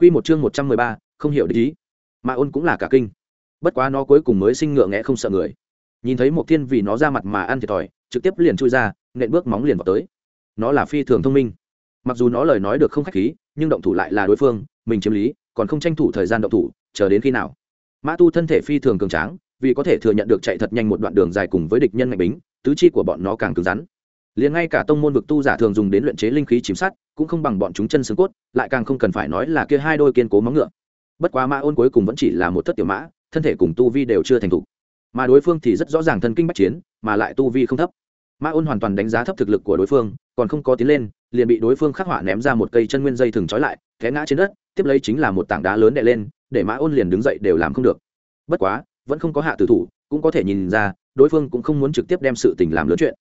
Quy một chương một trăm mười ba, không hiểu ý. Mà ôn cũng là cả kinh. Bất quá nó cuối cùng mới sinh ngựa ngẽ không sợ người. Nhìn thấy một thiên vì nó ra mặt mà ăn thiệt thòi, trực tiếp liền chui ra, nện bước móng liền vào tới. Nó là phi thường thông minh. Mặc dù nó lời nói được không khách khí, nhưng động thủ lại là đối phương, mình chiếm lý, còn không tranh thủ thời gian động thủ, chờ đến khi nào. Mã Tu thân thể phi thường cường tráng, vì có thể thừa nhận được chạy thật nhanh một đoạn đường dài cùng với địch nhân mạnh bính, tứ chi của bọn nó càng cứng rắn liền ngay cả tông môn vực tu giả thường dùng đến luyện chế linh khí chìm sắt cũng không bằng bọn chúng chân xương cốt, lại càng không cần phải nói là kia hai đôi kiên cố móng ngựa. Bất quá mã ôn cuối cùng vẫn chỉ là một thất tiểu mã, thân thể cùng tu vi đều chưa thành thục. Mà đối phương thì rất rõ ràng thân kinh bách chiến, mà lại tu vi không thấp. Mã ôn hoàn toàn đánh giá thấp thực lực của đối phương, còn không có tiến lên, liền bị đối phương khắc họa ném ra một cây chân nguyên dây thừng trói lại, té ngã trên đất, tiếp lấy chính là một tảng đá lớn đè lên, để mã ôn liền đứng dậy đều làm không được. Bất quá, vẫn không có hạ tử thủ, cũng có thể nhìn ra, đối phương cũng không muốn trực tiếp đem sự tình làm lớn chuyện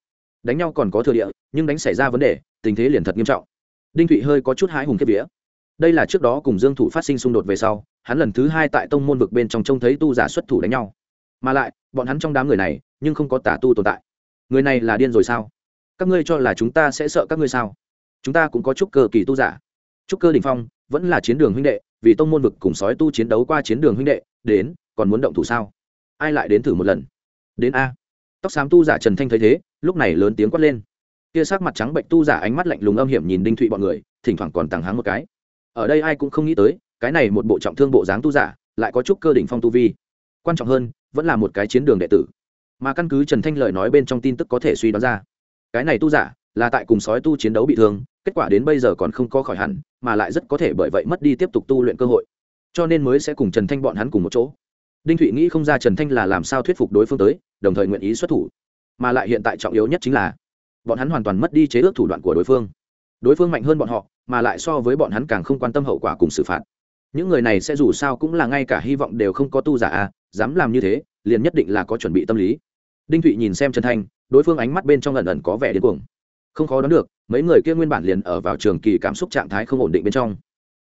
đánh nhau còn có thừa địa, nhưng đánh xảy ra vấn đề, tình thế liền thật nghiêm trọng. Đinh thụy hơi có chút hái hùng kiếp vía. Đây là trước đó cùng dương thủ phát sinh xung đột về sau, hắn lần thứ hai tại tông môn vực bên trong trông thấy tu giả xuất thủ đánh nhau. Mà lại, bọn hắn trong đám người này, nhưng không có tà tu tồn tại. Người này là điên rồi sao? Các ngươi cho là chúng ta sẽ sợ các ngươi sao? Chúng ta cũng có chút cơ kỳ tu giả. Trúc cơ đình phong vẫn là chiến đường huynh đệ, vì tông môn vực cùng sói tu chiến đấu qua chiến đường huynh đệ, đến, còn muốn động thủ sao? Ai lại đến thử một lần? Đến a. Tóc xám tu giả trần thanh thấy thế lúc này lớn tiếng quát lên. Kia sắc mặt trắng bệnh tu giả ánh mắt lạnh lùng âm hiểm nhìn đinh thụy bọn người, thỉnh thoảng còn tàng háng một cái. Ở đây ai cũng không nghĩ tới, cái này một bộ trọng thương bộ dáng tu giả, lại có chút cơ đỉnh phong tu vi. Quan trọng hơn, vẫn là một cái chiến đường đệ tử. Mà căn cứ trần thanh lời nói bên trong tin tức có thể suy đoán ra, cái này tu giả là tại cùng sói tu chiến đấu bị thương, kết quả đến bây giờ còn không có khỏi hẳn, mà lại rất có thể bởi vậy mất đi tiếp tục tu luyện cơ hội. Cho nên mới sẽ cùng trần thanh bọn hắn cùng một chỗ. Đinh thụy nghĩ không ra trần thanh là làm sao thuyết phục đối phương tới, đồng thời nguyện ý xuất thủ mà lại hiện tại trọng yếu nhất chính là bọn hắn hoàn toàn mất đi chế ước thủ đoạn của đối phương. Đối phương mạnh hơn bọn họ, mà lại so với bọn hắn càng không quan tâm hậu quả cùng xử phạt. Những người này sẽ dù sao cũng là ngay cả hy vọng đều không có tu giả à dám làm như thế, liền nhất định là có chuẩn bị tâm lý. Đinh thụy nhìn xem trần thanh, đối phương ánh mắt bên trong lần lần có vẻ điên cuồng. Không khó đoán được, mấy người kia nguyên bản liền ở vào trường kỳ cảm xúc trạng thái không ổn định bên trong.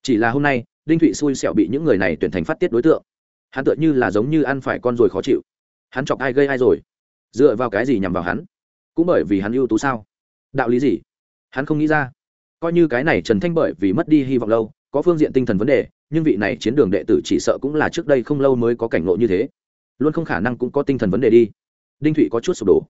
Chỉ là hôm nay, đinh thụy xui xẹo bị những người này tuyển thành phát tiết đối tượng. Hắn tựa như là giống như ăn phải con rồi khó chịu. Hắn chọc ai gây ai rồi? Dựa vào cái gì nhằm vào hắn? Cũng bởi vì hắn ưu tú sao? Đạo lý gì? Hắn không nghĩ ra. Coi như cái này trần thanh bởi vì mất đi hy vọng lâu, có phương diện tinh thần vấn đề, nhưng vị này chiến đường đệ tử chỉ sợ cũng là trước đây không lâu mới có cảnh ngộ như thế. Luôn không khả năng cũng có tinh thần vấn đề đi. Đinh thụy có chút sụp đổ.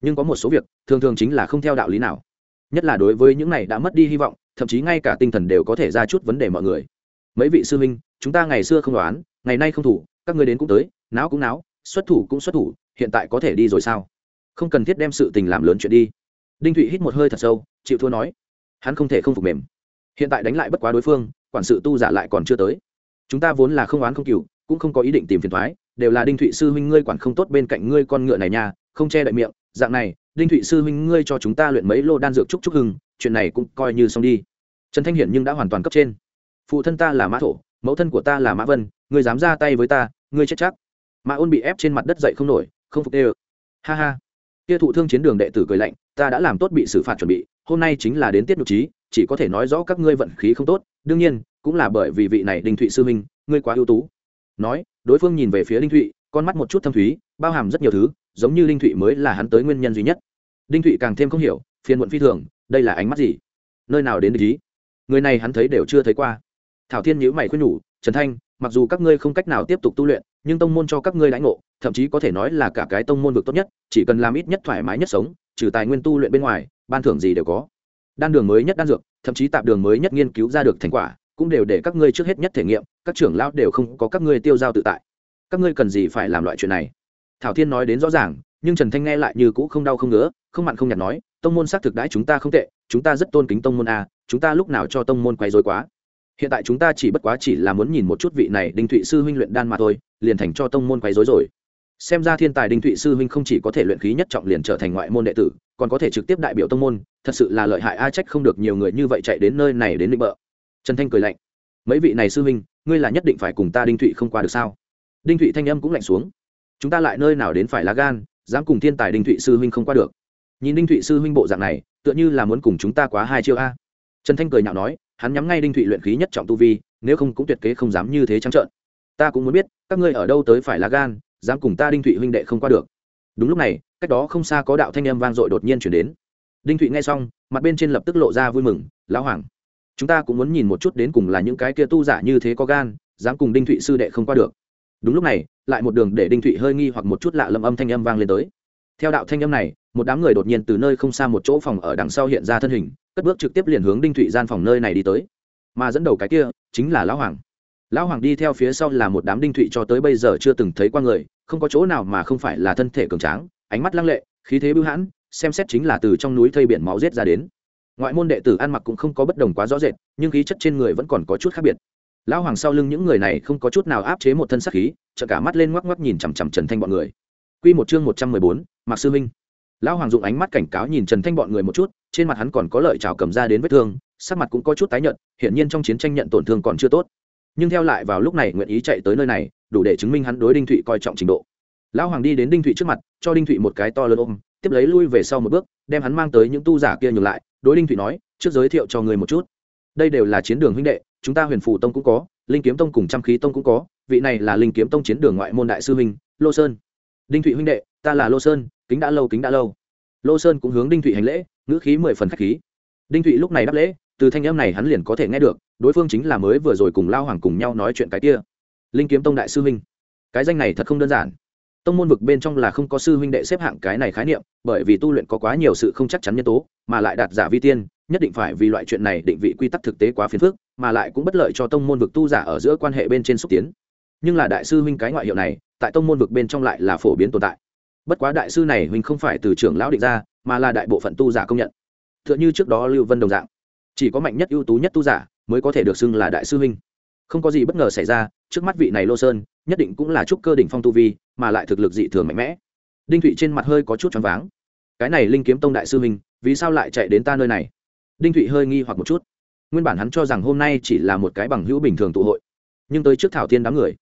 Nhưng có một số việc, thường thường chính là không theo đạo lý nào. Nhất là đối với những này đã mất đi hy vọng, thậm chí ngay cả tinh thần đều có thể ra chút vấn đề mọi người. Mấy vị sư huynh, chúng ta ngày xưa không đoán, ngày nay không thủ, các người đến cũng tới, náo cũng náo, xuất thủ cũng xuất thủ hiện tại có thể đi rồi sao? Không cần thiết đem sự tình làm lớn chuyện đi. Đinh thụy hít một hơi thật sâu, chịu thua nói, hắn không thể không phục mềm. Hiện tại đánh lại bất quá đối phương, quản sự tu giả lại còn chưa tới. Chúng ta vốn là không oán không cừu, cũng không có ý định tìm phiền thoái đều là đinh thụy sư huynh ngươi quản không tốt bên cạnh ngươi con ngựa này nha, không che đậy miệng, dạng này, đinh thụy sư huynh ngươi cho chúng ta luyện mấy lô đan dược trúc trúc hưng chuyện này cũng coi như xong đi. Trần thanh hiển nhưng đã hoàn toàn cấp trên. Phụ thân ta là mã thổ, mẫu thân của ta là mã vân, ngươi dám ra tay với ta, ngươi chết chắc. Mã ôn bị ép trên mặt đất dậy không nổi không phục đê ơ. Ha ha. Kia thụ thương chiến đường đệ tử cười lạnh, ta đã làm tốt bị xử phạt chuẩn bị, hôm nay chính là đến tiết nhục trí, chỉ có thể nói rõ các ngươi vận khí không tốt. Đương nhiên, cũng là bởi vì vị này đinh thụy sư minh ngươi quá ưu tú. Nói, đối phương nhìn về phía đinh thụy, con mắt một chút thâm thúy, bao hàm rất nhiều thứ, giống như đinh thụy mới là hắn tới nguyên nhân duy nhất. Đinh thụy càng thêm không hiểu, phiền muộn phi thường, đây là ánh mắt gì? Nơi nào đến ý? Người này hắn thấy đều chưa thấy qua. Thảo thiên nhữ mày khuyên nhủ, trần thanh, mặc dù các ngươi không cách nào tiếp tục tu luyện nhưng tông môn cho các ngươi lãnh ngộ, thậm chí có thể nói là cả cái tông môn vực tốt nhất, chỉ cần làm ít nhất thoải mái nhất sống, trừ tài nguyên tu luyện bên ngoài, ban thưởng gì đều có. Đan đường mới nhất đan dược, thậm chí tạp đường mới nhất nghiên cứu ra được thành quả, cũng đều để các ngươi trước hết nhất thể nghiệm, các trưởng lão đều không có các ngươi tiêu giao tự tại. Các ngươi cần gì phải làm loại chuyện này? Thảo thiên nói đến rõ ràng, nhưng trần thanh nghe lại như cũ không đau không ngứa, không mặn không nhạt nói, tông môn xác thực đãi chúng ta không tệ, chúng ta rất tôn kính tông môn a, chúng ta lúc nào cho tông môn quay dối quá? Hiện tại chúng ta chỉ bất quá chỉ là muốn nhìn một chút vị này đinh thụy sư huynh luyện đan mà thôi, liền thành cho tông môn quấy rối rồi. Xem ra thiên tài đinh thụy sư huynh không chỉ có thể luyện khí nhất trọng liền trở thành ngoại môn đệ tử, còn có thể trực tiếp đại biểu tông môn, thật sự là lợi hại a trách không được nhiều người như vậy chạy đến nơi này đến định bợ. Trần thanh cười lạnh, mấy vị này sư huynh, ngươi là nhất định phải cùng ta đinh thụy không qua được sao? Đinh thụy thanh âm cũng lạnh xuống, chúng ta lại nơi nào đến phải lá gan, dám cùng thiên tài đinh thụy sư huynh không qua được. Nhìn đinh thụy sư huynh bộ dạng này, tựa như là muốn cùng chúng ta quá hai chiêu a. Trần thanh cười nhạo nói hắn nhắm ngay đinh thụy luyện khí nhất trọng tu vi, nếu không cũng tuyệt kế không dám như thế trắng trợn. Ta cũng muốn biết, các ngươi ở đâu tới phải là gan, dám cùng ta đinh thụy huynh đệ không qua được. Đúng lúc này, cách đó không xa có đạo thanh âm vang dội đột nhiên chuyển đến. Đinh thụy nghe xong, mặt bên trên lập tức lộ ra vui mừng, lão hoàng, chúng ta cũng muốn nhìn một chút đến cùng là những cái kia tu giả như thế có gan, dám cùng đinh thụy sư đệ không qua được. Đúng lúc này, lại một đường để đinh thụy hơi nghi hoặc một chút lạ lâm âm thanh âm vang lên tới. Theo đạo thanh âm này, một đám người đột nhiên từ nơi không xa một chỗ phòng ở đằng sau hiện ra thân hình cất bước trực tiếp liền hướng đinh thụy gian phòng nơi này đi tới. Mà dẫn đầu cái kia chính là lão hoàng. Lão hoàng đi theo phía sau là một đám đinh thụy cho tới bây giờ chưa từng thấy qua người, không có chỗ nào mà không phải là thân thể cường tráng, ánh mắt lăng lệ, khí thế bưu hãn, xem xét chính là từ trong núi thây biển máu giết ra đến. Ngoại môn đệ tử ăn mặc cũng không có bất đồng quá rõ rệt, nhưng khí chất trên người vẫn còn có chút khác biệt. Lão hoàng sau lưng những người này không có chút nào áp chế một thân sắc khí chợ cả mắt lên ngoắc ngoắc nhìn chằm chằm trần thanh bọn người. Q một chương một trăm mười bốn, mạc sư minh lão hoàng dụng ánh mắt cảnh cáo nhìn trần thanh bọn người một chút, trên mặt hắn còn có lợi trào cầm ra đến vết thương, sắc mặt cũng có chút tái nhợt, hiển nhiên trong chiến tranh nhận tổn thương còn chưa tốt. Nhưng theo lại vào lúc này nguyện ý chạy tới nơi này, đủ để chứng minh hắn đối đinh thụy coi trọng trình độ. Lão hoàng đi đến đinh thụy trước mặt, cho đinh thụy một cái to lớn ôm, tiếp lấy lui về sau một bước, đem hắn mang tới những tu giả kia nhường lại, đối đinh thụy nói, trước giới thiệu cho người một chút. Đây đều là chiến đường huynh đệ, chúng ta huyền phù tông cũng có, linh kiếm tông cùng trăm khí tông cũng có, vị này là linh kiếm tông chiến đường ngoại môn đại sư huynh, lô sơn. Đinh thụy huynh đệ ta là lô sơn, kính đã lâu, kính đã lâu. Lô sơn cũng hướng đinh thụy hành lễ, ngữ khí mười phần k h á c h khí. Đinh thụy lúc này đáp lễ, từ thanh em này hắn liền có thể nghe được, đối phương chính là mới vừa rồi cùng lao hoàng cùng nhau nói chuyện cái kia. Linh kiếm tông đại sư huynh. Cái danh này thật không đơn giản. Tông môn vực bên trong là không có sư huynh đệ xếp hạng cái này khái niệm, bởi vì tu luyện có quá nhiều sự không chắc chắn nhân tố, mà lại đạt giả vi tiên, nhất định phải vì loại chuyện này định vị quy tắc thực tế quá phiền phức, mà lại cũng bất lợi cho tông môn vực tu giả ở giữa quan hệ bên trên xúc tiến. Nhưng là đại sư huynh cái ngoại hiệu này, tại tông môn vực bên trong lại là phổ biến tồn tại bất quá đại sư này huynh không phải từ trưởng lão định ra, mà là đại bộ phận tu giả công nhận. T h ư ợ n h ư trước đó lưu vân đồng dạng. Chỉ có mạnh nhất ưu tú nhất tu giả mới có thể được xưng là đại sư huynh. Không có gì bất ngờ xảy ra, trước mắt vị này lô sơn, nhất định cũng là trúc cơ đỉnh phong tu vi, mà lại thực lực dị thường mạnh mẽ. Đinh thụy trên mặt hơi có chút choáng váng. Cái này linh kiếm tông đại sư huynh, vì sao lại chạy đến ta nơi này? Đinh thụy hơi nghi hoặc một chút. Nguyên bản hắn cho rằng hôm nay chỉ là một cái bằng hữu bình thường tụ hội, nhưng tới trước thảo thiên đám người,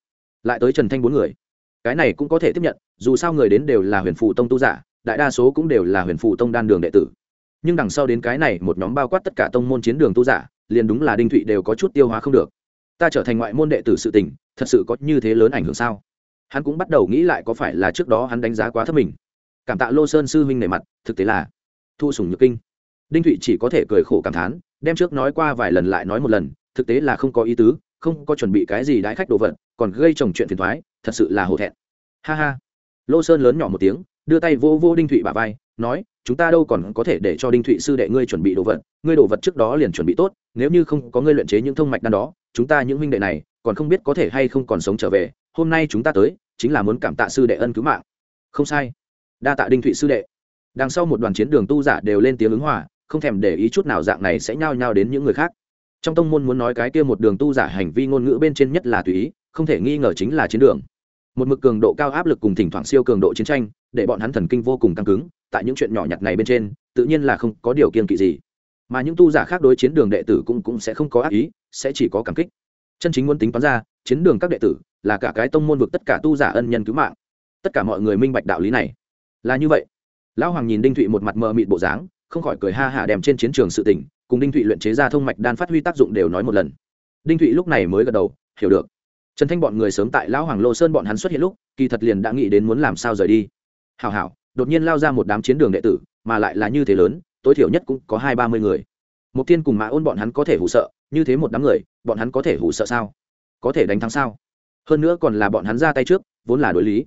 lại tới trần thanh bốn người cái này cũng có thể tiếp nhận, dù sao người đến đều là huyền phụ tông tu giả, đại đa số cũng đều là huyền phụ tông đan đường đệ tử. Nhưng đằng sau đến cái này một nhóm bao quát tất cả tông môn chiến đường tu giả, liền đúng là đinh thụy đều có chút tiêu hóa không được. Ta trở thành ngoại môn đệ tử sự tình, thật sự có như thế lớn ảnh hưởng sao? Hắn cũng bắt đầu nghĩ lại có phải là trước đó hắn đánh giá quá thấp mình. Cảm tạ lô sơn sư huynh nề mặt, thực tế là thu sùng nhược kinh. Đinh thụy chỉ có thể cười khổ cảm thán, đem trước nói qua vài lần lại nói một lần, thực tế là không có ý tứ, không có chuẩn bị cái gì đãi khách đồ vật, còn gây trồng chuyện phiền thoái thật sự là hổ thẹn. Ha ha. Lô sơn lớn nhỏ một tiếng, đưa tay vô vô đinh thụy bà vai, nói, chúng ta đâu còn có thể để cho đinh thụy sư đệ ngươi chuẩn bị đồ vật, ngươi đồ vật trước đó liền chuẩn bị tốt, nếu như không có ngươi luyện chế những thông mạch đan đó, chúng ta những huynh đệ này còn không biết có thể hay không còn sống trở về, hôm nay chúng ta tới, chính là muốn cảm tạ sư đệ ân cứu mạng. Không sai. Đa tạ đinh thụy sư đệ. Đằng sau một đoàn chiến đường tu giả đều lên tiếng ứng hòa, không thèm để ý chút nào dạng này sẽ nhao nhao đến những người khác. Trong tông môn muốn nói cái kia một đường tu giả hành vi ngôn ngữ bên trên nhất là tùy ý, không thể nghi ngờ chính là chiến đường một mực cường độ cao áp lực cùng thỉnh thoảng siêu cường độ chiến tranh, để bọn hắn thần kinh vô cùng căng cứng, tại những chuyện nhỏ nhặt này bên trên, tự nhiên là không có điều kiên kỵ gì. Mà những tu giả khác đối chiến đường đệ tử cũng cũng sẽ không có ác ý, sẽ chỉ có cảm kích. Chân chính muốn tính toán ra, chiến đường các đệ tử là cả cái tông môn vực tất cả tu giả ân nhân cứu mạng. Tất cả mọi người minh bạch đạo lý này. Là như vậy. Lão hoàng nhìn đinh thụy một mặt mờ mịt bộ dáng, không khỏi cười ha hả đem trên chiến trường sự tình, cùng đinh thụy luyện chế ra thông mạch đan phát huy tác dụng đều nói một lần. Đinh thụy lúc này mới gật đầu, hiểu được trần thanh bọn người sớm tại lão hoàng lô sơn bọn hắn xuất hiện lúc, kỳ thật liền đã nghĩ đến muốn làm sao rời đi. Hảo hảo, đột nhiên lao ra một đám chiến đường đệ tử, mà lại là như thế lớn, tối thiểu nhất cũng có hai ba mươi người. Mục tiên cùng mã ôn bọn hắn có thể hủ sợ, như thế một đám người, bọn hắn có thể hủ sợ sao? Có thể đánh thắng sao? Hơn nữa còn là bọn hắn ra tay trước, vốn là đối lý.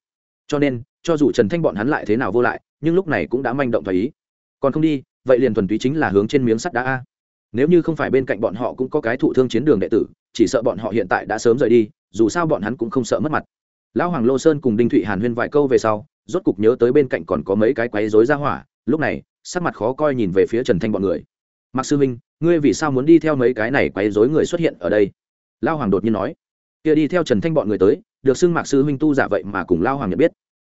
Cho nên, cho dù trần thanh bọn hắn lại thế nào vô lại, nhưng lúc này cũng đã manh động thoải ý. Còn không đi, vậy liền thuần túy chính là hướng trên miếng sắt đá a. Nếu như không phải bên cạnh bọn họ cũng có cái thụ thương chiến đường đệ tử, chỉ sợ bọn họ hiện tại đã sớm rời đi dù sao bọn hắn cũng không sợ mất mặt. Lão hoàng lô sơn cùng đinh thụy hàn huyên vài câu về sau, rốt cục nhớ tới bên cạnh còn có mấy cái quấy rối ra hỏa, lúc này, sắc mặt khó coi nhìn về phía trần thanh bọn người. Mặc sư minh, ngươi vì sao muốn đi theo mấy cái này quấy rối người xuất hiện ở đây? Lao hoàng đột nhiên nói. Kia đi theo trần thanh bọn người tới, được xưng mạc sư huynh tu giả vậy mà cùng lao hoàng nhận biết.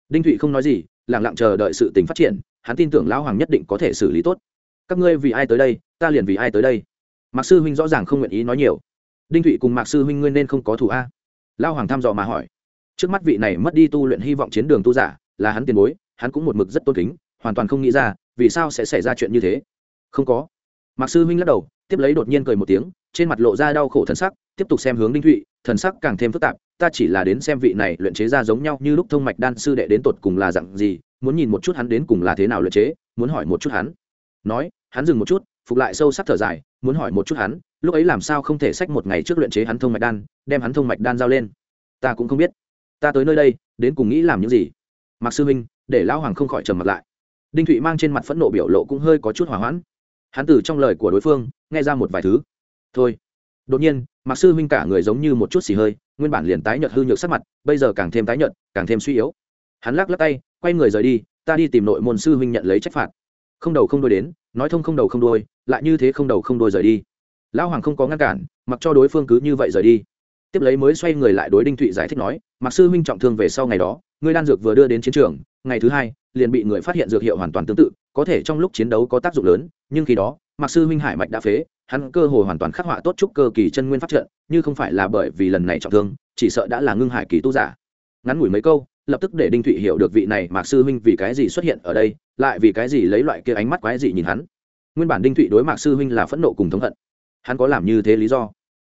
Đinh thụy không nói gì lẳng lặng chờ đợi sự tình phát triển, hắn tin tưởng lao hoàng nhất định có thể xử lý tốt. Các ngươi vì ai tới đây, ta liền vì ai tới đây. Mạc sư huynh rõ ràng không nguyện ý nói nhiều. Đinh thụy cùng mạc sư huynh ngươi nên không có thủ a lao hoàng thăm dò mà hỏi. Trước mắt vị này mất đi tu luyện hy vọng chiến đường tu giả, là hắn tiền bối, hắn cũng một mực rất tôn kính, hoàn toàn không nghĩ ra, vì sao sẽ xảy ra chuyện như thế. Không có. Mạc sư huynh lắc đầu, tiếp lấy đột nhiên cười một tiếng, trên mặt lộ ra đau khổ thần sắc, tiếp tục xem hướng đinh thụy, thần sắc càng thêm phức tạp, ta chỉ là đến xem vị này luyện chế ra giống nhau như lúc thông mạch đan sư đệ đến tột cùng là dặn gì, muốn nhìn một chút hắn đến cùng là thế nào luyện chế, muốn hỏi một chút hắn. Nói, hắn dừng một chút phục lại sâu sắc thở dài, muốn hỏi một chút hắn, lúc ấy làm sao không thể sách một ngày trước luyện chế hắn thông mạch đan, đem hắn thông mạch đan giao lên. Ta cũng không biết. Ta tới nơi đây, đến cùng nghĩ làm những gì? Mặc sư huynh để lão hoàng không khỏi trầm mặt lại. Đinh thụy mang trên mặt phẫn nộ biểu lộ cũng hơi có chút hỏa hoãn. Hắn từ trong lời của đối phương, nghe ra một vài thứ. Thôi. Đột nhiên mặc sư huynh cả người giống như một chút xì hơi, nguyên bản liền tái nhợt hư nhược sắc mặt, bây giờ càng thêm tái nhợt, càng thêm suy yếu. Hắn lắc lắc tay, quay người rời đi, ta đi tìm nội môn sư huynh nhận lấy trách phạt không đầu không đôi đến, nói thông không đầu không đôi lại như thế không đầu không đôi rời đi. Lão hoàng không có ngăn cản, mặc cho đối phương cứ như vậy rời đi. Tiếp lấy mới xoay người lại đối đinh thụy giải thích nói mặc sư huynh trọng thương về sau ngày đó, ngươi đan dược vừa đưa đến chiến trường, ngày thứ hai, liền bị người phát hiện dược hiệu hoàn toàn tương tự, có thể trong lúc chiến đấu có tác dụng lớn, nhưng khi đó mặc sư huynh hải mạch đã phế, hắn cơ hồ hoàn toàn khắc họa tốt trúc cơ kỳ chân nguyên phát trận, như không phải là bởi vì lần này trọng thương, chỉ sợ đã là ngưng hải kỳ tu giả. Ngắn ngủi mấy câu lập tức để đinh thụy hiểu được vị này mạc sư huynh vì cái gì xuất hiện ở đây, lại vì cái gì lấy loại kia ánh mắt quái dị nhìn hắn. Nguyên bản đinh thụy đối mạc sư huynh là phẫn nộ cùng thống hận. Hắn có làm như thế lý do?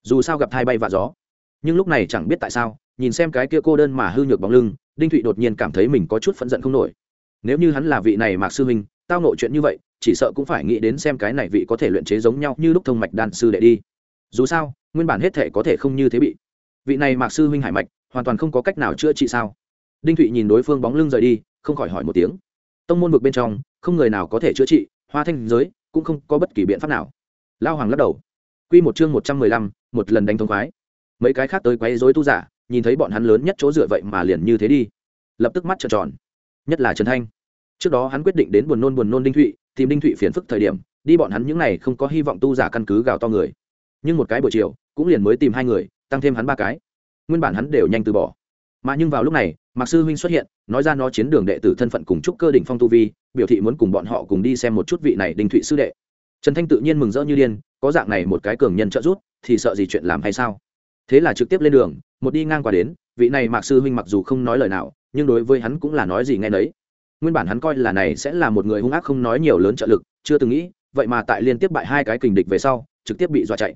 Dù sao gặp thai bay và gió. Nhưng lúc này chẳng biết tại sao, nhìn xem cái kia cô đơn mà hư nhược bóng lưng, đinh thụy đột nhiên cảm thấy mình có chút phẫn giận không nổi. Nếu như hắn là vị này mạc sư huynh, tao nội chuyện như vậy, chỉ sợ cũng phải nghĩ đến xem cái này vị có thể luyện chế giống nhau như lúc thông mạch đan sư đệ đi. Dù sao, nguyên bản hết thể có thể không như thế bị. Vị này mạc sư huynh hải mạch, hoàn toàn không có cách nào chữa trị sao? Đinh thụy nhìn đối phương bóng lưng rời đi, không khỏi hỏi một tiếng. Tông môn vực bên trong, không người nào có thể chữa trị, hoa thanh giới cũng không có bất kỳ biện pháp nào. Lao hoàng lắc đầu. Q một chương một trăm mười lăm, một lần đánh thông khoái. Mấy cái khác tới quấy dối tu giả, nhìn thấy bọn hắn lớn nhất chỗ dựa vậy mà liền như thế đi. Lập tức mắt trợn tròn. Nhất là trần thanh. Trước đó hắn quyết định đến buồn nôn buồn nôn đinh thụy, tìm đinh thụy phiền phức thời điểm, đi bọn hắn những n à y không có hy vọng tu giả căn cứ gào to người. Nhưng một cái buổi chiều, cũng liền mới tìm hai người, tăng thêm hắn ba cái. Nguyên bản hắn đều nhanh từ bỏ mà nhưng vào lúc này, mạc sư huynh xuất hiện, nói ra nó chiến đường đệ tử thân phận cùng chúc cơ đỉnh phong tu vi, biểu thị muốn cùng bọn họ cùng đi xem một chút vị này đinh thụy sư đệ. Trần thanh tự nhiên mừng rỡ như điên, có dạng này một cái cường nhân trợ giúp, thì sợ gì chuyện làm hay sao? Thế là trực tiếp lên đường, một đi ngang qua đến, vị này mạc sư huynh mặc dù không nói lời nào, nhưng đối với hắn cũng là nói gì nghe nấy. Nguyên bản hắn coi là này sẽ là một người hung ác không nói nhiều lớn trợ lực, chưa từng nghĩ, vậy mà tại liên tiếp bại hai cái kình địch về sau, trực tiếp bị dọa chạy.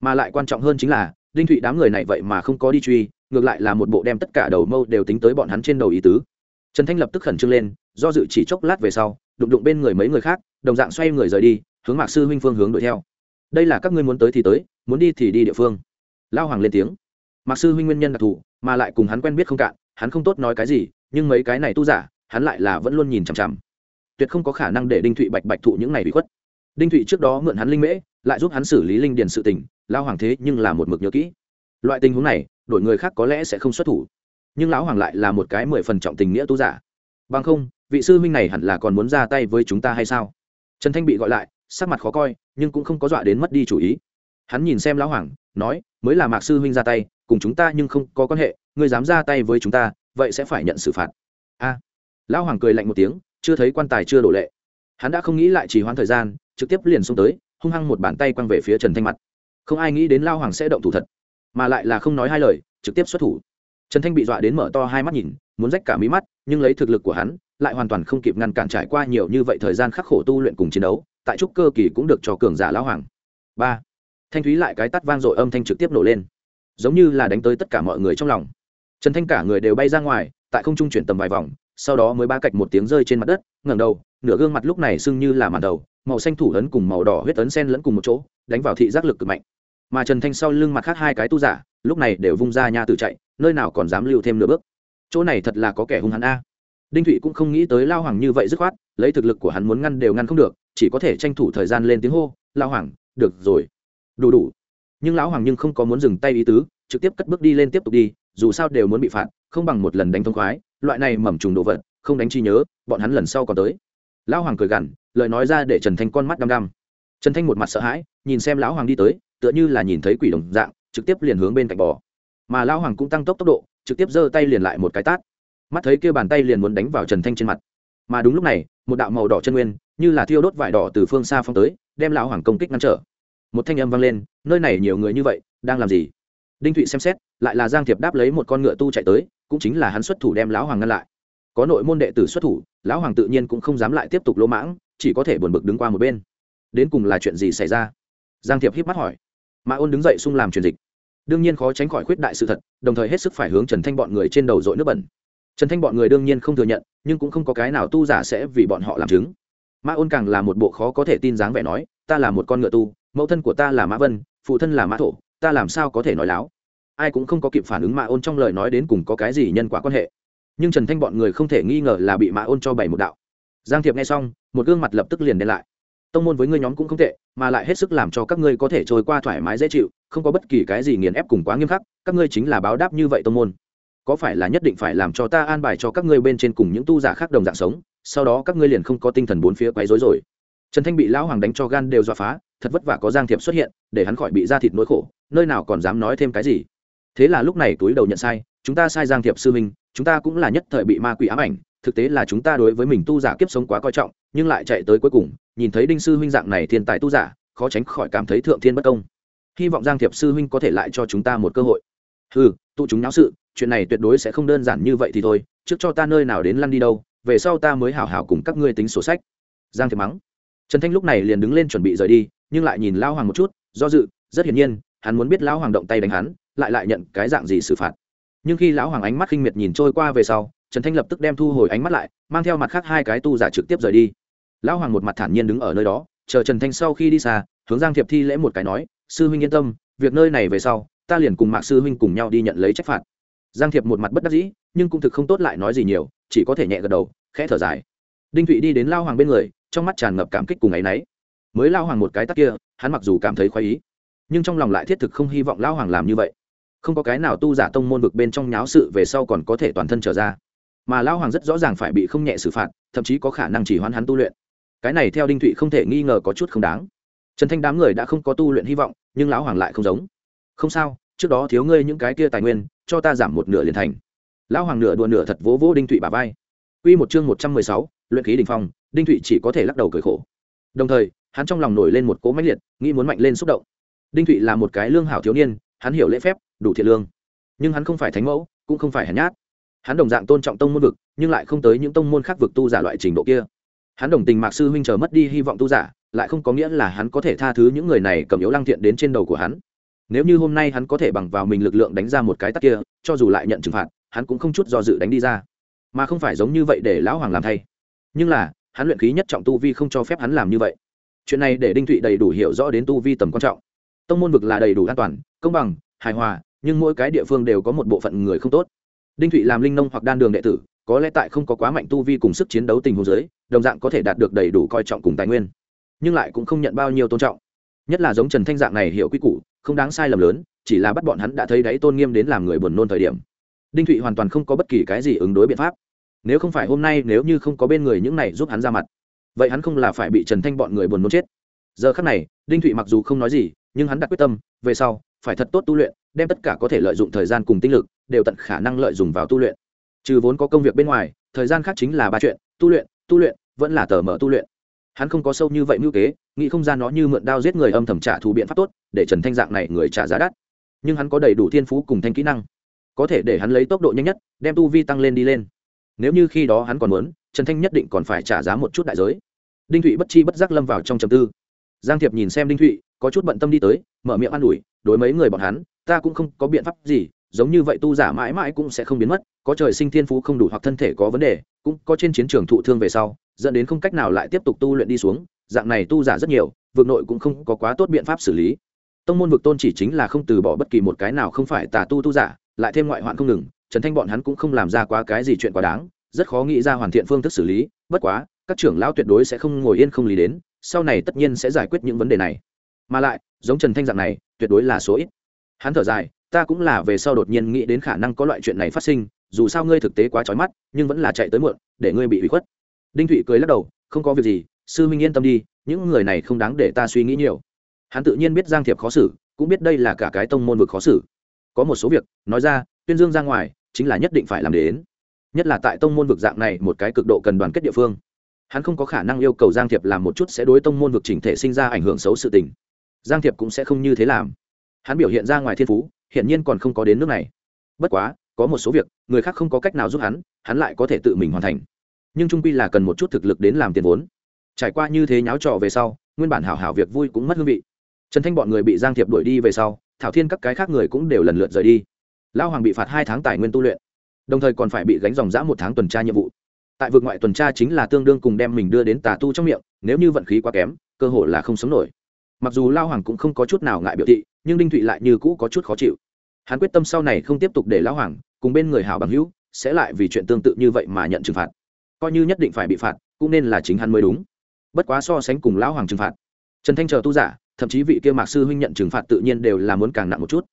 Mà lại quan trọng hơn chính là, đinh thụy đám người này vậy mà không có đi truy ngược lại là một bộ đem tất cả đầu mâu đều tính tới bọn hắn trên đầu ý tứ. Trần thanh lập tức khẩn trương lên, do dự chỉ chốc lát về sau, đụng đụng bên người mấy người khác, đồng dạng xoay người rời đi, hướng mạc sư huynh phương hướng đuổi theo. Đây là các ngươi muốn tới thì tới, muốn đi thì đi địa phương. Lao hoàng lên tiếng. Mạc sư huynh nguyên nhân đặc thù, mà lại cùng hắn quen biết không cạn, hắn không tốt nói cái gì, nhưng mấy cái này tu giả, hắn lại là vẫn luôn nhìn chằm chằm. Tuyệt không có khả năng để đinh thụy bạch bạch thụ những này bị khuất. Đinh thụy trước đó mượn hắn linh mễ, lại giúp hắn xử lý linh điền sự tình, lao hoàng thế nhưng là một mực nhớ kỹ. Loại tình huống này đổi người khác có lẽ sẽ không xuất thủ. Nhưng lão hoàng lại là một cái mười phần trọng tình nghĩa tu giả. Bằng không, vị sư huynh này hẳn là còn muốn ra tay với chúng ta hay sao? Trần thanh bị gọi lại, sắc mặt khó coi, nhưng cũng không có dọa đến mất đi chủ ý. Hắn nhìn xem lão hoàng, nói, mới là mạc sư huynh ra tay, cùng chúng ta nhưng không có quan hệ người dám ra tay với chúng ta, vậy sẽ phải nhận xử phạt. A. Lão hoàng cười lạnh một tiếng, chưa thấy quan tài chưa đổ lệ. Hắn đã không nghĩ lại chỉ hoãn thời gian, trực tiếp liền xông tới, hung hăng một bàn tay quăng về phía trần thanh mặt. Không ai nghĩ đến lao hoàng sẽ động thủ thật mà lại là không nói hai lời, trực tiếp xuất thủ. Trần thanh bị dọa đến mở to hai mắt nhìn, muốn rách cả mí mắt, nhưng lấy thực lực của hắn, lại hoàn toàn không kịp ngăn cản trải qua nhiều như vậy thời gian khắc khổ tu luyện cùng chiến đấu, tại trúc cơ kỳ cũng được cho cường giả lão hoàng. Ba. Thanh thúy lại cái tắt vang dội âm thanh trực tiếp nổ lên. Giống như là đánh tới tất cả mọi người trong lòng. Trần thanh cả người đều bay ra ngoài, tại không trung chuyển tầm vài vòng, sau đó mới ba cạch một tiếng rơi trên mặt đất, ngẩng đầu, nửa gương mặt lúc này sưng như là màn đầu, màu xanh thủ ấn cùng màu đỏ huyết ấn sen lẫn cùng một chỗ, đánh vào thị giác lực cực mạnh mà trần thanh sau lưng mặt khác hai cái tu giả, lúc này đều vung ra nha tự chạy, nơi nào còn dám lưu thêm nửa bước. Chỗ này thật là có kẻ hung hắn a. Đinh thụy cũng không nghĩ tới lao hoàng như vậy dứt khoát, lấy thực lực của hắn muốn ngăn đều ngăn không được, chỉ có thể tranh thủ thời gian lên tiếng hô, lao hoàng, được rồi. Đủ đủ. Nhưng lão hoàng nhưng không có muốn dừng tay ý tứ, trực tiếp cất bước đi lên tiếp tục đi, dù sao đều muốn bị phạt, không bằng một lần đánh thông khoái, loại này mầm trùng đồ vật, không đánh chi nhớ, bọn hắn lần sau còn tới. Lão hoàng cười gằn, lời nói ra để trần thanh con mắt đăm đăm. Trần thanh một mặt sợ hãi, nhìn xem lão hoàng đi tới tựa như là nhìn thấy quỷ đồng dạng, trực tiếp liền hướng bên cạnh bò. Mà lão hoàng cũng tăng tốc tốc độ, trực tiếp giơ tay liền lại một cái tát. Mắt thấy kia bàn tay liền muốn đánh vào trần thanh trên mặt. Mà đúng lúc này, một đạo màu đỏ chân nguyên, như là thiêu đốt vải đỏ từ phương xa phong tới, đem lão hoàng công kích ngăn trở. Một thanh âm vang lên, nơi này nhiều người như vậy, đang làm gì? Đinh thụy xem xét, lại là giang thiệp đáp lấy một con ngựa tu chạy tới, cũng chính là hắn xuất thủ đem lão hoàng ngăn lại. Có nội môn đệ tử xuất thủ, lão hoàng tự nhiên cũng không dám lại tiếp tục lỗ mãng, chỉ có thể buồn bực đứng qua một bên. Đến cùng là chuyện gì xảy ra? Giang thiệp híp mắt hỏi mã ôn đứng dậy sung làm truyền dịch. Đương nhiên khó tránh khỏi khuyết đại sự thật, đồng thời hết sức phải hướng trần thanh bọn người trên đầu dội nước bẩn. Trần thanh bọn người đương nhiên không thừa nhận, nhưng cũng không có cái nào tu giả sẽ vì bọn họ làm chứng. Mã ôn càng là một bộ khó có thể tin dáng vẻ nói, ta là một con ngựa tu, mẫu thân của ta là mã vân, phụ thân là mã thổ, ta làm sao có thể nói láo? Ai cũng không có kịp phản ứng mã ôn trong lời nói đến cùng có cái gì nhân quả quan hệ. Nhưng trần thanh bọn người không thể nghi ngờ là bị mã ôn cho bảy một đạo. Giang thiệp nghe xong, một gương mặt lập tức liền đen lại tông môn với ngươi nhóm cũng không tệ, mà lại hết sức làm cho các ngươi có thể trôi qua thoải mái dễ chịu, không có bất kỳ cái gì nghiền ép cùng quá nghiêm khắc, các ngươi chính là báo đáp như vậy tông môn. Có phải là nhất định phải làm cho ta an bài cho các ngươi bên trên cùng những tu giả khác đồng dạng sống, sau đó các ngươi liền không có tinh thần bốn phía quấy rối rồi. Trần thanh bị lão hoàng đánh cho gan đều dọa phá, thật vất vả có giang thiệp xuất hiện, để hắn khỏi bị ra thịt nỗi khổ, nơi nào còn dám nói thêm cái gì. Thế là lúc này túi đầu nhận sai, chúng ta sai giang thiệp sư minh chúng ta cũng là nhất thời bị ma quỷ ám ảnh, thực tế là chúng ta đối với mình tu giả kiếp sống quá coi trọng nhưng lại chạy tới cuối cùng, nhìn thấy đinh sư huynh dạng này thiên tài tu giả, khó tránh khỏi cảm thấy thượng thiên bất công. Hy vọng giang thiệp sư huynh có thể lại cho chúng ta một cơ hội. Ừ tụ chúng náo sự, chuyện này tuyệt đối sẽ không đơn giản như vậy thì thôi, trước cho ta nơi nào đến lăn đi đâu, về sau ta mới hảo hảo cùng các ngươi tính sổ sách. Giang thiệp mắng. Trần thanh lúc này liền đứng lên chuẩn bị rời đi, nhưng lại nhìn lao hoàng một chút, do dự, rất hiển nhiên, hắn muốn biết lão hoàng động tay đánh hắn, lại lại nhận cái dạng gì xử phạt. Nhưng khi lão hoàng ánh mắt khinh miệt nhìn trôi qua về sau, trần thanh lập tức đem thu hồi ánh mắt lại, mang theo mặt khác hai cái tu giả trực tiếp rời đi lão hoàng một mặt thản nhiên đứng ở nơi đó, chờ trần thanh sau khi đi xa, hướng giang thiệp thi lễ một cái nói, sư huynh yên tâm, việc nơi này về sau, ta liền cùng mạc sư huynh cùng nhau đi nhận lấy trách phạt. Giang thiệp một mặt bất đắc dĩ, nhưng cũng thực không tốt lại nói gì nhiều, chỉ có thể nhẹ gật đầu, khẽ thở dài. Đinh thụy đi đến lao hoàng bên người, trong mắt tràn ngập cảm kích cùng ấ y n ấ y mới lao hoàng một cái tắc kia, hắn mặc dù cảm thấy khoái ý, nhưng trong lòng lại thiết thực không hy vọng lao hoàng làm như vậy. Không có cái nào tu giả tông môn vực bên trong nháo sự về sau còn có thể toàn thân trở ra. Mà lao hoàng rất rõ ràng phải bị không nhẹ xử phạt, thậm chí có khả năng chỉ hoãn hắn tu luyện cái này theo đinh thụy không thể nghi ngờ có chút không đáng trần thanh đám người đã không có tu luyện hy vọng nhưng lão hoàng lại không giống không sao trước đó thiếu ngươi những cái kia tài nguyên cho ta giảm một nửa liền thành lão hoàng nửa đùa nửa thật vỗ vỗ đinh thụy bà vai Quy một chương một trăm mười sáu, luyện khí đỉnh phong, Đinh Thụy chỉ có thể lắc đầu cười khổ. Đồng thời, hắn trong lòng nổi lên một cỗ mãnh liệt, nghĩ muốn mạnh lên xúc động. Đinh Thụy là một cái lương hảo thiếu niên, hắn hiểu lễ phép, đủ thiện lương. Nhưng hắn không phải thánh mẫu, cũng không phải hèn nhát. Hắn đồng dạng tôn trọng tông môn vực, nhưng lại không tới những tông môn khác vực tu giả loại trình độ kia. Hắn đồng tình Mạc sư huynh chờ mất đi hy vọng tu giả, lại không có nghĩa là hắn có thể tha thứ những người này cầm yếu lăng thiện đến trên đầu của hắn. Nếu như hôm nay hắn có thể bằng vào mình lực lượng đánh ra một cái tắt kia, cho dù lại nhận trừng phạt, hắn cũng không chút do dự đánh đi ra. Mà không phải giống như vậy để lão hoàng làm thay. Nhưng là hắn luyện khí nhất trọng tu vi không cho phép hắn làm như vậy. Chuyện này để đinh thụy đầy đủ hiểu rõ đến tu vi tầm quan trọng. Tông môn vực là đầy đủ an toàn công bằng hài hòa nhưng mỗi cái địa phương đều có một bộ phận người không tốt. Đinh thụy làm linh nông hoặc đan đường đệ tử có lẽ tại không có quá mạnh tu vi cùng sức chiến đấu tình huống giới đồng dạng có thể đạt được đầy đủ coi trọng cùng tài nguyên, nhưng lại cũng không nhận bao nhiêu tôn trọng. Nhất là giống trần thanh dạng này hiểu quy củ, không đáng sai lầm lớn, chỉ là bắt bọn hắn đã thấy đáy tôn nghiêm đến làm người buồn nôn thời điểm. Đinh thụy hoàn toàn không có bất kỳ cái gì ứng đối biện pháp. Nếu không phải hôm nay, nếu như không có bên người những này giúp hắn ra mặt, vậy hắn không là phải bị trần thanh bọn người buồn nôn chết. Giờ khắc này, đinh thụy mặc dù không nói gì, nhưng hắn đặt quyết tâm, về sau, phải thật tốt tu luyện, đem tất cả có thể lợi dụng thời gian cùng tinh lực, đều tận khả năng lợi dụng vào tu luyện trừ vốn có công việc bên ngoài, thời gian khác chính là ba chuyện, tu luyện tu luyện, vẫn là tờ mở tu luyện. Hắn không có sâu như vậy mưu kế, nghĩ không gian nó như mượn đao giết người âm thầm trả thù biện pháp tốt, để trần thanh dạng này người trả giá đắt. Nhưng hắn có đầy đủ thiên phú cùng thanh kỹ năng, có thể để hắn lấy tốc độ nhanh nhất, đem tu vi tăng lên đi lên. Nếu như khi đó hắn còn muốn, trần thanh nhất định còn phải trả giá một chút đại giới. Đinh thụy bất chi bất giác lâm vào trong trầm tư. Giang thiệp nhìn xem đinh thụy, có chút bận tâm đi tới, mở miệng an ủi, đối mấy người bọn hắn, ta cũng không có biện pháp gì giống như vậy tu giả mãi mãi cũng sẽ không biến mất, có trời sinh thiên phú không đủ hoặc thân thể có vấn đề, cũng có trên chiến trường thụ thương về sau, dẫn đến không cách nào lại tiếp tục tu luyện đi xuống, dạng này tu giả rất nhiều, vực nội cũng không có quá tốt biện pháp xử lý. Tông môn vực tôn chỉ chính là không từ bỏ bất kỳ một cái nào không phải tà tu tu giả, lại thêm ngoại hoạn không ngừng, trần thanh bọn hắn cũng không làm ra quá cái gì chuyện quá đáng, rất khó nghĩ ra hoàn thiện phương thức xử lý, bất quá, các trưởng lão tuyệt đối sẽ không ngồi yên không lý đến, sau này tất nhiên sẽ giải quyết những vấn đề này. Mà lại, giống trần thanh dạng này, tuyệt đối là số ít. Hắn thở dài ta cũng là về sau đột nhiên nghĩ đến khả năng có loại chuyện này phát sinh, dù sao ngươi thực tế quá trói mắt, nhưng vẫn là chạy tới muộn, để ngươi bị hủy khuất. Đinh thụy cười lắc đầu, không có việc gì, sư minh yên tâm đi, những người này không đáng để ta suy nghĩ nhiều. Hắn tự nhiên biết giang thiệp khó xử, cũng biết đây là cả cái tông môn vực khó xử. Có một số việc, nói ra, tuyên dương ra ngoài, chính là nhất định phải làm đến. Nhất là tại tông môn vực dạng này một cái cực độ cần đoàn kết địa phương. Hắn không có khả năng yêu cầu giang thiệp làm một chút sẽ đối tông môn vực chỉnh thể sinh ra ảnh hưởng xấu sự tình. Giang thiệp cũng sẽ không như thế làm. Hắn biểu hiện ra ngoài thiên phú hiện nhiên còn không có đến nước này. Bất quá, có một số việc, người khác không có cách nào giúp hắn hắn lại có thể tự mình hoàn thành. Nhưng trung quy là cần một chút thực lực đến làm tiền vốn. Trải qua như thế nháo trò về sau, nguyên bản hảo hảo việc vui cũng mất hương vị. Trần thanh bọn người bị giang thiệp đuổi đi về sau, thảo thiên các cái khác người cũng đều lần lượt rời đi. Lao hoàng bị phạt hai tháng tài nguyên tu luyện, đồng thời còn phải bị gánh dòng dã một tháng tuần tra nhiệm vụ. Tại vực ngoại tuần tra chính là tương đương cùng đem mình đưa đến tà tu trong miệng, nếu như vận khí quá kém, cơ hội là không sống nổi mặc dù lao hoàng cũng không có chút nào ngại biểu thị, nhưng đinh thụy lại như cũ có chút khó chịu. Hắn quyết tâm sau này không tiếp tục để lão hoàng cùng bên người hảo bằng hữu sẽ lại vì chuyện tương tự như vậy mà nhận trừng phạt. Coi như nhất định phải bị phạt, cũng nên là chính hắn mới đúng. Bất quá so sánh cùng lão hoàng trừng phạt, trần thanh chờ tu giả, thậm chí vị kia mạc sư huynh nhận trừng phạt tự nhiên đều là muốn càng nặng một chút.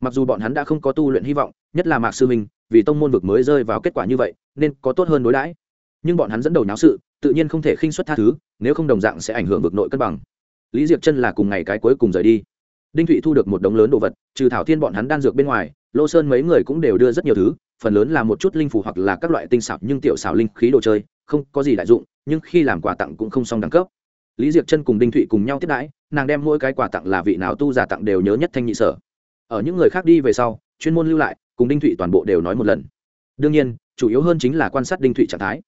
Mặc dù bọn hắn đã không có tu luyện hy vọng, nhất là mạc sư huynh, vì tông môn vực mới rơi vào kết quả như vậy, nên có tốt hơn đối đãi. Nhưng bọn hắn dẫn đầu náo sự, tự nhiên không thể khinh xuất tha thứ, nếu không đồng dạng sẽ ảnh hưởng vực nội cân bằng lý diệp chân là cùng ngày cái cuối cùng rời đi đinh thụy thu được một đống lớn đồ vật trừ thảo thiên bọn hắn đan dược bên ngoài lô sơn mấy người cũng đều đưa rất nhiều thứ phần lớn là một chút linh phủ hoặc là các loại tinh xảo nhưng tiểu xảo linh khí đồ chơi không có gì đại dụng nhưng khi làm quà tặng cũng không xong đẳng cấp lý diệp chân cùng đinh thụy cùng nhau tiếp đãi nàng đem mỗi cái quà tặng là vị nào tu giả tặng đều nhớ nhất thanh nhị sở ở những người khác đi về sau chuyên môn lưu lại cùng đinh thụy toàn bộ đều nói một lần đương nhiên chủ yếu hơn chính là quan sát đinh thụy trạng thái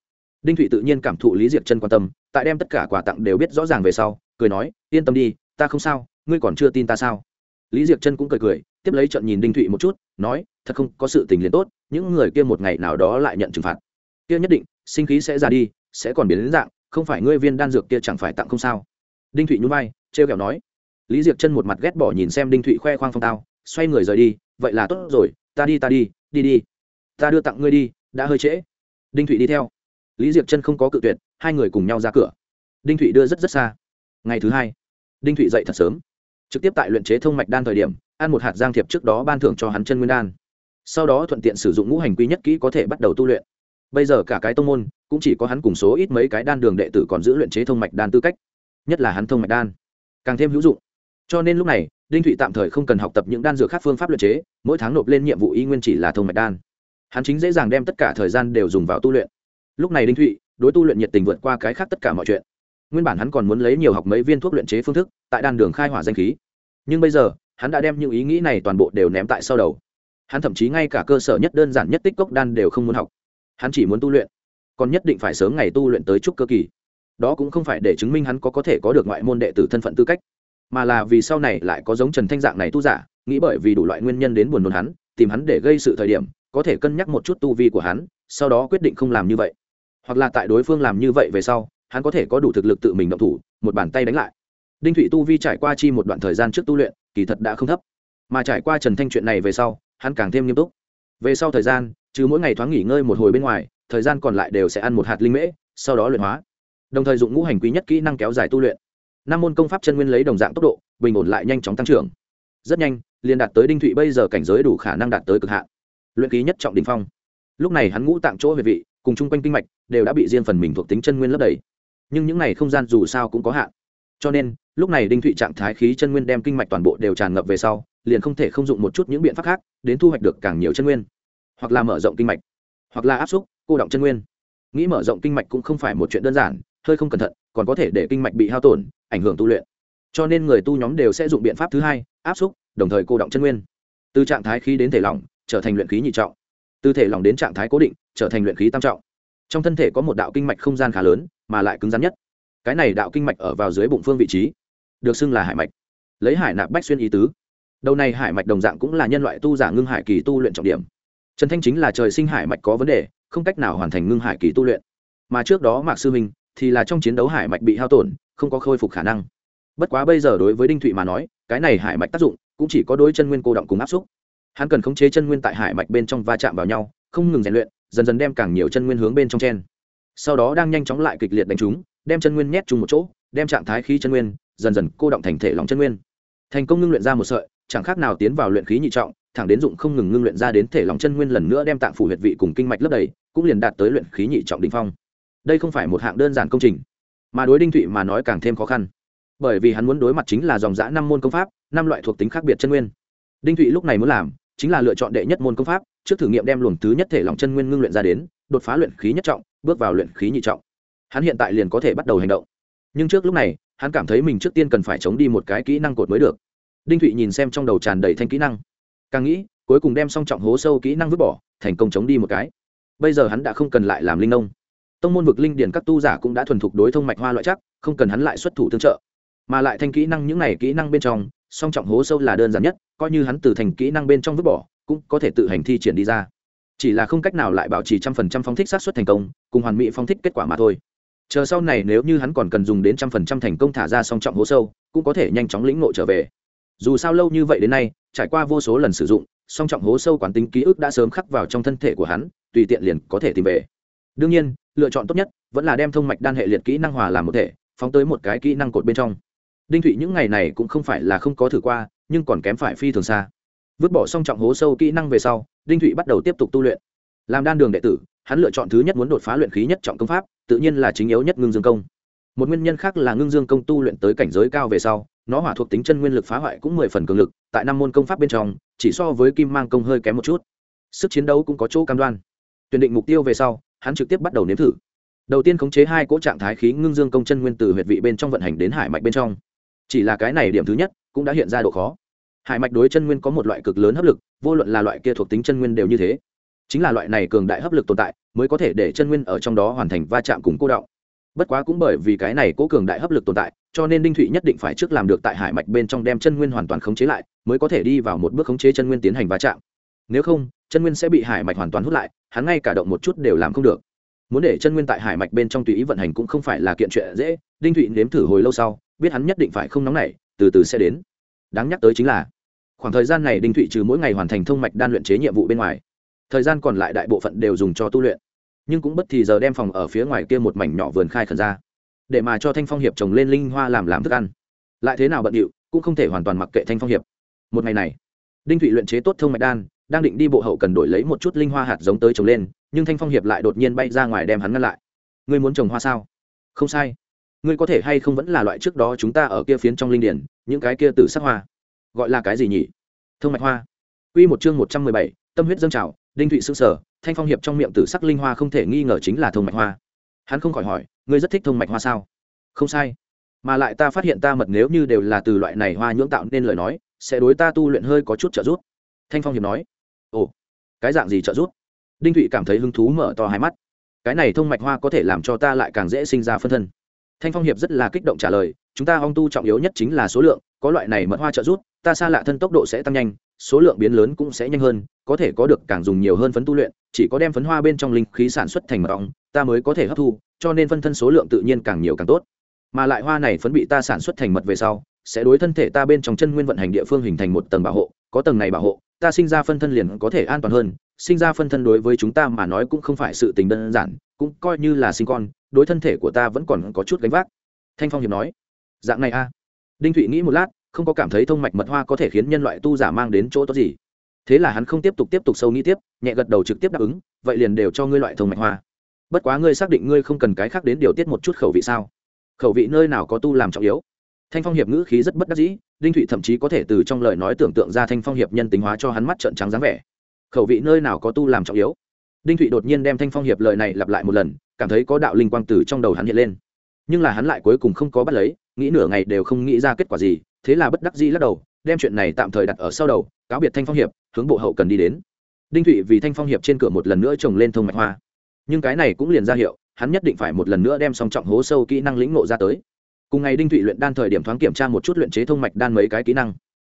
đinh thụy tự nhiên cảm thụ lý diệp chân quan tâm tại đem tất cả quà tặng đều biết rõ ràng về sau cười nói, yên tâm đi, ta không sao, ngươi còn chưa tin ta sao? Lý Diệc chân cũng cười cười, tiếp lấy trận nhìn đinh thụy một chút, nói, thật không có sự tình liền tốt, những người kia một ngày nào đó lại nhận trừng phạt. Kia nhất định, sinh khí sẽ ra đi, sẽ còn biến đến dạng, không phải ngươi viên đan dược kia chẳng phải tặng không sao? Đinh thụy nhún vai, trêu kẹo nói. Lý Diệc chân một mặt ghét bỏ nhìn xem đinh thụy khoe khoang phong tao, xoay người rời đi, vậy là tốt rồi, ta đi ta đi đi đi. Ta đưa tặng ngươi đi, đã hơi trễ. Đinh thụy đi theo. Lý Diệc chân không có cự tuyệt, hai người cùng nhau ra cửa. Đinh thụy đưa rất rất xa ngày thứ hai. Đinh thụy dậy thật sớm. Trực tiếp tại luyện chế thông mạch đan thời điểm, ăn một hạt giang thiệp trước đó ban thưởng cho hắn chân nguyên đan. Sau đó thuận tiện sử dụng ngũ hành quy nhất kỹ có thể bắt đầu tu luyện. Bây giờ cả cái tông môn, cũng chỉ có hắn cùng số ít mấy cái đan đường đệ tử còn giữ luyện chế thông mạch đan tư cách. Nhất là hắn thông mạch đan, càng thêm hữu dụng. Cho nên lúc này, đinh thụy tạm thời không cần học tập những đan dược khác phương pháp luyện chế, mỗi tháng nộp lên nhiệm vụ y nguyên chỉ là thông mạch đan. Hắn chính dễ dàng đem tất cả thời gian đều dùng vào tu luyện. Lúc này đinh thụy, đối tu luyện nhiệt tình vượt qua cái khác tất cả mọi chuyện nguyên bản hắn còn muốn lấy nhiều học mấy viên thuốc luyện chế phương thức, tại đan đường khai hỏa danh khí. Nhưng bây giờ, hắn đã đem những ý nghĩ này toàn bộ đều ném tại sau đầu. Hắn thậm chí ngay cả cơ sở nhất đơn giản nhất tích cốc đan đều không muốn học. Hắn chỉ muốn tu luyện. Còn nhất định phải sớm ngày tu luyện tới trúc cơ kỳ. Đó cũng không phải để chứng minh hắn có có thể có được ngoại môn đệ tử thân phận tư cách. Mà là vì sau này lại có giống trần thanh dạng này tu giả, nghĩ bởi vì đủ loại nguyên nhân đến buồn nôn hắn, tìm hắn để gây sự thời điểm, có thể cân nhắc một chút tu vi của hắn, sau đó quyết định không làm như vậy. Hoặc là tại đối phương làm như vậy về sau hắn có thể có đủ thực lực tự mình động thủ, một bàn tay đánh lại. Đinh thụy tu vi trải qua chi một đoạn thời gian trước tu luyện, kỳ thật đã không thấp. Mà trải qua trần thanh chuyện này về sau, hắn càng thêm nghiêm túc. Về sau thời gian, trừ mỗi ngày thoáng nghỉ ngơi một hồi bên ngoài, thời gian còn lại đều sẽ ăn một hạt linh mễ, sau đó luyện hóa. Đồng thời dụng ngũ hành quý nhất kỹ năng kéo dài tu luyện. Năm môn công pháp chân nguyên lấy đồng dạng tốc độ, bình ổn lại nhanh chóng tăng trưởng. Rất nhanh, liền đạt tới đinh thụy bây giờ cảnh giới đủ khả năng đạt tới cực hạn. Luyện ký nhất trọng đình phong. Lúc này hắn ngũ tạng chỗ về vị, cùng chung quanh kinh mạch, đều đã bị riêng phần mình thuộc tính chân nguyên lấp đầy nhưng những này không gian dù sao cũng có hạn. Cho nên, lúc này đinh thụy trạng thái khí chân nguyên đem kinh mạch toàn bộ đều tràn ngập về sau, liền không thể không dụng một chút những biện pháp khác, đến thu hoạch được càng nhiều chân nguyên. Hoặc là mở rộng kinh mạch. Hoặc là áp xúc, cô động chân nguyên. Nghĩ mở rộng kinh mạch cũng không phải một chuyện đơn giản, hơi không cẩn thận, còn có thể để kinh mạch bị hao tổn, ảnh hưởng tu luyện. Cho nên người tu nhóm đều sẽ dụng biện pháp thứ hai, áp xúc, đồng thời cô động chân nguyên. Từ trạng thái khí đến thể lỏng, trở thành luyện khí nhị trọng. Từ thể lỏng đến trạng thái cố định, trở thành luyện khí tam trọng. Trong thân thể có một đạo kinh mạch không gian khá lớn mà lại cứng rắn nhất. Cái này đạo kinh mạch ở vào dưới bụng phương vị trí, được xưng là hải mạch. Lấy hải nạp bách xuyên ý tứ. Đầu này hải mạch đồng dạng cũng là nhân loại tu giả ngưng hải kỳ tu luyện trọng điểm. Trần thanh chính là trời sinh hải mạch có vấn đề, không cách nào hoàn thành ngưng hải kỳ tu luyện. Mà trước đó mạc sư minh thì là trong chiến đấu hải mạch bị hao tổn, không có khôi phục khả năng. Bất quá bây giờ đối với đinh thụy mà nói, cái này hải mạch tác dụng cũng chỉ có đôi chân nguyên cô động cùng áp xúc. Hắn cần khống chế chân nguyên tại hải mạch bên trong va chạm vào nhau, không ngừng rèn luyện, dần dần đem càng nhiều chân nguyên hướng bên trong chen sau đó đang nhanh chóng lại kịch liệt đánh chúng, đem chân nguyên nhét chung một chỗ, đem trạng thái khí chân nguyên dần dần cô động thành thể lòng chân nguyên. Thành công ngưng luyện ra một sợi, chẳng khác nào tiến vào luyện khí nhị trọng, thẳng đến dụng không ngừng ngưng luyện ra đến thể lòng chân nguyên lần nữa đem tạng phủ huyệt vị cùng kinh mạch lấp đầy, cũng liền đạt tới luyện khí nhị trọng đình phong. Đây không phải một hạng đơn giản công trình, mà đối đinh thụy mà nói càng thêm khó khăn, bởi vì hắn muốn đối mặt chính là dòng giã năm môn công pháp, năm loại thuộc tính khác biệt chân nguyên. Đinh thụy lúc này muốn làm chính là lựa chọn đệ nhất môn công pháp, trước thử nghiệm đem luồng thứ nhất thể lòng chân nguyên ngưng luyện ra đến, đột phá luyện khí nhất trọng bước vào luyện khí nhị trọng. Hắn hiện tại liền có thể bắt đầu hành động. Nhưng trước lúc này, hắn cảm thấy mình trước tiên cần phải chống đi một cái kỹ năng cột mới được. Đinh thụy nhìn xem trong đầu tràn đầy thanh kỹ năng. Càng nghĩ, cuối cùng đem song trọng hố sâu kỹ năng vứt bỏ, thành công chống đi một cái. Bây giờ hắn đã không cần lại làm linh nông. Tông môn vực linh điển các tu giả cũng đã thuần thục đối thông mạch hoa loại chắc, không cần hắn lại xuất thủ tương trợ. Mà lại thanh kỹ năng những này kỹ năng bên trong, song trọng hố sâu là đơn giản nhất, coi như hắn từ thành kỹ năng bên trong vứt bỏ, cũng có thể tự hành thi triển đi ra chỉ là không cách nào lại bảo trì trăm phần trăm phong thích sát xuất thành công, cùng hoàn mỹ phong thích kết quả mà thôi. Chờ sau này nếu như hắn còn cần dùng đến trăm phần trăm thành công thả ra song trọng hố sâu, cũng có thể nhanh chóng lĩnh ngộ trở về. Dù sao lâu như vậy đến nay, trải qua vô số lần sử dụng, song trọng hố sâu quán tính ký ức đã sớm khắc vào trong thân thể của hắn, tùy tiện liền có thể tìm về. Đương nhiên, lựa chọn tốt nhất vẫn là đem thông mạch đan hệ liệt kỹ năng hòa làm một thể, phóng tới một cái kỹ năng cột bên trong. Đinh thụy những ngày này cũng không phải là không có thử qua, nhưng còn kém phải phi thường xa. Vứt bỏ song trọng hố sâu kỹ năng về sau đinh thụy bắt đầu tiếp tục tu luyện. Làm đan đường đệ tử, hắn lựa chọn thứ nhất muốn đột phá luyện khí nhất trọng công pháp, tự nhiên là chính yếu nhất ngưng dương công. Một nguyên nhân khác là ngưng dương công tu luyện tới cảnh giới cao về sau, nó hỏa thuộc tính chân nguyên lực phá hoại cũng mười phần cường lực, tại năm môn công pháp bên trong, chỉ so với kim mang công hơi kém một chút. Sức chiến đấu cũng có chỗ cam đoan. Tuyển định mục tiêu về sau, hắn trực tiếp bắt đầu nếm thử. Đầu tiên khống chế hai cỗ trạng thái khí ngưng dương công chân nguyên từ huyệt vị bên trong vận hành đến hải mạch bên trong. Chỉ là cái này điểm thứ nhất, cũng đã hiện ra độ khó hải mạch đối chân nguyên có một loại cực lớn hấp lực, vô luận là loại kia thuộc tính chân nguyên đều như thế. Chính là loại này cường đại hấp lực tồn tại, mới có thể để chân nguyên ở trong đó hoàn thành va chạm cùng cô động. Bất quá cũng bởi vì cái này cố cường đại hấp lực tồn tại, cho nên đinh thụy nhất định phải trước làm được tại hải mạch bên trong đem chân nguyên hoàn toàn khống chế lại, mới có thể đi vào một bước khống chế chân nguyên tiến hành va chạm. Nếu không, chân nguyên sẽ bị hải mạch hoàn toàn hút lại, hắn ngay cả động một chút đều làm không được. Muốn để chân nguyên tại hải mạch bên trong tùy ý vận hành cũng không phải là kiện chuyện dễ, đinh thụy nếm thử hồi lâu sau, biết hắn nhất định phải không nóng nảy, từ từ sẽ đến đáng nhắc tới chính là, khoảng thời gian này đinh thụy trừ mỗi ngày hoàn thành thông mạch đan luyện chế nhiệm vụ bên ngoài, thời gian còn lại đại bộ phận đều dùng cho tu luyện. Nhưng cũng bất thì giờ đem phòng ở phía ngoài kia một mảnh nhỏ vườn khai khẩn ra, để mà cho thanh phong hiệp trồng lên linh hoa làm làm thức ăn. Lại thế nào bận điệu, cũng không thể hoàn toàn mặc kệ thanh phong hiệp. Một ngày này, đinh thụy luyện chế tốt thông mạch đan, đang định đi bộ hậu cần đổi lấy một chút linh hoa hạt giống tới trồng lên, nhưng thanh phong hiệp lại đột nhiên bay ra ngoài đem hắn ngăn lại. Ngươi muốn trồng hoa sao? Không sai ngươi có thể hay không vẫn là loại trước đó chúng ta ở kia phiến trong linh điển những cái kia từ sắc hoa gọi là cái gì nhỉ thông mạch hoa Quy một chương một trăm mười bảy, tâm huyết dâng trào, Đinh Thụy sững sờ, Thanh Phong hiệp trong miệng tử sắc linh hoa không thể nghi ngờ chính là thông mạch hoa. Hắn không khỏi hỏi, ngươi rất thích thông mạch hoa sao? Không sai. Mà lại ta phát hiện ta mật nếu như đều là từ loại này hoa nhưỡng tạo nên lời nói, sẽ đối ta tu luyện hơi có chút trợ giúp. Thanh Phong hiệp nói. Ồ, cái dạng gì trợ giúp? Đinh Thụy cảm thấy hứng thú mở to hai mắt. Cái này thông mạch hoa có thể làm cho ta lại càng dễ sinh ra phân thân. Thanh Phong hiệp rất là kích động trả lời, chúng ta ong tu trọng yếu nhất chính là số lượng, có loại này mật hoa trợ giúp, ta xa lạ thân tốc độ sẽ tăng nhanh, số lượng biến lớn cũng sẽ nhanh hơn có thể có được càng dùng nhiều hơn phấn tu luyện chỉ có đem phấn hoa bên trong linh khí sản xuất thành mật ong ta mới có thể hấp thu cho nên phân thân số lượng tự nhiên càng nhiều càng tốt. Mà lại hoa này phấn bị ta sản xuất thành mật về sau sẽ đối thân thể ta bên trong chân nguyên vận hành địa phương hình thành một tầng bảo hộ có tầng này bảo hộ ta sinh ra phân thân liền có thể an toàn hơn sinh ra phân thân đối với chúng ta mà nói cũng không phải sự tình đơn giản, cũng coi như là sinh con, đối thân thể của ta vẫn còn có chút gánh vác. Thanh phong hiệp nói. Dạng này a đinh thụy nghĩ một lát, không có cảm thấy thông mạch mật hoa có thể khiến nhân loại tu giả mang đến chỗ tốt gì. Thế là hắn không tiếp tục tiếp tục sâu nghĩ tiếp, nhẹ gật đầu trực tiếp đáp ứng, vậy liền đều cho ngươi loại thông mạch hoa. Bất quá ngươi xác định ngươi không cần cái khác đến điều tiết một chút khẩu vị sao? Khẩu vị nơi nào có tu làm trọng yếu? Thanh phong hiệp ngữ khí rất bất đắc dĩ, đinh thụy thậm chí có thể từ trong lời nói tưởng tượng ra thanh phong hiệp nhân tính hóa cho hắn mắt trợn trắng dáng vẻ khẩu vị nơi nào có tu làm trọng yếu. Đinh thụy đột nhiên đem thanh phong hiệp lời này lặp lại một lần, cảm thấy có đạo linh quang tử trong đầu hắn hiện lên. Nhưng là hắn lại cuối cùng không có bắt lấy, nghĩ nửa ngày đều không nghĩ ra kết quả gì, thế là bất đắc dĩ lắc đầu, đem chuyện này tạm thời đặt ở sau đầu, cáo biệt thanh phong hiệp, hướng bộ hậu cần đi đến. Đinh thụy vì thanh phong hiệp trên cửa một lần nữa trồng lên thông mạch hoa. Nhưng cái này cũng liền ra hiệu, hắn nhất định phải một lần nữa đem song trọng hố sâu kỹ năng lĩnh ngộ ra tới. Cùng ngày đinh thụy luyện đan thời điểm thoáng kiểm tra một chút luyện chế thông mạch đan mấy cái kỹ năng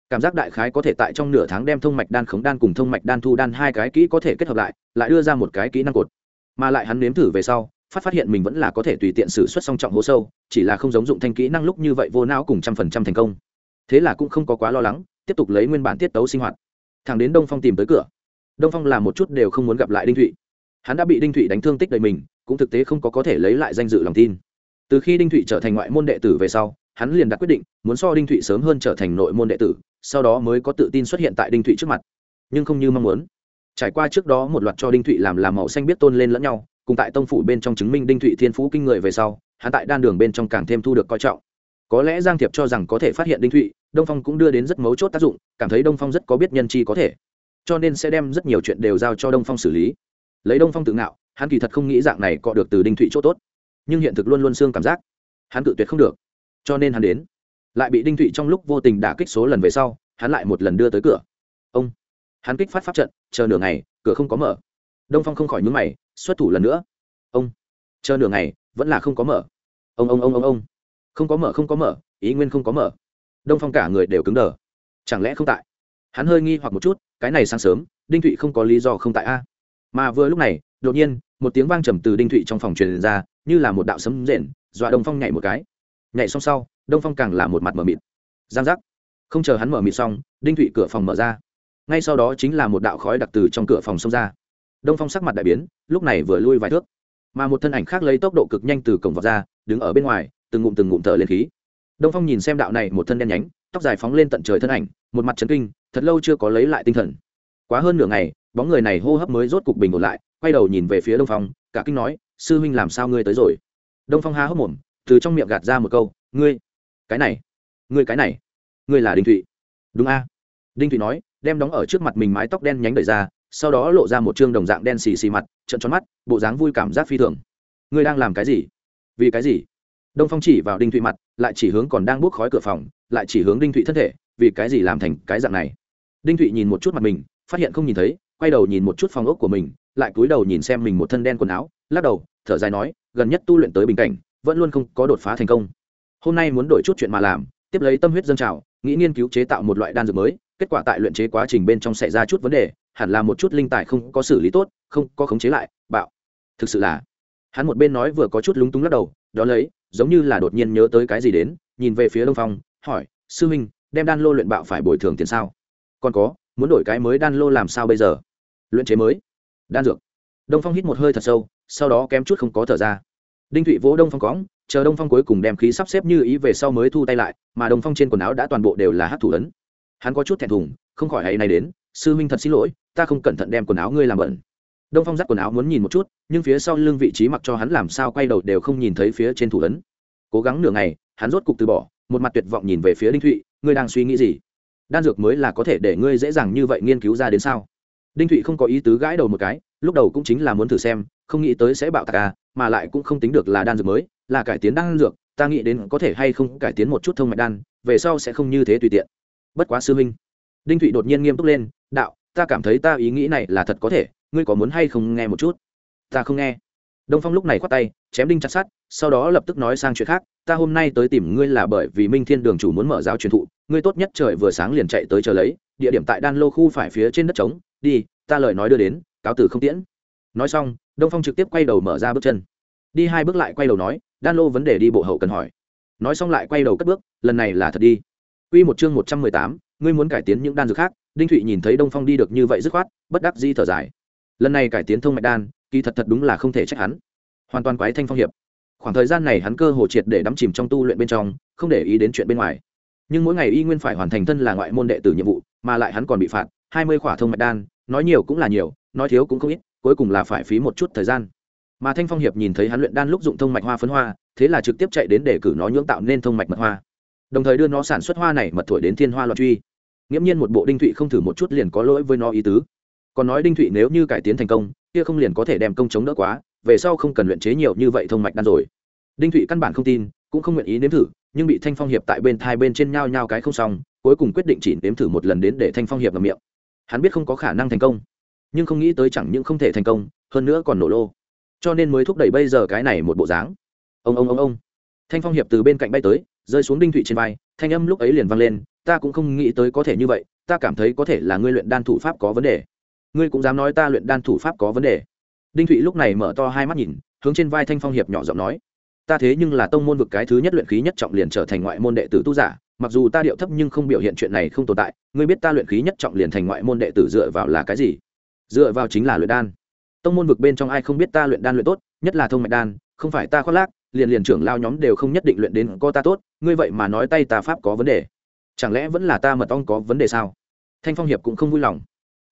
cảm giác đại khái có thể tại trong nửa tháng đem thông mạch đan khống đan cùng thông mạch đan thu đan hai cái kỹ có thể kết hợp lại lại đưa ra một cái kỹ năng cột. Mà lại hắn nếm thử về sau, phát phát hiện mình vẫn là có thể tùy tiện xử suất song trọng hố sâu, chỉ là không giống dụng thanh kỹ năng lúc như vậy vô não cùng trăm phần trăm thành công. Thế là cũng không có quá lo lắng, tiếp tục lấy nguyên bản tiết tấu sinh hoạt. Thằng đến đông phong tìm tới cửa. Đông phong làm một chút đều không muốn gặp lại đinh thụy. Hắn đã bị đinh thụy đánh thương tích đầy mình, cũng thực tế không có có thể lấy lại danh dự lòng tin. Từ khi đinh thụy trở thành ngoại môn đệ tử về sau, hắn liền đặt quyết định muốn so đinh thụy sớm hơn trở thành nội môn đệ tử sau đó mới có tự tin xuất hiện tại đinh thụy trước mặt. Nhưng không như mong muốn. Trải qua trước đó một loạt cho đinh thụy làm làm màu xanh biết tôn lên lẫn nhau, cùng tại tông phủ bên trong chứng minh đinh thụy thiên phú kinh người về sau, hắn tại đan đường bên trong càng thêm thu được coi trọng. Có lẽ giang thiệp cho rằng có thể phát hiện đinh thụy, đông phong cũng đưa đến rất mấu chốt tác dụng, cảm thấy đông phong rất có biết nhân chi có thể. Cho nên sẽ đem rất nhiều chuyện đều giao cho đông phong xử lý. Lấy đông phong tự ngạo, hắn kỳ thật không nghĩ dạng này cọ được từ đinh thụy chỗ tốt. Nhưng hiện thực luôn luôn xương cảm giác, hắn tự tuyệt không được. Cho nên hắn đến lại bị đinh thụy trong lúc vô tình đả kích số lần về sau, hắn lại một lần đưa tới cửa. Ông, hắn kích phát pháp trận, chờ nửa ngày, cửa không có mở. Đông phong không khỏi nhúng mày, xuất thủ lần nữa. Ông, chờ nửa ngày, vẫn là không có mở. Ông ông ông ông ông. Không có mở, không có mở, ý nguyên không có mở. Đông phong cả người đều cứng đờ. Chẳng lẽ không tại? Hắn hơi nghi hoặc một chút, cái này sáng sớm, đinh thụy không có lý do không tại a. Mà vừa lúc này, đột nhiên, một tiếng vang trầm từ đinh thụy trong phòng truyền ra, như là một đạo sấm rền, dọa đông phong nhảy một cái. Nhảy xong sau đông phong càng là một mặt mở mịt. Giang giác. Không chờ hắn mở mịt xong, đinh thụy cửa phòng mở ra. Ngay sau đó chính là một đạo khói đặc từ trong cửa phòng xông ra. Đông phong sắc mặt đại biến, lúc này vừa lui vài thước. Mà một thân ảnh khác lấy tốc độ cực nhanh từ cổng vào ra, đứng ở bên ngoài, từng ngụm từng ngụm thở lên khí. Đông phong nhìn xem đạo này một thân đen nhánh, tóc dài phóng lên tận trời thân ảnh, một mặt trấn kinh, thật lâu chưa có lấy lại tinh thần. Quá hơn nửa ngày, bóng người này hô hấp mới rốt cục bình ổn lại, quay đầu nhìn về phía đông phong, cả kinh nói, sư huynh làm sao ngươi tới rồi? Đông phong há hốc mồm, từ trong miệng gạt ra một câu, ngươi cái này. Ngươi cái này. Ngươi là đinh thụy. Đúng a. Đinh thụy nói, đem đóng ở trước mặt mình mái tóc đen nhánh đẩy ra, sau đó lộ ra một chương đồng dạng đen xì xì mặt trận tròn mắt, bộ dáng vui cảm giác phi thường. Ngươi đang làm cái gì? Vì cái gì? Đông phong chỉ vào đinh thụy mặt, lại chỉ hướng còn đang buốc khói cửa phòng, lại chỉ hướng đinh thụy thân thể, vì cái gì làm thành cái dạng này? Đinh thụy nhìn một chút mặt mình, phát hiện không nhìn thấy, quay đầu nhìn một chút phòng ốc của mình, lại cúi đầu nhìn xem mình một thân đen quần áo, lắc đầu, thở dài nói, gần nhất tu luyện tới bình cảnh, vẫn luôn không có đột phá thành công hôm nay muốn đổi chút chuyện mà làm, tiếp lấy tâm huyết dân trào, nghĩ nghiên cứu chế tạo một loại đan dược mới, kết quả tại luyện chế quá trình bên trong xảy ra chút vấn đề, hẳn là một chút linh tài không có xử lý tốt, không có khống chế lại, bạo. Thực sự là, hắn một bên nói vừa có chút lúng túng lắc đầu, đó lấy, giống như là đột nhiên nhớ tới cái gì đến, nhìn về phía đông phong, hỏi, sư huynh đem đan lô luyện bạo phải bồi thường tiền sao? Còn có, muốn đổi cái mới đan lô làm sao bây giờ? Luyện chế mới. Đan dược. Đông phong hít một hơi thật sâu, sau đó kém chút không có thở ra. Đinh thụy vỗ đông phong cóng chờ đông phong cuối cùng đem khí sắp xếp như ý về sau mới thu tay lại, mà đông phong trên quần áo đã toàn bộ đều là hát thủ ấn. Hắn có chút thẹn thùng, không khỏi hay này đến, sư huynh thật xin lỗi, ta không cẩn thận đem quần áo ngươi làm bẩn. Đông phong dắt quần áo muốn nhìn một chút, nhưng phía sau lưng vị trí mặc cho hắn làm sao quay đầu đều không nhìn thấy phía trên thủ ấn. Cố gắng nửa ngày, hắn rốt cục từ bỏ, một mặt tuyệt vọng nhìn về phía đinh thụy, ngươi đang suy nghĩ gì? Đan dược mới là có thể để ngươi dễ dàng như vậy nghiên cứu ra đến sao? Đinh thụy không có ý tứ gãi đầu một cái, lúc đầu cũng chính là muốn thử xem, không nghĩ tới sẽ bạo tạc à mà lại cũng không tính được là đan dược mới là cải tiến đan dược, ta nghĩ đến có thể hay không cải tiến một chút thông mạch đan, về sau sẽ không như thế tùy tiện. Bất quá sư huynh. Đinh thụy đột nhiên nghiêm túc lên, đạo, ta cảm thấy ta ý nghĩ này là thật có thể, ngươi có muốn hay không nghe một chút? Ta không nghe. Đông phong lúc này khoát tay, chém đinh chặt sát sau đó lập tức nói sang chuyện khác, ta hôm nay tới tìm ngươi là bởi vì minh thiên đường chủ muốn mở giáo truyền thụ, ngươi tốt nhất trời vừa sáng liền chạy tới chờ lấy, địa điểm tại đan lô khu phải phía trên đất trống, đi, ta lời nói đưa đến, cáo tử không tiễn. Nói xong, đông phong trực tiếp quay đầu mở ra bước chân đi hai bước lại quay đầu nói đan lô vấn đề đi bộ hậu cần hỏi nói xong lại quay đầu cất bước lần này là thật đi Quy một chương một trăm mười tám, ngươi muốn cải tiến những đan dược khác, Đinh Thụy nhìn thấy Đông Phong đi được như vậy dứt khoát, bất đắc dĩ thở dài. Lần này cải tiến thông mạch đan, kỳ thật thật đúng là không thể trách hắn. Hoàn toàn quái thanh phong hiệp. Khoảng thời gian này hắn cơ hồ triệt để đắm chìm trong tu luyện bên trong, không để ý đến chuyện bên ngoài. Nhưng mỗi ngày y nguyên phải hoàn thành thân là ngoại môn đệ tử nhiệm vụ, mà lại hắn còn bị phạt, hai mươi khỏa thông mạch đan, nói nhiều cũng là nhiều, nói thiếu cũng không ít, cuối cùng là phải phí một chút thời gian. Mà Thanh Phong hiệp nhìn thấy hắn luyện đan lúc dụng thông mạch hoa phấn hoa, thế là trực tiếp chạy đến để cử nó nhưỡng tạo nên thông mạch mật hoa. Đồng thời đưa nó sản xuất hoa này mật thổi đến thiên hoa loạn truy. Nghiễm nhiên một bộ đinh thụy không thử một chút liền có lỗi với nó ý tứ. Còn nói đinh thụy nếu như cải tiến thành công kia không liền có thể đem công chống đỡ quá về sau không cần luyện chế nhiều như vậy thông mạch đan rồi. Đinh thụy căn bản không tin cũng không nguyện ý nếm thử nhưng bị thanh phong hiệp tại bên thai bên trên nhao nhao cái không xong cuối cùng quyết định chỉ nếm thử một lần đến để thanh phong hiệp ngầm miệng. Hắn biết không có khả năng thành công nhưng không nghĩ tới chẳng những không thể thành công hơn nữa còn nổ lô cho nên mới thúc đẩy bây giờ cái này một bộ dáng. Ông ông ông ông. Thanh phong hiệp từ bên cạnh bay tới, rơi xuống đinh thụy trên vai, thanh âm lúc ấy liền vang lên, ta cũng không nghĩ tới có thể như vậy, ta cảm thấy có thể là ngươi luyện đan thủ pháp có vấn đề. Ngươi cũng dám nói ta luyện đan thủ pháp có vấn đề? Đinh thụy lúc này mở to hai mắt nhìn, hướng trên vai thanh phong hiệp nhỏ giọng nói, ta thế nhưng là tông môn vực cái thứ nhất luyện khí nhất trọng liền trở thành ngoại môn đệ tử tu giả, mặc dù ta điệu thấp nhưng không biểu hiện chuyện này không tồn tại, ngươi biết ta luyện khí nhất trọng liền thành ngoại môn đệ tử dựa vào là cái gì? Dựa vào chính là luyện đan tông môn vực bên trong ai không biết ta luyện đan luyện tốt, nhất là thông mạch đan, không phải ta khoác lác, liền liền trưởng lao nhóm đều không nhất định luyện đến có ta tốt, ngươi vậy mà nói tay ta pháp có vấn đề. Chẳng lẽ vẫn là ta mật ong có vấn đề sao? Thanh phong hiệp cũng không vui lòng.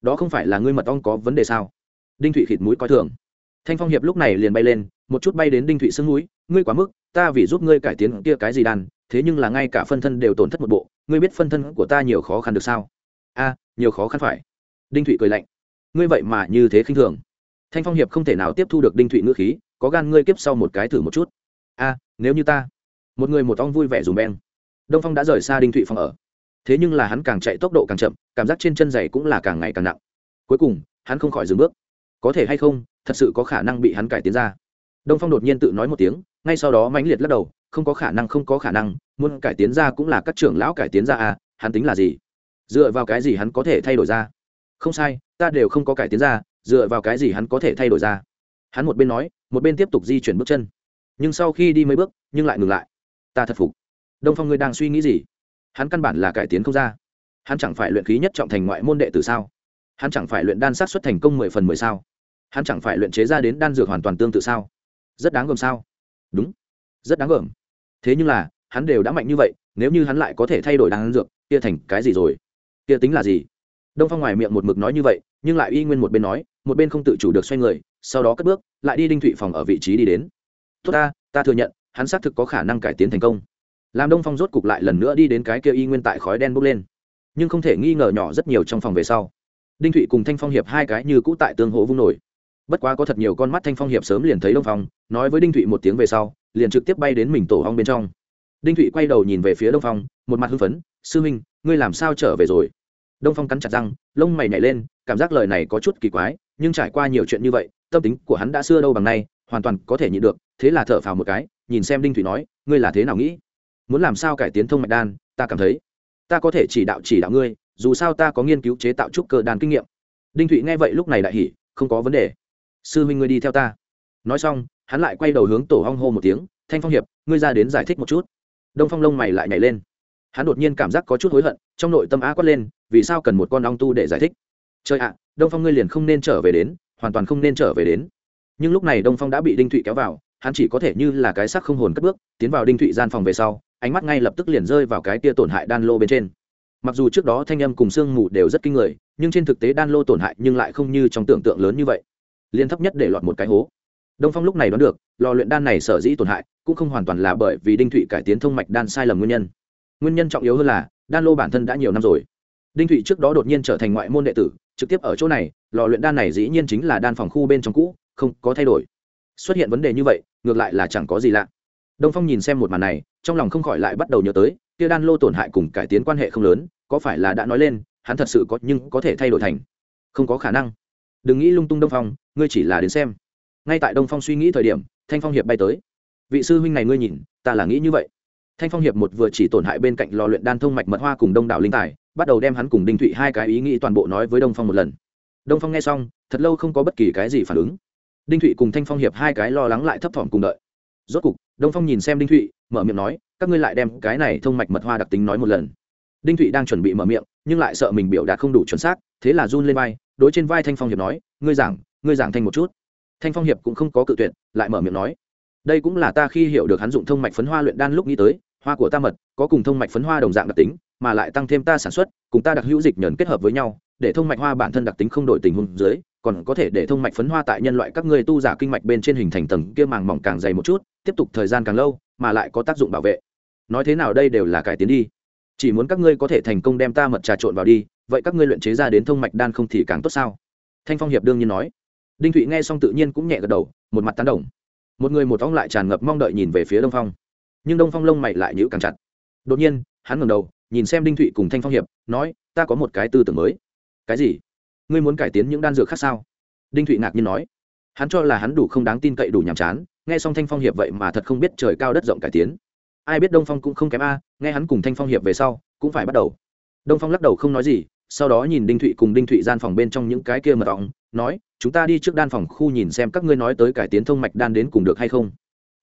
Đó không phải là ngươi mật ong có vấn đề sao? Đinh thụy khịt mũi coi thường. Thanh phong hiệp lúc này liền bay lên, một chút bay đến đinh thụy sưng mũi ngươi quá mức, ta vì giúp ngươi cải tiến kia cái gì đàn thế nhưng là ngay cả phân thân đều tổn thất một bộ, ngươi biết phân thân của ta nhiều khó khăn được sao? A, nhiều khó khăn phải. Đinh thụy cười lạnh. Ngươi vậy mà như thế khinh thường thanh phong hiệp không thể nào tiếp thu được đinh thụy ngữ khí, có gan ngươi kiếp sau một cái thử một chút. A, nếu như ta, một người một ong vui vẻ dùm beng. Đông phong đã rời xa đinh thụy phong ở. Thế nhưng là hắn càng chạy tốc độ càng chậm, cảm giác trên chân giày cũng là càng ngày càng nặng. Cuối cùng, hắn không khỏi dừng bước. Có thể hay không, thật sự có khả năng bị hắn cải tiến ra. Đông phong đột nhiên tự nói một tiếng, ngay sau đó mãnh liệt lắc đầu, không có khả năng, không có khả năng, muốn cải tiến ra cũng là các trưởng lão cải tiến ra à hắn tính là gì? Dựa vào cái gì hắn có thể thay đổi ra? Không sai, ta đều không có cải tiến ra dựa vào cái gì hắn có thể thay đổi ra? Hắn một bên nói, một bên tiếp tục di chuyển bước chân. Nhưng sau khi đi mấy bước, nhưng lại ngừng lại. Ta thật phục. Đông phong ngươi đang suy nghĩ gì? Hắn căn bản là cải tiến không ra. Hắn chẳng phải luyện khí nhất trọng thành ngoại môn đệ tử sao? Hắn chẳng phải luyện đan sát xuất thành công mười phần mười sao? Hắn chẳng phải luyện chế ra đến đan dược hoàn toàn tương tự sao? Rất đáng gờm sao? Đúng. Rất đáng gờm. Thế nhưng là, hắn đều đã mạnh như vậy, nếu như hắn lại có thể thay đổi đan dược, kia thành cái gì rồi? Kia tính là gì? Đông phong ngoài miệng một mực nói như vậy nhưng lại y nguyên một bên nói, một bên không tự chủ được xoay người, sau đó cất bước, lại đi đinh thụy phòng ở vị trí đi đến. Tốt ta ta thừa nhận, hắn xác thực có khả năng cải tiến thành công. Làm đông phong rốt cục lại lần nữa đi đến cái kia y nguyên tại khói đen bốc lên. Nhưng không thể nghi ngờ nhỏ rất nhiều trong phòng về sau. Đinh thụy cùng thanh phong hiệp hai cái như cũ tại tương hộ vung nổi. Bất quá có thật nhiều con mắt thanh phong hiệp sớm liền thấy đông phong, nói với đinh thụy một tiếng về sau, liền trực tiếp bay đến mình tổ hong bên trong. Đinh thụy quay đầu nhìn về phía đông phong, một mặt hưng phấn, sư huynh ngươi làm sao trở về rồi? Đông phong cắn chặt răng, lông mày nhảy lên, cảm giác lời này có chút kỳ quái, nhưng trải qua nhiều chuyện như vậy, tâm tính của hắn đã xưa đâu bằng nay, hoàn toàn có thể nhịn được, thế là thở phào một cái, nhìn xem đinh Thủy nói, ngươi là thế nào nghĩ? Muốn làm sao cải tiến thông mạch đan, ta cảm thấy, ta có thể chỉ đạo chỉ đạo ngươi, dù sao ta có nghiên cứu chế tạo trúc cơ đan kinh nghiệm. Đinh thụy nghe vậy lúc này đại hỉ, không có vấn đề. Sư huynh ngươi đi theo ta. Nói xong, hắn lại quay đầu hướng tổ hong hô một tiếng, thanh phong hiệp, ngươi ra đến giải thích một chút. Đông phong lông mày lại nhảy lên hắn đột nhiên cảm giác có chút hối hận, trong nội tâm á quát lên, vì sao cần một con ong tu để giải thích? Trời ạ, đông phong ngươi liền không nên trở về đến, hoàn toàn không nên trở về đến. Nhưng lúc này đông phong đã bị đinh thụy kéo vào, hắn chỉ có thể như là cái sắc không hồn cất bước, tiến vào đinh thụy gian phòng về sau, ánh mắt ngay lập tức liền rơi vào cái tia tổn hại đan lô bên trên. Mặc dù trước đó thanh âm cùng sương mù đều rất kinh người, nhưng trên thực tế đan lô tổn hại nhưng lại không như trong tưởng tượng lớn như vậy. Liên thấp nhất để lọt một cái hố. Đông phong lúc này đoán được, lò luyện đan này sở dĩ tổn hại, cũng không hoàn toàn là bởi vì đinh thụy cải tiến thông mạch đan sai lầm nguyên nhân nguyên nhân trọng yếu hơn là, đan lô bản thân đã nhiều năm rồi. Đinh thụy trước đó đột nhiên trở thành ngoại môn đệ tử, trực tiếp ở chỗ này, lò luyện đan này dĩ nhiên chính là đan phòng khu bên trong cũ, không có thay đổi. Xuất hiện vấn đề như vậy, ngược lại là chẳng có gì lạ. Đông phong nhìn xem một màn này, trong lòng không khỏi lại bắt đầu nhớ tới, kia đan lô tổn hại cùng cải tiến quan hệ không lớn, có phải là đã nói lên, hắn thật sự có, nhưng có thể thay đổi thành? Không có khả năng. Đừng nghĩ lung tung đông phong, ngươi chỉ là đến xem. Ngay tại đông phong suy nghĩ thời điểm, thanh phong hiệp bay tới. Vị sư huynh này ngươi nhìn, ta là nghĩ như vậy thanh phong hiệp một vừa chỉ tổn hại bên cạnh lò luyện đan thông mạch mật hoa cùng đông đảo linh tài, bắt đầu đem hắn cùng đinh thụy hai cái ý nghĩ toàn bộ nói với đông phong một lần. Đông phong nghe xong, thật lâu không có bất kỳ cái gì phản ứng. Đinh thụy cùng thanh phong hiệp hai cái lo lắng lại thấp thỏm cùng đợi. Rốt cục, đông phong nhìn xem đinh thụy, mở miệng nói, các ngươi lại đem cái này thông mạch mật hoa đặc tính nói một lần. Đinh thụy đang chuẩn bị mở miệng, nhưng lại sợ mình biểu đạt không đủ chuẩn xác, thế là run lên vai, đối trên vai thanh phong hiệp nói, ngươi giảng ngươi giảng thanh một chút. Thanh phong hiệp cũng không có cự tuyệt, lại mở miệng nói đây cũng là ta khi hiểu được hắn dụng thông mạch phấn hoa luyện đan lúc nghĩ tới, hoa của ta mật, có cùng thông mạch phấn hoa đồng dạng đặc tính, mà lại tăng thêm ta sản xuất, cùng ta đặc hữu dịch nhờn kết hợp với nhau, để thông mạch hoa bản thân đặc tính không đổi tình huống dưới, còn có thể để thông mạch phấn hoa tại nhân loại các ngươi tu giả kinh mạch bên trên hình thành tầng kia màng mỏng càng dày một chút, tiếp tục thời gian càng lâu, mà lại có tác dụng bảo vệ. Nói thế nào đây đều là cải tiến đi. Chỉ muốn các ngươi có thể thành công đem ta mật trà trộn vào đi, vậy các ngươi luyện chế ra đến thông mạch đan không thì càng tốt sao? Thanh phong hiệp đương nhiên nói. Đinh thụy nghe xong tự nhiên cũng nhẹ gật đầu, một mặt tán đồng một người một ong lại tràn ngập mong đợi nhìn về phía đông phong. Nhưng đông phong lông mày lại nhữ càng chặt. Đột nhiên, hắn ngẩng đầu, nhìn xem đinh thụy cùng thanh phong hiệp, nói, ta có một cái tư tưởng mới. Cái gì? Ngươi muốn cải tiến những đan dược khác sao? Đinh thụy ngạc nhiên nói. Hắn cho là hắn đủ không đáng tin cậy đủ nhàm chán, nghe xong thanh phong hiệp vậy mà thật không biết trời cao đất rộng cải tiến. Ai biết đông phong cũng không kém a, nghe hắn cùng thanh phong hiệp về sau, cũng phải bắt đầu. Đông phong lắc đầu không nói gì, sau đó nhìn đinh thụy cùng đinh thụy gian phòng bên trong những cái kia mật ong nói chúng ta đi trước đan phòng khu nhìn xem các ngươi nói tới cải tiến thông mạch đan đến cùng được hay không.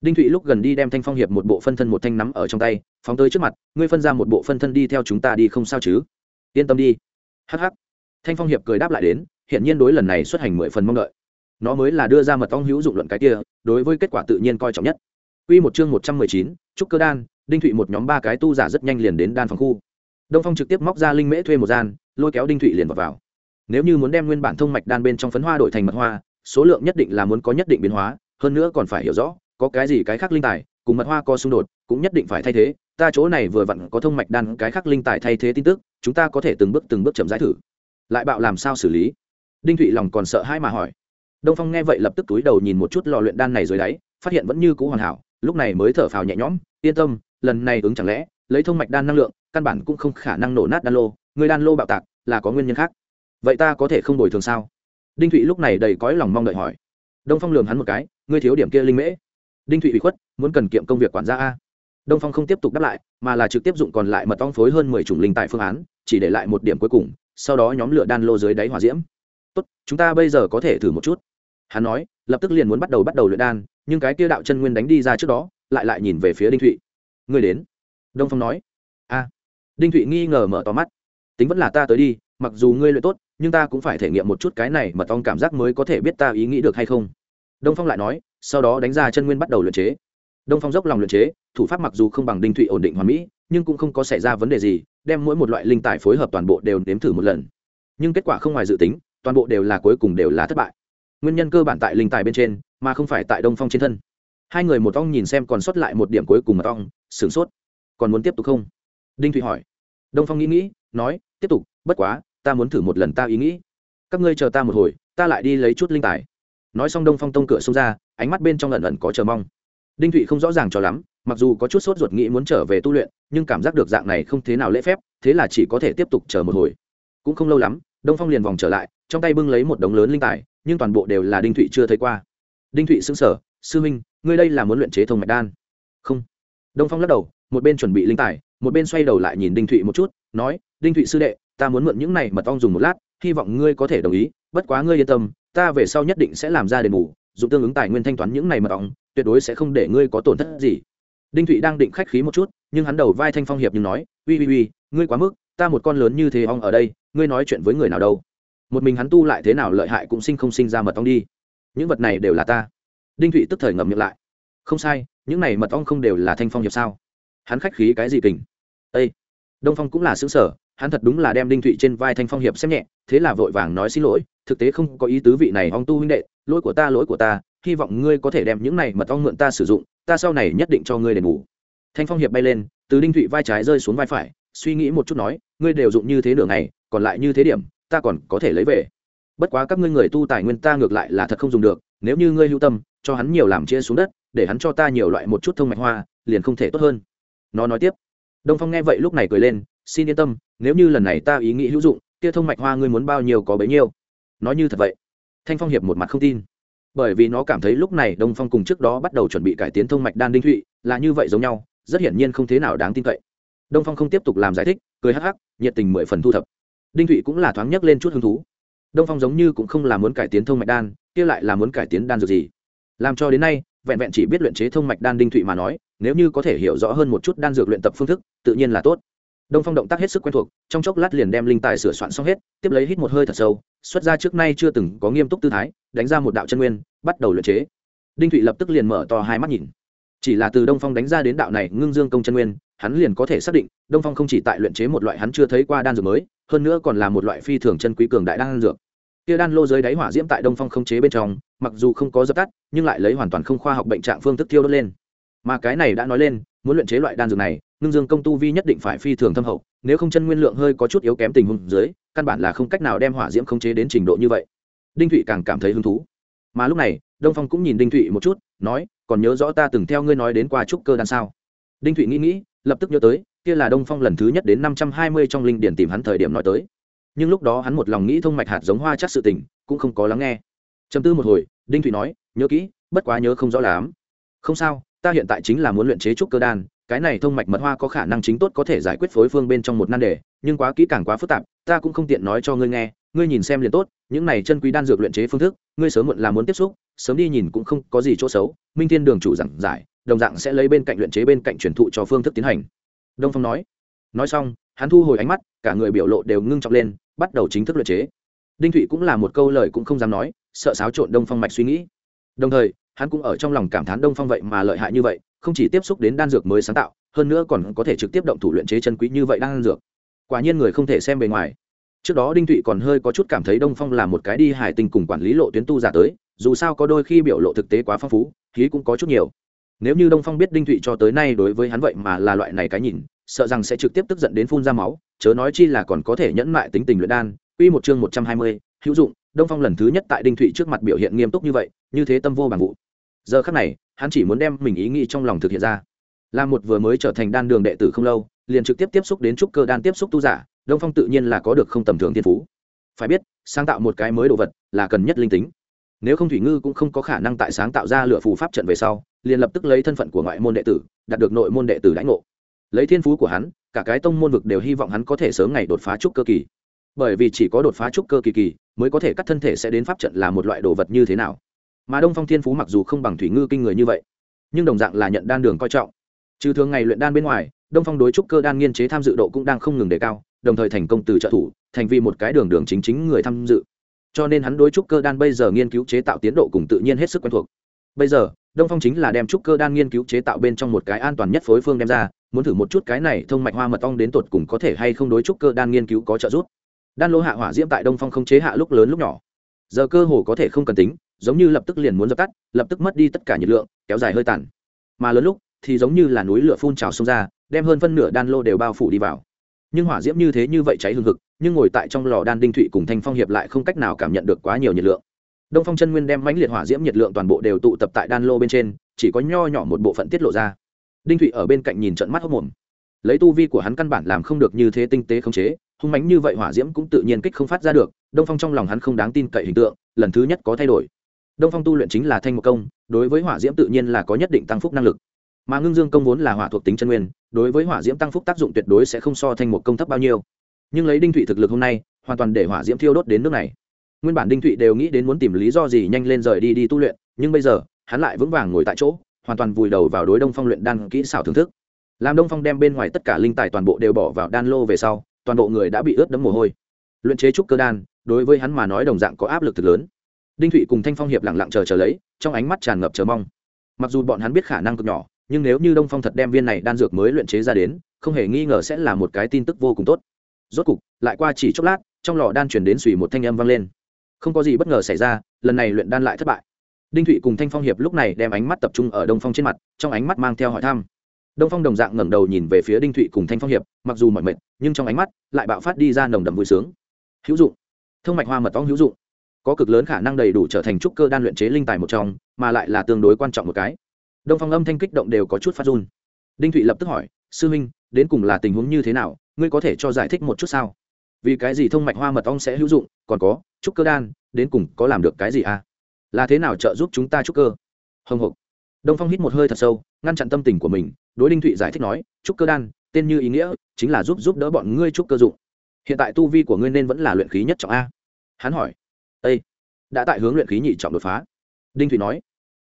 Đinh thụy lúc gần đi đem thanh phong hiệp một bộ phân thân một thanh nắm ở trong tay phóng tới trước mặt ngươi phân ra một bộ phân thân đi theo chúng ta đi không sao chứ? Yên tâm đi. Hh thanh phong hiệp cười đáp lại đến hiện nhiên đối lần này xuất hành mười phần mong đợi. Nó mới là đưa ra mật ong hữu dụng luận cái kia đối với kết quả tự nhiên coi trọng nhất. Quy một chương một trăm mười chín, trúc cơ đan, Đinh Thụy một nhóm ba cái tu giả rất nhanh liền đến đan phòng khu. Đông Phong trực tiếp móc ra linh mễ thuê một gian, lôi kéo Đinh Thụy liền vào vào. Nếu như muốn đem nguyên bản thông mạch đan bên trong phấn hoa đổi thành mật hoa, số lượng nhất định là muốn có nhất định biến hóa, hơn nữa còn phải hiểu rõ, có cái gì cái khác linh tài, cùng mật hoa có xung đột, cũng nhất định phải thay thế. Ta chỗ này vừa vặn có thông mạch đan cái khác linh tài thay thế tin tức, chúng ta có thể từng bước từng bước chậm rãi thử. Lại bạo làm sao xử lý? Đinh Thụy lòng còn sợ hãi mà hỏi. Đông Phong nghe vậy lập tức túi đầu nhìn một chút lò luyện đan này dưới đáy, phát hiện vẫn như cũ hoàn hảo, lúc này mới thở phào nhẹ nhõm yên tâm lần này ứng chẳng lẽ lấy thông mạch đan năng lượng căn bản cũng không khả năng nổ nát đan lô người đan lô bạo tạc là có nguyên nhân khác vậy ta có thể không đổi thường sao? Đinh thụy lúc này đầy cõi lòng mong đợi hỏi. Đông phong lường hắn một cái, ngươi thiếu điểm kia linh mễ. Đinh thụy bị khuất, muốn cần kiệm công việc quản gia a. Đông phong không tiếp tục đáp lại, mà là trực tiếp dụng còn lại mật ong phối hơn mười chủng linh tại phương án, chỉ để lại một điểm cuối cùng, sau đó nhóm lửa đan lô dưới đáy hỏa diễm. Tốt, chúng ta bây giờ có thể thử một chút. Hắn nói, lập tức liền muốn bắt đầu bắt đầu luyện đan, nhưng cái kia đạo chân nguyên đánh đi ra trước đó, lại lại nhìn về phía đinh thụy. Ngươi đến. Đông phong nói. A. Đinh thụy nghi ngờ mở to mắt. Tính vẫn là ta tới đi, mặc dù ngươi luyện tốt nhưng ta cũng phải thể nghiệm một chút cái này mà ong cảm giác mới có thể biết ta ý nghĩ được hay không. Đông phong lại nói, sau đó đánh ra chân nguyên bắt đầu luyện chế. Đông phong dốc lòng luyện chế, thủ pháp mặc dù không bằng đinh thụy ổn định hoàn mỹ, nhưng cũng không có xảy ra vấn đề gì, đem mỗi một loại linh tài phối hợp toàn bộ đều nếm thử một lần. Nhưng kết quả không ngoài dự tính, toàn bộ đều là cuối cùng đều là thất bại. Nguyên nhân cơ bản tại linh tài bên trên, mà không phải tại đông phong trên thân. Hai người một ong nhìn xem còn sót lại một điểm cuối cùng mật ong sửng sốt. Còn muốn tiếp tục không? Đinh thụy hỏi. Đông phong nghĩ nghĩ, nói, tiếp tục, bất quá ta muốn thử một lần ta ý nghĩ. Các ngươi chờ ta một hồi, ta lại đi lấy chút linh tài. Nói xong đông phong tông cửa xông ra, ánh mắt bên trong ẩn ẩn có chờ mong. Đinh thụy không rõ ràng cho lắm, mặc dù có chút sốt ruột nghĩ muốn trở về tu luyện, nhưng cảm giác được dạng này không thế nào lễ phép, thế là chỉ có thể tiếp tục chờ một hồi. Cũng không lâu lắm, đông phong liền vòng trở lại, trong tay bưng lấy một đống lớn linh tài, nhưng toàn bộ đều là đinh thụy chưa thấy qua. Đinh thụy xứng sở sư huynh, ngươi đây là muốn luyện chế thông mạch đan? Không. Đông phong lắc đầu, một bên chuẩn bị linh tài, một bên xoay đầu lại nhìn đinh thụy một chút, nói, đinh thụy sư đệ ta muốn mượn những này mật ong dùng một lát, hy vọng ngươi có thể đồng ý, bất quá ngươi yên tâm, ta về sau nhất định sẽ làm ra đền bù, dùng tương ứng tài nguyên thanh toán những này mật ong, tuyệt đối sẽ không để ngươi có tổn thất gì. Đinh thụy đang định khách khí một chút, nhưng hắn đầu vai thanh phong hiệp nhưng nói, uy uy uy, ngươi quá mức, ta một con lớn như thế ong ở đây, ngươi nói chuyện với người nào đâu? Một mình hắn tu lại thế nào lợi hại cũng sinh không sinh ra mật ong đi. Những vật này đều là ta. Đinh thụy tức thời ngậm miệng lại. Không sai, những này mật ong không đều là thanh phong hiệp sao? Hắn khách khí cái gì kình? Ây đông phong cũng là xứ sở hắn thật đúng là đem đinh thụy trên vai thanh phong hiệp xem nhẹ, thế là vội vàng nói xin lỗi, thực tế không có ý tứ vị này ong tu huynh đệ, lỗi của ta, lỗi của ta, hy vọng ngươi có thể đem những này mật ong mượn ta sử dụng, ta sau này nhất định cho ngươi đền bù. Thanh phong hiệp bay lên, từ đinh thụy vai trái rơi xuống vai phải, suy nghĩ một chút nói, ngươi đều dụng như thế nửa ngày, còn lại như thế điểm, ta còn có thể lấy về. Bất quá các ngươi người tu tài nguyên ta ngược lại là thật không dùng được, nếu như ngươi hữu tâm, cho hắn nhiều làm chia xuống đất, để hắn cho ta nhiều loại một chút thông mạch hoa, liền không thể tốt hơn. Nó nói tiếp. Đông phong nghe vậy lúc này cười lên xin yên tâm, nếu như lần này ta ý nghĩ hữu dụng, kia thông mạch hoa ngươi muốn bao nhiêu có bấy nhiêu. Nói như thật vậy. Thanh phong hiệp một mặt không tin. Bởi vì nó cảm thấy lúc này đông phong cùng trước đó bắt đầu chuẩn bị cải tiến thông mạch đan đinh thụy là như vậy giống nhau, rất hiển nhiên không thế nào đáng tin cậy. Đông phong không tiếp tục làm giải thích, cười hắc hắc, nhiệt tình mười phần thu thập. Đinh thụy cũng là thoáng nhắc lên chút hứng thú. Đông phong giống như cũng không là muốn cải tiến thông mạch đan, kia lại là muốn cải tiến đan dược gì. Làm cho đến nay, vẹn vẹn chỉ biết luyện chế thông mạch đan đinh thụy mà nói, nếu như có thể hiểu rõ hơn một chút đan dược luyện tập phương thức, tự nhiên là tốt đông phong động tác hết sức quen thuộc, trong chốc lát liền đem linh tài sửa soạn xong hết, tiếp lấy hít một hơi thật sâu, xuất ra trước nay chưa từng có nghiêm túc tư thái, đánh ra một đạo chân nguyên, bắt đầu luyện chế. Đinh thụy lập tức liền mở to hai mắt nhìn. Chỉ là từ đông phong đánh ra đến đạo này ngưng dương công chân nguyên, hắn liền có thể xác định, đông phong không chỉ tại luyện chế một loại hắn chưa thấy qua đan dược mới, hơn nữa còn là một loại phi thường chân quý cường đại đan dược. Kia đan lô dưới đáy hỏa diễm tại đông phong không chế bên trong, mặc dù không có dập tắt, nhưng lại lấy hoàn toàn không khoa học bệnh trạng phương thức thiêu đốt lên. Mà cái này đã nói lên, muốn luyện chế loại đan dược này ngưng dương công tu vi nhất định phải phi thường thâm hậu, nếu không chân nguyên lượng hơi có chút yếu kém tình huống dưới, căn bản là không cách nào đem hỏa diễm khống chế đến trình độ như vậy. Đinh thụy càng cảm thấy hứng thú. Mà lúc này, đông phong cũng nhìn đinh thụy một chút, nói, còn nhớ rõ ta từng theo ngươi nói đến qua trúc cơ đan sao? Đinh thụy nghĩ nghĩ, lập tức nhớ tới, kia là đông phong lần thứ nhất đến năm trăm hai mươi trong linh điển tìm hắn thời điểm nói tới. Nhưng lúc đó hắn một lòng nghĩ thông mạch hạt giống hoa chắc sự tình, cũng không có lắng nghe. Chấm tư một hồi, đinh thụy nói, nhớ kỹ, bất quá nhớ không rõ lắm. Không sao, ta hiện tại chính là muốn luyện chế trúc cơ đan cái này thông mạch mật hoa có khả năng chính tốt có thể giải quyết phối phương bên trong một nan đề, nhưng quá kỹ càng quá phức tạp, ta cũng không tiện nói cho ngươi nghe, ngươi nhìn xem liền tốt, những này chân quý đan dược luyện chế phương thức, ngươi sớm muộn là muốn tiếp xúc, sớm đi nhìn cũng không có gì chỗ xấu, minh thiên đường chủ giảng giải, đồng dạng sẽ lấy bên cạnh luyện chế bên cạnh truyền thụ cho phương thức tiến hành. Đông phong nói. Nói xong, hắn thu hồi ánh mắt, cả người biểu lộ đều ngưng trọng lên, bắt đầu chính thức luyện chế. Đinh thụy cũng là một câu lời cũng không dám nói, sợ xáo trộn đông phong mạch suy nghĩ. Đồng thời, hắn cũng ở trong lòng cảm thán đông phong vậy mà lợi hại như vậy không chỉ tiếp xúc đến đan dược mới sáng tạo hơn nữa còn có thể trực tiếp động thủ luyện chế chân quý như vậy đan dược. Quả nhiên người không thể xem bề ngoài. Trước đó đinh thụy còn hơi có chút cảm thấy đông phong là một cái đi hải tình cùng quản lý lộ tuyến tu giả tới dù sao có đôi khi biểu lộ thực tế quá phong phú khí cũng có chút nhiều. Nếu như đông phong biết đinh thụy cho tới nay đối với hắn vậy mà là loại này cái nhìn sợ rằng sẽ trực tiếp tức giận đến phun ra máu chớ nói chi là còn có thể nhẫn mại tính tình luyện đan. Quy một chương một trăm hai mươi, hữu dụng, Đông Phong lần thứ nhất tại Đinh Thụy trước mặt biểu hiện nghiêm túc như vậy, như thế tâm vô bằng vụ. Giờ khắc này, hắn chỉ muốn đem mình ý nghĩ trong lòng thực hiện ra. Là một vừa mới trở thành đan đường đệ tử không lâu, liền trực tiếp tiếp xúc đến trúc cơ đan tiếp xúc tu giả, Đông Phong tự nhiên là có được không tầm thường thiên phú. Phải biết, sáng tạo một cái mới đồ vật là cần nhất linh tính. Nếu không thủy ngư cũng không có khả năng tại sáng tạo ra lửa phù pháp trận về sau, liền lập tức lấy thân phận của ngoại môn đệ tử, đạt được nội môn đệ tử lãnh ngộ. Lấy thiên phú của hắn, cả cái tông môn vực đều hy vọng hắn có thể sớm ngày đột phá trúc cơ kỳ bởi vì chỉ có đột phá trúc cơ kỳ kỳ mới có thể cắt thân thể sẽ đến pháp trận là một loại đồ vật như thế nào mà đông phong thiên phú mặc dù không bằng thủy ngư kinh người như vậy nhưng đồng dạng là nhận đan đường coi trọng trừ thường ngày luyện đan bên ngoài đông phong đối trúc cơ đan nghiên chế tham dự độ cũng đang không ngừng đề cao đồng thời thành công từ trợ thủ thành vì một cái đường đường chính chính người tham dự cho nên hắn đối trúc cơ đan bây giờ nghiên cứu chế tạo tiến độ cùng tự nhiên hết sức quen thuộc bây giờ đông phong chính là đem trúc cơ đan nghiên cứu chế tạo bên trong một cái an toàn nhất phối phương đem ra muốn thử một chút cái này thông mạch hoa mật ong đến tột cùng có thể hay không đối trúc cơ đan nghiên cứu có trợ giúp đan lô hạ hỏa diễm tại đông phong không chế hạ lúc lớn lúc nhỏ giờ cơ hồ có thể không cần tính giống như lập tức liền muốn dập tắt, lập tức mất đi tất cả nhiệt lượng, kéo dài hơi tàn. Mà lớn lúc thì giống như là núi lửa phun trào xông ra, đem hơn phân nửa đan lô đều bao phủ đi vào. Nhưng hỏa diễm như thế như vậy cháy hừng hực, nhưng ngồi tại trong lò đan đinh thụy cùng thanh phong hiệp lại không cách nào cảm nhận được quá nhiều nhiệt lượng. Đông phong chân nguyên đem mãnh liệt hỏa diễm nhiệt lượng toàn bộ đều tụ tập tại đan lô bên trên, chỉ có nho nhỏ một bộ phận tiết lộ ra. Đinh thụy ở bên cạnh nhìn trận mắt hốc mồm. Lấy tu vi của hắn căn bản làm không được như thế tinh tế khống chế, hung mánh như vậy hỏa diễm cũng tự nhiên kích không phát ra được, đông phong trong lòng hắn không đáng tin cậy hình tượng, lần thứ nhất có thay đổi đông phong tu luyện chính là thanh một công, đối với hỏa diễm tự nhiên là có nhất định tăng phúc năng lực. Mà ngưng dương công vốn là hỏa thuộc tính chân nguyên, đối với hỏa diễm tăng phúc tác dụng tuyệt đối sẽ không so thanh một công thấp bao nhiêu. Nhưng lấy đinh thụy thực lực hôm nay, hoàn toàn để hỏa diễm thiêu đốt đến nước này. Nguyên bản đinh thụy đều nghĩ đến muốn tìm lý do gì nhanh lên rời đi đi tu luyện, nhưng bây giờ, hắn lại vững vàng ngồi tại chỗ, hoàn toàn vùi đầu vào đối đông phong luyện đan kỹ xảo thưởng thức. Làm đông phong đem bên ngoài tất cả linh tài toàn bộ đều bỏ vào đan lô về sau, toàn bộ người đã bị ướt đẫm mồ hôi. Luyện chế trúc cơ đan, đối với hắn mà nói đồng dạng có áp lực thật lớn đinh thụy cùng thanh phong hiệp lẳng lặng chờ chờ lấy, trong ánh mắt tràn ngập chờ mong. Mặc dù bọn hắn biết khả năng cực nhỏ, nhưng nếu như đông phong thật đem viên này đan dược mới luyện chế ra đến, không hề nghi ngờ sẽ là một cái tin tức vô cùng tốt. Rốt cục, lại qua chỉ chốc lát, trong lò đan chuyển đến suy một thanh âm vang lên. Không có gì bất ngờ xảy ra, lần này luyện đan lại thất bại. Đinh thụy cùng thanh phong hiệp lúc này đem ánh mắt tập trung ở đông phong trên mặt, trong ánh mắt mang theo hỏi thăm. Đông phong đồng dạng ngẩng đầu nhìn về phía đinh thụy cùng thanh phong hiệp, mặc dù mọi mệt, nhưng trong ánh mắt lại bạo phát đi ra nồng đậm vui sướng. Hữu dụng. Thông mạch hoa mật ong hữu dụng có cực lớn khả năng đầy đủ trở thành trúc cơ đan luyện chế linh tài một trong, mà lại là tương đối quan trọng một cái. Đông phong âm thanh kích động đều có chút phát run. Đinh thụy lập tức hỏi, sư huynh đến cùng là tình huống như thế nào? Ngươi có thể cho giải thích một chút sao? Vì cái gì thông mạch hoa mật ong sẽ hữu dụng, còn có, trúc cơ đan, đến cùng có làm được cái gì à? Là thế nào trợ giúp chúng ta trúc cơ? Hồng hộc đông phong hít một hơi thật sâu, ngăn chặn tâm tình của mình, đối đinh thụy giải thích nói, trúc cơ đan, tên như ý nghĩa, chính là giúp giúp đỡ bọn ngươi trúc cơ dụng. Hiện tại tu vi của ngươi nên vẫn là luyện khí nhất trọng a. Hắn hỏi ây đã tại hướng luyện khí nhị trọng đột phá. Đinh Thủy nói,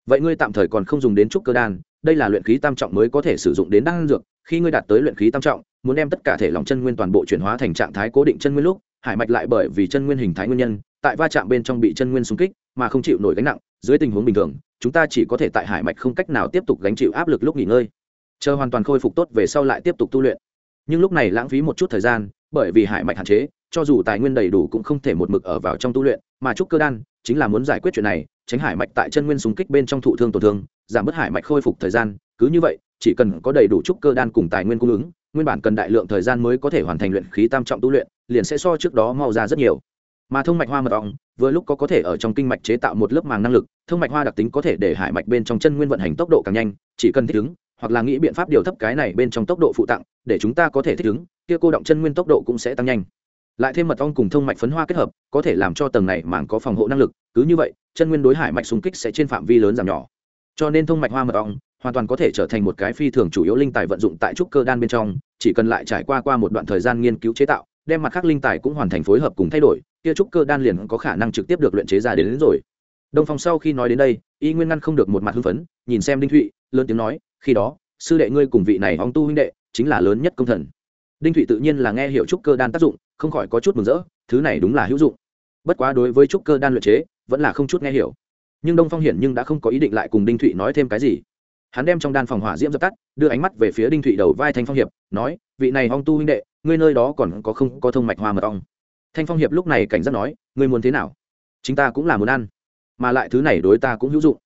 vậy ngươi tạm thời còn không dùng đến trúc cơ đan, đây là luyện khí tam trọng mới có thể sử dụng đến đan dược, khi ngươi đạt tới luyện khí tam trọng, muốn đem tất cả thể lòng chân nguyên toàn bộ chuyển hóa thành trạng thái cố định chân nguyên lúc, hải mạch lại bởi vì chân nguyên hình thái nguyên nhân, tại va chạm bên trong bị chân nguyên xung kích, mà không chịu nổi gánh nặng, dưới tình huống bình thường, chúng ta chỉ có thể tại hải mạch không cách nào tiếp tục gánh chịu áp lực lúc nghỉ ngơi. Chờ hoàn toàn khôi phục tốt về sau lại tiếp tục tu luyện. Nhưng lúc này lãng phí một chút thời gian, bởi vì hải mạch hạn chế cho dù tài nguyên đầy đủ cũng không thể một mực ở vào trong tu luyện, mà trúc cơ đan chính là muốn giải quyết chuyện này, tránh hải mạch tại chân nguyên súng kích bên trong thụ thương tổn thương, giảm bớt hải mạch khôi phục thời gian, cứ như vậy, chỉ cần có đầy đủ trúc cơ đan cùng tài nguyên cung ứng, nguyên bản cần đại lượng thời gian mới có thể hoàn thành luyện khí tam trọng tu luyện, liền sẽ so trước đó mau ra rất nhiều. Mà thông mạch hoa mật ong, vừa lúc có có thể ở trong kinh mạch chế tạo một lớp màng năng lực, thông mạch hoa đặc tính có thể để hải mạch bên trong chân nguyên vận hành tốc độ càng nhanh, chỉ cần thích ứng, hoặc là nghĩ biện pháp điều thấp cái này bên trong tốc độ phụ tặng, để chúng ta có thể thích ứng, kia cô động chân nguyên tốc độ cũng sẽ tăng nhanh lại thêm mật ong cùng thông mạch phấn hoa kết hợp có thể làm cho tầng này màng có phòng hộ năng lực cứ như vậy chân nguyên đối hải mạch xung kích sẽ trên phạm vi lớn giảm nhỏ. Cho nên thông mạch hoa mật ong hoàn toàn có thể trở thành một cái phi thường chủ yếu linh tài vận dụng tại trúc cơ đan bên trong chỉ cần lại trải qua qua một đoạn thời gian nghiên cứu chế tạo đem mặt khác linh tài cũng hoàn thành phối hợp cùng thay đổi kia trúc cơ đan liền có khả năng trực tiếp được luyện chế ra đến, đến rồi. Đông phong sau khi nói đến đây y nguyên ngăn không được một mặt hưng phấn nhìn xem đinh thụy lớn tiếng nói khi đó sư đệ ngươi cùng vị này ong tu huynh đệ chính là lớn nhất công thần. Đinh thụy tự nhiên là nghe hiệu trúc cơ đan tác dụng không khỏi có chút mừng rỡ, thứ này đúng là hữu dụng. Bất quá đối với trúc cơ đan luyện chế, vẫn là không chút nghe hiểu. Nhưng đông phong hiển nhưng đã không có ý định lại cùng đinh thụy nói thêm cái gì. Hắn đem trong đan phòng hỏa diễm dập tắt, đưa ánh mắt về phía đinh thụy đầu vai thanh phong hiệp, nói, vị này hong tu huynh đệ, ngươi nơi đó còn có không có thông mạch hoa mật ong? Thanh phong hiệp lúc này cảnh giác nói, ngươi muốn thế nào? Chính ta cũng là muốn ăn, mà lại thứ này đối ta cũng hữu dụng.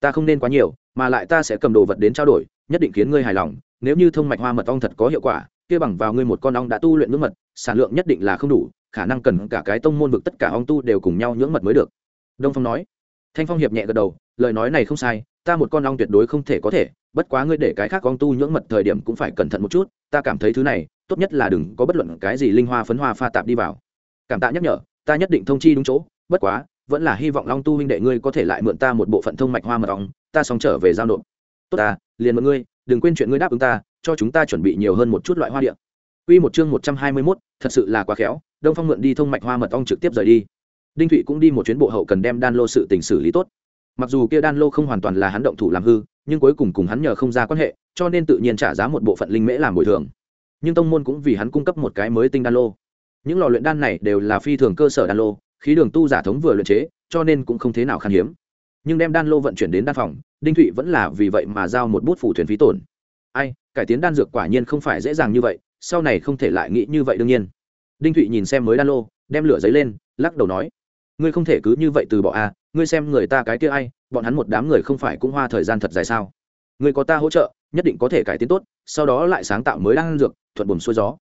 Ta không nên quá nhiều, mà lại ta sẽ cầm đồ vật đến trao đổi, nhất định khiến ngươi hài lòng. Nếu như thông mạch hoa mật ong thật có hiệu quả, kia bằng vào ngươi một con ong đã tu luyện ngưỡng mật sản lượng nhất định là không đủ, khả năng cần cả cái tông môn vực tất cả ong tu đều cùng nhau nhưỡng mật mới được. Đông phong nói. Thanh phong hiệp nhẹ gật đầu, lời nói này không sai, ta một con ong tuyệt đối không thể có thể, bất quá ngươi để cái khác ong tu nhưỡng mật thời điểm cũng phải cẩn thận một chút, ta cảm thấy thứ này, tốt nhất là đừng có bất luận cái gì linh hoa phấn hoa pha tạp đi vào. Cảm tạ nhắc nhở, ta nhất định thông chi đúng chỗ, bất quá, vẫn là hy vọng long tu huynh đệ ngươi có thể lại mượn ta một bộ phận thông mạch hoa mật ong, ta xong trở về giao nộp. Tốt ta, liền mượn ngươi, đừng quên chuyện ngươi đáp ứng ta, cho chúng ta chuẩn bị nhiều hơn một chút loại hoa điện Quy một chương 121, thật sự là quá khéo, Đông Phong mượn đi thông mạch hoa mật ong trực tiếp rời đi. Đinh Thụy cũng đi một chuyến bộ hậu cần đem đan lô sự tình xử lý tốt. mặc dù kia đan lô không hoàn toàn là hắn động thủ làm hư nhưng cuối cùng cùng hắn nhờ không ra quan hệ cho nên tự nhiên trả giá một bộ phận linh mễ làm bồi thường nhưng tông môn cũng vì hắn cung cấp một cái mới tinh đan lô những lò luyện đan này đều là phi thường cơ sở đan lô khí đường tu giả thống vừa luyện chế cho nên cũng không thế nào khan hiếm nhưng đem đan lô vận chuyển đến đan phòng đinh thụy vẫn là vì vậy mà giao một bút phủ thuyền phí tổn ai cải tiến đan dược quả nhiên không phải dễ dàng như vậy sau này không thể lại nghĩ như vậy đương nhiên. Đinh thụy nhìn xem mới đan lô đem lửa giấy lên lắc đầu nói ngươi không thể cứ như vậy từ bỏ a à, ngươi xem người ta cái kia ai bọn hắn một đám người không phải cũng hoa thời gian thật dài sao? Ngươi có ta hỗ trợ nhất định có thể cải tiến tốt sau đó lại sáng tạo mới đan dược thuận buồm xuôi gió.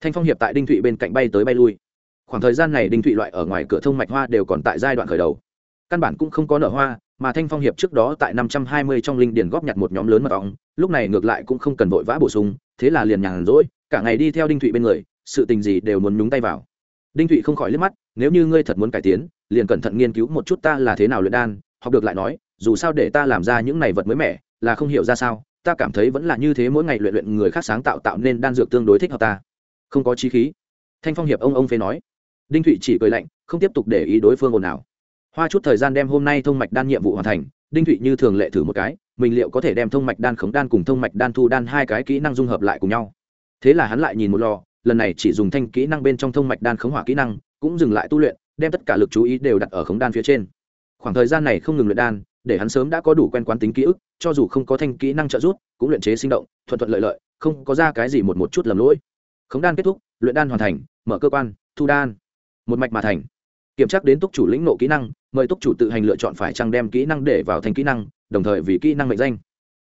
Thanh phong hiệp tại đinh thụy bên cạnh bay tới bay lui. Khoảng thời gian này đinh thụy loại ở ngoài cửa thông mạch hoa đều còn tại giai đoạn khởi đầu. Căn bản cũng không có nở hoa mà thanh phong hiệp trước đó tại năm trăm hai mươi trong linh điền góp nhặt một nhóm lớn mật ong, lúc này ngược lại cũng không cần vội vã bổ sung, thế là liền nhàn rỗi, cả ngày đi theo đinh thụy bên người, sự tình gì đều muốn nhúng tay vào. Đinh thụy không khỏi liếc mắt, nếu như ngươi thật muốn cải tiến, liền cẩn thận nghiên cứu một chút ta là thế nào luyện đan, học được lại nói, dù sao để ta làm ra những này vật mới mẻ, là không hiểu ra sao, ta cảm thấy vẫn là như thế mỗi ngày luyện luyện người khác sáng tạo tạo nên đan dược tương đối thích hợp ta. Không có trí khí. Thanh phong hiệp ông ông phê nói. Đinh thụy chỉ cười lạnh, không tiếp tục để ý đối phương ồn ào hoa chút thời gian đem hôm nay thông mạch đan nhiệm vụ hoàn thành, đinh thụy như thường lệ thử một cái, mình liệu có thể đem thông mạch đan, khống đan cùng thông mạch đan thu đan hai cái kỹ năng dung hợp lại cùng nhau. Thế là hắn lại nhìn một lò, lần này chỉ dùng thanh kỹ năng bên trong thông mạch đan khống hỏa kỹ năng, cũng dừng lại tu luyện, đem tất cả lực chú ý đều đặt ở khống đan phía trên. Khoảng thời gian này không ngừng luyện đan, để hắn sớm đã có đủ quen quán tính ký ức, cho dù không có thanh kỹ năng trợ giúp, cũng luyện chế sinh động, thuận thuận lợi lợi, không có ra cái gì một một chút lầm lỗi. Khống đan kết thúc, luyện đan hoàn thành, mở cơ quan, thu đan. Một mạch mà thành kiểm tra đến túc chủ lĩnh nộ kỹ năng, mời túc chủ tự hành lựa chọn phải chăng đem kỹ năng để vào thành kỹ năng, đồng thời vì kỹ năng mệnh danh.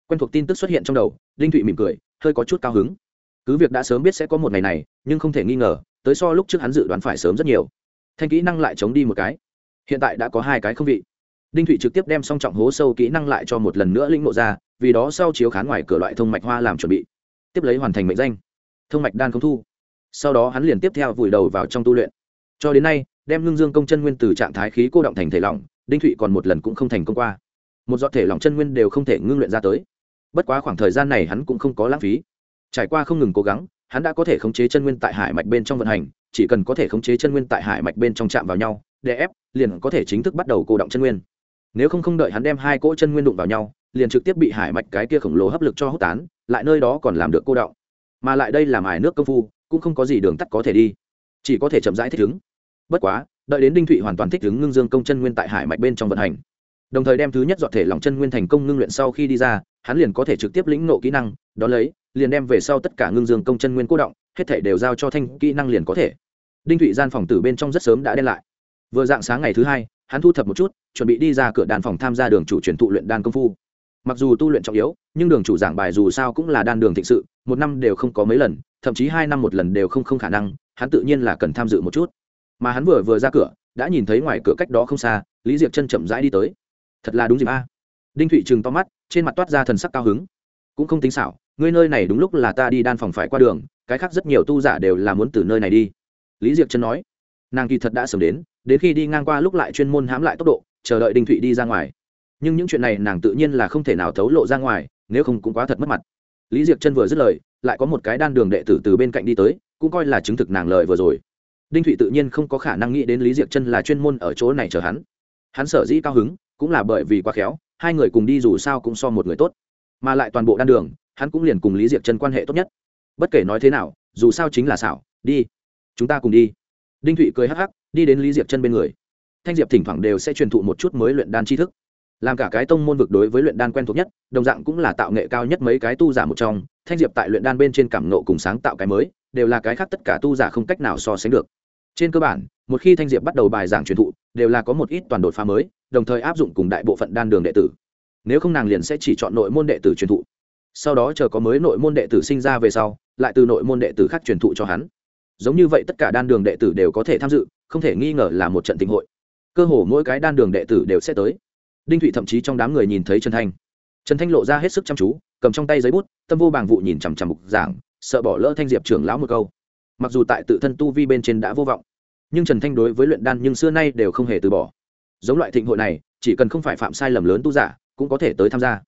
Quen thuộc tin tức xuất hiện trong đầu linh thụy mỉm cười, hơi có chút cao hứng. Cứ việc đã sớm biết sẽ có một ngày này, nhưng không thể nghi ngờ, tới so lúc trước hắn dự đoán phải sớm rất nhiều. Thanh kỹ năng lại chống đi một cái. Hiện tại đã có hai cái không vị. Đinh thụy trực tiếp đem song trọng hố sâu kỹ năng lại cho một lần nữa lĩnh ngộ ra, vì đó sau chiếu khán ngoài cửa loại thông mạch hoa làm chuẩn bị. Tiếp lấy hoàn thành mệnh danh. Thông mạch đan không thu. Sau đó hắn liền tiếp theo vùi đầu vào trong tu luyện. Cho đến nay đem ngưng dương công chân nguyên từ trạng thái khí cô động thành thể lỏng, đinh thụy còn một lần cũng không thành công qua. Một giọt thể lỏng chân nguyên đều không thể ngưng luyện ra tới. Bất quá khoảng thời gian này hắn cũng không có lãng phí. Trải qua không ngừng cố gắng, hắn đã có thể khống chế chân nguyên tại hải mạch bên trong vận hành, chỉ cần có thể khống chế chân nguyên tại hải mạch bên trong chạm vào nhau, để ép, liền có thể chính thức bắt đầu cô động chân nguyên. Nếu không không đợi hắn đem hai cỗ chân nguyên đụng vào nhau, liền trực tiếp bị hải mạch cái kia khổng lồ hấp lực cho hút tán, lại nơi đó còn làm được cô động. Mà lại đây làm ải nước công phu, cũng không có gì đường tắt có thể đi. Chỉ có thể chậm rãi thích ứng bất quá, đợi đến đinh thụy hoàn toàn thích ứng ngưng dương công chân nguyên tại hải mạch bên trong vận hành. Đồng thời đem thứ nhất dọn thể lòng chân nguyên thành công ngưng luyện sau khi đi ra, hắn liền có thể trực tiếp lĩnh nộ kỹ năng đ ó lấy, liền đem về sau tất cả ngưng dương công chân nguyên cố động, hết thể đều giao cho thanh kỹ năng liền có thể. Đinh thụy gian phòng tử bên trong rất sớm đã đen lại. Vừa dạng sáng ngày thứ hai, hắn thu thập một chút, chuẩn bị đi ra cửa đàn phòng tham gia đường chủ truyền thụ luyện đan công phu. Mặc dù tu luyện trọng yếu, nhưng đường chủ giảng bài dù sao cũng là đan đường thịnh sự, một năm đều không có mấy lần, thậm chí hai năm một lần đều không không khả năng, hắn tự nhiên là cần tham dự một chút mà hắn vừa vừa ra cửa, đã nhìn thấy ngoài cửa cách đó không xa, lý diệp chân chậm rãi đi tới. Thật là đúng dịp a. Đinh thụy trừng to mắt, trên mặt toát ra thần sắc cao hứng. Cũng không tính xảo, ngươi nơi này đúng lúc là ta đi đan phòng phải qua đường, cái khác rất nhiều tu giả đều là muốn từ nơi này đi. Lý diệp chân nói. Nàng kỳ thật đã sớm đến đến khi đi ngang qua lúc lại chuyên môn hãm lại tốc độ, chờ đợi đinh thụy đi ra ngoài. Nhưng những chuyện này nàng tự nhiên là không thể nào thấu lộ ra ngoài, nếu không cũng quá thật mất mặt. Lý diệp chân vừa dứt lời, lại có một cái đan đường đệ tử từ bên cạnh đi tới, cũng coi là chứng thực nàng lời vừa rồi đinh thụy tự nhiên không có khả năng nghĩ đến lý Diệc chân là chuyên môn ở chỗ này chờ hắn. Hắn sở dĩ cao hứng, cũng là bởi vì quá khéo, hai người cùng đi dù sao cũng so một người tốt. Mà lại toàn bộ đan đường, hắn cũng liền cùng lý Diệc chân quan hệ tốt nhất. Bất kể nói thế nào, dù sao chính là xảo, đi. Chúng ta cùng đi. Đinh thụy cười hắc hắc, đi đến lý diệp chân bên người. Thanh diệp thỉnh thoảng đều sẽ truyền thụ một chút mới luyện đan tri thức. Làm cả cái tông môn vực đối với luyện đan quen thuộc nhất, đồng dạng cũng là tạo nghệ cao nhất mấy cái tu giả một trong. Thanh diệp tại luyện đan bên trên cảm nộ cùng sáng tạo cái mới, đều là cái khác tất cả tu giả không cách nào so sánh được trên cơ bản, một khi thanh diệp bắt đầu bài giảng truyền thụ, đều là có một ít toàn đột phá mới, đồng thời áp dụng cùng đại bộ phận đan đường đệ tử. Nếu không nàng liền sẽ chỉ chọn nội môn đệ tử truyền thụ. Sau đó chờ có mới nội môn đệ tử sinh ra về sau, lại từ nội môn đệ tử khác truyền thụ cho hắn. Giống như vậy tất cả đan đường đệ tử đều có thể tham dự, không thể nghi ngờ là một trận tình hội. Cơ hồ mỗi cái đan đường đệ tử đều sẽ tới. Đinh thụy thậm chí trong đám người nhìn thấy trần thanh. Trần thanh lộ ra hết sức chăm chú, cầm trong tay giấy bút, tâm vô bàng vụ nhìn chằm chằm mục giảng, sợ bỏ lỡ thanh diệp trưởng lão một câu mặc dù tại tự thân tu vi bên trên đã vô vọng, nhưng trần thanh đối với luyện đan nhưng xưa nay đều không hề từ bỏ. Giống loại thịnh hội này, chỉ cần không phải phạm sai lầm lớn tu giả, cũng có thể tới tham gia.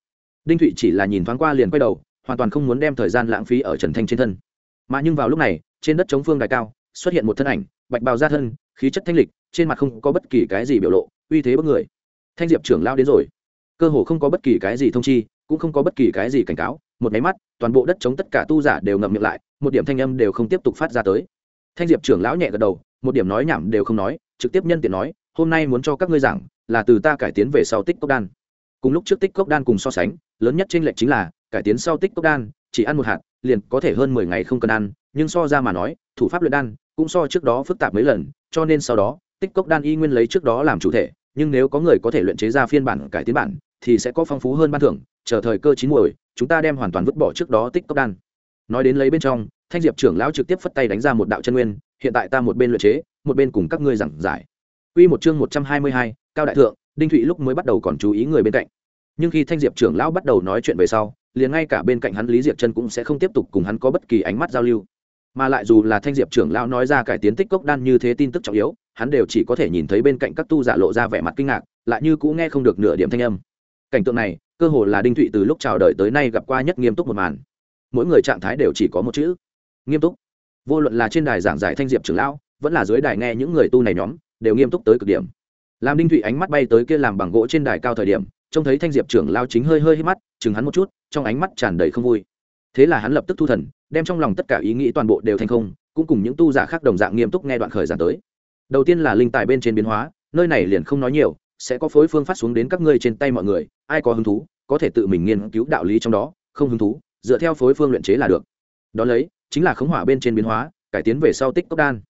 Đinh thụy chỉ là nhìn thoáng qua liền quay đầu, hoàn toàn không muốn đem thời gian lãng phí ở trần thanh trên thân. Mà nhưng vào lúc này, trên đất chống phương đài cao, xuất hiện một thân ảnh, bạch bào ra thân, khí chất thanh lịch, trên mặt không có bất kỳ cái gì biểu lộ, uy thế bất người. Thanh diệp trưởng lao đến rồi. Cơ hồ không có bất kỳ cái gì thông chi, cũng không có bất kỳ cái gì cảnh cáo một máy mắt, toàn bộ đất chống tất cả tu giả đều ngậm miệng lại, một điểm thanh âm đều không tiếp tục phát ra tới. Thanh diệp trưởng lão nhẹ gật đầu, một điểm nói nhảm đều không nói, trực tiếp nhân tiện nói, hôm nay muốn cho các ngươi giảng, là từ ta cải tiến về sau tích cốc đan. Cùng lúc trước tích cốc đan cùng so sánh, lớn nhất trên lệch chính là, cải tiến sau tích cốc đan, chỉ ăn một hạt, liền có thể hơn mười ngày không cần ăn, nhưng so ra mà nói, thủ pháp luyện đan cũng so trước đó phức tạp mấy lần, cho nên sau đó, tích cốc đan y nguyên lấy trước đó làm chủ thể, nhưng nếu có người có thể luyện chế ra phiên bản cải tiến bản, thì sẽ có phong phú hơn ban thưởng chờ thời cơ chín muồi chúng ta đem hoàn toàn vứt bỏ trước đó tích cốc đan nói đến lấy bên trong thanh diệp trưởng lão trực tiếp phất tay đánh ra một đạo chân nguyên hiện tại ta một bên luyện chế một bên cùng các ngươi giảng giải Quy một chương một trăm hai mươi hai, cao đại thượng, Đinh Thụy lúc mới bắt đầu còn chú ý người bên cạnh. Nhưng khi Thanh Diệp trưởng lão bắt đầu nói chuyện về sau, liền ngay cả bên cạnh hắn Lý Diệp Chân cũng sẽ không tiếp tục cùng hắn có bất kỳ ánh mắt giao lưu. Mà lại dù là Thanh Diệp trưởng lão nói ra cải tiến tích cốc đan như thế tin tức trọng yếu, hắn đều chỉ có thể nhìn thấy bên cạnh các tu giả lộ ra vẻ mặt kinh ngạc, lại như cũ nghe không được nửa điểm thanh âm. Cảnh tượng này, cơ hồ là Đinh Thụy từ lúc chào đời tới nay gặp qua nhất nghiêm túc một màn. Mỗi người trạng thái đều chỉ có một chữ: nghiêm túc. Vô luận là trên đài giảng giải Thanh Diệp trưởng lão, vẫn là dưới đài nghe những người tu này nhóm, đều nghiêm túc tới cực điểm. Làm đinh thụy ánh mắt bay tới kia làm bằng gỗ trên đài cao thời điểm trông thấy thanh diệp trưởng lao chính hơi hơi hít mắt chừng hắn một chút trong ánh mắt tràn đầy không vui. Thế là hắn lập tức thu thần đem trong lòng tất cả ý nghĩ toàn bộ đều thành không cũng cùng những tu giả khác đồng dạng nghiêm túc nghe đoạn khởi giảng tới. Đầu tiên là linh tài bên trên biến hóa nơi này liền không nói nhiều sẽ có phối phương phát xuống đến các ngươi trên tay mọi người ai có hứng thú? Có thể tự mình nghiên cứu đạo lý trong đó, không hứng thú, dựa theo phối phương luyện chế là được. Đó lấy, chính là khống hỏa bên trên biến hóa, cải tiến về sau tích cốc đan.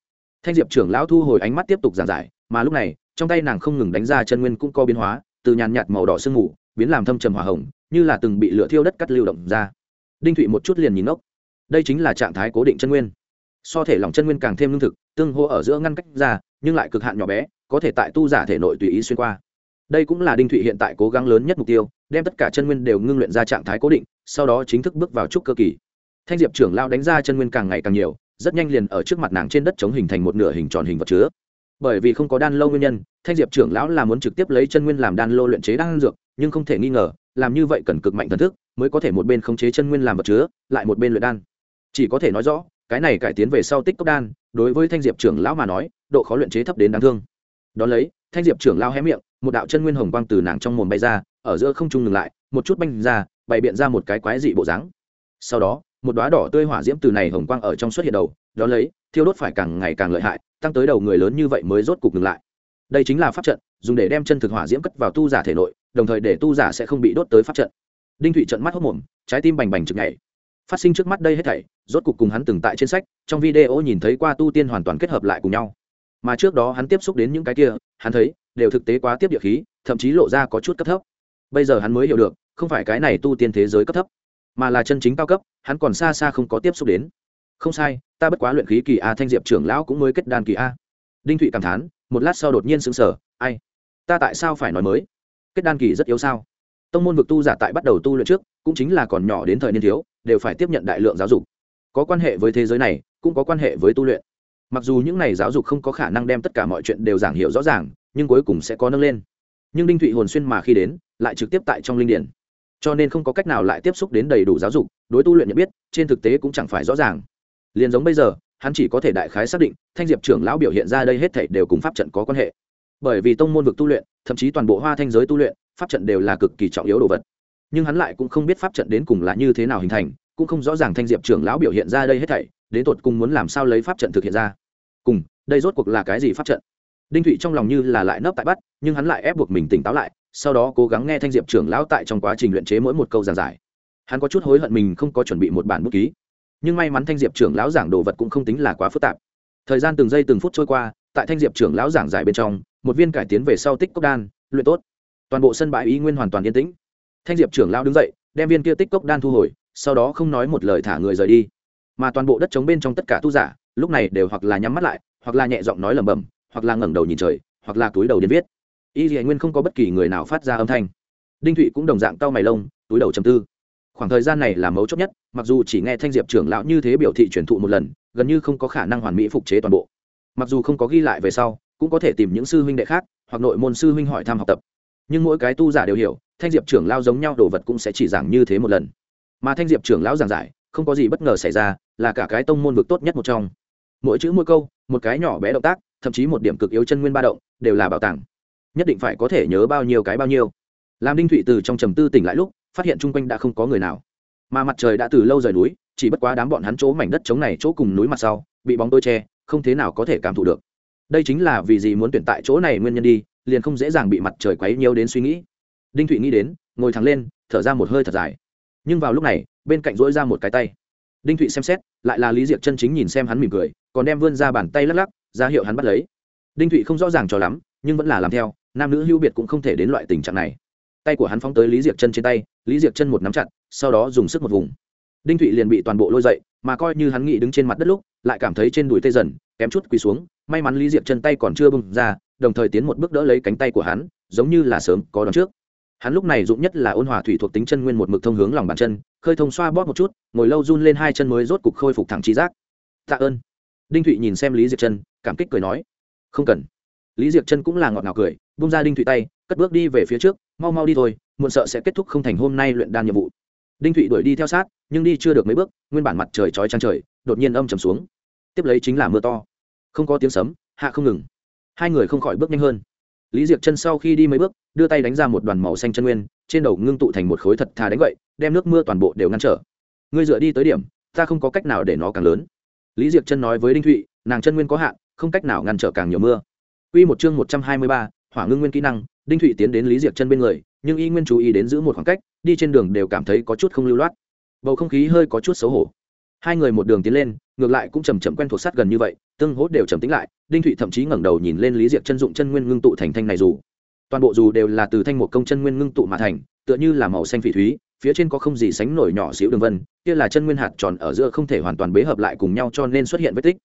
Thanh diệp trưởng lão thu hồi ánh mắt tiếp tục giảng giải, mà lúc này, trong tay nàng không ngừng đánh ra chân nguyên cũng có biến hóa, từ nhàn nhạt màu đỏ sương mù, biến làm thâm trầm hỏa hồng, như là từng bị lửa thiêu đất cắt lưu động ra. Đinh thụy một chút liền nhìn ngốc. Đây chính là trạng thái cố định chân nguyên. So thể lòng chân nguyên càng thêm lương thực, tương hô ở giữa ngăn cách ra, nhưng lại cực hạn nhỏ bé, có thể tại tu giả thể nội tùy ý xuyên qua đây cũng là đinh thụy hiện tại cố gắng lớn nhất mục tiêu, đem tất cả chân nguyên đều ngưng luyện ra trạng thái cố định, sau đó chính thức bước vào trúc cơ kỳ. Thanh diệp trưởng lao đánh ra chân nguyên càng ngày càng nhiều, rất nhanh liền ở trước mặt nàng trên đất chống hình thành một nửa hình tròn hình vật chứa. Bởi vì không có đan lâu nguyên nhân, thanh diệp trưởng lão là muốn trực tiếp lấy chân nguyên làm đan lô luyện chế đan dược, nhưng không thể nghi ngờ, làm như vậy cần cực mạnh thần thức, mới có thể một bên khống chế chân nguyên làm vật chứa, lại một bên luyện đan. Chỉ có thể nói rõ, cái này cải tiến về sau tích cốc đan, đối với thanh diệp trưởng lão mà nói, độ khó luyện chế thấp đến đáng thương. Đón lấy, thanh diệp trưởng lão hé miệng một đạo chân nguyên hồng quang từ nàng trong mồm bay ra, ở giữa không trung ngừng lại, một chút banh ra, bày biện ra một cái quái dị bộ dáng. Sau đó, một đóa đỏ tươi hỏa diễm từ này hồng quang ở trong xuất hiện đầu, đó lấy, thiêu đốt phải càng ngày càng lợi hại, tăng tới đầu người lớn như vậy mới rốt cục ngừng lại. Đây chính là pháp trận, dùng để đem chân thực hỏa diễm cất vào tu giả thể nội, đồng thời để tu giả sẽ không bị đốt tới pháp trận. Đinh thụy trận mắt hốc mồm, trái tim bành bành chực nhảy. Phát sinh trước mắt đây hết thảy, rốt cục cùng hắn từng tại trên sách, trong video nhìn thấy qua tu tiên hoàn toàn kết hợp lại cùng nhau. Mà trước đó hắn tiếp xúc đến những cái kia, hắn thấy đều thực tế quá tiếp địa khí, thậm chí lộ ra có chút cấp thấp. Bây giờ hắn mới hiểu được, không phải cái này tu tiên thế giới cấp thấp, mà là chân chính cao cấp, hắn còn xa xa không có tiếp xúc đến. Không sai, ta bất quá luyện khí kỳ a, thanh diệp trưởng lão cũng mới kết đan kỳ a. Đinh thụy cảm thán, một lát sau đột nhiên sững sờ, ai? Ta tại sao phải nói mới? Kết đan kỳ rất yếu sao? Tông môn vực tu giả tại bắt đầu tu luyện trước, cũng chính là còn nhỏ đến thời niên thiếu, đều phải tiếp nhận đại lượng giáo dục. Có quan hệ với thế giới này, cũng có quan hệ với tu luyện mặc dù những này giáo dục không có khả năng đem tất cả mọi chuyện đều giảng hiểu rõ ràng, nhưng cuối cùng sẽ có nâng lên. Nhưng đinh thụy hồn xuyên mà khi đến, lại trực tiếp tại trong linh điển. Cho nên không có cách nào lại tiếp xúc đến đầy đủ giáo dục, đối tu luyện nhận biết, trên thực tế cũng chẳng phải rõ ràng. Liền giống bây giờ, hắn chỉ có thể đại khái xác định, thanh diệp trưởng lão biểu hiện ra đây hết thảy đều cùng pháp trận có quan hệ. Bởi vì tông môn vực tu luyện, thậm chí toàn bộ hoa thanh giới tu luyện, pháp trận đều là cực kỳ trọng yếu đồ vật. Nhưng hắn lại cũng không biết pháp trận đến cùng là như thế nào hình thành, cũng không rõ ràng thanh diệp trưởng lão biểu hiện ra đây hết thảy, đến tột cùng muốn làm sao lấy pháp trận thực hiện ra cùng, đây rốt cuộc là cái gì pháp trận? Đinh thụy trong lòng như là lại nấp tại bắt nhưng hắn lại ép buộc mình tỉnh táo lại, sau đó cố gắng nghe thanh diệp trưởng lão tại trong quá trình luyện chế mỗi một câu giảng giải. Hắn có chút hối hận mình không có chuẩn bị một bản bút ký. Nhưng may mắn thanh diệp trưởng lão giảng đồ vật cũng không tính là quá phức tạp. Thời gian từng giây từng phút trôi qua, tại thanh diệp trưởng lão giảng giải bên trong, một viên cải tiến về sau tích cốc đan, luyện tốt. Toàn bộ sân bãi ý nguyên hoàn toàn yên tĩnh. Thanh diệp trưởng lão đứng dậy, đem viên kia tích cốc đan thu hồi, sau đó không nói một lời thả người rời đi. Mà toàn bộ đất chống bên trong tất cả tu giả lúc này đều hoặc là nhắm mắt lại, hoặc là nhẹ giọng nói lẩm bẩm, hoặc là ngẩng đầu nhìn trời, hoặc là túi đầu điên viết. Y dì nguyên không có bất kỳ người nào phát ra âm thanh. Đinh thụy cũng đồng dạng cau mày lông, túi đầu chầm tư. Khoảng thời gian này là mấu chốt nhất, mặc dù chỉ nghe thanh diệp trưởng lão như thế biểu thị truyền thụ một lần, gần như không có khả năng hoàn mỹ phục chế toàn bộ. Mặc dù không có ghi lại về sau, cũng có thể tìm những sư huynh đệ khác, hoặc nội môn sư huynh hỏi thăm học tập. Nhưng mỗi cái tu giả đều hiểu, thanh diệp trưởng lao giống nhau đồ vật cũng sẽ chỉ giảng như thế một lần. Mà thanh diệp trưởng lão giảng giải, không có gì bất ngờ xảy ra, là cả cái tông môn vực tốt nhất một trong mỗi chữ mỗi câu, một cái nhỏ bé động tác, thậm chí một điểm cực yếu chân nguyên ba động, đều là bảo tàng. Nhất định phải có thể nhớ bao nhiêu cái bao nhiêu. Làm đinh thụy từ trong trầm tư tỉnh lại lúc, phát hiện chung quanh đã không có người nào. Mà mặt trời đã từ lâu rời núi, chỉ bất quá đám bọn hắn chỗ mảnh đất trống này, chỗ cùng núi mặt sau, bị bóng tôi che, không thế nào có thể cảm thụ được. Đây chính là vì gì muốn tuyển tại chỗ này nguyên nhân đi, liền không dễ dàng bị mặt trời quấy nhiều đến suy nghĩ. Đinh thụy nghĩ đến, ngồi thẳng lên, thở ra một hơi thật dài. Nhưng vào lúc này, bên cạnh dỗi ra một cái tay. Đinh thụy xem xét, lại là lý diệc chân chính nhìn xem hắn mỉm cười còn đem vươn ra bàn tay lắc lắc, ra hiệu hắn bắt lấy. Đinh thụy không rõ ràng cho lắm, nhưng vẫn là làm theo, nam nữ hữu biệt cũng không thể đến loại tình trạng này. Tay của hắn phóng tới lý diệc chân trên tay, lý diệc chân một nắm chặt, sau đó dùng sức một vùng. Đinh thụy liền bị toàn bộ lôi dậy, mà coi như hắn nghĩ đứng trên mặt đất lúc, lại cảm thấy trên đùi tê dần, kém chút quỳ xuống, may mắn lý diệc chân tay còn chưa bung ra, đồng thời tiến một bước đỡ lấy cánh tay của hắn, giống như là sớm có đón trước. Hắn lúc này dụng nhất là ôn hòa thủy thuộc tính chân nguyên một mực thông hướng lòng bàn chân, khơi thông xoa bóp một chút, ngồi lâu run lên hai chân mới rốt cục khôi phục thẳng trí giác. Tạ ơn đinh thụy nhìn xem lý diệc chân, cảm kích cười nói, không cần. Lý diệc chân cũng là ngọt ngào cười bung ra đinh thụy tay, cất bước đi về phía trước, mau mau đi thôi, muộn sợ sẽ kết thúc không thành hôm nay luyện đan nhiệm vụ. Đinh thụy đuổi đi theo sát, nhưng đi chưa được mấy bước, nguyên bản mặt trời trói trăng trời, đột nhiên âm trầm xuống. Tiếp lấy chính là mưa to. Không có tiếng sấm, hạ không ngừng. Hai người không khỏi bước nhanh hơn. Lý diệc chân sau khi đi mấy bước, đưa tay đánh ra một đoàn màu xanh chân nguyên, trên đầu ngưng tụ thành một khối thật thà đánh vậy đem nước mưa toàn bộ đều ngăn trở. Ngươi dựa đi tới điểm, ta không có cách nào để nó càng lớn lý diệc chân nói với đinh thụy nàng chân nguyên có hạn không cách nào ngăn trở càng nhiều mưa Quy một chương một trăm hai mươi ba, hỏa ngưng nguyên kỹ năng, Đinh Thụy tiến đến Lý Diệc chân bên người, nhưng y nguyên chú ý đến giữ một khoảng cách, đi trên đường đều cảm thấy có chút không lưu loát. Bầu không khí hơi có chút xấu hổ. Hai người một đường tiến lên, ngược lại cũng chậm chậm quen thuộc sát gần như vậy, tương hỗ đều trầm tĩnh lại, Đinh Thụy thậm chí ngẩng đầu nhìn lên Lý Diệc chân dụng chân nguyên ngưng tụ thành thanh này dù. Toàn bộ dù đều là từ thanh một công chân nguyên ngưng tụ mà thành, tựa như là màu xanh phỉ thúy, phía trên có không gì sánh nổi nhỏ xíu đường vân, kia là chân nguyên hạt tròn ở giữa không thể hoàn toàn bế hợp lại cùng nhau cho nên xuất hiện vết tích.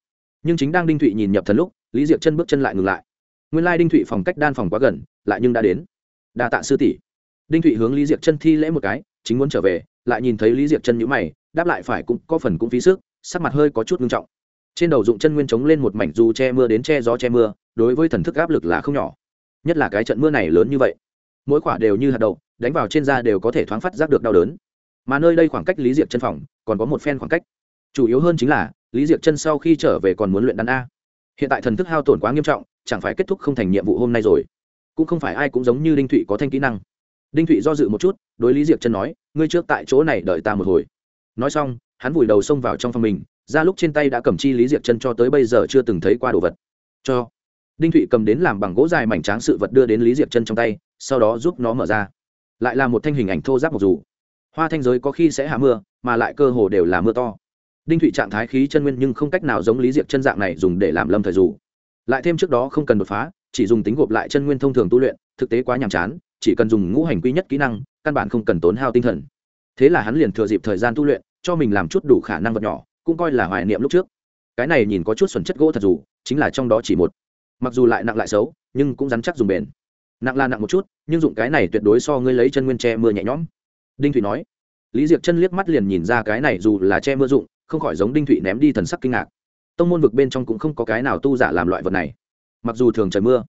Nhưng chính đang Đinh Thụy nhìn nhập thần lúc, Lý Diệc chân bước chân lại ngừng lại. Nguyên lai đinh thụy phòng cách đan phòng quá gần lại nhưng đã đến. Đa tạ sư tỷ. Đinh thụy hướng lý diệc chân thi lễ một cái chính muốn trở về lại nhìn thấy lý diệc chân nhữ mày đáp lại phải cũng có phần cũng phí sức sắc mặt hơi có chút ngưng trọng. Trên đầu dụng chân nguyên chống lên một mảnh dù che mưa đến che gió che mưa đối với thần thức áp lực là không nhỏ. Nhất là cái trận mưa này lớn như vậy mỗi quả đều như hạt đậu, đánh vào trên da đều có thể thoáng phát giác được đau đớn. Mà nơi đây khoảng cách lý diệc chân phòng, còn có một phen khoảng cách. Chủ yếu hơn chính là, lý diệc chân sau khi trở về còn muốn luyện đan a. Hiện tại thần thức hao tổn quá nghiêm trọng, chẳng phải kết thúc không thành nhiệm vụ hôm nay rồi. Cũng không phải ai cũng giống như đinh thụy có thanh kỹ năng. Đinh thụy do dự một chút, đối lý diệc chân nói, ngươi trước tại chỗ này đợi ta một hồi. Nói xong, hắn vùi đầu xông vào trong phòng mình, ra lúc trên tay đã cầm chi lý diệc chân cho tới bây giờ chưa từng thấy qua đồ vật. Cho. Đinh thụy cầm đến làm bằng gỗ dài mảnh tráng sự vật đưa đến lý diệc chân trong tay sau đó giúp nó mở ra. Lại là một thanh hình ảnh thô giáp một dù. Hoa thanh giới có khi sẽ hạ mưa, mà lại cơ hồ đều là mưa to. Đinh thụy trạng thái khí chân nguyên nhưng không cách nào giống lý diệc chân dạng này dùng để làm lâm thời dù. Lại thêm trước đó không cần đột phá, chỉ dùng tính gộp lại chân nguyên thông thường tu luyện, thực tế quá nhàm chán, chỉ cần dùng ngũ hành quy nhất kỹ năng, căn bản không cần tốn hao tinh thần. Thế là hắn liền thừa dịp thời gian tu luyện, cho mình làm chút đủ khả năng vật nhỏ, cũng coi là hoài niệm lúc trước. Cái này nhìn có chút xuẩn chất gỗ thật dù, chính là trong đó chỉ một. Mặc dù lại nặng lại xấu, nhưng cũng rắn chắc dùng bền nặng là nặng một chút, nhưng dụng cái này tuyệt đối so ngươi lấy chân nguyên che mưa nhẹ nhõm. Đinh thụy nói. Lý diệc chân liếc mắt liền nhìn ra cái này dù là che mưa dụng, không khỏi giống đinh thụy ném đi thần sắc kinh ngạc. Tông môn vực bên trong cũng không có cái nào tu giả làm loại vật này. Mặc dù thường trời mưa,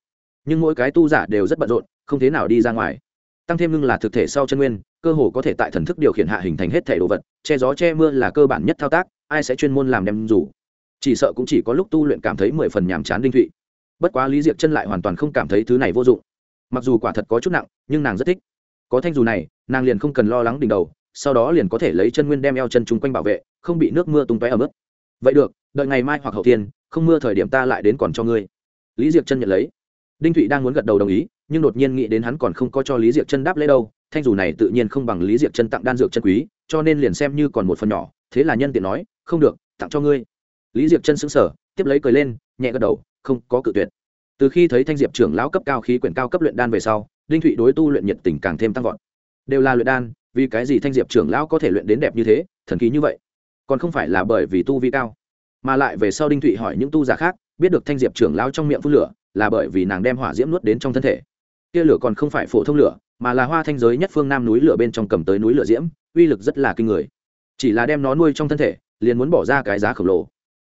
nhưng mỗi cái tu giả đều rất bận rộn, không thế nào đi ra ngoài. Tăng thêm ngưng là thực thể sau chân nguyên, cơ hồ có thể tại thần thức điều khiển hạ hình thành hết thể đồ vật, che gió che mưa là cơ bản nhất thao tác, ai sẽ chuyên môn làm đem rủ chỉ sợ cũng chỉ có lúc tu luyện cảm thấy mười phần nhàm chán đinh thụy. Bất quá lý diệc chân lại hoàn toàn không cảm thấy thứ này vô dụng mặc dù quả thật có chút nặng, nhưng nàng rất thích. Có thanh dù này, nàng liền không cần lo lắng đỉnh đầu, sau đó liền có thể lấy chân nguyên đem eo chân chung quanh bảo vệ, không bị nước mưa tung tóe ở mức. Vậy được, đợi ngày mai hoặc hậu thiên không mưa thời điểm ta lại đến còn cho ngươi. Lý diệc chân nhận lấy. Đinh thụy đang muốn gật đầu đồng ý, nhưng đột nhiên nghĩ đến hắn còn không có cho lý diệc chân đáp lễ đâu, thanh dù này tự nhiên không bằng lý diệc chân tặng đan dược chân quý, cho nên liền xem như còn một phần nhỏ, thế là nhân tiện nói, không được, tặng cho ngươi. Lý diệc chân xứng sở tiếp lấy cười lên, nhẹ gật đầu, không có cự tuyệt từ khi thấy thanh diệp trưởng lão cấp cao khí quyển cao cấp luyện đan về sau, đinh thụy đối tu luyện nhiệt tình càng thêm tăng vọt. Đều là luyện đan, vì cái gì thanh diệp trưởng lão có thể luyện đến đẹp như thế, thần kỳ như vậy? Còn không phải là bởi vì tu vi cao, mà lại về sau đinh thụy hỏi những tu giả khác, biết được thanh diệp trưởng lão trong miệng phun lửa, là bởi vì nàng đem hỏa diễm nuốt đến trong thân thể. Kia lửa còn không phải phổ thông lửa, mà là hoa thanh giới nhất phương nam núi lửa bên trong cầm tới núi lửa diễm, uy lực rất là kinh người. Chỉ là đem nó nuôi trong thân thể, liền muốn bỏ ra cái giá khổng lồ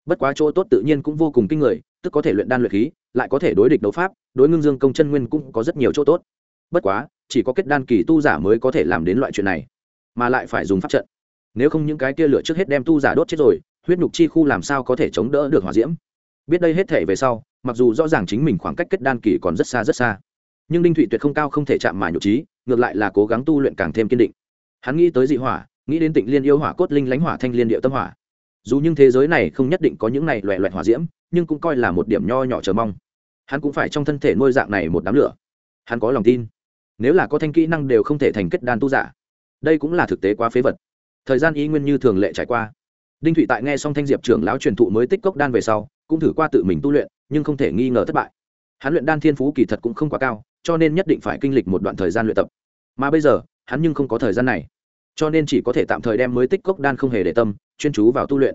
bất quá chỗ tốt tự nhiên cũng vô cùng kinh người, tức có thể luyện đan luyện khí, lại có thể đối địch đấu pháp, đối ngưng dương công chân nguyên cũng có rất nhiều chỗ tốt. Bất quá, chỉ có kết đan kỳ tu giả mới có thể làm đến loại chuyện này, mà lại phải dùng pháp trận. Nếu không những cái kia lửa trước hết đem tu giả đốt chết rồi, huyết nhục chi khu làm sao có thể chống đỡ được hỏa diễm? Biết đây hết thể về sau, mặc dù rõ ràng chính mình khoảng cách kết đan kỳ còn rất xa rất xa, nhưng đinh thụy tuyệt không cao không thể chạm mà nhục trí, ngược lại là cố gắng tu luyện càng thêm kiên định. Hắn nghĩ tới dị hỏa, nghĩ đến tịnh liên yêu hỏa cốt linh lánh hỏa thanh liên điệu tâm hỏa dù nhưng thế giới này không nhất định có những này loẹ loẹt hỏa diễm, nhưng cũng coi là một điểm nho nhỏ chờ mong. Hắn cũng phải trong thân thể nuôi dạng này một đám lửa. Hắn có lòng tin. Nếu là có thanh kỹ năng đều không thể thành kết đan tu giả. Đây cũng là thực tế quá phế vật. Thời gian y nguyên như thường lệ trải qua. Đinh thụy tại nghe xong thanh diệp trưởng lão truyền thụ mới tích cốc đan về sau, cũng thử qua tự mình tu luyện, nhưng không thể nghi ngờ thất bại. Hắn luyện đan thiên phú kỳ thật cũng không quá cao, cho nên nhất định phải kinh lịch một đoạn thời gian luyện tập. Mà bây giờ, hắn nhưng không có thời gian này cho nên chỉ có thể tạm thời đem mới tích cốc đan không hề để tâm, chuyên chú vào tu luyện.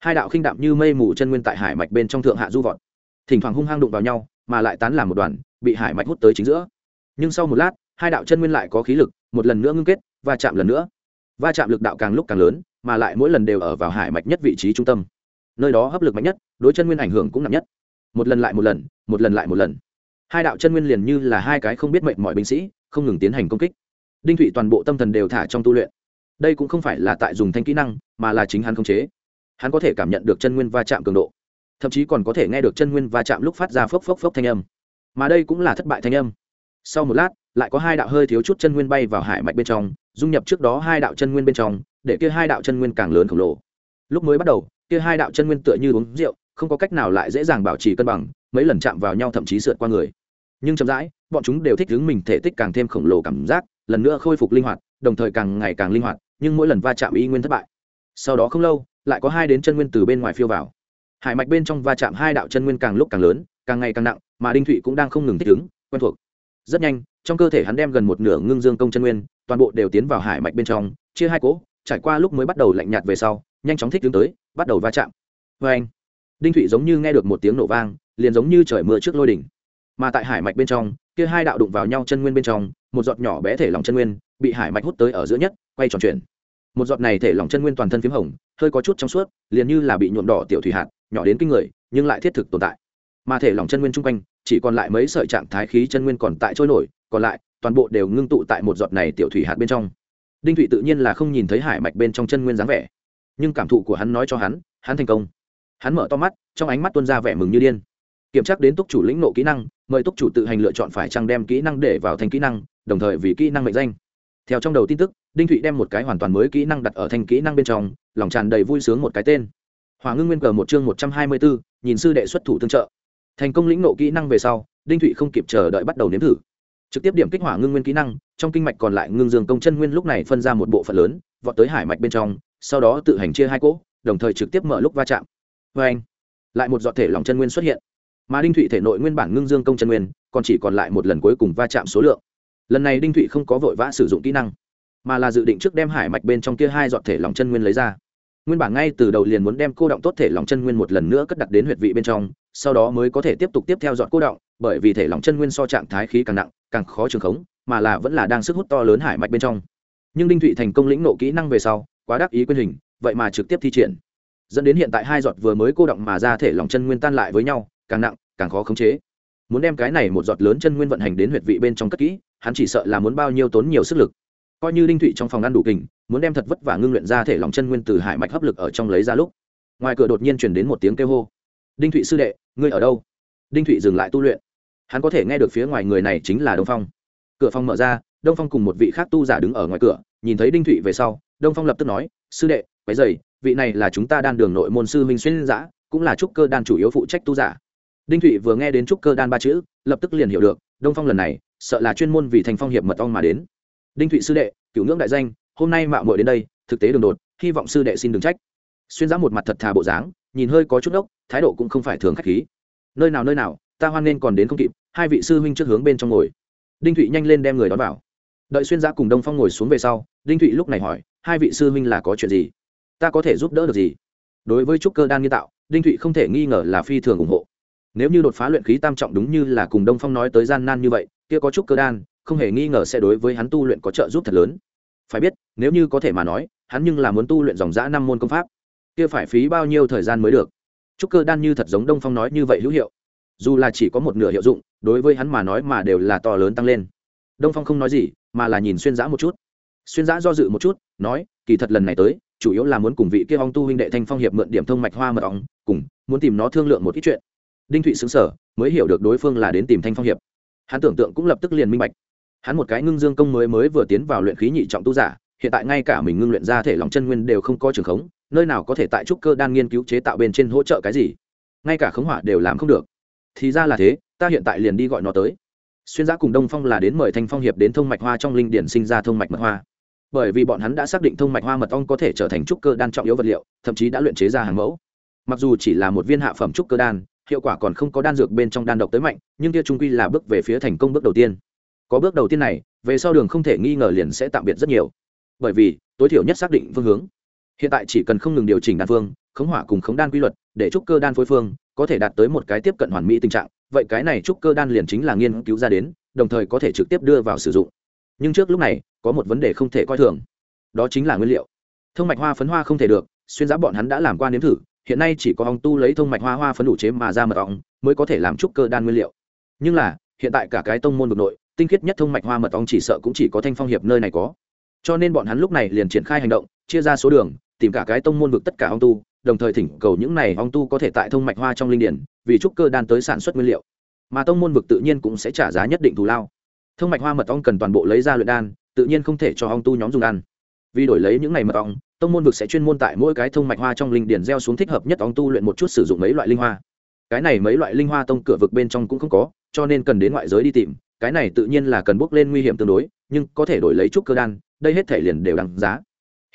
Hai đạo khinh đạm như mây mù chân nguyên tại hải mạch bên trong thượng hạ du vọt. Thỉnh thoảng hung hăng đụng vào nhau, mà lại tán làm một đoàn, bị hải mạch hút tới chính giữa. Nhưng sau một lát, hai đạo chân nguyên lại có khí lực, một lần nữa ngưng kết và chạm lần nữa. Va chạm lực đạo càng lúc càng lớn, mà lại mỗi lần đều ở vào hải mạch nhất vị trí trung tâm. Nơi đó hấp lực mạnh nhất, đối chân nguyên ảnh hưởng cũng nặng nhất. Một lần lại một lần một lần lại một lần. Hai đạo chân nguyên liền như là hai cái không biết mệnh mọi binh sĩ, không ngừng tiến hành công kích. Đinh thụy toàn bộ tâm thần đều thả trong tu luyện đây cũng không phải là tại dùng thanh kỹ năng, mà là chính hắn không chế. Hắn có thể cảm nhận được chân nguyên va chạm cường độ, thậm chí còn có thể nghe được chân nguyên va chạm lúc phát ra phốc phốc phốc thanh âm. Mà đây cũng là thất bại thanh âm. Sau một lát, lại có hai đạo hơi thiếu chút chân nguyên bay vào hải mạch bên trong, dung nhập trước đó hai đạo chân nguyên bên trong, để kia hai đạo chân nguyên càng lớn khổng lồ. Lúc mới bắt đầu, kia hai đạo chân nguyên tựa như uống rượu, không có cách nào lại dễ dàng bảo trì cân bằng, mấy lần chạm vào nhau thậm chí sượt qua người. Nhưng chậm rãi, bọn chúng đều thích ứng mình thể tích càng thêm khổng lồ cảm giác, lần nữa khôi phục linh hoạt, đồng thời càng ngày càng linh hoạt nhưng mỗi lần va chạm y nguyên thất bại, sau đó không lâu, lại có hai đến chân nguyên từ bên ngoài phiêu vào. Hải mạch bên trong va chạm hai đạo chân nguyên càng lúc càng lớn, càng ngày càng nặng, mà đinh thụy cũng đang không ngừng thích ứng, quen thuộc. Rất nhanh, trong cơ thể hắn đem gần một nửa ngưng dương công chân nguyên, toàn bộ đều tiến vào hải mạch bên trong, chia hai cỗ, trải qua lúc mới bắt đầu lạnh nhạt về sau, nhanh chóng thích ứng tới, bắt đầu va chạm. Vê anh, đinh thụy giống như nghe được một tiếng nổ vang, liền giống như trời mưa trước lôi đỉnh. Mà tại hải mạch bên trong, kia hai đạo đụng vào nhau chân nguyên bên trong, một giọt nhỏ bé thể lòng chân nguyên, bị hải mạch hút tới ở giữa nhất, quay tròn chuyển một giọt này thể lỏng chân nguyên toàn thân p h í m hồng, hơi có chút trong suốt, liền như là bị nhuộm đỏ tiểu thủy hạt, nhỏ đến kinh người, nhưng lại thiết thực tồn tại. Mà thể lỏng chân nguyên chung quanh, chỉ còn lại mấy sợi trạng thái khí chân nguyên còn tại trôi nổi, còn lại, toàn bộ đều ngưng tụ tại một giọt này tiểu thủy hạt bên trong. Đinh thụy tự nhiên là không nhìn thấy hải mạch bên trong chân nguyên dáng vẻ, nhưng cảm thụ của hắn nói cho hắn hắn thành công. Hắn mở to mắt, trong ánh mắt tuân ra vẻ mừng như điên. Kiểm tra đến túc chủ lĩnh nộ kỹ năng, mời túc chủ tự hành lựa chọn phải trăng đem kỹ năng để vào thành kỹ năng, đồng thời vì kỹ năng mệnh danh theo trong đầu tin tức, đinh thụy đem một cái hoàn toàn mới kỹ năng đặt ở thành kỹ năng bên trong, lòng tràn đầy vui sướng một cái tên. Hòa ngưng nguyên cờ một chương một trăm hai mươi bốn, nhìn sư đệ xuất thủ tương trợ. Thành công lĩnh nộ kỹ năng về sau, đinh thụy không kịp chờ đợi bắt đầu nếm thử. Trực tiếp điểm kích hỏa ngưng nguyên kỹ năng, trong kinh mạch còn lại ngưng dương công chân nguyên lúc này phân ra một bộ phận lớn, vọt tới hải mạch bên trong, sau đó tự hành chia hai cỗ, đồng thời trực tiếp mở lúc va chạm. Vê anh, lại một dọn thể lòng chân nguyên xuất hiện. Mà đinh thụy thể nội nguyên bản ngưng dương công chân nguyên, còn chỉ còn lại một lần cuối cùng va chạm số lượng lần này đinh thụy không có vội vã sử dụng kỹ năng, mà là dự định trước đem hải mạch bên trong kia hai dọn thể lòng chân nguyên lấy ra. Nguyên bản ngay từ đầu liền muốn đem cô động tốt thể lòng chân nguyên một lần nữa cất đặt đến huyệt vị bên trong, sau đó mới có thể tiếp tục tiếp theo dọn cô động, bởi vì thể lòng chân nguyên so trạng thái khí càng nặng, càng khó trường khống, mà là vẫn là đang sức hút to lớn hải mạch bên trong. Nhưng đinh thụy thành công lĩnh nộ kỹ năng về sau, quá đắc ý quyền hình, vậy mà trực tiếp thi triển. Dẫn đến hiện tại hai giọt vừa mới cô động mà ra thể lòng chân nguyên tan lại với nhau, càng nặng, càng khó khống chế. Muốn đem cái này một giọt lớn chân nguyên vận hành đến huyệt vị bên trong cất kỹ hắn chỉ sợ là muốn bao nhiêu tốn nhiều sức lực. Coi như đinh thụy trong phòng ăn đủ kình, muốn đem thật vất vả ngưng luyện ra thể lòng chân nguyên từ hải mạch hấp lực ở trong lấy ra lúc, ngoài cửa đột nhiên chuyển đến một tiếng kêu hô. Đinh thụy sư đệ, ngươi ở đâu? Đinh thụy dừng lại tu luyện. Hắn có thể nghe được phía ngoài người này chính là đông phong. Cửa phòng mở ra, đông phong cùng một vị khác tu giả đứng ở ngoài cửa, nhìn thấy đinh thụy về sau, đông phong lập tức nói, sư đệ quái dày vị này là chúng ta đan đường nội môn sư minh xuyên giã, cũng là trúc cơ đan chủ yếu phụ trách tu giả. Đinh thụy vừa nghe đến trúc cơ đan ba chữ, lập tức liền hiểu được, đông phong lần này sợ là chuyên môn vì thành phong hiệp mật ong mà đến. Đinh thụy sư đệ, cửu ngưỡng đại danh, hôm nay mạo muội đến đây, thực tế đường đột, hy vọng sư đệ xin đừng trách. Xuyên giã một mặt thật thà bộ dáng, nhìn hơi có chút ốc thái độ cũng không phải thường khách khí. Nơi nào nơi nào, ta hoan nên còn đến không kịp, hai vị sư huynh trước hướng bên trong ngồi. Đinh thụy nhanh lên đem người đón vào. Đợi xuyên giã cùng đông phong ngồi xuống về sau, đinh thụy lúc này hỏi, hai vị sư huynh là có chuyện gì? Ta có thể giúp đỡ được gì? Đối với trúc cơ đan nghiên tạo, đinh thụy không thể nghi ngờ là phi thường ủng hộ. Nếu như đột phá luyện khí tam trọng đúng như là cùng đông phong nói tới gian nan như vậy kia có trúc cơ đan, không hề nghi ngờ sẽ đối với hắn tu luyện có trợ giúp thật lớn. Phải biết, nếu như có thể mà nói, hắn nhưng là muốn tu luyện dòng dã năm môn công pháp. Kia phải phí bao nhiêu thời gian mới được? Trúc cơ đan như thật giống đông phong nói như vậy hữu hiệu. Dù là chỉ có một nửa hiệu dụng, đối với hắn mà nói mà đều là to lớn tăng lên. Đông phong không nói gì, mà là nhìn xuyên giã một chút. Xuyên giã do dự một chút, nói, kỳ thật lần này tới, chủ yếu là muốn cùng vị kia ong tu huynh đệ thanh phong hiệp mượn điểm thông mạch hoa mật ong, cùng, muốn tìm nó thương lượng một ít chuyện. Đinh thụy xứng sở mới hiểu được đối phương là đến tìm thanh phong hiệp hắn tưởng tượng cũng lập tức liền minh bạch. Hắn một cái ngưng dương công mới mới vừa tiến vào luyện khí nhị trọng tu giả, hiện tại ngay cả mình ngưng luyện ra thể lòng chân nguyên đều không có trường khống, nơi nào có thể tại trúc cơ đan nghiên cứu chế tạo bên trên hỗ trợ cái gì? Ngay cả khống hỏa đều làm không được. Thì ra là thế, ta hiện tại liền đi gọi nó tới. Xuyên giã cùng đông phong là đến mời thanh phong hiệp đến thông mạch hoa trong linh điển sinh ra thông mạch mật hoa. Bởi vì bọn hắn đã xác định thông mạch hoa mật ong có thể trở thành trúc cơ đan trọng yếu vật liệu, thậm chí đã luyện chế ra hàng mẫu. Mặc dù chỉ là một viên hạ phẩm trúc cơ đan hiệu quả còn không có đan dược bên trong đan độc tới mạnh, nhưng kia trung quy là bước về phía thành công bước đầu tiên. Có bước đầu tiên này, về sau đường không thể nghi ngờ liền sẽ tạm biệt rất nhiều. Bởi vì, tối thiểu nhất xác định phương hướng. Hiện tại chỉ cần không ngừng điều chỉnh đan phương, khống hỏa cùng khống đan quy luật, để trúc cơ đan phối phương, có thể đạt tới một cái tiếp cận hoàn mỹ tình trạng, vậy cái này trúc cơ đan liền chính là nghiên cứu ra đến, đồng thời có thể trực tiếp đưa vào sử dụng. Nhưng trước lúc này, có một vấn đề không thể coi thường. Đó chính là nguyên liệu. Thông mạch hoa phấn hoa không thể được, xuyên giã bọn hắn đã làm qua nếm thử hiện nay chỉ có ong tu lấy thông mạch hoa hoa phấn đủ chế mà ra mật ong mới có thể làm trúc cơ đan nguyên liệu. Nhưng là, hiện tại cả cái tông môn vực nội, tinh khiết nhất thông mạch hoa mật ong chỉ sợ cũng chỉ có thanh phong hiệp nơi này có. Cho nên bọn hắn lúc này liền triển khai hành động, chia ra số đường, tìm cả cái tông môn vực tất cả ong tu, đồng thời thỉnh cầu những này ong tu có thể tại thông mạch hoa trong linh điển, vì trúc cơ đan tới sản xuất nguyên liệu. Mà tông môn vực tự nhiên cũng sẽ trả giá nhất định thù lao. Thông mạch hoa mật ong cần toàn bộ lấy ra luyện đan, tự nhiên không thể cho ong tu nhóm dùng ăn. Vì đổi lấy những này mật ong tông môn vực sẽ chuyên môn tại mỗi cái thông mạch hoa trong linh điển gieo xuống thích hợp nhất ong tu luyện một chút sử dụng mấy loại linh hoa. Cái này mấy loại linh hoa tông cửa vực bên trong cũng không có, cho nên cần đến ngoại giới đi tìm. Cái này tự nhiên là cần bước lên nguy hiểm tương đối, nhưng có thể đổi lấy chút cơ đan, đây hết thể liền đều đằng giá.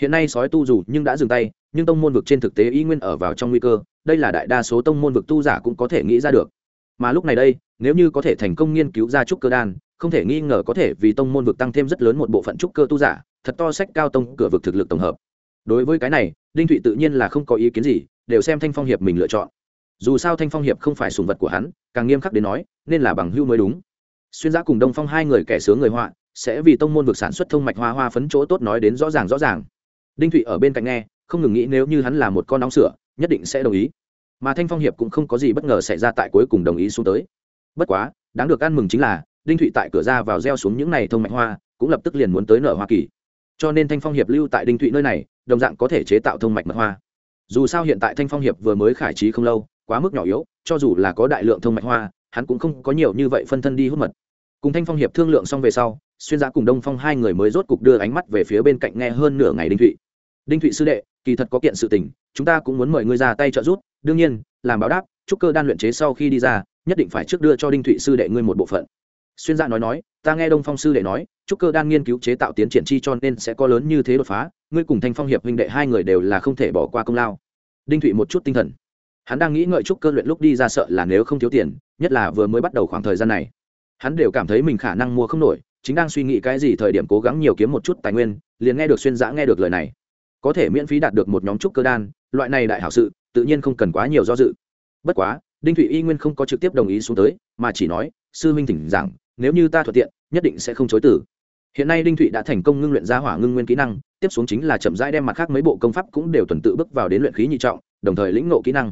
Hiện nay sói tu dù nhưng đã dừng tay, nhưng tông môn vực trên thực tế y nguyên ở vào trong nguy cơ, đây là đại đa số tông môn vực tu giả cũng có thể nghĩ ra được. Mà lúc này đây, nếu như có thể thành công nghiên cứu ra trúc cơ đan, không thể nghi ngờ có thể vì tông môn vực tăng thêm rất lớn một bộ phận trúc cơ tu giả, thật to sách cao tông cửa vực thực lực tổng hợp đối với cái này, đinh thụy tự nhiên là không có ý kiến gì, đều xem thanh phong hiệp mình lựa chọn. Dù sao thanh phong hiệp không phải sùng vật của hắn, càng nghiêm khắc đến nói, nên là bằng hưu mới đúng. Xuyên giã cùng đông phong hai người kẻ sướng người họa, sẽ vì tông môn vực sản xuất thông mạch hoa hoa phấn chỗ tốt nói đến rõ ràng rõ ràng. Đinh thụy ở bên cạnh nghe, không ngừng nghĩ nếu như hắn là một con nóng sửa nhất định sẽ đồng ý. Mà thanh phong hiệp cũng không có gì bất ngờ xảy ra tại cuối cùng đồng ý xuống tới. Bất quá, đáng được ăn mừng chính là, đinh thụy tại cửa ra vào gieo xuống những n à y thông mạch hoa, cũng lập tức liền muốn tới nở hoa kỳ. Cho nên thanh phong hiệp lưu tại đinh thụy nơi này đồng dạng có thể chế tạo thông mạch mật hoa. Dù sao hiện tại thanh phong hiệp vừa mới khải trí không lâu, quá mức nhỏ yếu, cho dù là có đại lượng thông mạch hoa, hắn cũng không có nhiều như vậy phân thân đi hút mật. Cùng thanh phong hiệp thương lượng xong về sau, xuyên giã cùng đông phong hai người mới rốt cục đưa ánh mắt về phía bên cạnh nghe hơn nửa ngày đinh thụy. Đinh thụy sư đệ, kỳ thật có kiện sự tình, chúng ta cũng muốn mời ngươi ra tay trợ giúp, đương nhiên, làm báo đáp, chúc cơ đan luyện chế sau khi đi ra, nhất định phải trước đưa cho đinh thụy sư đệ ngươi một bộ phận. Xuyên giã nói nói, ta nghe đông phong sư đệ nói chúc cơ đan nghiên cứu chế tạo tiến triển chi cho nên sẽ có lớn như thế đột phá, ngươi cùng thanh phong hiệp huynh đệ hai người đều là không thể bỏ qua công lao. Đinh thụy một chút tinh thần. Hắn đang nghĩ ngợi chúc cơ luyện lúc đi ra sợ là nếu không thiếu tiền, nhất là vừa mới bắt đầu khoảng thời gian này. Hắn đều cảm thấy mình khả năng mua không nổi, chính đang suy nghĩ cái gì thời điểm cố gắng nhiều kiếm một chút tài nguyên, liền nghe được xuyên giã nghe được lời này. Có thể miễn phí đạt được một nhóm trúc cơ đan, loại này đại hảo sự, tự nhiên không cần quá nhiều do dự. Bất quá, đinh thụy y nguyên không có trực tiếp đồng ý xuống tới, mà chỉ nói, sư minh thỉnh giảng, nếu như ta thuận tiện, nhất định sẽ không chối tử hiện nay đinh thụy đã thành công ngưng luyện ra hỏa ngưng nguyên kỹ năng, tiếp xuống chính là chậm rãi đem mặt khác mấy bộ công pháp cũng đều tuần tự bước vào đến luyện khí nhị trọng, đồng thời lĩnh ngộ kỹ năng.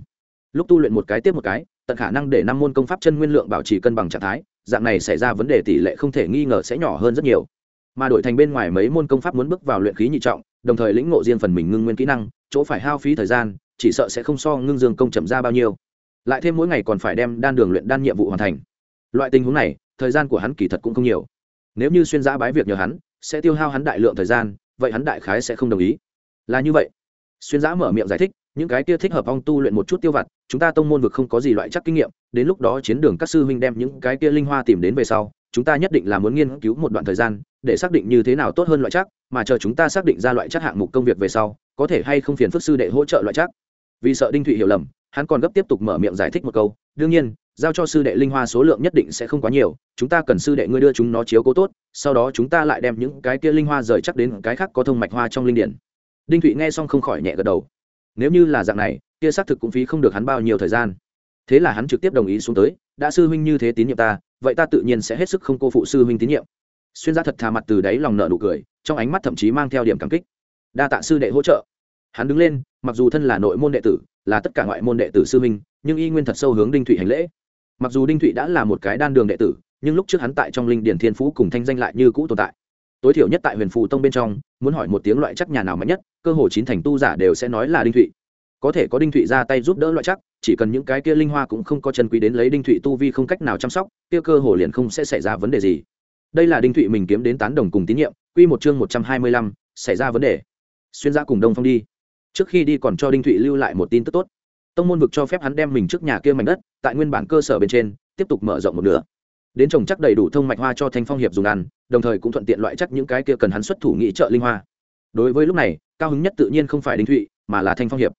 Lúc tu luyện một cái tiếp một cái, tận khả năng để năm môn công pháp chân nguyên lượng bảo trì cân bằng trạng thái, dạng này xảy ra vấn đề tỷ lệ không thể nghi ngờ sẽ nhỏ hơn rất nhiều. Mà đổi thành bên ngoài mấy môn công pháp muốn bước vào luyện khí nhị trọng, đồng thời lĩnh ngộ riêng phần mình ngưng nguyên kỹ năng, chỗ phải hao phí thời gian, chỉ sợ sẽ không so ngưng dương công chậm ra bao nhiêu. Lại thêm mỗi ngày còn phải đem đan đường luyện đan nhiệm vụ hoàn thành. Loại tình huống này, thời gian của hắn kỳ thật cũng không nhiều nếu như xuyên giã bái việc nhờ hắn, sẽ tiêu hao hắn đại lượng thời gian, vậy hắn đại khái sẽ không đồng ý. Là như vậy. Xuyên giã mở miệng giải thích, những cái kia thích hợp ong tu luyện một chút tiêu vặt, chúng ta tông môn vực không có gì loại chắc kinh nghiệm, đến lúc đó chiến đường các sư huynh đem những cái kia linh hoa tìm đến về sau, chúng ta nhất định là muốn nghiên cứu một đoạn thời gian, để xác định như thế nào tốt hơn loại chắc, mà chờ chúng ta xác định ra loại chắc hạng mục công việc về sau, có thể hay không phiền phức sư đệ hỗ trợ loại chắc. Vì sợ đinh thụy hiểu lầm, hắn còn gấp tiếp tục mở miệng giải thích một câu, đương nhiên giao cho sư đệ linh hoa số lượng nhất định sẽ không quá nhiều, chúng ta cần sư đệ ngươi đưa chúng nó chiếu cố tốt, sau đó chúng ta lại đem những cái kia linh hoa rời chắc đến cái khác có thông mạch hoa trong linh điển. Đinh thụy nghe xong không khỏi nhẹ gật đầu. Nếu như là dạng này, kia xác thực cũng phí không được hắn bao nhiêu thời gian. Thế là hắn trực tiếp đồng ý xuống tới, đã sư huynh như thế tín nhiệm ta, vậy ta tự nhiên sẽ hết sức không cô phụ sư huynh tín nhiệm. Xuyên ra thật thà mặt từ đáy lòng nợ nụ cười, trong ánh mắt thậm chí mang theo điểm cảm kích. Đa tạ sư đệ hỗ trợ. Hắn đứng lên, mặc dù thân là nội môn đệ tử, là tất cả ngoại môn đệ tử sư huynh, nhưng y nguyên thật sâu hướng đinh thụy hành lễ mặc dù đinh thụy đã là một cái đan đường đệ tử, nhưng lúc trước hắn tại trong linh điển thiên phú cùng thanh danh lại như cũ tồn tại. Tối thiểu nhất tại huyền phù tông bên trong, muốn hỏi một tiếng loại chắc nhà nào mạnh nhất, cơ hồ chín thành tu giả đều sẽ nói là đinh thụy. Có thể có đinh thụy ra tay giúp đỡ loại chắc, chỉ cần những cái kia linh hoa cũng không có chân quý đến lấy đinh thụy tu vi không cách nào chăm sóc, kia cơ hồ liền không sẽ xảy ra vấn đề gì. Đây là đinh thụy mình kiếm đến tán đồng cùng tín nhiệm, quy một chương một trăm hai mươi lăm, xảy ra vấn đề. Xuyên ra cùng đông phong đi. Trước khi đi còn cho đinh thụy lưu lại một tin tức tốt tông môn vực cho phép hắn đem mình trước nhà kia mảnh đất, tại nguyên bản cơ sở bên trên, tiếp tục mở rộng một nửa. Đến trồng chắc đầy đủ thông mạch hoa cho thanh phong hiệp dùng ăn, đồng thời cũng thuận tiện loại chắc những cái kia cần hắn xuất thủ nghị trợ linh hoa. Đối với lúc này, cao hứng nhất tự nhiên không phải đinh thụy, mà là thanh phong hiệp.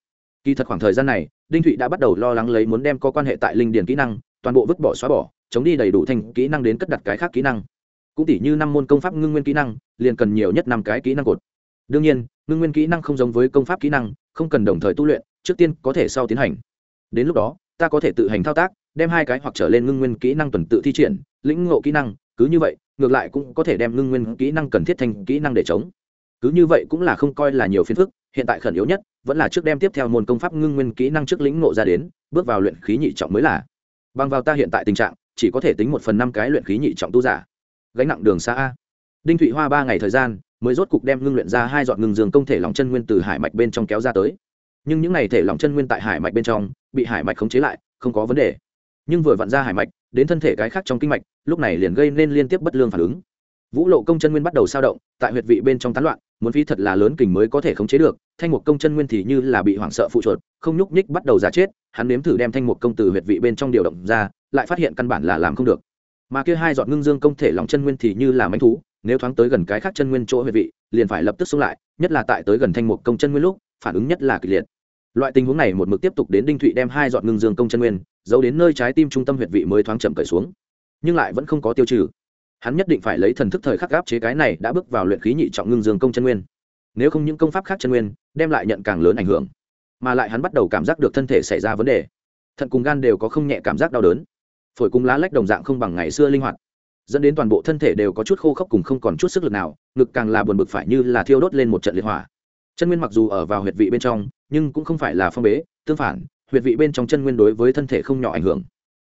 Kỳ thật khoảng thời gian này, đinh thụy đã bắt đầu lo lắng lấy muốn đem có quan hệ tại linh điền kỹ năng, toàn bộ vứt bỏ xóa bỏ, chống đi đầy đủ thành kỹ năng đến cất đặt cái khác kỹ năng. Cũng tỷ như năm môn công pháp ngưng nguyên kỹ năng, liền cần nhiều nhất năm cái kỹ năng cột. Đương nhiên, ngưng nguyên kỹ năng không giống với công pháp kỹ năng, không cần đồng thời tu luyện trước tiên có thể sau tiến hành. Đến lúc đó, ta có thể tự hành thao tác, đem hai cái hoặc trở lên ngưng nguyên kỹ năng tuần tự thi triển, lĩnh ngộ kỹ năng, cứ như vậy, ngược lại cũng có thể đem ngưng nguyên kỹ năng cần thiết thành kỹ năng để chống. Cứ như vậy cũng là không coi là nhiều phiền phức, hiện tại khẩn yếu nhất vẫn là trước đem tiếp theo môn công pháp ngưng nguyên kỹ năng trước lĩnh ngộ ra đến, bước vào luyện khí nhị trọng mới là. Bằng vào ta hiện tại tình trạng, chỉ có thể tính một phần năm cái luyện khí nhị trọng tu giả. Gánh nặng đường xa a. Đinh thụy hoa ba ngày thời gian, mới rốt cục đem ngưng luyện ra hai dọn ngưng dương công thể lòng chân nguyên từ hải mạch bên trong kéo ra tới nhưng những n à y thể lỏng chân nguyên tại hải mạch bên trong, bị hải mạch khống chế lại, không có vấn đề. Nhưng vừa vặn ra hải mạch, đến thân thể cái khác trong kinh mạch, lúc này liền gây nên liên tiếp bất lương phản ứng. Vũ lộ công chân nguyên bắt đầu sao động, tại huyệt vị bên trong tán loạn, muốn phí thật là lớn kình mới có thể khống chế được, thanh mục công chân nguyên thì như là bị hoảng sợ phụ chuột, không nhúc nhích bắt đầu giả chết, hắn nếm thử đem thanh mục công từ huyệt vị bên trong điều động ra, lại phát hiện căn bản là làm không được. Mà kia hai giọt ngưng dương công thể lòng chân nguyên thì như là mánh thú, nếu thoáng tới gần cái khác chân nguyên chỗ huyệt vị, liền phải lập tức xông lại, nhất là tại tới gần thanh mục công chân nguyên lúc phản ứng nhất là kịch liệt. Loại tình huống này một mực tiếp tục đến đinh thụy đem hai giọt ngưng dương công chân nguyên, giấu đến nơi trái tim trung tâm huyệt vị mới thoáng chậm cởi xuống. Nhưng lại vẫn không có tiêu trừ. Hắn nhất định phải lấy thần thức thời khắc gáp chế cái này đã bước vào luyện khí nhị trọng ngưng dương công chân nguyên. Nếu không những công pháp khác chân nguyên, đem lại nhận càng lớn ảnh hưởng. Mà lại hắn bắt đầu cảm giác được thân thể xảy ra vấn đề. Thận cùng gan đều có không nhẹ cảm giác đau đớn. Phổi cùng lá lách đồng dạng không bằng ngày xưa linh hoạt. Dẫn đến toàn bộ thân thể đều có chút khô khốc cùng không còn chút sức lực nào, ngực càng là buồn bực phải như là thiêu đốt lên một trận liệt hỏa chân nguyên mặc dù ở vào huyệt vị bên trong, nhưng cũng không phải là phong bế, tương phản, huyệt vị bên trong chân nguyên đối với thân thể không nhỏ ảnh hưởng.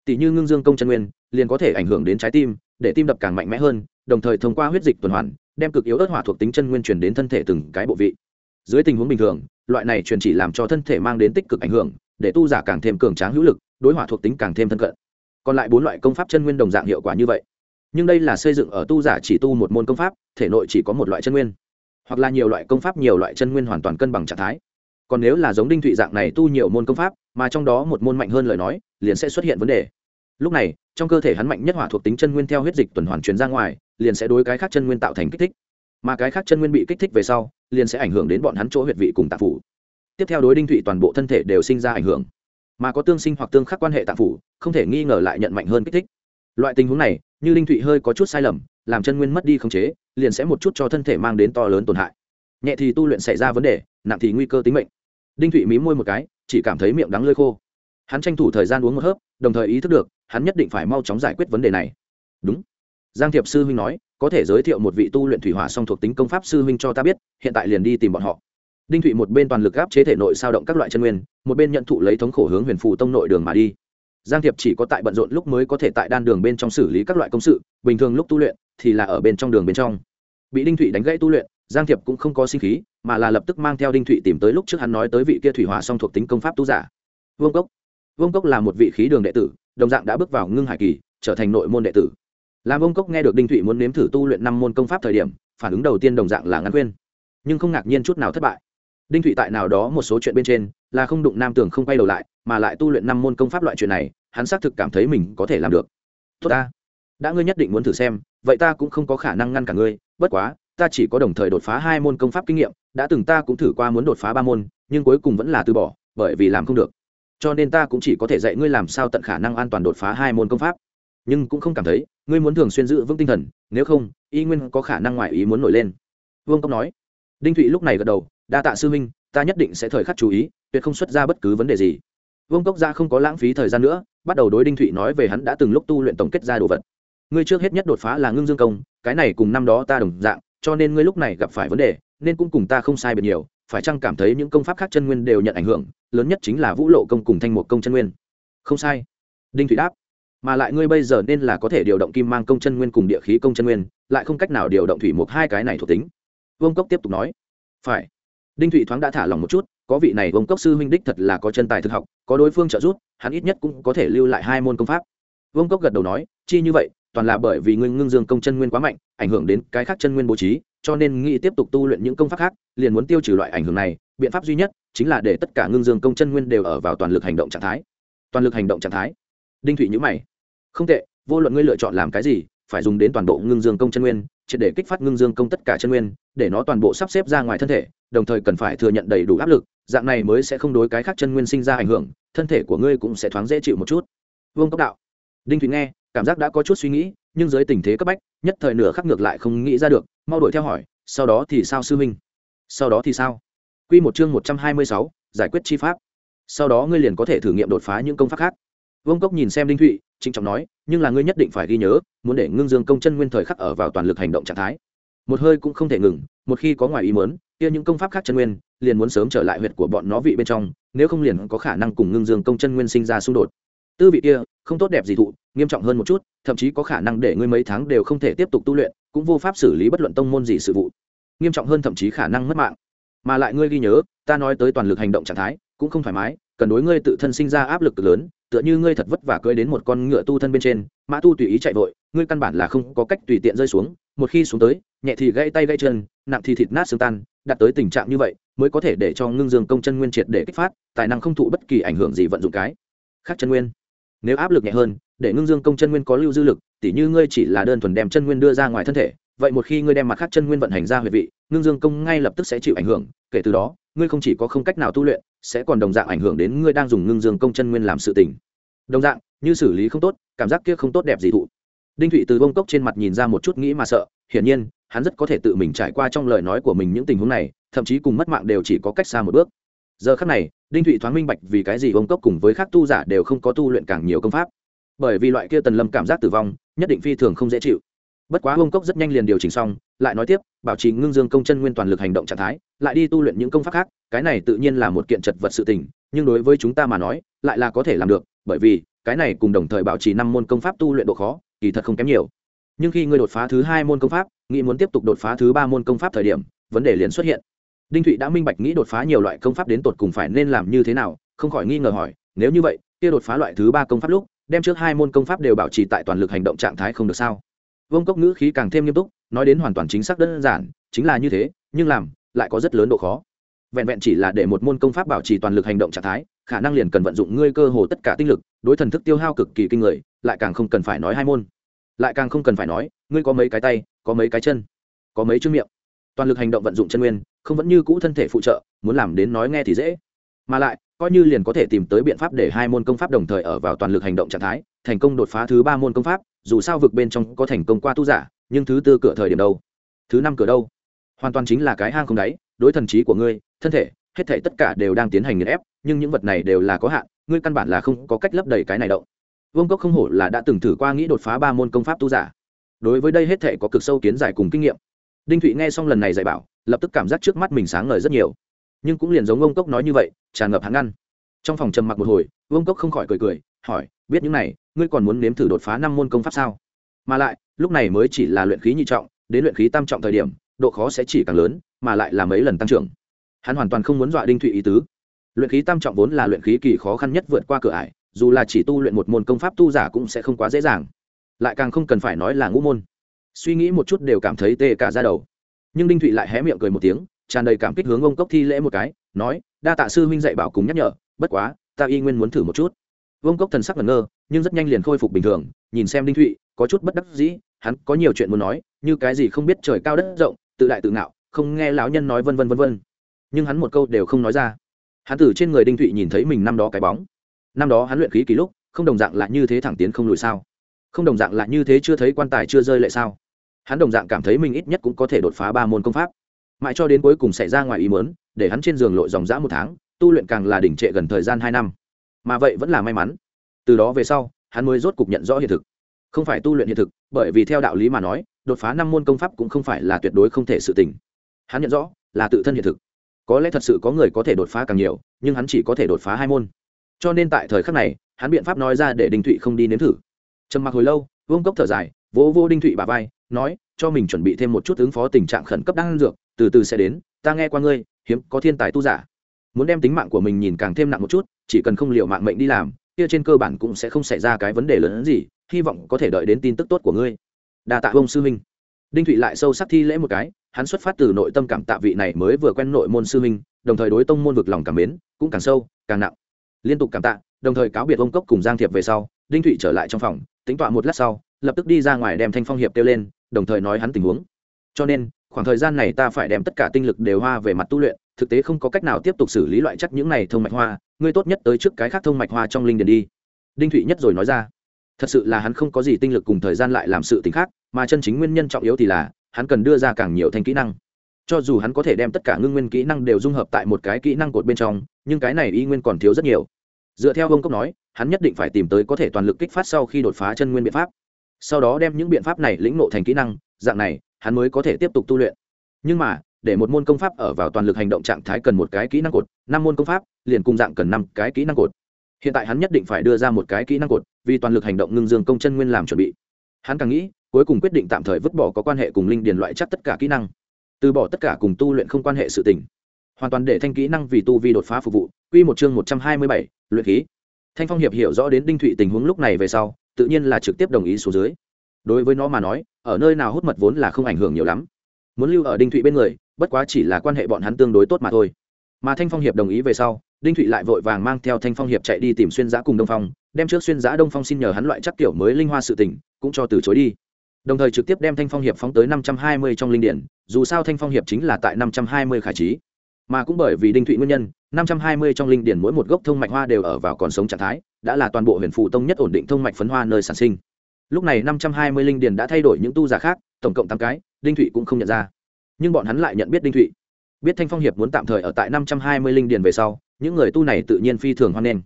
Tỷ như ngưng dương công chân nguyên, liền có thể ảnh hưởng đến trái tim, để tim đập càng mạnh mẽ hơn, đồng thời thông qua huyết dịch tuần hoàn, đem cực yếu ớt hỏa thuộc tính chân nguyên truyền đến thân thể từng cái bộ vị. Dưới tình huống bình thường, loại này truyền chỉ làm cho thân thể mang đến tích cực ảnh hưởng, để tu giả càng thêm cường tráng hữu lực, đối hỏa thuộc tính càng thêm thân cận. Còn lại bốn loại công pháp chân nguyên đồng dạng hiệu quả như vậy. Nhưng đây là xây dựng ở tu giả chỉ tu một môn công pháp, thể nội chỉ có một loại chân nguyên hoặc là nhiều loại công pháp, nhiều loại chân nguyên hoàn toàn cân bằng trạng thái. Còn nếu là giống đinh thụy dạng này tu nhiều môn công pháp, mà trong đó một môn mạnh hơn lời nói, liền sẽ xuất hiện vấn đề. Lúc này, trong cơ thể hắn mạnh nhất hỏa thuộc tính chân nguyên theo huyết dịch tuần hoàn truyền ra ngoài, liền sẽ đối cái khác chân nguyên tạo thành kích thích. Mà cái khác chân nguyên bị kích thích về sau, liền sẽ ảnh hưởng đến bọn hắn chỗ huyệt vị cùng tạp phủ. Tiếp theo đối đinh thụy toàn bộ thân thể đều sinh ra ảnh hưởng. Mà có tương sinh hoặc tương khắc quan hệ tạp phủ, không thể nghi ngờ lại nhận mạnh hơn kích thích. Loại tình huống này như Linh thụy hơi có chút sai lầm, làm chân nguyên mất đi khống chế, liền sẽ một chút cho thân thể mang đến to lớn tổn hại. Nhẹ thì tu luyện xảy ra vấn đề, nặng thì nguy cơ tính mệnh. Đinh thụy mí môi một cái, chỉ cảm thấy miệng đắng lơi khô. Hắn tranh thủ thời gian uống một hớp, đồng thời ý thức được, hắn nhất định phải mau chóng giải quyết vấn đề này. Đúng. Giang thiệp sư huynh nói, có thể giới thiệu một vị tu luyện thủy hỏa song thuộc tính công pháp sư huynh cho ta biết, hiện tại liền đi tìm bọn họ. Đinh thụy một bên toàn lực gáp chế thể nội sao động các loại chân nguyên, một bên nhận thụ lấy thống khổ hướng huyền phù tông nội đường mà đi giang thiệp chỉ có tại bận rộn lúc mới có thể tại đan đường bên trong xử lý các loại công sự, bình thường lúc tu luyện thì là ở bên trong đường bên trong. Bị đinh thụy đánh gãy tu luyện, giang thiệp cũng không có sinh khí, mà là lập tức mang theo đinh thụy tìm tới lúc trước hắn nói tới vị kia thủy hỏa song thuộc tính công pháp tu giả. Vương cốc. Vương cốc là một vị khí đường đệ tử, đồng dạng đã bước vào ngưng hải kỳ, trở thành nội môn đệ tử. Làm vương cốc nghe được đinh thụy muốn nếm thử tu luyện năm môn công pháp thời điểm, phản ứng đầu tiên đồng dạng là ngắn khuyên nhưng không ngạc nhiên chút nào thất bại đinh thụy tại nào đó một số chuyện bên trên, là không đụng nam tường không quay đầu lại, mà lại tu luyện năm môn công pháp loại chuyện này, hắn xác thực cảm thấy mình có thể làm được. Tốt ta. Đã ngươi nhất định muốn thử xem, vậy ta cũng không có khả năng ngăn cả ngươi, bất quá, ta chỉ có đồng thời đột phá hai môn công pháp kinh nghiệm, đã từng ta cũng thử qua muốn đột phá ba môn, nhưng cuối cùng vẫn là từ bỏ, bởi vì làm không được. Cho nên ta cũng chỉ có thể dạy ngươi làm sao tận khả năng an toàn đột phá hai môn công pháp. Nhưng cũng không cảm thấy, ngươi muốn thường xuyên giữ vững tinh thần, nếu không, y nguyên có khả năng ngoại ý muốn nổi lên. Vương công nói. Đinh thụy lúc này gật đầu đa tạ sư minh, ta nhất định sẽ thời khắc chú ý tuyệt không xuất ra bất cứ vấn đề gì. Vương cốc gia không có lãng phí thời gian nữa bắt đầu đối đinh thụy nói về hắn đã từng lúc tu luyện tổng kết ra đồ vật. Ngươi trước hết nhất đột phá là ngưng dương công cái này cùng năm đó ta đồng dạng cho nên ngươi lúc này gặp phải vấn đề nên cũng cùng ta không sai biệt nhiều phải chăng cảm thấy những công pháp khác chân nguyên đều nhận ảnh hưởng lớn nhất chính là vũ lộ công cùng thanh một công chân nguyên. Không sai. Đinh thụy đáp. Mà lại ngươi bây giờ nên là có thể điều động kim mang công chân nguyên cùng địa khí công chân nguyên lại không cách nào điều động thủy một hai cái này thuộc tính. Vương cốc tiếp tục nói. Phải đinh thụy thoáng đã thả lòng một chút, có vị này vương cốc sư huynh đích thật là có chân tài thực học, có đối phương trợ giúp, hắn ít nhất cũng có thể lưu lại hai môn công pháp. Vương cốc gật đầu nói, chi như vậy, toàn là bởi vì ngươi ngưng dương công chân nguyên quá mạnh, ảnh hưởng đến cái khác chân nguyên bố trí, cho nên nghĩ tiếp tục tu luyện những công pháp khác, liền muốn tiêu trừ loại ảnh hưởng này. Biện pháp duy nhất chính là để tất cả ngưng dương công chân nguyên đều ở vào toàn lực hành động trạng thái. Toàn lực hành động trạng thái. Đinh thụy nhữ mày. Không tệ, vô luận ngươi lựa chọn làm cái gì, phải dùng đến toàn bộ ngưng dương công chân nguyên triệt để kích phát ngưng dương công tất cả chân nguyên, để nó toàn bộ sắp xếp ra ngoài thân thể, đồng thời cần phải thừa nhận đầy đủ áp lực, dạng này mới sẽ không đối cái khác chân nguyên sinh ra ảnh hưởng, thân thể của ngươi cũng sẽ thoáng dễ chịu một chút. Vương cốc đạo. Đinh thủy nghe, cảm giác đã có chút suy nghĩ, nhưng dưới tình thế cấp bách, nhất thời nửa khắc ngược lại không nghĩ ra được, mau đuổi theo hỏi, sau đó thì sao sư minh sau đó thì sao? Q một chương một trăm hai mươi sáu, giải quyết chi pháp. Sau đó ngươi liền có thể thử nghiệm đột phá những công pháp khác vương cốc nhìn xem đinh thụy, trịnh trọng nói, nhưng là ngươi nhất định phải ghi nhớ, muốn để ngưng dương công chân nguyên thời khắc ở vào toàn lực hành động trạng thái. Một hơi cũng không thể ngừng, một khi có ngoài ý mớn kia những công pháp khác chân nguyên, liền muốn sớm trở lại huyệt của bọn nó vị bên trong, nếu không liền có khả năng cùng ngưng dương công chân nguyên sinh ra xung đột. Tư vị kia, không tốt đẹp gì thụ, nghiêm trọng hơn một chút, thậm chí có khả năng để ngươi mấy tháng đều không thể tiếp tục tu luyện, cũng vô pháp xử lý bất luận tông môn gì sự vụ. Nghiêm trọng hơn thậm chí khả năng mất mạng. Mà lại ngươi ghi nhớ, ta nói tới toàn lực hành động trạng thái, cũng không thoải mái, cần đối ngươi tự thân sinh ra áp lực lớn tựa như ngươi thật vất vả cưỡi đến một con ngựa tu thân bên trên, mã tu tùy ý chạy vội, ngươi căn bản là không có cách tùy tiện rơi xuống, một khi xuống tới, nhẹ thì gãy tay gãy chân, nặng thì thịt nát xương tan, đạt tới tình trạng như vậy, mới có thể để cho ngưng dương công chân nguyên triệt để kích phát, tài năng không thụ bất kỳ ảnh hưởng gì vận dụng cái khác chân nguyên. Nếu áp lực nhẹ hơn, để ngưng dương công chân nguyên có lưu dư lực, tỉ như ngươi chỉ là đơn thuần đem chân nguyên đưa ra ngoài thân thể, vậy một khi ngươi đem mặt khác chân nguyên vận hành ra huyệt vị, ngưng dương công ngay lập tức sẽ chịu ảnh hưởng, kể từ đó, ngươi không chỉ có không cách nào tu luyện sẽ còn đồng dạng ảnh hưởng đến ngươi đang dùng ngưng dương công chân nguyên làm sự tình. Đồng dạng, như xử lý không tốt, cảm giác kia không tốt đẹp gì thụ. Đinh thụy từ bông cốc trên mặt nhìn ra một chút nghĩ mà sợ, hiển nhiên, hắn rất có thể tự mình trải qua trong lời nói của mình những tình huống này, thậm chí cùng mất mạng đều chỉ có cách xa một bước. Giờ khắc này, đinh thụy thoáng minh bạch vì cái gì bông cốc cùng với các tu giả đều không có tu luyện càng nhiều công pháp. Bởi vì loại kia tần lâm cảm giác tử vong, nhất định phi thường không dễ chịu. Bất quá bông cốc rất nhanh liền điều chỉnh xong lại nói tiếp, bảo trì ngưng dương công chân nguyên toàn lực hành động trạng thái, lại đi tu luyện những công pháp khác, cái này tự nhiên là một kiện chật vật sự tình, nhưng đối với chúng ta mà nói, lại là có thể làm được, bởi vì, cái này cùng đồng thời bảo trì năm môn công pháp tu luyện độ khó, kỳ thật không kém nhiều. Nhưng khi ngươi đột phá thứ hai môn công pháp, nghĩ muốn tiếp tục đột phá thứ ba môn công pháp thời điểm, vấn đề liền xuất hiện. Đinh thụy đã minh bạch nghĩ đột phá nhiều loại công pháp đến tột cùng phải nên làm như thế nào, không khỏi nghi ngờ hỏi, nếu như vậy, kia đột phá loại thứ ba công pháp lúc, đem trước hai môn công pháp đều bảo trì tại toàn lực hành động trạng thái không được sao? Vông cốc ngữ khí càng thêm nghiêm túc nói đến hoàn toàn chính xác đơn giản, chính là như thế, nhưng làm, lại có rất lớn độ khó. Vẹn vẹn chỉ là để một môn công pháp bảo trì toàn lực hành động trạng thái, khả năng liền cần vận dụng ngươi cơ hồ tất cả tinh lực, đối thần thức tiêu hao cực kỳ kinh người, lại càng không cần phải nói hai môn. Lại càng không cần phải nói, ngươi có mấy cái tay, có mấy cái chân, có mấy chữ miệng. Toàn lực hành động vận dụng chân nguyên, không vẫn như cũ thân thể phụ trợ, muốn làm đến nói nghe thì dễ. Mà lại, coi như liền có thể tìm tới biện pháp để hai môn công pháp đồng thời ở vào toàn lực hành động trạng thái, thành công đột phá thứ ba môn công pháp, dù sao vực bên trong có thành công qua tu giả nhưng thứ tư cửa thời điểm đâu? Thứ năm cửa đâu? Hoàn toàn chính là cái hang không đáy, đối thần trí của ngươi, thân thể, hết thể tất cả đều đang tiến hành nghiền ép, nhưng những vật này đều là có hạn, ngươi căn bản là không có cách lấp đầy cái này động. Vương cốc không hổ là đã từng thử qua nghĩ đột phá ba môn công pháp tu giả. Đối với đây hết thể có cực sâu kiến giải cùng kinh nghiệm. Đinh thụy nghe xong lần này dạy bảo, lập tức cảm giác trước mắt mình sáng ngời rất nhiều. Nhưng cũng liền giống ông cốc nói như vậy, tràn ngập hắn ngăn. Trong phòng trầm mặc một hồi, vương cốc không khỏi cười cười, hỏi, biết những này, ngươi còn muốn nếm thử đột phá năm môn công pháp sao? Mà lại lúc này mới chỉ là luyện khí nhị trọng, đến luyện khí tam trọng thời điểm, độ khó sẽ chỉ càng lớn, mà lại là mấy lần tăng trưởng. Hắn hoàn toàn không muốn dọa đinh thụy ý tứ. Luyện khí tam trọng vốn là luyện khí kỳ khó khăn nhất vượt qua cửa ải, dù là chỉ tu luyện một môn công pháp tu giả cũng sẽ không quá dễ dàng. Lại càng không cần phải nói là ngũ môn. Suy nghĩ một chút đều cảm thấy tê cả ra đầu. Nhưng đinh thụy lại hé miệng cười một tiếng, tràn đầy cảm kích hướng ông cốc thi lễ một cái, nói, đa tạ sư huynh dạy bảo cùng nhắc nhở, bất quá, ta y nguyên muốn thử một chút. Vương cốc thần sắc ngẩn ngơ, nhưng rất nhanh liền khôi phục bình thường, nhìn xem đinh thụy có chút bất đắc dĩ, hắn có nhiều chuyện muốn nói, như cái gì không biết trời cao đất rộng, tự đại tự ngạo, không nghe lão nhân nói vân vân vân vân. Nhưng hắn một câu đều không nói ra. Hắn từ trên người đinh thụy nhìn thấy mình năm đó cái bóng. Năm đó hắn luyện khí ký lúc, không đồng dạng là như thế thẳng tiến không lùi sao? Không đồng dạng là như thế chưa thấy quan tài chưa rơi lệ sao? Hắn đồng dạng cảm thấy mình ít nhất cũng có thể đột phá ba môn công pháp. Mãi cho đến cuối cùng xảy ra ngoài ý mớn để hắn trên giường lội dòng dã một tháng, tu luyện càng là đỉnh trệ gần thời gian hai năm. Mà vậy vẫn là may mắn. Từ đó về sau, hắn mới rốt cục nhận rõ hiện thực không phải tu luyện hiện thực, bởi vì theo đạo lý mà nói, đột phá năm môn công pháp cũng không phải là tuyệt đối không thể sự tình. Hắn nhận rõ, là tự thân hiện thực. Có lẽ thật sự có người có thể đột phá càng nhiều, nhưng hắn chỉ có thể đột phá hai môn. Cho nên tại thời khắc này, hắn biện pháp nói ra để đinh thụy không đi nếm thử. Trầm mặc hồi lâu, vương cốc thở dài, vỗ vô đinh thụy bà vai, nói, cho mình chuẩn bị thêm một chút ứng phó tình trạng khẩn cấp đang dược, từ từ sẽ đến, ta nghe qua ngươi, hiếm, có thiên tài tu giả. Muốn đem tính mạng của mình nhìn càng thêm nặng một chút, chỉ cần không liệu mạng mệnh đi làm, kia trên cơ bản cũng sẽ không xảy ra cái vấn đề lớn hơn gì hy vọng có thể đợi đến tin tức tốt của ngươi. Đa tạ ông sư huynh. Đinh thụy lại sâu sắc thi lễ một cái, hắn xuất phát từ nội tâm cảm tạ vị này mới vừa quen nội môn sư huynh, đồng thời đối tông môn vực lòng cảm mến, cũng càng sâu, càng nặng. Liên tục cảm tạ, đồng thời cáo biệt ông cốc cùng giang thiệp về sau, đinh thụy trở lại trong phòng tính tọa một lát sau, lập tức đi ra ngoài đem thanh phong hiệp kêu lên, đồng thời nói hắn tình huống. Cho nên, khoảng thời gian này ta phải đem tất cả tinh lực đều hoa về mặt tu luyện, thực tế không có cách nào tiếp tục xử lý loại chắc những này thông mạch hoa, ngươi tốt nhất tới trước cái khác thông mạch hoa trong linh điền đi. Đinh thụy nhất rồi nói ra thật sự là hắn không có gì tinh lực cùng thời gian lại làm sự t ì n h khác, mà chân chính nguyên nhân trọng yếu thì là, hắn cần đưa ra càng nhiều thanh kỹ năng. Cho dù hắn có thể đem tất cả ngưng nguyên kỹ năng đều dung hợp tại một cái kỹ năng cột bên trong, nhưng cái này y nguyên còn thiếu rất nhiều. Dựa theo ông cốc nói, hắn nhất định phải tìm tới có thể toàn lực kích phát sau khi đột phá chân nguyên biện pháp. Sau đó đem những biện pháp này lĩnh nộ thành kỹ năng, dạng này, hắn mới có thể tiếp tục tu luyện. Nhưng mà, để một môn công pháp ở vào toàn lực hành động trạng thái cần một cái kỹ năng cột, năm môn công pháp, liền cùng dạng cần năm cái kỹ năng cột hiện tại hắn nhất định phải đưa ra một cái kỹ năng cột, vì toàn lực hành động ngưng dương công chân nguyên làm chuẩn bị. Hắn càng nghĩ, cuối cùng quyết định tạm thời vứt bỏ có quan hệ cùng linh điền loại chắc tất cả kỹ năng. Từ bỏ tất cả cùng tu luyện không quan hệ sự tình. Hoàn toàn để thanh kỹ năng vì tu vi đột phá phục vụ. Quy một chương một trăm hai mươi bảy, luyện khí. Thanh phong hiệp hiểu rõ đến đinh thụy tình huống lúc này về sau, tự nhiên là trực tiếp đồng ý số dưới. Đối với nó mà nói, ở nơi nào hút mật vốn là không ảnh hưởng nhiều lắm. Muốn lưu ở đinh thụy bên người, bất quá chỉ là quan hệ bọn hắn tương đối tốt mà thôi. Mà thanh phong hiệp đồng ý về sau đinh thụy lại vội vàng mang theo thanh phong hiệp chạy đi tìm xuyên giã cùng đông phong, đem trước xuyên giã đông phong xin nhờ hắn loại chắc kiểu mới linh hoa sự tỉnh cũng cho từ chối đi. Đồng thời trực tiếp đem thanh phong hiệp phóng tới năm trăm hai mươi trong linh điển, dù sao thanh phong hiệp chính là tại năm trăm hai mươi khải trí. Mà cũng bởi vì đinh thụy nguyên nhân, năm trăm hai mươi trong linh điển mỗi một gốc thông mạch hoa đều ở vào còn sống trạng thái, đã là toàn bộ huyền phụ tông nhất ổn định thông mạch phấn hoa nơi sản sinh. Lúc này năm trăm hai mươi linh điển đã thay đổi những tu giả khác, tổng cộng tám cái, đinh thụy cũng không nhận ra. Nhưng bọn hắn lại nhận biết đinh thụy biết thanh phong hiệp muốn tạm thời ở tại năm trăm hai mươi linh điền về sau, những người tu này tự nhiên phi thường hoan nghênh.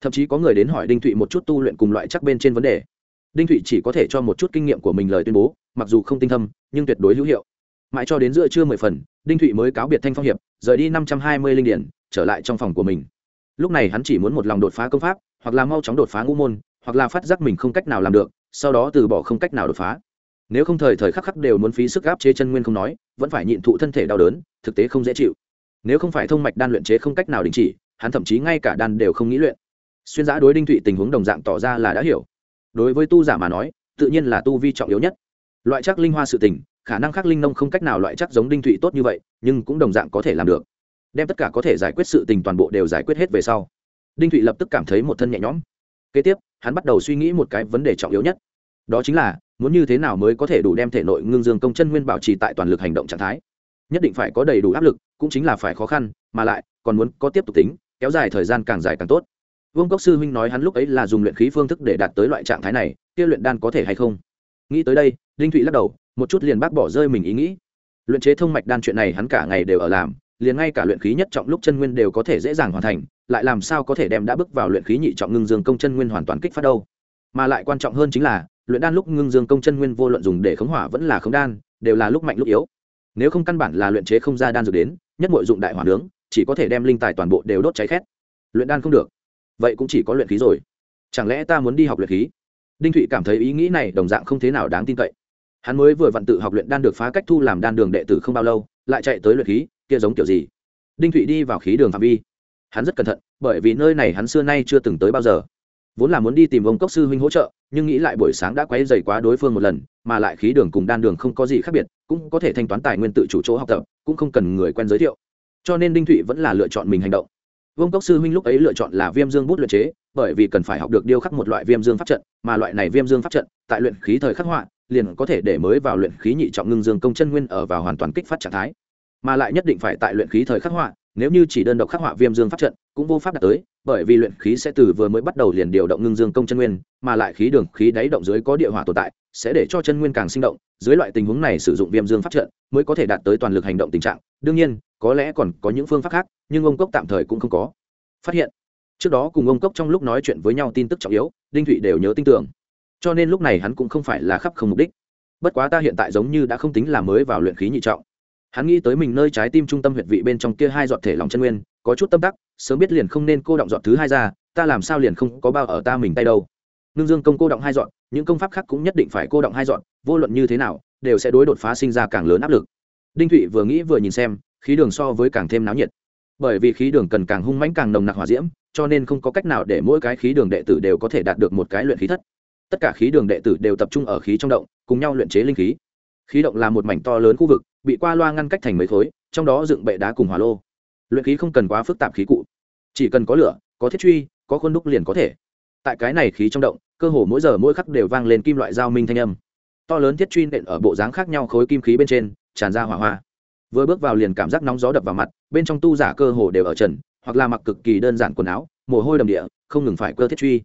Thậm chí có người đến hỏi đinh thụy một chút tu luyện cùng loại chắc bên trên vấn đề. Đinh thụy chỉ có thể cho một chút kinh nghiệm của mình lời tuyên bố, mặc dù không tinh thâm, nhưng tuyệt đối hữu hiệu. Mãi cho đến giữa trưa mười phần, đinh thụy mới cáo biệt thanh phong hiệp, rời đi năm trăm hai mươi linh điển trở lại trong phòng của mình. Lúc này hắn chỉ muốn một lòng đột phá công pháp, hoặc là mau chóng đột phá ngũ môn, hoặc là phát giác mình không cách nào làm được, sau đó từ bỏ không cách nào đột phá nếu không thời thời khắc khắc đều muốn phí sức gáp chế chân nguyên không nói, vẫn phải nhịn thụ thân thể đau đớn, thực tế không dễ chịu. Nếu không phải thông mạch đan luyện chế không cách nào đình chỉ, hắn thậm chí ngay cả đan đều không nghĩ luyện. Xuyên giã đối đinh thụy tình huống đồng dạng tỏ ra là đã hiểu. Đối với tu giả mà nói, tự nhiên là tu vi trọng yếu nhất. Loại chắc linh hoa sự tình, khả năng khắc linh nông không cách nào loại chắc giống đinh thụy tốt như vậy, nhưng cũng đồng dạng có thể làm được. Đem tất cả có thể giải quyết sự tình toàn bộ đều giải quyết hết về sau. Đinh thụy lập tức cảm thấy một thân nhẹ nhõm. Kế tiếp, hắn bắt đầu suy nghĩ một cái vấn đề trọng yếu nhất. Đó chính là muốn như thế nào mới có thể đủ đem thể nội ngưng dương công chân nguyên bảo trì tại toàn lực hành động trạng thái? Nhất định phải có đầy đủ áp lực, cũng chính là phải khó khăn, mà lại, còn muốn có tiếp tục tính, kéo dài thời gian càng dài càng tốt. Vương cốc sư huynh nói hắn lúc ấy là dùng luyện khí phương thức để đạt tới loại trạng thái này, kia luyện đan có thể hay không? Nghĩ tới đây, đinh thụy lắc đầu, một chút liền bác bỏ rơi mình ý nghĩ. Luyện chế thông mạch đan chuyện này hắn cả ngày đều ở làm, liền ngay cả luyện khí nhất trọng lúc chân nguyên đều có thể dễ dàng hoàn thành, lại làm sao có thể đem đã bước vào luyện khí nhị trọng ngưng dương công chân nguyên hoàn toàn kích phát đâu? Mà lại quan trọng hơn chính là luyện đan lúc ngưng dương công chân nguyên vô luận dùng để khống hỏa vẫn là khống đan, đều là lúc mạnh lúc yếu. Nếu không căn bản là luyện chế không ra đan dược đến, nhất mọi dụng đại hỏa nướng, chỉ có thể đem linh tài toàn bộ đều đốt cháy khét. Luyện đan không được. Vậy cũng chỉ có luyện khí rồi. Chẳng lẽ ta muốn đi học luyện khí? Đinh thụy cảm thấy ý nghĩ này đồng dạng không thế nào đáng tin cậy. Hắn mới vừa vặn tự học luyện đan được phá cách thu làm đan đường đệ tử không bao lâu, lại chạy tới luyện khí, kia giống kiểu gì? Đinh thụy đi vào khí đường phạm vi. Hắn rất cẩn thận, bởi vì nơi này hắn xưa nay chưa từng tới bao giờ vốn là muốn đi tìm ông cốc sư huynh hỗ trợ, nhưng nghĩ lại buổi sáng đã quấy dày quá đối phương một lần, mà lại khí đường cùng đan đường không có gì khác biệt, cũng có thể thanh toán tài nguyên tự chủ chỗ học tập, cũng không cần người quen giới thiệu. Cho nên đinh thụy vẫn là lựa chọn mình hành động. Vương cốc sư huynh lúc ấy lựa chọn là viêm dương bút luyện chế, bởi vì cần phải học được điêu khắc một loại viêm dương pháp trận, mà loại này viêm dương pháp trận, tại luyện khí thời khắc họa, liền có thể để mới vào luyện khí nhị trọng ngưng dương công chân nguyên ở vào hoàn toàn kích phát trạng thái. Mà lại nhất định phải tại luyện khí thời khắc họa, nếu như chỉ đơn độc khắc họa viêm dương pháp trận, cũng vô pháp đạt tới bởi vì luyện khí sẽ từ vừa mới bắt đầu liền điều động ngưng dương công chân nguyên, mà lại khí đường khí đáy động dưới có địa hỏa tồn tại, sẽ để cho chân nguyên càng sinh động, dưới loại tình huống này sử dụng viêm dương pháp trận mới có thể đạt tới toàn lực hành động tình trạng. Đương nhiên, có lẽ còn có những phương pháp khác, nhưng ông cốc tạm thời cũng không có. Phát hiện, trước đó cùng ông cốc trong lúc nói chuyện với nhau tin tức trọng yếu, đinh thụy đều nhớ tin tưởng. Cho nên lúc này hắn cũng không phải là khắp không mục đích. Bất quá ta hiện tại giống như đã không tính là mới vào luyện khí nhị trọng. Hắn nghĩ tới mình nơi trái tim trung tâm huyệt vị bên trong kia hai giọt thể lòng chân nguyên có chút tâm tắc, sớm biết liền không nên cô động dọn thứ hai ra, ta làm sao liền không có bao ở ta mình tay đâu. Nương dương công cô động hai dọn, những công pháp khác cũng nhất định phải cô động hai dọn, vô luận như thế nào, đều sẽ đối đột phá sinh ra càng lớn áp lực. Đinh thụy vừa nghĩ vừa nhìn xem, khí đường so với càng thêm náo nhiệt. Bởi vì khí đường cần càng hung mãnh càng nồng nặc hỏa diễm, cho nên không có cách nào để mỗi cái khí đường đệ tử đều có thể đạt được một cái luyện khí thất. Tất cả khí đường đệ tử đều tập trung ở khí trong động, cùng nhau luyện chế linh khí. Khí động là một mảnh to lớn khu vực, bị qua loa ngăn cách thành mấy khối, trong đó dựng bệ đá cùng hỏa lô luyện khí không cần quá phức tạp khí cụ. Chỉ cần có lửa, có thiết truy, có khuôn đúc liền có thể. Tại cái này khí trong động, cơ hồ mỗi giờ mỗi khắc đều vang lên kim loại giao minh thanh âm. To lớn thiết truy nện ở bộ dáng khác nhau khối kim khí bên trên, tràn ra hỏa hoa. Vừa bước vào liền cảm giác nóng gió đập vào mặt, bên trong tu giả cơ hồ đều ở trần, hoặc là mặc cực kỳ đơn giản quần áo, mồ hôi đầm địa, không ngừng phải cơ thiết truy.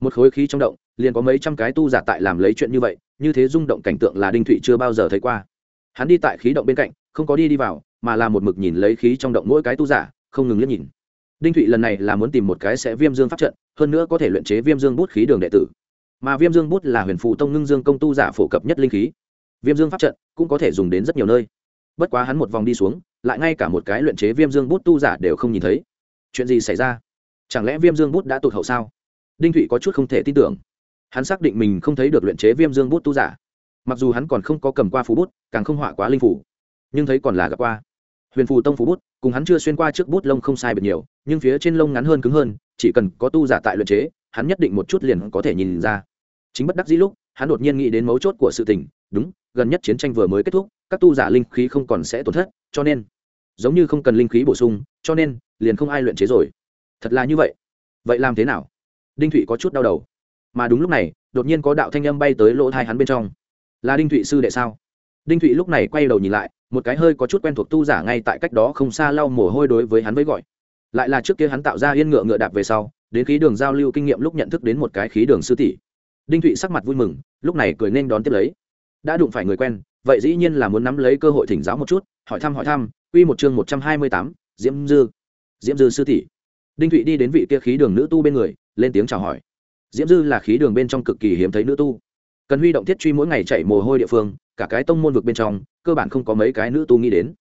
Một khối khí trong động, liền có mấy trăm cái tu giả tại làm lấy chuyện như vậy, như thế rung động cảnh tượng là đinh thụy chưa bao giờ thấy qua. Hắn đi tại khí động bên cạnh, không có đi đi vào mà là một mực nhìn lấy khí trong động mỗi cái tu giả, không ngừng liếc nhìn. Đinh thụy lần này là muốn tìm một cái sẽ viêm dương pháp trận, hơn nữa có thể luyện chế viêm dương bút khí đường đệ tử. Mà viêm dương bút là huyền phụ tông ngưng dương công tu giả phổ cập nhất linh khí. Viêm dương pháp trận cũng có thể dùng đến rất nhiều nơi. Bất quá hắn một vòng đi xuống, lại ngay cả một cái luyện chế viêm dương bút tu giả đều không nhìn thấy. Chuyện gì xảy ra? Chẳng lẽ viêm dương bút đã tụt hậu sao? Đinh thụy có chút không thể tin tưởng. Hắn xác định mình không thấy được luyện chế viêm dương bút tu giả. Mặc dù hắn còn không có cầm qua phú bút, càng không họa quá linh phủ nhưng thấy còn là gặp qua huyền phù tông phú bút, cùng hắn chưa xuyên qua trước bút lông không sai biệt nhiều, nhưng phía trên lông ngắn hơn cứng hơn, chỉ cần có tu giả tại luyện chế, hắn nhất định một chút liền có thể nhìn ra. Chính bất đắc dĩ lúc, hắn đột nhiên nghĩ đến mấu chốt của sự tình, đúng, gần nhất chiến tranh vừa mới kết thúc, các tu giả linh khí không còn sẽ tổn thất, cho nên, giống như không cần linh khí bổ sung, cho nên, liền không ai luyện chế rồi. Thật là như vậy. Vậy làm thế nào? Đinh thụy có chút đau đầu. Mà đúng lúc này, đột nhiên có đạo thanh âm bay tới lỗ thai hắn bên trong. Là đinh thụy sư đệ sao? Đinh thụy lúc này quay đầu nhìn lại một cái hơi có chút quen thuộc tu giả ngay tại cách đó không xa lau mồ hôi đối với hắn với gọi. Lại là trước kia hắn tạo ra yên ngựa ngựa đạp về sau, đến khí đường giao lưu kinh nghiệm lúc nhận thức đến một cái khí đường sư tỷ. Đinh thụy sắc mặt vui mừng, lúc này cười nên đón tiếp lấy. Đã đụng phải người quen, vậy dĩ nhiên là muốn nắm lấy cơ hội thỉnh giáo một chút, hỏi thăm hỏi thăm, quy một chương một trăm hai mươi tám, diễm dư. Diễm dư sư tỷ. Đinh thụy đi đến vị kia khí đường nữ tu bên người, lên tiếng chào hỏi. Diễm dư là khí đường bên trong cực kỳ hiếm thấy nữ tu cần huy động thiết truy mỗi ngày chạy mồ hôi địa phương, cả cái tông môn vực bên trong, cơ bản không có mấy cái nữ tu nghĩ đến.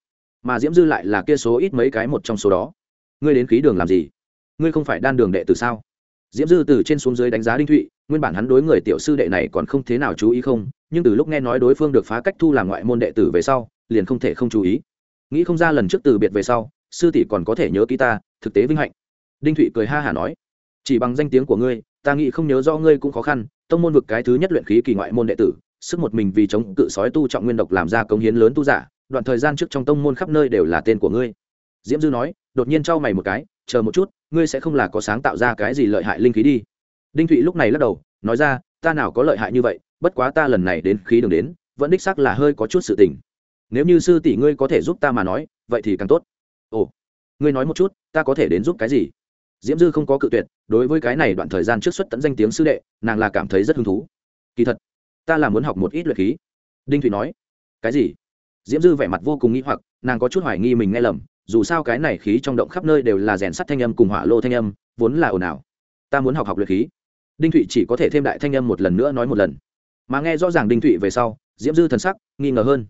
Mà diễm dư lại là kia số ít mấy cái một trong số đó. Ngươi đến khí đường làm gì? Ngươi không phải đan đường đệ từ sao? Diễm dư từ trên xuống dưới đánh giá đinh thụy, nguyên bản hắn đối người tiểu sư đệ này còn không thế nào chú ý không, nhưng từ lúc nghe nói đối phương được phá cách thu làm ngoại môn đệ tử về sau, liền không thể không chú ý. Nghĩ không ra lần trước từ biệt về sau, sư tỷ còn có thể nhớ ký ta, thực tế vinh hạnh. Đinh thụy cười ha hả nói, chỉ bằng danh tiếng của ngươi ta nghĩ không nhớ rõ ngươi cũng khó khăn, tông môn vực cái thứ nhất luyện khí kỳ ngoại môn đệ tử, sức một mình vì chống cự sói tu trọng nguyên độc làm ra công hiến lớn tu giả, đoạn thời gian trước trong tông môn khắp nơi đều là tên của ngươi. Diễm dư nói, đột nhiên trao mày một cái, chờ một chút, ngươi sẽ không là có sáng tạo ra cái gì lợi hại linh khí đi. Đinh thụy lúc này lắc đầu, nói ra, ta nào có lợi hại như vậy, bất quá ta lần này đến khí đường đến, vẫn đích xác là hơi có chút sự tình. Nếu như sư tỷ ngươi có thể giúp ta mà nói, vậy thì càng tốt. Ồ, ngươi nói một chút, ta có thể đến giúp cái gì? Diễm dư không có cự tuyệt, đối với cái này đoạn thời gian trước xuất tận danh tiếng sư đệ, nàng là cảm thấy rất hứng thú. Kỳ thật, ta là muốn học một ít luyện khí. Đinh thủy nói, cái gì? Diễm dư vẻ mặt vô cùng nghĩ hoặc, nàng có chút hoài nghi mình nghe lầm, dù sao cái này khí trong động khắp nơi đều là rèn sắt thanh âm cùng hỏa lô thanh âm, vốn là ồn ào. Ta muốn học học luyện khí. Đinh thụy chỉ có thể thêm đại thanh âm một lần nữa nói một lần. Mà nghe rõ ràng đinh thụy về sau, diễm dư thần sắc nghi ngờ hơn.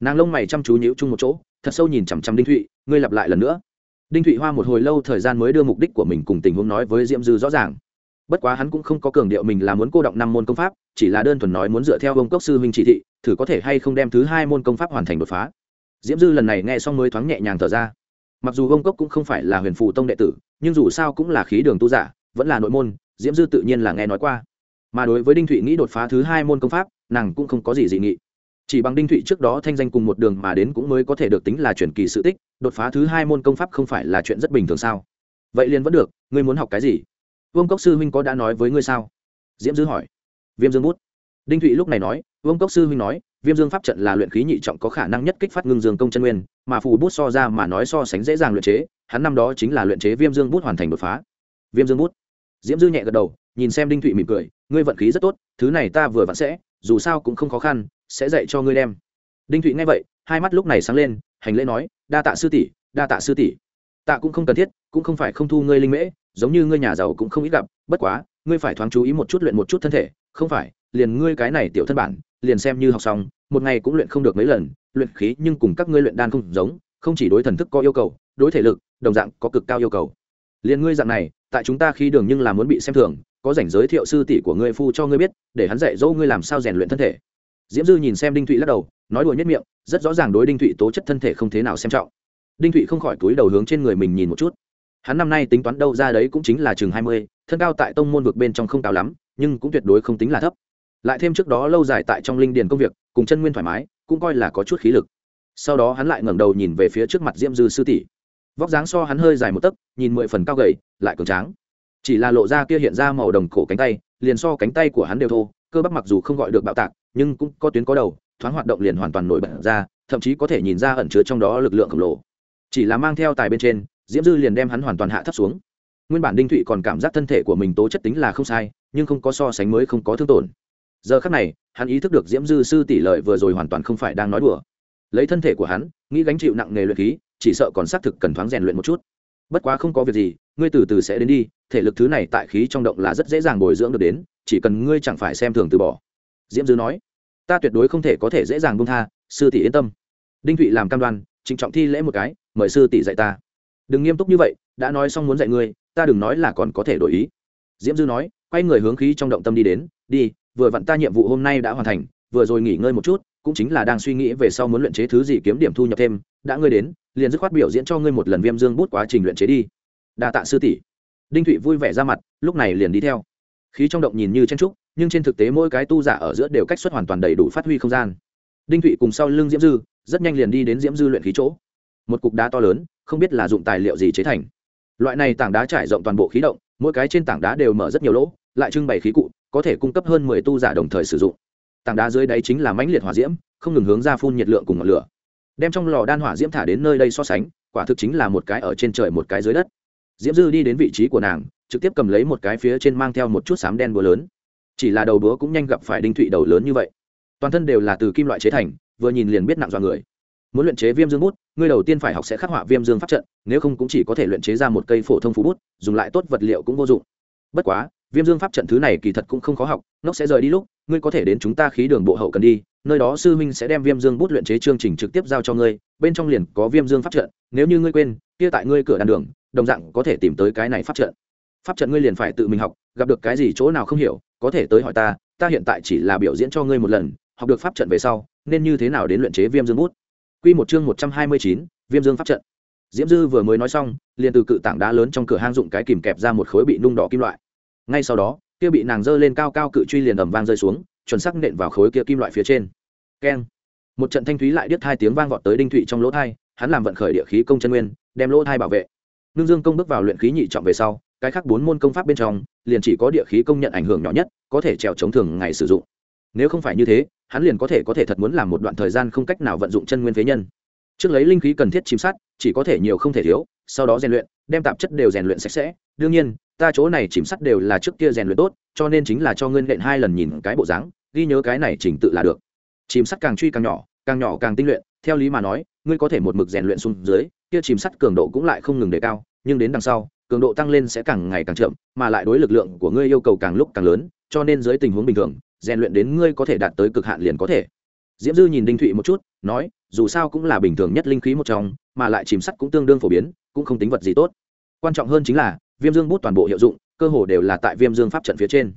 Nàng lông mày chăm chú nhíu chung một chỗ, thật sâu nhìn chằm chằm đinh thụy, ngươi lặp lại lần nữa đinh thụy hoa một hồi lâu thời gian mới đưa mục đích của mình cùng tình huống nói với diễm dư rõ ràng. Bất quá hắn cũng không có cường điệu mình là muốn cô động năm môn công pháp, chỉ là đơn thuần nói muốn dựa theo ông cốc sư huynh chỉ thị, thử có thể hay không đem thứ hai môn công pháp hoàn thành đột phá. Diễm dư lần này nghe xong mới thoáng nhẹ nhàng thở ra. Mặc dù ông cốc cũng không phải là huyền phụ tông đệ tử, nhưng dù sao cũng là khí đường tu giả, vẫn là nội môn, diễm dư tự nhiên là nghe nói qua. Mà đối với đinh thụy nghĩ đột phá thứ hai môn công pháp, nàng cũng không có gì dị nghị chỉ bằng đinh thụy trước đó thanh danh cùng một đường mà đến cũng mới có thể được tính là truyền kỳ sự tích, đột phá thứ hai môn công pháp không phải là chuyện rất bình thường sao? Vậy liền vẫn được, ngươi muốn học cái gì? Vương cốc sư huynh có đã nói với ngươi sao? Diễm dư hỏi. Viêm dương bút. Đinh thụy lúc này nói, vương cốc sư huynh nói, viêm dương pháp trận là luyện khí nhị trọng có khả năng nhất kích phát ngưng dương công chân nguyên, mà phù bút so ra mà nói so sánh dễ dàng luyện chế, hắn năm đó chính là luyện chế viêm dương bút hoàn thành đột phá. Viêm dương bút. Diễm dư nhẹ gật đầu, nhìn xem đinh thụy mỉm cười, ngươi vận khí rất tốt, thứ này ta vừa vặn sẽ dù sao cũng không khó khăn, sẽ dạy cho ngươi đem. Đinh thụy nghe vậy, hai mắt lúc này sáng lên, hành lễ nói, đa tạ sư tỷ, đa tạ sư tỷ. Tạ cũng không cần thiết, cũng không phải không thu ngươi linh mễ, giống như ngươi nhà giàu cũng không ít gặp, bất quá, ngươi phải thoáng chú ý một chút luyện một chút thân thể, không phải, liền ngươi cái này tiểu thân bản, liền xem như học xong, một ngày cũng luyện không được mấy lần, luyện khí nhưng cùng các ngươi luyện đan không giống, không chỉ đối thần thức có yêu cầu, đối thể lực, đồng dạng có cực cao yêu cầu. Liền ngươi dạng này, tại chúng ta khi đường nhưng là muốn bị xem thường có rảnh giới thiệu sư tỷ của ngươi phu cho ngươi biết, để hắn dạy dỗ ngươi làm sao rèn luyện thân thể. Diễm dư nhìn xem đinh thụy lắc đầu, nói đùa nhất miệng, rất rõ ràng đối đinh thụy tố chất thân thể không thế nào xem trọng. Đinh thụy không khỏi túi đầu hướng trên người mình nhìn một chút. Hắn năm nay tính toán đâu ra đấy cũng chính là chừng hai mươi, thân cao tại tông môn vực bên trong không cao lắm, nhưng cũng tuyệt đối không tính là thấp. Lại thêm trước đó lâu dài tại trong linh điền công việc, cùng chân nguyên thoải mái, cũng coi là có chút khí lực. Sau đó hắn lại ngẩng đầu nhìn về phía trước mặt diễm dư sư tỷ. Vóc dáng so hắn hơi dài một tấc, nhìn mười phần cao gầy, lại cường tráng chỉ là lộ ra kia hiện ra màu đồng cổ cánh tay, liền so cánh tay của hắn đều thô, cơ bắp mặc dù không gọi được bạo tạc, nhưng cũng có tuyến có đầu, thoáng hoạt động liền hoàn toàn nổi bật ra, thậm chí có thể nhìn ra ẩn chứa trong đó lực lượng khổng lồ. Chỉ là mang theo tài bên trên, diễm dư liền đem hắn hoàn toàn hạ thấp xuống. Nguyên bản đinh thụy còn cảm giác thân thể của mình tố chất tính là không sai, nhưng không có so sánh mới không có thương tổn. Giờ khác này, hắn ý thức được diễm dư sư tỷ lợi vừa rồi hoàn toàn không phải đang nói đùa. Lấy thân thể của hắn, nghĩ gánh chịu nặng nghề luyện khí, chỉ sợ còn xác thực cần thoáng rèn luyện một chút. Bất quá không có việc gì, ngươi từ từ sẽ đến đi thể lực thứ này tại khí trong động là rất dễ dàng bồi dưỡng được đến, chỉ cần ngươi chẳng phải xem thường từ bỏ. Diễm dư nói. Ta tuyệt đối không thể có thể dễ dàng buông tha, sư tỷ yên tâm. Đinh thụy làm cam đoan, trịnh trọng thi lễ một cái, mời sư tỷ dạy ta. Đừng nghiêm túc như vậy, đã nói xong muốn dạy ngươi, ta đừng nói là còn có thể đổi ý. Diễm dư nói, quay người hướng khí trong động tâm đi đến, đi, vừa vặn ta nhiệm vụ hôm nay đã hoàn thành, vừa rồi nghỉ ngơi một chút, cũng chính là đang suy nghĩ về sau muốn luyện chế thứ gì kiếm điểm thu nhập thêm, đã ngươi đến, liền dứt khoát biểu diễn cho ngươi một lần viêm dương bút quá trình luyện chế đi. Đa tạ sư tỷ đinh thụy vui vẻ ra mặt, lúc này liền đi theo. Khí trong động nhìn như chen trúc, nhưng trên thực tế mỗi cái tu giả ở giữa đều cách xuất hoàn toàn đầy đủ phát huy không gian. Đinh thụy cùng sau lưng diễm dư, rất nhanh liền đi đến diễm dư luyện khí chỗ. Một cục đá to lớn, không biết là dụng tài liệu gì chế thành. Loại này tảng đá trải rộng toàn bộ khí động, mỗi cái trên tảng đá đều mở rất nhiều lỗ, lại trưng bày khí cụ, có thể cung cấp hơn mười tu giả đồng thời sử dụng. Tảng đá dưới đáy chính là mãnh liệt hỏa diễm, không ngừng hướng ra phun nhiệt lượng cùng ngọn lửa. Đem trong lò đan hỏa diễm thả đến nơi đây so sánh, quả thực chính là một cái ở trên trời một cái dưới đất diễm dư đi đến vị trí của nàng, trực tiếp cầm lấy một cái phía trên mang theo một chút sám đen búa lớn. Chỉ là đầu búa cũng nhanh gặp phải đinh thụy đầu lớn như vậy. Toàn thân đều là từ kim loại chế thành, vừa nhìn liền biết nặng do người. Muốn luyện chế viêm dương bút, ngươi đầu tiên phải học sẽ khắc họa viêm dương pháp trận, nếu không cũng chỉ có thể luyện chế ra một cây phổ thông phú bút, dùng lại tốt vật liệu cũng vô dụng. Bất quá, viêm dương pháp trận thứ này kỳ thật cũng không khó học, nó sẽ rời đi lúc, ngươi có thể đến chúng ta khí đường bộ hậu cần đi, nơi đó sư huynh sẽ đem viêm dương bút luyện chế chương trình trực tiếp giao cho ngươi, bên trong liền có viêm dương pháp trận, nếu như ngươi quên, kia tại ngươi cửa đàn đường đồng dạng có thể tìm tới cái này pháp trận pháp trận ngươi liền phải tự mình học gặp được cái gì chỗ nào không hiểu có thể tới hỏi ta ta hiện tại chỉ là biểu diễn cho ngươi một lần học được pháp trận về sau nên như thế nào đến luyện chế viêm dương bút Quy một chương một trăm hai mươi chín, Viêm Dương pháp trận. Diễm Dư vừa mới nói xong, liền từ cự tảng đá lớn trong cửa hang dụng cái kìm kẹp ra một khối bị nung đỏ kim loại. Ngay sau đó, kia bị nàng giơ lên cao cao cự truy liền ầm vang rơi xuống, chuẩn xác nện vào khối kia kim loại phía trên. Keng. Một trận thanh thúy lại điếc hai tiếng vang vọt tới đinh thụy trong lỗ thai, hắn làm vận khởi địa khí công chân nguyên, đem lỗ thai bảo vệ. Nương Dương công bước vào luyện khí nhị trọng về sau, cái khác bốn môn công pháp bên trong, liền chỉ có địa khí công nhận ảnh hưởng nhỏ nhất, có thể trèo chống thường ngày sử dụng. Nếu không phải như thế, hắn liền có thể có thể thật muốn làm một đoạn thời gian không cách nào vận dụng chân nguyên phế nhân. Trước lấy linh khí cần thiết chìm sát chỉ có thể nhiều không thể thiếu sau đó rèn luyện đem tạp chất đều rèn luyện sạch sẽ. Đương nhiên ta chỗ này chìm sắt đều là trước kia rèn luyện tốt cho nên chính là cho ngươi luyện hai lần nhìn cái bộ dáng ghi nhớ cái này chỉnh tự là được. Chìm sắt càng truy càng nhỏ càng nhỏ càng tinh luyện theo lý mà nói ngươi có thể một mực rèn luyện xuống dưới, kia chìm sắt cường độ cũng lại không ngừng đề cao, nhưng đến đằng sau, cường độ tăng lên sẽ càng ngày càng chậm, mà lại đối lực lượng của ngươi yêu cầu càng lúc càng lớn, cho nên dưới tình huống bình thường, rèn luyện đến ngươi có thể đạt tới cực hạn liền có thể. Diễm dư nhìn đinh thụy một chút, nói, dù sao cũng là bình thường nhất linh khí một trong, mà lại chìm sắt cũng tương đương phổ biến, cũng không tính vật gì tốt. Quan trọng hơn chính là, viêm dương bút toàn bộ hiệu dụng, cơ hồ đều là tại viêm dương pháp trận phía trên.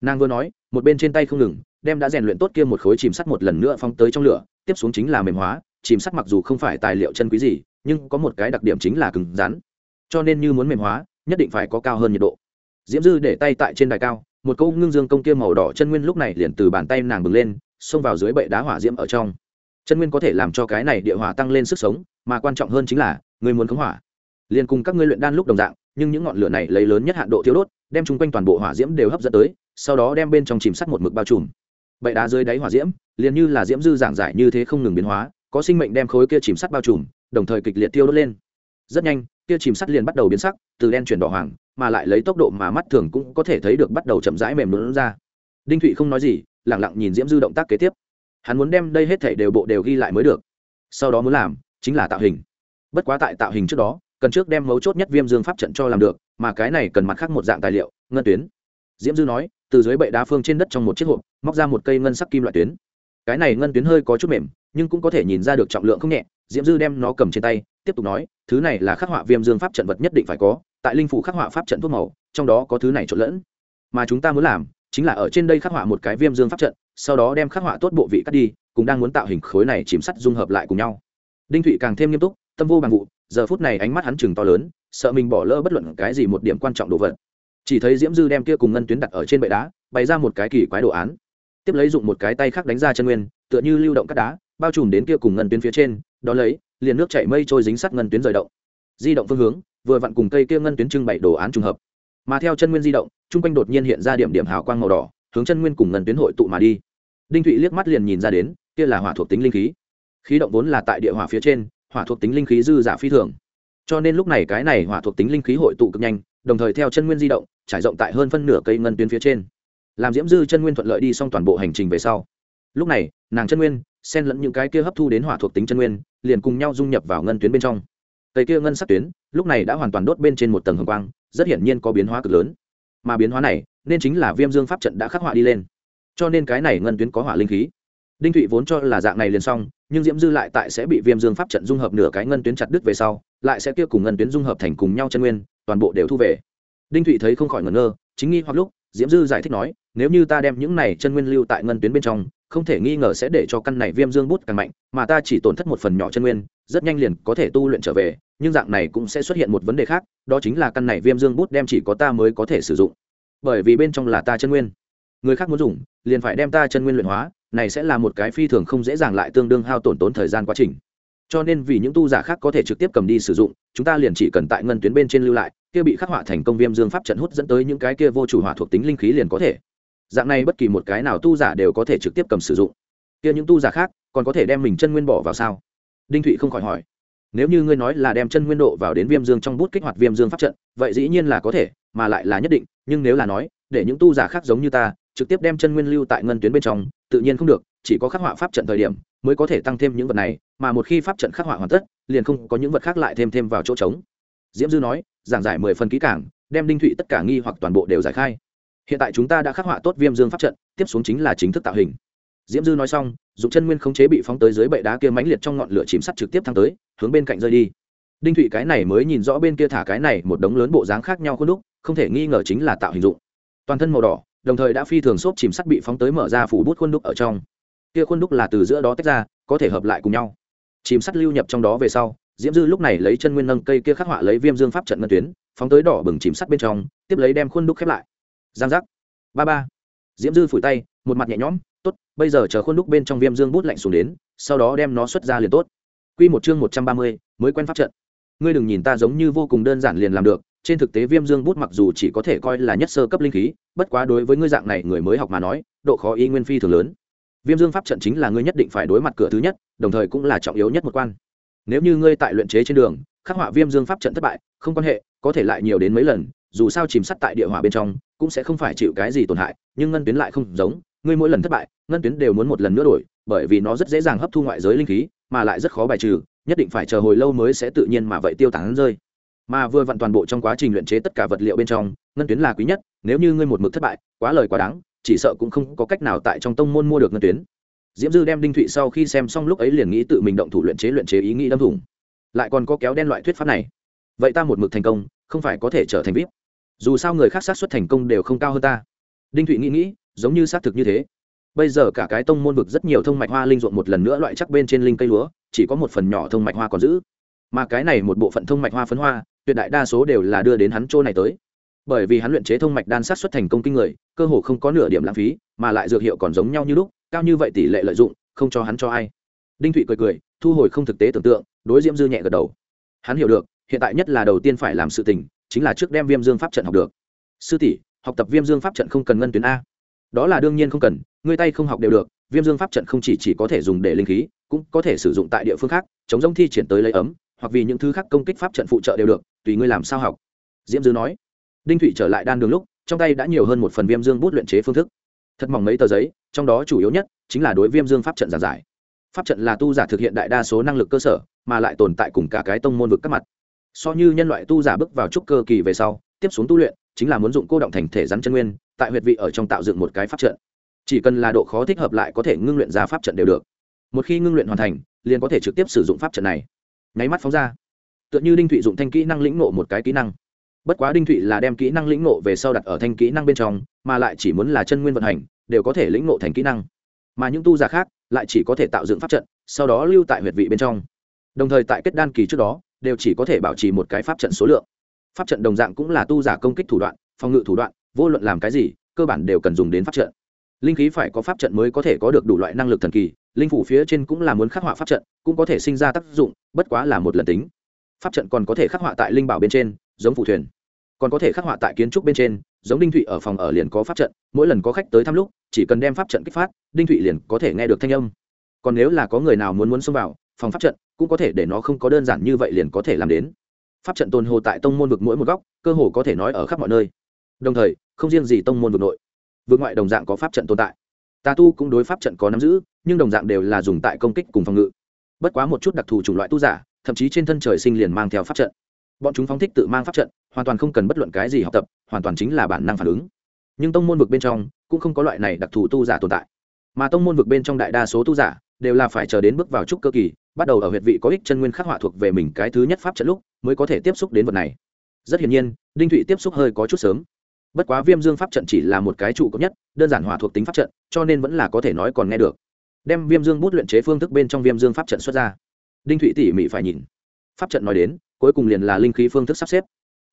Nàng vừa nói, một bên trên tay không ngừng, đem đã rèn luyện tốt kia một khối chìm sắt một lần nữa phong tới trong lửa, tiếp xuống chính là mềm hóa chìm sắt mặc dù không phải tài liệu chân quý gì, nhưng có một cái đặc điểm chính là cứng rắn. Cho nên như muốn mềm hóa, nhất định phải có cao hơn nhiệt độ. Diễm dư để tay tại trên đài cao, một câu ngưng dương công kia màu đỏ chân nguyên lúc này liền từ bàn tay nàng bừng lên, xông vào dưới bệ đá hỏa diễm ở trong. Chân nguyên có thể làm cho cái này địa hỏa tăng lên sức sống, mà quan trọng hơn chính là, người muốn khống hỏa. Liền cùng các ngươi luyện đan lúc đồng dạng, nhưng những ngọn lửa này lấy lớn nhất hạn độ thiếu đốt, đem chung quanh toàn bộ hỏa diễm đều hấp dẫn tới, sau đó đem bên trong chìm sắt một mực bao trùm. Bệ đá dưới đáy hỏa diễm, liền như là diễm dư giảng giải như thế không ngừng biến hóa có sinh mệnh đem khối kia chìm sắt bao trùm, đồng thời kịch liệt tiêu đốt lên. Rất nhanh, kia chìm sắt liền bắt đầu biến sắc, từ đen chuyển đỏ hoàng, mà lại lấy tốc độ mà mắt thường cũng có thể thấy được bắt đầu chậm rãi mềm lún ra. Đinh thụy không nói gì lẳng lặng nhìn diễm dư động tác kế tiếp. Hắn muốn đem đây hết thảy đều bộ đều ghi lại mới được. Sau đó muốn làm, chính là tạo hình. Bất quá tại tạo hình trước đó, cần trước đem mấu chốt nhất viêm dương pháp trận cho làm được, mà cái này cần mặt khác một dạng tài liệu, ngân tuyến. Diễm dư nói, từ dưới bệ đá phương trên đất trong một chiếc hộp, móc ra một cây ngân sắc kim loại tuyến cái này ngân tuyến hơi có chút mềm, nhưng cũng có thể nhìn ra được trọng lượng không nhẹ, diễm dư đem nó cầm trên tay, tiếp tục nói, thứ này là khắc họa viêm dương pháp trận vật nhất định phải có, tại linh phủ khắc họa pháp trận thuốc màu, trong đó có thứ này trộn lẫn. Mà chúng ta muốn làm, chính là ở trên đây khắc họa một cái viêm dương pháp trận, sau đó đem khắc họa tốt bộ vị cắt đi cũng đang muốn tạo hình khối này chìm sắt dung hợp lại cùng nhau. Đinh thụy càng thêm nghiêm túc, tâm vô bằng vụ, giờ phút này ánh mắt hắn chừng to lớn, sợ mình bỏ lỡ bất luận cái gì một điểm quan trọng đồ vật. Chỉ thấy diễm dư đem kia cùng ngân tuyến đặt ở trên bệ đá, bày ra một cái kỳ quái đồ án tiếp lấy dụng một cái tay khác đánh ra chân nguyên, tựa như lưu động cắt đá, bao trùm đến kia cùng ngân tuyến phía trên, đó lấy, liền nước chảy mây trôi dính sát ngân tuyến rời động. Di động phương hướng, vừa vặn cùng cây kia ngân tuyến trưng bày đồ án trùng hợp. Mà theo chân nguyên di động chung quanh đột nhiên hiện ra điểm điểm hào quang màu đỏ, hướng chân nguyên cùng ngân tuyến hội tụ mà đi. Đinh thụy liếc mắt liền nhìn ra đến, kia là hỏa thuộc tính linh khí. Khí động vốn là tại địa hỏa phía trên, hỏa thuộc tính linh khí dư giả phi thường. Cho nên lúc này cái này hỏa thuộc tính linh khí hội tụ cực nhanh, đồng thời theo chân nguyên di động, trải rộng tại hơn phân nửa cây ngân tuyến phía trên làm diễm dư chân nguyên thuận lợi đi xong toàn bộ hành trình về sau. Lúc này, nàng chân nguyên, xen lẫn những cái kia hấp thu đến hỏa thuộc tính chân nguyên, liền cùng nhau dung nhập vào ngân tuyến bên trong. Cây kia ngân sắc tuyến, lúc này đã hoàn toàn đốt bên trên một tầng hồng quang, rất hiển nhiên có biến hóa cực lớn. Mà biến hóa này, nên chính là viêm dương pháp trận đã khắc họa đi lên. Cho nên cái này ngân tuyến có hỏa linh khí. Đinh thụy vốn cho là dạng này liền xong, nhưng diễm dư lại tại sẽ bị viêm dương pháp trận dung hợp nửa cái ngân tuyến chặt đứt về sau, lại sẽ kia cùng ngân tuyến dung hợp thành cùng nhau chân nguyên, toàn bộ đều thu về. Đinh thụy thấy không khỏi ngẩn ngơ, chính nghi hoặc lúc diễm dư giải thích nói, nếu như ta đem những này chân nguyên lưu tại ngân tuyến bên trong, không thể nghi ngờ sẽ để cho căn này viêm dương bút càng mạnh, mà ta chỉ tổn thất một phần nhỏ chân nguyên, rất nhanh liền có thể tu luyện trở về, nhưng dạng này cũng sẽ xuất hiện một vấn đề khác, đó chính là căn này viêm dương bút đem chỉ có ta mới có thể sử dụng. Bởi vì bên trong là ta chân nguyên. Người khác muốn dùng, liền phải đem ta chân nguyên luyện hóa, này sẽ là một cái phi thường không dễ dàng lại tương đương hao tổn tốn thời gian quá trình. Cho nên vì những tu giả khác có thể trực tiếp cầm đi sử dụng, chúng ta liền chỉ cần tại ngân tuyến bên trên lưu lại kia bị khắc họa thành công viêm dương pháp trận hút dẫn tới những cái kia vô chủ hỏa thuộc tính linh khí liền có thể. Dạng này bất kỳ một cái nào tu giả đều có thể trực tiếp cầm sử dụng. Kia những tu giả khác, còn có thể đem mình chân nguyên bỏ vào sao? Đinh thụy không khỏi hỏi. Nếu như ngươi nói là đem chân nguyên độ vào đến viêm dương trong bút kích hoạt viêm dương pháp trận, vậy dĩ nhiên là có thể, mà lại là nhất định, nhưng nếu là nói, để những tu giả khác giống như ta, trực tiếp đem chân nguyên lưu tại ngân tuyến bên trong, tự nhiên không được, chỉ có khắc họa pháp trận thời điểm, mới có thể tăng thêm những vật này, mà một khi pháp trận khắc họa hoàn tất, liền không có những vật khác lại thêm thêm vào chỗ trống. Diễm dư nói giảng giải mười phần kỹ cảng đem đinh thụy tất cả nghi hoặc toàn bộ đều giải khai. Hiện tại chúng ta đã khắc họa tốt viêm dương pháp trận, tiếp xuống chính là chính thức tạo hình. Diễm dư nói xong dùng chân nguyên khống chế bị phóng tới dưới bệ đá kia mãnh liệt trong ngọn lửa chìm sắt trực tiếp thăng tới, hướng bên cạnh rơi đi. Đinh thụy cái này mới nhìn rõ bên kia thả cái này một đống lớn bộ dáng khác nhau khuôn đúc, không thể nghi ngờ chính là tạo hình dụng. Toàn thân màu đỏ, đồng thời đã phi thường xốp chìm sắt bị phóng tới mở ra phủ bút khuôn đúc ở trong. Kia khuôn đúc là từ giữa đó tách ra, có thể hợp lại cùng nhau. Chìm sắt lưu nhập trong đó về sau diễm dư lúc này lấy chân nguyên nâng cây kia khắc họa lấy viêm dương pháp trận ngân tuyến, phóng tới đỏ bừng chìm sắt bên trong, tiếp lấy đem khuôn đúc khép lại. Giang giác. Ba ba. Diễm dư phủi tay, một mặt nhẹ nhõm, tốt, bây giờ chờ khuôn đúc bên trong viêm dương bút lạnh xuống đến, sau đó đem nó xuất ra liền tốt. Q một chương một trăm ba mươi, mới quen pháp trận. Ngươi đừng nhìn ta giống như vô cùng đơn giản liền làm được, trên thực tế viêm dương bút mặc dù chỉ có thể coi là nhất sơ cấp linh khí, bất quá đối với ngươi dạng này người mới học mà nói, độ khó ý nguyên phi thường lớn. Viêm dương pháp trận chính là ngươi nhất định phải đối mặt cửa thứ nhất, đồng thời cũng là trọng yếu nhất một quan nếu như ngươi tại luyện chế trên đường, khắc họa viêm dương pháp trận thất bại, không quan hệ, có thể lại nhiều đến mấy lần, dù sao chìm sắt tại địa hỏa bên trong, cũng sẽ không phải chịu cái gì tổn hại, nhưng ngân tuyến lại không giống, ngươi mỗi lần thất bại, ngân tuyến đều muốn một lần nữa đổi, bởi vì nó rất dễ dàng hấp thu ngoại giới linh khí, mà lại rất khó bài trừ, nhất định phải chờ hồi lâu mới sẽ tự nhiên mà vậy tiêu tán rơi. Mà vừa vặn toàn bộ trong quá trình luyện chế tất cả vật liệu bên trong, ngân tuyến là quý nhất, nếu như ngươi một mực thất bại, quá lời quá đáng, chỉ sợ cũng không có cách nào tại trong tông môn mua được ngân tuyến diễm dư đem đinh thụy sau khi xem xong lúc ấy liền nghĩ tự mình động thủ luyện chế luyện chế ý nghĩ đâm thủng. Lại còn có kéo đen loại thuyết pháp này. Vậy ta một mực thành công, không phải có thể trở thành vip. Dù sao người khác sát xuất thành công đều không cao hơn ta. Đinh thụy nghĩ nghĩ, giống như xác thực như thế. Bây giờ cả cái tông môn vực rất nhiều thông mạch hoa linh ruộng một lần nữa loại chắc bên trên linh cây lúa, chỉ có một phần nhỏ thông mạch hoa còn giữ. Mà cái này một bộ phận thông mạch hoa phấn hoa, tuyệt đại đa số đều là đưa đến hắn chỗ này tới. Bởi vì hắn luyện chế thông mạch đan sát xuất thành công kinh người, cơ hồ không có nửa điểm lãng phí, mà lại dược hiệu còn giống nhau như lúc cao như vậy tỷ lệ lợi dụng không cho hắn cho ai. Đinh thụy cười cười thu hồi không thực tế tưởng tượng đối diễm dư nhẹ gật đầu. Hắn hiểu được hiện tại nhất là đầu tiên phải làm sự tình chính là trước đem viêm dương pháp trận học được. Sư tỷ học tập viêm dương pháp trận không cần ngân tuyến a. Đó là đương nhiên không cần ngươi tay không học đều được viêm dương pháp trận không chỉ, chỉ có thể dùng để linh khí cũng có thể sử dụng tại địa phương khác chống giống thi triển tới lấy ấm hoặc vì những thứ khác công kích pháp trận phụ trợ đều được tùy ngươi làm sao học. Diễm dư nói. Đinh thụy trở lại đan đường lúc trong tay đã nhiều hơn một phần viêm dương bút luyện chế phương thức thật mỏng mấy tờ giấy, trong đó chủ yếu nhất chính là đối viêm dương pháp trận giản giải. Pháp trận là tu giả thực hiện đại đa số năng lực cơ sở, mà lại tồn tại cùng cả cái tông môn vực các mặt. So như nhân loại tu giả bước vào trúc cơ kỳ về sau, tiếp xuống tu luyện chính là muốn dụng cô động thành thể rắn chân nguyên, tại huyệt vị ở trong tạo dựng một cái pháp trận. Chỉ cần là độ khó thích hợp lại có thể ngưng luyện ra pháp trận đều được. Một khi ngưng luyện hoàn thành, liền có thể trực tiếp sử dụng pháp trận này. Nháy mắt phóng ra. Tựa như đinh thụy dụng thanh kỹ năng lĩnh nộ một cái kỹ năng bất quá đinh thụy là đem kỹ năng lĩnh nộ về sau đặt ở thanh kỹ năng bên trong, mà lại chỉ muốn là chân nguyên vận hành, đều có thể lĩnh nộ thành kỹ năng. Mà những tu giả khác lại chỉ có thể tạo dựng pháp trận, sau đó lưu tại huyệt vị bên trong. Đồng thời tại kết đan kỳ trước đó, đều chỉ có thể bảo trì một cái pháp trận số lượng. Pháp trận đồng dạng cũng là tu giả công kích thủ đoạn, phòng ngự thủ đoạn, vô luận làm cái gì, cơ bản đều cần dùng đến pháp trận. Linh khí phải có pháp trận mới có thể có được đủ loại năng lực thần kỳ, linh phủ phía trên cũng là muốn khắc họa pháp trận, cũng có thể sinh ra tác dụng, bất quá là một lần tính. Pháp trận còn có thể khắc họa tại linh bảo bên trên giống phụ thuyền. Còn có thể khắc họa tại kiến trúc bên trên, giống đinh thụy ở phòng ở liền có pháp trận, mỗi lần có khách tới thăm lúc, chỉ cần đem pháp trận kích phát, đinh thụy liền có thể nghe được thanh âm. Còn nếu là có người nào muốn muốn xông vào, phòng pháp trận cũng có thể để nó không có đơn giản như vậy liền có thể làm đến. Pháp trận tồn hồ tại tông môn vực mỗi một góc, cơ hồ có thể nói ở khắp mọi nơi. Đồng thời, không riêng gì tông môn vực nội, vực ngoại đồng dạng có pháp trận tồn tại. Tà tu cũng đối pháp trận có nắm giữ, nhưng đồng dạng đều là dùng tại công kích cùng phòng ngự. Bất quá một chút đặc thù chủng loại tu giả, thậm chí trên thân trời sinh liền mang theo pháp trận bọn chúng phóng thích tự mang pháp trận, hoàn toàn không cần bất luận cái gì học tập, hoàn toàn chính là bản năng phản ứng. Nhưng tông môn vực bên trong cũng không có loại này đặc thù tu giả tồn tại. Mà tông môn vực bên trong đại đa số tu giả đều là phải chờ đến bước vào trúc cơ kỳ, bắt đầu ở huyệt vị có ích chân nguyên khắc họa thuộc về mình cái thứ nhất pháp trận lúc mới có thể tiếp xúc đến vật này. Rất hiển nhiên, đinh thụy tiếp xúc hơi có chút sớm. Bất quá viêm dương pháp trận chỉ là một cái trụ cấp nhất, đơn giản hỏa thuộc tính pháp trận, cho nên vẫn là có thể nói còn nghe được. Đem viêm dương bút luyện chế phương thức bên trong viêm dương pháp trận xuất ra. Đinh thụy tỉ mỉ phải nhìn. Pháp trận nói đến cuối cùng liền là linh khí phương thức sắp xếp.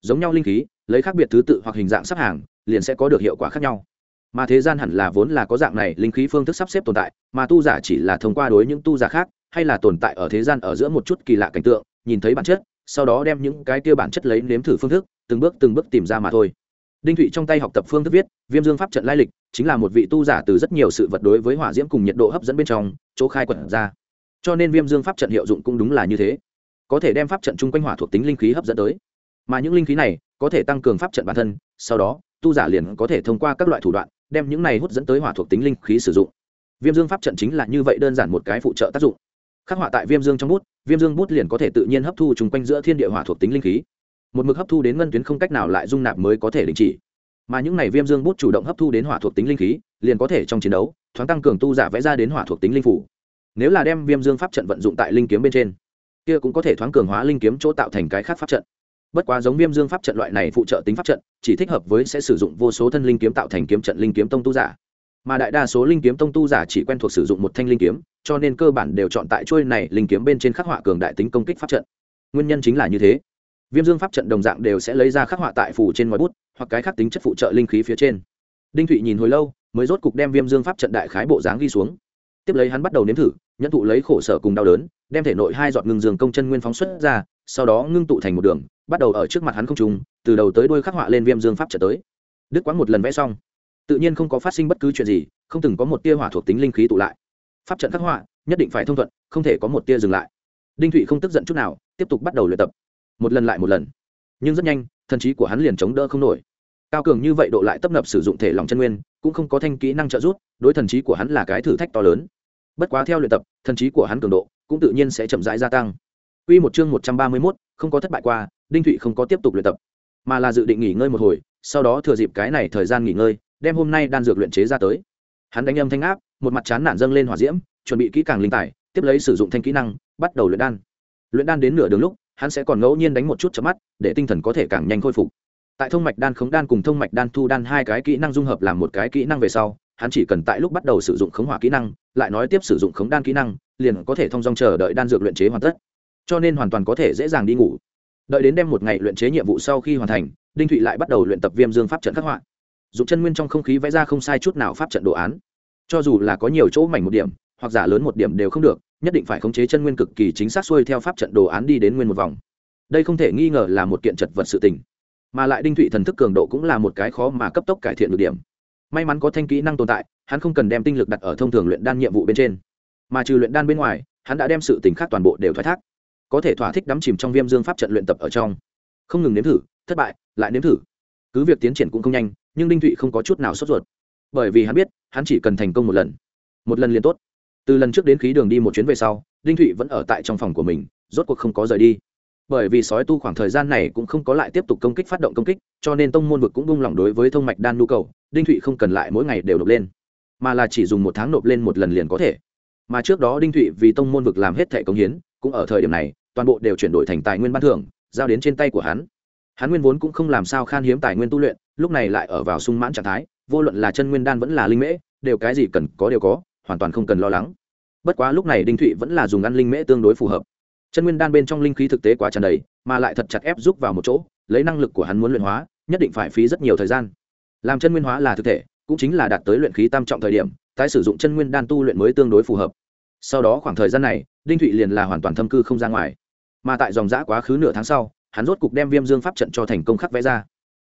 Giống nhau linh khí, lấy khác biệt thứ tự hoặc hình dạng sắp hàng, liền sẽ có được hiệu quả khác nhau. Mà thế gian hẳn là vốn là có dạng này linh khí phương thức sắp xếp tồn tại, mà tu giả chỉ là thông qua đối những tu giả khác, hay là tồn tại ở thế gian ở giữa một chút kỳ lạ cảnh tượng, nhìn thấy bản chất, sau đó đem những cái kia bản chất lấy nếm thử phương thức, từng bước từng bước tìm ra mà thôi. Đinh thụy trong tay học tập phương thức viết, viêm dương pháp trận lai lịch, chính là một vị tu giả từ rất nhiều sự vật đối với hỏa diễm cùng nhiệt độ hấp dẫn bên trong, chỗ khai quật ra. Cho nên viêm dương pháp trận hiệu dụng cũng đúng là như thế có thể đem pháp trận chung quanh hỏa thuộc tính linh khí hấp dẫn tới. Mà những linh khí này có thể tăng cường pháp trận bản thân, sau đó, tu giả liền có thể thông qua các loại thủ đoạn, đem những này hút dẫn tới hỏa thuộc tính linh khí sử dụng. Viêm dương pháp trận chính là như vậy đơn giản một cái phụ trợ tác dụng. Khắc họa tại viêm dương trong bút, viêm dương bút liền có thể tự nhiên hấp thu chung quanh giữa thiên địa hỏa thuộc tính linh khí. Một mực hấp thu đến ngân tuyến không cách nào lại dung nạp mới có thể đình chỉ. Mà những này viêm dương bút chủ động hấp thu đến hỏa thuộc tính linh khí, liền có thể trong chiến đấu, thoáng tăng cường tu giả vẽ ra đến hỏa thuộc tính linh phủ. Nếu là đem viêm dương pháp trận vận dụng tại linh kiếm bên trên kia cũng có thể thoáng cường hóa linh kiếm chỗ tạo thành cái khác pháp trận. Bất quá giống viêm dương pháp trận loại này phụ trợ tính pháp trận, chỉ thích hợp với sẽ sử dụng vô số thân linh kiếm tạo thành kiếm trận linh kiếm tông tu giả. Mà đại đa số linh kiếm tông tu giả chỉ quen thuộc sử dụng một thanh linh kiếm, cho nên cơ bản đều chọn tại trôi này linh kiếm bên trên khắc họa cường đại tính công kích pháp trận. Nguyên nhân chính là như thế. Viêm dương pháp trận đồng dạng đều sẽ lấy ra khắc họa tại phủ trên ngoài bút, hoặc cái khác tính chất phụ trợ linh khí phía trên. Đinh thụy nhìn hồi lâu, mới rốt cục đem viêm dương pháp trận đại khái bộ dáng ghi xuống. Tiếp lấy hắn bắt đầu nếm thử nhận thụ lấy khổ sở cùng đau đớn, đem thể nội hai giọt ngưng dương công chân nguyên phóng xuất ra, sau đó ngưng tụ thành một đường, bắt đầu ở trước mặt hắn không trùng từ đầu tới đuôi khắc họa lên viêm dương pháp trận tới. Đức quán một lần vẽ xong, tự nhiên không có phát sinh bất cứ chuyện gì, không từng có một tia hỏa thuộc tính linh khí tụ lại. Pháp trận khắc họa, nhất định phải thông thuận, không thể có một tia dừng lại. Đinh thụy không tức giận chút nào, tiếp tục bắt đầu luyện tập. Một lần lại một lần. Nhưng rất nhanh, thần trí của hắn liền chống đỡ không nổi. Cao cường như vậy độ lại tấp nập sử dụng thể lòng chân nguyên, cũng không có thanh kỹ năng trợ giúp, đối thần trí của hắn là cái thử thách to lớn bất quá theo luyện tập thần trí của hắn cường độ cũng tự nhiên sẽ chậm rãi gia tăng Quy một chương một trăm ba mươi 131, không có thất bại qua, Đinh Thụy không có tiếp tục luyện tập, mà là dự định nghỉ ngơi một hồi, sau đó thừa dịp cái này thời gian nghỉ ngơi, đem hôm nay đan dược luyện chế ra tới. Hắn đánh âm thanh áp, một mặt chán nản dâng lên hỏa diễm, chuẩn bị kỹ càng linh tài, tiếp lấy sử dụng thanh kỹ năng, bắt đầu luyện đan. Luyện đan đến nửa đường lúc, hắn sẽ còn ngẫu nhiên đánh một chút chớp mắt, để tinh thần có thể càng nhanh khôi phục. Tại thông mạch đan khống đan cùng thông mạch đan thu đan hai cái kỹ năng dung hợp làm một cái kỹ năng về sau, hắn chỉ cần tại lúc bắt đầu sử dụng khống hỏa kỹ năng, lại nói tiếp sử dụng khống đan kỹ năng, liền có thể thông dong chờ đợi đan dược luyện chế hoàn tất. Cho nên hoàn toàn có thể dễ dàng đi ngủ. Đợi đến đem một ngày luyện chế nhiệm vụ sau khi hoàn thành đinh thụy lại bắt đầu luyện tập viêm dương pháp trận khắc họa. Dùng chân nguyên trong không khí vẽ ra không sai chút nào pháp trận đồ án. Cho dù là có nhiều chỗ mảnh một điểm hoặc giả lớn một điểm đều không được nhất định phải khống chế chân nguyên cực kỳ chính xác xuôi theo pháp trận đồ án đi đến nguyên một vòng. Đây không thể nghi ngờ là một kiện chật vật sự tình. Mà lại đinh thụy thần thức cường độ cũng là một cái khó mà cấp tốc cải thiện được điểm. May mắn có thanh kỹ năng tồn tại hắn không cần đem tinh lực đặt ở thông thường luyện đan nhiệm vụ bên trên. Mà trừ luyện đan bên ngoài, hắn đã đem sự tình khác toàn bộ đều thoái thác. Có thể thỏa thích đắm chìm trong viêm dương pháp trận luyện tập ở trong. Không ngừng nếm thử, thất bại, lại nếm thử. Cứ việc tiến triển cũng không nhanh, nhưng đinh thụy không có chút nào sốt ruột. Bởi vì hắn biết, hắn chỉ cần thành công một lần một lần liền tốt. Từ lần trước đến khí đường đi một chuyến về sau, đinh thụy vẫn ở tại trong phòng của mình, rốt cuộc không có rời đi. Bởi vì sói tu khoảng thời gian này cũng không có lại tiếp tục công kích phát động công kích, cho nên tông môn vực cũng bung lỏng đối với thông mạch đan nhu cầu, đinh thụy không cần lại mỗi ngày đều nộp lên mà là chỉ dùng một tháng nộp lên một lần liền có thể. Mà trước đó đinh thụy vì tông môn vực làm hết thẻ công hiến, cũng ở thời điểm này, toàn bộ đều chuyển đổi thành tài nguyên ban thưởng, giao đến trên tay của hắn. Hắn nguyên vốn cũng không làm sao khan hiếm tài nguyên tu luyện, lúc này lại ở vào sung mãn trạng thái, vô luận là chân nguyên đan vẫn là linh mễ, đều cái gì cần có đều có, hoàn toàn không cần lo lắng. Bất quá lúc này đinh thụy vẫn là dùng ăn linh mễ tương đối phù hợp. Chân nguyên đan bên trong linh khí thực tế quá tràn đầy, mà lại thật chặt ép giúp vào một chỗ, lấy năng lực của hắn muốn luyện hóa, nhất định phải phí rất nhiều thời gian. Làm chân nguyên hóa là thực thể cũng chính là đạt tới luyện khí tam trọng thời điểm, tái sử dụng chân nguyên đan tu luyện mới tương đối phù hợp. Sau đó khoảng thời gian này, đinh thụy liền là hoàn toàn thâm cư không ra ngoài. Mà tại dòng giã quá khứ nửa tháng sau, hắn rốt cục đem viêm dương pháp trận cho thành công khắc vẽ ra.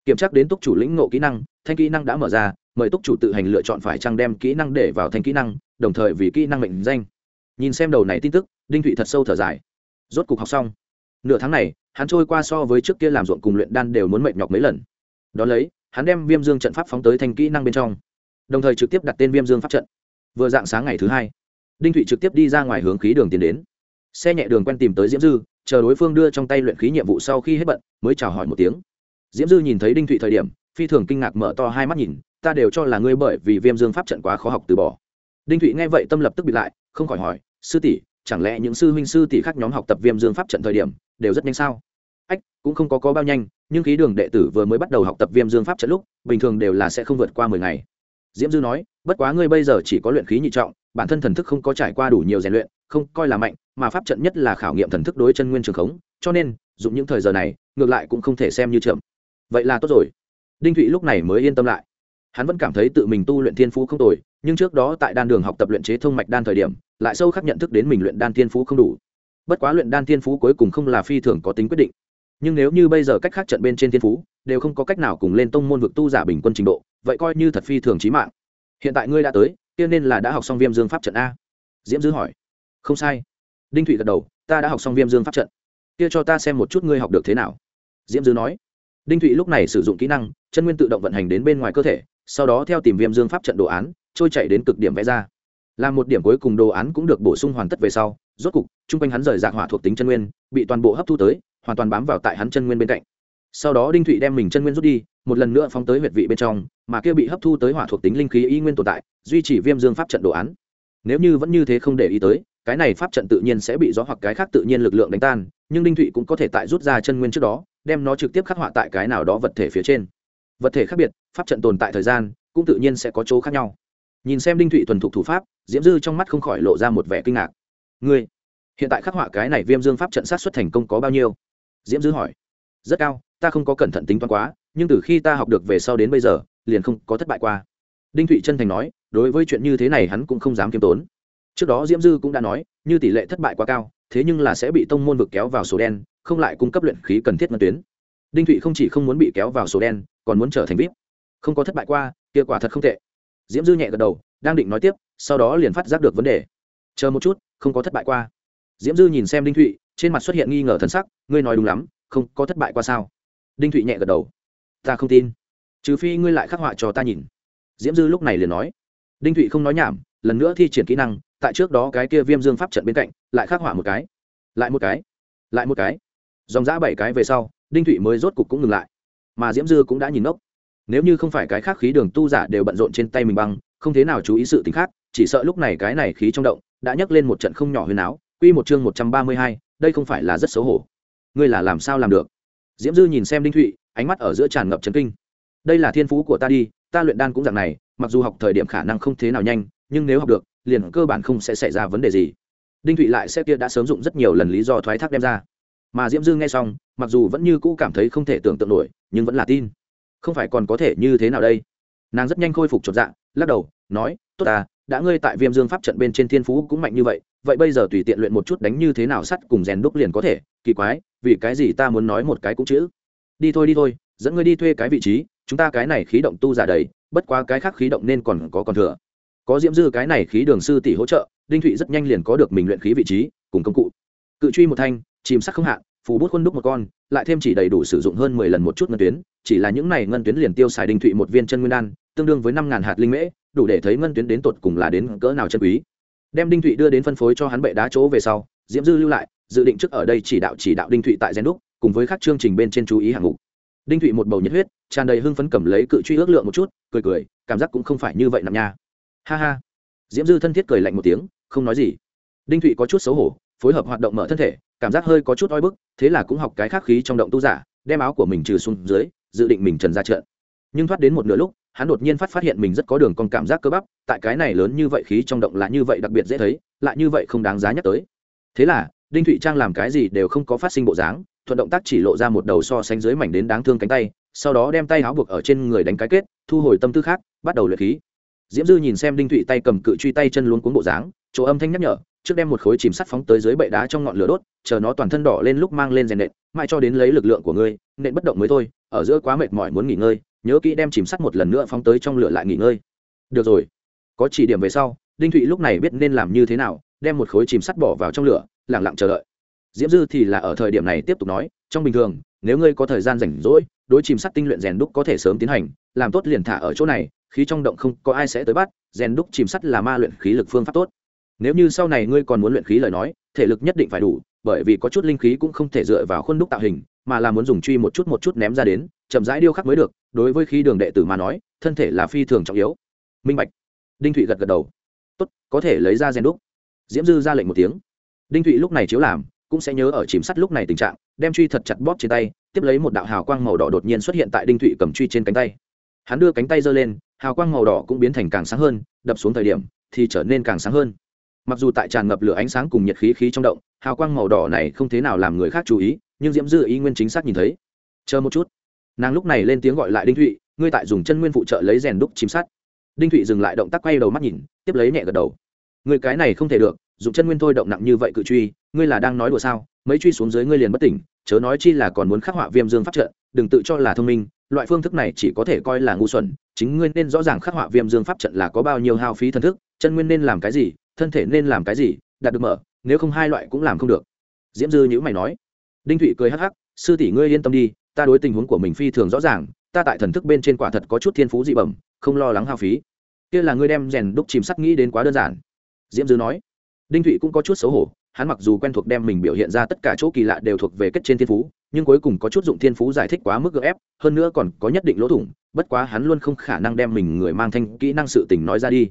Kiểm tra đến túc chủ lĩnh ngộ kỹ năng, thanh kỹ năng đã mở ra, mời túc chủ tự hành lựa chọn phải trang đem kỹ năng để vào thanh kỹ năng, đồng thời vì kỹ năng mệnh danh. Nhìn xem đầu này tin tức, đinh thụy thật sâu thở dài. Rốt cục học xong. Nửa tháng này, hắn trôi qua so với trước kia làm ruộng cùng luyện đan đều muốn mệt nhọc mấy lần. Đó lấy hắn đem viêm dương trận pháp phóng tới thành kỹ năng bên trong, đồng thời trực tiếp đặt tên viêm dương pháp trận. Vừa dạng sáng ngày thứ hai, đinh thụy trực tiếp đi ra ngoài hướng khí đường tiến đến. Xe nhẹ đường quen tìm tới diễm dư, chờ đối phương đưa trong tay luyện khí nhiệm vụ sau khi hết bận, mới chào hỏi một tiếng. Diễm dư nhìn thấy đinh thụy thời điểm, phi thường kinh ngạc mở to hai mắt nhìn, ta đều cho là ngươi bởi vì viêm dương pháp trận quá khó học từ bỏ. Đinh thụy nghe vậy tâm lập tức bị lại, không khỏi hỏi, sư tỷ, chẳng lẽ những sư huynh sư tỷ khác nhóm học tập viêm dương pháp trận thời điểm, đều rất nhanh sao? Ách, cũng không có có bao nhanh, nhưng khí đường đệ tử vừa mới bắt đầu học tập viêm dương pháp trận lúc, bình thường đều là sẽ không vượt qua mười ngày. Diễm dư nói, bất quá ngươi bây giờ chỉ có luyện khí nhị trọng, bản thân thần thức không có trải qua đủ nhiều rèn luyện, không coi là mạnh, mà pháp trận nhất là khảo nghiệm thần thức đối chân nguyên trường khống, cho nên, dùng những thời giờ này, ngược lại cũng không thể xem như chậm. Vậy là tốt rồi. Đinh thụy lúc này mới yên tâm lại. Hắn vẫn cảm thấy tự mình tu luyện thiên phú không tồi, nhưng trước đó tại đan đường học tập luyện chế thông mạch đan thời điểm, lại sâu khắc nhận thức đến mình luyện đan thiên phú không đủ. Bất quá luyện đan thiên phú cuối cùng không là phi thường có tính quyết định nhưng nếu như bây giờ cách khác trận bên trên thiên phú, đều không có cách nào cùng lên tông môn vực tu giả bình quân trình độ, vậy coi như thật phi thường trí mạng. Hiện tại ngươi đã tới tiên nên là đã học xong viêm dương pháp trận a. Diễm dư hỏi. Không sai. Đinh thụy gật đầu, ta đã học xong viêm dương pháp trận. Kia cho ta xem một chút ngươi học được thế nào. Diễm dư nói. Đinh thụy lúc này sử dụng kỹ năng, chân nguyên tự động vận hành đến bên ngoài cơ thể, sau đó theo tìm viêm dương pháp trận đồ án, trôi chạy đến cực điểm vẽ ra. Làm một điểm cuối cùng đồ án cũng được bổ sung hoàn tất về sau, rốt cục chung quanh hắn rời rạc hỏa thuộc tính chân nguyên, bị toàn bộ hấp thu tới hoàn toàn bám vào tại hắn chân nguyên bên cạnh. Sau đó đinh thụy đem mình chân nguyên rút đi, một lần nữa phóng tới huyệt vị bên trong, mà kia bị hấp thu tới hỏa thuộc tính linh khí y nguyên tồn tại, duy trì viêm dương pháp trận đồ án. Nếu như vẫn như thế không để ý tới, cái này pháp trận tự nhiên sẽ bị gió hoặc cái khác tự nhiên lực lượng đánh tan, nhưng đinh thụy cũng có thể tại rút ra chân nguyên trước đó, đem nó trực tiếp khắc họa tại cái nào đó vật thể phía trên. Vật thể khác biệt, pháp trận tồn tại thời gian cũng tự nhiên sẽ có chỗ khác nhau. Nhìn xem đinh thụy thuần thục thủ pháp, diễm dư trong mắt không khỏi lộ ra một vẻ kinh ngạc. Ngươi, hiện tại khắc họa cái này viêm dương pháp trận sát xuất thành công có bao nhiêu? Diễm dư hỏi. Rất cao, ta không có cẩn thận tính toán quá, nhưng từ khi ta học được về sau đến bây giờ, liền không có thất bại qua. Đinh thụy chân thành nói, đối với chuyện như thế này hắn cũng không dám kiêm tốn. Trước đó diễm dư cũng đã nói, như tỷ lệ thất bại quá cao, thế nhưng là sẽ bị tông môn vực kéo vào sổ đen, không lại cung cấp luyện khí cần thiết ngân tuyến. Đinh thụy không chỉ không muốn bị kéo vào sổ đen, còn muốn trở thành vip. Không có thất bại qua kết quả thật không tệ. Diễm dư nhẹ gật đầu, đang định nói tiếp, sau đó liền phát giác được vấn đề. Chờ một chút, không có thất bại qua. Diễm dư nhìn xem đinh thụy trên mặt xuất hiện nghi ngờ thân sắc, ngươi nói đúng lắm, không có thất bại qua sao? Đinh thụy nhẹ gật đầu. Ta không tin, trừ phi ngươi lại khắc họa cho ta nhìn. Diễm dư lúc này liền nói. Đinh thụy không nói nhảm, lần nữa thi triển kỹ năng, tại trước đó cái kia viêm dương pháp trận bên cạnh, lại khắc họa một cái, lại một cái, lại một cái. Dòng giã bảy cái về sau, đinh thụy mới rốt cục cũng ngừng lại. Mà diễm dư cũng đã nhìn ngốc. Nếu như không phải cái khác khí đường tu giả đều bận rộn trên tay mình băng, không thế nào chú ý sự t ì n h khác, chỉ sợ lúc này cái này khí trong động, đã nhấc lên một trận không nhỏ huyền áo. Q một chương một trăm ba mươi hai đây không phải là rất xấu hổ. Ngươi là làm sao làm được? Diễm dư nhìn xem đinh thụy, ánh mắt ở giữa tràn ngập trấn kinh. Đây là thiên phú của ta đi, ta luyện đan cũng dạng này, mặc dù học thời điểm khả năng không thế nào nhanh, nhưng nếu học được, liền cơ bản không sẽ xảy ra vấn đề gì. Đinh thụy lại sẽ kia đã sớm dụng rất nhiều lần lý do thoái thác đem ra. Mà diễm dư nghe xong, mặc dù vẫn như cũ cảm thấy không thể tưởng tượng nổi, nhưng vẫn là tin. Không phải còn có thể như thế nào đây? Nàng rất nhanh khôi phục chột dạ lắc đầu, nói, tốt à đã ngươi tại viêm dương pháp trận bên trên thiên phú cũng mạnh như vậy vậy bây giờ tùy tiện luyện một chút đánh như thế nào sắt cùng rèn đúc liền có thể, kỳ quái, vì cái gì ta muốn nói một cái cũng chữ. Đi thôi đi thôi, dẫn ngươi đi thuê cái vị trí, chúng ta cái này khí động tu giả đầy, bất quá cái khác khí động nên còn có còn thừa. Có diễm dư cái này khí đường sư tỷ hỗ trợ, đinh thụy rất nhanh liền có được mình luyện khí vị trí, cùng công cụ. Cự truy một thanh, chìm sắc không hạn, phù bút khuôn đúc một con, lại thêm chỉ đầy đủ sử dụng hơn mười lần một chút ngân tuyến, chỉ là những này ngân tuyến liền tiêu xài đinh thụy một viên chân nguyên đan tương đương với năm ngàn hạt linh mễ, đủ để thấy ngân tuyến đến tột cùng là đến cỡ nào chân quý. Đem đinh thụy đưa đến phân phối cho hắn bệ đá chỗ về sau, diễm dư lưu lại, dự định trước ở đây chỉ đạo chỉ đạo đinh thụy tại gen đúc cùng với các chương trình bên trên chú ý hạng mục. Đinh thụy một bầu nhiệt huyết, tràn đầy hưng phấn cầm lấy cự truy ước lượng một chút, cười cười, cảm giác cũng không phải như vậy nằm nha. Ha ha. Diễm dư thân thiết cười lạnh một tiếng, không nói gì. Đinh thụy có chút xấu hổ, phối hợp hoạt động mở thân thể, cảm giác hơi có chút oi bức, thế là cũng học cái khác khí trong động tu giả, đem áo của mình trừ xuống dưới, dự định mình trần ra trận. Nhưng thoát đến một nửa lúc hắn đột nhiên phát phát hiện mình rất có đường con cảm giác cơ bắp, tại cái này lớn như vậy khí trong động là như vậy đặc biệt dễ thấy, lại như vậy không đáng giá nhắc tới. Thế là, đinh thụy trang làm cái gì đều không có phát sinh bộ dáng, thuận động tác chỉ lộ ra một đầu so sánh dưới mảnh đến đáng thương cánh tay, sau đó đem tay áo buộc ở trên người đánh cái kết, thu hồi tâm tư khác, bắt đầu luyện khí. Diễm dư nhìn xem đinh thụy tay cầm cự truy tay chân luôn cuốn bộ dáng, chỗ âm thanh nhắc nhở, trước đem một khối chìm sắt phóng tới dưới bệ đá trong ngọn lửa đốt, chờ nó toàn thân đỏ lên lúc mang lên rèn nện mãi cho đến lấy lực lượng của ngươi, nện bất động mới thôi, ở giữa quá mệt mỏi muốn nghỉ ngơi nhớ kỹ đem chìm sắt một lần nữa phóng tới trong lửa lại nghỉ ngơi. Được rồi. Có chỉ điểm về sau, đinh thụy lúc này biết nên làm như thế nào, đem một khối chìm sắt bỏ vào trong lửa lẳng lặng chờ đợi. Diễm dư thì là ở thời điểm này tiếp tục nói, trong bình thường, nếu ngươi có thời gian rảnh rỗi, đối chìm sắt tinh luyện rèn đúc có thể sớm tiến hành, làm tốt liền thả ở chỗ này, khí trong động không có ai sẽ tới bắt, rèn đúc chìm sắt là ma luyện khí lực phương pháp tốt. Nếu như sau này ngươi còn muốn luyện khí lời nói, thể lực nhất định phải đủ bởi vì có chút linh khí cũng không thể dựa vào khuôn đúc tạo hình, mà là muốn dùng truy một chút một chút ném ra đến, chậm rãi điêu khắc mới được, đối với khí đường đệ tử mà nói, thân thể là phi thường trọng yếu. Minh bạch. Đinh thụy gật gật đầu. Tốt, có thể lấy ra rèn đúc. Diễm dư ra lệnh một tiếng. Đinh thụy lúc này chiếu làm, cũng sẽ nhớ ở chìm sắt lúc này tình trạng, đem truy thật chặt bóp trên tay, tiếp lấy một đạo hào quang màu đỏ đột nhiên xuất hiện tại đinh thụy cầm truy trên cánh tay. Hắn đưa cánh tay giơ lên, hào quang màu đỏ cũng biến thành càng sáng hơn, đập xuống thời điểm thì trở nên càng sáng hơn. Mặc dù tại tràn ngập lửa ánh sáng cùng nhiệt khí khí trong động hào quang màu đỏ này không thế nào làm người khác chú ý, nhưng diễm dư ý nguyên chính xác nhìn thấy. Chờ một chút. Nàng lúc này lên tiếng gọi lại đinh thụy, ngươi tại dùng chân nguyên phụ trợ lấy rèn đúc chìm sát đinh thụy dừng lại động tác quay đầu mắt nhìn, tiếp lấy nhẹ gật đầu. Người cái này không thể được, dùng chân nguyên thôi động nặng như vậy cự truy, ngươi là đang nói đùa sao? Mấy truy xuống dưới ngươi liền bất tỉnh, chớ nói chi là còn muốn khắc họa viêm dương pháp trận, đừng tự cho là thông minh, loại phương thức này chỉ có thể coi là ngu xuẩn, chính ngươi nên rõ ràng khắc họa viêm dương pháp trận là có bao nhiêu hao phí thần thức, chân nguyên nên làm cái gì, thân thể nên làm cái gì, đạt được mở nếu không hai loại cũng làm không được. Diễm dư nhữ mày nói. Đinh thụy cười hắc hắc, sư tỷ ngươi yên tâm đi, ta đối tình huống của mình phi thường rõ ràng, ta tại thần thức bên trên quả thật có chút thiên phú dị bẩm, không lo lắng hao phí. Kia là ngươi đem rèn đúc chìm sắt nghĩ đến quá đơn giản. Diễm dư nói. Đinh thụy cũng có chút xấu hổ, hắn mặc dù quen thuộc đem mình biểu hiện ra tất cả chỗ kỳ lạ đều thuộc về kết trên thiên phú, nhưng cuối cùng có chút dụng thiên phú giải thích quá mức gợ ép, hơn nữa còn có nhất định lỗ thủng, bất quá hắn luôn không khả năng đem mình người mang thanh kỹ năng sự tình nói ra đi.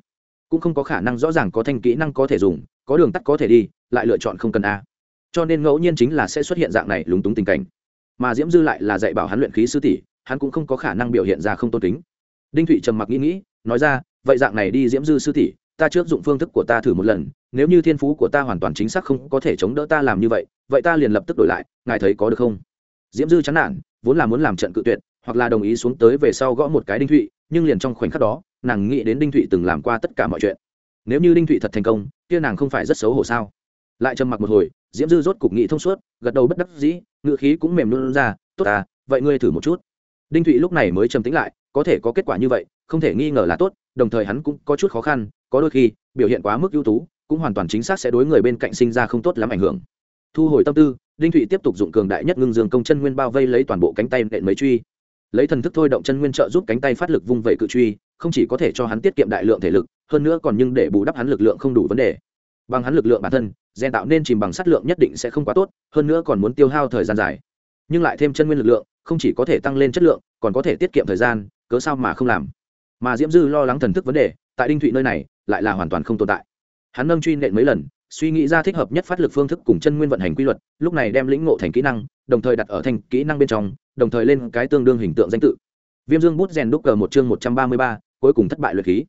Cũng không có khả năng rõ ràng có thanh kỹ năng có thể dùng có đường tắt có thể đi, lại lựa chọn không cần a. Cho nên ngẫu nhiên chính là sẽ xuất hiện dạng này lúng túng tình cảnh. Mà diễm dư lại là dạy bảo hắn luyện khí sư tỷ, hắn cũng không có khả năng biểu hiện ra không tôn kính. Đinh thụy trầm mặc nghĩ nghĩ, nói ra, vậy dạng này đi diễm dư sư tỷ, ta trước dụng phương thức của ta thử một lần, nếu như thiên phú của ta hoàn toàn chính xác không có thể chống đỡ ta làm như vậy vậy ta liền lập tức đổi lại, ngài thấy có được không? Diễm dư chán nản, vốn là muốn làm trận cự tuyệt, hoặc là đồng ý xuống tới về sau gõ một cái đinh thụy, nhưng liền trong khoảnh khắc đó, nàng nghĩ đến đinh thụy từng làm qua tất cả mọi chuyện nếu như đinh thụy thật thành công, kia nàng không phải rất xấu hổ sao? Lại trầm mặc một hồi, diễm dư rốt cục nghị thông suốt, gật đầu bất đắc dĩ ngự khí cũng mềm luôn ra, tốt à vậy ngươi thử một chút. Đinh thụy lúc này mới trầm tính lại, có thể có kết quả như vậy, không thể nghi ngờ là tốt, đồng thời hắn cũng có chút khó khăn, có đôi khi, biểu hiện quá mức ưu tú, cũng hoàn toàn chính xác sẽ đối người bên cạnh sinh ra không tốt lắm ảnh hưởng. Thu hồi tâm tư, đinh thụy tiếp tục dụng cường đại nhất ngưng dương công chân nguyên bao vây lấy toàn bộ cánh tay nện mấy truy. Lấy thần thức thôi động chân nguyên trợ giúp cánh tay phát lực vung vẩy cự truy không chỉ có thể cho hắn tiết kiệm đại lượng thể lực, hơn nữa còn nhưng để bù đắp hắn lực lượng không đủ vấn đề. Bằng hắn lực lượng bản thân, gen tạo nên chìm bằng sắt lượng nhất định sẽ không quá tốt, hơn nữa còn muốn tiêu hao thời gian dài. Nhưng lại thêm chân nguyên lực lượng, không chỉ có thể tăng lên chất lượng, còn có thể tiết kiệm thời gian, cớ sao mà không làm? Mà diễm dư lo lắng thần thức vấn đề, tại đinh thụy nơi này, lại là hoàn toàn không tồn tại. Hắn nâng truy nện mấy lần, suy nghĩ ra thích hợp nhất phát lực phương thức cùng chân nguyên vận hành quy luật, lúc này đem lĩnh ngộ thành kỹ năng, đồng thời đặt ở thành kỹ năng bên trong, đồng thời lên cái tương đương hình tượng danh tự viêm dương bút rèn đúc cờ một chương một trăm ba mươi ba, cuối cùng thất bại luyện khí.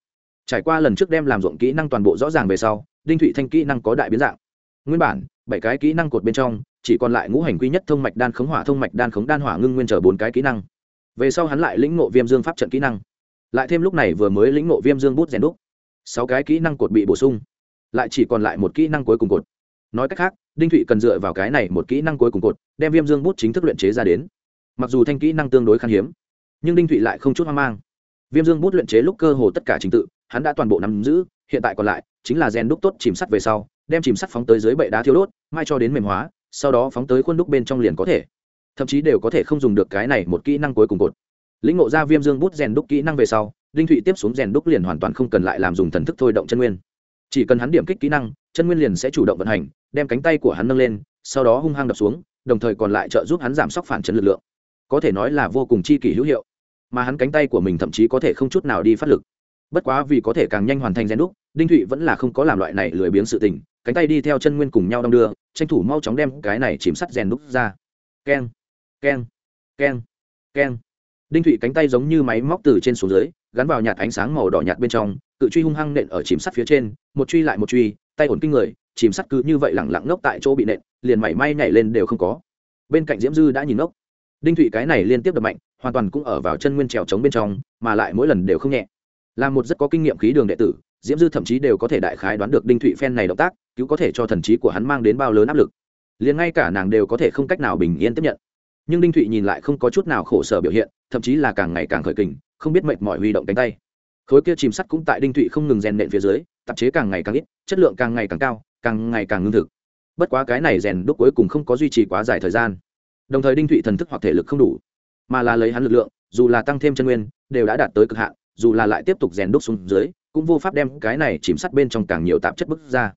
Trải qua lần trước đem làm ruộng kỹ năng toàn bộ rõ ràng về sau, đinh thụy thanh kỹ năng có đại biến dạng. Nguyên bản, bảy cái kỹ năng cột bên trong, chỉ còn lại ngũ hành quy nhất thông mạch đan khống hỏa thông mạch đan khống đan hỏa ngưng nguyên trở bốn cái kỹ năng. Về sau hắn lại lĩnh ngộ viêm dương pháp trận kỹ năng. Lại thêm lúc này vừa mới lĩnh ngộ viêm dương bút rèn đúc, sáu cái kỹ năng cột bị bổ sung. Lại chỉ còn lại một kỹ năng cuối cùng cột. Nói cách khác, đinh thụy cần dựa vào cái này một kỹ năng cuối cùng cột, đem viêm dương bút chính thức luyện chế ra đến. Mặc dù thanh kỹ năng tương đối khan hiếm nhưng đinh thụy lại không chút hoang mang. Viêm dương bút luyện chế lúc cơ hồ tất cả trình tự, hắn đã toàn bộ nắm giữ, hiện tại còn lại chính là rèn đúc tốt chìm sắt về sau, đem chìm sắt phóng tới dưới bệ đá thiêu đốt, mai cho đến mềm hóa, sau đó phóng tới khuôn đúc bên trong liền có thể. Thậm chí đều có thể không dùng được cái này một kỹ năng cuối cùng cột. Lĩnh ngộ ra viêm dương bút rèn đúc kỹ năng về sau, đinh thụy tiếp xuống rèn đúc liền hoàn toàn không cần lại làm dùng thần thức thôi động chân nguyên. Chỉ cần hắn điểm kích kỹ năng, chân nguyên liền sẽ chủ động vận hành, đem cánh tay của hắn nâng lên, sau đó hung hăng đập xuống, đồng thời còn lại trợ giúp hắn giảm sốc phản chấn lực lượng có thể nói là vô cùng chi kỷ hữu hiệu, mà hắn cánh tay của mình thậm chí có thể không chút nào đi phát lực. Bất quá vì có thể càng nhanh hoàn thành gen đúc, đinh thụy vẫn là không có làm loại này lười biếng sự tình, cánh tay đi theo chân nguyên cùng nhau đong đưa, tranh thủ mau chóng đem cái này chìm sắt rèn đúc ra. Keng keng keng keng. Đinh thụy cánh tay giống như máy móc từ trên xuống dưới, gắn vào nhạt ánh sáng màu đỏ nhạt bên trong, cự truy hung hăng nện ở chìm sắt phía trên, một truy lại một truy, tay ổn kinh người, chìm sắt cứ như vậy lẳng lặng ngốc tại chỗ bị nện, liền mảy may nhảy lên đều không có. Bên cạnh diễm dư đã nhìn ngốc đinh thụy cái này liên tiếp đập mạnh, hoàn toàn cũng ở vào chân nguyên trèo trống bên trong, mà lại mỗi lần đều không nhẹ. Là một rất có kinh nghiệm khí đường đệ tử, diễm dư thậm chí đều có thể đại khái đoán được đinh thụy phen này động tác, cứu có thể cho thần trí của hắn mang đến bao lớn áp lực. Liền ngay cả nàng đều có thể không cách nào bình yên tiếp nhận. Nhưng đinh thụy nhìn lại không có chút nào khổ sở biểu hiện, thậm chí là càng ngày càng khởi kình, không biết mệt mỏi huy động cánh tay. Khối kia chìm sắt cũng tại đinh thụy không ngừng rèn nện phía dưới, tạp chế càng ngày càng ít, chất lượng càng ngày càng cao, càng ngày càng ngưng thực. Bất quá cái này rèn đúc cuối cùng không có duy trì quá dài thời gian đồng thời đinh thụy thần thức hoặc thể lực không đủ, mà là lấy hắn lực lượng, dù là tăng thêm chân nguyên, đều đã đạt tới cực hạn, dù là lại tiếp tục rèn đúc xuống dưới, cũng vô pháp đem cái này chìm sắt bên trong càng nhiều tạp chất bức ra.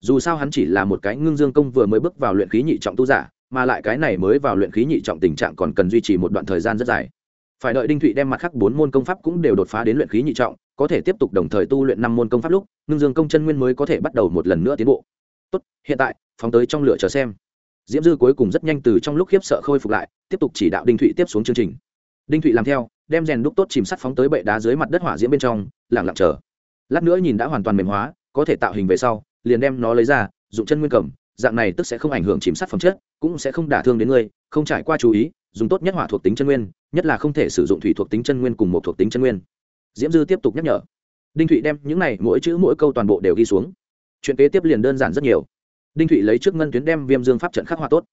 Dù sao hắn chỉ là một cái ngưng dương công vừa mới bước vào luyện khí nhị trọng tu giả, mà lại cái này mới vào luyện khí nhị trọng tình trạng còn cần duy trì một đoạn thời gian rất dài. Phải đợi đinh thụy đem mặt khác bốn môn công pháp cũng đều đột phá đến luyện khí nhị trọng, có thể tiếp tục đồng thời tu luyện năm môn công pháp lúc, ngưng dương công chân nguyên mới có thể bắt đầu một lần nữa tiến bộ. Tốt, hiện tại, phóng tới trong lửa chờ xem diễm dư cuối cùng rất nhanh từ trong lúc khiếp sợ khôi phục lại, tiếp tục chỉ đạo đinh thụy tiếp xuống chương trình. Đinh thụy làm theo, đem rèn đúc tốt chìm sắt phóng tới bệ đá dưới mặt đất hỏa diễm bên trong lẳng lặng chờ. Lát nữa nhìn đã hoàn toàn mềm hóa, có thể tạo hình về sau, liền đem nó lấy ra, dụng chân nguyên cầm, dạng này tức sẽ không ảnh hưởng chìm sắt phẩm chất, cũng sẽ không đả thương đến ngươi không trải qua chú ý, dùng tốt nhất hỏa thuộc tính chân nguyên, nhất là không thể sử dụng thủy thuộc tính chân nguyên cùng một thuộc tính chân nguyên. Diễm dư tiếp tục nhắc nhở. Đinh thụy đem những này mỗi chữ mỗi câu toàn bộ đều ghi xuống. Chuyện kế tiếp liền đơn giản rất nhiều đinh thụy lấy trước ngân tuyến đem viêm dương pháp trận khắc hoa tốt.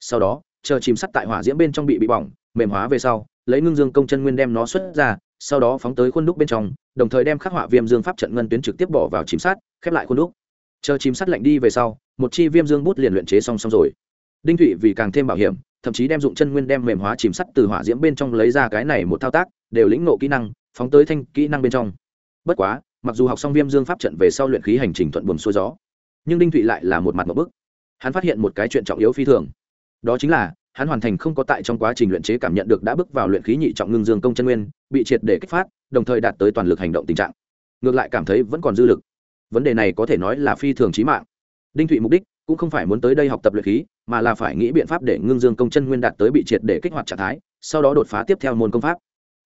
Sau đó, chờ chìm sắt tại hỏa diễm bên trong bị bị bỏng, mềm hóa về sau, lấy ngưng dương công chân nguyên đem nó xuất ra, sau đó phóng tới khuôn đúc bên trong, đồng thời đem khắc họa viêm dương pháp trận ngân tuyến trực tiếp bỏ vào chìm sát khép lại khuôn đúc. Chờ chìm sắt lạnh đi về sau, một chi viêm dương bút liền luyện chế xong xong rồi. Đinh thụy vì càng thêm bảo hiểm, thậm chí đem dụng chân nguyên đem mềm hóa chìm sắt từ hỏa diễm bên trong lấy ra cái này một thao tác, đều lĩnh nộ kỹ năng, phóng tới thanh kỹ năng bên trong. Bất quá, mặc dù học xong viêm dương pháp trận về sau luyện khí hành trình thuận buồm xuôi gió nhưng đinh thụy lại là một mặt một bức. Hắn phát hiện một cái chuyện trọng yếu phi thường. Đó chính là, hắn hoàn thành không có tại trong quá trình luyện chế cảm nhận được đã bước vào luyện khí nhị trọng ngưng dương công chân nguyên, bị triệt để kích phát, đồng thời đạt tới toàn lực hành động tình trạng. Ngược lại cảm thấy vẫn còn dư lực. Vấn đề này có thể nói là phi thường trí mạng. Đinh thụy mục đích cũng không phải muốn tới đây học tập luyện khí, mà là phải nghĩ biện pháp để ngưng dương công chân nguyên đạt tới bị triệt để kích hoạt trạng thái, sau đó đột phá tiếp theo môn công pháp.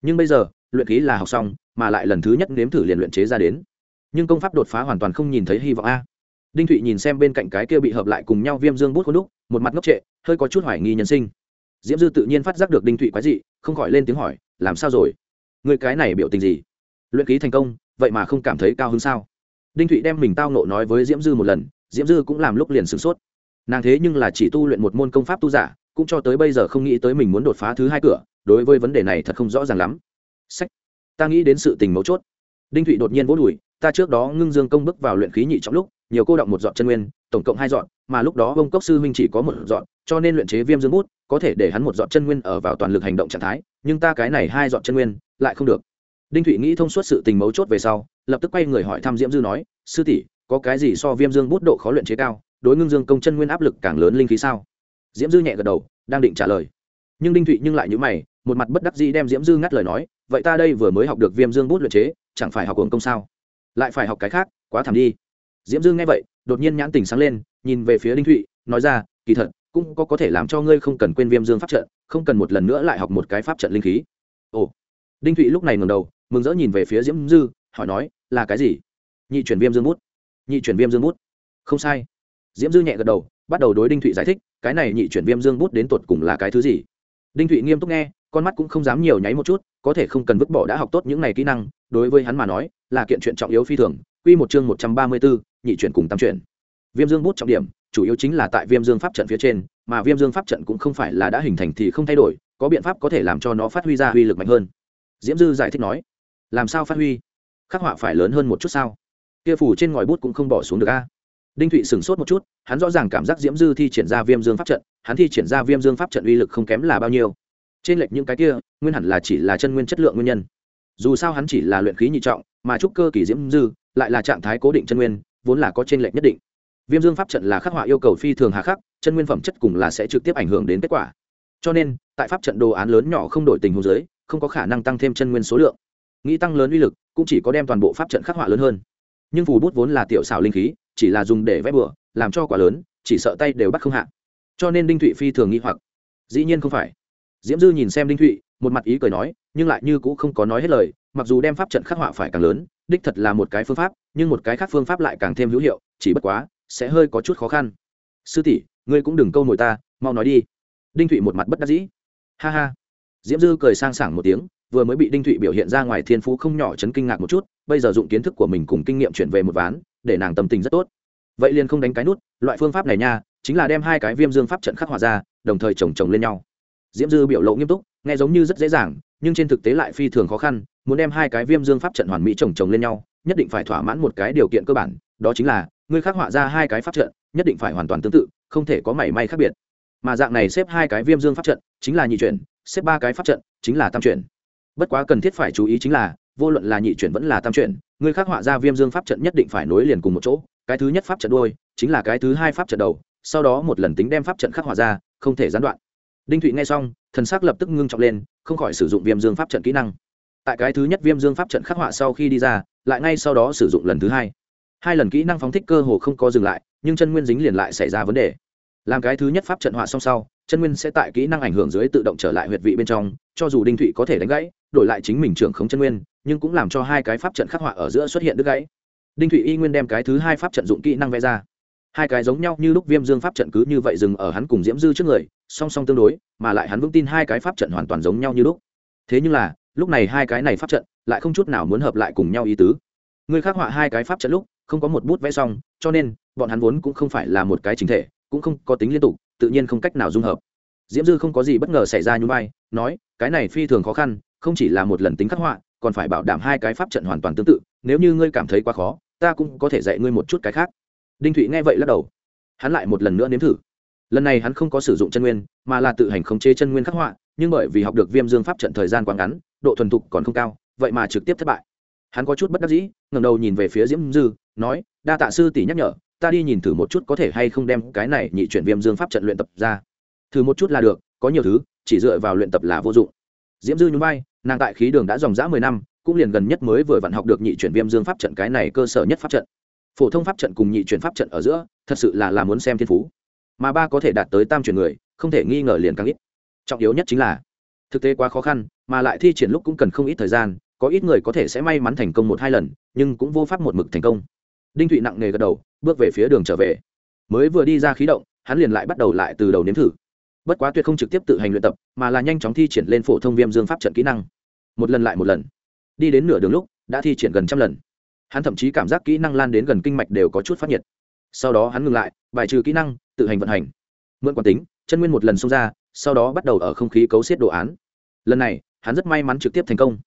Nhưng bây giờ, luyện khí là học xong, mà lại lần thứ nhất nếm thử liền luyện chế ra đến. Nhưng công pháp đột phá hoàn toàn không nhìn thấy hy vọng a đinh thụy nhìn xem bên cạnh cái kia bị hợp lại cùng nhau viêm dương bút khuôn đúc, một mặt ngốc trệ, hơi có chút hoài nghi nhân sinh. Diễm dư tự nhiên phát giác được đinh thụy quái dị, không khỏi lên tiếng hỏi, làm sao rồi? Người cái này biểu tình gì? Luyện ký thành công, vậy mà không cảm thấy cao hơn sao? Đinh thụy đem mình tao nộ nói với diễm dư một lần, diễm dư cũng làm lúc liền sửng sốt. Nàng thế nhưng là chỉ tu luyện một môn công pháp tu giả, cũng cho tới bây giờ không nghĩ tới mình muốn đột phá thứ hai cửa, đối với vấn đề này thật không rõ ràng lắm. Sách, ta nghĩ đến sự tình mấu chốt. Đinh thụy đột nhiên vỗ đùi, ta trước đó ngưng dương công bước vào luyện khí nhị trong lúc nhiều cô động một dọn chân nguyên, tổng cộng hai dọn, mà lúc đó bông cốc sư huynh chỉ có một dọn, cho nên luyện chế viêm dương bút, có thể để hắn một dọn chân nguyên ở vào toàn lực hành động trạng thái, nhưng ta cái này hai dọn chân nguyên, lại không được. Đinh thụy nghĩ thông suốt sự tình mấu chốt về sau, lập tức quay người hỏi thăm diễm dư nói, sư tỷ, có cái gì so viêm dương bút độ khó luyện chế cao, đối ngưng dương công chân nguyên áp lực càng lớn linh khí sao? Diễm dư nhẹ gật đầu, đang định trả lời. Nhưng đinh thụy nhưng lại nhữ mày, một mặt bất đắc dĩ đem diễm dư ngắt lời nói, vậy ta đây vừa mới học được viêm dương bút luyện chế, chẳng phải học hưởng công sao? Lại phải học cái khác, quá thảm đi diễm dư nghe vậy, đột nhiên nhãn tình sáng lên, nhìn về phía đinh thụy, nói ra, kỳ thật, cũng có có thể làm cho ngươi không cần quên viêm dương pháp trận, không cần một lần nữa lại học một cái pháp trận linh khí. Ồ. Đinh thụy lúc này ngầm đầu, mừng rỡ nhìn về phía diễm dư, hỏi nói, là cái gì? Nhị chuyển viêm dương bút. Nhị chuyển viêm dương bút. Không sai. Diễm dư nhẹ gật đầu, bắt đầu đối đinh thụy giải thích, cái này nhị chuyển viêm dương bút đến tột cùng là cái thứ gì? Đinh thụy nghiêm túc nghe, con mắt cũng không dám nhiều nháy một chút, có thể không cần vứt bỏ đã học tốt những này kỹ năng, đối với hắn mà nói, là kiện chuyện trọng yếu phi thường. Quy một chương một trăm ba mươi bốn nhị chuyển cùng tam chuyển. Viêm dương bút trọng điểm, chủ yếu chính là tại viêm dương pháp trận phía trên, mà viêm dương pháp trận cũng không phải là đã hình thành thì không thay đổi, có biện pháp có thể làm cho nó phát huy ra uy lực mạnh hơn. Diễm dư giải thích nói, làm sao phát huy? Khắc họa phải lớn hơn một chút sao? Kia phủ trên ngòi bút cũng không bỏ xuống được a. Đinh thụy sửng sốt một chút, hắn rõ ràng cảm giác diễm dư thi triển ra viêm dương pháp trận, hắn thi triển ra viêm dương pháp trận uy lực không kém là bao nhiêu. Trên lệch những cái kia, nguyên hẳn là chỉ là chân nguyên chất lượng nguyên nhân. Dù sao hắn chỉ là luyện khí nhị trọng, mà trúc cơ kỳ diễm dư lại là trạng thái cố định chân nguyên vốn là có trên lệch nhất định. Viêm dương pháp trận là khắc họa yêu cầu phi thường hà khắc chân nguyên phẩm chất cùng là sẽ trực tiếp ảnh hưởng đến kết quả. Cho nên tại pháp trận đồ án lớn nhỏ không đổi tình huống dưới, không có khả năng tăng thêm chân nguyên số lượng. Nghĩ tăng lớn uy lực cũng chỉ có đem toàn bộ pháp trận khắc họa lớn hơn. Nhưng phù bút vốn là tiểu xảo linh khí chỉ là dùng để vẽ bừa làm cho quả lớn chỉ sợ tay đều bắt không hạ. Cho nên đinh thụy phi thường nghĩ hoặc. Dĩ nhiên không phải. Diễm dư nhìn xem đinh thụy một mặt ý cười nói nhưng lại như cũng không có nói hết lời mặc dù đem pháp trận khắc họa phải càng lớn đích thật là một cái phương pháp, nhưng một cái khác phương pháp lại càng thêm hữu hiệu, chỉ bất quá, sẽ hơi có chút khó khăn. Sư tỷ, ngươi cũng đừng câu mồi ta, mau nói đi. Đinh thụy một mặt bất đắc dĩ. Ha ha. Diễm dư cười sang sảng một tiếng, vừa mới bị đinh thụy biểu hiện ra ngoài thiên phú không nhỏ chấn kinh ngạc một chút, bây giờ dụng kiến thức của mình cùng kinh nghiệm chuyển về một ván, để nàng tâm tình rất tốt. Vậy liền không đánh cái nút, loại phương pháp này nha, chính là đem hai cái viêm dương pháp trận khắc họa ra, đồng thời chồng chồng lên nhau. Diễm dư biểu lộ nghiêm túc, nghe giống như rất dễ dàng, nhưng trên thực tế lại phi thường khó khăn muốn đem hai cái viêm dương pháp trận hoàn mỹ chồng chồng lên nhau, nhất định phải thỏa mãn một cái điều kiện cơ bản, đó chính là, ngươi khắc họa ra hai cái pháp trận, nhất định phải hoàn toàn tương tự, không thể có mảy may khác biệt. Mà dạng này xếp hai cái viêm dương pháp trận, chính là nhị chuyển, xếp ba cái pháp trận, chính là tam chuyển. Bất quá cần thiết phải chú ý chính là, vô luận là nhị chuyển vẫn là tam chuyển, ngươi khắc họa ra viêm dương pháp trận nhất định phải nối liền cùng một chỗ, cái thứ nhất pháp trận đôi, chính là cái thứ hai pháp trận đầu, sau đó một lần tính đem pháp trận khắc họa ra, không thể gián đoạn. Đinh thụy nghe xong, thần sắc lập tức ngưng trọng lên, không khỏi sử dụng viêm dương pháp trận kỹ năng tại cái thứ nhất viêm dương pháp trận khắc họa sau khi đi ra, lại ngay sau đó sử dụng lần thứ hai. Hai lần kỹ năng phóng thích cơ hồ không có dừng lại, nhưng chân nguyên dính liền lại xảy ra vấn đề. Làm cái thứ nhất pháp trận họa xong sau, chân nguyên sẽ tại kỹ năng ảnh hưởng dưới tự động trở lại huyệt vị bên trong, cho dù đinh thụy có thể đánh gãy, đổi lại chính mình trưởng khống chân nguyên, nhưng cũng làm cho hai cái pháp trận khắc họa ở giữa xuất hiện đứt gãy. Đinh thụy y nguyên đem cái thứ hai pháp trận dụng kỹ năng vẽ ra. Hai cái giống nhau như lúc viêm dương pháp trận cứ như vậy dừng ở hắn cùng diễm dư trước người, song song tương đối, mà lại hắn vững tin hai cái pháp trận hoàn toàn giống nhau như lúc. Thế nhưng là lúc này hai cái này pháp trận lại không chút nào muốn hợp lại cùng nhau ý tứ. Người khắc họa hai cái pháp trận lúc, không có một bút vẽ xong, cho nên, bọn hắn vốn cũng không phải là một cái chính thể, cũng không có tính liên tục, tự nhiên không cách nào dung hợp. Diễm dư không có gì bất ngờ xảy ra như vai, nói, cái này phi thường khó khăn, không chỉ là một lần tính khắc họa, còn phải bảo đảm hai cái pháp trận hoàn toàn tương tự, nếu như ngươi cảm thấy quá khó, ta cũng có thể dạy ngươi một chút cái khác. Đinh thụy nghe vậy lắc đầu. Hắn lại một lần nữa nếm thử. Lần này hắn không có sử dụng chân nguyên, mà là tự hành khống chế chân nguyên khắc họa, nhưng bởi vì học được viêm dương pháp trận thời gian quá ngắn độ thuần thục còn không cao, vậy mà trực tiếp thất bại. Hắn có chút bất đắc dĩ ngầm đầu nhìn về phía diễm dư, nói, đa tạ sư tỷ nhắc nhở, ta đi nhìn thử một chút có thể hay không đem cái này nhị chuyển viêm dương pháp trận luyện tập ra. Thử một chút là được, có nhiều thứ, chỉ dựa vào luyện tập là vô dụng. Diễm dư nhún vai, nàng tại khí đường đã dòng dã mười năm, cũng liền gần nhất mới vừa vặn học được nhị chuyển viêm dương pháp trận cái này cơ sở nhất pháp trận. Phổ thông pháp trận cùng nhị chuyển pháp trận ở giữa, thật sự là là muốn xem thiên phú. Mà ba có thể đạt tới tam chuyển người, không thể nghi ngờ liền càng ít. Trọng yếu nhất chính là thực tế quá khó khăn, mà lại thi triển lúc cũng cần không ít thời gian, có ít người có thể sẽ may mắn thành công một hai lần, nhưng cũng vô pháp một mực thành công. Đinh thụy nặng nề gật đầu, bước về phía đường trở về. Mới vừa đi ra khí động, hắn liền lại bắt đầu lại từ đầu nếm thử. Bất quá tuyệt không trực tiếp tự hành luyện tập, mà là nhanh chóng thi triển lên phổ thông viêm dương pháp trận kỹ năng. Một lần lại một lần. Đi đến nửa đường lúc, đã thi triển gần trăm lần. Hắn thậm chí cảm giác kỹ năng lan đến gần kinh mạch đều có chút phát nhiệt. Sau đó hắn ngừng lại, bài trừ kỹ năng, tự hành vận hành. Mượn quán tính, chân nguyên một lần xông ra, sau đó bắt đầu ở không khí cấu xiết đồ án lần này, hắn rất may mắn trực tiếp thành công.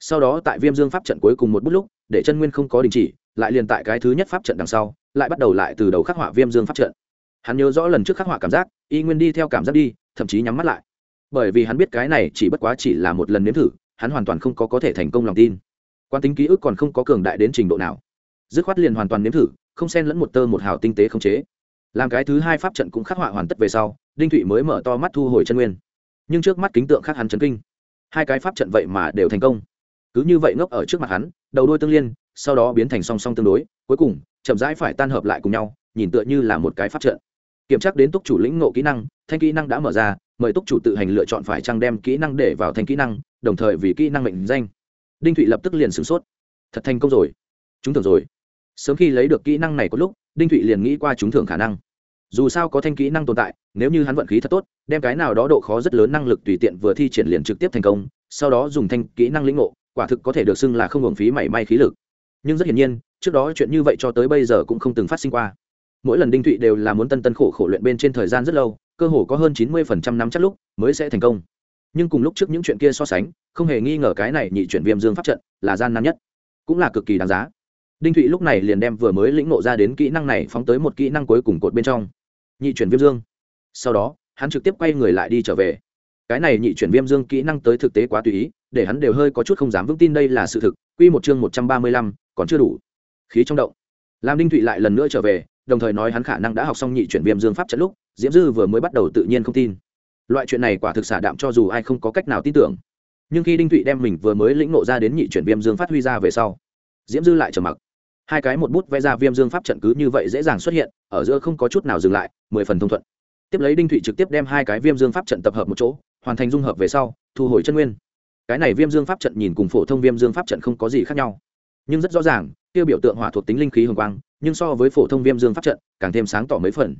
Sau đó tại viêm dương pháp trận cuối cùng một bút lúc, để chân nguyên không có đình chỉ, lại liền tại cái thứ nhất pháp trận đằng sau, lại bắt đầu lại từ đầu khắc họa viêm dương pháp trận. Hắn nhớ rõ lần trước khắc họa cảm giác, y nguyên đi theo cảm giác đi, thậm chí nhắm mắt lại. Bởi vì hắn biết cái này chỉ bất quá chỉ là một lần nếm thử, hắn hoàn toàn không có có thể thành công lòng tin. Quan tính ký ức còn không có cường đại đến trình độ nào. Dứt khoát liền hoàn toàn nếm thử, không xen lẫn một tơ một hào tinh tế không chế. Làm cái thứ hai pháp trận cũng khắc họa hoàn tất về sau, đinh thụy mới mở to mắt thu hồi chân nguyên nhưng trước mắt kính tượng khác hắn chấn kinh. Hai cái pháp trận vậy mà đều thành công. Cứ như vậy ngốc ở trước mặt hắn, đầu đôi tương liên, sau đó biến thành song song tương đối, cuối cùng, chậm rãi phải tan hợp lại cùng nhau, nhìn tựa như là một cái pháp trận. Kiểm tra đến túc chủ lĩnh ngộ kỹ năng, thanh kỹ năng đã mở ra, mời túc chủ tự hành lựa chọn phải trăng đem kỹ năng để vào thành kỹ năng, đồng thời vì kỹ năng mệnh danh. Đinh thụy lập tức liền sửng sốt. Thật thành công rồi. Chúng thưởng rồi. Sớm khi lấy được kỹ năng này có lúc, đinh thụy liền nghĩ qua chúng thưởng khả năng dù sao có thanh kỹ năng tồn tại, nếu như hắn vận khí thật tốt, đem cái nào đó độ khó rất lớn năng lực tùy tiện vừa thi triển liền trực tiếp thành công, sau đó dùng thanh kỹ năng lĩnh ngộ, quả thực có thể được xưng là không hưởng phí mảy may khí lực. Nhưng rất hiển nhiên, trước đó chuyện như vậy cho tới bây giờ cũng không từng phát sinh qua. Mỗi lần đinh thụy đều là muốn tân tân khổ khổ luyện bên trên thời gian rất lâu, cơ hồ có hơn chín mươi phần trăm năm chắc lúc mới sẽ thành công. Nhưng cùng lúc trước những chuyện kia so sánh, không hề nghi ngờ cái này nhị chuyển viêm dương pháp trận là gian nan nhất, cũng là cực kỳ đáng giá. Đinh thụy lúc này liền đem vừa mới lĩnh nộ ra đến kỹ năng này phóng tới một kỹ năng cuối cùng cột bên trong nhị chuyển viêm dương. Sau đó, hắn trực tiếp quay người lại đi trở về. Cái này nhị chuyển viêm dương kỹ năng tới thực tế quá tùy ý, để hắn đều hơi có chút không dám vững tin đây là sự thực, quy một chương một trăm ba mươi lăm, còn chưa đủ. Khí trong động. Làm đinh thụy lại lần nữa trở về, đồng thời nói hắn khả năng đã học xong nhị chuyển viêm dương pháp trận lúc, diễm dư vừa mới bắt đầu tự nhiên không tin. Loại chuyện này quả thực xả đạm cho dù ai không có cách nào tin tưởng. Nhưng khi đinh thụy đem mình vừa mới lĩnh nộ ra đến nhị chuyển viêm dương phát huy ra về sau, diễm dư lại trở mặc hai cái một bút vẽ ra viêm dương pháp trận cứ như vậy dễ dàng xuất hiện, ở giữa không có chút nào dừng lại, mười phần thông thuận. Tiếp lấy đinh thụy trực tiếp đem hai cái viêm dương pháp trận tập hợp một chỗ, hoàn thành dung hợp về sau, thu hồi chân nguyên. Cái này viêm dương pháp trận nhìn cùng phổ thông viêm dương pháp trận không có gì khác nhau. Nhưng rất rõ ràng, tiêu biểu tượng hỏa thuộc tính linh khí hồng quang, nhưng so với phổ thông viêm dương pháp trận, càng thêm sáng tỏ mấy phần.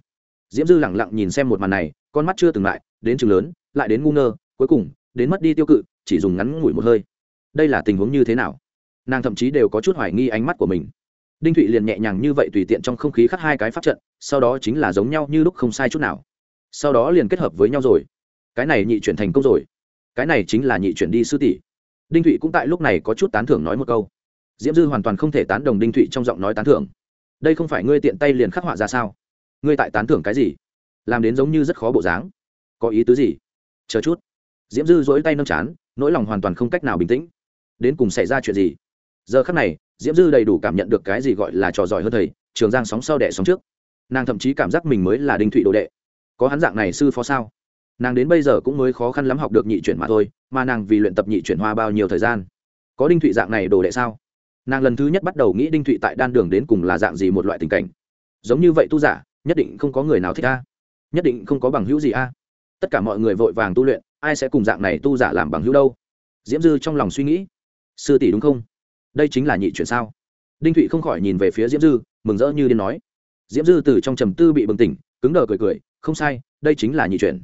Diễm dư lẳng lặng nhìn xem một màn này, con mắt chưa từng lại, đến chừng lớn, lại đến ngu ngơ, cuối cùng, đến mất đi tiêu cự, chỉ dùng ngắn ngủi một hơi. Đây là tình huống như thế nào? Nàng thậm chí đều có chút hoài nghi ánh mắt của mình đinh thụy liền nhẹ nhàng như vậy tùy tiện trong không khí khắc hai cái pháp trận, sau đó chính là giống nhau như lúc không sai chút nào. Sau đó liền kết hợp với nhau rồi. Cái này nhị chuyển thành công rồi. Cái này chính là nhị chuyển đi sư tỷ. Đinh thụy cũng tại lúc này có chút tán thưởng nói một câu. Diễm dư hoàn toàn không thể tán đồng đinh thụy trong giọng nói tán thưởng. Đây không phải ngươi tiện tay liền khắc họa ra sao? Ngươi tại tán thưởng cái gì? Làm đến giống như rất khó bộ dáng. Có ý tứ gì? Chờ chút. Diễm dư dỗi tay nâng chán, nỗi lòng hoàn toàn không cách nào bình tĩnh. Đến cùng xảy ra chuyện gì? Giờ khắc này, diễm dư đầy đủ cảm nhận được cái gì gọi là trò giỏi hơn thầy, trường giang sóng sau đẻ sóng trước. Nàng thậm chí cảm giác mình mới là đinh thụy đồ đệ. Có hắn dạng này sư phó sao? Nàng đến bây giờ cũng mới khó khăn lắm học được nhị chuyển mà thôi, mà nàng vì luyện tập nhị chuyển hoa bao nhiêu thời gian? Có đinh thụy dạng này đồ đệ sao? Nàng lần thứ nhất bắt đầu nghĩ đinh thụy tại đan đường đến cùng là dạng gì một loại tình cảnh. Giống như vậy tu giả, nhất định không có người nào thích a. Nhất định không có bằng hữu gì a. Tất cả mọi người vội vàng tu luyện, ai sẽ cùng dạng này tu giả làm bằng hữu đâu? Diễm dư trong lòng suy nghĩ. Sư tỷ đúng không? Đây chính là nhị chuyển sao? Đinh thụy không khỏi nhìn về phía diễm dư, mừng rỡ như điên nói. Diễm dư từ trong trầm tư bị bừng tỉnh, cứng đờ cười cười, không sai, đây chính là nhị chuyển.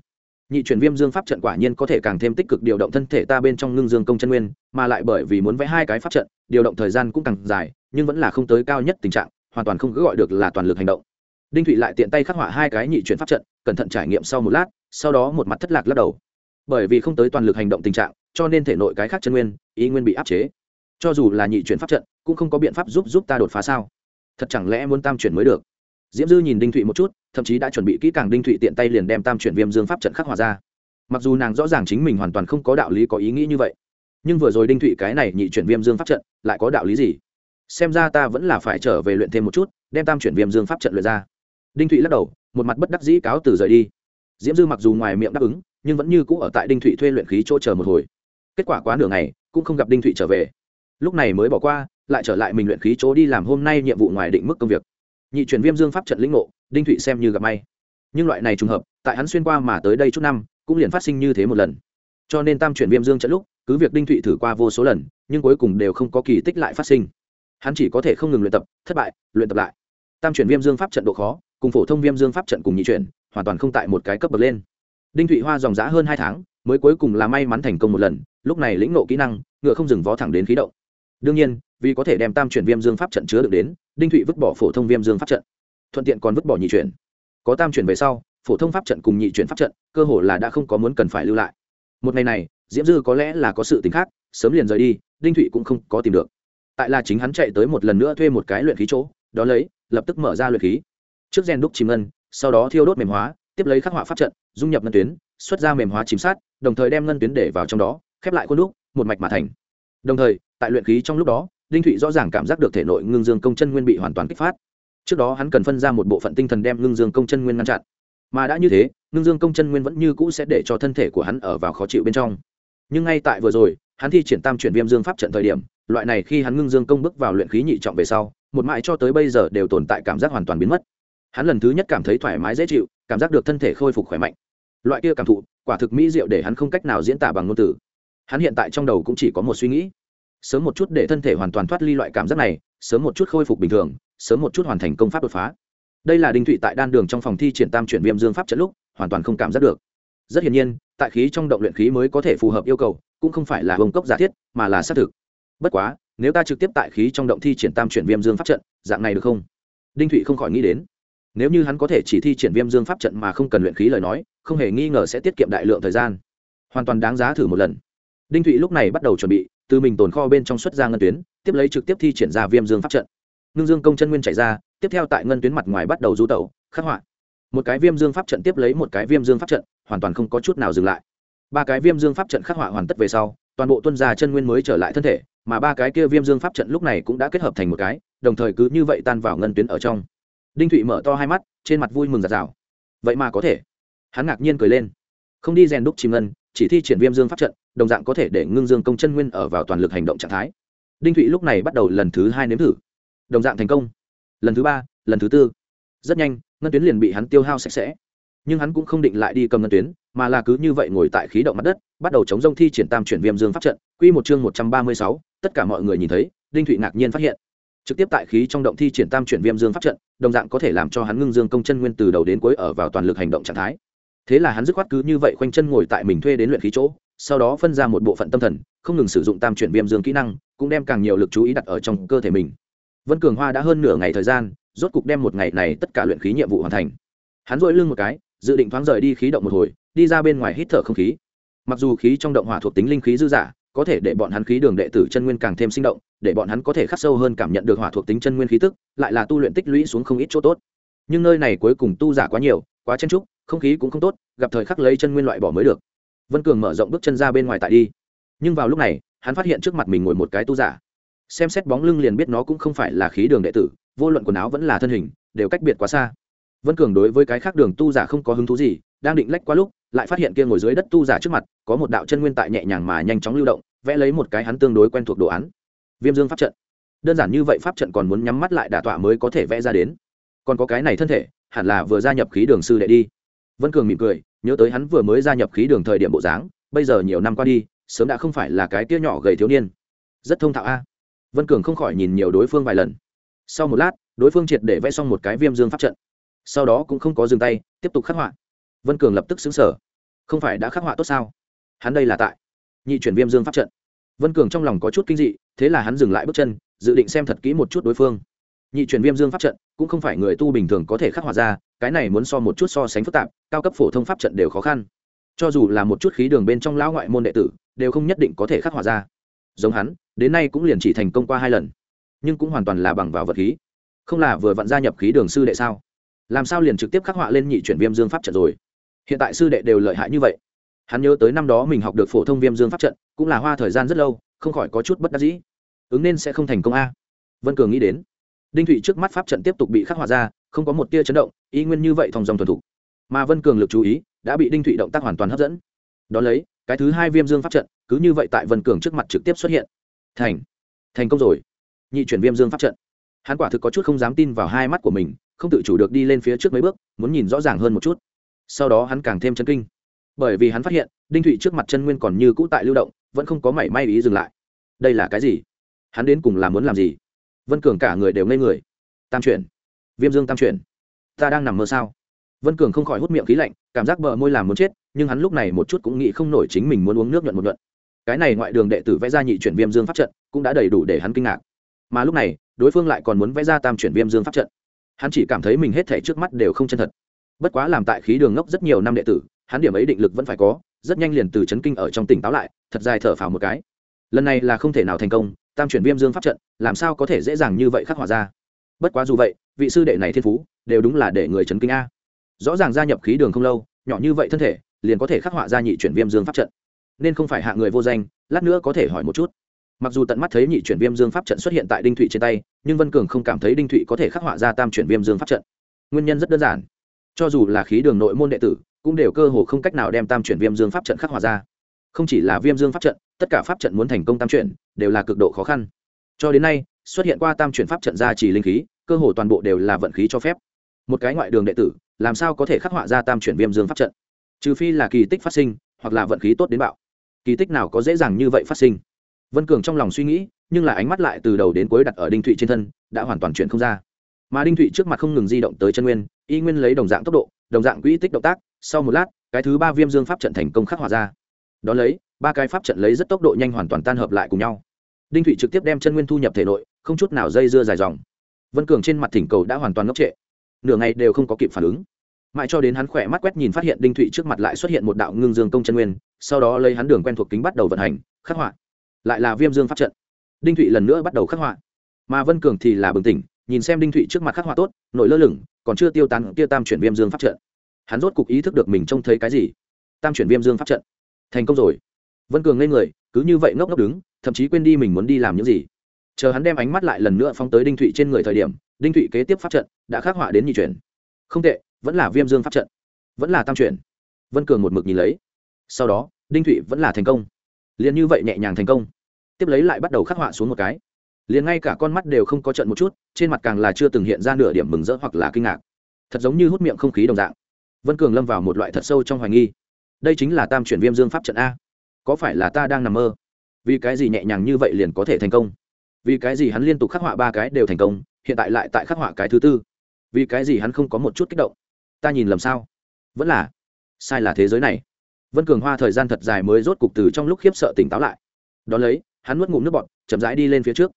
Nhị chuyển viêm dương pháp trận quả nhiên có thể càng thêm tích cực điều động thân thể ta bên trong ngưng dương công chân nguyên, mà lại bởi vì muốn vẽ hai cái pháp trận, điều động thời gian cũng càng dài, nhưng vẫn là không tới cao nhất tình trạng, hoàn toàn không cứ gọi được là toàn lực hành động. Đinh thụy lại tiện tay khắc họa hai cái nhị chuyển pháp trận, cẩn thận trải nghiệm sau một lát, sau đó một mặt thất lạc lắc đầu. Bởi vì không tới toàn lực hành động tình trạng, cho nên thể nội cái khác chân nguyên, ý nguyên bị áp chế cho dù là nhị chuyển pháp trận, cũng không có biện pháp giúp giúp ta đột phá sao? Thật chẳng lẽ muốn tam chuyển mới được? Diễm dư nhìn đinh thụy một chút, thậm chí đã chuẩn bị kỹ càng đinh thụy tiện tay liền đem tam chuyển viêm dương pháp trận khắc hòa ra. Mặc dù nàng rõ ràng chính mình hoàn toàn không có đạo lý có ý nghĩ như vậy, nhưng vừa rồi đinh thụy cái này nhị chuyển viêm dương pháp trận lại có đạo lý gì? Xem ra ta vẫn là phải trở về luyện thêm một chút, đem tam chuyển viêm dương pháp trận luyện ra. Đinh thụy lắc đầu, một mặt bất đắc dĩ cáo từ rời đi. Diễm dư mặc dù ngoài miệng đáp ứng, nhưng vẫn như cũ ở tại đinh thụy thuê luyện khí chỗ chờ một hồi. Kết quả quá nửa ngày, cũng không gặp đinh thụy trở về lúc này mới bỏ qua, lại trở lại mình luyện khí chỗ đi làm hôm nay nhiệm vụ ngoài định mức công việc. Nhị chuyển viêm dương pháp trận lĩnh ngộ, đinh thụy xem như gặp may. Nhưng loại này trùng hợp, tại hắn xuyên qua mà tới đây chút năm, cũng liền phát sinh như thế một lần. Cho nên tam chuyển viêm dương trận lúc, cứ việc đinh thụy thử qua vô số lần, nhưng cuối cùng đều không có kỳ tích lại phát sinh. Hắn chỉ có thể không ngừng luyện tập, thất bại, luyện tập lại. Tam chuyển viêm dương pháp trận độ khó, cùng phổ thông viêm dương pháp trận cùng nhị chuyển hoàn toàn không tại một cái cấp bậc lên. Đinh thụy hoa dòng giã hơn hai tháng, mới cuối cùng là may mắn thành công một lần, lúc này lĩnh nộ kỹ năng, ngựa không dừng vó thẳng đến khí động đương nhiên, vì có thể đem tam chuyển viêm dương pháp trận chứa được đến, đinh thụy vứt bỏ phổ thông viêm dương pháp trận. Thuận tiện còn vứt bỏ nhị chuyển. Có tam chuyển về sau, phổ thông pháp trận cùng nhị chuyển pháp trận, cơ hồ là đã không có muốn cần phải lưu lại. Một ngày này, diễm dư có lẽ là có sự t khác, sớm liền rời đi, đinh thụy cũng không có tìm được. Tại là chính hắn chạy tới một lần nữa thuê một cái luyện khí chỗ, đó lấy, lập tức mở ra luyện khí. Trước gen đúc chìm ngân, sau đó thiêu đốt mềm hóa, tiếp lấy khắc họa pháp trận, dung nhập ngân tuyến, xuất ra mềm hóa chìm sát, đồng thời đem ngân tuyến để vào trong đó, khép lại khuôn đúc, một mạch mà thành. Đồng thời tại luyện khí trong lúc đó, đinh thụy rõ ràng cảm giác được thể nội ngưng dương công chân nguyên bị hoàn toàn kích phát. Trước đó hắn cần phân ra một bộ phận tinh thần đem ngưng dương công chân nguyên ngăn chặn. Mà đã như thế, ngưng dương công chân nguyên vẫn như cũ sẽ để cho thân thể của hắn ở vào khó chịu bên trong. Nhưng ngay tại vừa rồi, hắn thi triển tam chuyển viêm dương pháp trận thời điểm, loại này khi hắn ngưng dương công bước vào luyện khí nhị trọng về sau, một mãi cho tới bây giờ đều tồn tại cảm giác hoàn toàn biến mất. Hắn lần thứ nhất cảm thấy thoải mái, dễ chịu, cảm giác được thân thể khôi phục khỏe mạnh. Loại kia cảm thụ, quả thực mỹ diệu để hắn không cách nào diễn tả bằng ngôn từ. Hắn hiện tại trong đầu cũng chỉ có một suy nghĩ sớm một chút để thân thể hoàn toàn thoát ly loại cảm giác này, sớm một chút khôi phục bình thường, sớm một chút hoàn thành công pháp đột phá. Đây là đinh thụy tại đan đường trong phòng thi triển tam chuyển viêm dương pháp trận lúc, hoàn toàn không cảm giác được. Rất hiển nhiên, tại khí trong động luyện khí mới có thể phù hợp yêu cầu, cũng không phải là bông cốc giả thiết, mà là xác thực. Bất quá, nếu ta trực tiếp tại khí trong động thi triển tam chuyển viêm dương pháp trận, dạng này được không? Đinh thụy không khỏi nghĩ đến. Nếu như hắn có thể chỉ thi triển viêm dương pháp trận mà không cần luyện khí lời nói, không hề nghi ngờ sẽ tiết kiệm đại lượng thời gian. Hoàn toàn đáng giá thử một lần đinh thụy lúc này bắt đầu chuẩn bị, từ mình tồn kho bên trong xuất ra ngân tuyến, tiếp lấy trực tiếp thi triển ra viêm dương pháp trận. Ngưng dương công chân nguyên chạy ra, tiếp theo tại ngân tuyến mặt ngoài bắt đầu du tẩu, khắc họa. Một cái viêm dương pháp trận tiếp lấy một cái viêm dương pháp trận, hoàn toàn không có chút nào dừng lại. Ba cái viêm dương pháp trận khắc họa hoàn tất về sau, toàn bộ tuân gia chân nguyên mới trở lại thân thể, mà ba cái kia viêm dương pháp trận lúc này cũng đã kết hợp thành một cái, đồng thời cứ như vậy tan vào ngân tuyến ở trong. Đinh thụy mở to hai mắt, trên mặt vui mừng giạt rào vậy mà có thể. Hắn ngạc nhiên cười lên. Không đi rèn đúc chìm ngân chỉ thi triển viêm dương pháp trận, đồng dạng có thể để ngưng dương công chân nguyên ở vào toàn lực hành động trạng thái. Đinh thụy lúc này bắt đầu lần thứ hai nếm thử. Đồng dạng thành công. Lần thứ ba, lần thứ tư. Rất nhanh, ngân tuyến liền bị hắn tiêu hao sạch sẽ. Nhưng hắn cũng không định lại đi cầm ngân tuyến, mà là cứ như vậy ngồi tại khí động mặt đất, bắt đầu chống rông thi triển tam chuyển viêm dương pháp trận q một chương một trăm ba mươi sáu, tất cả mọi người nhìn thấy, đinh thụy ngạc nhiên phát hiện. Trực tiếp tại khí trong động thi triển tam chuyển viêm dương pháp trận, đồng dạng có thể làm cho hắn ngưng dương công chân nguyên từ đầu đến cuối ở vào toàn lực hành động trạng thái thế là hắn dứt khoát cứ như vậy khoanh chân ngồi tại mình thuê đến luyện khí chỗ, sau đó phân ra một bộ phận tâm thần, không ngừng sử dụng tam chuyển viêm dương kỹ năng, cũng đem càng nhiều lực chú ý đặt ở trong cơ thể mình. Vân cường hoa đã hơn nửa ngày thời gian, rốt cục đem một ngày này tất cả luyện khí nhiệm vụ hoàn thành. Hắn dội lưng một cái, dự định thoáng rời đi khí động một hồi, đi ra bên ngoài hít thở không khí. Mặc dù khí trong động hỏa thuộc tính linh khí dư giả có thể để bọn hắn khí đường đệ tử chân nguyên càng thêm sinh động, để bọn hắn có thể khắc sâu hơn cảm nhận được hỏa thuộc tính chân nguyên khí tức, lại là tu luyện tích lũy xuống không ít chỗ tốt. Nhưng nơi này cuối cùng tu giả quá nhiều, quá chen trúc không khí cũng không tốt, gặp thời khắc lấy chân nguyên loại bỏ mới được. Vân cường mở rộng bước chân ra bên ngoài tại đi. Nhưng vào lúc này, hắn phát hiện trước mặt mình ngồi một cái tu giả. Xem xét bóng lưng liền biết nó cũng không phải là khí đường đệ tử, vô luận quần áo vẫn là thân hình, đều cách biệt quá xa. Vân cường đối với cái khác đường tu giả không có hứng thú gì, đang định lách qua lúc, lại phát hiện kia ngồi dưới đất tu giả trước mặt, có một đạo chân nguyên tại nhẹ nhàng mà nhanh chóng lưu động, vẽ lấy một cái hắn tương đối quen thuộc đồ án. Viêm dương pháp trận. Đơn giản như vậy pháp trận còn muốn nhắm mắt lại đả tọa mới có thể vẽ ra đến. Còn có cái này thân thể, hẳn là vừa gia nhập khí đường sư đệ đi vân cường mỉm cười, nhớ tới hắn vừa mới gia nhập khí đường thời điểm bộ dáng, bây giờ nhiều năm qua đi, sớm đã không phải là cái tia nhỏ gầy thiếu niên. Rất thông thạo a. Vân cường không khỏi nhìn nhiều đối phương vài lần. Sau một lát, đối phương triệt để vẽ xong một cái viêm dương pháp trận. Sau đó cũng không có dừng tay, tiếp tục khắc họa. Vân cường lập tức xứng sở không phải đã khắc họa tốt sao? Hắn đây là tại nhị chuyển viêm dương pháp trận. Vân cường trong lòng có chút kinh dị, thế là hắn dừng lại bước chân, dự định xem thật kỹ một chút đối phương nhị truyền viêm dương pháp trận cũng không phải người tu bình thường có thể khắc họa ra, cái này muốn so một chút so sánh phức tạp, cao cấp phổ thông pháp trận đều khó khăn. Cho dù là một chút khí đường bên trong lão ngoại môn đệ tử, đều không nhất định có thể khắc họa ra. Giống hắn, đến nay cũng liền chỉ thành công qua hai lần, nhưng cũng hoàn toàn là bằng vào vật khí. Không là vừa vặn gia nhập khí đường sư đệ sao? Làm sao liền trực tiếp khắc họa lên nhị chuyển viêm dương pháp trận rồi? Hiện tại sư đệ đều lợi hại như vậy. Hắn nhớ tới năm đó mình học được phổ thông viêm dương pháp trận, cũng là hoa thời gian rất lâu, không khỏi có chút bất đắc dĩ. Ứng nên sẽ không thành công a. Vân cường nghĩ đến đinh thụy trước mắt pháp trận tiếp tục bị khắc họa ra, không có một tia chấn động ý nguyên như vậy thòng dòng thuần thục. Mà vân cường lực chú ý, đã bị đinh thụy động tác hoàn toàn hấp dẫn. Đón lấy, cái thứ hai viêm dương pháp trận, cứ như vậy tại vân cường trước mặt trực tiếp xuất hiện. Thành thành công rồi. Nhị chuyển viêm dương pháp trận. Hắn quả thực có chút không dám tin vào hai mắt của mình, không tự chủ được đi lên phía trước mấy bước, muốn nhìn rõ ràng hơn một chút. Sau đó hắn càng thêm chân kinh. Bởi vì hắn phát hiện, đinh thụy trước mặt chân nguyên còn như cũ tại lưu động, vẫn không có mảy may ý dừng lại. Đây là cái gì? Hắn đến cùng là muốn làm gì? Vân cường cả người đều ngây người. Tam chuyển. Viêm dương tam chuyển. Ta đang nằm mơ sao? Vân cường không khỏi hút miệng khí lạnh, cảm giác bờ môi làm muốn chết, nhưng hắn lúc này một chút cũng nghĩ không nổi chính mình muốn uống nước nhuận một nhuận. Cái này ngoại đường đệ tử vẽ ra nhị chuyển viêm dương pháp trận, cũng đã đầy đủ để hắn kinh ngạc. Mà lúc này, đối phương lại còn muốn vẽ ra tam chuyển viêm dương pháp trận. Hắn chỉ cảm thấy mình hết thể trước mắt đều không chân thật. Bất quá làm tại khí đường ngốc rất nhiều năm đệ tử, hắn điểm ấy định lực vẫn phải có, rất nhanh liền từ chấn kinh ở trong tỉnh táo lại, thật dài thở phào một cái. Lần này là không thể nào thành công tam chuyển viêm dương pháp trận, làm sao có thể dễ dàng như vậy khắc họa ra? Bất quá dù vậy, vị sư đệ này thiên phú đều đúng là để người chấn kinh a. Rõ ràng gia nhập khí đường không lâu, nhỏ như vậy thân thể, liền có thể khắc họa ra nhị chuyển viêm dương pháp trận. Nên không phải hạ người vô danh, lát nữa có thể hỏi một chút. Mặc dù tận mắt thấy nhị chuyển viêm dương pháp trận xuất hiện tại đinh thụy trên tay, nhưng vân cường không cảm thấy đinh thụy có thể khắc họa ra tam chuyển viêm dương pháp trận. Nguyên nhân rất đơn giản. Cho dù là khí đường nội môn đệ tử, cũng đều cơ hồ không cách nào đem tam chuyển viêm dương pháp trận khắc họa ra không chỉ là viêm dương pháp trận, tất cả pháp trận muốn thành công tam chuyển, đều là cực độ khó khăn. Cho đến nay, xuất hiện qua tam chuyển pháp trận ra chỉ linh khí, cơ hồ toàn bộ đều là vận khí cho phép. Một cái ngoại đường đệ tử, làm sao có thể khắc họa ra tam chuyển viêm dương pháp trận? Trừ phi là kỳ tích phát sinh, hoặc là vận khí tốt đến bạo. Kỳ tích nào có dễ dàng như vậy phát sinh? Vân cường trong lòng suy nghĩ, nhưng là ánh mắt lại từ đầu đến cuối đặt ở đinh thụy trên thân, đã hoàn toàn chuyển không ra. Mà đinh thụy trước mặt không ngừng di động tới chân nguyên, y nguyên lấy đồng dạng tốc độ, đồng dạng quỹ tích động tác, sau một lát, cái thứ ba viêm dương pháp trận thành công khắc họa ra đ ó lấy, ba cái pháp trận lấy rất tốc độ nhanh hoàn toàn tan hợp lại cùng nhau. Đinh thụy trực tiếp đem chân nguyên thu nhập thể nội, không chút nào dây dưa dài dòng. Vân cường trên mặt thỉnh cầu đã hoàn toàn ngốc trệ. Nửa ngày đều không có kịp phản ứng. Mãi cho đến hắn khỏe mắt quét nhìn phát hiện đinh thụy trước mặt lại xuất hiện một đạo ngưng dương công chân nguyên, sau đó lấy hắn đường quen thuộc kính bắt đầu vận hành, khắc họa. Lại là viêm dương pháp trận. Đinh thụy lần nữa bắt đầu khắc họa. Mà vân cường thì là bừng tỉnh, nhìn xem đinh thụy trước mặt khắc họa tốt, nổi lơ lửng, còn chưa tiêu tán kia tam chuyển viêm dương pháp trận. Hắn rốt cục ý thức được mình trông thấy cái gì. Tam chuyển viêm dương pháp trận thành công rồi. Vân cường ngây người, cứ như vậy ngốc ngốc đứng, thậm chí quên đi mình muốn đi làm những gì. Chờ hắn đem ánh mắt lại lần nữa phóng tới đinh thụy trên người thời điểm, đinh thụy kế tiếp pháp trận đã khắc họa đến nhị chuyển. Không tệ, vẫn là viêm dương pháp trận. Vẫn là tam chuyển. Vân cường một mực nhìn lấy. Sau đó, đinh thụy vẫn là thành công. Liền như vậy nhẹ nhàng thành công. Tiếp lấy lại bắt đầu khắc họa xuống một cái. Liền ngay cả con mắt đều không có trận một chút, trên mặt càng là chưa từng hiện ra nửa điểm mừng rỡ hoặc là kinh ngạc. Thật giống như hút miệng không khí đồng dạng. Vân cường lâm vào một loại thật sâu trong hoài nghi đây chính là tam chuyển viêm dương pháp trận a. Có phải là ta đang nằm mơ? Vì cái gì nhẹ nhàng như vậy liền có thể thành công? Vì cái gì hắn liên tục khắc họa ba cái đều thành công, hiện tại lại tại khắc họa cái thứ tư? Vì cái gì hắn không có một chút kích động? Ta nhìn lầm sao? Vẫn là, sai là thế giới này. Vân cường hoa thời gian thật dài mới rốt cục từ trong lúc khiếp sợ tỉnh táo lại. Đón lấy, hắn nuốt ngụm nước bọt, chậm rãi đi lên phía trước.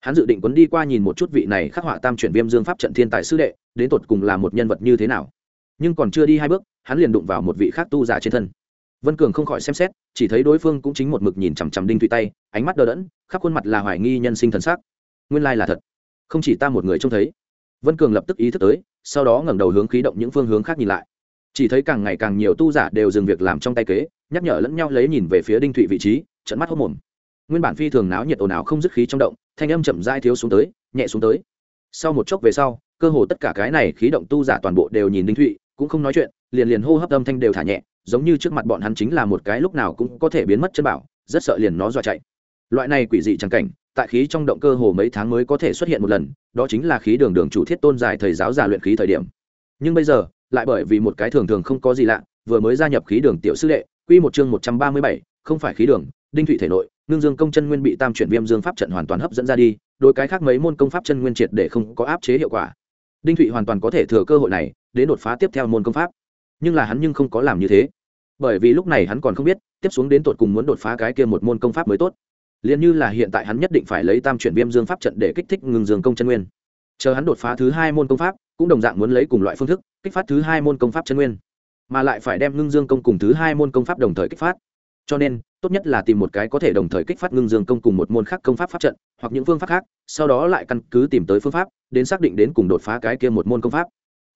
Hắn dự định quấn đi qua nhìn một chút vị này khắc họa tam chuyển viêm dương pháp trận thiên tài sư đệ, đến tột cùng là một nhân vật như thế nào? Nhưng còn chưa đi hai bước, hắn liền đụng vào một vị khác tu giả trên thân. Vân cường không khỏi xem xét, chỉ thấy đối phương cũng chính một mực nhìn chằm chằm đinh thụy tay, ánh mắt đờ đẫn, khắp khuôn mặt là hoài nghi nhân sinh thần sắc. Nguyên lai là thật. Không chỉ ta một người trông thấy. Vân cường lập tức ý thức tới, sau đó ngẩng đầu hướng khí động những phương hướng khác nhìn lại. Chỉ thấy càng ngày càng nhiều tu giả đều dừng việc làm trong tay kế, nhắc nhở lẫn nhau lấy nhìn về phía đinh thụy vị trí trận mắt hốc mồm. Nguyên bản phi thường náo nhiệt ồn ào không dứt khí trong động, thanh âm chậm dai thiếu xuống tới, nhẹ xuống tới. Sau một chốc về sau, cơ hồ tất cả cái này khí động tu giả toàn bộ đều nhìn đinh thụy cũng không nói chuyện, liền liền hô hấp âm thanh đều thả nhẹ, giống như trước mặt bọn hắn chính là một cái lúc nào cũng có thể biến mất chân bảo, rất sợ liền nó dọa chạy. Loại này quỷ dị chẳng cảnh, tại khí trong động cơ hồ mấy tháng mới có thể xuất hiện một lần, đó chính là khí đường đường chủ thiết tôn dài thầy giáo già luyện khí thời điểm. Nhưng bây giờ, lại bởi vì một cái thường thường không có gì lạ, vừa mới gia nhập khí đường tiểu sư đệ, quy một chương một trăm ba mươi bảy, không phải khí đường, đinh thụy thể nội nương dương công chân nguyên bị tam chuyển viêm dương pháp trận hoàn toàn hấp dẫn ra đi đôi cái khác mấy môn công pháp chân nguyên triệt để không có áp chế hiệu quả đinh thụy hoàn toàn có thể thừa cơ hội này đến đột phá tiếp theo môn công pháp. Nhưng là hắn nhưng không có làm như thế. Bởi vì lúc này hắn còn không biết, tiếp xuống đến tột cùng muốn đột phá cái kia một môn công pháp mới tốt. Liền như là hiện tại hắn nhất định phải lấy tam chuyển viêm dương pháp trận để kích thích ngừng dương công chân nguyên. Chờ hắn đột phá thứ hai môn công pháp, cũng đồng dạng muốn lấy cùng loại phương thức kích phát thứ hai môn công pháp chân nguyên. Mà lại phải đem ngưng dương công cùng thứ hai môn công pháp đồng thời kích phát cho nên, tốt nhất là tìm một cái có thể đồng thời kích phát ngưng dương công cùng một môn khác công pháp pháp trận, hoặc những phương pháp khác, sau đó lại căn cứ tìm tới phương pháp, đến xác định đến cùng đột phá cái kia một môn công pháp.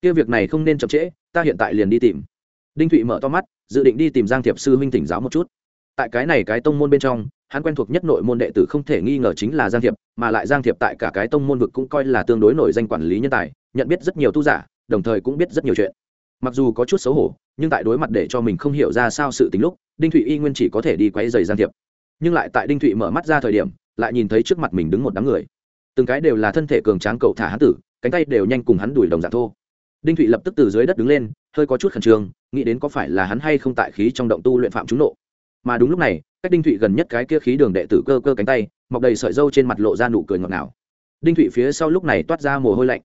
Kia việc này không nên chậm trễ, ta hiện tại liền đi tìm. Đinh thụy mở to mắt, dự định đi tìm giang thiệp sư huynh tỉnh giáo một chút. Tại cái này cái tông môn bên trong, hắn quen thuộc nhất nội môn đệ tử không thể nghi ngờ chính là giang thiệp, mà lại giang thiệp tại cả cái tông môn vực cũng coi là tương đối nổi danh quản lý nhân tài, nhận biết rất nhiều tu giả, đồng thời cũng biết rất nhiều chuyện. Mặc dù có chút xấu hổ nhưng tại đối mặt để cho mình không hiểu ra sao sự tính lúc, đinh thụy y nguyên chỉ có thể đi quay dày giang thiệp. Nhưng lại tại đinh thụy mở mắt ra thời điểm, lại nhìn thấy trước mặt mình đứng một đám người. Từng cái đều là thân thể cường tráng cậu thả hắn tử, cánh tay đều nhanh cùng hắn đuổi đồng dạng thô. Đinh thụy lập tức từ dưới đất đứng lên, hơi có chút khẩn trương, nghĩ đến có phải là hắn hay không tại khí trong động tu luyện phạm trúng nộ. Mà đúng lúc này, cách đinh thụy gần nhất cái kia khí đường đệ tử cơ cơ cánh tay, mọc đầy sợi dâu trên mặt lộ ra nụ cười ngọt ngào. Đinh thụy phía sau lúc này toát ra mồ hôi lạnh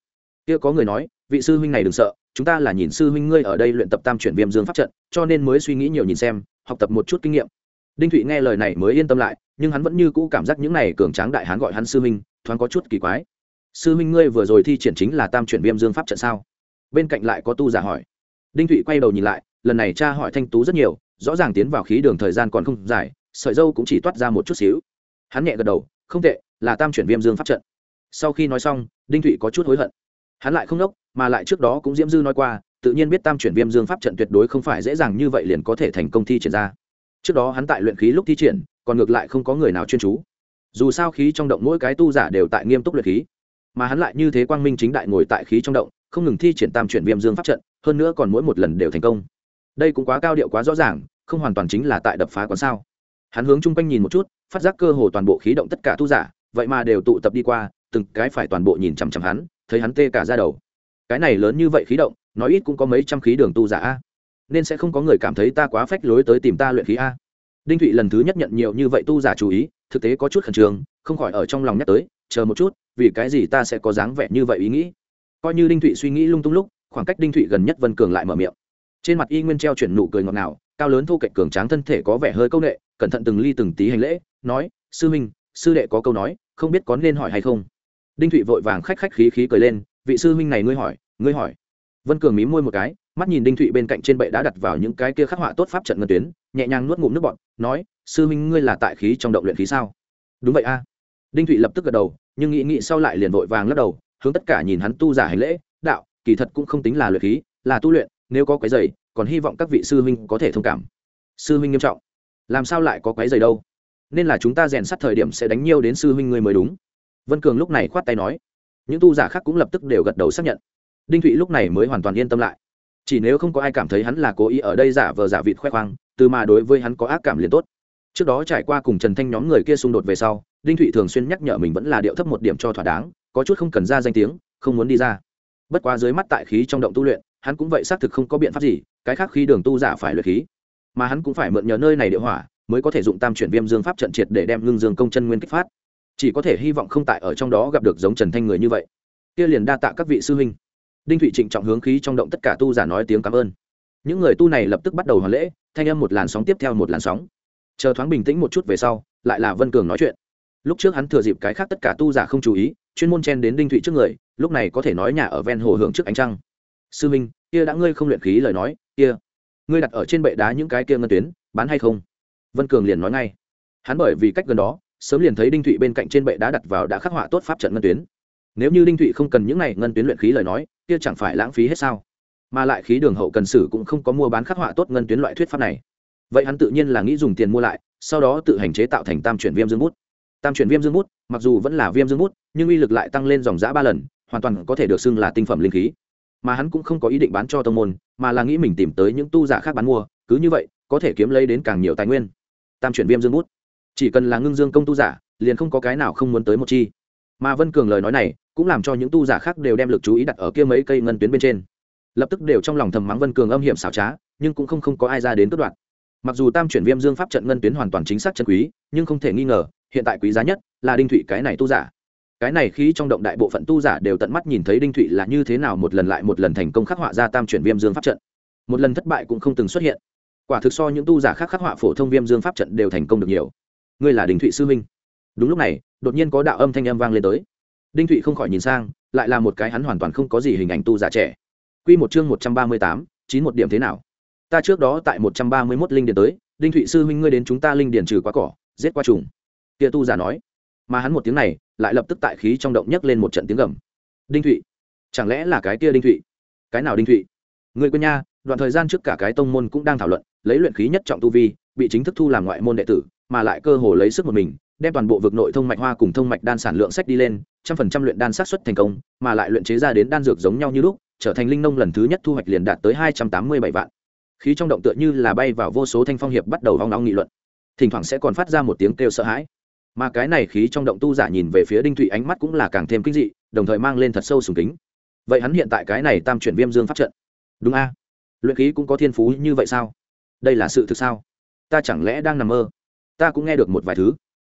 kia có người nói, vị sư huynh này đừng sợ, chúng ta là nhìn sư huynh ngươi ở đây luyện tập tam chuyển viêm dương pháp trận, cho nên mới suy nghĩ nhiều nhìn xem, học tập một chút kinh nghiệm. Đinh thụy nghe lời này mới yên tâm lại, nhưng hắn vẫn như cũ cảm giác những này cường tráng đại hán gọi hắn sư huynh, thoáng có chút kỳ quái. Sư huynh ngươi vừa rồi thi triển chính là tam chuyển viêm dương pháp trận sao? Bên cạnh lại có tu giả hỏi. Đinh thụy quay đầu nhìn lại, lần này cha hỏi thanh tú rất nhiều, rõ ràng tiến vào khí đường thời gian còn không dài, sợi dâu cũng chỉ toát ra một chút xíu. Hắn nhẹ gật đầu, không tệ, là tam chuyển viêm dương pháp trận. Sau khi nói xong, đinh thụy có chút hối hận hắn lại không đốc, mà lại trước đó cũng diễm dư nói qua, tự nhiên biết tam chuyển viêm dương pháp trận tuyệt đối không phải dễ dàng như vậy liền có thể thành công thi triển ra. Trước đó hắn tại luyện khí lúc thi triển, còn ngược lại không có người nào chuyên chú. Dù sao khí trong động mỗi cái tu giả đều tại nghiêm túc luyện khí, mà hắn lại như thế quang minh chính đại ngồi tại khí trong động, không ngừng thi triển tam chuyển viêm dương pháp trận, hơn nữa còn mỗi một lần đều thành công. Đây cũng quá cao điệu quá rõ ràng, không hoàn toàn chính là tại đập phá quán sao. Hắn hướng chung quanh nhìn một chút, phát giác cơ hồ toàn bộ khí động tất cả tu giả, vậy mà đều tụ tập đi qua, từng cái phải toàn bộ nhìn chằm chằm hắn thấy hắn tê cả ra đầu. Cái này lớn như vậy khí động, nói ít cũng có mấy trăm khí đường tu giả a. Nên sẽ không có người cảm thấy ta quá phách lối tới tìm ta luyện khí a. Đinh thụy lần thứ nhất nhận nhiều như vậy tu giả chú ý, thực tế có chút khẩn trương, không khỏi ở trong lòng nhắc tới, chờ một chút, vì cái gì ta sẽ có dáng vẻ như vậy ý nghĩ? Coi như đinh thụy suy nghĩ lung tung lúc, khoảng cách đinh thụy gần nhất vân cường lại mở miệng. Trên mặt y nguyên treo chuyển nụ cười ngọt ngào, cao lớn thu cạnh cường tráng thân thể có vẻ hơi câu nệ, cẩn thận từng ly từng tí hành lễ, nói, sư minh, sư đệ có câu nói, không biết có nên hỏi hay không? Đinh thụy vội vàng khách khách khí khí cười lên, vị sư huynh này ngươi hỏi ngươi hỏi. Vân cường mí môi một cái, mắt nhìn đinh thụy bên cạnh trên bệ đã đặt vào những cái kia khắc họa tốt pháp trận ngân tuyến, nhẹ nhàng nuốt ngụm nước bọt, nói, sư huynh ngươi là tại khí trong động luyện khí sao? Đúng vậy a. Đinh thụy lập tức gật đầu, nhưng nghĩ nghĩ sau lại liền vội vàng lắc đầu, hướng tất cả nhìn hắn tu giả hành lễ, đạo, kỳ thật cũng không tính là luyện khí, là tu luyện, nếu có quái dày, còn hy vọng các vị sư huynh có thể thông cảm. Sư huynh nghiêm trọng. Làm sao lại có quái dày đâu? Nên là chúng ta rèn sắt thời điểm sẽ đánh nhiều đến sư huynh ngươi mới đúng vân cường lúc này khoát tay nói. Những tu giả khác cũng lập tức đều gật đầu xác nhận. Đinh thụy lúc này mới hoàn toàn yên tâm lại. Chỉ nếu không có ai cảm thấy hắn là cố ý ở đây giả vờ giả vịt khoe khoang, từ mà đối với hắn có ác cảm liền tốt. Trước đó trải qua cùng trần thanh nhóm người kia xung đột về sau, đinh thụy thường xuyên nhắc nhở mình vẫn là điệu thấp một điểm cho thỏa đáng, có chút không cần ra danh tiếng, không muốn đi ra. Bất quá dưới mắt tại khí trong động tu luyện, hắn cũng vậy xác thực không có biện pháp gì, cái khác khi đường tu giả phải luyện khí. Mà hắn cũng phải mượn nhờ nơi này địa hỏa, mới có thể dụng tam chuyển viêm dương pháp trận triệt để đem ngưng dương công chân nguyên kích phát chỉ có thể hy vọng không tại ở trong đó gặp được giống trần thanh người như vậy. Kia liền đa tạ các vị sư huynh. Đinh thụy trịnh trọng hướng khí trong động tất cả tu giả nói tiếng cảm ơn. Những người tu này lập tức bắt đầu hoàn lễ, thanh âm một làn sóng tiếp theo một làn sóng. Chờ thoáng bình tĩnh một chút về sau, lại là vân cường nói chuyện. Lúc trước hắn thừa dịp cái khác tất cả tu giả không chú ý, chuyên môn chen đến đinh thụy trước người, lúc này có thể nói nhà ở ven hồ hưởng trước ánh trăng. Sư minh kia đã ngươi không luyện khí lời nói, kia, ngươi đặt ở trên bệ đá những cái kia ngân tuyến, bán hay không? Vân cường liền nói ngay. Hắn bởi vì cách gần đó sớm liền thấy đinh thụy bên cạnh trên bệ đá đặt vào đã khắc họa tốt pháp trận ngân tuyến. Nếu như đinh thụy không cần những này ngân tuyến luyện khí lời nói, kia chẳng phải lãng phí hết sao? Mà lại khí đường hậu cần sử cũng không có mua bán khắc họa tốt ngân tuyến loại thuyết pháp này. Vậy hắn tự nhiên là nghĩ dùng tiền mua lại, sau đó tự hành chế tạo thành tam chuyển viêm dương bút. Tam chuyển viêm dương bút, mặc dù vẫn là viêm dương bút, nhưng uy lực lại tăng lên dòng giã ba lần, hoàn toàn có thể được xưng là tinh phẩm linh khí. Mà hắn cũng không có ý định bán cho tông môn, mà là nghĩ mình tìm tới những tu giả khác bán mua, cứ như vậy, có thể kiếm lấy đến càng nhiều tài nguyên. Tam chuyển viêm dương bút chỉ cần là ngưng dương công tu giả liền không có cái nào không muốn tới một chi. Mà vân cường lời nói này cũng làm cho những tu giả khác đều đem lực chú ý đặt ở kia mấy cây ngân tuyến bên trên. Lập tức đều trong lòng thầm mắng vân cường âm hiểm xảo trá nhưng cũng không, không có ai ra đến cất đoạn mặc dù tam chuyển viêm dương pháp trận ngân tuyến hoàn toàn chính xác chân quý nhưng không thể nghi ngờ hiện tại quý giá nhất là đinh thụy cái này tu giả. Cái này khi trong động đại bộ phận tu giả đều tận mắt nhìn thấy đinh thụy là như thế nào một lần lại một lần thành công khắc họa ra tam chuyển viêm dương pháp trận. Một lần thất bại cũng không từng xuất hiện. Quả thực so những tu giả khác khắc họa phổ thông viêm dương pháp trận đều thành công được nhiều ngươi là đinh thụy sư minh đúng lúc này đột nhiên có đạo âm thanh âm vang lên tới đinh thụy không khỏi nhìn sang lại là một cái hắn hoàn toàn không có gì hình ảnh tu giả trẻ q một chương một trăm ba mươi tám, chín một điểm thế nào? Ta trước đó tại một trăm ba mươi mốt linh điền tới, đinh thụy sư huynh ngươi đến chúng ta linh điền trừ quá cỏ, giết qua trùng. Kia tu giả nói. Mà hắn một tiếng này, lại lập tức tại khí trong động nhấc lên một trận tiếng gầm. Đinh thụy. Chẳng lẽ là cái kia đinh thụy? Cái nào đinh thụy? Người quân nha, đoạn thời gian trước cả cái tông môn cũng đang thảo luận, lấy luyện khí nhất trọng tu vi, bị chính thức thu làm ngoại môn đệ tử mà lại cơ hồ lấy sức một mình, đem toàn bộ vực nội thông mạch hoa cùng thông mạch đan sản lượng sách đi lên, trăm phần trăm luyện đan sát xuất thành công, mà lại luyện chế ra đến đan dược giống nhau như lúc, trở thành linh nông lần thứ nhất thu hoạch liền đạt tới hai trăm tám mươi bảy vạn. Khí trong động tựa như là bay vào vô số thanh phong hiệp bắt đầu hoang nóng nghị luận. Thỉnh thoảng sẽ còn phát ra một tiếng kêu sợ hãi. Mà cái này khí trong động tu giả nhìn về phía đinh thụy ánh mắt cũng là càng thêm kinh dị, đồng thời mang lên thật sâu sùng kính. Vậy hắn hiện tại cái này tam chuyển viêm dương phát trận. Đúng a. Luyện khí cũng có thiên phú như vậy sao? Đây là sự thực sao? Ta chẳng lẽ đang nằm mơ? Ta cũng nghe được một vài thứ.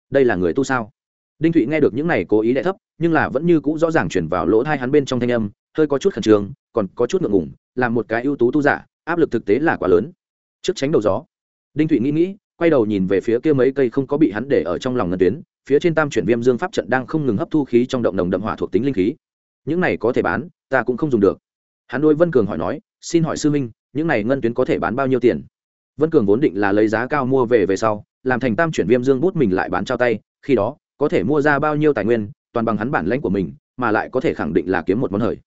Đây là người tu sao? Đinh thụy nghe được những này cố ý đ thấp, nhưng là vẫn như c ũ rõ ràng chuyển vào lỗ thai hắn bên trong thanh âm, hơi có chút khẩn trương, còn có chút ngượng ngủng làm một cái ưu tú tu giả, áp lực thực tế là quá lớn. Trước tránh đầu gió, đinh thụy nghĩ nghĩ, quay đầu nhìn về phía kia mấy cây không có bị hắn để ở trong lòng ngân tuyến, phía trên tam chuyển viêm dương pháp trận đang không ngừng hấp thu khí trong động đồng đậm hỏa thuộc tính linh khí. Những này có thể bán, ta cũng không dùng được. Hắn đôi vân cường hỏi nói, xin hỏi sư minh những này ngân tuyến có thể bán bao nhiêu tiền? Vân cường vốn định là lấy giá cao mua về về sau, làm thành tam chuyển viêm dương bút mình lại bán trao tay, khi đó, có thể mua ra bao nhiêu tài nguyên, toàn bằng hắn bản lãnh của mình, mà lại có thể khẳng định là kiếm một món hời.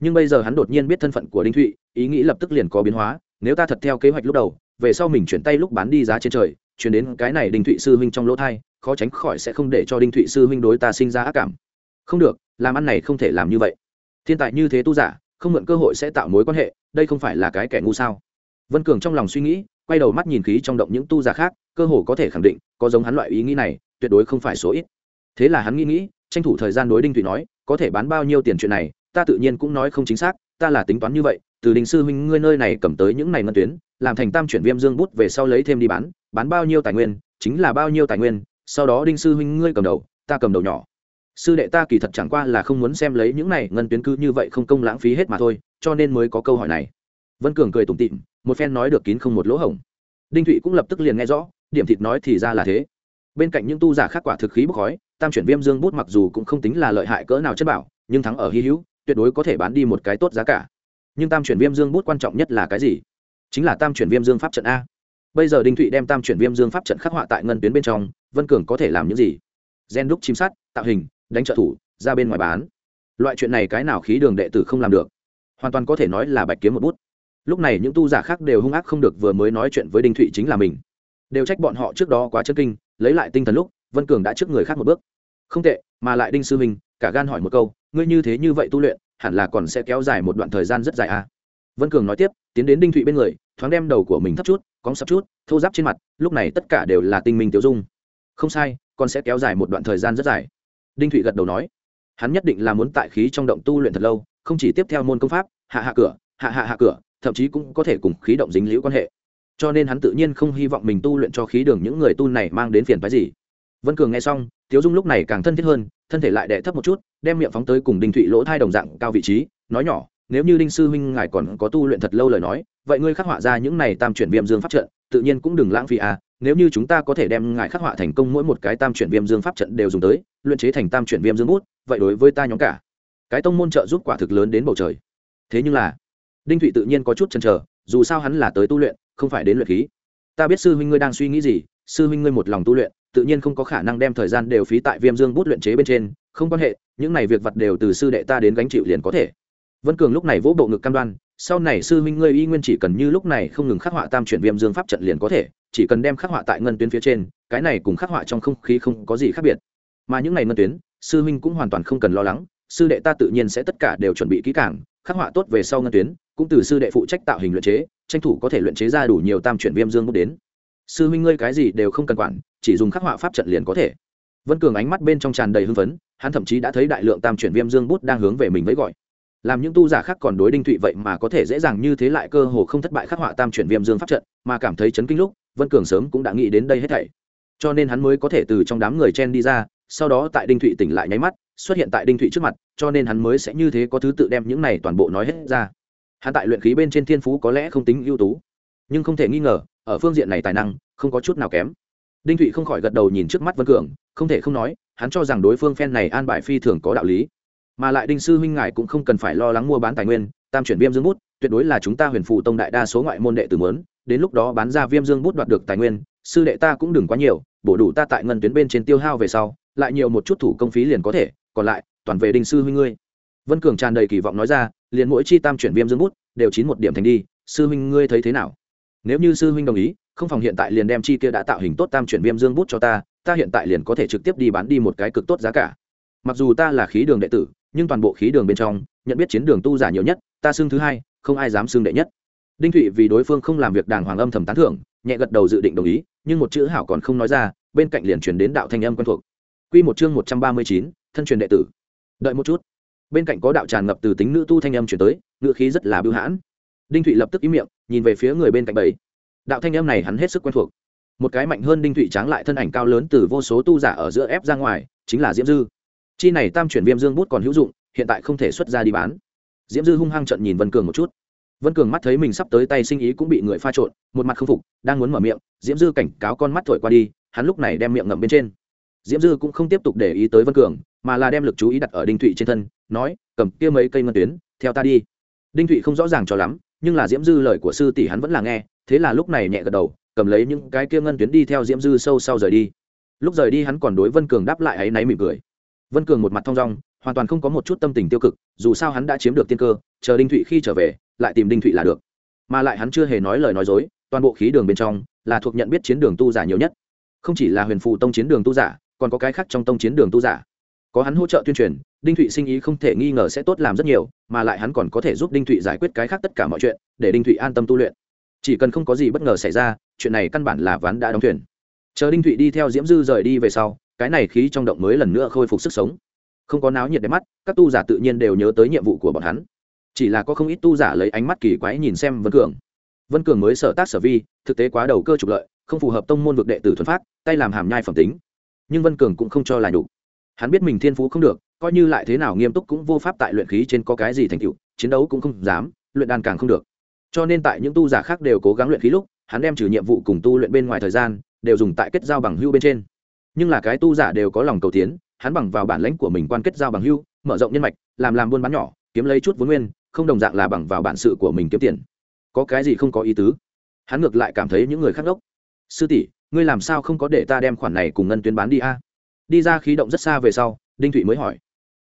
Nhưng bây giờ hắn đột nhiên biết thân phận của đinh thụy, ý nghĩ lập tức liền có biến hóa, nếu ta thật theo kế hoạch lúc đầu, về sau mình chuyển tay lúc bán đi giá trên trời, chuyển đến cái này đinh thụy sư huynh trong lỗ thai, khó tránh khỏi sẽ không để cho đinh thụy sư huynh đối ta sinh ra ác cảm. Không được, làm ăn này không thể làm như vậy. Thiên tài như thế tu giả, không mượn cơ hội sẽ tạo mối quan hệ, đây không phải là cái kẻ ngu sao? Vân cường trong lòng suy nghĩ quay đầu mắt nhìn khí trong động những tu giả khác, cơ hồ có thể khẳng định, có giống hắn loại ý nghĩ này, tuyệt đối không phải số ít. Thế là hắn nghĩ nghĩ, tranh thủ thời gian đối đinh thụy nói, có thể bán bao nhiêu tiền chuyện này, ta tự nhiên cũng nói không chính xác, ta là tính toán như vậy, từ đình sư huynh ngươi nơi này cầm tới những này ngân tuyến, làm thành tam chuyển viêm dương bút về sau lấy thêm đi bán bán bao nhiêu tài nguyên, chính là bao nhiêu tài nguyên, sau đó đinh sư huynh ngươi cầm đầu, ta cầm đầu nhỏ. Sư đệ ta kỳ thật chẳng qua là không muốn xem lấy những này ngân tuyến cứ như vậy không công lãng phí hết mà thôi, cho nên mới có câu hỏi này. Vân cường cười tủm tịm một phen nói được kín không một lỗ hổng. Đinh thụy cũng lập tức liền nghe rõ, điểm thịt nói thì ra là thế. Bên cạnh những tu giả khác quả thực khí bốc khói, tam chuyển viêm dương bút mặc dù cũng không tính là lợi hại cỡ nào chất bảo, nhưng thắng ở hy hữu, tuyệt đối có thể bán đi một cái tốt giá cả. Nhưng tam chuyển viêm dương bút quan trọng nhất là cái gì? Chính là tam chuyển viêm dương pháp trận a. Bây giờ đinh thụy đem tam chuyển viêm dương pháp trận khắc họa tại ngân tuyến bên trong, vân cường có thể làm những gì? Gen đúc chim sát tạo hình, đánh trợ thủ, ra bên ngoài bán. Loại chuyện này cái nào khí đường đệ tử không làm được? Hoàn toàn có thể nói là bạch kiếm một bút lúc này những tu giả khác đều hung ác không được vừa mới nói chuyện với đinh thụy chính là mình. Đều trách bọn họ trước đó quá chân kinh, lấy lại tinh thần lúc, vân cường đã trước người khác một bước. Không tệ, mà lại đinh sư minh, cả gan hỏi một câu, ngươi như thế như vậy tu luyện, hẳn là còn sẽ kéo dài một đoạn thời gian rất dài à. vân cường nói tiếp, tiến đến đinh thụy bên người, thoáng đem đầu của mình thấp chút, cóng sập chút, thô giáp trên mặt, lúc này tất cả đều là tinh minh tiêu dung. Không sai, còn sẽ kéo dài một đoạn thời gian rất dài. Đinh thụy gật đầu nói. Hắn nhất định là muốn tại khí trong động tu luyện thật lâu, không chỉ tiếp theo môn công pháp, hạ hạ cửa, hạ hạ hạ cửa thậm chí cũng có thể cùng khí động dính liễu quan hệ. Cho nên hắn tự nhiên không hy vọng mình tu luyện cho khí đường những người tu này mang đến phiền phái gì. Vân cường nghe xong, tiếu dung lúc này càng thân thiết hơn, thân thể lại đẻ thấp một chút, đem miệng phóng tới cùng đinh thụy lỗ thai đồng dạng cao vị trí, nói nhỏ, nếu như đinh sư huynh ngài còn có tu luyện thật lâu lời nói, vậy ngươi khắc họa ra những này tam chuyển viêm dương pháp trận, tự nhiên cũng đừng lãng phí à nếu như chúng ta có thể đem ngài khắc họa thành công mỗi một cái tam chuyển viêm dương pháp trận đều dùng tới, luyện chế thành tam chuyển viêm dương bút, vậy đối với ta nhóm cả. Cái tông môn trợ giúp quả thực lớn đến bầu trời. Thế nhưng là đinh thụy tự nhiên có chút chần chờ, dù sao hắn là tới tu luyện, không phải đến luyện khí. Ta biết sư huynh ngươi đang suy nghĩ gì, sư huynh ngươi một lòng tu luyện, tự nhiên không có khả năng đem thời gian đều phí tại viêm dương bút luyện chế bên trên, không quan hệ, những này việc vật đều từ sư đệ ta đến gánh chịu liền có thể. Vân cường lúc này vỗ bộ ngực cam đoan, sau này sư huynh ngươi y nguyên chỉ cần như lúc này không ngừng khắc họa tam chuyển viêm dương pháp trận liền có thể, chỉ cần đem khắc họa tại ngân tuyến phía trên, cái này cùng khắc họa trong không khí không có gì khác biệt. Mà những này ngân tuyến, sư huynh cũng hoàn toàn không cần lo lắng, sư đệ ta tự nhiên sẽ tất cả đều chuẩn bị kỹ càng khắc họa tốt về sau ngân tuyến, cũng từ sư đệ phụ trách tạo hình luyện chế, tranh thủ có thể luyện chế ra đủ nhiều tam chuyển viêm dương bút đến. Sư huynh ngươi cái gì đều không cần quản, chỉ dùng khắc họa pháp trận liền có thể. Vân cường ánh mắt bên trong tràn đầy hưng phấn, hắn thậm chí đã thấy đại lượng tam chuyển viêm dương bút đang hướng về mình với gọi. Làm những tu giả khác còn đối đinh thụy vậy mà có thể dễ dàng như thế lại cơ hồ không thất bại khắc họa tam chuyển viêm dương pháp trận, mà cảm thấy chấn kinh lúc, vân cường sớm cũng đã nghĩ đến đây hết thảy. Cho nên hắn mới có thể từ trong đám người chen đi ra, sau đó tại đinh thụy tỉnh lại nháy mắt xuất hiện tại đinh thụy trước mặt, cho nên hắn mới sẽ như thế có thứ tự đem những này toàn bộ nói hết ra. Hắn tại luyện khí bên trên thiên phú có lẽ không tính ưu tú, nhưng không thể nghi ngờ, ở phương diện này tài năng, không có chút nào kém. Đinh thụy không khỏi gật đầu nhìn trước mắt vân cường, không thể không nói, hắn cho rằng đối phương phen này an bài phi thường có đạo lý. Mà lại đinh sư huynh ngài cũng không cần phải lo lắng mua bán tài nguyên, tam chuyển viêm dương bút, tuyệt đối là chúng ta huyền phụ tông đại đa số ngoại môn đệ tử mớn đến lúc đó bán ra viêm dương bút đoạt được tài nguyên, sư đệ ta cũng đừng quá nhiều, bổ đủ ta tại ngân tuyến bên trên tiêu hao về sau, lại nhiều một chút thủ công phí liền có thể còn lại, toàn về đinh sư huynh ngươi. Vân cường tràn đầy kỳ vọng nói ra, liền mỗi chi tam chuyển viêm dương bút, đều chín một điểm thành đi, sư huynh ngươi thấy thế nào? Nếu như sư huynh đồng ý, không phòng hiện tại liền đem chi kia đã tạo hình tốt tam chuyển viêm dương bút cho ta ta hiện tại liền có thể trực tiếp đi bán đi một cái cực tốt giá cả. Mặc dù ta là khí đường đệ tử, nhưng toàn bộ khí đường bên trong, nhận biết chiến đường tu giả nhiều nhất, ta xưng thứ hai, không ai dám xưng đệ nhất. Đinh thụy vì đối phương không làm việc đàng hoàng âm thầm tán thưởng, nhẹ gật đầu dự định đồng ý, nhưng một chữ hảo còn không nói ra, bên cạnh liền chuyển đến đạo thanh âm quen thuộc. Q một chương một trăm ba mươi chín thân truyền đệ tử. Đợi một chút. Bên cạnh có đạo tràn ngập từ tính nữ tu thanh âm chuyển tới ngựa khí rất là bưu hãn. Đinh thụy lập tức ý miệng, nhìn về phía người bên cạnh bảy đạo thanh âm này hắn hết sức quen thuộc. Một cái mạnh hơn đinh thụy tráng lại thân ảnh cao lớn từ vô số tu giả ở giữa ép ra ngoài, chính là diễm dư. Chi này tam chuyển viêm dương bút còn hữu dụng, hiện tại không thể xuất ra đi bán. Diễm dư hung hăng trận nhìn vân cường một chút. Vân cường mắt thấy mình sắp tới tay sinh ý cũng bị người pha trộn, một mặt không phục, đang muốn mở miệng, diễm dư cảnh cáo con mắt thổi qua đi, hắn lúc này đem miệng ngậm bên trên diễm dư cũng không tiếp tục để ý tới vân cường, mà là đem lực chú ý đặt ở đinh thụy trên thân, nói, cầm kia mấy cây ngân tuyến, theo ta đi. Đinh thụy không rõ ràng cho lắm, nhưng là diễm dư lời của sư tỷ hắn vẫn là nghe, thế là lúc này nhẹ gật đầu, cầm lấy những cái kia ngân tuyến đi theo diễm dư sâu sau rời đi. Lúc rời đi hắn còn đối vân cường đáp lại áy náy mỉm cười. Vân cường một mặt thong dong, hoàn toàn không có một chút tâm tình tiêu cực, dù sao hắn đã chiếm được tiên cơ, chờ đinh thụy khi trở về, lại tìm đinh thụy là được. Mà lại hắn chưa hề nói lời nói dối, toàn bộ khí đường bên trong là thuộc nhận biết chiến đường tu giả nhiều nhất. Không chỉ là huyền phụ tông chiến đường tu giả còn có cái khác trong tông chiến đường tu giả. Có hắn hỗ trợ tuyên truyền, đinh thụy sinh ý không thể nghi ngờ sẽ tốt làm rất nhiều, mà lại hắn còn có thể giúp đinh thụy giải quyết cái khác tất cả mọi chuyện, để đinh thụy an tâm tu luyện. Chỉ cần không có gì bất ngờ xảy ra, chuyện này căn bản là ván đã đóng thuyền. Chờ đinh thụy đi theo diễm dư rời đi về sau, cái này khí trong động mới lần nữa khôi phục sức sống. Không có náo nhiệt đẹp mắt, các tu giả tự nhiên đều nhớ tới nhiệm vụ của bọn hắn. Chỉ là có không ít tu giả lấy ánh mắt kỳ quái nhìn xem vân cường. Vân cường mới sở tác sở vi, thực tế quá đầu cơ trục lợi, không phù hợp tông môn vực đệ tử thuần phát, tay làm hàm nhai phẩm tính nhưng vân cường cũng không cho là đủ hắn biết mình thiên phú không được, coi như lại thế nào nghiêm túc cũng vô pháp tại luyện khí trên có cái gì thành tựu, chiến đấu cũng không dám, luyện đàn càng không được. Cho nên tại những tu giả khác đều cố gắng luyện khí lúc, hắn đem trừ nhiệm vụ cùng tu luyện bên ngoài thời gian, đều dùng tại kết giao bằng hưu bên trên. Nhưng là cái tu giả đều có lòng cầu tiến, hắn bằng vào bản lãnh của mình quan kết giao bằng hưu, mở rộng nhân mạch, làm làm buôn bán nhỏ, kiếm lấy chút vốn nguyên, không đồng dạng là bằng vào bản sự của mình kiếm tiền. Có cái gì không có ý tứ? Hắn ngược lại cảm thấy những người khác đốc. Sư tỷ ngươi làm sao không có để ta đem khoản này cùng ngân tuyến bán đi a? Đi ra khí động rất xa về sau, đinh thụy mới hỏi.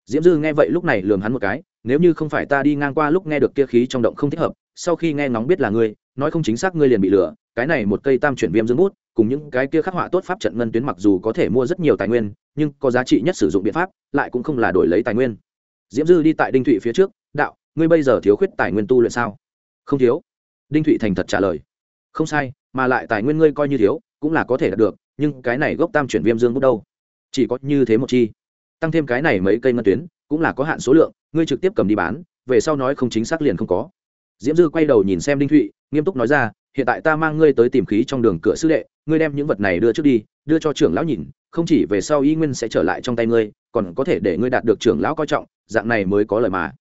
Diễm dư nghe vậy lúc này lường hắn một cái, nếu như không phải ta đi ngang qua lúc nghe được kia khí trong động không thích hợp, sau khi nghe ngóng biết là ngươi, nói không chính xác ngươi liền bị lừa, cái này một cây tam chuyển viêm dương bút, cùng những cái kia khắc họa tốt pháp trận ngân tuyến mặc dù có thể mua rất nhiều tài nguyên, nhưng có giá trị nhất sử dụng biện pháp, lại cũng không là đổi lấy tài nguyên. Diễm dư đi tại đinh thụy phía trước, đạo, ngươi bây giờ thiếu khuyết tài nguyên tu luyện sao? Không thiếu. Đinh thụy thành thật trả lời. Không sai, mà lại tài nguyên ngươi coi như thiếu cũng là có thể đạt được, nhưng cái này gốc tam chuyển viêm dương bút đâu? Chỉ có như thế một chi. Tăng thêm cái này mấy cây ngân tuyến, cũng là có hạn số lượng, ngươi trực tiếp cầm đi bán, về sau nói không chính xác liền không có. Diễm dư quay đầu nhìn xem đinh thụy, nghiêm túc nói ra, hiện tại ta mang ngươi tới tìm khí trong đường cửa sư đệ, ngươi đem những vật này đưa trước đi, đưa cho trưởng lão nhìn, không chỉ về sau y nguyên sẽ trở lại trong tay ngươi, còn có thể để ngươi đạt được trưởng lão coi trọng, dạng này mới có lời mà.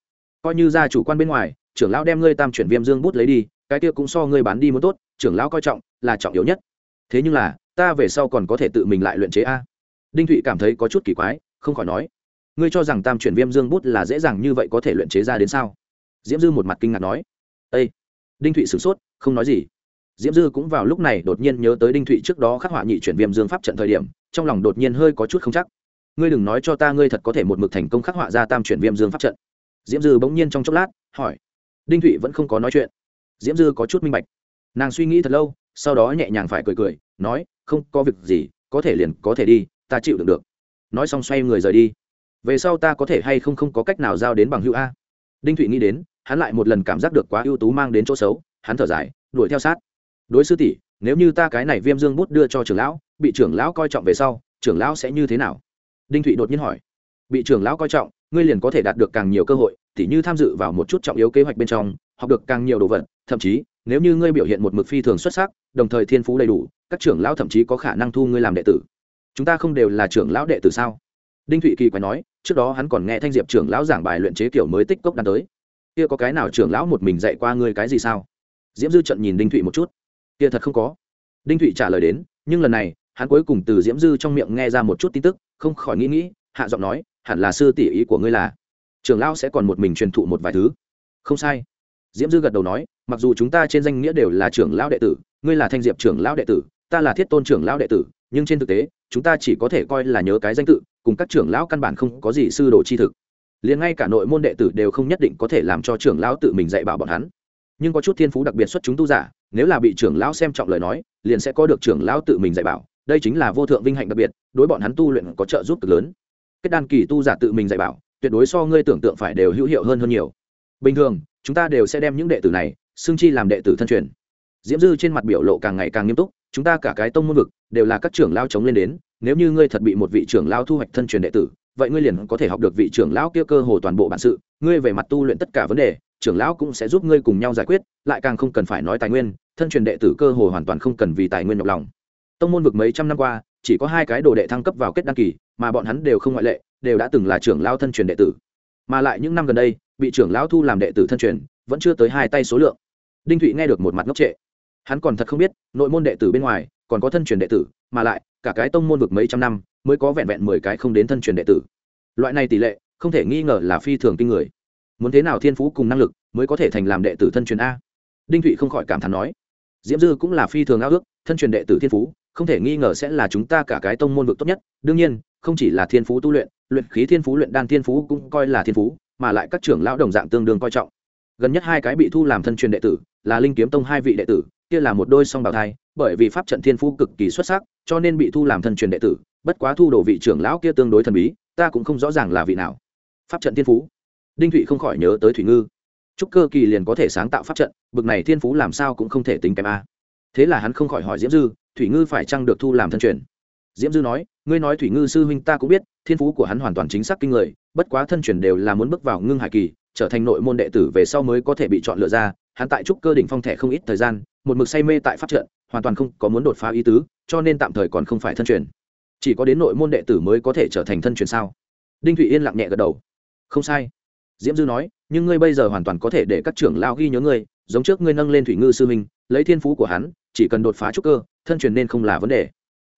Coi như gia chủ quan bên ngoài, trưởng lão đem ngươi tam chuyển viêm dương bút lấy đi, cái kia cũng so ngươi bán đi muốn tốt, trưởng lão coi trọng là trọng yếu nhất thế nhưng là, ta về sau còn có thể tự mình lại luyện chế a. Đinh thụy cảm thấy có chút kỳ quái, không khỏi nói. Ngươi cho rằng tam chuyển viêm dương bút là dễ dàng như vậy có thể luyện chế ra đến sao? Diễm dư một mặt kinh ngạc nói. Â đinh thụy sửng sốt, không nói gì. Diễm dư cũng vào lúc này đột nhiên nhớ tới đinh thụy trước đó khắc họa nhị chuyển viêm dương pháp trận thời điểm, trong lòng đột nhiên hơi có chút không chắc. Ngươi đừng nói cho ta ngươi thật có thể một mực thành công khắc họa ra tam chuyển viêm dương pháp trận. Diễm dư bỗng nhiên trong chốc lát, hỏi. Đinh thụy vẫn không có nói chuyện. Diễm dư có chút minh bạch. Nàng suy nghĩ thật lâu sau đó nhẹ nhàng phải cười cười, nói, không có việc gì, có thể liền có thể đi, ta chịu được được. Nói xong xoay người rời đi. Về sau ta có thể hay không không có cách nào giao đến bằng hữu a? Đinh thụy nghĩ đến, hắn lại một lần cảm giác được quá ưu tú mang đến chỗ xấu, hắn thở dài, đuổi theo sát. Đối sư tỷ, nếu như ta cái này viêm dương bút đưa cho trưởng lão, bị trưởng lão coi trọng về sau, trưởng lão sẽ như thế nào? Đinh thụy đột nhiên hỏi. Bị trưởng lão coi trọng, ngươi liền có thể đạt được càng nhiều cơ hội, tỉ như tham dự vào một chút trọng yếu kế hoạch bên trong, học được càng nhiều đồ vật, thậm chí, nếu như ngươi biểu hiện một mực phi thường xuất sắc đồng thời thiên phú đầy đủ, các trưởng lão thậm chí có khả năng thu ngươi làm đệ tử. Chúng ta không đều là trưởng lão đệ tử sao? Đinh thụy kỳ quay nói, trước đó hắn còn nghe thanh diệp trưởng lão giảng bài luyện chế kiểu mới tích cốc đan tới. Kia có cái nào trưởng lão một mình dạy qua ngươi cái gì sao? Diễm dư trận nhìn đinh thụy một chút. Kia thật không có. Đinh thụy trả lời đến, nhưng lần này, hắn cuối cùng từ diễm dư trong miệng nghe ra một chút tin tức, không khỏi nghĩ nghĩ, hạ giọng nói, hẳn là sư tỷ ý của ngươi là, trưởng lão sẽ còn một mình truyền thụ một vài thứ. Không sai diễm dư gật đầu nói, mặc dù chúng ta trên danh nghĩa đều là trưởng lão đệ tử, ngươi là thanh diệp trưởng lão đệ tử, ta là thiết tôn trưởng lão đệ tử, nhưng trên thực tế, chúng ta chỉ có thể coi là nhớ cái danh tự, cùng các trưởng lão căn bản không có gì sư đồ chi thực. Liền ngay cả nội môn đệ tử đều không nhất định có thể làm cho trưởng lão tự mình dạy bảo bọn hắn. Nhưng có chút thiên phú đặc biệt xuất chúng tu giả, nếu là bị trưởng lão xem trọng lời nói, liền sẽ có được trưởng lão tự mình dạy bảo, đây chính là vô thượng vinh hạnh đặc biệt, đối bọn hắn tu luyện có trợ giúp cực lớn. Kết đan kỳ tu giả tự mình dạy bảo, tuyệt đối so ngươi tưởng tượng phải đều hữu hiệu hơn hơn nhiều bình thường, chúng ta đều sẽ đem những đệ tử này xưng chi làm đệ tử thân truyền. Diễm dư trên mặt biểu lộ càng ngày càng nghiêm túc, chúng ta cả cái tông môn vực đều là các trưởng lao chống lên đến, nếu như ngươi thật bị một vị trưởng lao thu hoạch thân truyền đệ tử, vậy ngươi liền có thể học được vị trưởng lão kia cơ hồ toàn bộ bản sự, ngươi về mặt tu luyện tất cả vấn đề, trưởng lão cũng sẽ giúp ngươi cùng nhau giải quyết, lại càng không cần phải nói tài nguyên, thân truyền đệ tử cơ hồ hoàn toàn không cần vì tài nguyên nhọc lòng. Tông môn vực mấy trăm năm qua, chỉ có hai cái đồ đệ thăng cấp vào kết đăng kỳ, mà bọn hắn đều không ngoại lệ, đều đã từng là trưởng lao thân truyền đệ tử mà lại những năm gần đây, bị trưởng lão thu làm đệ tử thân truyền, vẫn chưa tới hai tay số lượng. Đinh thụy nghe được một mặt ngốc trệ. Hắn còn thật không biết, nội môn đệ tử bên ngoài, còn có thân truyền đệ tử, mà lại, cả cái tông môn vực mấy trăm năm, mới có vẹn vẹn mười cái không đến thân truyền đệ tử. Loại này tỷ lệ, không thể nghi ngờ là phi thường kinh người. Muốn thế nào thiên phú cùng năng lực, mới có thể thành làm đệ tử thân truyền a? Đinh thụy không khỏi cảm thán nói. Diễm dư cũng là phi thường ao ước, thân truyền đệ tử thiên phú, không thể nghi ngờ sẽ là chúng ta cả cái tông môn vực tốt nhất. Đương nhiên, không chỉ là thiên phú tu luyện luyện khí thiên phú, luyện đan thiên phú cũng coi là thiên phú, mà lại các trưởng lão đồng dạng tương đương coi trọng. Gần nhất hai cái bị thu làm thân truyền đệ tử, là linh kiếm tông hai vị đệ tử, kia là một đôi song bào thai, bởi vì pháp trận thiên phú cực kỳ xuất sắc, cho nên bị thu làm thân truyền đệ tử, bất quá thu đồ vị trưởng lão kia tương đối thần bí, ta cũng không rõ ràng là vị nào. Pháp trận thiên phú. Đinh thụy không khỏi nhớ tới thủy ngư. Trúc cơ kỳ liền có thể sáng tạo pháp trận, bực này thiên phú làm sao cũng không thể tính kém a. Thế là hắn không khỏi hỏi diễm dư, thủy ngư phải chăng được thu làm thân truyền? Diễm dư nói ngươi nói thủy ngư sư huynh ta cũng biết, thiên phú của hắn hoàn toàn chính xác kinh người, bất quá thân truyền đều là muốn bước vào ngưng hải kỳ, trở thành nội môn đệ tử về sau mới có thể bị chọn lựa ra, hắn tại trúc cơ đỉnh phong thẻ không ít thời gian, một mực say mê tại pháp trận, hoàn toàn không có muốn đột phá ý tứ, cho nên tạm thời còn không phải thân truyền. Chỉ có đến nội môn đệ tử mới có thể trở thành thân truyền sao? Đinh thụy yên lặng nhẹ gật đầu. Không sai. Diễm dư nói, nhưng ngươi bây giờ hoàn toàn có thể để các trưởng lao ghi nhớ ngươi, giống trước ngươi nâng lên thủy ngư sư minh lấy thiên phú của hắn, chỉ cần đột phá trúc cơ, thân truyền nên không là vấn đề.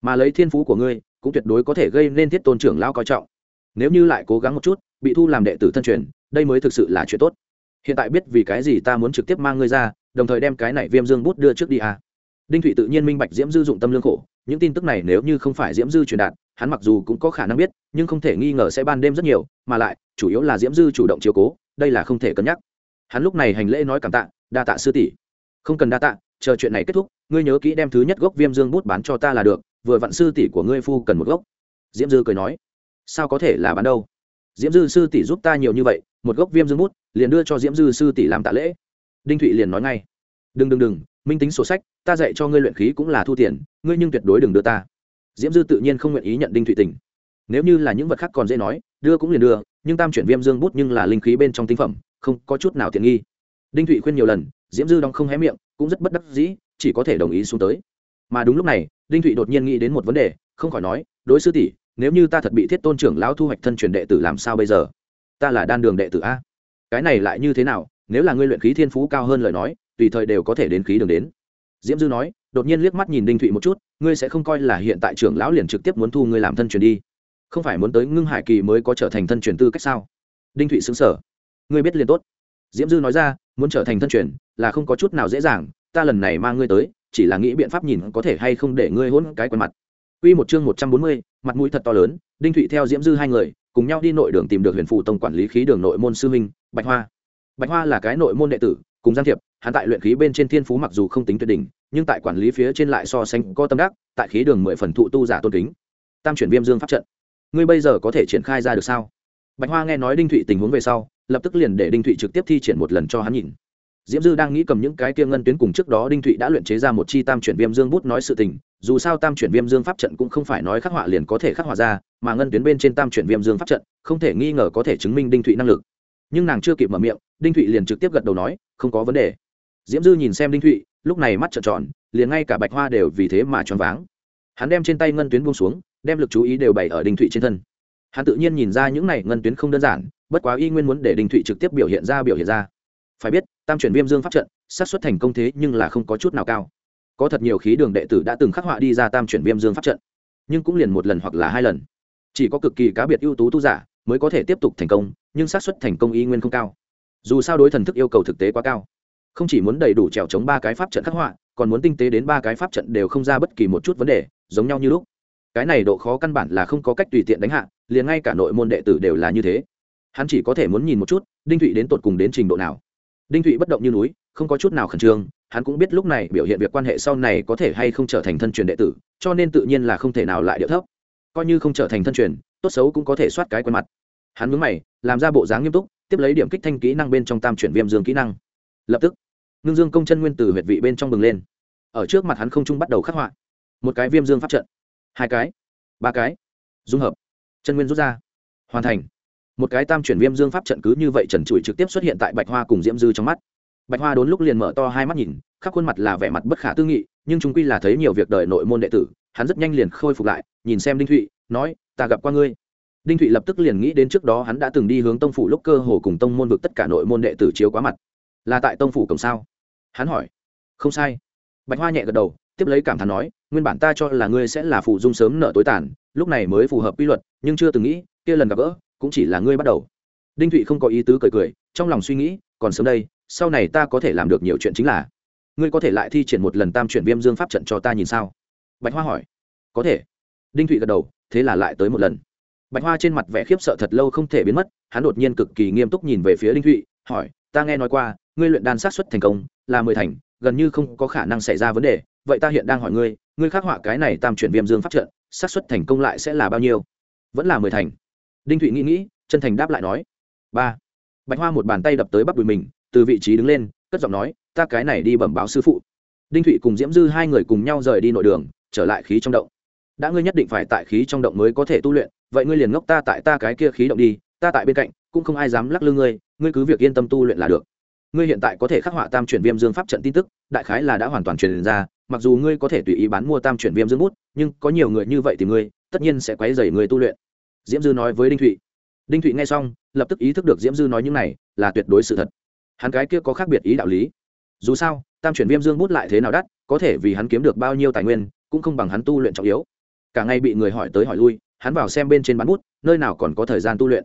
Mà lấy thiên phú của ngươi cũng tuyệt đối có thể gây nên thiết tôn trưởng lao coi trọng. Nếu như lại cố gắng một chút, bị thu làm đệ tử thân truyền, đây mới thực sự là chuyện tốt. Hiện tại biết vì cái gì ta muốn trực tiếp mang ngươi ra, đồng thời đem cái này viêm dương bút đưa trước đi à. đinh thụy tự nhiên minh bạch diễm dư dụng tâm lương khổ, những tin tức này nếu như không phải diễm dư truyền đạt, hắn mặc dù cũng có khả năng biết, nhưng không thể nghi ngờ sẽ ban đêm rất nhiều, mà lại, chủ yếu là diễm dư chủ động chiếu cố, đây là không thể cân nhắc. Hắn lúc này hành lễ nói cảm tạ, đa tạ sư tỷ. Không cần đa tạ, chờ chuyện này kết thúc, ngươi nhớ kỹ đem thứ nhất gốc viêm dương bút bán cho ta là được vừa vặn sư tỷ của ngươi phu cần một gốc. Diễm dư cười nói, sao có thể là bán đâu? Diễm dư sư tỷ giúp ta nhiều như vậy, một gốc viêm dương bút, liền đưa cho diễm dư sư tỷ làm tạ lễ. Đinh thụy liền nói ngay, đừng đừng đừng, minh tính sổ sách, ta dạy cho ngươi luyện khí cũng là thu tiền, ngươi nhưng tuyệt đối đừng đưa ta. Diễm dư tự nhiên không nguyện ý nhận đinh thụy tình. Nếu như là những vật khác còn dễ nói, đưa cũng liền đưa, nhưng tam chuyển viêm dương bút nhưng là linh khí bên trong tinh phẩm, không có chút nào tiện nghi. Đinh thụy khuyên nhiều lần, diễm dư đong không hé miệng, cũng rất bất đắc dĩ, chỉ có thể đồng ý xuống tới mà đúng lúc này, đinh thụy đột nhiên nghĩ đến một vấn đề, không khỏi nói, đối sư tỷ, nếu như ta thật bị thiết tôn trưởng lão thu hoạch thân truyền đệ tử làm sao bây giờ? Ta là đan đường đệ tử a. Cái này lại như thế nào? Nếu là ngươi luyện khí thiên phú cao hơn lời nói, tùy thời đều có thể đến khí đường đến. Diễm dư nói, đột nhiên liếc mắt nhìn đinh thụy một chút, ngươi sẽ không coi là hiện tại trưởng lão liền trực tiếp muốn thu ngươi làm thân truyền đi? Không phải muốn tới ngưng hải kỳ mới có trở thành thân truyền tư cách sao? Đinh thụy xứng sở ngươi biết liền tốt. Diễm dư nói ra, muốn trở thành thân truyền là không có chút nào dễ dàng, ta lần này mang ngươi tới chỉ là nghĩ biện pháp nhìn có thể hay không để ngươi hôn cái quần mặt Quy một chương một trăm bốn mươi, mặt mũi thật to lớn, Đinh Thụy theo Diễm Dư hai người, cùng nhau đi nội đường tìm được Huyền Phù Tông quản lý khí đường nội môn sư huynh, Bạch Hoa. Bạch Hoa là cái nội môn đệ tử, cùng Giang Thiệp, hắn tại luyện khí bên trên thiên phú mặc dù không tính tuyệt đỉnh, nhưng tại quản lý phía trên lại so sánh có tâm đắc, tại khí đường mười phần thụ tu giả tôn kính. Tam chuyển Viêm Dương pháp trận, ngươi bây giờ có thể triển khai ra được sao? Bạch Hoa nghe nói Đinh Thụy tình huống về sau, lập tức liền để Đinh Thụy trực tiếp thi triển một lần cho hắn nhìn diễm dư đang nghĩ cầm những cái kia ngân tuyến cùng trước đó đinh thụy đã luyện chế ra một chi tam chuyển viêm dương bút nói sự tình, dù sao tam chuyển viêm dương pháp trận cũng không phải nói khắc họa liền có thể khắc họa ra, mà ngân tuyến bên trên tam chuyển viêm dương pháp trận, không thể nghi ngờ có thể chứng minh đinh thụy năng lực. Nhưng nàng chưa kịp mở miệng, đinh thụy liền trực tiếp gật đầu nói, không có vấn đề. Diễm dư nhìn xem đinh thụy, lúc này mắt trợn tròn, liền ngay cả bạch hoa đều vì thế mà choáng váng. Hắn đem trên tay ngân tuyến buông xuống, đem lực chú ý đều bày ở đinh thụy trên thân. Hắn tự nhiên nhìn ra những này ngân tuyến không đơn giản, bất quá y nguyên muốn để đinh thụy trực tiếp biểu hiện ra biểu hiện ra. Phải biết tam chuyển viêm dương pháp trận, xác suất thành công thế nhưng là không có chút nào cao. Có thật nhiều khí đường đệ tử đã từng khắc họa đi ra tam chuyển viêm dương pháp trận, nhưng cũng liền một lần hoặc là hai lần. Chỉ có cực kỳ cá biệt ưu tú tu giả mới có thể tiếp tục thành công, nhưng xác suất thành công y nguyên không cao. Dù sao đối thần thức yêu cầu thực tế quá cao. Không chỉ muốn đầy đủ trèo chống ba cái pháp trận khắc họa, còn muốn tinh tế đến ba cái pháp trận đều không ra bất kỳ một chút vấn đề, giống nhau như lúc. Cái này độ khó căn bản là không có cách tùy tiện đánh hạ, liền ngay cả nội môn đệ tử đều là như thế. Hắn chỉ có thể muốn nhìn một chút, đinh thụy đến tột cùng đến trình độ nào đinh thụy bất động như núi, không có chút nào khẩn trương, hắn cũng biết lúc này biểu hiện việc quan hệ sau này có thể hay không trở thành thân truyền đệ tử, cho nên tự nhiên là không thể nào lại điệu thấp. Coi như không trở thành thân truyền, tốt xấu cũng có thể soát cái quen mặt. Hắn mướn mày, làm ra bộ dáng nghiêm túc, tiếp lấy điểm kích thanh kỹ năng bên trong tam chuyển viêm dương kỹ năng. Lập tức, ngưng dương công chân nguyên từ huyệt vị bên trong bừng lên. Ở trước mặt hắn không trung bắt đầu khắc họa. Một cái viêm dương pháp trận, hai cái, ba cái, dung hợp, chân nguyên rút ra, hoàn thành một cái tam chuyển viêm dương pháp trận cứ như vậy trần trụi trực tiếp xuất hiện tại bạch hoa cùng diễm dư trong mắt. Bạch hoa đốn lúc liền mở to hai mắt nhìn, khắp khuôn mặt là vẻ mặt bất khả tư nghị, nhưng chúng quy là thấy nhiều việc đời nội môn đệ tử, hắn rất nhanh liền khôi phục lại, nhìn xem đinh thụy, nói, ta gặp qua ngươi. Đinh thụy lập tức liền nghĩ đến trước đó hắn đã từng đi hướng tông phủ lúc cơ hồ cùng tông môn vực tất cả nội môn đệ tử chiếu quá mặt. Là tại tông phủ cổng sao? Hắn hỏi. Không sai. Bạch hoa nhẹ gật đầu, tiếp lấy cảm thán nói, nguyên bản ta cho là ngươi sẽ là phụ dung sớm nợ tối tàn, lúc này mới phù hợp quy luật, nhưng chưa từng nghĩ, kia lần gặp gỡ cũng chỉ là ngươi bắt đầu. Đinh thụy không có ý tứ cười cười, trong lòng suy nghĩ, còn sớm đây, sau này ta có thể làm được nhiều chuyện chính là, ngươi có thể lại thi triển một lần tam chuyển viêm dương pháp trận cho ta nhìn sao? Bạch hoa hỏi. Có thể. Đinh thụy gật đầu, thế là lại tới một lần. Bạch hoa trên mặt vẻ khiếp sợ thật lâu không thể biến mất, hắn đột nhiên cực kỳ nghiêm túc nhìn về phía đinh thụy, hỏi, ta nghe nói qua, ngươi luyện đan sát xuất thành công, là mười thành, gần như không có khả năng xảy ra vấn đề, vậy ta hiện đang hỏi ngươi ngươi khắc họa cái này tam chuyển viêm dương pháp trận, sát xuất thành công lại sẽ là bao nhiêu? Vẫn là mười thành đinh thụy nghĩ nghĩ, chân thành đáp lại nói, ba. Bạch hoa một bàn tay đập tới bắp đùi mình, từ vị trí đứng lên, cất giọng nói, ta cái này đi bẩm báo sư phụ. Đinh thụy cùng diễm dư hai người cùng nhau rời đi nội đường, trở lại khí trong động. Đã ngươi nhất định phải tại khí trong động mới có thể tu luyện, vậy ngươi liền ngốc ta tại ta cái kia khí động đi, ta tại bên cạnh, cũng không ai dám lắc lư ngươi ngươi cứ việc yên tâm tu luyện là được. Ngươi hiện tại có thể khắc họa tam chuyển viêm dương pháp trận tin tức, đại khái là đã hoàn toàn truyền ra, mặc dù ngươi có thể tùy ý bán mua tam chuyển viêm dương bút, nhưng có nhiều người như vậy thì ngươi, tất nhiên sẽ quấy dày người tu luyện diễm dư nói với đinh thụy. Đinh thụy nghe xong, lập tức ý thức được diễm dư nói những này là tuyệt đối sự thật. Hắn cái kia có khác biệt ý đạo lý. Dù sao, tam chuyển viêm dương bút lại thế nào đắt, có thể vì hắn kiếm được bao nhiêu tài nguyên, cũng không bằng hắn tu luyện trọng yếu. Cả ngày bị người hỏi tới hỏi lui, hắn vào xem bên trên bán bút, nơi nào còn có thời gian tu luyện.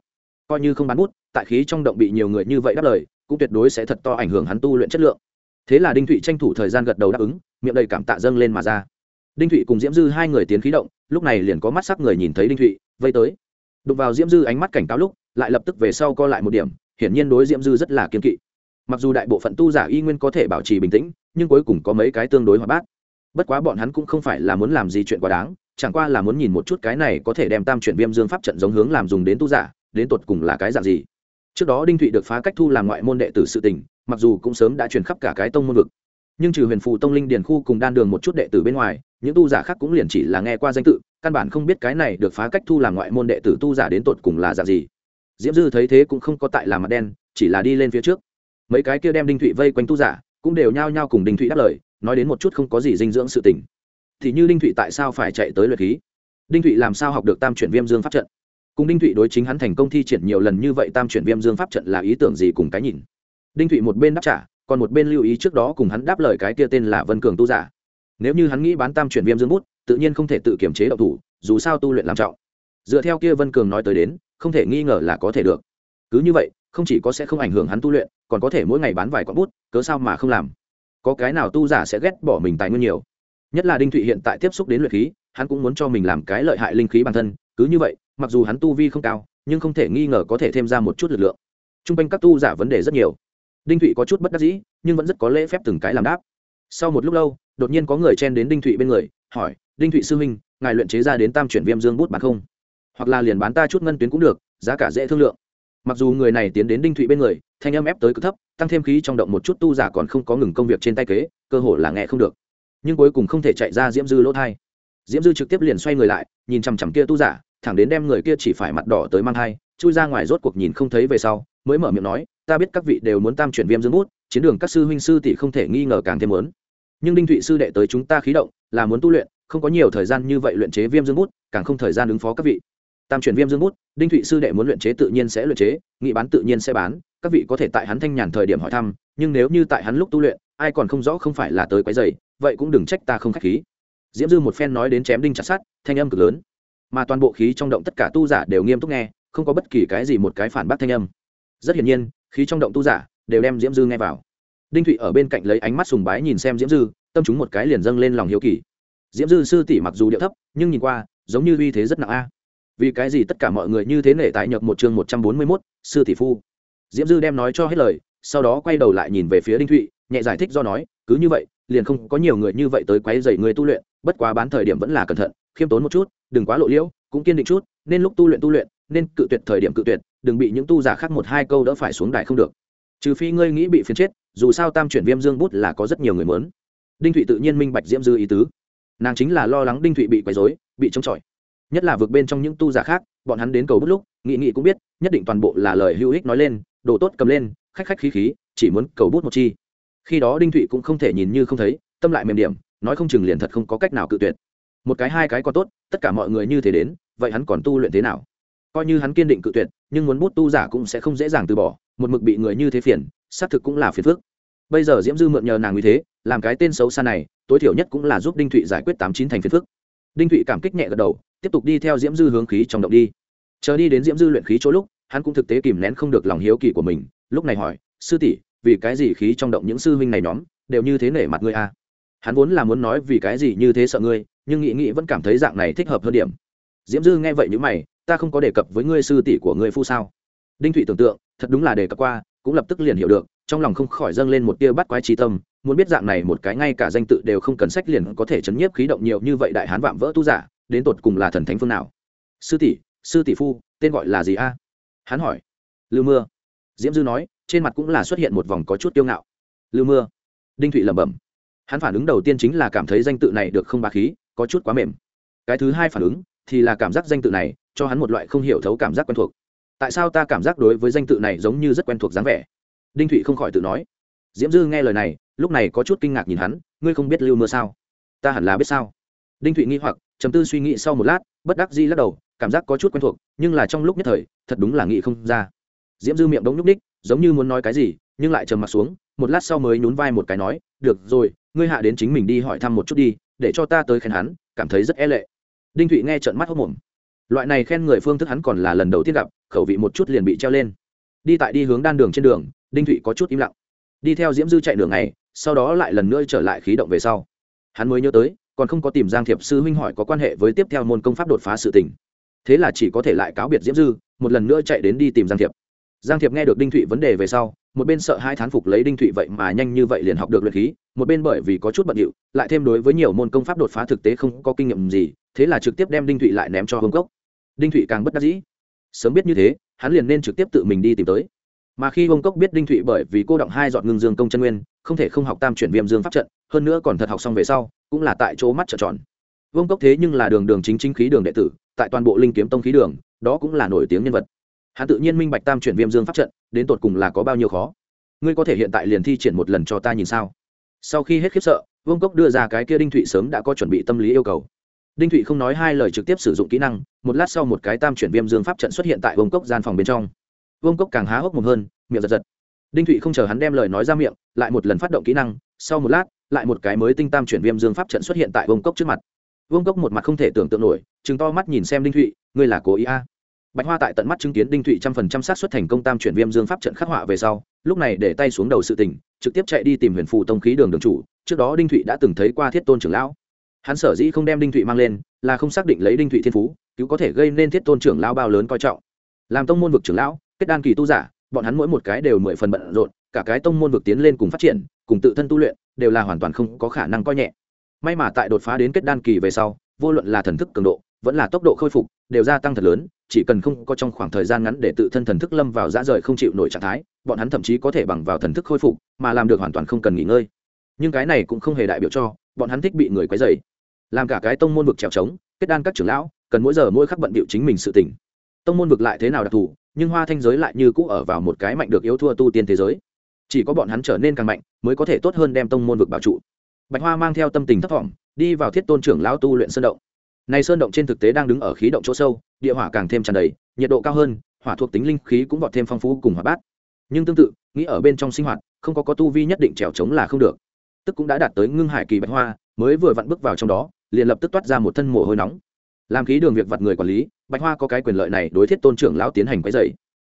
Coi như không bán bút, tại khí trong động bị nhiều người như vậy đáp lời, cũng tuyệt đối sẽ thật to ảnh hưởng hắn tu luyện chất lượng. Thế là đinh thụy tranh thủ thời gian gật đầu đáp ứng, miệng đầy cảm tạ dâng lên mà ra. Đinh thụy cùng diễm dư hai người tiến khí động, lúc này liền có mắt sắc người nhìn thấy đinh thụy, vây tới đụng vào diễm dư ánh mắt cảnh cáo lúc, lại lập tức về sau co lại một điểm, hiển nhiên đối diễm dư rất là kiên kỵ. Mặc dù đại bộ phận tu giả y nguyên có thể bảo trì bình tĩnh, nhưng cuối cùng có mấy cái tương đối hoạt bát. Bất quá bọn hắn cũng không phải là muốn làm gì chuyện quá đáng, chẳng qua là muốn nhìn một chút cái này có thể đem tam chuyển viêm dương pháp trận giống hướng làm dùng đến tu giả, đến tột cùng là cái dạng gì. Trước đó đinh thụy được phá cách thu làm ngoại môn đệ tử sự tình, mặc dù cũng sớm đã truyền khắp cả cái tông môn vực. Nhưng trừ huyền phù tông linh điền khu cùng đan đường một chút đệ tử bên ngoài, những tu giả khác cũng liền chỉ là nghe qua danh tự căn bản không biết cái này được phá cách thu làm ngoại môn đệ tử tu giả đến tột cùng là dạng gì. Diễm dư thấy thế cũng không có tại làm mặt đen, chỉ là đi lên phía trước. Mấy cái kia đem đinh thụy vây quanh tu giả cũng đều nhao nhao cùng đinh thụy đáp lời, nói đến một chút không có gì dinh dưỡng sự tình. Thì như đinh thụy tại sao phải chạy tới luyện khí? Đinh thụy làm sao học được tam chuyển viêm dương pháp trận? Cùng đinh thụy đối chính hắn thành công thi triển nhiều lần như vậy tam chuyển viêm dương pháp trận là ý tưởng gì cùng cái nhìn? Đinh thụy một bên đáp trả, còn một bên lưu ý trước đó cùng hắn đáp lời cái kia tên là vân cường tu giả. Nếu như hắn nghĩ bán tam chuyển viêm dương bút tự nhiên không thể tự kiểm chế động thủ, dù sao tu luyện làm trọng. Dựa theo kia vân cường nói tới đến, không thể nghi ngờ là có thể được. Cứ như vậy, không chỉ có sẽ không ảnh hưởng hắn tu luyện, còn có thể mỗi ngày bán vài quả bút, cớ sao mà không làm? Có cái nào tu giả sẽ ghét bỏ mình tài nguyên nhiều? Nhất là đinh thụy hiện tại tiếp xúc đến luyện khí, hắn cũng muốn cho mình làm cái lợi hại linh khí bản thân, cứ như vậy, mặc dù hắn tu vi không cao, nhưng không thể nghi ngờ có thể thêm ra một chút lực lượng. T r u n g quanh các tu giả vấn đề rất nhiều. Đinh thụy có chút bất đắc dĩ, nhưng vẫn rất có lễ phép từng cái làm đáp. Sau một lúc lâu, đột nhiên có người chen đến đinh thụy bên người hỏi, đinh thụy sư huynh, ngài luyện chế ra đến tam chuyển viêm dương bút bán không? Hoặc là liền bán ta chút ngân tuyến cũng được, giá cả dễ thương lượng. Mặc dù người này tiến đến đinh thụy bên người, thanh âm ép tới cực thấp, tăng thêm khí trong động một chút tu giả còn không có ngừng công việc trên tay kế, cơ hội là nghe không được. Nhưng cuối cùng không thể chạy ra diễm dư lỗ thai. Diễm dư trực tiếp liền xoay người lại, nhìn chằm chằm kia tu giả, thẳng đến đem người kia chỉ phải mặt đỏ tới mang thai, chui ra ngoài rốt cuộc nhìn không thấy về sau, mới mở miệng nói, ta biết các vị đều muốn tam chuyển viêm dương bút, chiến đường các sư huynh sư tỷ không thể nghi ngờ càng thêm muốn nhưng đinh thụy sư đệ tới chúng ta khí động, là muốn tu luyện, không có nhiều thời gian như vậy luyện chế viêm dương bút, càng không thời gian ứng phó các vị. Tam chuyển viêm dương bút, đinh thụy sư đệ muốn luyện chế tự nhiên sẽ luyện chế, nghị bán tự nhiên sẽ bán, các vị có thể tại hắn thanh nhàn thời điểm hỏi thăm, nhưng nếu như tại hắn lúc tu luyện, ai còn không rõ không phải là tới quấy dày vậy cũng đừng trách ta không k h á c h khí. Diễm dư một phen nói đến chém đinh chặt sát thanh âm cực lớn. Mà toàn bộ khí trong động tất cả tu giả đều nghiêm túc nghe, không có bất kỳ cái gì một cái phản bác thanh âm. Rất hiển nhiên, khí trong động tu giả đều đem diễm dư nghe vào đinh thụy ở bên cạnh lấy ánh mắt sùng bái nhìn xem diễm dư, tâm chúng một cái liền dâng lên lòng hiếu kỳ. Diễm dư sư tỷ mặc dù điệu thấp, nhưng nhìn qua, giống như uy thế rất nặng a. Vì cái gì tất cả mọi người như thế nể tại nhập một chương một trăm bốn mươi mốt, sư tỷ phu. Diễm dư đem nói cho hết lời, sau đó quay đầu lại nhìn về phía đinh thụy, nhẹ giải thích do nói, cứ như vậy, liền không có nhiều người như vậy tới quấy dày người tu luyện, bất quá bán thời điểm vẫn là cẩn thận, khiêm tốn một chút, đừng quá lộ liễu, cũng kiên định chút, nên lúc tu luyện tu luyện, nên cự tuyệt thời điểm cự tuyệt, đừng bị những tu giả khác một hai câu đỡ phải xuống đài không được trừ phi ngươi nghĩ bị phiền chết, dù sao tam chuyển viêm dương bút là có rất nhiều người mớn đinh thụy tự nhiên minh bạch diễm dư ý tứ. Nàng chính là lo lắng đinh thụy bị quấy dối bị chống chọi. Nhất là vượt bên trong những tu giả khác, bọn hắn đến cầu bút lúc, nghị nghị cũng biết, nhất định toàn bộ là lời hữu ích nói lên, đồ tốt cầm lên, khách khách khí khí, chỉ muốn cầu bút một chi. Khi đó đinh thụy cũng không thể nhìn như không thấy, tâm lại mềm điểm, nói không chừng liền thật không có cách nào cự tuyệt. Một cái hai cái còn tốt, tất cả mọi người như thế đến, vậy hắn còn tu luyện thế nào? Coi như hắn kiên định cự tuyệt, nhưng muốn bút tu giả cũng sẽ không dễ dàng từ bỏ một mực bị người như thế phiền, xác thực cũng là phiền phức. Bây giờ diễm dư mượn nhờ nàng như thế, làm cái tên xấu xa này, tối thiểu nhất cũng là giúp đinh thụy giải quyết tám chín thành phiền phức. Đinh thụy cảm kích nhẹ gật đầu, tiếp tục đi theo diễm dư hướng khí trong động đi. Chờ đi đến diễm dư luyện khí chỗ lúc, hắn cũng thực tế kìm nén không được lòng hiếu kỳ của mình, lúc này hỏi, sư tỷ, vì cái gì khí trong động những sư huynh này nhóm đều như thế nể mặt ngươi a à? hắn vốn là muốn nói vì cái gì như thế sợ ngươi, nhưng nghĩ nghĩ vẫn cảm thấy dạng này thích hợp hơn điểm. Diễm dư nghe vậy như mày, ta không có đề cập với ngươi sư tỷ của ngươi phu sao? Đinh thụy tưởng tượng thật đúng là đề cập qua, cũng lập tức liền hiểu được, trong lòng không khỏi dâng lên một tia bắt quái trí tâm, muốn biết dạng này một cái ngay cả danh tự đều không cần sách liền có thể chấn nhiếp khí động nhiều như vậy đại hán vạm vỡ tu giả, đến tột cùng là thần thánh phương nào? Sư tỷ sư tỷ phu, tên gọi là gì a? Hắn hỏi. Lưu mưa. Diễm dư nói, trên mặt cũng là xuất hiện một vòng có chút kiêu ngạo. Lưu mưa. Đinh thụy lẩm bẩm. Hắn phản ứng đầu tiên chính là cảm thấy danh tự này được không ba khí, có chút quá mềm. Cái thứ hai phản ứng thì là cảm giác danh tự này cho hắn một loại không hiểu thấu cảm giác quen thuộc tại sao ta cảm giác đối với danh tự này giống như rất quen thuộc dáng vẻ? Đinh thụy không khỏi tự nói. Diễm dư nghe lời này, lúc này có chút kinh ngạc nhìn hắn, ngươi không biết lưu mưa sao? Ta hẳn là biết sao? Đinh thụy nghi hoặc chấm tư suy nghĩ sau một lát, bất đắc di lắc đầu, cảm giác có chút quen thuộc, nhưng là trong lúc nhất thời, thật đúng là nghĩ không ra. Diễm dư miệng đống nhúc ních, giống như muốn nói cái gì, nhưng lại trầm m ặ t xuống, một lát sau mới nhún vai một cái nói, được rồi, ngươi hạ đến chính mình đi hỏi thăm một chút đi, để cho ta tới khen hắn, cảm thấy rất e lệ. Đinh thụy nghe trợn mắt hốc mồm loại này khen người phương thức hắn còn là lần đầu tiên gặp, khẩu vị một chút liền bị treo lên. Đi tại đi hướng đan đường trên đường, đinh thụy có chút im lặng. Đi theo diễm dư chạy đường này sau đó lại lần nữa trở lại khí động về sau. Hắn mới nhớ tới, còn không có tìm giang thiệp sư huynh hỏi có quan hệ với tiếp theo môn công pháp đột phá sự tình. Thế là chỉ có thể lại cáo biệt diễm dư, một lần nữa chạy đến đi tìm giang thiệp. Giang thiệp nghe được đinh thụy vấn đề về sau, một bên sợ hai thán phục lấy đinh thụy vậy mà nhanh như vậy liền học được luyện khí, một bên bởi vì có chút bận điệu, lại thêm đối với nhiều môn công pháp đột phá thực tế không có kinh nghiệm gì, thế là trực tiếp đem đinh thụy lại ném cho hương cốc đinh thụy càng bất đắc dĩ. Sớm biết như thế, hắn liền nên trực tiếp tự mình đi tìm tới. Mà khi ông cốc biết đinh thụy bởi vì cô động hai dọn ngưng dương công chân nguyên, không thể không học tam chuyển viêm dương pháp trận, hơn nữa còn thật học xong về sau, cũng là tại chỗ mắt trợn tròn. Vương cốc thế nhưng là đường đường chính chính khí đường đệ tử, tại toàn bộ linh kiếm tông khí đường, đó cũng là nổi tiếng nhân vật. Hắn tự nhiên minh bạch tam chuyển viêm dương pháp trận, đến tột cùng là có bao nhiêu khó. Ngươi có thể hiện tại liền thi triển một lần cho ta nhìn sao? Sau khi hết khiếp sợ, vương cốc đưa ra cái kia đinh thụy sớm đã có chuẩn bị tâm lý yêu cầu đinh thụy không nói hai lời trực tiếp sử dụng kỹ năng, một lát sau một cái tam chuyển viêm dương pháp trận xuất hiện tại vông cốc gian phòng bên trong. Vông cốc càng há hốc mồm hơn, miệng giật giật. Đinh thụy không chờ hắn đem lời nói ra miệng, lại một lần phát động kỹ năng, sau một lát, lại một cái mới tinh tam chuyển viêm dương pháp trận xuất hiện tại vông cốc trước mặt. Vông cốc một mặt không thể tưởng tượng nổi chừng to mắt nhìn xem đinh thụy, ngươi là cố ý a? Bạch hoa tại tận mắt chứng kiến đinh thụy trăm phần trăm sát xuất thành công tam chuyển viêm dương pháp trận khắc họa về sau, lúc này để tay xuống đầu sự tình, trực tiếp chạy đi tìm huyền phù tông khí đường đường chủ, trước đó đinh thụy đã từng thấy qua thiết tôn trưởng lão hắn sở dĩ không đem đinh thụy mang lên, là không xác định lấy đinh thụy thiên phú, cứu có thể gây nên thiết tôn trưởng lão bao lớn coi trọng. Làm tông môn vực trưởng lão, kết đan kỳ tu giả, bọn hắn mỗi một cái đều mười phần bận rộn, cả cái tông môn vực tiến lên cùng phát triển, cùng tự thân tu luyện, đều là hoàn toàn không có khả năng coi nhẹ. May mà tại đột phá đến kết đan kỳ về sau, vô luận là thần thức cường độ, vẫn là tốc độ khôi phục, đều gia tăng thật lớn, chỉ cần không có trong khoảng thời gian ngắn để tự thân thần thức lâm vào dã rời không chịu nổi trạng thái, bọn hắn thậm chí có thể bằng vào thần thức khôi phục, mà làm được hoàn toàn không cần nghỉ ngơi. Nhưng cái này cũng không hề đại biểu cho, bọn hắn thích bị người quấy dày làm cả cái tông môn vực trèo trống, kết đan các trưởng lão, cần mỗi giờ mỗi khắc bận bịu chính mình sự tỉnh tông môn vực lại thế nào đặc thù, nhưng hoa thanh giới lại như cũ ở vào một cái mạnh được yếu thua tu tiên thế giới. Chỉ có bọn hắn trở nên càng mạnh, mới có thể tốt hơn đem tông môn vực bảo trụ. Bạch hoa mang theo tâm tình thấp thỏm, đi vào thiết tôn trưởng lão tu luyện sơn động. Này sơn động trên thực tế đang đứng ở khí động chỗ sâu, địa hỏa càng thêm tràn đầy, nhiệt độ cao hơn, hỏa thuộc tính linh khí cũng vọt thêm phong phú cùng hỏa bát. Nhưng tương tự, nghĩ ở bên trong sinh hoạt, không có có tu vi nhất định trèo trống là không được. Tức cũng đã đạt tới ngưng hải kỳ bạch hoa, mới vừa vặn bước vào trong đó liền lập tức toát ra một thân mồ hôi nóng. Làm khí đường việc vặt người quản lý, bạch hoa có cái quyền lợi này đối thiết tôn trưởng lão tiến hành quấy dày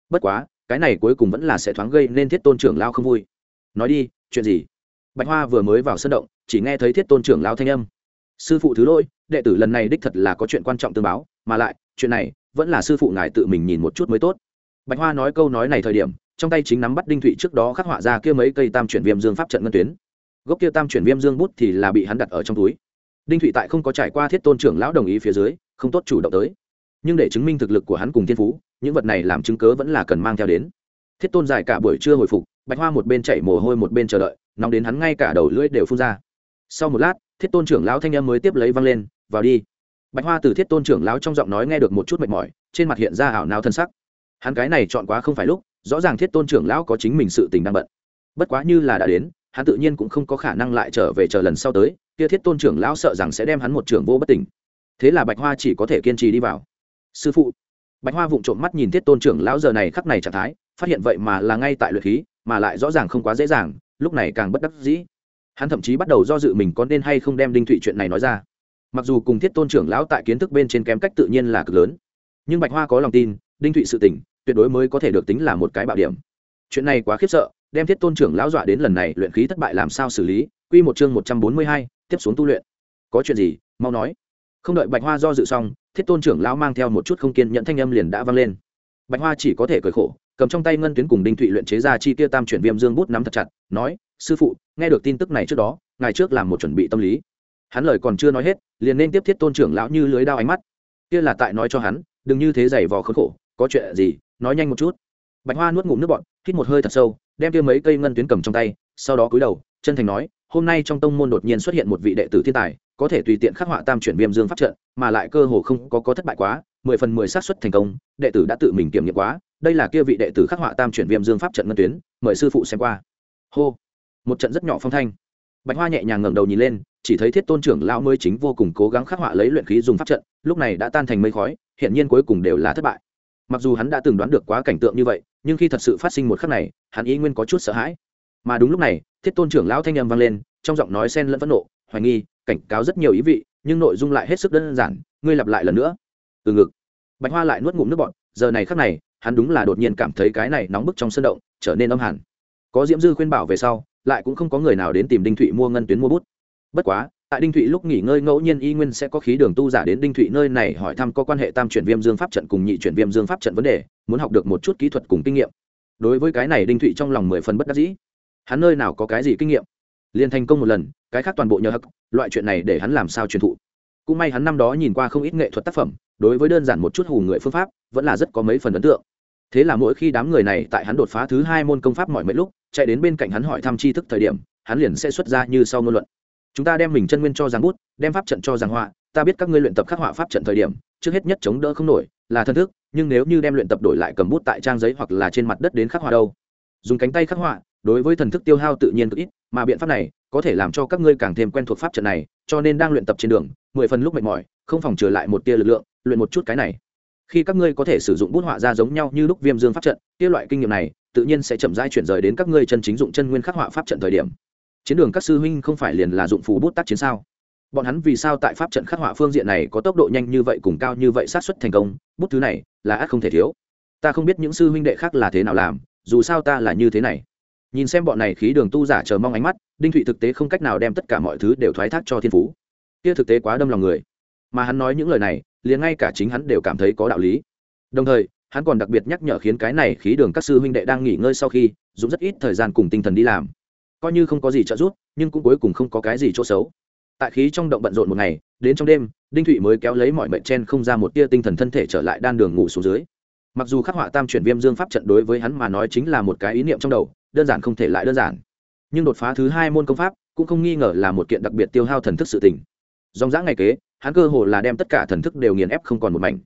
bất quá, cái này cuối cùng vẫn là sẽ thoáng gây nên thiết tôn trưởng lão không vui. Nói đi, chuyện gì? Bạch hoa vừa mới vào sân động, chỉ nghe thấy thiết tôn trưởng lão thanh âm. Sư phụ thứ lỗi, đệ tử lần này đích thật là có chuyện quan trọng tương báo, mà lại, chuyện này, vẫn là sư phụ ngài tự mình nhìn một chút mới tốt. Bạch hoa nói câu nói này thời điểm, trong tay chính nắm bắt đinh thụy trước đó khắc họa ra kia mấy cây tam chuyển viêm dương pháp trận ngân tuyến. Gốc kia tam chuyển viêm dương bút thì là bị hắn đặt ở trong túi đinh thụy tại không có trải qua thiết tôn trưởng lão đồng ý phía dưới, không tốt chủ động tới. Nhưng để chứng minh thực lực của hắn cùng thiên phú, những vật này làm chứng cớ vẫn là cần mang theo đến. Thiết tôn dài cả buổi trưa hồi phục, bạch hoa một bên chạy mồ hôi một bên chờ đợi, nóng đến hắn ngay cả đầu lưỡi đều phun ra. Sau một lát, thiết tôn trưởng lão thanh em mới tiếp lấy văng lên, vào đi. Bạch hoa từ thiết tôn trưởng lão trong giọng nói nghe được một chút mệt mỏi, trên mặt hiện ra ảo nao thân sắc. Hắn cái này chọn quá không phải lúc, rõ ràng thiết tôn trưởng lão có chính mình sự tình đang bận. Bất quá như là đã đến, hắn tự nhiên cũng không có khả năng lại trở về chờ lần sau tới kia thiết tôn trưởng lão sợ rằng sẽ đem hắn một trưởng vô bất tỉnh. Thế là bạch hoa chỉ có thể kiên trì đi vào. Sư phụ. Bạch hoa vụng trộm mắt nhìn thiết tôn trưởng lão giờ này khắc này trạng thái, phát hiện vậy mà là ngay tại luyện khí, mà lại rõ ràng không quá dễ dàng, lúc này càng bất đắc dĩ. Hắn thậm chí bắt đầu do dự mình có nên hay không đem đinh thụy chuyện này nói ra. Mặc dù cùng thiết tôn trưởng lão tại kiến thức bên trên kém cách tự nhiên là cực lớn, nhưng bạch hoa có lòng tin, đinh thụy sự tỉnh tuyệt đối mới có thể được tính là một cái bạo điểm. Chuyện này quá khiếp sợ, đem thiết tôn trưởng lão dọa đến lần này luyện khí thất bại làm sao xử lý Quy một chương một trăm bốn mươi hai tiếp xuống tu luyện. Có chuyện gì mau nói. Không đợi bạch hoa do dự xong thiết tôn trưởng lão mang theo một chút không kiên nhận thanh âm liền đã vang lên. Bạch hoa chỉ có thể cười khổ cầm trong tay ngân tuyến cùng đinh thụy luyện chế ra chi tiêu tam chuyển viêm dương bút nắm thật chặt nói sư phụ nghe được tin tức này trước đó ngày trước làm một chuẩn bị tâm lý. Hắn lời còn chưa nói hết liền nên tiếp thiết tôn trưởng lão như lưới đao ánh mắt. Kia là tại nói cho hắn đừng như thế giày vò khốn khổ có chuyện gì nói nhanh một chút. Bạch hoa nuốt ngụm nước bọt, hít một hơi thật sâu đem kia mấy cây ngân tuyến cầm trong tay sau đó cúi đầu chân thành nói hôm nay trong tông môn đột nhiên xuất hiện một vị đệ tử thiên tài, có thể tùy tiện khắc họa tam chuyển viêm dương pháp trận, mà lại cơ hồ không có có thất bại quá, mười phần mười xác suất thành công, đệ tử đã tự mình kiểm nghiệm quá, đây là kia vị đệ tử khắc họa tam chuyển viêm dương pháp trận ngân tuyến, mời sư phụ xem qua. Hô. Một trận rất nhỏ phong thanh. Bạch hoa nhẹ nhàng ngẩng đầu nhìn lên, chỉ thấy thiết tôn trưởng lão mới chính vô cùng cố gắng khắc họa lấy luyện khí dùng pháp trận, lúc này đã tan thành mây khói hiện nhiên cuối cùng đều là thất bại. Mặc dù hắn đã từng đoán được quá cảnh tượng như vậy, nhưng khi thật sự phát sinh một khắc này, hắn ý nguyên có chút sợ hãi. Mà đúng lúc này thiết tôn trưởng lão thanh âm vang lên, trong giọng nói xen lẫn phẫn nộ, hoài nghi, cảnh cáo rất nhiều ý vị, nhưng nội dung lại hết sức đơn giản, ngươi lặp lại lần nữa. Từ ngực. Bạch hoa lại nuốt ngụm nước bọn giờ này khắc này, hắn đúng là đột nhiên cảm thấy cái này nóng bức trong sân động, trở nên âm hẳn. Có diễm dư khuyên bảo về sau, lại cũng không có người nào đến tìm đinh thụy mua ngân tuyến mua bút. Bất quá, tại đinh thụy lúc nghỉ ngơi ngẫu nhiên y nguyên sẽ có khí đường tu giả đến đinh thụy nơi này hỏi thăm có quan hệ tam chuyển viêm dương pháp trận cùng nhị chuyển viêm dương pháp trận vấn đề, muốn học được một chút kỹ thuật cùng kinh nghiệm. Đối với cái này đinh thụy trong lòng mười phần bất đắc dĩ hắn nơi nào có cái gì kinh nghiệm? Liền thành công một lần, cái khác toàn bộ nhờ hắc, loại chuyện này để hắn làm sao truyền thụ? Cũng may hắn năm đó nhìn qua không ít nghệ thuật tác phẩm, đối với đơn giản một chút hù người phương pháp, vẫn là rất có mấy phần ấn tượng. Thế là mỗi khi đám người này tại hắn đột phá thứ hai môn công pháp mọi mấy lúc, chạy đến bên cạnh hắn hỏi thăm tri thức thời điểm, hắn liền sẽ xuất ra như sau ngôn luận. Chúng ta đem mình chân nguyên cho giang bút, đem pháp trận cho giang họa ta biết các ngươi luyện tập khắc họa pháp trận thời điểm, trước hết nhất chống đỡ không nổi, là thân thức, nhưng nếu như đem luyện tập đổi lại cầm bút tại trang giấy hoặc là trên mặt đất đến khắc họa đâu? Dùng cánh tay khắc họa đối với thần thức tiêu hao tự nhiên cực ít, mà biện pháp này có thể làm cho các ngươi càng thêm quen thuộc pháp trận này, cho nên đang luyện tập trên đường, mười phần lúc mệt mỏi, không phòng trừ lại một tia lực lượng, luyện một chút cái này. Khi các ngươi có thể sử dụng bút họa ra giống nhau như lúc viêm dương pháp trận kia loại kinh nghiệm này tự nhiên sẽ chậm rãi chuyển rời đến các ngươi chân chính dụng chân nguyên khắc họa pháp trận thời điểm. Chiến đường các sư huynh không phải liền là dụng phù bút tác chiến sao? Bọn hắn vì sao tại pháp trận khắc họa phương diện này có tốc độ nhanh như vậy cùng cao như vậy sát xuất thành công, bút thứ này là ắt không thể thiếu. Ta không biết những sư huynh đệ khác là thế nào làm, dù sao ta là như thế này nhìn xem bọn này khí đường tu giả chờ mong ánh mắt, đinh thụy thực tế không cách nào đem tất cả mọi thứ đều thoái thác cho thiên phú. Kia thực tế quá đâm lòng người. Mà hắn nói những lời này, liền ngay cả chính hắn đều cảm thấy có đạo lý. Đồng thời, hắn còn đặc biệt nhắc nhở khiến cái này khí đường các sư huynh đệ đang nghỉ ngơi sau khi, dùng rất ít thời gian cùng tinh thần đi làm. Coi như không có gì trợ giúp, nhưng cũng cuối cùng không có cái gì chỗ xấu. Tại khí trong động bận rộn một ngày, đến trong đêm, đinh thụy mới kéo lấy mọi mệnh chen không ra một tia tinh thần thân thể trở lại đan đường ngủ xuống dưới mặc dù khắc họa tam chuyển viêm dương pháp trận đối với hắn mà nói chính là một cái ý niệm trong đầu, đơn giản không thể lại đơn giản. Nhưng đột phá thứ hai môn công pháp, cũng không nghi ngờ là một kiện đặc biệt tiêu hao thần thức sự tình. Dòng dã ngày kế, hắn cơ hồ là đem tất cả thần thức đều nghiền ép không còn một mảnh.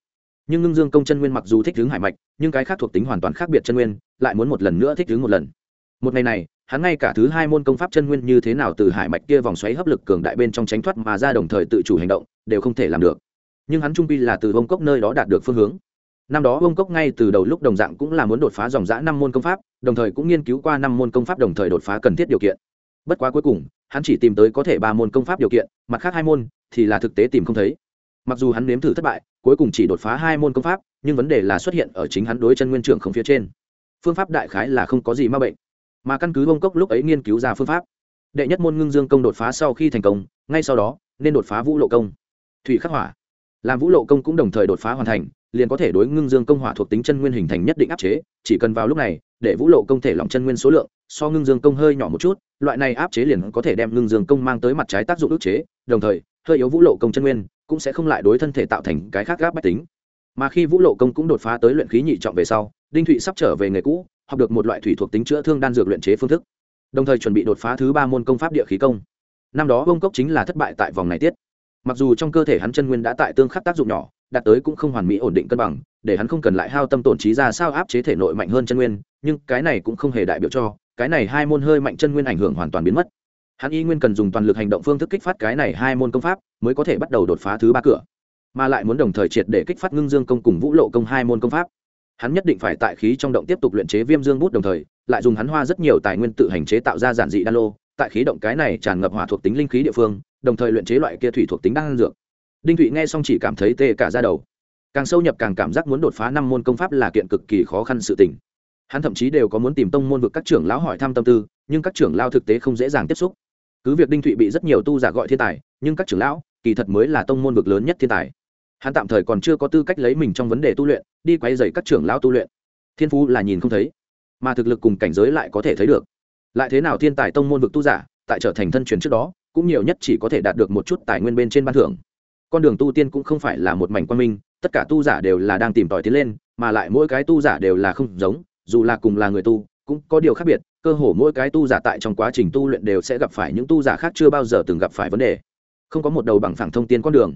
Nhưng ngưng dương công chân nguyên mặc dù thích hướng hải mạch, nhưng cái khác thuộc tính hoàn toàn khác biệt chân nguyên, lại muốn một lần nữa thích hướng một lần. Một ngày này, hắn ngay cả thứ hai môn công pháp chân nguyên như thế nào từ hải mạch kia vòng xoáy hấp lực cường đại bên trong tránh thoát mà ra đồng thời tự chủ hành động, đều không thể làm được. Nhưng hắn trung pi là từ bông cốc nơi đó đạt được phương hướng năm đó vương cốc ngay từ đầu lúc đồng dạng cũng là muốn đột phá dòng giã năm môn công pháp, đồng thời cũng nghiên cứu qua năm môn công pháp đồng thời đột phá cần thiết điều kiện. Bất quá cuối cùng, hắn chỉ tìm tới có thể ba môn công pháp điều kiện, mặt khác hai môn thì là thực tế tìm không thấy. Mặc dù hắn nếm thử thất bại, cuối cùng chỉ đột phá hai môn công pháp, nhưng vấn đề là xuất hiện ở chính hắn đối chân nguyên trưởng không phía trên. Phương pháp đại khái là không có gì ma bệnh. Mà căn cứ bông cốc lúc ấy nghiên cứu ra phương pháp, đệ nhất môn ngưng dương công đột phá sau khi thành công, ngay sau đó, nên đột phá vũ lộ công. Thủy khắc hỏa. Làm vũ lộ công cũng đồng thời đột phá hoàn thành liền có thể đối ngưng dương công hỏa thuộc tính chân nguyên hình thành nhất định áp chế, chỉ cần vào lúc này, để vũ lộ công thể lỏng chân nguyên số lượng, so ngưng dương công hơi nhỏ một chút, loại này áp chế liền có thể đem ngưng dương công mang tới mặt trái tác dụng ức chế, đồng thời, hơi yếu vũ lộ công chân nguyên cũng sẽ không lại đối thân thể tạo thành cái khác gáp bách tính. Mà khi vũ lộ công cũng đột phá tới luyện khí nhị trọng về sau, đinh thụy sắp trở về nghề cũ, học được một loại thủy thuộc tính chữa thương đan dược luyện chế phương thức. Đồng thời chuẩn bị đột phá thứ ba môn công pháp địa khí công. Năm đó bông cốc chính là thất bại tại vòng này tiết. Mặc dù trong cơ thể hắn chân nguyên đã tại tương khắc tác dụng nhỏ đạt tới cũng không hoàn mỹ ổn định cân bằng, để hắn không cần lại hao tâm tổn trí ra sao áp chế thể nội mạnh hơn chân nguyên, nhưng cái này cũng không hề đại biểu cho, cái này hai môn hơi mạnh chân nguyên ảnh hưởng hoàn toàn biến mất. Hắn y nguyên cần dùng toàn lực hành động phương thức kích phát cái này hai môn công pháp, mới có thể bắt đầu đột phá thứ ba cửa, mà lại muốn đồng thời triệt để kích phát ngưng dương công cùng vũ lộ công hai môn công pháp. Hắn nhất định phải tại khí trong động tiếp tục luyện chế viêm dương bút đồng thời, lại dùng hắn hoa rất nhiều tài nguyên tự hành chế tạo ra giản dị đan lô, tại khí động cái này tràn ngập hỏa thuộc tính linh khí địa phương, đồng thời luyện chế loại kia thủy thuộc tính đan dược đinh thụy nghe xong chỉ cảm thấy tê cả ra đầu. Càng sâu nhập càng cảm giác muốn đột phá năm môn công pháp là kiện cực kỳ khó khăn sự tình. Hắn thậm chí đều có muốn tìm tông môn vực các trưởng lão hỏi thăm tâm tư, nhưng các trưởng lao thực tế không dễ dàng tiếp xúc. Cứ việc đinh thụy bị rất nhiều tu giả gọi thiên tài, nhưng các trưởng lão, kỳ thật mới là tông môn vực lớn nhất thiên tài. Hắn tạm thời còn chưa có tư cách lấy mình trong vấn đề tu luyện, đi quay dày các trưởng lão tu luyện. Thiên phú là nhìn không thấy, mà thực lực cùng cảnh giới lại có thể thấy được. Lại thế nào thiên tài tông môn vực tu giả, tại trở thành thân truyền trước đó, cũng nhiều nhất chỉ có thể đạt được một chút tài nguyên bên trên ban thưởng con đường tu tiên cũng không phải là một mảnh quan minh tất cả tu giả đều là đang tìm tòi tiến lên mà lại mỗi cái tu giả đều là không giống dù là cùng là người tu cũng có điều khác biệt cơ hồ mỗi cái tu giả tại trong quá trình tu luyện đều sẽ gặp phải những tu giả khác chưa bao giờ từng gặp phải vấn đề. Không có một đầu bằng phẳng thông tin con đường.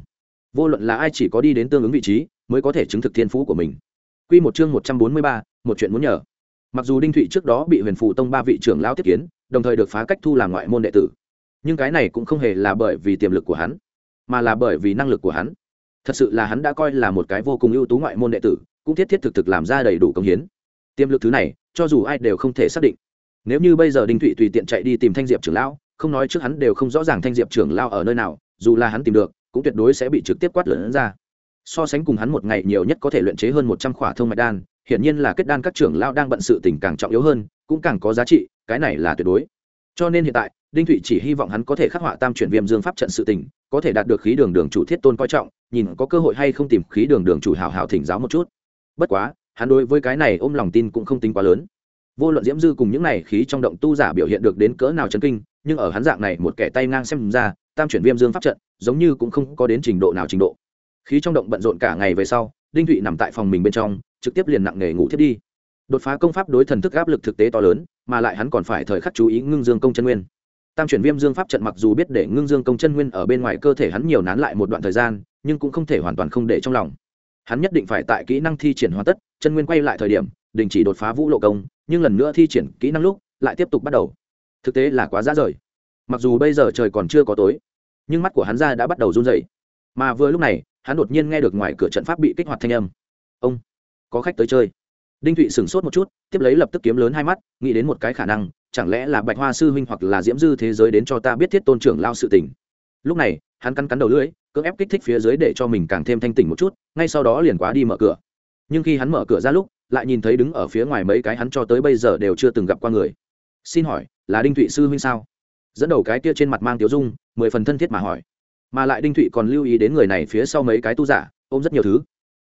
Vô luận là ai chỉ có đi đến tương ứng vị trí mới có thể chứng thực thiên phú của mình. Quy một chương một trăm bốn mươi ba, một chuyện muốn nhờ. Mặc dù Đinh Thụy trước đó bị Huyền Phù Tông ba vị trưởng lão tiếp kiến, đồng thời được phá cách thu làm ngoại môn đệ tử, nhưng cái này cũng không hề là bởi vì tiềm lực của hắn, mà là bởi vì năng lực của hắn. Thật sự là hắn đã coi là một cái vô cùng ưu tú ngoại môn đệ tử, cũng thiết thiết thực thực làm ra đầy đủ công hiến. Tiềm lực thứ này, cho dù ai đều không thể xác định. Nếu như bây giờ Đinh Thụy tùy tiện chạy đi tìm Thanh Diệp trưởng lão, không nói trước hắn đều không rõ ràng Thanh Diệp trưởng lão ở nơi nào, dù là hắn tìm được, cũng tuyệt đối sẽ bị trực tiếp quát lớn ra so sánh cùng hắn một ngày nhiều nhất có thể luyện chế hơn một trăm khỏa thông mạch đan hiển nhiên là kết đan các trưởng lão đang bận sự tình càng trọng yếu hơn cũng càng có giá trị cái này là tuyệt đối cho nên hiện tại đinh thụy chỉ hy vọng hắn có thể khắc họa tam chuyển viêm dương pháp trận sự tình, có thể đạt được khí đường đường chủ thiết tôn coi trọng, nhìn có cơ hội hay không tìm khí đường đường chủ hào hào thỉnh giáo một chút. Bất quá, hắn đối với cái này ôm lòng tin cũng không tính quá lớn. Vô luận diễm dư cùng những này khí trong động tu giả biểu hiện được đến cỡ nào chấn kinh, nhưng ở hắn dạng này một kẻ tay ngang xem ra, tam chuyển viêm dương pháp trận, giống như cũng không có đến trình độ nào trình độ. Khí trong động bận rộn cả ngày về sau, đinh thụy nằm tại phòng mình bên trong, trực tiếp liền nặng nề ngủ thiết đi. Đột phá công pháp đối thần thức áp lực thực tế to lớn, mà lại hắn còn phải thời khắc chú ý ngưng dương công chân nguyên tam chuyển viêm dương pháp trận mặc dù biết để ngưng dương công chân nguyên ở bên ngoài cơ thể hắn nhiều nán lại một đoạn thời gian, nhưng cũng không thể hoàn toàn không để trong lòng. Hắn nhất định phải tại kỹ năng thi triển hoàn tất, chân nguyên quay lại thời điểm, đình chỉ đột phá vũ lộ công, nhưng lần nữa thi triển kỹ năng lúc, lại tiếp tục bắt đầu. Thực tế là quá ra rời. Mặc dù bây giờ trời còn chưa có tối, nhưng mắt của hắn ra đã bắt đầu run rẩy. Mà vừa lúc này, hắn đột nhiên nghe được ngoài cửa trận pháp bị kích hoạt thanh âm. Ông, có khách tới chơi. Đinh thụy sửng sốt một chút, tiếp lấy lập tức kiếm lớn hai mắt, nghĩ đến một cái khả năng chẳng lẽ là bạch hoa sư huynh hoặc là diễm dư thế giới đến cho ta biết thiết tôn trưởng lao sự tình? Lúc này, hắn cắn cắn đầu lưỡi, cưỡng ép kích thích phía dưới để cho mình càng thêm thanh tỉnh một chút, ngay sau đó liền quá đi mở cửa. Nhưng khi hắn mở cửa ra lúc, lại nhìn thấy đứng ở phía ngoài mấy cái hắn cho tới bây giờ đều chưa từng gặp qua người. Xin hỏi, là đinh thụy sư huynh sao? Dẫn đầu cái kia trên mặt mang tiểu dung, mười phần thân thiết mà hỏi. Mà lại đinh thụy còn lưu ý đến người này phía sau mấy cái tu giả, ôm rất nhiều thứ.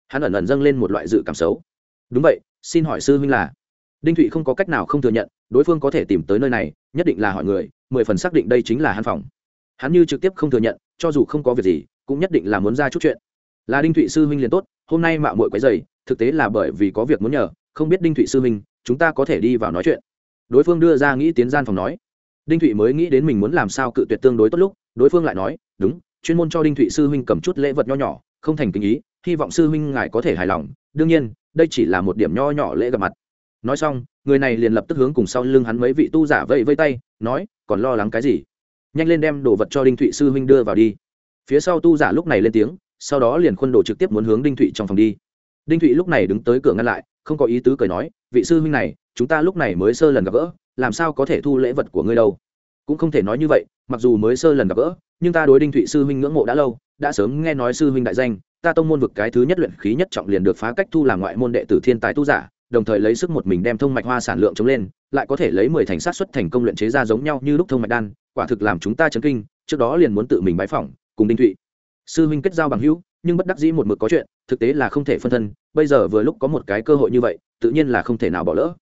Hắn ẩn ẩn dâng lên một loại dự cảm xấu. Đúng vậy, xin hỏi sư huynh là? Đinh thụy không có cách nào không thừa nhận đối phương có thể tìm tới nơi này, nhất định là hỏi người, mười phần xác định đây chính là hắn phòng. Hắn như trực tiếp không thừa nhận, cho dù không có việc gì, cũng nhất định là muốn ra chút chuyện. Là đinh thụy sư huynh liền tốt, hôm nay mạo muội quấy dày thực tế là bởi vì có việc muốn nhờ, không biết đinh thụy sư huynh, chúng ta có thể đi vào nói chuyện. Đối phương đưa ra nghĩ tiến gian phòng nói. Đinh thụy mới nghĩ đến mình muốn làm sao cự tuyệt tương đối tốt lúc, đối phương lại nói, đúng, chuyên môn cho đinh thụy sư huynh cầm chút lễ vật nho nhỏ, không thành kinh ý, hy vọng sư huynh ngài có thể hài lòng. Đương nhiên, đây chỉ là một điểm nho nhỏ lễ gặp mặt nói xong, người này liền lập tức hướng cùng sau lưng hắn mấy vị tu giả vẫy vây tay, nói, còn lo lắng cái gì? Nhanh lên đem đồ vật cho đinh thụy sư huynh đưa vào đi. Phía sau tu giả lúc này lên tiếng, sau đó liền khuôn đồ trực tiếp muốn hướng đinh thụy trong phòng đi. Đinh thụy lúc này đứng tới cửa ngăn lại, không có ý tứ cười nói, vị sư huynh này, chúng ta lúc này mới sơ lần gặp gỡ, làm sao có thể thu lễ vật của ngươi đâu? Cũng không thể nói như vậy, mặc dù mới sơ lần gặp gỡ, nhưng ta đối đinh thụy sư huynh ngưỡng mộ đã lâu, đã sớm nghe nói sư huynh đại danh, ta tông môn vực cái thứ nhất luyện khí nhất trọng liền được phá cách thu làm ngoại môn đệ tử thiên tài tu giả đồng thời lấy sức một mình đem thông mạch hoa sản lượng chống lên, lại có thể lấy mười thành sát xuất thành công luyện chế ra giống nhau như lúc thông mạch đan, quả thực làm chúng ta chấn kinh, trước đó liền muốn tự mình bái phỏng, cùng đinh thụy. Sư huynh kết giao bằng hữu, nhưng bất đắc dĩ một mực có chuyện, thực tế là không thể phân thân, bây giờ vừa lúc có một cái cơ hội như vậy, tự nhiên là không thể nào bỏ lỡ.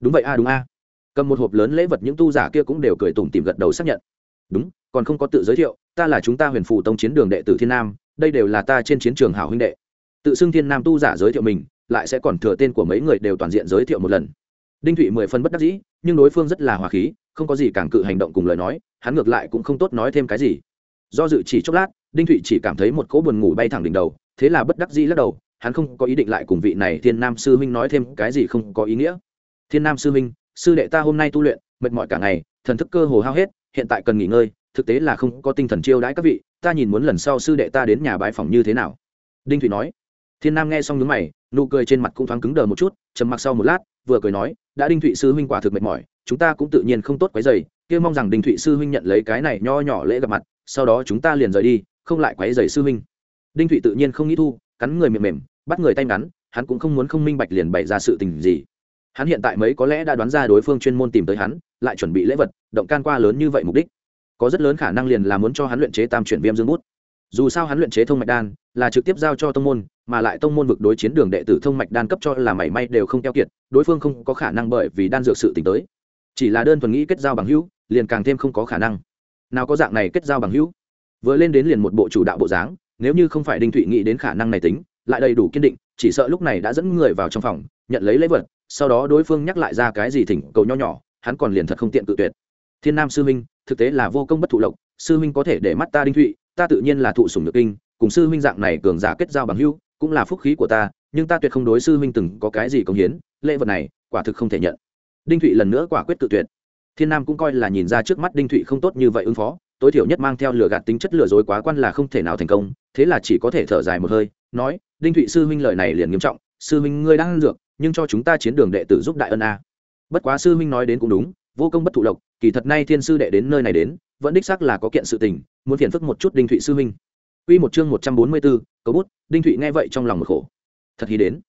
Đúng vậy a, đúng a. Cầm một hộp lớn lễ vật những tu giả kia cũng đều cười tủm tìm gật đầu xác nhận. Đúng, còn không có tự giới thiệu, ta là chúng ta huyền phù tông chiến đường đệ tử thiên nam, đây đều là ta trên chiến trường hảo huynh đệ. Tự xưng thiên nam tu giả giới thiệu mình lại sẽ còn thừa tên của mấy người đều toàn diện giới thiệu một lần. Đinh thụy mười phân bất đắc dĩ, nhưng đối phương rất là hòa khí, không có gì càng cự hành động cùng lời nói, hắn ngược lại cũng không tốt nói thêm cái gì. Do dự chỉ chốc lát, đinh thụy chỉ cảm thấy một cỗ buồn ngủ bay thẳng đỉnh đầu, thế là bất đắc dĩ lắc đầu, hắn không có ý định lại cùng vị này thiên nam sư huynh nói thêm cái gì không có ý nghĩa. Thiên nam sư huynh, sư đệ ta hôm nay tu luyện, mệt mỏi cả ngày, thần thức cơ hồ hao hết, hiện tại cần nghỉ ngơi, thực tế là không có tinh thần chiêu đãi các vị, ta nhìn muốn lần sau sư đệ ta đến nhà bái phòng như thế nào. Đinh thụy nói thiên nam nghe xong nhướng mày, nụ cười trên mặt cũng thoáng cứng đờ một chút, trầm mặc sau một lát, vừa cười nói, đã đinh thụy sư huynh quả thực mệt mỏi, chúng ta cũng tự nhiên không tốt quấy dày kia mong rằng đinh thụy sư huynh nhận lấy cái này nho nhỏ lễ gặp mặt, sau đó chúng ta liền rời đi, không lại quấy dày sư huynh. Đinh thụy tự nhiên không nghĩ thu, cắn người mềm mềm, bắt người tay ngắn, hắn cũng không muốn không minh bạch liền bày ra sự tình gì. Hắn hiện tại mấy có lẽ đã đoán ra đối phương chuyên môn tìm tới hắn, lại chuẩn bị lễ vật, động can qua lớn như vậy mục đích. Có rất lớn khả năng liền là muốn cho hắn luyện chế tam chuyển viêm dương bút dù sao hắn luyện chế thông mạch đan là trực tiếp giao cho tông môn, mà lại tông môn vực đối chiến đường đệ tử thông mạch đan cấp cho là mảy may đều không keo kiệt, đối phương không có khả năng bởi vì đan dược sự t tới. Chỉ là đơn thuần nghĩ kết giao bằng hữu, liền càng thêm không có khả năng. Nào có dạng này kết giao bằng hữu? Vừa lên đến liền một bộ chủ đạo bộ dáng, nếu như không phải đinh thụy nghĩ đến khả năng này tính, lại đầy đủ kiên định, chỉ sợ lúc này đã dẫn người vào trong phòng, nhận lấy lễ vật, sau đó đối phương nhắc lại ra cái gì thỉnh cầu nho nhỏ, hắn còn liền thật không tiện tự tuyệt. Thiên nam sư minh thực tế là vô công bất thụ lộc, sư minh có thể để mắt ta đinh thụy ta tự nhiên là thụ sủng nhược kinh, cùng sư minh dạng này cường giả kết giao bằng hữu, cũng là phúc khí của ta, nhưng ta tuyệt không đối sư minh từng có cái gì công hiến, lễ vật này, quả thực không thể nhận. Đinh thụy lần nữa quả quyết tự tuyệt. Thiên nam cũng coi là nhìn ra trước mắt đinh thụy không tốt như vậy ứng phó, tối thiểu nhất mang theo lừa gạt tính chất lừa dối quá quan là không thể nào thành công, thế là chỉ có thể thở dài một hơi, nói, đinh thụy sư huynh lời này liền nghiêm trọng, sư huynh ngươi đang ăn dược, nhưng cho chúng ta chiến đường đệ tử giúp đại ân a. Bất quá sư huynh nói đến cũng đúng vô công bất thụ lộc kỳ thật nay thiên sư đệ đến nơi này đến vẫn đích xác là có kiện sự tình muốn phiền phức một chút đinh thụy sư huynh Quy một chương một trăm bốn mươi 144, cấu bút, Đinh Thụy nghe vậy trong lòng một khổ. Thật hí đến.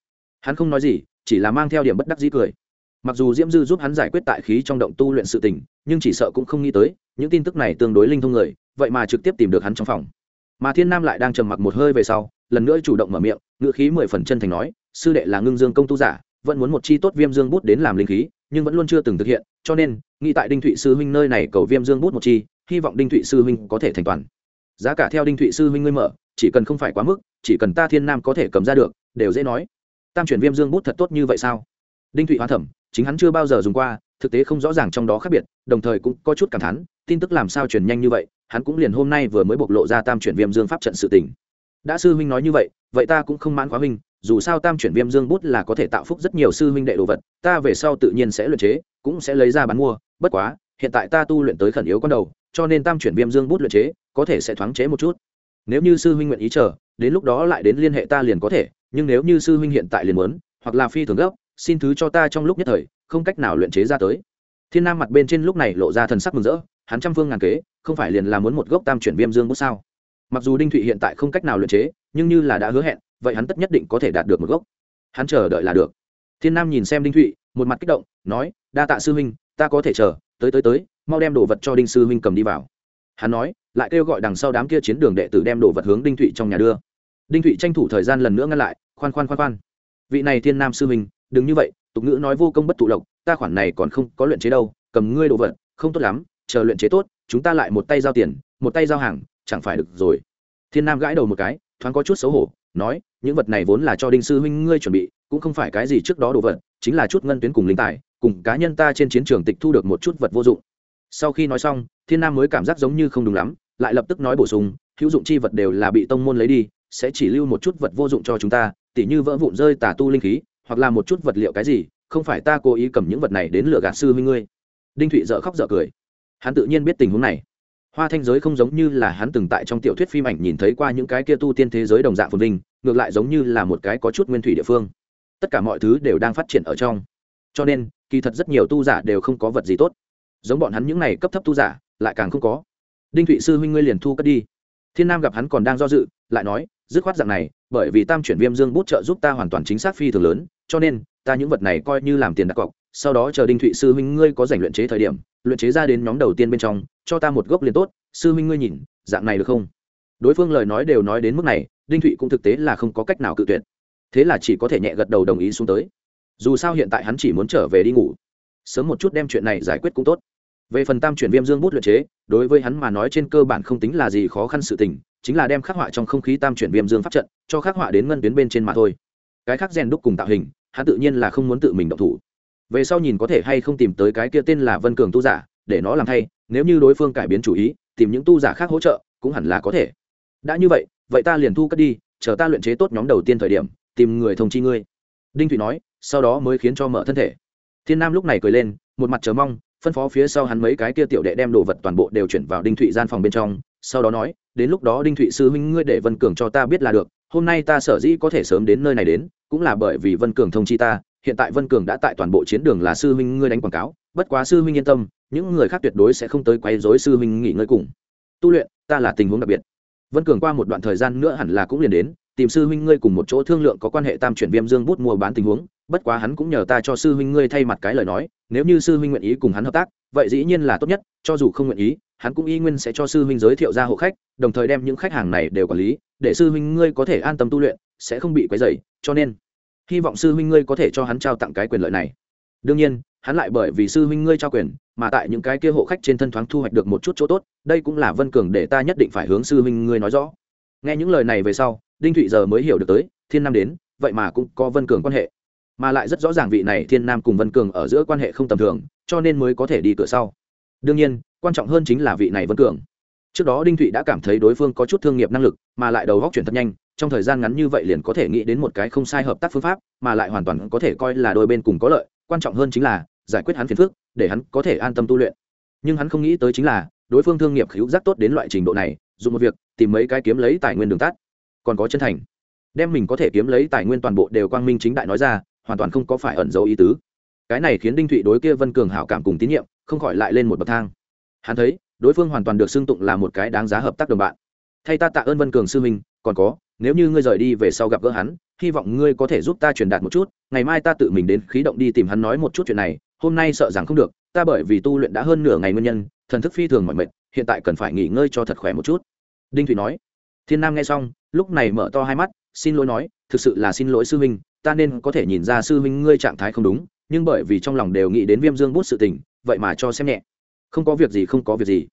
Hắn không nói gì, chỉ là mang theo điểm bất đắc dĩ cười. Mặc dù Diễm Dư giúp hắn giải quyết tại khí trong động tu luyện sự tình, nhưng chỉ sợ cũng không nghĩ tới, những tin tức này tương đối linh thông người, vậy mà trực tiếp tìm được hắn trong phòng. Mà Thiên Nam lại đang trầm mặc một hơi về sau, lần nữa chủ động mở miệng, ngữ khí mười phần chân thành nói, sư đệ là Ngưng Dương công tu giả, vẫn muốn một chi tốt viêm dương bút đến làm linh khí, nhưng vẫn luôn chưa từng thực hiện, cho nên, nghĩ tại đinh thụy sư huynh nơi này cầu viêm dương bút một chi, hy vọng đinh thụy sư huynh có thể thành toàn. Giá cả theo đinh thụy sư huynh ngươi mở, chỉ cần không phải quá mức, chỉ cần ta thiên nam có thể cầm ra được, đều dễ nói. Tam chuyển viêm dương bút thật tốt như vậy sao? Đinh thụy hóa thẩm, chính hắn chưa bao giờ dùng qua, thực tế không rõ ràng trong đó khác biệt, đồng thời cũng có chút cảm thán, tin tức làm sao truyền nhanh như vậy, hắn cũng liền hôm nay vừa mới bộc lộ ra tam chuyển viêm dương pháp trận sự tình. Đã sư huynh nói như vậy vậy ta cũng không mãn quá huynh dù sao tam chuyển viêm dương bút là có thể tạo phúc rất nhiều sư huynh đệ đồ vật, ta về sau tự nhiên sẽ luyện chế, cũng sẽ lấy ra bán mua, bất quá, hiện tại ta tu luyện tới khẩn yếu con đầu, cho nên tam chuyển viêm dương bút luyện chế, có thể sẽ thoáng chế một chút. Nếu như sư huynh nguyện ý chờ, đến lúc đó lại đến liên hệ ta liền có thể, nhưng nếu như sư huynh hiện tại liền muốn, hoặc là phi thường gấp, xin thứ cho ta trong lúc nhất thời, không cách nào luyện chế ra tới. Thiên nam mặt bên trên lúc này lộ ra thần sắc mừng rỡ, hắn trăm phương ngàn kế, không phải liền là muốn một gốc tam chuyển viêm dương bút sao? Mặc dù đinh thụy hiện tại không cách nào luyện chế, nhưng như là đã hứa hẹn vậy hắn tất nhất định có thể đạt được một gốc. Hắn chờ đợi là được. Thiên nam nhìn xem đinh thụy, một mặt kích động, nói, đa tạ sư huynh, ta có thể chờ, tới tới tới, mau đem đồ vật cho đinh sư huynh cầm đi vào. Hắn nói, lại kêu gọi đằng sau đám kia chiến đường đệ tử đem đồ vật hướng đinh thụy trong nhà đưa. Đinh thụy tranh thủ thời gian lần nữa ngăn lại, khoan khoan khoan khoan. Vị này thiên nam sư huynh, đừng như vậy, tục ngữ nói vô công bất thụ lộc, ta khoản này còn không có luyện chế đâu, cầm ngươi đồ vật, không tốt lắm, chờ luyện chế tốt, chúng ta lại một tay giao tiền, một tay giao hàng, chẳng phải được rồi. Thiên nam gãi đầu một cái, thoáng có chút xấu hổ nói, những vật này vốn là cho đinh sư huynh ngươi chuẩn bị, cũng không phải cái gì trước đó đồ vật, chính là chút ngân tuyến cùng linh tài, cùng cá nhân ta trên chiến trường tịch thu được một chút vật vô dụng. Sau khi nói xong, thiên nam mới cảm giác giống như không đúng lắm, lại lập tức nói bổ sung, hữu dụng chi vật đều là bị tông môn lấy đi, sẽ chỉ lưu một chút vật vô dụng cho chúng ta, tỉ như vỡ vụn rơi tà tu linh khí, hoặc là một chút vật liệu cái gì, không phải ta cố ý cầm những vật này đến lừa gạt sư huynh ngươi. Đinh thụy dợ khóc dợ cười. Hắn tự nhiên biết tình huống này hoa thanh giới không giống như là hắn từng tại trong tiểu thuyết phim ảnh nhìn thấy qua những cái kia tu tiên thế giới đồng dạng phồn vinh, ngược lại giống như là một cái có chút nguyên thủy địa phương. Tất cả mọi thứ đều đang phát triển ở trong. Cho nên, kỳ thật rất nhiều tu giả đều không có vật gì tốt. Giống bọn hắn những này cấp thấp tu giả, lại càng không có. Đinh thụy sư huynh ngươi liền thu cất đi. Thiên nam gặp hắn còn đang do dự, lại nói, dứt khoát dạng này, bởi vì tam chuyển viêm dương bút trợ giúp ta hoàn toàn chính xác phi thường lớn, cho nên ta những vật này coi như làm tiền đặt cọc, sau đó chờ đinh thụy sư huynh ngươi có giành luyện chế thời điểm, luyện chế ra đến nhóm đầu tiên bên trong, cho ta một gốc liền tốt, sư huynh ngươi nhìn, dạng này được không? Đối phương lời nói đều nói đến mức này, đinh thụy cũng thực tế là không có cách nào cự tuyệt. Thế là chỉ có thể nhẹ gật đầu đồng ý xuống tới. Dù sao hiện tại hắn chỉ muốn trở về đi ngủ. Sớm một chút đem chuyện này giải quyết cũng tốt. Về phần tam chuyển viêm dương bút luyện chế, đối với hắn mà nói trên cơ bản không tính là gì khó khăn sự tình, chính là đem khắc họa trong không khí tam chuyển viêm dương pháp trận, cho khắc họa đến ngân tuyến bên trên mà thôi. Cái khác rèn đúc cùng tạo hình hắn tự nhiên là không muốn tự mình động thủ. Về sau nhìn có thể hay không tìm tới cái kia tên là vân cường tu giả, để nó làm thay, nếu như đối phương cải biến chủ ý, tìm những tu giả khác hỗ trợ, cũng hẳn là có thể. Đã như vậy vậy ta liền thu cất đi, chờ ta luyện chế tốt nhóm đầu tiên thời điểm, tìm người thông chi ngươi. Đinh thụy nói, sau đó mới khiến cho mở thân thể. Thiên nam lúc này cười lên, một mặt chờ mong, phân phó phía sau hắn mấy cái kia tiểu đệ đem đồ vật toàn bộ đều chuyển vào đinh thụy gian phòng bên trong, sau đó nói, đến lúc đó đinh thụy sư huynh ngươi để vân cường cho ta biết là được hôm nay ta sở dĩ có thể sớm đến nơi này đến, cũng là bởi vì vân cường thông chi ta, hiện tại vân cường đã tại toàn bộ chiến đường là sư huynh ngươi đánh quảng cáo, bất quá sư huynh yên tâm, những người khác tuyệt đối sẽ không tới quấy rối sư huynh nghỉ ngơi cùng. Tu luyện, ta là tình huống đặc biệt. Vân cường qua một đoạn thời gian nữa hẳn là cũng liền đến, tìm sư huynh ngươi cùng một chỗ thương lượng có quan hệ tam chuyển viêm dương bút mua bán tình huống bất quá hắn cũng nhờ ta cho sư huynh ngươi thay mặt cái lời nói, nếu như sư huynh nguyện ý cùng hắn hợp tác, vậy dĩ nhiên là tốt nhất, cho dù không nguyện ý, hắn cũng y nguyên sẽ cho sư huynh giới thiệu ra hộ khách, đồng thời đem những khách hàng này đều quản lý, để sư huynh ngươi có thể an tâm tu luyện, sẽ không bị quấy dày cho nên, hy vọng sư huynh ngươi có thể cho hắn trao tặng cái quyền lợi này. Đương nhiên, hắn lại bởi vì sư huynh ngươi trao quyền, mà tại những cái kia hộ khách trên thân thoáng thu hoạch được một chút chỗ tốt, đây cũng là vân cường để ta nhất định phải hướng sư huynh ngươi nói rõ. Nghe những lời này về sau, đinh thụy giờ mới hiểu được tới, thiên nam đến, vậy mà cũng có vân cường quan hệ mà lại rất rõ ràng vị này thiên nam cùng vân cường ở giữa quan hệ không tầm thường, cho nên mới có thể đi cửa sau. Đương nhiên, quan trọng hơn chính là vị này vân cường. Trước đó đinh thụy đã cảm thấy đối phương có chút thương nghiệp năng lực, mà lại đầu góc chuyển thật nhanh, trong thời gian ngắn như vậy liền có thể nghĩ đến một cái không sai hợp tác phương pháp, mà lại hoàn toàn có thể coi là đôi bên cùng có lợi, quan trọng hơn chính là giải quyết hắn phiền phức, để hắn có thể an tâm tu luyện. Nhưng hắn không nghĩ tới chính là, đối phương thương nghiệp hữu giác tốt đến loại trình độ này dùng một việc, tìm mấy cái kiếm lấy tài nguyên đường tắt, còn có chân thành. Đem mình có thể kiếm lấy tài nguyên toàn bộ đều quang minh chính đại nói ra hoàn toàn không có phải ẩn dấu ý tứ. Cái này khiến đinh thụy đối kia vân cường hảo cảm cùng tín nhiệm, không khỏi lại lên một bậc thang. Hắn thấy, đối phương hoàn toàn được xưng tụng là một cái đáng giá hợp tác đồng bạn. Thay ta tạ ơn vân cường sư minh còn có, nếu như ngươi rời đi về sau gặp gỡ hắn, hy vọng ngươi có thể giúp ta truyền đạt một chút, ngày mai ta tự mình đến khí động đi tìm hắn nói một chút chuyện này, hôm nay sợ rằng không được, ta bởi vì tu luyện đã hơn nửa ngày nguyên nhân, thần thức phi thường mọi mệt, hiện tại cần phải nghỉ ngơi cho thật khỏe một chút. Đinh thủy nói. Thiên nam nghe xong, lúc này mở to hai mắt, xin lỗi nói, thực sự là xin lỗi sư huynh ta nên có thể nhìn ra sư huynh ngươi trạng thái không đúng, nhưng bởi vì trong lòng đều nghĩ đến viêm dương bút sự tình, vậy mà cho xem nhẹ. Không có việc gì, không có việc gì.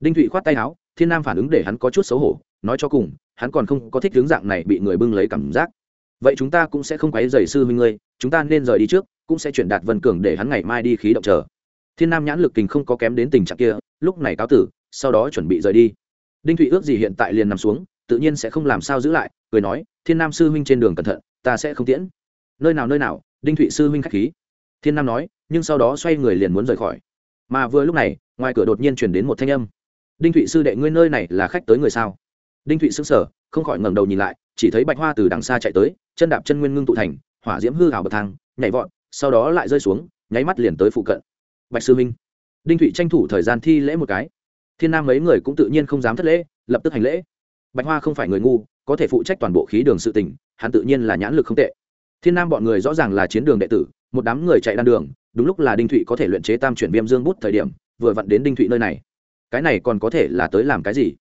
Đinh thụy khoát tay áo, thiên nam phản ứng để hắn có chút xấu hổ, nói cho cùng, hắn còn không có thích hướng dạng này bị người bưng lấy cảm giác. Vậy chúng ta cũng sẽ không quấy dày sư huynh ngươi, chúng ta nên rời đi trước, cũng sẽ chuyển đạt vân cường để hắn ngày mai đi khí động chờ. Thiên nam nhãn lực kình không có kém đến tình trạng kia, lúc này cáo tử, sau đó chuẩn bị rời đi. Đinh thụy ước gì hiện tại liền nằm xuống, tự nhiên sẽ không làm sao giữ lại, cười nói, thiên nam sư huynh trên đường cẩn thận ta sẽ không tiễn. Nơi nào nơi nào đinh thụy sư huynh k h á c h khí. Thiên nam nói nhưng sau đó xoay người liền muốn rời khỏi. Mà vừa lúc này ngoài cửa đột nhiên chuyển đến một thanh âm. Đinh thụy sư đệ ngươi nơi này là khách tới người sao? Đinh thụy sơ sở, không khỏi ngẩng đầu nhìn lại chỉ thấy bạch hoa từ đằng xa chạy tới chân đạp chân nguyên ngưng tụ thành hỏa diễm hư hào bậc thang nhảy vọt sau đó lại rơi xuống nháy mắt liền tới phụ cận. Bạch sư minh. Đinh thụy tranh thủ thời gian thi lễ một cái. Thiên nam mấy người cũng tự nhiên không dám thất lễ lập tức hành lễ. Bạch hoa không phải người ngu có thể phụ trách toàn bộ khí đường sự tỉnh hắn tự nhiên là nhãn lực không tệ. Thiên nam bọn người rõ ràng là chiến đường đệ tử, một đám người chạy đan đường, đúng lúc là đinh thụy có thể luyện chế tam chuyển viêm dương bút thời điểm, vừa vặn đến đinh thụy nơi này. Cái này còn có thể là tới làm cái gì?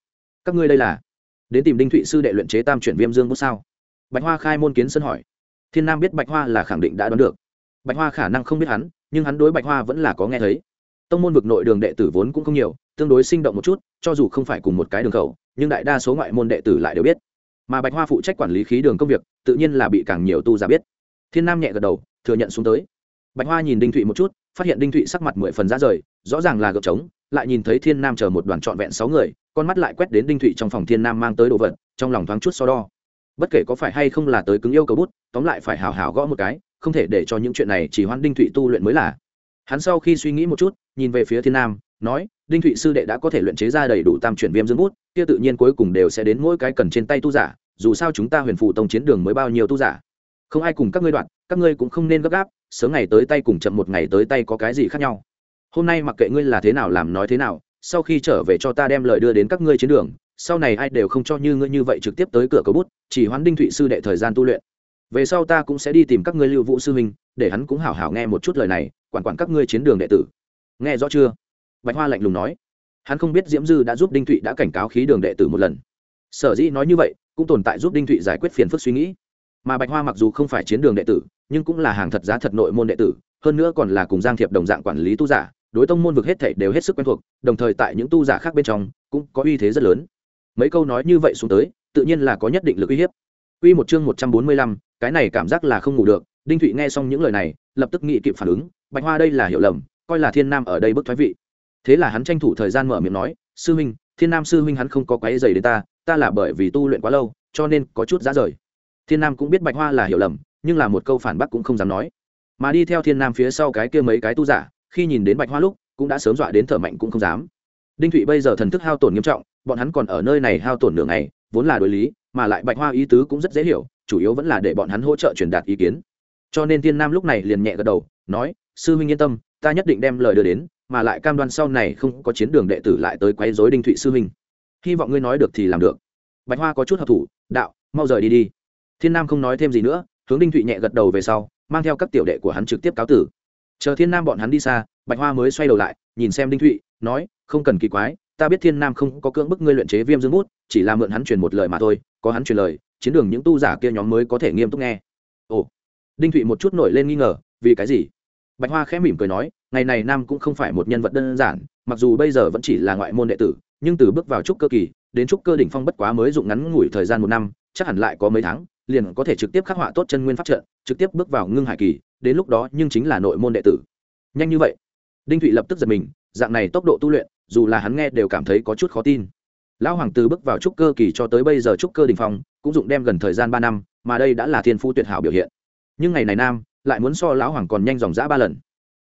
Các ngươi đây là đến tìm đinh thụy sư đệ luyện chế tam chuyển viêm dương bút sao? Bạch hoa khai môn kiến sân hỏi. Thiên nam biết bạch hoa là khẳng định đã đoán được. Bạch hoa khả năng không biết hắn, nhưng hắn đối bạch hoa vẫn là có nghe thấy. Tông môn vực nội đường đệ tử vốn cũng không nhiều, tương đối sinh động một chút, cho dù không phải cùng một cái đường khẩu, nhưng đại đa số ngoại môn đệ tử lại đều biết mà bạch hoa phụ trách quản lý khí đường công việc, tự nhiên là bị càng nhiều tu giả biết. Thiên nam nhẹ gật đầu, thừa nhận xuống tới. Bạch hoa nhìn đinh thụy một chút, phát hiện đinh thụy sắc mặt mười phần ra rời, rõ ràng là gợp trống, lại nhìn thấy thiên nam chờ một đoàn trọn vẹn sáu người, con mắt lại quét đến đinh thụy trong phòng thiên nam mang tới đồ vật, trong lòng thoáng chút so đo. Bất kể có phải hay không là tới cứng yêu cầu bút, tóm lại phải hào hào gõ một cái, không thể để cho những chuyện này chỉ hoan đinh thụy tu luyện mới là. Hắn sau khi suy nghĩ một chút, nhìn về phía thiên nam, nói đinh thụy sư đệ đã có thể luyện chế ra đầy đủ tam chuyển viêm dương bút, kia tự nhiên cuối cùng đều sẽ đến mỗi cái cần trên tay tu giả, dù sao chúng ta huyền phụ tông chiến đường mới bao nhiêu tu giả. Không ai cùng các ngươi đoạn, các ngươi cũng không nên gấp gáp, sớm ngày tới tay cùng chậm một ngày tới tay có cái gì khác nhau. Hôm nay mặc kệ ngươi là thế nào làm nói thế nào, sau khi trở về cho ta đem lời đưa đến các ngươi chiến đường, sau này ai đều không cho như ngươi như vậy trực tiếp tới cửa cầu bút, chỉ hoán đinh thụy sư đệ thời gian tu luyện. Về sau ta cũng sẽ đi tìm các ngươi lưu vũ sư huynh, để hắn cũng hảo hảo nghe một chút lời này, quản quản các ngươi chiến đường đệ tử. Nghe rõ chưa? Bạch hoa lạnh lùng nói hắn không biết diễm dư đã giúp đinh thụy đã cảnh cáo khí đường đệ tử một lần. Sở dĩ nói như vậy cũng tồn tại giúp đinh thụy giải quyết phiền phức suy nghĩ. Mà bạch hoa mặc dù không phải chiến đường đệ tử nhưng cũng là hàng thật giá thật nội môn đệ tử hơn nữa còn là cùng giang thiệp đồng dạng quản lý tu giả đối tông môn vực hết thảy đều hết sức quen thuộc đồng thời tại những tu giả khác bên trong cũng có uy thế rất lớn. Mấy câu nói như vậy xuống tới tự nhiên là có nhất định lực uy hiếp. Uy một chương một trăm bốn mươi lăm, cái này cảm giác là không ngủ được, Đinh Thụy nghe xong những lời này, lập tức nghĩ kịp phản ứng, Bạch Hoa đây là hiểu lầm, coi là Thiên Nam ở đây bức thoái vị. Thế là hắn tranh thủ thời gian mở miệng nói, "Sư huynh, Thiên Nam sư huynh hắn không có quấy rầy đến ta, ta là bởi vì tu luyện quá lâu, cho nên có chút giá rời." Thiên Nam cũng biết Bạch Hoa là hiểu lầm, nhưng là một câu phản bác cũng không dám nói. Mà đi theo Thiên Nam phía sau cái kia mấy cái tu giả, khi nhìn đến Bạch Hoa lúc, cũng đã sớm dọa đến thở mạnh cũng không dám. Đinh Thụy bây giờ thần thức hao tổn nghiêm trọng, bọn hắn còn ở nơi này hao tổn nửa ngày, vốn là đối lý, mà lại Bạch Hoa ý tứ cũng rất dễ hiểu, chủ yếu vẫn là để bọn hắn hỗ trợ truyền đạt ý kiến cho nên thiên nam lúc này liền nhẹ gật đầu nói sư huynh yên tâm ta nhất định đem lời đưa đến mà lại cam đoan sau này không có chiến đường đệ tử lại tới quấy rối đinh thụy sư huynh. Hy vọng ngươi nói được thì làm được. Bạch hoa có chút hợp thủ đạo, mau rời đi đi. Thiên nam không nói thêm gì nữa, hướng đinh thụy nhẹ gật đầu về sau, mang theo các tiểu đệ của hắn trực tiếp cáo tử. Chờ thiên nam bọn hắn đi xa, bạch hoa mới xoay đầu lại, nhìn xem đinh thụy, nói, không cần kỳ quái, ta biết thiên nam không có cưỡng bức ngươi luyện chế viêm dương bút, chỉ là mượn hắn truyền một lời mà thôi, có hắn truyền lời, chiến đường những tu giả kia nhóm mới có thể nghiêm túc nghe. Ồ. Đinh thụy một chút nổi lên nghi ngờ, vì cái gì? Bạch hoa khẽ mỉm cười nói ngày này nam cũng không phải một nhân vật đơn giản, mặc dù bây giờ vẫn chỉ là ngoại môn đệ tử, nhưng từ bước vào trúc cơ kỳ, đến trúc cơ đỉnh phong bất quá mới dụng ngắn ngủi thời gian một năm, chắc hẳn lại có mấy tháng, liền có thể trực tiếp khắc họa tốt chân nguyên pháp trận, trực tiếp bước vào ngưng hải kỳ, đến lúc đó nhưng chính là nội môn đệ tử. Nhanh như vậy. Đinh thụy lập tức giật mình, dạng này tốc độ tu luyện, dù là hắn nghe đều cảm thấy có chút khó tin. Lão hoàng từ bước vào trúc cơ kỳ cho tới bây giờ trúc cơ đình phong, cũng dụng đem gần thời gian ba năm, mà đây đã là thiên phu tuyệt hảo biểu hiện. Nhưng ngày này nam, lại muốn so lão hoàng còn nhanh dòng dã ba lần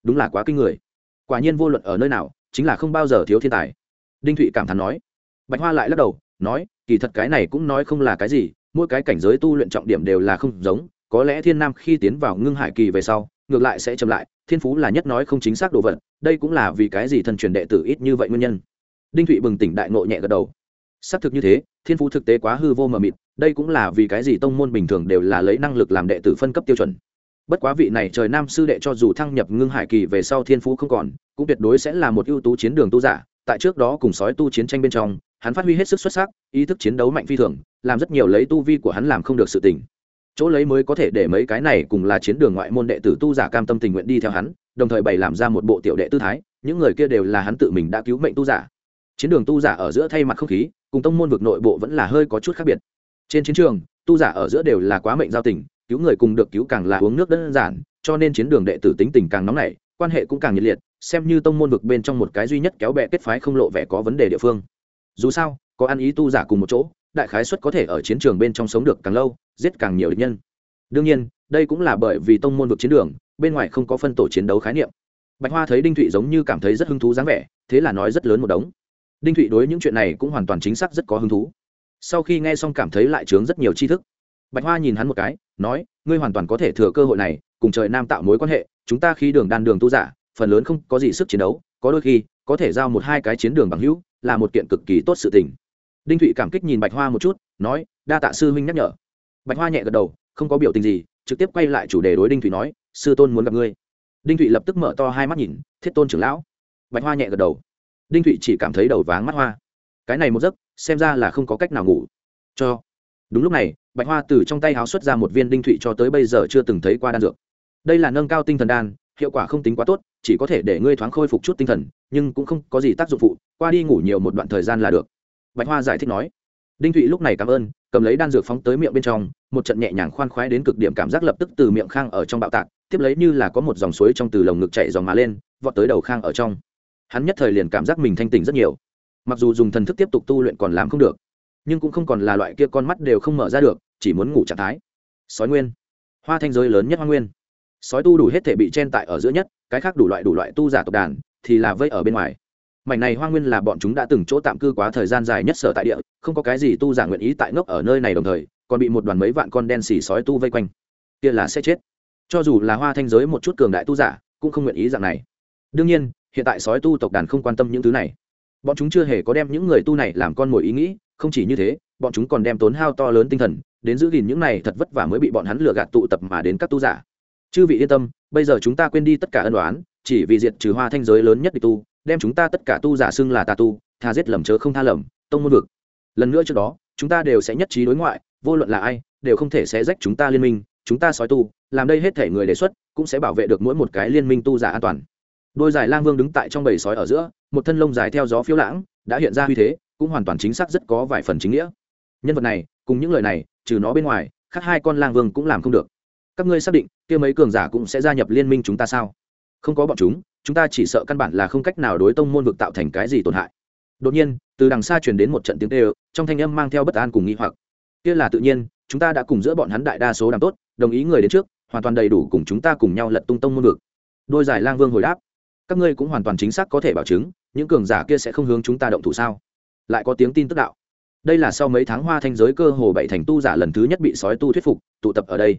đúng là quá kinh người. Quả nhiên vô luận ở nơi nào, chính là không bao giờ thiếu thiên tài. Đinh thụy cảm thán nói. Bạch hoa lại lắc đầu, nói, kỳ thật cái này cũng nói không là cái gì, mỗi cái cảnh giới tu luyện trọng điểm đều là không giống, có lẽ thiên nam khi tiến vào ngưng hải kỳ về sau, ngược lại sẽ chậm lại, thiên phú là nhất nói không chính xác đồ vật, đây cũng là vì cái gì thần truyền đệ tử ít như vậy nguyên nhân. Đinh thụy bừng tỉnh đại ngộ nhẹ gật đầu. Xác thực như thế, thiên phú thực tế quá hư vô mờ mịt, đây cũng là vì cái gì tông môn bình thường đều là lấy năng lực làm đệ tử phân cấp tiêu chuẩn bất quá vị này trời nam sư đệ cho dù thăng nhập ngưng hải kỳ về sau thiên phú không còn, cũng tuyệt đối sẽ là một ưu tú chiến đường tu giả. Tại trước đó cùng sói tu chiến tranh bên trong, hắn phát huy hết sức xuất sắc, ý thức chiến đấu mạnh phi thường, làm rất nhiều lấy tu vi của hắn làm không được sự tình. Chỗ lấy mới có thể để mấy cái này cùng là chiến đường ngoại môn đệ tử tu giả cam tâm tình nguyện đi theo hắn, đồng thời bày làm ra một bộ tiểu đệ tư thái, những người kia đều là hắn tự mình đã cứu mệnh tu giả. Chiến đường tu giả ở giữa thay mặt không khí, cùng tông môn vực nội bộ vẫn là hơi có chút khác biệt. Trên chiến trường, tu giả ở giữa đều là quá mệnh giao tình cứu người cùng được cứu càng là uống nước đơn giản, cho nên chiến đường đệ tử tính tình càng nóng nảy, quan hệ cũng càng nhiệt liệt, xem như tông môn vực bên trong một cái duy nhất kéo bè kết phái không lộ vẻ có vấn đề địa phương. Dù sao, có ăn ý tu giả cùng một chỗ, đại khái suất có thể ở chiến trường bên trong sống được càng lâu, giết càng nhiều địch nhân. Đương nhiên, đây cũng là bởi vì tông môn vực chiến đường, bên ngoài không có phân tổ chiến đấu khái niệm. Bạch hoa thấy đinh thụy giống như cảm thấy rất hứng thú dáng vẻ, thế là nói rất lớn một đống. Đinh thụy đối những chuyện này cũng hoàn toàn chính xác rất có hứng thú. Sau khi nghe xong cảm thấy lại chướng rất nhiều tri thức bạch hoa nhìn hắn một cái, nói, ngươi hoàn toàn có thể thừa cơ hội này, cùng trời nam tạo mối quan hệ, chúng ta khi đường đan đường tu giả, phần lớn không có gì sức chiến đấu, có đôi khi, có thể giao một hai cái chiến đường bằng hữu, là một kiện cực kỳ tốt sự tình. Đinh thụy cảm kích nhìn bạch hoa một chút, nói, đa tạ sư huynh nhắc nhở. Bạch hoa nhẹ gật đầu, không có biểu tình gì, trực tiếp quay lại chủ đề đối đinh thụy nói, sư tôn muốn gặp ngươi. Đinh thụy lập tức mở to hai mắt nhìn, thiết tôn trưởng lão. Bạch hoa nhẹ gật đầu. Đinh thụy chỉ cảm thấy đầu váng mắt hoa. Cái này một giấc, xem ra là không có cách nào ngủ. Cho đúng lúc này, bạch hoa từ trong tay háo xuất ra một viên đinh thụy cho tới bây giờ chưa từng thấy qua đan dược. Đây là nâng cao tinh thần đan, hiệu quả không tính quá tốt, chỉ có thể để ngươi thoáng khôi phục chút tinh thần, nhưng cũng không có gì tác dụng phụ, qua đi ngủ nhiều một đoạn thời gian là được. Bạch hoa giải thích nói. Đinh thụy lúc này cảm ơn, cầm lấy đan dược phóng tới miệng bên trong, một trận nhẹ nhàng khoan khoái đến cực điểm cảm giác lập tức từ miệng khang ở trong bạo tạc, tiếp lấy như là có một dòng suối trong từ lồng ngực chạy dòng mà lên, vọt tới đầu khang ở trong. Hắn nhất thời liền cảm giác mình thanh tỉnh rất nhiều. Mặc dù dùng thần thức tiếp tục tu luyện còn làm không được nhưng cũng không còn là loại kia con mắt đều không mở ra được, chỉ muốn ngủ trạng thái. Sói nguyên. Hoa thanh giới lớn nhất hoa nguyên. Sói tu đủ hết thể bị chen tại ở giữa nhất, cái khác đủ loại đủ loại tu giả tộc đàn thì là vây ở bên ngoài. Mảnh này hoa nguyên là bọn chúng đã từng chỗ tạm cư quá thời gian dài nhất sở tại địa, không có cái gì tu giả nguyện ý tại ngốc ở nơi này đồng thời, còn bị một đoàn mấy vạn con đen xì sói tu vây quanh. Kia là sẽ chết. Cho dù là hoa thanh giới một chút cường đại tu giả, cũng không nguyện ý dạng này. Đương nhiên, hiện tại sói tu tộc đàn không quan tâm những thứ này. Bọn chúng chưa hề có đem những người tu này làm con mồi ý nghĩ không chỉ như thế, bọn chúng còn đem tốn hao to lớn tinh thần, đến giữ gìn những này thật vất vả mới bị bọn hắn lừa gạt tụ tập mà đến các tu giả. Chư vị yên tâm, bây giờ chúng ta quên đi tất cả ân đoán chỉ vì diệt trừ hoa thanh giới lớn nhất địch tu, đem chúng ta tất cả tu giả xưng là tà tu, tha giết lầm chớ không tha lầm, tông môn vực. Lần nữa trước đó, chúng ta đều sẽ nhất trí đối ngoại, vô luận là ai, đều không thể sẽ rách chúng ta liên minh, chúng ta sói tu, làm đây hết thể người đề xuất, cũng sẽ bảo vệ được mỗi một cái liên minh tu giả an toàn. Đôi giải lang vương đứng tại trong bầy sói ở giữa, một thân lông dài theo gió phiêu lãng, đã hiện ra uy thế cũng hoàn toàn chính xác rất có vài phần chính nghĩa. Nhân vật này, cùng những lời này, trừ nó bên ngoài, khác hai con lang vương cũng làm không được. Các ngươi xác định, kia mấy cường giả cũng sẽ gia nhập liên minh chúng ta sao? Không có bọn chúng chúng ta chỉ sợ căn bản là không cách nào đối tông môn vực tạo thành cái gì tổn hại. Đột nhiên, từ đằng xa truyền đến một trận tiếng tê trong thanh âm mang theo bất an cùng nghi hoặc. Kia là tự nhiên, chúng ta đã cùng giữa bọn hắn đại đa số làm tốt, đồng ý người đến trước, hoàn toàn đầy đủ cùng chúng ta cùng nhau lật tung tông môn vực. Đôi giải lang vương hồi đáp. Các ngươi cũng hoàn toàn chính xác có thể bảo chứng, những cường giả kia sẽ không hướng chúng ta động thủ sao? Lại có tiếng tin tức đạo. Đây là sau mấy tháng hoa thanh giới cơ hồ bảy thành tu giả lần thứ nhất bị sói tu thuyết phục, tụ tập ở đây.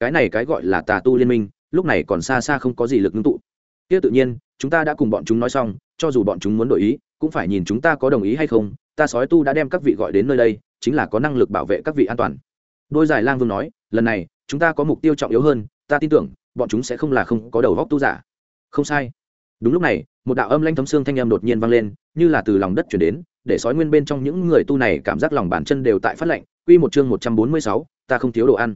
Cái này cái gọi là tà tu liên minh, lúc này còn xa xa không có gì lực ngưng tụ. Kia tự nhiên, chúng ta đã cùng bọn chúng nói xong, cho dù bọn chúng muốn đổi ý, cũng phải nhìn chúng ta có đồng ý hay không, ta sói tu đã đem các vị gọi đến nơi đây, chính là có năng lực bảo vệ các vị an toàn. Đôi giải lang vương nói, lần này, chúng ta có mục tiêu trọng yếu hơn, ta tin tưởng, bọn chúng sẽ không là không có đầu góc tu giả. Không sai. Đúng lúc này, một đạo âm lanh thấm xương thanh âm đột nhiên vang lên, như là từ lòng đất chuyển đến để sói nguyên bên trong những người tu này cảm giác lòng bàn chân đều tại phát lệnh. Quy một chương một trăm bốn mươi sáu, ta không thiếu đồ ăn.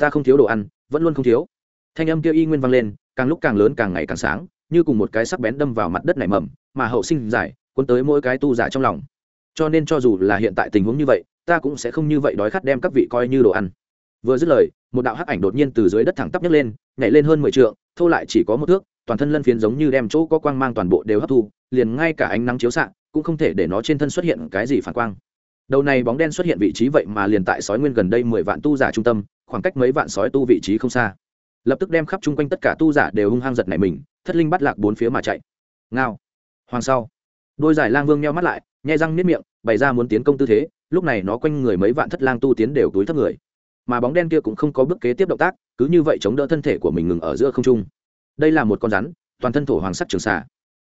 Ta không thiếu đồ ăn, vẫn luôn không thiếu. Thanh âm kia y nguyên vang lên, càng lúc càng lớn càng ngày càng sáng, như cùng một cái sắc bén đâm vào mặt đất nảy mầm, mà hậu sinh giải, cuốn tới mỗi cái tu giả trong lòng. Cho nên cho dù là hiện tại tình huống như vậy, ta cũng sẽ không như vậy đói khát đem các vị coi như đồ ăn. Vừa dứt lời, một đạo hắc ảnh đột nhiên từ dưới đất thẳng tắp nhấc lên, nhảy lên hơn mười trượng, thô lại chỉ có một thước, toàn thân lân phiến giống như đem chỗ có quang mang toàn bộ đều hấp thu, liền ngay cả ánh nắng chiếu xạ cũng không thể để nó trên thân xuất hiện cái gì phản quang. Đầu này bóng đen xuất hiện vị trí vậy mà liền tại sói nguyên gần đây mười vạn tu giả trung tâm, khoảng cách mấy vạn sói tu vị trí không xa. Lập tức đem khắp chung quanh tất cả tu giả đều hung hăng giật này mình, thất linh bắt lạc bốn phía mà chạy. Ngao. Hoàng sau. Đôi giải lang vương nheo mắt lại, nhai răng niết miệng, bày ra muốn tiến công tư thế, lúc này nó quanh người mấy vạn thất lang tu tiến đều túi thấp người. Mà bóng đen kia cũng không có bước kế tiếp động tác, cứ như vậy chống đỡ thân thể của mình ngừng ở giữa không trung. Đây là một con rắn, toàn thân thổ hoàng sắc trường xà.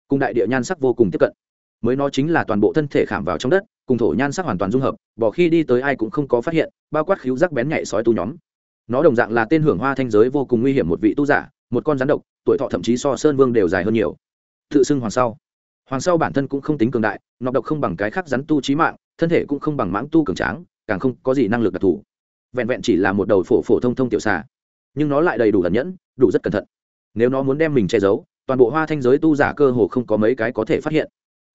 Cùng đại địa nhan sắc vô cùng tiếp cận mới nó chính là toàn bộ thân thể khảm vào trong đất, cùng thổ nhan sắc hoàn toàn dung hợp bỏ khi đi tới ai cũng không có phát hiện, bao quát khíu rắc bén nhạy sói tu nhóm. Nó đồng dạng là tên hưởng hoa thanh giới vô cùng nguy hiểm một vị tu giả, một con rắn độc, tuổi thọ thậm chí so sơn vương đều dài hơn nhiều. Tự xưng hoàng sau. Hoàng sau bản thân cũng không tính cường đại, nọc độc không bằng cái khác rắn tu trí mạng, thân thể cũng không bằng mãng tu cường tráng, càng không có gì năng lực đặc thù. Vẹn vẹn chỉ là một đầu phổ phổ thông thông tiểu xà. Nhưng nó lại đầy đủ ẩn nhẫn, đủ rất cẩn thận. Nếu nó muốn đem mình che giấu, toàn bộ hoa thanh giới tu giả cơ hồ không có mấy cái có thể phát hiện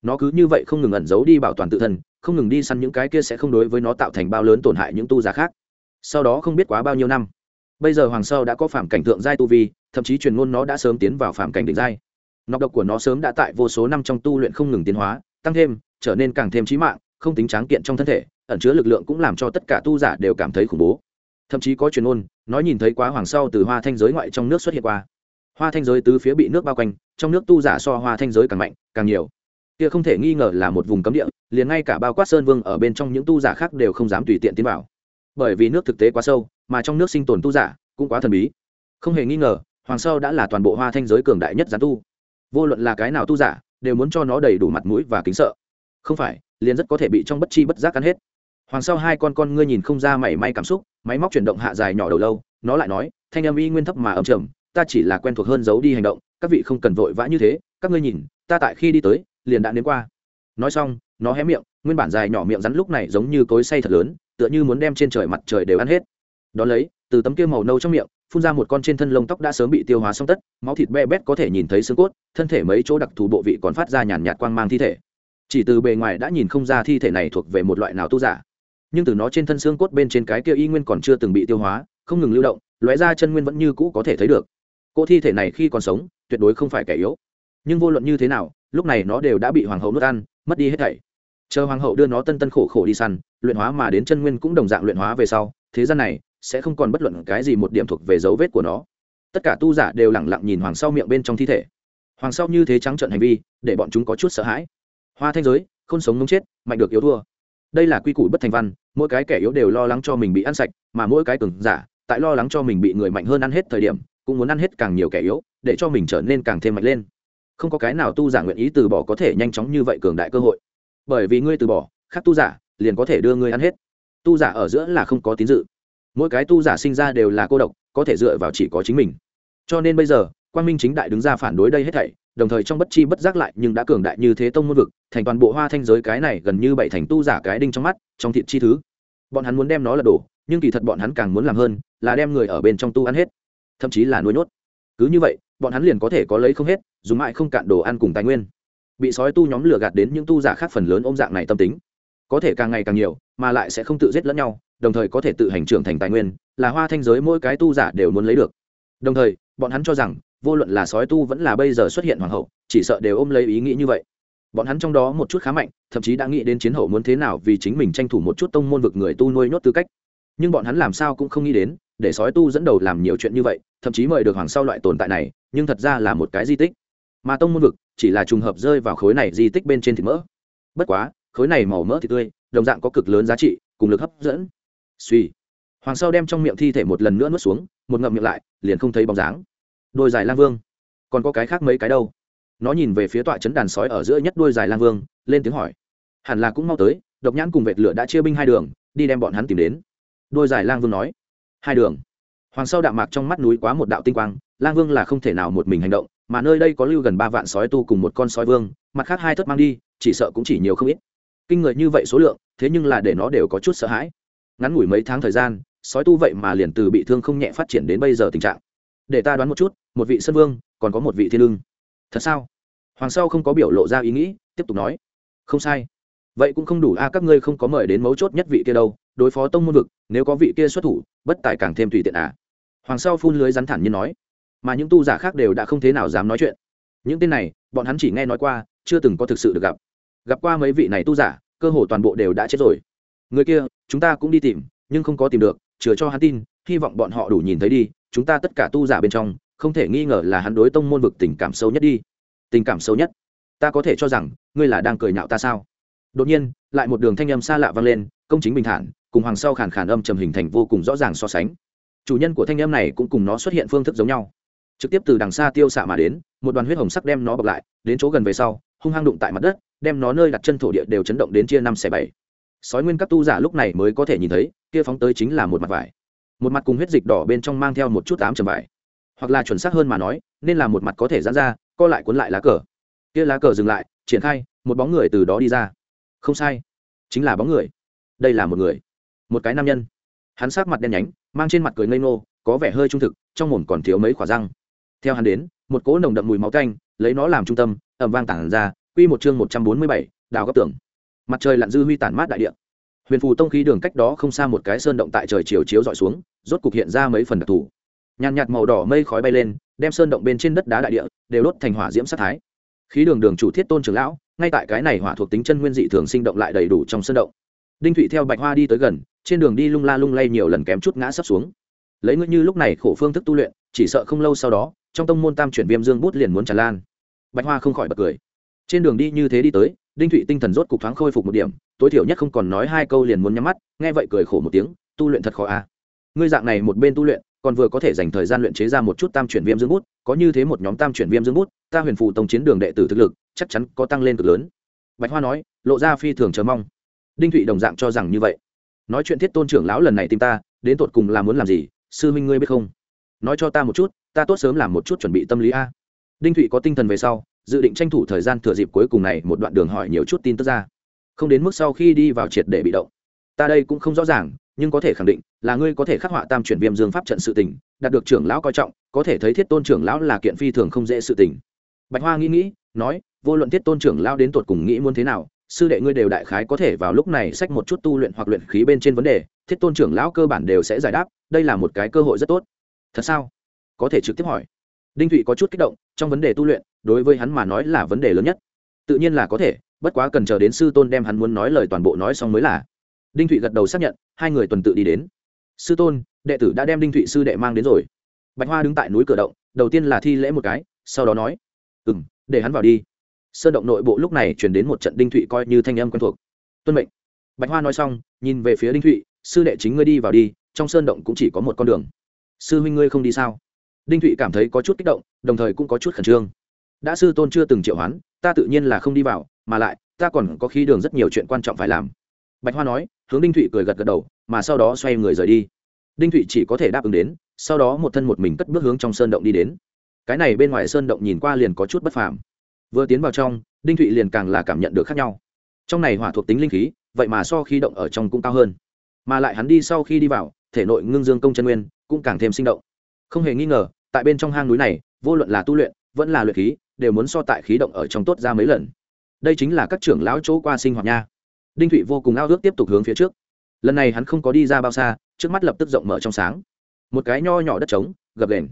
nó cứ như vậy không ngừng ẩn giấu đi bảo toàn tự thân, không ngừng đi săn những cái kia sẽ không đối với nó tạo thành bao lớn tổn hại những tu giả khác. Sau đó không biết quá bao nhiêu năm, bây giờ hoàng sơ đã có phạm cảnh tượng giai tu vi, thậm chí truyền ngôn nó đã sớm tiến vào phạm cảnh đỉnh giai. Nọc độc của nó sớm đã tại vô số năm trong tu luyện không ngừng tiến hóa, tăng thêm, trở nên càng thêm trí mạng, không tính tráng kiện trong thân thể, ẩn chứa lực lượng cũng làm cho tất cả tu giả đều cảm thấy khủng bố. Thậm chí có truyền ngôn nói nhìn thấy quá hoàng sau từ hoa thanh giới ngoại trong nước xuất hiện qua. Hoa thanh giới tứ phía bị nước bao quanh, trong nước tu giả so hoa thanh giới càng mạnh, càng nhiều kia không thể nghi ngờ là một vùng cấm địa, liền ngay cả bao quát sơn vương ở bên trong những tu giả khác đều không dám tùy tiện tiến vào. Bởi vì nước thực tế quá sâu, mà trong nước sinh tồn tu giả cũng quá thần bí. Không hề nghi ngờ, hoàng sau đã là toàn bộ hoa thanh giới cường đại nhất gián tu. Vô luận là cái nào tu giả, đều muốn cho nó đầy đủ mặt mũi và kính sợ. Không phải, liền rất có thể bị trong bất chi bất giác cắn hết. Hoàng sau hai con con ngươi nhìn không ra mảy may cảm xúc, máy móc chuyển động hạ dài nhỏ đầu lâu, nó lại nói, thanh âm y nguyên thấp mà âm trầm, ta chỉ là quen thuộc hơn giấu đi hành động, các vị không cần vội vã như thế, các ngươi nhìn, ta tại khi đi tới liền đã đến qua. Nói xong, nó hé miệng, nguyên bản dài nhỏ miệng rắn lúc này giống như cối say thật lớn, tựa như muốn đem trên trời mặt trời đều ăn hết. Đón lấy, từ tấm kia màu nâu trong miệng, phun ra một con trên thân lông tóc đã sớm bị tiêu hóa xong tất, máu thịt be bét có thể nhìn thấy xương cốt, thân thể mấy chỗ đặc thù bộ vị còn phát ra nhàn nhạt quang mang thi thể. Chỉ từ bề ngoài đã nhìn không ra thi thể này thuộc về một loại nào tu giả. Nhưng từ nó trên thân xương cốt bên trên cái kia y nguyên còn chưa từng bị tiêu hóa, không ngừng lưu động, lóe ra chân nguyên vẫn như cũ có thể thấy được. Cô thi thể này khi còn sống, tuyệt đối không phải kẻ yếu. Nhưng vô luận như thế nào lúc này nó đều đã bị hoàng hậu nuốt ăn, mất đi hết thảy. Chờ hoàng hậu đưa nó tân tân khổ khổ đi săn, luyện hóa mà đến chân nguyên cũng đồng dạng luyện hóa về sau, thế gian này sẽ không còn bất luận cái gì một điểm thuộc về dấu vết của nó. Tất cả tu giả đều lẳng lặng nhìn hoàng sau miệng bên trong thi thể. Hoàng sau như thế trắng trợn hành vi, để bọn chúng có chút sợ hãi. Hoa thanh giới không sống ngống chết, mạnh được yếu thua. Đây là quy củ bất thành văn, mỗi cái kẻ yếu đều lo lắng cho mình bị ăn sạch, mà mỗi cái cường giả, tại lo lắng cho mình bị người mạnh hơn ăn hết thời điểm, cũng muốn ăn hết càng nhiều kẻ yếu, để cho mình trở nên càng thêm mạnh lên không có cái nào tu giả nguyện ý từ bỏ có thể nhanh chóng như vậy cường đại cơ hội. Bởi vì ngươi từ bỏ, khác tu giả liền có thể đưa ngươi ăn hết. Tu giả ở giữa là không có tín dự. Mỗi cái tu giả sinh ra đều là cô độc, có thể dựa vào chỉ có chính mình. Cho nên bây giờ quan minh chính đại đứng ra phản đối đây hết thảy, đồng thời trong bất chi bất giác lại nhưng đã cường đại như thế tông môn vực, thành toàn bộ hoa thanh giới cái này gần như bảy thành tu giả cái đinh trong mắt, trong thịt chi thứ. Bọn hắn muốn đem nó là đổ, nhưng kỳ thật bọn hắn càng muốn làm hơn, là đem người ở bên trong tu ăn hết, thậm chí là nuôi nhốt. Cứ như vậy bọn hắn liền có thể có lấy không hết, dùng mãi không cạn đồ ăn cùng tài nguyên. Bị sói tu nhóm lừa gạt đến những tu giả khác phần lớn ôm dạng này tâm tính. Có thể càng ngày càng nhiều, mà lại sẽ không tự giết lẫn nhau, đồng thời có thể tự hành trưởng thành tài nguyên, là hoa thanh giới mỗi cái tu giả đều muốn lấy được. Đồng thời, bọn hắn cho rằng, vô luận là sói tu vẫn là bây giờ xuất hiện hoàng hậu, chỉ sợ đều ôm lấy ý nghĩ như vậy. Bọn hắn trong đó một chút khá mạnh, thậm chí đã nghĩ đến chiến hậu muốn thế nào vì chính mình tranh thủ một chút tông môn vực người tu nuôi nhốt tư cách. Nhưng bọn hắn làm sao cũng không nghĩ đến để sói tu dẫn đầu làm nhiều chuyện như vậy, thậm chí mời được hoàng sau loại tồn tại này, nhưng thật ra là một cái di tích. Mà tông môn vực chỉ là trùng hợp rơi vào khối này di tích bên trên thịt mỡ. Bất quá, khối này màu mỡ thì tươi, đồng dạng có cực lớn giá trị, cùng lực hấp dẫn. Suy hoàng sau đem trong miệng thi thể một lần nữa nuốt xuống, một ngậm miệng lại, liền không thấy bóng dáng. Đôi dài lang vương. Còn có cái khác mấy cái đâu? Nó nhìn về phía tọa trấn đàn sói ở giữa nhất đôi dài lang vương, lên tiếng hỏi. Hẳn là cũng mau tới, độc nhãn cùng vệt lửa đã chia binh hai đường, đi đem bọn hắn tìm đến. Đôi dài lang vương nói hai đường. Hoàng sau đạm mạc trong mắt núi quá một đạo tinh quang, lang vương là không thể nào một mình hành động, mà nơi đây có lưu gần ba vạn sói tu cùng một con sói vương, mặt khác hai thất mang đi, chỉ sợ cũng chỉ nhiều không ít. Kinh người như vậy số lượng, thế nhưng là để nó đều có chút sợ hãi. Ngắn ngủi mấy tháng thời gian, sói tu vậy mà liền từ bị thương không nhẹ phát triển đến bây giờ tình trạng. Để ta đoán một chút, một vị sân vương, còn có một vị thiên lương. Thật sao? Hoàng sau không có biểu lộ ra ý nghĩ, tiếp tục nói. Không sai vậy cũng không đủ a, các ngươi không có mời đến mấu chốt nhất vị kia đâu, đối phó tông môn vực, nếu có vị kia xuất thủ, bất tài càng thêm tùy tiện à. Hoàng sau phun lưới rắn thẳng như nói. Mà những tu giả khác đều đã không thế nào dám nói chuyện. Những tên này, bọn hắn chỉ nghe nói qua, chưa từng có thực sự được gặp. Gặp qua mấy vị này tu giả, cơ hồ toàn bộ đều đã chết rồi. Người kia, chúng ta cũng đi tìm, nhưng không có tìm được, chừa cho hắn tin, hy vọng bọn họ đủ nhìn thấy đi, chúng ta tất cả tu giả bên trong, không thể nghi ngờ là hắn đối tông môn vực tình cảm sâu nhất đi. Tình cảm sâu nhất. Ta có thể cho rằng, ngươi là đang cười nhạo ta sao? Đột nhiên, lại một đường thanh âm xa lạ vang lên, công chính bình thản, cùng hoàng sau khàn khàn âm trầm hình thành vô cùng rõ ràng so sánh. Chủ nhân của thanh âm này cũng cùng nó xuất hiện phương thức giống nhau. Trực tiếp từ đằng xa tiêu xạ mà đến, một đoàn huyết hồng sắc đem nó bọc lại, đến chỗ gần về sau, hung hăng đụng tại mặt đất, đem nó nơi đặt chân thổ địa đều chấn động đến chia năm xẻ bảy. Sói nguyên các tu giả lúc này mới có thể nhìn thấy, kia phóng tới chính là một mặt vải. Một mặt cùng huyết dịch đỏ bên trong mang theo một chút ám trầm vải. Hoặc là chuẩn xác hơn mà nói, nên là một mặt có thể dán ra, co lại cuốn lại lá cờ. Kia lá cờ dừng lại, triển khai, một bóng người từ đó đi ra không sai, chính là bóng người. Đây là một người, một cái nam nhân. Hắn sát mặt đen nhánh, mang trên mặt cười ngây ngô, có vẻ hơi trung thực, trong mồm còn thiếu mấy khỏa răng. Theo hắn đến, một cỗ nồng đậm mùi máu canh lấy nó làm trung tâm ẩm vang tản ra, quy một chương một trăm bốn mươi bảy đào góc tường. Mặt trời lặn dư huy tản mát đại địa. Huyền phù tông khí đường cách đó không xa một cái sơn động tại trời chiều chiếu dọi xuống, rốt cục hiện ra mấy phần đặc thù. Nhàn nhạt màu đỏ mây khói bay lên, đem sơn động bên trên đất đá đại địa đều đốt thành hỏa diễm sát thái khí đường đường chủ thiết tôn trưởng lão, ngay tại cái này hỏa thuộc tính chân nguyên dị thường sinh động lại đầy đủ trong sân động. Đinh thụy theo bạch hoa đi tới gần, trên đường đi lung la lung lay nhiều lần kém chút ngã sấp xuống. Lấy ngươi như lúc này khổ phương thức tu luyện, chỉ sợ không lâu sau đó, trong tông môn tam chuyển viêm dương bút liền muốn tràn lan. Bạch hoa không khỏi bật cười. Trên đường đi như thế đi tới, đinh thụy tinh thần rốt cục thoáng khôi phục một điểm, tối thiểu nhất không còn nói hai câu liền muốn nhắm mắt, nghe vậy cười khổ một tiếng, tu luyện thật khó à. ngươi dạng này một bên tu luyện còn vừa có thể dành thời gian luyện chế ra một chút tam chuyển viêm dương bút, có như thế một nhóm tam chuyển viêm dương bút, ta huyền phụ tông chiến đường đệ tử thực lực, chắc chắn có tăng lên cực lớn. Bạch hoa nói, lộ ra phi thường chờ mong. Đinh thụy đồng dạng cho rằng như vậy. Nói chuyện thiết tôn trưởng lão lần này tìm ta, đến tột cùng là muốn làm gì, sư minh ngươi biết không? Nói cho ta một chút, ta tốt sớm làm một chút chuẩn bị tâm lý a. Đinh thụy có tinh thần về sau, dự định tranh thủ thời gian thừa dịp cuối cùng này một đoạn đường hỏi nhiều chút tin tức ra. Không đến mức sau khi đi vào triệt để bị động. Ta đây cũng không rõ ràng nhưng có thể khẳng định là ngươi có thể khắc họa tam chuyển viêm dương pháp trận sự tình, đạt được trưởng lão coi trọng, có thể thấy thiết tôn trưởng lão là kiện phi thường không dễ sự tình. Bạch hoa nghĩ nghĩ, nói, vô luận thiết tôn trưởng lão đến tột cùng nghĩ muốn thế nào, sư đệ ngươi đều đại khái có thể vào lúc này sách một chút tu luyện hoặc luyện khí bên trên vấn đề, thiết tôn trưởng lão cơ bản đều sẽ giải đáp, đây là một cái cơ hội rất tốt. Thật sao? Có thể trực tiếp hỏi. Đinh thụy có chút kích động, trong vấn đề tu luyện, đối với hắn mà nói là vấn đề lớn nhất. Tự nhiên là có thể, bất quá cần chờ đến sư tôn đem hắn muốn nói lời toàn bộ nói xong mới là đinh thụy gật đầu xác nhận, hai người tuần tự đi đến. Sư tôn, đệ tử đã đem đinh thụy sư đệ mang đến rồi. Bạch hoa đứng tại núi cửa động, đầu tiên là thi lễ một cái, sau đó nói ừ m để hắn vào đi. Sơn động nội bộ lúc này chuyển đến một trận đinh thụy coi như thanh âm quen thuộc. Tuân mệnh. Bạch hoa nói xong, nhìn về phía đinh thụy, sư đệ chính ngươi đi vào đi, trong sơn động cũng chỉ có một con đường. Sư huynh ngươi không đi sao? Đinh thụy cảm thấy có chút kích động, đồng thời cũng có chút khẩn trương. Đã sư tôn chưa từng triệu hoán, ta tự nhiên là không đi vào, mà lại, ta còn có khi đường rất nhiều chuyện quan trọng phải làm bạch hoa nói, hướng đinh thụy cười gật gật đầu, mà sau đó xoay người rời đi. Đinh thụy chỉ có thể đáp ứng đến, sau đó một thân một mình cất bước hướng trong sơn động đi đến. Cái này bên ngoài sơn động nhìn qua liền có chút bất phàm. Vừa tiến vào trong, đinh thụy liền càng là cảm nhận được khác nhau. Trong này hỏa thuộc tính linh khí, vậy mà so khi động ở trong cũng cao hơn. Mà lại hắn đi sau khi đi vào, thể nội ngưng dương công chân nguyên cũng càng thêm sinh động. Không hề nghi ngờ, tại bên trong hang núi này, vô luận là tu luyện, vẫn là luyện khí, đều muốn so tại khí động ở trong tốt ra mấy lần. Đây chính là các trưởng lão chỗ qua sinh hoạt nha đinh thụy vô cùng ao ước tiếp tục hướng phía trước. Lần này hắn không có đi ra bao xa, trước mắt lập tức rộng mở trong sáng. Một cái nho nhỏ đất trống, gập đền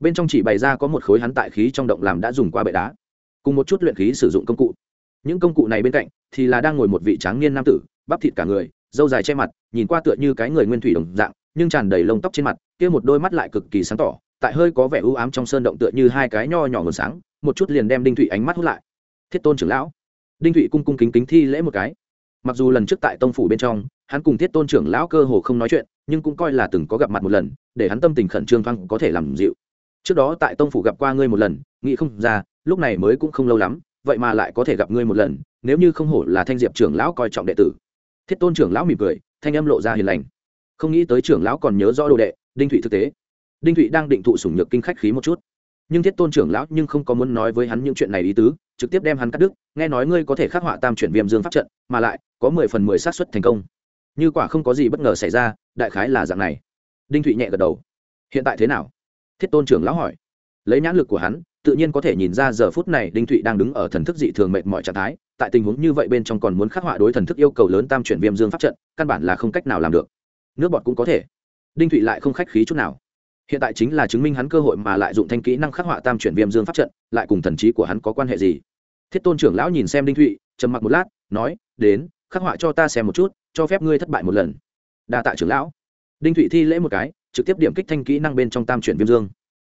bên trong chỉ bày ra có một khối hắn tại khí trong động làm đã dùng qua bệ đá. Cùng một chút luyện khí sử dụng công cụ. Những công cụ này bên cạnh thì là đang ngồi một vị tráng niên nam tử, bắp thịt cả người dâu dài che mặt, nhìn qua tựa như cái người nguyên thủy đồng dạng, nhưng tràn đầy lông tóc trên mặt, kia một đôi mắt lại cực kỳ sáng tỏ, tại hơi có vẻ ưu ám trong sơn động tựa như hai cái nho nhỏ nguồn sáng, một chút liền đem đinh thụy ánh mắt hút lại. Thiết tôn trưởng lão. Đinh thụy cung cung kính kính thi lễ một cái mặc dù lần trước tại tông phủ bên trong, hắn cùng thiết tôn trưởng lão cơ hồ không nói chuyện, nhưng cũng coi là từng có gặp mặt một lần, để hắn tâm tình khẩn trương thoáng có thể làm dịu. Trước đó tại tông phủ gặp qua ngươi một lần, nghĩ không ra, lúc này mới cũng không lâu lắm, vậy mà lại có thể gặp ngươi một lần, nếu như không hổ là thanh diệp trưởng lão coi trọng đệ tử. Thiết tôn trưởng lão mỉm cười, thanh âm lộ ra hiền lành. Không nghĩ tới trưởng lão còn nhớ rõ đồ đệ, đinh thụy thực tế. Đinh thụy đang định thụ sủng nhược kinh khách khí một chút. Nhưng thiết tôn trưởng lão nhưng không có muốn nói với hắn những chuyện này ý tứ trực tiếp đem hắn cắt đứt, nghe nói ngươi có thể khắc họa tam chuyển viêm dương pháp trận, mà lại, có mười phần mười xác suất thành công. Như quả không có gì bất ngờ xảy ra, đại khái là dạng này. Đinh thụy nhẹ gật đầu. Hiện tại thế nào? Thiết tôn trưởng lão hỏi. Lấy nhãn lực của hắn, tự nhiên có thể nhìn ra giờ phút này đinh thụy đang đứng ở thần thức dị thường mệt mọi trạng thái, tại tình huống như vậy bên trong còn muốn khắc họa đối thần thức yêu cầu lớn tam chuyển viêm dương pháp trận, căn bản là không cách nào làm được. Nước bọt cũng có thể. Đinh thụy lại không khách khí chút nào. Hiện tại chính là chứng minh hắn cơ hội mà lại dụng thanh kỹ năng khắc họa tam chuyển viêm dương pháp trận, lại cùng thần trí của hắn có quan hệ gì? Thiết tôn trưởng lão nhìn xem đinh thụy, trầm mặc một lát, nói, đến, khắc họa cho ta xem một chút, cho phép ngươi thất bại một lần. Đa tạ trưởng lão. Đinh thụy thi lễ một cái, trực tiếp điểm kích thanh kỹ năng bên trong tam chuyển viêm dương.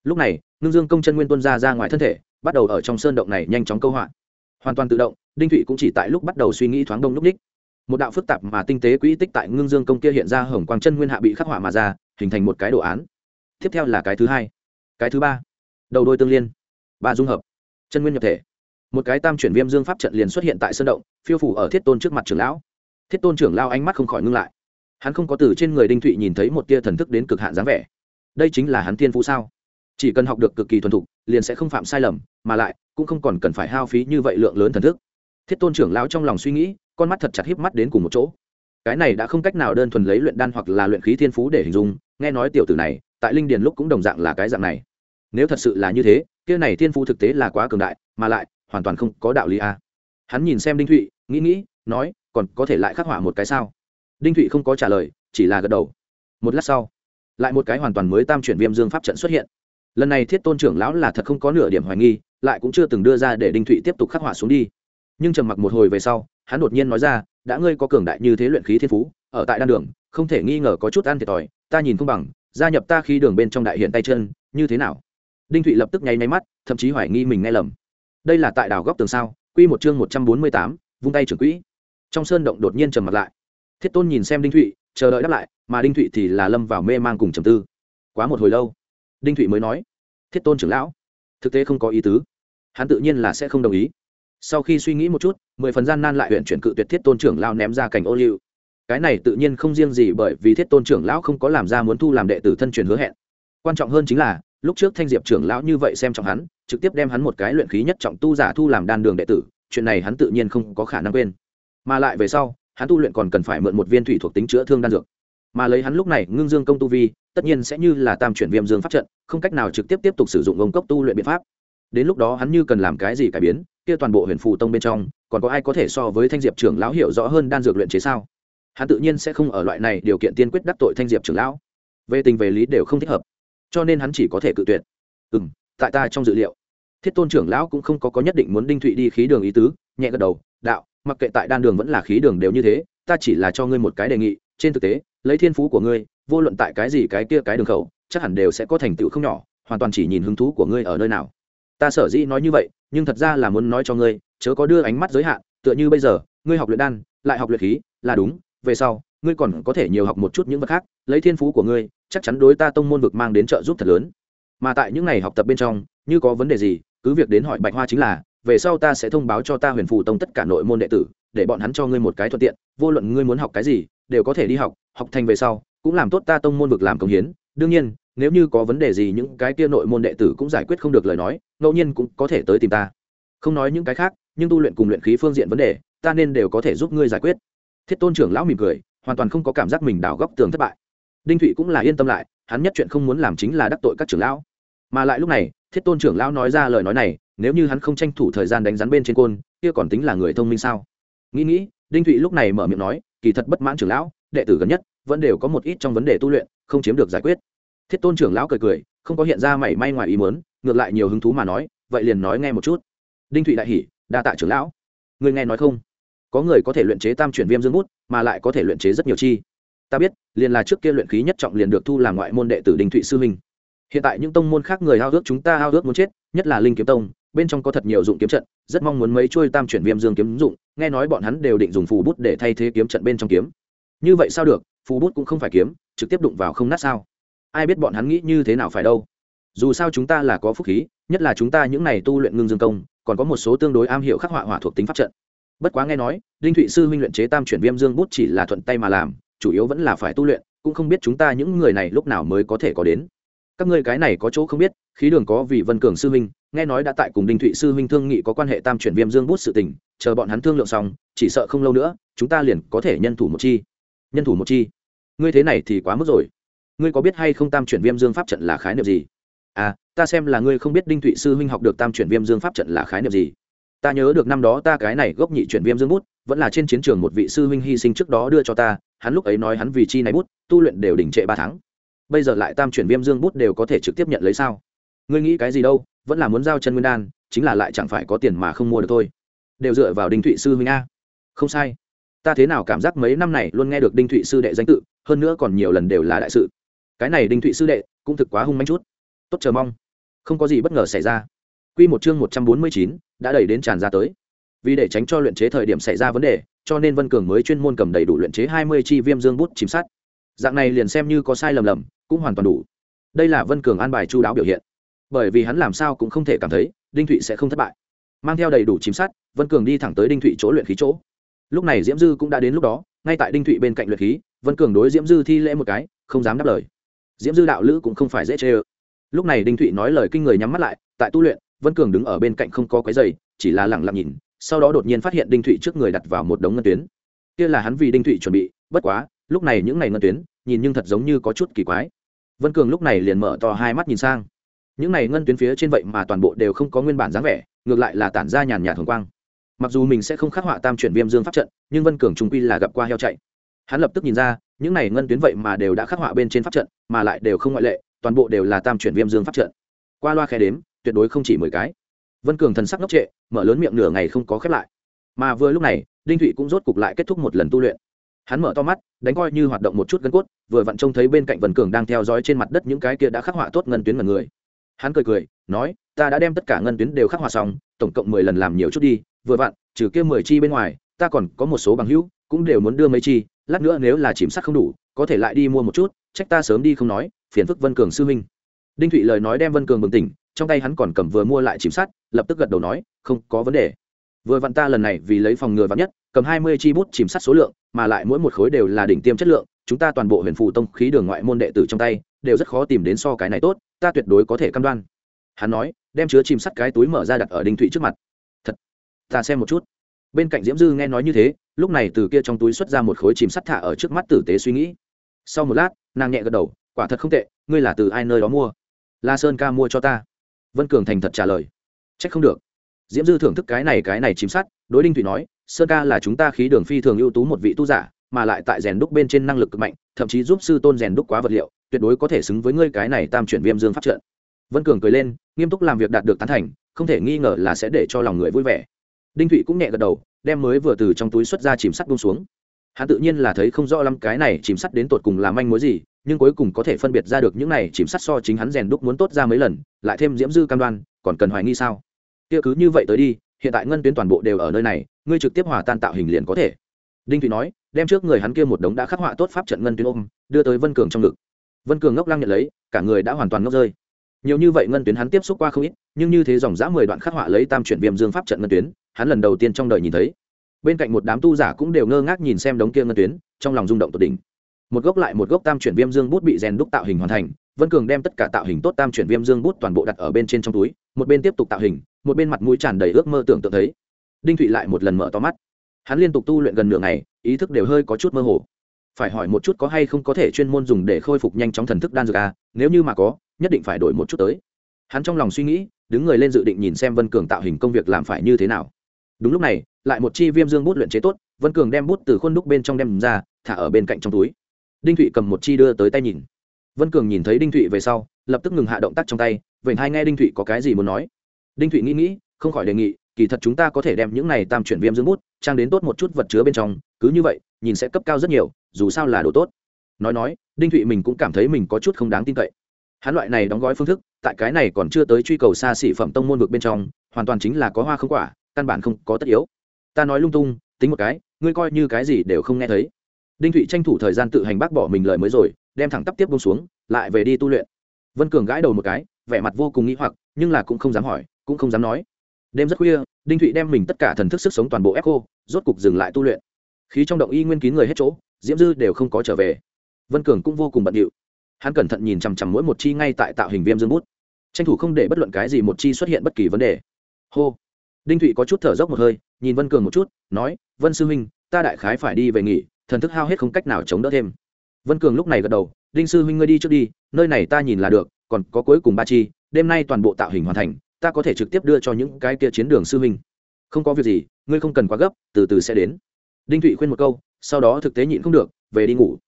Lúc này, ngưng dương công chân nguyên tuân ra ra ngoài thân thể, bắt đầu ở trong sơn động này nhanh chóng câu họa. Hoàn toàn tự động, đinh thụy cũng chỉ tại lúc bắt đầu suy nghĩ thoáng đông lúc ních một đạo phức tạp mà tinh tế quỹ tích tại ngưng dương công kia hiện ra hồng quang chân nguyên hạ bị khắc họa mà ra, hình thành một cái đồ án. Tiếp theo là cái thứ hai, cái thứ ba, đầu đôi tương liên, ba dung hợp, chân nguyên nhập thể một cái tam chuyển viêm dương pháp trận liền xuất hiện tại sân động, phiêu phủ ở thiết tôn trước mặt trưởng lão. Thiết tôn trưởng lao ánh mắt không khỏi ngưng lại. Hắn không có từ trên người đinh thụy nhìn thấy một tia thần thức đến cực hạn dáng vẻ. Đây chính là hắn tiên phú sao? Chỉ cần học được cực kỳ thuần thục, liền sẽ không phạm sai lầm, mà lại, cũng không còn cần phải hao phí như vậy lượng lớn thần thức. Thiết tôn trưởng lão trong lòng suy nghĩ, con mắt thật chặt híp mắt đến cùng một chỗ. Cái này đã không cách nào đơn thuần lấy luyện đan hoặc là luyện khí thiên phú để hình dung, nghe nói tiểu tử này, tại linh điền lúc cũng đồng dạng là cái dạng này. Nếu thật sự là như thế, kia này thiên phú thực tế là quá cường đại, mà lại hoàn toàn không có đạo lý a à. hắn nhìn xem đinh thụy, nghĩ nghĩ, nói, còn có thể lại khắc họa một cái sao? Đinh thụy không có trả lời, chỉ là gật đầu. Một lát sau, lại một cái hoàn toàn mới tam chuyển viêm dương pháp trận xuất hiện. Lần này thiết tôn trưởng lão là thật không có nửa điểm hoài nghi, lại cũng chưa từng đưa ra để đinh thụy tiếp tục khắc họa xuống đi. Nhưng trầm mặc một hồi về sau, hắn đột nhiên nói ra, đã ngươi có cường đại như thế luyện khí thiên phú, ở tại đan đường, không thể nghi ngờ có chút ăn thiệt thòi, ta nhìn không bằng, gia nhập ta khi đường bên trong đại hiện tay chân, như thế nào? Đinh thụy lập tức nháy máy mắt, thậm chí hoài nghi mình nghe lầm đây là tại đảo góc tường sao? Quy một chương một trăm bốn mươi tám, vung tay trưởng quỹ. Trong sơn động đột nhiên trầm mặt lại. Thiết tôn nhìn xem đinh thụy, chờ đợi đáp lại, mà đinh thụy thì là lâm vào mê mang cùng trầm tư. Quá một hồi lâu, đinh thụy mới nói, thiết tôn trưởng lão, thực tế không có ý tứ. Hắn tự nhiên là sẽ không đồng ý. Sau khi suy nghĩ một chút, mười phần gian nan lại huyện chuyển cự tuyệt thiết tôn trưởng lao ném ra cảnh ô liu. Cái này tự nhiên không riêng gì bởi vì thiết tôn trưởng lão không có làm ra muốn thu làm đệ tử thân truyền hứa hẹn. Quan trọng hơn chính là, lúc trước thanh diệp trưởng lão như vậy xem trọng hắn trực tiếp đem hắn một cái luyện khí nhất trọng tu giả thu làm đan đường đệ tử, chuyện này hắn tự nhiên không có khả năng quên. Mà lại về sau, hắn tu luyện còn cần phải mượn một viên thủy thuộc tính chữa thương đan dược. Mà lấy hắn lúc này ngưng dương công tu vi, tất nhiên sẽ như là tam chuyển viêm dương pháp trận, không cách nào trực tiếp tiếp tục sử dụng ông cốc tu luyện biện pháp. Đến lúc đó hắn như cần làm cái gì cải biến, kia toàn bộ huyền phù tông bên trong, còn có ai có thể so với thanh diệp trưởng lão hiểu rõ hơn đan dược luyện chế sao? Hắn tự nhiên sẽ không ở loại này điều kiện tiên quyết đắc tội thanh diệp trưởng lão. Về tình về lý đều không thích hợp, cho nên hắn chỉ có thể cự tuyệt. Ừ m tại ta trong dự liệu. Thiết tôn trưởng lão cũng không có có nhất định muốn đinh thụy đi khí đường ý tứ, nhẹ gật đầu, đạo, mặc kệ tại đan đường vẫn là khí đường đều như thế, ta chỉ là cho ngươi một cái đề nghị, trên thực tế, lấy thiên phú của ngươi, vô luận tại cái gì cái kia cái đường khẩu, chắc hẳn đều sẽ có thành tựu không nhỏ, hoàn toàn chỉ nhìn hứng thú của ngươi ở nơi nào. Ta sở dĩ nói như vậy, nhưng thật ra là muốn nói cho ngươi, chớ có đưa ánh mắt giới hạn, tựa như bây giờ, ngươi học luyện đan, lại học luyện khí, là đúng, về sau, ngươi còn có thể nhiều học một chút những vật khác, lấy thiên phú của ngươi, chắc chắn đối ta tông môn vực mang đến trợ giúp thật lớn mà tại những ngày học tập bên trong, như có vấn đề gì, cứ việc đến hỏi bạch hoa chính là, về sau ta sẽ thông báo cho ta huyền phù tông tất cả nội môn đệ tử, để bọn hắn cho ngươi một cái thuận tiện, vô luận ngươi muốn học cái gì, đều có thể đi học học thành về sau, cũng làm tốt ta tông môn vực làm công hiến. Đương nhiên, nếu như có vấn đề gì những cái kia nội môn đệ tử cũng giải quyết không được lời nói, ngẫu nhiên cũng có thể tới tìm ta. Không nói những cái khác, nhưng tu luyện cùng luyện khí phương diện vấn đề, ta nên đều có thể giúp ngươi giải quyết. Thiết tôn trưởng lão mỉm cười, hoàn toàn không có cảm giác mình đào góc tường thất bại. Đinh thụy cũng là yên tâm lại, hắn nhất chuyện không muốn làm chính là đắc tội các trưởng lão mà lại lúc này, thiết tôn trưởng lão nói ra lời nói này, nếu như hắn không tranh thủ thời gian đánh rắn bên trên côn, kia còn tính là người thông minh sao? Nghĩ nghĩ, đinh thụy lúc này mở miệng nói, kỳ thật bất mãn trưởng lão, đệ tử gần nhất, vẫn đều có một ít trong vấn đề tu luyện, không chiếm được giải quyết. Thiết tôn trưởng lão cười cười, không có hiện ra mảy may ngoài ý muốn, ngược lại nhiều hứng thú mà nói, vậy liền nói nghe một chút. Đinh thụy đại hỉ, đa tạ trưởng lão. Người nghe nói không? Có người có thể luyện chế tam chuyển viêm dương bút, mà lại có thể luyện chế rất nhiều chi. Ta biết, liền là trước kia luyện khí nhất trọng liền được thu làm ngoại môn đệ tử đinh thụy sư minh hiện tại những tông môn khác người hao ước chúng ta hao ước muốn chết, nhất là linh kiếm tông, bên trong có thật nhiều dụng kiếm trận, rất mong muốn mấy chuôi tam chuyển viêm dương kiếm dụng, nghe nói bọn hắn đều định dùng phù bút để thay thế kiếm trận bên trong kiếm. Như vậy sao được, phù bút cũng không phải kiếm, trực tiếp đụng vào không nát sao? Ai biết bọn hắn nghĩ như thế nào phải đâu. Dù sao chúng ta là có phúc khí, nhất là chúng ta những này tu luyện ngưng dương công còn có một số tương đối am hiểu khắc họa hỏa thuộc tính pháp trận. Bất quá nghe nói linh thụy sư huynh luyện chế tam chuyển viêm dương bút chỉ là thuận tay mà làm, chủ yếu vẫn là phải tu luyện, cũng không biết chúng ta những người này lúc nào mới có thể có đến các ngươi cái này có chỗ không biết, khí đường có vì vân cường sư huynh, nghe nói đã tại cùng đinh thụy sư huynh thương nghị có quan hệ tam chuyển viêm dương bút sự tình, chờ bọn hắn thương lượng xong, chỉ sợ không lâu nữa, chúng ta liền có thể nhân thủ một chi. Nhân thủ một chi? Ngươi thế này thì quá mức rồi. Ngươi có biết hay không tam chuyển viêm dương pháp trận là khái niệm gì? À ta xem là ngươi không biết đinh thụy sư huynh học được tam chuyển viêm dương pháp trận là khái niệm gì. Ta nhớ được năm đó ta cái này gốc nhị chuyển viêm dương bút, vẫn là trên chiến trường một vị sư huynh hy sinh trước đó đưa cho ta, hắn lúc ấy nói hắn vì chi này bút, tu luyện đều đình trệ ba tháng bây giờ lại tam chuyển viêm dương bút đều có thể trực tiếp nhận lấy sao? Ngươi nghĩ cái gì đâu, vẫn là muốn giao chân nguyên đan, chính là lại chẳng phải có tiền mà không mua được thôi. Đều dựa vào đinh thụy sư huynh a. Không sai. Ta thế nào cảm giác mấy năm này luôn nghe được đinh thụy sư đệ danh tự, hơn nữa còn nhiều lần đều là đại sự. Cái này đinh thụy sư đệ, cũng thực quá hung manh chút. Tốt chờ mong. Không có gì bất ngờ xảy ra. Q một chương một trăm bốn mươi chín, đã đẩy đến tràn ra tới. Vì để tránh cho luyện chế thời điểm xảy ra vấn đề, cho nên vân cường mới chuyên môn cầm đầy đủ luyện chế hai mươi chi viêm dương bút chìm sát. Dạng này liền xem như có sai lầm lầm cũng hoàn toàn đủ. Đây là vân cường an bài chu đáo biểu hiện. Bởi vì hắn làm sao cũng không thể cảm thấy, đinh thụy sẽ không thất bại. Mang theo đầy đủ chìm sát vân cường đi thẳng tới đinh thụy chỗ luyện khí chỗ. Lúc này diễm dư cũng đã đến lúc đó, ngay tại đinh thụy bên cạnh luyện khí, vân cường đối diễm dư thi lễ một cái, không dám đáp lời. Diễm dư đạo lữ cũng không phải dễ chê ơ. Lúc này đinh thụy nói lời kinh người nhắm mắt lại, tại tu luyện, vân cường đứng ở bên cạnh không có cái giày chỉ là lẳng lặng nhìn, sau đó đột nhiên phát hiện đinh thụy trước người đặt vào một đống ngân tuyến. Kia là hắn vì đinh thụy chuẩn bị, bất quá lúc này những ngày ngân tuyến, nhìn nhưng thật giống như có chút kỳ quái. Vân cường lúc này liền mở to hai mắt nhìn sang. Những này ngân tuyến phía trên vậy mà toàn bộ đều không có nguyên bản dáng vẻ, ngược lại là tản ra nhàn nhạt thường quang. Mặc dù mình sẽ không khắc họa tam chuyển viêm dương pháp trận, nhưng vân cường trung quy là gặp qua heo chạy. Hắn lập tức nhìn ra, những này ngân tuyến vậy mà đều đã khắc họa bên trên pháp trận, mà lại đều không ngoại lệ, toàn bộ đều là tam chuyển viêm dương pháp trận. Qua loa khe đếm, tuyệt đối không chỉ mười cái. Vân cường thần sắc ngốc trệ, mở lớn miệng nửa ngày không có khép lại. Mà vừa lúc này, đinh thụy cũng rốt cục lại kết thúc một lần tu luyện hắn mở to mắt, đánh coi như hoạt động một chút gân cốt, vừa vặn trông thấy bên cạnh vân cường đang theo dõi trên mặt đất những cái kia đã khắc họa tốt ngân tuyến mật người. Hắn cười cười, nói, ta đã đem tất cả ngân tuyến đều khắc họa xong, tổng cộng mười lần làm nhiều chút đi, vừa vặn, trừ kia mười chi bên ngoài, ta còn có một số bằng hữu, cũng đều muốn đưa mấy chi, lát nữa nếu là chìm sắt không đủ, có thể lại đi mua một chút, trách ta sớm đi không nói, phiền phức vân cường sư huynh. Đinh thụy lời nói đem vân cường bừng tỉnh, trong tay hắn còn cầm vừa mua lại chìm sắt, lập tức gật đầu nói, không có vấn đề. Vừa vặn ta lần này vì lấy phòng ngừa vắn nhất cầm hai mươi chi bút chìm sắt số lượng, mà lại mỗi một khối đều là đỉnh tiêm chất lượng, chúng ta toàn bộ huyền phù tông khí đường ngoại môn đệ tử trong tay, đều rất khó tìm đến so cái này tốt, ta tuyệt đối có thể cam đoan. Hắn nói, đem chứa chìm sắt cái túi mở ra đặt ở đinh thụy trước mặt. Thật, ta xem một chút. Bên cạnh diễm dư nghe nói như thế, lúc này từ kia trong túi xuất ra một khối chìm sắt thả ở trước mắt tử tế suy nghĩ. Sau một lát, nàng nhẹ gật đầu, quả thật không tệ, ngươi là từ ai nơi đó mua? La sơn ca mua cho ta. Vân cường thành thật trả lời. C h ắ c không được diễm dư thưởng thức cái này cái này chìm sắt, đối đinh thụy nói, sơn ca là chúng ta khí đường phi thường ưu tú một vị tu giả, mà lại tại rèn đúc bên trên năng lực cực mạnh, thậm chí giúp sư tôn rèn đúc quá vật liệu, tuyệt đối có thể xứng với ngươi cái này tam chuyển viêm dương phát trận. Vân cường cười lên, nghiêm túc làm việc đạt được tán thành, không thể nghi ngờ là sẽ để cho lòng người vui vẻ. Đinh thụy cũng nhẹ gật đầu, đem mới vừa từ trong túi xuất ra chìm sắt bông xuống. Hắn tự nhiên là thấy không rõ lắm cái này chìm sắt đến tột cùng là manh mối gì, nhưng cuối cùng có thể phân biệt ra được những này chìm sắt so chính hắn rèn đúc muốn tốt ra mấy lần, lại thêm diễm dư cam đoan, còn cần hoài nghi sao? Kia cứ như vậy tới đi, hiện tại ngân tuyến toàn bộ đều ở nơi này, ngươi trực tiếp hòa tan tạo hình liền có thể. Đinh thụy nói, đem trước người hắn kia một đống đã khắc họa tốt pháp trận ngân tuyến ôm, đưa tới vân cường trong ngực. Vân cường ngốc lăng nhận lấy, cả người đã hoàn toàn ngốc rơi. Nhiều như vậy ngân tuyến hắn tiếp xúc qua không ít, nhưng như thế dòng dã mười đoạn khắc họa lấy tam chuyển viêm dương pháp trận ngân tuyến, hắn lần đầu tiên trong đời nhìn thấy. Bên cạnh một đám tu giả cũng đều ngơ ngác nhìn xem đống kia ngân tuyến, trong lòng rung động tột đỉnh. Một gốc lại một gốc tam chuyển viêm dương bút bị rèn đúc tạo hình hoàn thành, vân cường đem tất cả tạo hình tốt tam chuyển viêm dương bút toàn bộ đặt ở bên trên trong túi, một bên tiếp tục tạo hình một bên mặt mũi tràn đầy ước mơ tưởng tượng thấy. Đinh thụy lại một lần mở to mắt. Hắn liên tục tu luyện gần nửa ngày ý thức đều hơi có chút mơ hồ. Phải hỏi một chút có hay không có thể chuyên môn dùng để khôi phục nhanh chóng thần thức đan dược à, nếu như mà có nhất định phải đổi một chút tới. Hắn trong lòng suy nghĩ đứng người lên dự định nhìn xem vân cường tạo hình công việc làm phải như thế nào. Đúng lúc này lại một chi viêm dương bút luyện chế tốt vân cường đem bút từ khuôn đúc bên trong đem ra thả ở bên cạnh trong túi. Đinh thụy cầm một chi đưa tới tay nhìn. Vân cường nhìn thấy đinh thụy về sau lập tức ngừng hạ động tác trong tay vậy hai nghe đinh thụy có cái gì muốn nói đinh thụy nghĩ nghĩ, không khỏi đề nghị, kỳ thật chúng ta có thể đem những này tam chuyển viêm dương bút, trang đến tốt một chút vật chứa bên trong, cứ như vậy, nhìn sẽ cấp cao rất nhiều, dù sao là đồ tốt. Nói nói, đinh thụy mình cũng cảm thấy mình có chút không đáng tin cậy. Hắn loại này đóng gói phương thức, tại cái này còn chưa tới truy cầu xa xỉ phẩm tông môn vực bên trong, hoàn toàn chính là có hoa không quả, căn bản không có tất yếu. Ta nói lung tung, tính một cái, ngươi coi như cái gì đều không nghe thấy. Đinh thụy tranh thủ thời gian tự hành bác bỏ mình lời mới rồi, đem thẳng tắp tiếp bông xuống, lại về đi tu luyện. Vân cường gãi đầu một cái, vẻ mặt vô cùng nghĩ hoặc, nhưng là cũng không dám hỏi cũng không dám nói. Đêm rất khuya, đinh thụy đem mình tất cả thần thức sức sống toàn bộ ép cô rốt cục dừng lại tu luyện. Khí trong động y nguyên kín người hết chỗ, diễm dư đều không có trở về. Vân cường cũng vô cùng bận điệu. Hắn cẩn thận nhìn chằm chằm mỗi một chi ngay tại tạo hình viêm dương bút. Tranh thủ không để bất luận cái gì một chi xuất hiện bất kỳ vấn đề. Hô. Đinh thụy có chút thở dốc một hơi, nhìn vân cường một chút, nói, vân sư huynh, ta đại khái phải đi về nghỉ, thần thức hao hết không cách nào chống đỡ thêm. Vân cường lúc này gật đầu, đinh sư huynh ngươi đi trước đi, nơi này ta nhìn là được, còn có cuối cùng ba chi, đêm nay toàn bộ tạo hình hoàn thành ta có thể trực tiếp đưa cho những cái kia chiến đường sư huynh. Không có việc gì, ngươi không cần quá gấp, từ từ sẽ đến. Đinh thụy khuyên một câu, sau đó thực tế nhịn không được, về đi ngủ.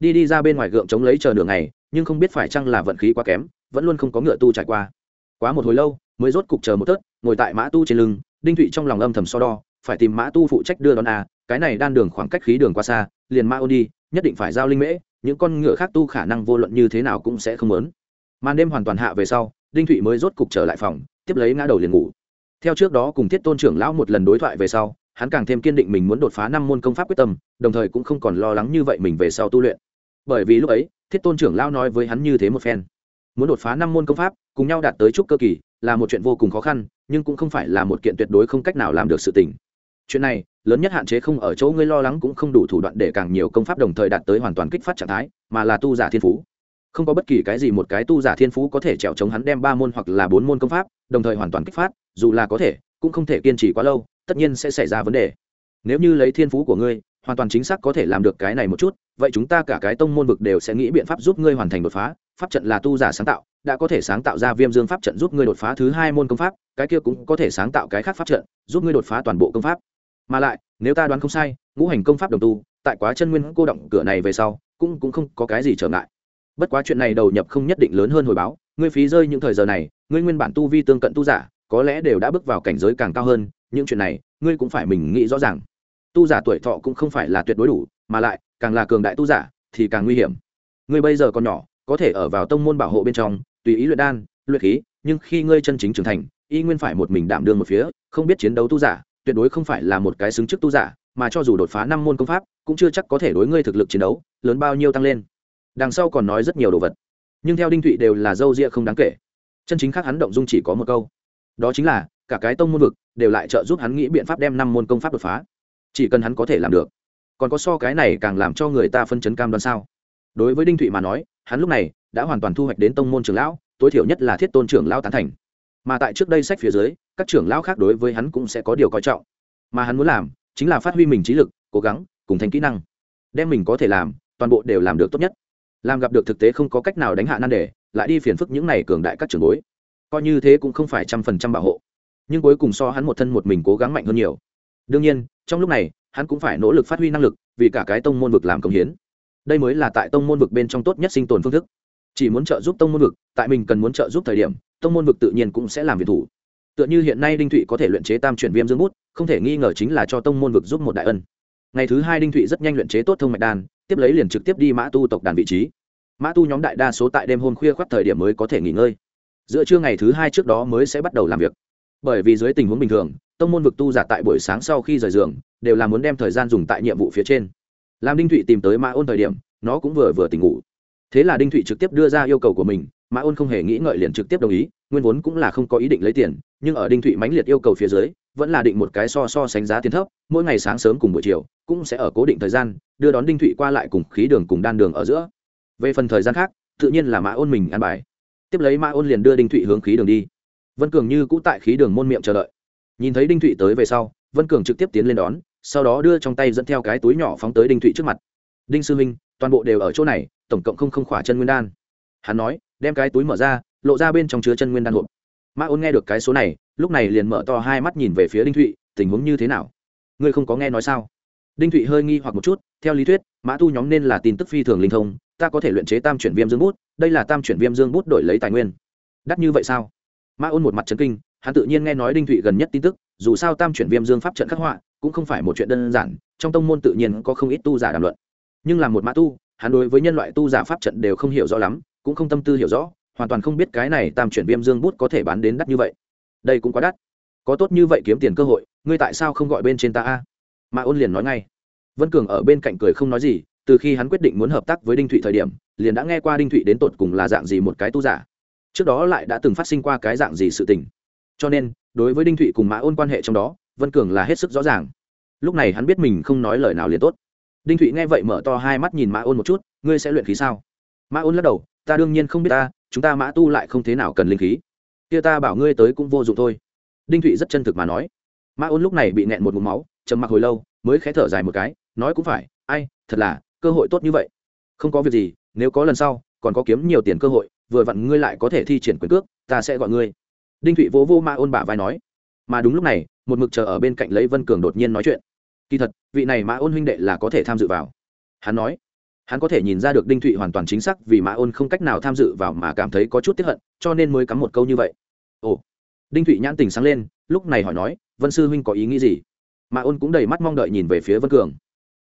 Đi đi ra bên ngoài gượng chống lấy chờ nửa ngày, nhưng không biết phải chăng là vận khí quá kém, vẫn luôn không có ngựa tu trải qua. Quá một hồi lâu, mới rốt cục chờ một tớt ngồi tại mã tu trên lưng, đinh thụy trong lòng âm thầm so đo, phải tìm mã tu phụ trách đưa đón à cái này đan đường khoảng cách khí đường qua xa, liền mã ôn đi, nhất định phải giao linh mễ, những con ngựa khác tu khả năng vô luận như thế nào cũng sẽ không lớn. Màn đêm hoàn toàn hạ về sau, đinh thụy mới rốt cục trở lại phòng tiếp lấy ngã đầu liền ngủ. Theo trước đó cùng thiết tôn trưởng lão một lần đối thoại về sau, hắn càng thêm kiên định mình muốn đột phá năm môn công pháp quyết tâm, đồng thời cũng không còn lo lắng như vậy mình về sau tu luyện. Bởi vì lúc ấy, thiết tôn trưởng lão nói với hắn như thế một phen. Muốn đột phá năm môn công pháp, cùng nhau đạt tới trúc cơ kỳ, là một chuyện vô cùng khó khăn, nhưng cũng không phải là một kiện tuyệt đối không cách nào làm được sự tình. Chuyện này, lớn nhất hạn chế không ở chỗ ngươi lo lắng cũng không đủ thủ đoạn để càng nhiều công pháp đồng thời đạt tới hoàn toàn kích phát trạng thái, mà là tu giả thiên phú không có bất kỳ cái gì một cái tu giả thiên phú có thể trèo chống hắn đem ba môn hoặc là bốn môn công pháp, đồng thời hoàn toàn kích phát, dù là có thể, cũng không thể kiên trì quá lâu, tất nhiên sẽ xảy ra vấn đề. Nếu như lấy thiên phú của ngươi, hoàn toàn chính xác có thể làm được cái này một chút, vậy chúng ta cả cái tông môn vực đều sẽ nghĩ biện pháp giúp ngươi hoàn thành đột phá, pháp trận là tu giả sáng tạo, đã có thể sáng tạo ra viêm dương pháp trận giúp ngươi đột phá thứ hai môn công pháp, cái kia cũng có thể sáng tạo cái khác pháp trận, giúp ngươi đột phá toàn bộ công pháp. Mà lại, nếu ta đoán không sai, ngũ hành công pháp đồng tu, tại quá chân nguyên cô động cửa này về sau, cũng cũng không có cái gì trở ngại bất quá chuyện này đầu nhập không nhất định lớn hơn hồi báo, ngươi phí rơi những thời giờ này, ngươi nguyên bản tu vi tương cận tu giả, có lẽ đều đã bước vào cảnh giới càng cao hơn, những chuyện này, ngươi cũng phải mình nghĩ rõ ràng. Tu giả tuổi thọ cũng không phải là tuyệt đối đủ, mà lại, càng là cường đại tu giả, thì càng nguy hiểm. Ngươi bây giờ còn nhỏ, có thể ở vào tông môn bảo hộ bên trong, tùy ý luyện đan, luyện khí, nhưng khi ngươi chân chính trưởng thành, y nguyên phải một mình đảm đương một phía, không biết chiến đấu tu giả, tuyệt đối không phải là một cái xứng chức tu giả, mà cho dù đột phá năm môn công pháp, cũng chưa chắc có thể đối ngươi thực lực chiến đấu, lớn bao nhiêu tăng lên đằng sau còn nói rất nhiều đồ vật. Nhưng theo đinh thụy đều là dâu ria không đáng kể. Chân chính khác hắn động dung chỉ có một câu. Đó chính là, cả cái tông môn vực đều lại trợ giúp hắn nghĩ biện pháp đem năm môn công pháp đột phá. Chỉ cần hắn có thể làm được. Còn có so cái này càng làm cho người ta phân chấn cam đoan sao? Đối với đinh thụy mà nói, hắn lúc này đã hoàn toàn thu hoạch đến tông môn trưởng lão, tối thiểu nhất là thiết tôn trưởng lão tán thành. Mà tại trước đây sách phía dưới, các trưởng lão khác đối với hắn cũng sẽ có điều coi trọng. Mà hắn muốn làm chính là phát huy mình trí lực, cố gắng, cùng thành kỹ năng. Đem mình có thể làm, toàn bộ đều làm được tốt nhất làm gặp được thực tế không có cách nào đánh hạ nan đề, lại đi phiền phức những này cường đại các trường bối. Coi như thế cũng không phải trăm phần trăm bảo hộ. Nhưng cuối cùng so hắn một thân một mình cố gắng mạnh hơn nhiều. Đương nhiên, trong lúc này, hắn cũng phải nỗ lực phát huy năng lực, vì cả cái tông môn vực làm công hiến. Đây mới là tại tông môn vực bên trong tốt nhất sinh tồn phương thức. Chỉ muốn trợ giúp tông môn vực, tại mình cần muốn trợ giúp thời điểm, tông môn vực tự nhiên cũng sẽ làm việc thủ. Tựa như hiện nay đinh thụy có thể luyện chế tam chuyển viêm dương bút, không thể nghi ngờ chính là cho tông môn vực giúp một đại ân. Ngày thứ hai đinh thụy rất nhanh luyện chế tốt thông mạch đan, tiếp lấy liền trực tiếp đi mã tu tộc đàn vị trí mã tu nhóm đại đa số tại đêm hôm khuya khoác thời điểm mới có thể nghỉ ngơi. Giữa trưa ngày thứ hai trước đó mới sẽ bắt đầu làm việc. Bởi vì dưới tình huống bình thường, tông môn vực tu giả tại buổi sáng sau khi rời giường, đều là muốn đem thời gian dùng tại nhiệm vụ phía trên. Làm đinh thụy tìm tới mã ôn thời điểm, nó cũng vừa vừa tỉnh ngủ. Thế là đinh thụy trực tiếp đưa ra yêu cầu của mình, mã ôn không hề nghĩ ngợi liền trực tiếp đồng ý, nguyên vốn cũng là không có ý định lấy tiền, nhưng ở đinh thụy mãnh liệt yêu cầu phía dưới, vẫn là định một cái so so sánh giá tiền thấp, mỗi ngày sáng sớm cùng buổi chiều, cũng sẽ ở cố định thời gian, đưa đón đinh thụy qua lại cùng khí đường cùng đan đường ở giữa về phần thời gian khác, tự nhiên là mã ôn mình ăn bài. Tiếp lấy mã ôn liền đưa đinh thụy hướng khí đường đi. Vân cường như cũ tại khí đường môn miệng chờ đợi. Nhìn thấy đinh thụy tới về sau, vân cường trực tiếp tiến lên đón, sau đó đưa trong tay dẫn theo cái túi nhỏ phóng tới đinh thụy trước mặt. Đinh sư minh toàn bộ đều ở chỗ này, tổng cộng không không khỏa chân nguyên đan. Hắn nói, đem cái túi mở ra, lộ ra bên trong chứa chân nguyên đan hộp. Mã ôn nghe được cái số này, lúc này liền mở to hai mắt nhìn về phía đinh thụy, tình huống như thế nào? Ngươi không có nghe nói sao? Đinh thụy hơi nghi hoặc một chút, theo lý thuyết, mã tu nhóm nên là tin tức phi thường linh thông, ta có thể luyện chế tam chuyển viêm dương bút, đây là tam chuyển viêm dương bút đổi lấy tài nguyên. Đắt như vậy sao? Mã ôn một mặt trấn kinh, hắn tự nhiên nghe nói đinh thụy gần nhất tin tức, dù sao tam chuyển viêm dương pháp trận khắc họa cũng không phải một chuyện đơn giản, trong tông môn tự nhiên có không ít tu giả đàm luận. Nhưng là một mã tu, hắn đối với nhân loại tu giả pháp trận đều không hiểu rõ lắm, cũng không tâm tư hiểu rõ, hoàn toàn không biết cái này tam chuyển viêm dương bút có thể bán đến đắt như vậy. Đây cũng quá đắt. Có tốt như vậy kiếm tiền cơ hội, ngươi tại sao không gọi bên trên ta a? Mà ôn liền nói ngay. Vân cường ở bên cạnh cười không nói gì, từ khi hắn quyết định muốn hợp tác với đinh thụy thời điểm, liền đã nghe qua đinh thụy đến tột cùng là dạng gì một cái tu giả. Trước đó lại đã từng phát sinh qua cái dạng gì sự tình. Cho nên, đối với đinh thụy cùng mã ôn quan hệ trong đó, vân cường là hết sức rõ ràng. Lúc này hắn biết mình không nói lời nào liền tốt. Đinh thụy nghe vậy mở to hai mắt nhìn mã ôn một chút, ngươi sẽ luyện khí sao? Mã ôn lắc đầu, ta đương nhiên không biết ta, chúng ta mã tu lại không thế nào cần linh khí. Kia ta bảo ngươi tới cũng vô dụng thôi. Đinh thụy rất chân thực mà nói. Mã ôn lúc này bị nẹn một mụm máu trầm mặc hồi lâu, mới khé thở dài một cái, nói cũng phải, ai, thật là, cơ hội tốt như vậy. Không có việc gì, nếu có lần sau, còn có kiếm nhiều tiền cơ hội, vừa vặn ngươi lại có thể thi triển quyền cước, ta sẽ gọi ngươi. Đinh thụy vỗ vô ma ôn bả vai nói. Mà đúng lúc này, một mực chờ ở bên cạnh lấy vân cường đột nhiên nói chuyện. Kỳ thật, vị này mã ôn huynh đệ là có thể tham dự vào. Hắn nói. Hắn có thể nhìn ra được đinh thụy hoàn toàn chính xác vì mã ôn không cách nào tham dự vào mà cảm thấy có chút tiếp hận, cho nên mới cắm một câu như vậy. Ồ. Đinh thụy nhãn tình sáng lên, lúc này hỏi nói, vân sư huynh có ý nghĩ gì? Mà ôn cũng đầy mắt mong đợi nhìn về phía vân cường.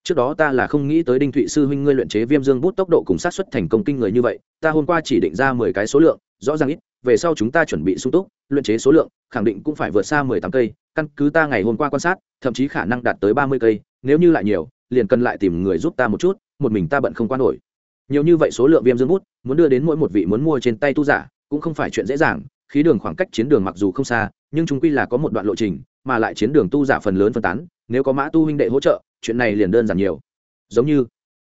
Trước đó ta là không nghĩ tới đinh thụy sư huynh ngươi luyện chế viêm dương bút tốc độ cùng sát xuất thành công kinh người như vậy, ta hôm qua chỉ định ra mười cái số lượng, rõ ràng ít, về sau chúng ta chuẩn bị sung túc, luyện chế số lượng, khẳng định cũng phải vượt xa mười tám cây, căn cứ ta ngày hôm qua quan sát, thậm chí khả năng đạt tới ba mươi cây, nếu như lại nhiều, liền cần lại tìm người giúp ta một chút, một mình ta bận không quan nổi. Nhiều như vậy số lượng viêm dương bút, muốn đưa đến mỗi một vị muốn mua trên tay tu giả, cũng không phải chuyện dễ dàng, khí đường khoảng cách chiến đường mặc dù không xa, nhưng chúng quy là có một đoạn lộ trình mà lại chiến đường tu giả phần lớn phân tán, nếu có mã tu huynh đệ hỗ trợ, chuyện này liền đơn giản nhiều. Giống như,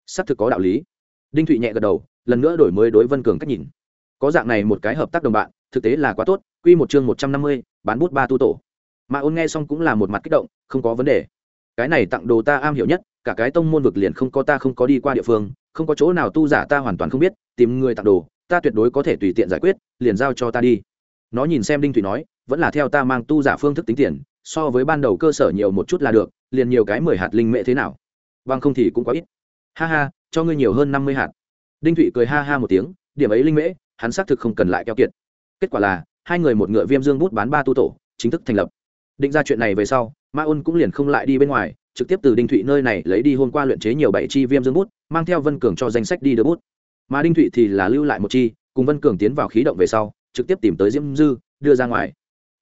xác thực có đạo lý. Đinh thụy nhẹ gật đầu, lần nữa đổi mới đối vân cường cách nhìn. Có dạng này một cái hợp tác đồng bạn, thực tế là quá tốt, quy một chương một trăm năm mươi, bán bút ba tu tổ. Mà ôn nghe xong cũng là một mặt kích động, không có vấn đề. Cái này tặng đồ ta am hiểu nhất, cả cái tông môn vực liền không có ta không có đi qua địa phương, không có chỗ nào tu giả ta hoàn toàn không biết, tìm người tặng đồ, ta tuyệt đối có thể tùy tiện giải quyết, liền giao cho ta đi. Nó nhìn xem đinh thụy nói, vẫn là theo ta mang tu giả phương thức tính tiền so với ban đầu cơ sở nhiều một chút là được, liền nhiều cái mười hạt linh mễ thế nào. Bằng không thì cũng quá ít. Ha ha, cho ngươi nhiều hơn năm mươi hạt. Đinh thụy cười ha ha một tiếng, điểm ấy linh mễ hắn xác thực không cần lại keo kiệt. Kết quả là, hai người một ngựa viêm dương bút bán ba tu tổ, chính thức thành lập. Định ra chuyện này về sau, ma ôn cũng liền không lại đi bên ngoài, trực tiếp từ đinh thụy nơi này lấy đi hôm qua luyện chế nhiều bảy chi viêm dương bút, mang theo vân cường cho danh sách đi đưa bút. Mà đinh thụy thì là lưu lại một chi, cùng vân cường tiến vào khí động về sau, trực tiếp tìm tới diễm dư, đưa ra ngoài.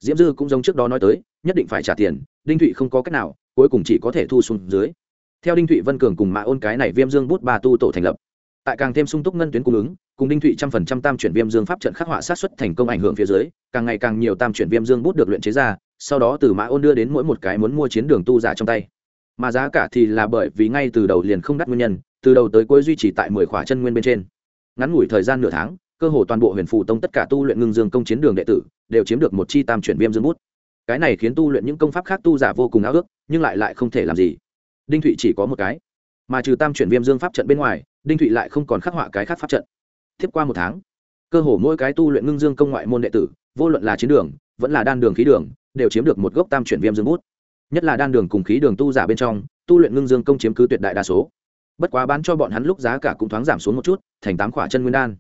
Diễm dư cũng giống trước đó nói tới nhất định phải trả tiền, đinh thụy không có cách nào, cuối cùng chỉ có thể thu xuống dưới. Theo đinh thụy vân cường cùng mạ ôn cái này viêm dương bút ba tu tổ thành lập. Tại càng thêm sung túc ngân tuyến cung ứng, cùng đinh thụy trăm phần trăm tam chuyển viêm dương pháp trận khắc họa sát xuất thành công ảnh hưởng phía dưới, càng ngày càng nhiều tam chuyển viêm dương bút được luyện chế ra, sau đó từ mã ôn đưa đến mỗi một cái muốn mua chiến đường tu giả trong tay. Mà giá cả thì là bởi vì ngay từ đầu liền không đắt nguyên nhân, từ đầu tới cuối duy trì tại mười khỏa chân nguyên bên trên. Ngắn ngủi thời gian nửa tháng, cơ hồ toàn bộ huyền phù tông tất cả tu luyện ngưng dương công chiến đường đệ tử, đều chiếm được một chi tam chuyển viêm dương bút cái này khiến tu luyện những công pháp khác tu giả vô cùng ao ước, nhưng lại lại không thể làm gì. Đinh thụy chỉ có một cái. Mà trừ tam chuyển viêm dương pháp trận bên ngoài, đinh thụy lại không còn khắc họa cái khác pháp trận. Tiếp qua một tháng, cơ hồ mỗi cái tu luyện ngưng dương công ngoại môn đệ tử, vô luận là chiến đường, vẫn là đan đường khí đường, đều chiếm được một gốc tam chuyển viêm dương bút. Nhất là đan đường cùng khí đường tu giả bên trong, tu luyện ngưng dương công chiếm cứ tuyệt đại đa số. Bất quá bán cho bọn hắn lúc giá cả cũng thoáng giảm xuống một chút, thành tám khỏa chân nguyên đan.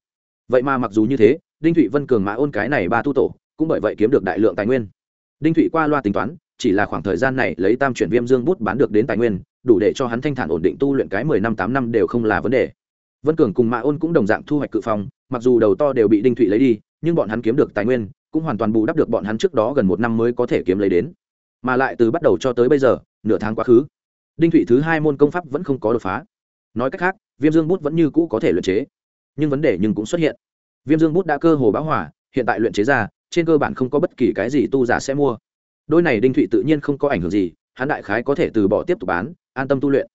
Vậy mà mặc dù như thế, đinh thụy vân cường mã ôn cái này ba tu tổ, cũng bởi vậy kiếm được đại lượng tài nguyên đinh thụy qua loa tính toán, chỉ là khoảng thời gian này lấy tam chuyển viêm dương bút bán được đến tài nguyên, đủ để cho hắn thanh thản ổn định tu luyện cái mười năm tám năm đều không là vấn đề. Vân cường cùng mạ ôn cũng đồng dạng thu hoạch cự phong, mặc dù đầu to đều bị đinh thụy lấy đi, nhưng bọn hắn kiếm được tài nguyên, cũng hoàn toàn bù đắp được bọn hắn trước đó gần một năm mới có thể kiếm lấy đến. Mà lại từ bắt đầu cho tới bây giờ, nửa tháng quá khứ, đinh thụy thứ hai môn công pháp vẫn không có đột phá. Nói cách khác, viêm dương bút vẫn như cũ có thể luyện chế, nhưng vấn đề nhưng cũng xuất hiện. Viêm dương bút đã cơ hồ báo hỏa hiện tại luyện chế ra trên cơ bản không có bất kỳ cái gì tu giả sẽ mua. Đôi này đinh thụy tự nhiên không có ảnh hưởng gì, hắn đại khái có thể từ bỏ tiếp tục bán, an tâm tu luyện.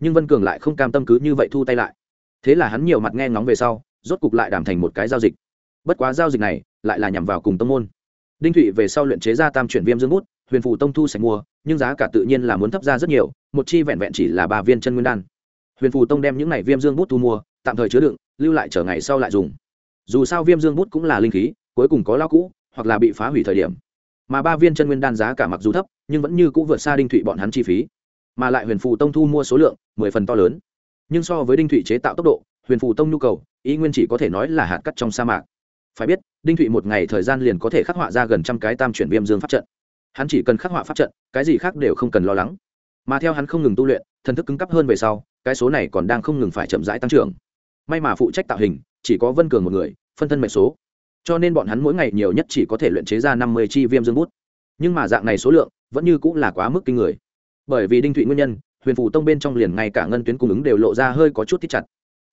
Nhưng vân cường lại không cam tâm cứ như vậy thu tay lại. Thế là hắn nhiều mặt nghe ngóng về sau, rốt cục lại đảm thành một cái giao dịch. Bất quá giao dịch này lại là nhằm vào cùng tông môn. Đinh thụy về sau luyện chế ra tam chuyển viêm dương bút, huyền phù tông thu sạch mua, nhưng giá cả tự nhiên là muốn thấp ra rất nhiều, một chi vẹn vẹn chỉ là ba viên chân nguyên đan. Huyền phù tông đem những này viêm dương bút thu mua, tạm thời chứa đựng, lưu lại chờ ngày sau lại dùng. Dù sao viêm dương bút cũng là linh khí, cuối cùng có lao cũ hoặc là bị phá hủy thời điểm. Mà ba viên chân nguyên đan giá cả mặc dù thấp, nhưng vẫn như cũ vượt xa đinh thụy bọn hắn chi phí. Mà lại huyền phù tông thu mua số lượng, mười phần to lớn. Nhưng so với đinh thụy chế tạo tốc độ, huyền phù tông nhu cầu, ý nguyên chỉ có thể nói là hạt cắt trong sa mạc. Phải biết, đinh thụy một ngày thời gian liền có thể khắc họa ra gần trăm cái tam chuyển viêm dương pháp trận. Hắn chỉ cần khắc họa pháp trận, cái gì khác đều không cần lo lắng. Mà theo hắn không ngừng tu luyện, thần thức cứng cắp hơn về sau, cái số này còn đang không ngừng phải chậm rãi tăng trưởng. May mà phụ trách tạo hình, chỉ có vân cường một người, phân thân mệnh số cho nên bọn hắn mỗi ngày nhiều nhất chỉ có thể luyện chế ra năm mươi chi viêm dương bút. Nhưng mà dạng này số lượng vẫn như cũng là quá mức kinh người. Bởi vì đinh thụy nguyên nhân, huyền phủ tông bên trong liền ngay cả ngân tuyến cung ứng đều lộ ra hơi có chút thích chặt.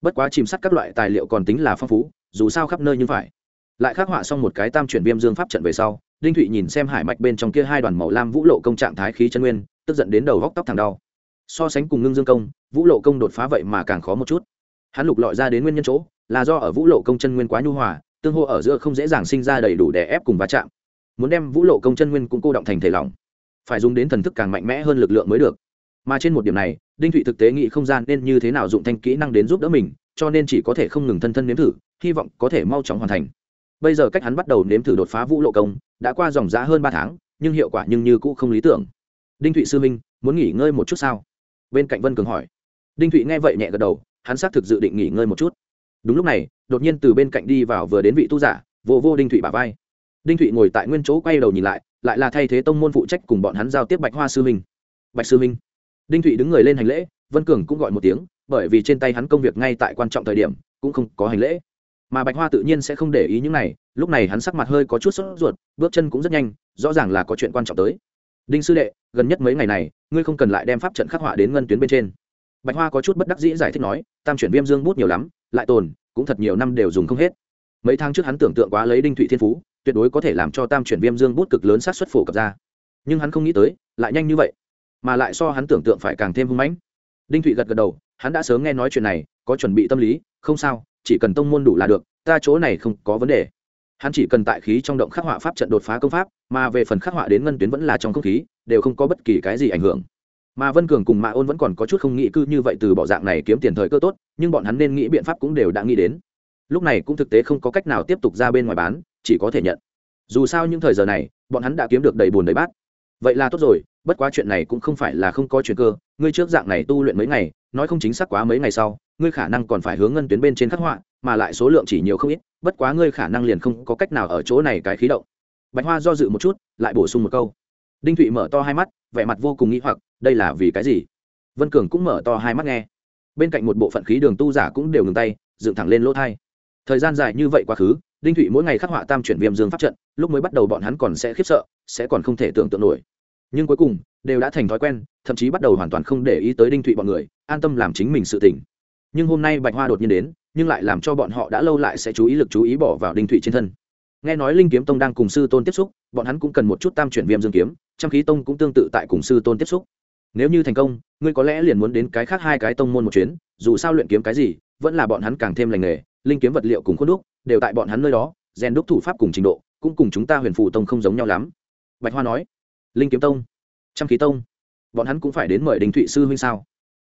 Bất quá chìm sắt các loại tài liệu còn tính là phong phú, dù sao khắp nơi như phải. Lại khắc họa xong một cái tam chuyển viêm dương pháp trận về sau, đinh thụy nhìn xem hải mạch bên trong kia hai đoàn màu lam vũ lộ công trạng thái khí chân nguyên, tức giận đến đầu góc tóc thẳng đau. So sánh cùng ngưng dương công, vũ lộ công đột phá vậy mà càng khó một chút. Hắn lục lọi ra đến nguyên nhân chỗ, là do ở vũ lộ công chân nguyên quá nhu hòa tương hô ở giữa không dễ dàng sinh ra đầy đủ để ép cùng va chạm. Muốn đem vũ lộ công chân nguyên cũng cô động thành thể lỏng. Phải dùng đến thần thức càng mạnh mẽ hơn lực lượng mới được. Mà trên một điểm này, đinh thụy thực tế nghĩ không gian nên như thế nào dụng thanh kỹ năng đến giúp đỡ mình, cho nên chỉ có thể không ngừng thân thân nếm thử, hy vọng có thể mau chóng hoàn thành. Bây giờ cách hắn bắt đầu nếm thử đột phá vũ lộ công, đã qua dòng giã hơn ba tháng, nhưng hiệu quả nhưng như cũ không lý tưởng. Đinh thụy sư minh muốn nghỉ ngơi một chút sao? Bên cạnh vân cường hỏi. Đinh thụy nghe vậy nhẹ gật đầu, hắn xác thực dự định nghỉ ngơi một chút đúng lúc này, đột nhiên từ bên cạnh đi vào vừa đến vị tu giả, vô vô đinh thụy bà vai. Đinh thụy ngồi tại nguyên chỗ quay đầu nhìn lại lại là thay thế tông môn phụ trách cùng bọn hắn giao tiếp bạch hoa sư minh. Bạch sư minh. Đinh thụy đứng người lên hành lễ, vân cường cũng gọi một tiếng, bởi vì trên tay hắn công việc ngay tại quan trọng thời điểm, cũng không có hành lễ. Mà bạch hoa tự nhiên sẽ không để ý những này, lúc này hắn sắc mặt hơi có chút sốt ruột, bước chân cũng rất nhanh, rõ ràng là có chuyện quan trọng tới. Đinh sư đệ, gần nhất mấy ngày này, ngươi không cần lại đem pháp trận khắc họa đến ngân tuyến bên trên. Bạch hoa có chút bất đắc dĩ giải thích nói, tam chuyển viêm dương bút nhiều lắm lại tồn, cũng thật nhiều năm đều dùng không hết. Mấy tháng trước hắn tưởng tượng quá lấy đinh thụy thiên phú, tuyệt đối có thể làm cho tam chuyển viêm dương bút cực lớn sát xuất phổ cập ra. Nhưng hắn không nghĩ tới, lại nhanh như vậy. Mà lại so hắn tưởng tượng phải càng thêm hưng mãnh. Đinh thụy gật gật đầu, hắn đã sớm nghe nói chuyện này, có chuẩn bị tâm lý, không sao, chỉ cần tông môn đủ là được, ta chỗ này không có vấn đề. Hắn chỉ cần tại khí trong động khắc họa pháp trận đột phá công pháp, mà về phần khắc họa đến ngân tuyến vẫn là trong không khí, đều không có bất kỳ cái gì ảnh hưởng mà vân cường cùng mạ ôn vẫn còn có chút không nghĩ cư như vậy từ bỏ dạng này kiếm tiền thời cơ tốt, nhưng bọn hắn nên nghĩ biện pháp cũng đều đã nghĩ đến. Lúc này cũng thực tế không có cách nào tiếp tục ra bên ngoài bán, chỉ có thể nhận. Dù sao những thời giờ này, bọn hắn đã kiếm được đầy bùn đầy bát. Vậy là tốt rồi, bất quá chuyện này cũng không phải là không có chuyện cơ, ngươi trước dạng này tu luyện mấy ngày, nói không chính xác quá mấy ngày sau, ngươi khả năng còn phải hướng ngân tuyến bên trên khắc họa, mà lại số lượng chỉ nhiều không ít, bất quá ngươi khả năng liền không có cách nào ở chỗ này cái khí động. Bạch hoa do dự một chút, lại bổ sung một câu đinh thụy mở to hai mắt, vẻ mặt vô cùng nghĩ hoặc, đây là vì cái gì? Vân cường cũng mở to hai mắt nghe. Bên cạnh một bộ phận khí đường tu giả cũng đều ngừng tay, dựng thẳng lên lỗ thai. Thời gian dài như vậy quá khứ, đinh thụy mỗi ngày khắc họa tam chuyển viêm dương pháp trận, lúc mới bắt đầu bọn hắn còn sẽ khiếp sợ, sẽ còn không thể tưởng tượng nổi. Nhưng cuối cùng, đều đã thành thói quen, thậm chí bắt đầu hoàn toàn không để ý tới đinh thụy bọn người, an tâm làm chính mình sự tỉnh nhưng hôm nay bạch hoa đột nhiên đến, nhưng lại làm cho bọn họ đã lâu lại sẽ chú ý lực chú ý bỏ vào đinh thụy trên thân. Nghe nói linh kiếm tông đang cùng sư tôn tiếp xúc, bọn hắn cũng cần một chút tam chuyển viêm dương kiếm trăm khí tông cũng tương tự tại cùng sư tôn tiếp xúc. Nếu như thành công, ngươi có lẽ liền muốn đến cái khác hai cái tông môn một chuyến, dù sao luyện kiếm cái gì, vẫn là bọn hắn càng thêm lành nghề, linh kiếm vật liệu cùng khuôn đúc, đều tại bọn hắn nơi đó, rèn đúc thủ pháp cùng trình độ, cũng cùng chúng ta huyền phù tông không giống nhau lắm. Bạch hoa nói. Linh kiếm tông, trăm khí tông, bọn hắn cũng phải đến mời đình thụy sư huynh sao?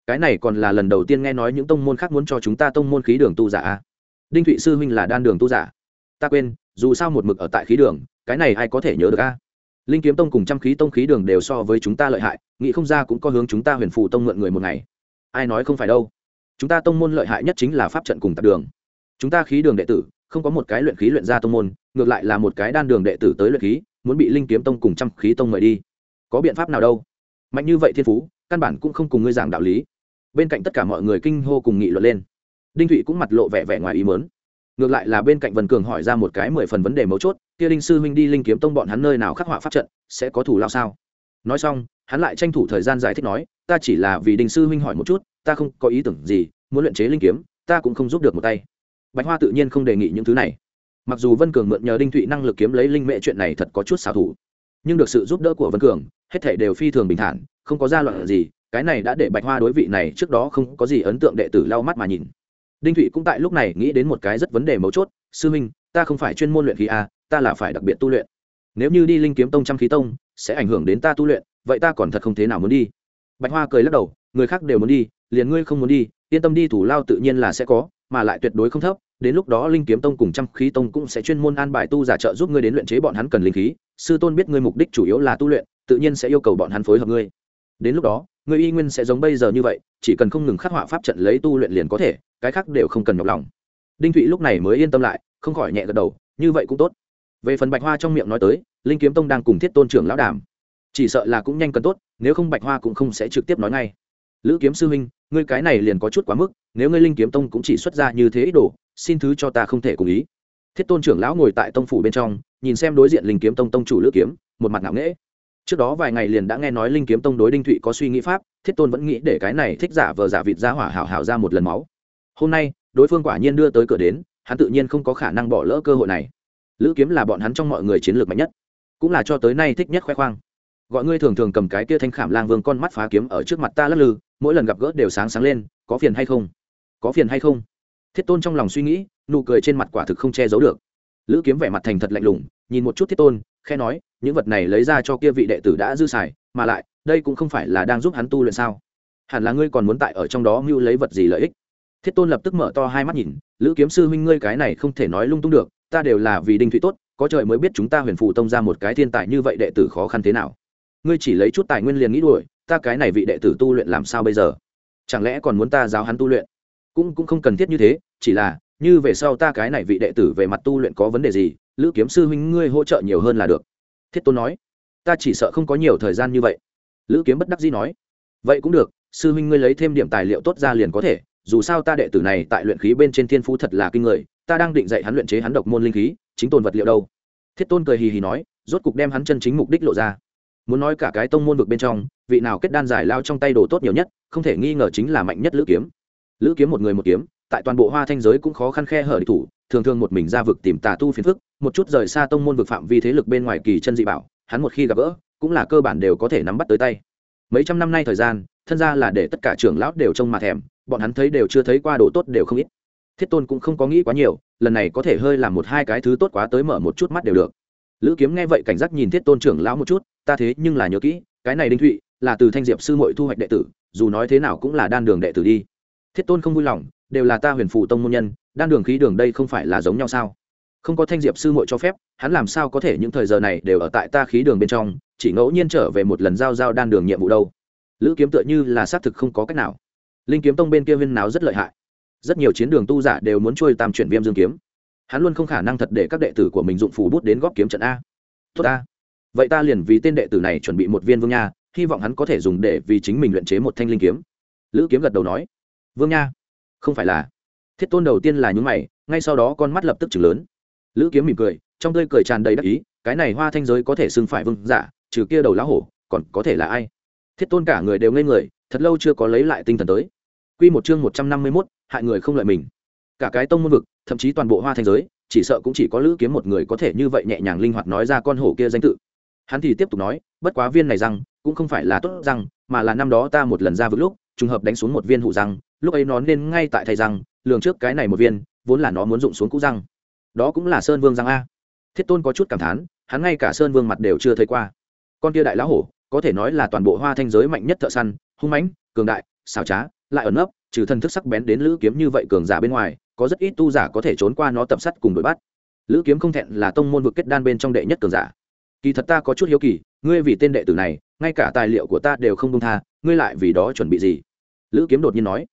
Cái này còn là lần đầu tiên nghe nói những tông môn khác muốn cho chúng ta tông môn khí đường tu giả à? a đinh thụy sư huynh là đan đường tu giả. Ta quên, dù sao một mực ở tại khí đường, cái này ai có thể nhớ được a linh kiếm tông cùng trăm khí tông khí đường đều so với chúng ta lợi hại, nghĩ không ra cũng có hướng chúng ta huyền phù tông mượn người một ngày. Ai nói không phải đâu. Chúng ta tông môn lợi hại nhất chính là pháp trận cùng tạp đường. Chúng ta khí đường đệ tử, không có một cái luyện khí luyện ra tông môn, ngược lại là một cái đan đường đệ tử tới luyện khí, muốn bị linh kiếm tông cùng trăm khí tông mời đi. Có biện pháp nào đâu? Mạnh như vậy thiên phú, căn bản cũng không cùng ngươi giảng đạo lý. Bên cạnh tất cả mọi người kinh hô cùng nghị luận lên. Đinh thụy cũng mặt lộ vẻ vẻ ngoài ý mớn ngược lại là bên cạnh vân cường hỏi ra một cái mười phần vấn đề mấu chốt, kia đinh sư huynh đi linh kiếm tông bọn hắn nơi nào khắc họa pháp trận, sẽ có thủ lao sao? Nói xong, hắn lại tranh thủ thời gian giải thích nói, ta chỉ là vì đinh sư huynh hỏi một chút, ta không có ý tưởng gì, muốn luyện chế linh kiếm, ta cũng không giúp được một tay. Bạch hoa tự nhiên không đề nghị những thứ này. Mặc dù vân cường mượn nhờ đinh thụy năng lực kiếm lấy linh mệ chuyện này thật có chút xảo thủ, nhưng được sự giúp đỡ của vân cường, hết thể đều phi thường bình thản, không có gia loạn gì, cái này đã để bạch hoa đối vị này trước đó không có gì ấn tượng đệ tử lau mắt mà nhìn đinh thụy cũng tại lúc này nghĩ đến một cái rất vấn đề mấu chốt, sư minh, ta không phải chuyên môn luyện khí a ta là phải đặc biệt tu luyện. Nếu như đi linh kiếm tông trăm khí tông, sẽ ảnh hưởng đến ta tu luyện, vậy ta còn thật không thế nào muốn đi. Bạch hoa cười lắc đầu, người khác đều muốn đi, liền ngươi không muốn đi, yên tâm đi, thủ lao tự nhiên là sẽ có, mà lại tuyệt đối không thấp, đến lúc đó linh kiếm tông cùng trăm khí tông cũng sẽ chuyên môn an bài tu giả trợ giúp ngươi đến luyện chế bọn hắn cần linh khí, sư tôn biết ngươi mục đích chủ yếu là tu luyện, tự nhiên sẽ yêu cầu bọn hắn phối hợp ngươi. Đến lúc đó ngươi y nguyên sẽ giống bây giờ như vậy, chỉ cần không ngừng khắc họa pháp trận lấy tu luyện liền có thể, cái khác đều không cần nhọc lòng. Đinh thụy lúc này mới yên tâm lại, không khỏi nhẹ gật đầu, như vậy cũng tốt. Về phần bạch hoa trong miệng nói tới, linh kiếm tông đang cùng thiết tôn trưởng lão đàm. Chỉ sợ là cũng nhanh cần tốt, nếu không bạch hoa cũng không sẽ trực tiếp nói ngay. Lữ kiếm sư huynh, ngươi cái này liền có chút quá mức, nếu ngươi linh kiếm tông cũng chỉ xuất ra như thế ít đồ, xin thứ cho ta không thể cùng ý. Thiết tôn trưởng lão ngồi tại tông phủ bên trong, nhìn xem đối diện linh kiếm tông tông chủ lữ kiếm, một mặt ngạo nghễ trước đó vài ngày liền đã nghe nói linh kiếm tông đối đinh thụy có suy nghĩ pháp, thiết tôn vẫn nghĩ để cái này thích giả vờ giả vịt ra hỏa hảo hảo ra một lần máu. Hôm nay, đối phương quả nhiên đưa tới cửa đến, hắn tự nhiên không có khả năng bỏ lỡ cơ hội này. Lữ kiếm là bọn hắn trong mọi người chiến lược mạnh nhất, cũng là cho tới nay thích nhất khoe khoang. Gọi ngươi thường thường cầm cái kia thanh khảm lang vương con mắt phá kiếm ở trước mặt ta lắc lư, mỗi lần gặp gỡ đều sáng sáng lên, có phiền hay không? Có phiền hay không? Thiết tôn trong lòng suy nghĩ, nụ cười trên mặt quả thực không che giấu được. Lữ kiếm vẻ mặt thành thật lạnh lùng nhìn một chút thiết tôn khe nói, những vật này lấy ra cho kia vị đệ tử đã dư xài, mà lại, đây cũng không phải là đang giúp hắn tu luyện sao? Hẳn là ngươi còn muốn tại ở trong đó mưu lấy vật gì lợi ích? Thiết tôn lập tức mở to hai mắt nhìn, lữ kiếm sư huynh ngươi cái này không thể nói lung tung được, ta đều là vì đinh thụy tốt, có trời mới biết chúng ta huyền phụ tông ra một cái thiên tài như vậy đệ tử khó khăn thế nào. Ngươi chỉ lấy chút tài nguyên liền nghĩ đuổi, ta cái này vị đệ tử tu luyện làm sao bây giờ? Chẳng lẽ còn muốn ta giáo hắn tu luyện? Cũng cũng không cần thiết như thế, chỉ là, như về sau ta cái này vị đệ tử về mặt tu luyện có vấn đề gì? Lữ kiếm sư huynh ngươi hỗ trợ nhiều hơn là được. Thiết tôn nói, ta chỉ sợ không có nhiều thời gian như vậy. Lữ kiếm bất đắc dĩ nói, vậy cũng được, sư huynh ngươi lấy thêm điểm tài liệu tốt ra liền có thể, dù sao ta đệ tử này tại luyện khí bên trên thiên phú thật là kinh người, ta đang định dạy hắn luyện chế hắn độc môn linh khí, chính tồn vật liệu đâu. Thiết tôn cười hì hì nói, rốt cục đem hắn chân chính mục đích lộ ra. Muốn nói cả cái tông môn vực bên trong, vị nào kết đan giải lao trong tay đồ tốt nhiều nhất, không thể nghi ngờ chính là mạnh nhất lữ kiếm. Lữ kiếm một người một kiếm, tại toàn bộ hoa thanh giới cũng khó khăn khe hở địch thủ thường thường một mình ra vực tìm tà tu phiền phức, một chút rời xa tông môn vực phạm vi thế lực bên ngoài kỳ chân dị bảo, hắn một khi gặp gỡ, cũng là cơ bản đều có thể nắm bắt tới tay. Mấy trăm năm nay thời gian, thân ra là để tất cả trưởng lão đều trông mà thèm, bọn hắn thấy đều chưa thấy qua đồ tốt đều không ít. Thiết tôn cũng không có nghĩ quá nhiều, lần này có thể hơi làm một hai cái thứ tốt quá tới mở một chút mắt đều được. Lữ kiếm nghe vậy cảnh giác nhìn thiết tôn trưởng lão một chút, ta thế nhưng là nhớ kỹ, cái này đinh thụy là từ thanh diệp sư mội thu hoạch đệ tử, dù nói thế nào cũng là đan đường đệ tử đi. Thiết tôn không vui lòng, đều là ta huyền phù tông môn nhân đan đường khí đường đây không phải là giống nhau sao? Không có thanh diệp sư muội cho phép, hắn làm sao có thể những thời giờ này đều ở tại ta khí đường bên trong, chỉ ngẫu nhiên trở về một lần giao giao đan đường nhiệm vụ đâu? Lữ kiếm tựa như là xác thực không có cách nào. Linh kiếm tông bên kia viên náo rất lợi hại. Rất nhiều chiến đường tu giả đều muốn trôi tam chuyển viêm dương kiếm. Hắn luôn không khả năng thật để các đệ tử của mình dụng phù bút đến góp kiếm trận a. Tốt a vậy ta liền vì tên đệ tử này chuẩn bị một viên vương nha, hy vọng hắn có thể dùng để vì chính mình luyện chế một thanh linh kiếm. Lữ kiếm gật đầu nói. Vương nha. Không phải là thiết tôn đầu tiên là nhúng mày, ngay sau đó con mắt lập tức chừng lớn. Lữ kiếm mỉm cười, trong tươi cười tràn đầy đắc ý, cái này hoa thanh giới có thể xưng phải vương giả, trừ kia đầu lá hổ, còn có thể là ai? Thiết tôn cả người đều ngây người, thật lâu chưa có lấy lại tinh thần tới. Q một chương một trăm năm mươi mốt, hại người không lợi mình. Cả cái tông môn vực, thậm chí toàn bộ hoa thanh giới, chỉ sợ cũng chỉ có lữ kiếm một người có thể như vậy nhẹ nhàng linh hoạt nói ra con hổ kia danh tự. Hắn thì tiếp tục nói, bất quá viên này răng, cũng không phải là tốt răng, mà là năm đó ta một lần ra vững lúc, trùng hợp đánh xuống một viên hụ răng, lúc ấy nó nên ngay tại thầy răng lường trước cái này một viên, vốn là nó muốn rụng xuống cũ răng. Đó cũng là sơn vương răng a. Thiết tôn có chút cảm thán, hắn ngay cả sơn vương mặt đều chưa thấy qua. Con kia đại lão hổ, có thể nói là toàn bộ hoa thanh giới mạnh nhất thợ săn, hung mãnh, cường đại, xảo trá, lại ẩn nấp, trừ thân thức sắc bén đến lữ kiếm như vậy cường giả bên ngoài, có rất ít tu giả có thể trốn qua nó tập sắt cùng đuổi bắt. Lữ kiếm không thẹn là tông môn vực kết đan bên trong đệ nhất cường giả. Kỳ thật ta có chút hiếu kỳ, ngươi vì tên đệ tử này, ngay cả tài liệu của ta đều không công tha, ngươi lại vì đó chuẩn bị gì? Lữ kiếm đột nhiên nói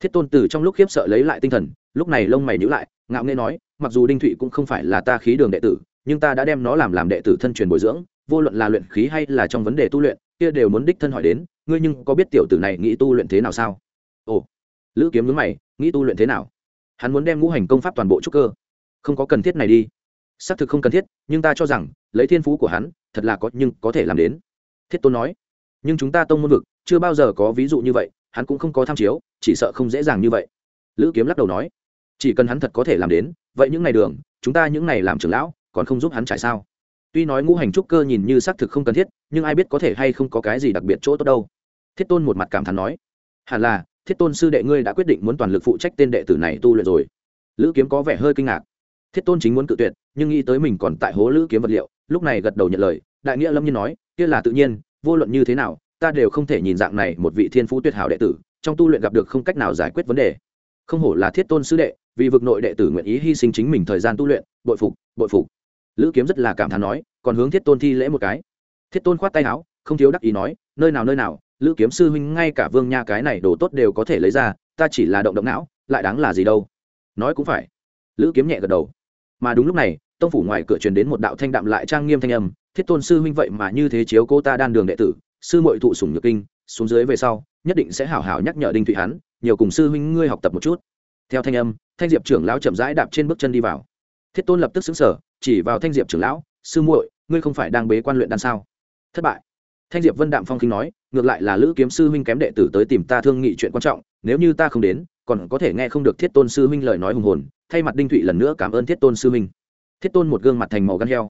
thiết tôn tử trong lúc khiếp sợ lấy lại tinh thần, lúc này lông mày nhữ lại, ngạo nghê nói, mặc dù đinh thụy cũng không phải là ta khí đường đệ tử, nhưng ta đã đem nó làm làm đệ tử thân truyền bồi dưỡng, vô luận là luyện khí hay là trong vấn đề tu luyện, kia đều muốn đích thân hỏi đến, ngươi nhưng có biết tiểu tử này nghĩ tu luyện thế nào sao? Ồ. Lữ kiếm nhớ mày, nghĩ tu luyện thế nào? Hắn muốn đem ngũ hành công pháp toàn bộ trúc cơ. Không có cần thiết này đi. Xác thực không cần thiết, nhưng ta cho rằng, lấy thiên phú của hắn, thật là có, nhưng có thể làm đến. Thiết tôn nói. Nhưng chúng ta tông môn vực, chưa bao giờ có ví dụ như vậy hắn cũng không có tham chiếu, chỉ sợ không dễ dàng như vậy. Lữ kiếm lắc đầu nói, chỉ cần hắn thật có thể làm đến, vậy những ngày đường, chúng ta những ngày làm trưởng lão, còn không giúp hắn trải sao? Tuy nói ngũ hành trúc cơ nhìn như xác thực không cần thiết, nhưng ai biết có thể hay không có cái gì đặc biệt chỗ tốt đâu. Thiết tôn một mặt cảm thán nói, hẳn là, thiết tôn sư đệ ngươi đã quyết định muốn toàn lực phụ trách tên đệ tử này tu luyện rồi. Lữ kiếm có vẻ hơi kinh ngạc. Thiết tôn chính muốn cự tuyệt, nhưng nghĩ tới mình còn tại hố lữ kiếm vật liệu, lúc này gật đầu nhận lời, đại nghĩa lâm nhiên nói, kia là tự nhiên, vô luận như thế nào ta đều không thể nhìn dạng này một vị thiên phú tuyệt hảo đệ tử, trong tu luyện gặp được không cách nào giải quyết vấn đề. Không hổ là thiết tôn sư đệ, vì vực nội đệ tử nguyện ý hy sinh chính mình thời gian tu luyện, bội phục bội phục. Lữ kiếm rất là cảm thán nói, còn hướng thiết tôn thi lễ một cái. Thiết tôn khoát tay áo, không thiếu đắc ý nói, nơi nào nơi nào, lữ kiếm sư huynh ngay cả vương nha cái này đồ tốt đều có thể lấy ra, ta chỉ là động động não, lại đáng là gì đâu. Nói cũng phải. Lữ kiếm nhẹ gật đầu. Mà đúng lúc này, tông phủ ngoài cửa truyền đến một đạo thanh đạm lại trang nghiêm thanh âm, thiết tôn sư huynh vậy mà như thế chiếu cô ta đan đường đệ tử sư mội thụ sủng nhược kinh, xuống dưới về sau, nhất định sẽ hảo hảo nhắc nhở đinh thụy hắn nhiều cùng sư huynh ngươi học tập một chút. Theo thanh âm, thanh diệp trưởng lão chậm rãi đạp trên bước chân đi vào. Thiết tôn lập tức xứng sở chỉ vào thanh diệp trưởng lão, sư muội, ngươi không phải đang bế quan luyện đan sao? Thất bại. Thanh diệp vân đạm phong khinh nói, ngược lại là lữ kiếm sư huynh kém đệ tử tới tìm ta thương nghị chuyện quan trọng, nếu như ta không đến, còn có thể nghe không được thiết tôn sư huynh lời nói hùng hồn, thay mặt đinh thụy lần nữa cảm ơn thiết tôn sư huynh. Thiết tôn một gương mặt thành màu gan heo.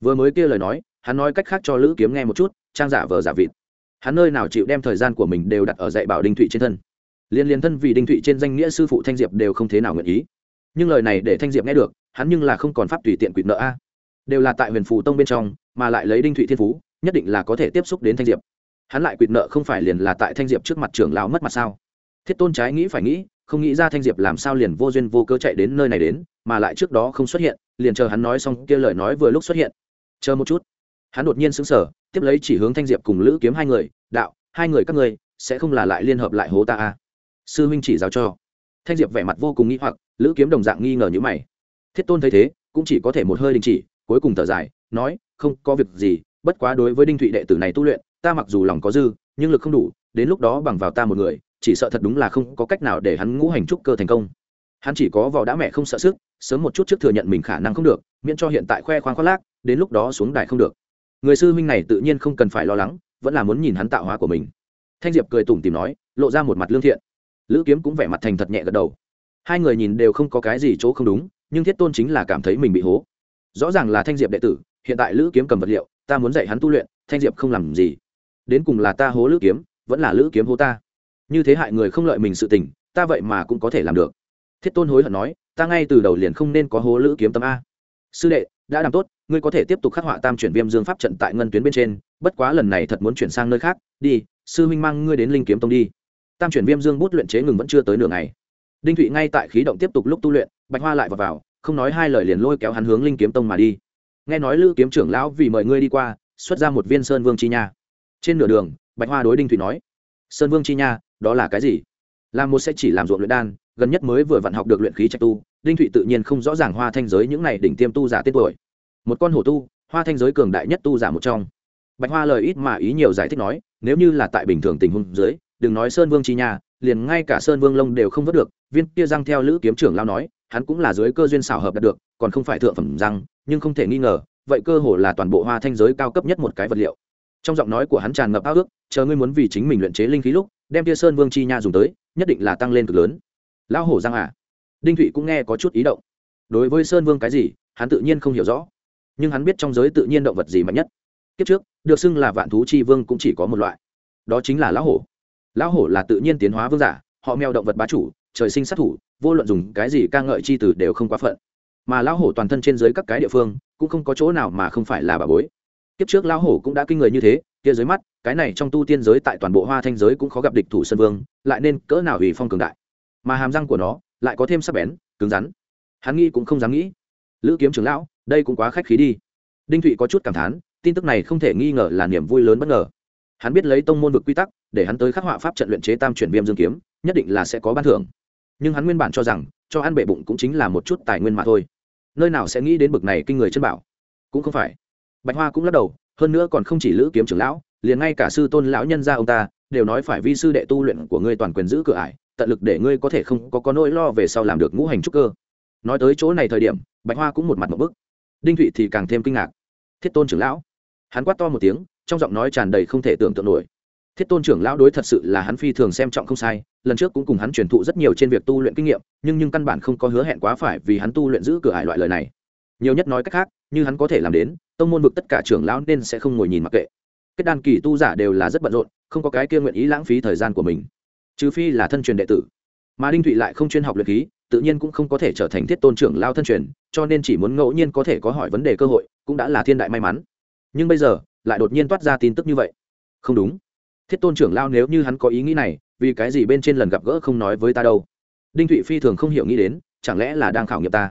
Vừa mới kia lời nói, hắn nói cách khác cho lữ kiếm nghe một chút trang giả vờ giả vịt. Hắn nơi nào chịu đem thời gian của mình đều đặt ở dạy bảo đinh thụy trên thân. Liên liên thân vì đinh thụy trên danh nghĩa sư phụ thanh diệp đều không thế nào nguyện ý. Nhưng lời này để thanh diệp nghe được, hắn nhưng là không còn pháp tùy tiện quỵt nợ a. Đều là tại huyền phù tông bên trong, mà lại lấy đinh thụy thiên phú, nhất định là có thể tiếp xúc đến thanh diệp. Hắn lại quỵt nợ không phải liền là tại thanh diệp trước mặt trưởng lão mất mặt sao? Thiết tôn trái nghĩ phải nghĩ, không nghĩ ra thanh diệp làm sao liền vô duyên vô cơ chạy đến nơi này đến, mà lại trước đó không xuất hiện, liền chờ hắn nói xong kia lời nói vừa lúc xuất hiện. Chờ một chút hắn đột nhiên sững sờ, tiếp lấy chỉ hướng thanh diệp cùng lữ kiếm hai người, đạo, hai người các ngươi sẽ không là lại liên hợp lại hố ta à. sư huynh chỉ giáo cho. Thanh diệp vẻ mặt vô cùng nghĩ hoặc, lữ kiếm đồng dạng nghi ngờ như mày. Thiết tôn thấy thế, cũng chỉ có thể một hơi đình chỉ, cuối cùng thở dài, nói, không có việc gì, bất quá đối với đinh thụy đệ tử này tu luyện, ta mặc dù lòng có dư, nhưng lực không đủ, đến lúc đó bằng vào ta một người, chỉ sợ thật đúng là không có cách nào để hắn ngũ hành trúc cơ thành công. Hắn chỉ có vào đã mẹ không sợ sức, sớm một chút trước thừa nhận mình khả năng không được, miễn cho hiện tại khoe khoang khoác lác, đến lúc đó xuống đài không được người sư huynh này tự nhiên không cần phải lo lắng, vẫn là muốn nhìn hắn tạo hóa của mình. Thanh diệp cười tủm tìm nói, lộ ra một mặt lương thiện. Lữ kiếm cũng vẻ mặt thành thật nhẹ gật đầu. Hai người nhìn đều không có cái gì chỗ không đúng, nhưng thiết tôn chính là cảm thấy mình bị hố. Rõ ràng là thanh diệp đệ tử, hiện tại lữ kiếm cầm vật liệu, ta muốn dạy hắn tu luyện, thanh diệp không làm gì. Đến cùng là ta hố lữ kiếm, vẫn là lữ kiếm hố ta. Như thế hại người không lợi mình sự tình, ta vậy mà cũng có thể làm được. Thiết tôn hối hận nói, ta ngay từ đầu liền không nên có hố lữ kiếm tâm a. Sư đệ đã làm tốt ngươi có thể tiếp tục khắc họa tam chuyển viêm dương pháp trận tại ngân tuyến bên trên bất quá lần này thật muốn chuyển sang nơi khác đi sư huynh mang ngươi đến linh kiếm tông đi. Tam chuyển viêm dương bút luyện chế ngừng vẫn chưa tới nửa ngày. Đinh thụy ngay tại khí động tiếp tục lúc tu luyện bạch hoa lại vào, vào không nói hai lời liền lôi kéo hắn hướng linh kiếm tông mà đi. Nghe nói lữ kiếm trưởng lão vì mời ngươi đi qua xuất ra một viên sơn vương chi nha. Trên nửa đường bạch hoa đối đinh thụy nói sơn vương chi nha đó là cái gì? Làm một sẽ chỉ làm ruộng luyện đan gần nhất mới vừa vặn học được luyện khí trạch tu. Đinh thụy tự nhiên không rõ ràng hoa thanh giới những này đỉnh tiêm tu giả tên tuổi một con hổ tu, hoa thanh giới cường đại nhất tu giả một trong. Bạch hoa lời ít mà ý nhiều giải thích nói, nếu như là tại bình thường tình huống dưới, đừng nói sơn vương chi nha, liền ngay cả sơn vương lông đều không vớt được, viên kia răng theo lữ kiếm trưởng lao nói, hắn cũng là dưới cơ duyên xảo hợp đạt được, còn không phải thượng phẩm răng, nhưng không thể nghi ngờ, vậy cơ hồ là toàn bộ hoa thanh giới cao cấp nhất một cái vật liệu. Trong giọng nói của hắn tràn ngập ao ước, chờ ngươi muốn vì chính mình luyện chế linh khí lúc, đem tia sơn vương chi nha dùng tới, nhất định là tăng lên cực lớn. Lão hổ giang à? Đinh thụy cũng nghe có chút ý động. Đối với sơn vương cái gì, hắn tự nhiên không hiểu rõ nhưng hắn biết trong giới tự nhiên động vật gì mạnh nhất. Kiếp trước, được xưng là vạn thú chi vương cũng chỉ có một loại. Đó chính là lão hổ. Lão hổ là tự nhiên tiến hóa vương giả, họ mèo động vật bá chủ, trời sinh sát thủ, vô luận dùng cái gì ca ngợi chi từ đều không quá phận. Mà lão hổ toàn thân trên dưới các cái địa phương, cũng không có chỗ nào mà không phải là bà bối. Kiếp trước lão hổ cũng đã kinh người như thế, kia dưới mắt, cái này trong tu tiên giới tại toàn bộ hoa thanh giới cũng khó gặp địch thủ sơn vương, lại nên cỡ nào ủy phong cường đại. Mà hàm răng của nó, lại có thêm sắc bén, cứng rắn. Hắn nghĩ cũng không dám nghĩ. Lữ kiếm trưởng lão đây cũng quá khách khí đi. Đinh thụy có chút cảm thán, tin tức này không thể nghi ngờ là niềm vui lớn bất ngờ. Hắn biết lấy tông môn vực quy tắc, để hắn tới khắc họa pháp trận luyện chế tam chuyển viêm dương kiếm, nhất định là sẽ có ban thưởng. Nhưng hắn nguyên bản cho rằng, cho ăn bệ bụng cũng chính là một chút tài nguyên mà thôi. Nơi nào sẽ nghĩ đến bực này kinh người chân bảo? Cũng không phải. Bạch hoa cũng lắc đầu, hơn nữa còn không chỉ lữ kiếm trưởng lão, liền ngay cả sư tôn lão nhân gia ông ta, đều nói phải vi sư đệ tu luyện của ngươi toàn quyền giữ cửa ải, tận lực để ngươi có thể không có có nỗi lo về sau làm được ngũ hành trúc cơ. Nói tới chỗ này thời điểm, bạch hoa cũng một mặt một bức đinh thụy thì càng thêm kinh ngạc. Thiết tôn trưởng lão. Hắn quát to một tiếng, trong giọng nói tràn đầy không thể tưởng tượng nổi. Thiết tôn trưởng lão đối thật sự là hắn phi thường xem trọng không sai, lần trước cũng cùng hắn truyền thụ rất nhiều trên việc tu luyện kinh nghiệm, nhưng nhưng căn bản không có hứa hẹn quá phải vì hắn tu luyện giữ cửa hải loại lời này. Nhiều nhất nói cách khác, như hắn có thể làm đến, tông môn vực tất cả trưởng lão nên sẽ không ngồi nhìn mặc kệ. Kết đan kỳ tu giả đều là rất bận rộn, không có cái kia nguyện ý lãng phí thời gian của mình. Trừ phi là thân truyền đệ tử. Mà đinh thụy lại không chuyên học luyện khí tự nhiên cũng không có thể trở thành thiết tôn trưởng lao thân truyền, cho nên chỉ muốn ngẫu nhiên có thể có hỏi vấn đề cơ hội, cũng đã là thiên đại may mắn. Nhưng bây giờ, lại đột nhiên toát ra tin tức như vậy. Không đúng. Thiết tôn trưởng lao nếu như hắn có ý nghĩ này, vì cái gì bên trên lần gặp gỡ không nói với ta đâu? Đinh thụy phi thường không hiểu nghĩ đến, chẳng lẽ là đang khảo nghiệm ta?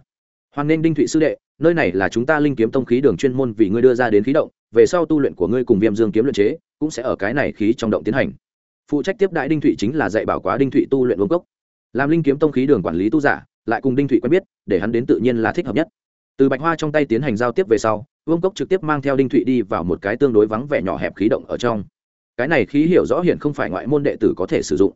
Hoan nghênh đinh thụy sư đệ, nơi này là chúng ta linh kiếm tông khí đường chuyên môn vì ngươi đưa ra đến khí động, về sau tu luyện của ngươi cùng viêm dương kiếm luyện chế, cũng sẽ ở cái này khí trong động tiến hành. Phụ trách tiếp đại đinh thụy chính là dạy bảo quá đinh thụy tu luyện vương cốc làm linh kiếm tông khí đường quản lý tu giả, lại cùng đinh thụy quen biết, để hắn đến tự nhiên là thích hợp nhất. Từ bạch hoa trong tay tiến hành giao tiếp về sau, vương cốc trực tiếp mang theo đinh thụy đi vào một cái tương đối vắng vẻ nhỏ hẹp khí động ở trong. Cái này khí hiểu rõ hiện không phải ngoại môn đệ tử có thể sử dụng.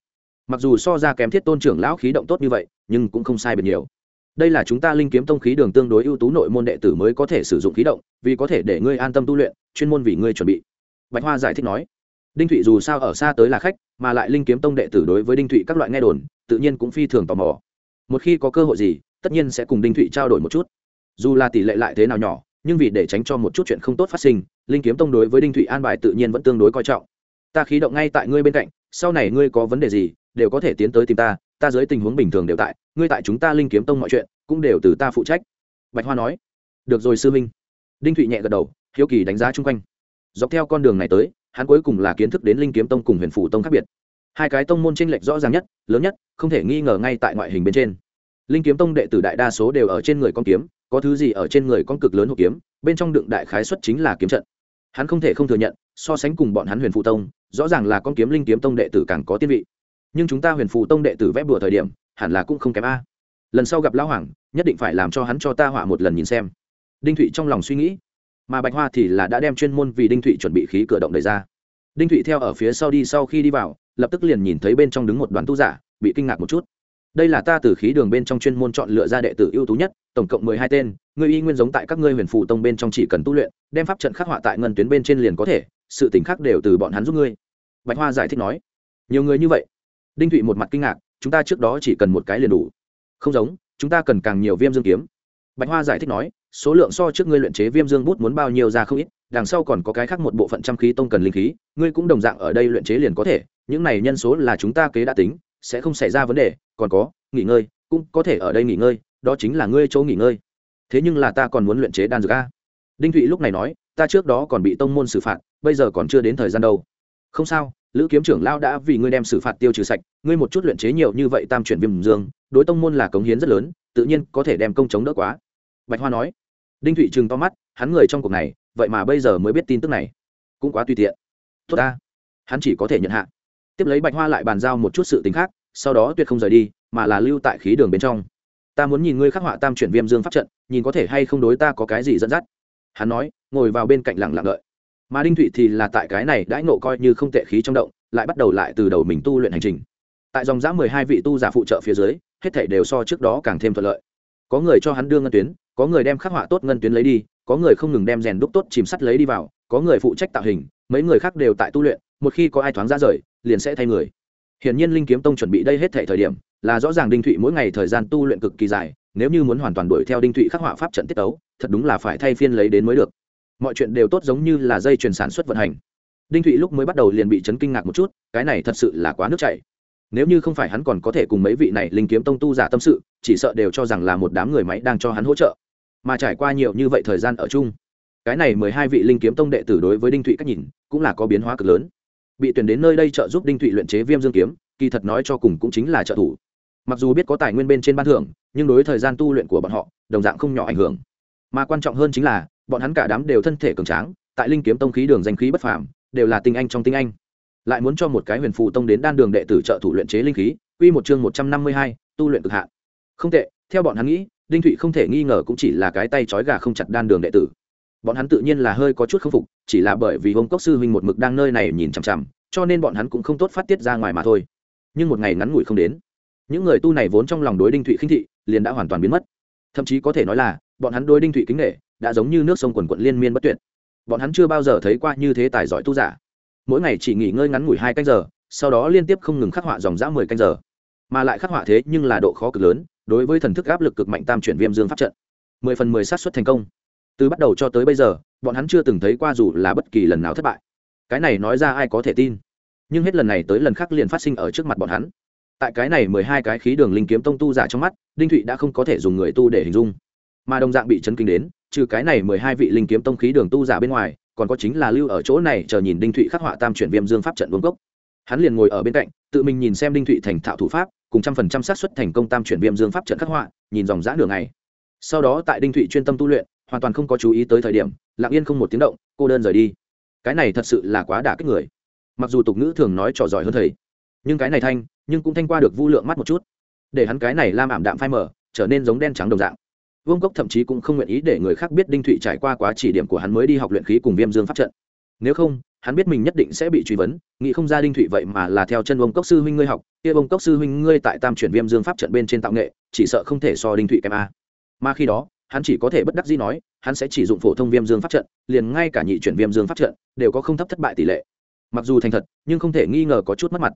Mặc dù so ra kém thiết tôn trưởng lão khí động tốt như vậy, nhưng cũng không sai biệt nhiều. Đây là chúng ta linh kiếm tông khí đường tương đối ưu tú nội môn đệ tử mới có thể sử dụng khí động, vì có thể để ngươi an tâm tu luyện, chuyên môn vì ngươi chuẩn bị. Bạch hoa giải thích nói đinh thụy dù sao ở xa tới là khách, mà lại linh kiếm tông đệ tử đối với đinh thụy các loại nghe đồn, tự nhiên cũng phi thường tò mò. Một khi có cơ hội gì, tất nhiên sẽ cùng đinh thụy trao đổi một chút. Dù là tỷ lệ lại thế nào nhỏ, nhưng vì để tránh cho một chút chuyện không tốt phát sinh, linh kiếm tông đối với đinh thụy an bài tự nhiên vẫn tương đối coi trọng. Ta khí động ngay tại ngươi bên cạnh, sau này ngươi có vấn đề gì, đều có thể tiến tới tìm ta ta dưới tình huống bình thường đều tại, ngươi tại chúng ta linh kiếm tông mọi chuyện, cũng đều từ ta phụ trách. Bạch hoa nói. Được rồi sư minh đinh thụy nhẹ gật đầu, hiếu kỳ đánh giá chung quanh. Dọc theo con đường này tới hắn cuối cùng là kiến thức đến linh kiếm tông cùng huyền phủ tông khác biệt. Hai cái tông môn tranh lệch rõ ràng nhất, lớn nhất, không thể nghi ngờ ngay tại ngoại hình bên trên. Linh kiếm tông đệ tử đại đa số đều ở trên người con kiếm, có thứ gì ở trên người con cực lớn hộ kiếm, bên trong đựng đại khái xuất chính là kiếm trận. Hắn không thể không thừa nhận, so sánh cùng bọn hắn huyền phụ tông, rõ ràng là con kiếm linh kiếm tông đệ tử càng có tiên vị. Nhưng chúng ta huyền phụ tông đệ tử vẽ bùa thời điểm, hẳn là cũng không kém a. Lần sau gặp lão hoàng, nhất định phải làm cho hắn cho ta họa một lần nhìn xem. Đinh thụy trong lòng suy nghĩ mà bạch hoa thì là đã đem chuyên môn vì đinh thụy chuẩn bị khí cửa động đầy ra. Đinh thụy theo ở phía sau đi, sau khi đi vào, lập tức liền nhìn thấy bên trong đứng một đoàn tu giả, bị kinh ngạc một chút. Đây là ta từ khí đường bên trong chuyên môn chọn lựa ra đệ tử ưu tú nhất, tổng cộng mười hai tên người y nguyên giống tại các ngươi huyền phụ tông bên trong chỉ cần tu luyện, đem pháp trận khắc họa tại ngân tuyến bên trên liền có thể, sự t khác đều từ bọn hắn giúp ngươi. Bạch hoa giải thích nói. Nhiều người như vậy? Đinh thụy một mặt kinh ngạc, chúng ta trước đó chỉ cần một cái liền đủ. Không giống, chúng ta cần càng nhiều viêm dương kiếm. Bạch hoa giải thích nói số lượng so trước ngươi luyện chế viêm dương bút muốn bao nhiêu ra không ít, đằng sau còn có cái khác một bộ phận trăm khí tông cần linh khí, ngươi cũng đồng dạng ở đây luyện chế liền có thể, những này nhân số là chúng ta kế đã tính, sẽ không xảy ra vấn đề, còn có, nghỉ ngơi, cũng có thể ở đây nghỉ ngơi, đó chính là ngươi chỗ nghỉ ngơi. Thế nhưng là ta còn muốn luyện chế đan dược a. Đinh thụy lúc này nói, ta trước đó còn bị tông môn xử phạt, bây giờ còn chưa đến thời gian đâu. Không sao, lữ kiếm trưởng lao đã vì ngươi đem xử phạt tiêu trừ sạch, ngươi một chút luyện chế nhiều như vậy tam chuyển viêm dương, đối tông môn là cống hiến rất lớn, tự nhiên có thể đem công chống đỡ quá. Bạch hoa nói đinh thụy chừng to mắt, hắn người trong cuộc này, vậy mà bây giờ mới biết tin tức này. Cũng quá tùy tiện. Tốt ta. Hắn chỉ có thể nhận hạ. Tiếp lấy bạch hoa lại bàn giao một chút sự t ì n h khác, sau đó tuyệt không rời đi, mà là lưu tại khí đường bên trong. Ta muốn nhìn ngươi khắc họa tam chuyển viêm dương pháp trận, nhìn có thể hay không đối ta có cái gì dẫn dắt. Hắn nói, ngồi vào bên cạnh lặng lặng đợi. Mà đinh thụy thì là tại cái này đãi nộ coi như không tệ khí trong động, lại bắt đầu lại từ đầu mình tu luyện hành trình. Tại dòng giã mười hai vị tu giả phụ trợ phía dưới, hết thể đều so trước đó càng thêm thuận lợi. Có người cho hắn đưa ngân tuyến có người đem khắc họa tốt ngân tuyến lấy đi, có người không ngừng đem rèn đúc tốt chìm sắt lấy đi vào, có người phụ trách tạo hình, mấy người khác đều tại tu luyện, một khi có ai thoáng ra rời, liền sẽ thay người. Hiển nhiên linh kiếm tông chuẩn bị đây hết thể thời điểm, là rõ ràng đinh thụy mỗi ngày thời gian tu luyện cực kỳ dài, nếu như muốn hoàn toàn đuổi theo đinh thụy khắc họa pháp trận tiết tấu, thật đúng là phải thay phiên lấy đến mới được. Mọi chuyện đều tốt giống như là dây chuyển sản xuất vận hành. Đinh thụy lúc mới bắt đầu liền bị chấn kinh ngạc một chút, cái này thật sự là quá nước chảy. Nếu như không phải hắn còn có thể cùng mấy vị này linh kiếm tông tu giả tâm sự, chỉ sợ đều cho rằng là một đám người máy đang cho hắn hỗ trợ mà trải qua nhiều như vậy thời gian ở chung, cái này mười hai vị linh kiếm tông đệ tử đối với đinh thụy cách nhìn cũng là có biến hóa cực lớn. Bị tuyển đến nơi đây trợ giúp đinh thụy luyện chế viêm dương kiếm, kỳ thật nói cho cùng cũng chính là trợ thủ. Mặc dù biết có tài nguyên bên trên ban thưởng, nhưng đối thời gian tu luyện của bọn họ, đồng dạng không nhỏ ảnh hưởng. Mà quan trọng hơn chính là, bọn hắn cả đám đều thân thể cường tráng, tại linh kiếm tông khí đường danh khí bất phàm, đều là tinh anh trong tinh anh. Lại muốn cho một cái huyền phù tông đến đan đường đệ tử trợ thủ luyện chế linh khí, quy một chương một trăm năm mươi hai, tu luyện cực hạn. Không tệ, theo bọn hắn nghĩ đinh thụy không thể nghi ngờ cũng chỉ là cái tay trói gà không chặt đan đường đệ tử. Bọn hắn tự nhiên là hơi có chút k phục, chỉ là bởi vì ông cốc sư huynh một mực đang nơi này nhìn chằm chằm, cho nên bọn hắn cũng không tốt phát tiết ra ngoài mà thôi. Nhưng một ngày ngắn ngủi không đến, những người tu này vốn trong lòng đối đinh thụy khinh thị, liền đã hoàn toàn biến mất. Thậm chí có thể nói là, bọn hắn đối đinh thụy kính nghệ đã giống như nước sông quần quận liên miên bất tuyệt. Bọn hắn chưa bao giờ thấy qua như thế tài giỏi tu giả. Mỗi ngày chỉ nghỉ ngơi ngắn ngủi hai canh giờ, sau đó liên tiếp không ngừng khắc họa dòng dã mười canh giờ. Mà lại khắc họa thế nhưng là độ khó cực lớn đối với thần thức áp lực cực mạnh tam chuyển viêm dương pháp trận. Mười phần mười sát xuất thành công. Từ bắt đầu cho tới bây giờ, bọn hắn chưa từng thấy qua dù là bất kỳ lần nào thất bại. Cái này nói ra ai có thể tin. Nhưng hết lần này tới lần khác liền phát sinh ở trước mặt bọn hắn. Tại cái này mười hai cái khí đường linh kiếm tông tu giả trong mắt, đinh thụy đã không có thể dùng người tu để hình dung. Mà đồng dạng bị chấn kinh đến, trừ cái này mười hai vị linh kiếm tông khí đường tu giả bên ngoài, còn có chính là lưu ở chỗ này chờ nhìn đinh thụy khắc họa tam chuyển viêm dương pháp trận vương cốc. Hắn liền ngồi ở bên cạnh, tự mình nhìn xem đinh thụy thành thạo thủ pháp cùng trăm phần trăm xác suất thành công tam chuyển viêm dương pháp trận khắc họa, nhìn dòng giã đường này sau đó tại đinh thụy chuyên tâm tu luyện, hoàn toàn không có chú ý tới thời điểm, lặng yên không một tiếng động, cô đơn rời đi. Cái này thật sự là quá đả kích người. Mặc dù tục ngữ thường nói trò giỏi hơn thầy, nhưng cái này thanh, nhưng cũng thanh qua được vu lượng mắt một chút. Để hắn cái này lam ảm đạm phai mở trở nên giống đen trắng đồng dạng. Vương cốc thậm chí cũng không nguyện ý để người khác biết đinh thụy trải qua quá chỉ điểm của hắn mới đi học luyện khí cùng viêm dương pháp trận. Nếu không hắn biết mình nhất định sẽ bị truy vấn, nghĩ không ra đinh thụy vậy mà là theo chân ông cốc sư huynh ngươi học, kia ông cốc sư huynh ngươi tại tam chuyển viêm dương pháp trận bên trên tạo nghệ, chỉ sợ không thể so đinh thụy kém a. Mà khi đó, hắn chỉ có thể bất đắc dĩ nói, hắn sẽ chỉ dụng phổ thông viêm dương pháp trận, liền ngay cả nhị chuyển viêm dương pháp trận đều có không thấp thất bại tỷ lệ. Mặc dù thành thật, nhưng không thể nghi ngờ có chút mất mặt.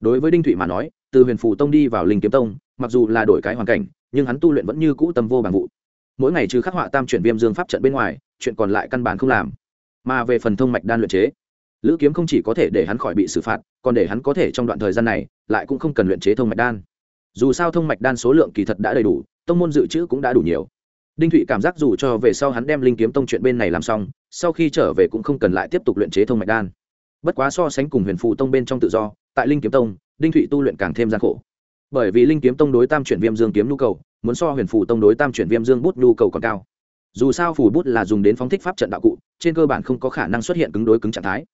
Đối với đinh thụy mà nói, từ huyền phù tông đi vào linh kiếm tông, mặc dù là đổi cái hoàn cảnh, nhưng hắn tu luyện vẫn như cũ tâm vô bằng vụ. Mỗi ngày trừ khắc họa tam chuyển viêm dương pháp trận bên ngoài, chuyện còn lại căn bản không làm. Mà về phần thông mạch đan luyện chế lữ kiếm không chỉ có thể để hắn khỏi bị xử phạt, còn để hắn có thể trong đoạn thời gian này lại cũng không cần luyện chế thông mạch đan. Dù sao thông mạch đan số lượng kỳ thật đã đầy đủ, tông môn dự trữ cũng đã đủ nhiều. Đinh thụy cảm giác dù cho về sau hắn đem linh kiếm tông chuyện bên này làm xong, sau khi trở về cũng không cần lại tiếp tục luyện chế thông mạch đan. Bất quá so sánh cùng huyền phụ tông bên trong tự do, tại linh kiếm tông, đinh thụy tu luyện càng thêm gian khổ. Bởi vì linh kiếm tông đối tam chuyển viêm dương kiếm nhu cầu, muốn so huyền phụ tông đối tam chuyển viêm dương bút nhu cầu còn cao. Dù sao phủ bút là dùng đến phóng thích pháp trận đạo cụ, trên cơ bản không có khả năng xuất hiện cứng đối cứng trạng thái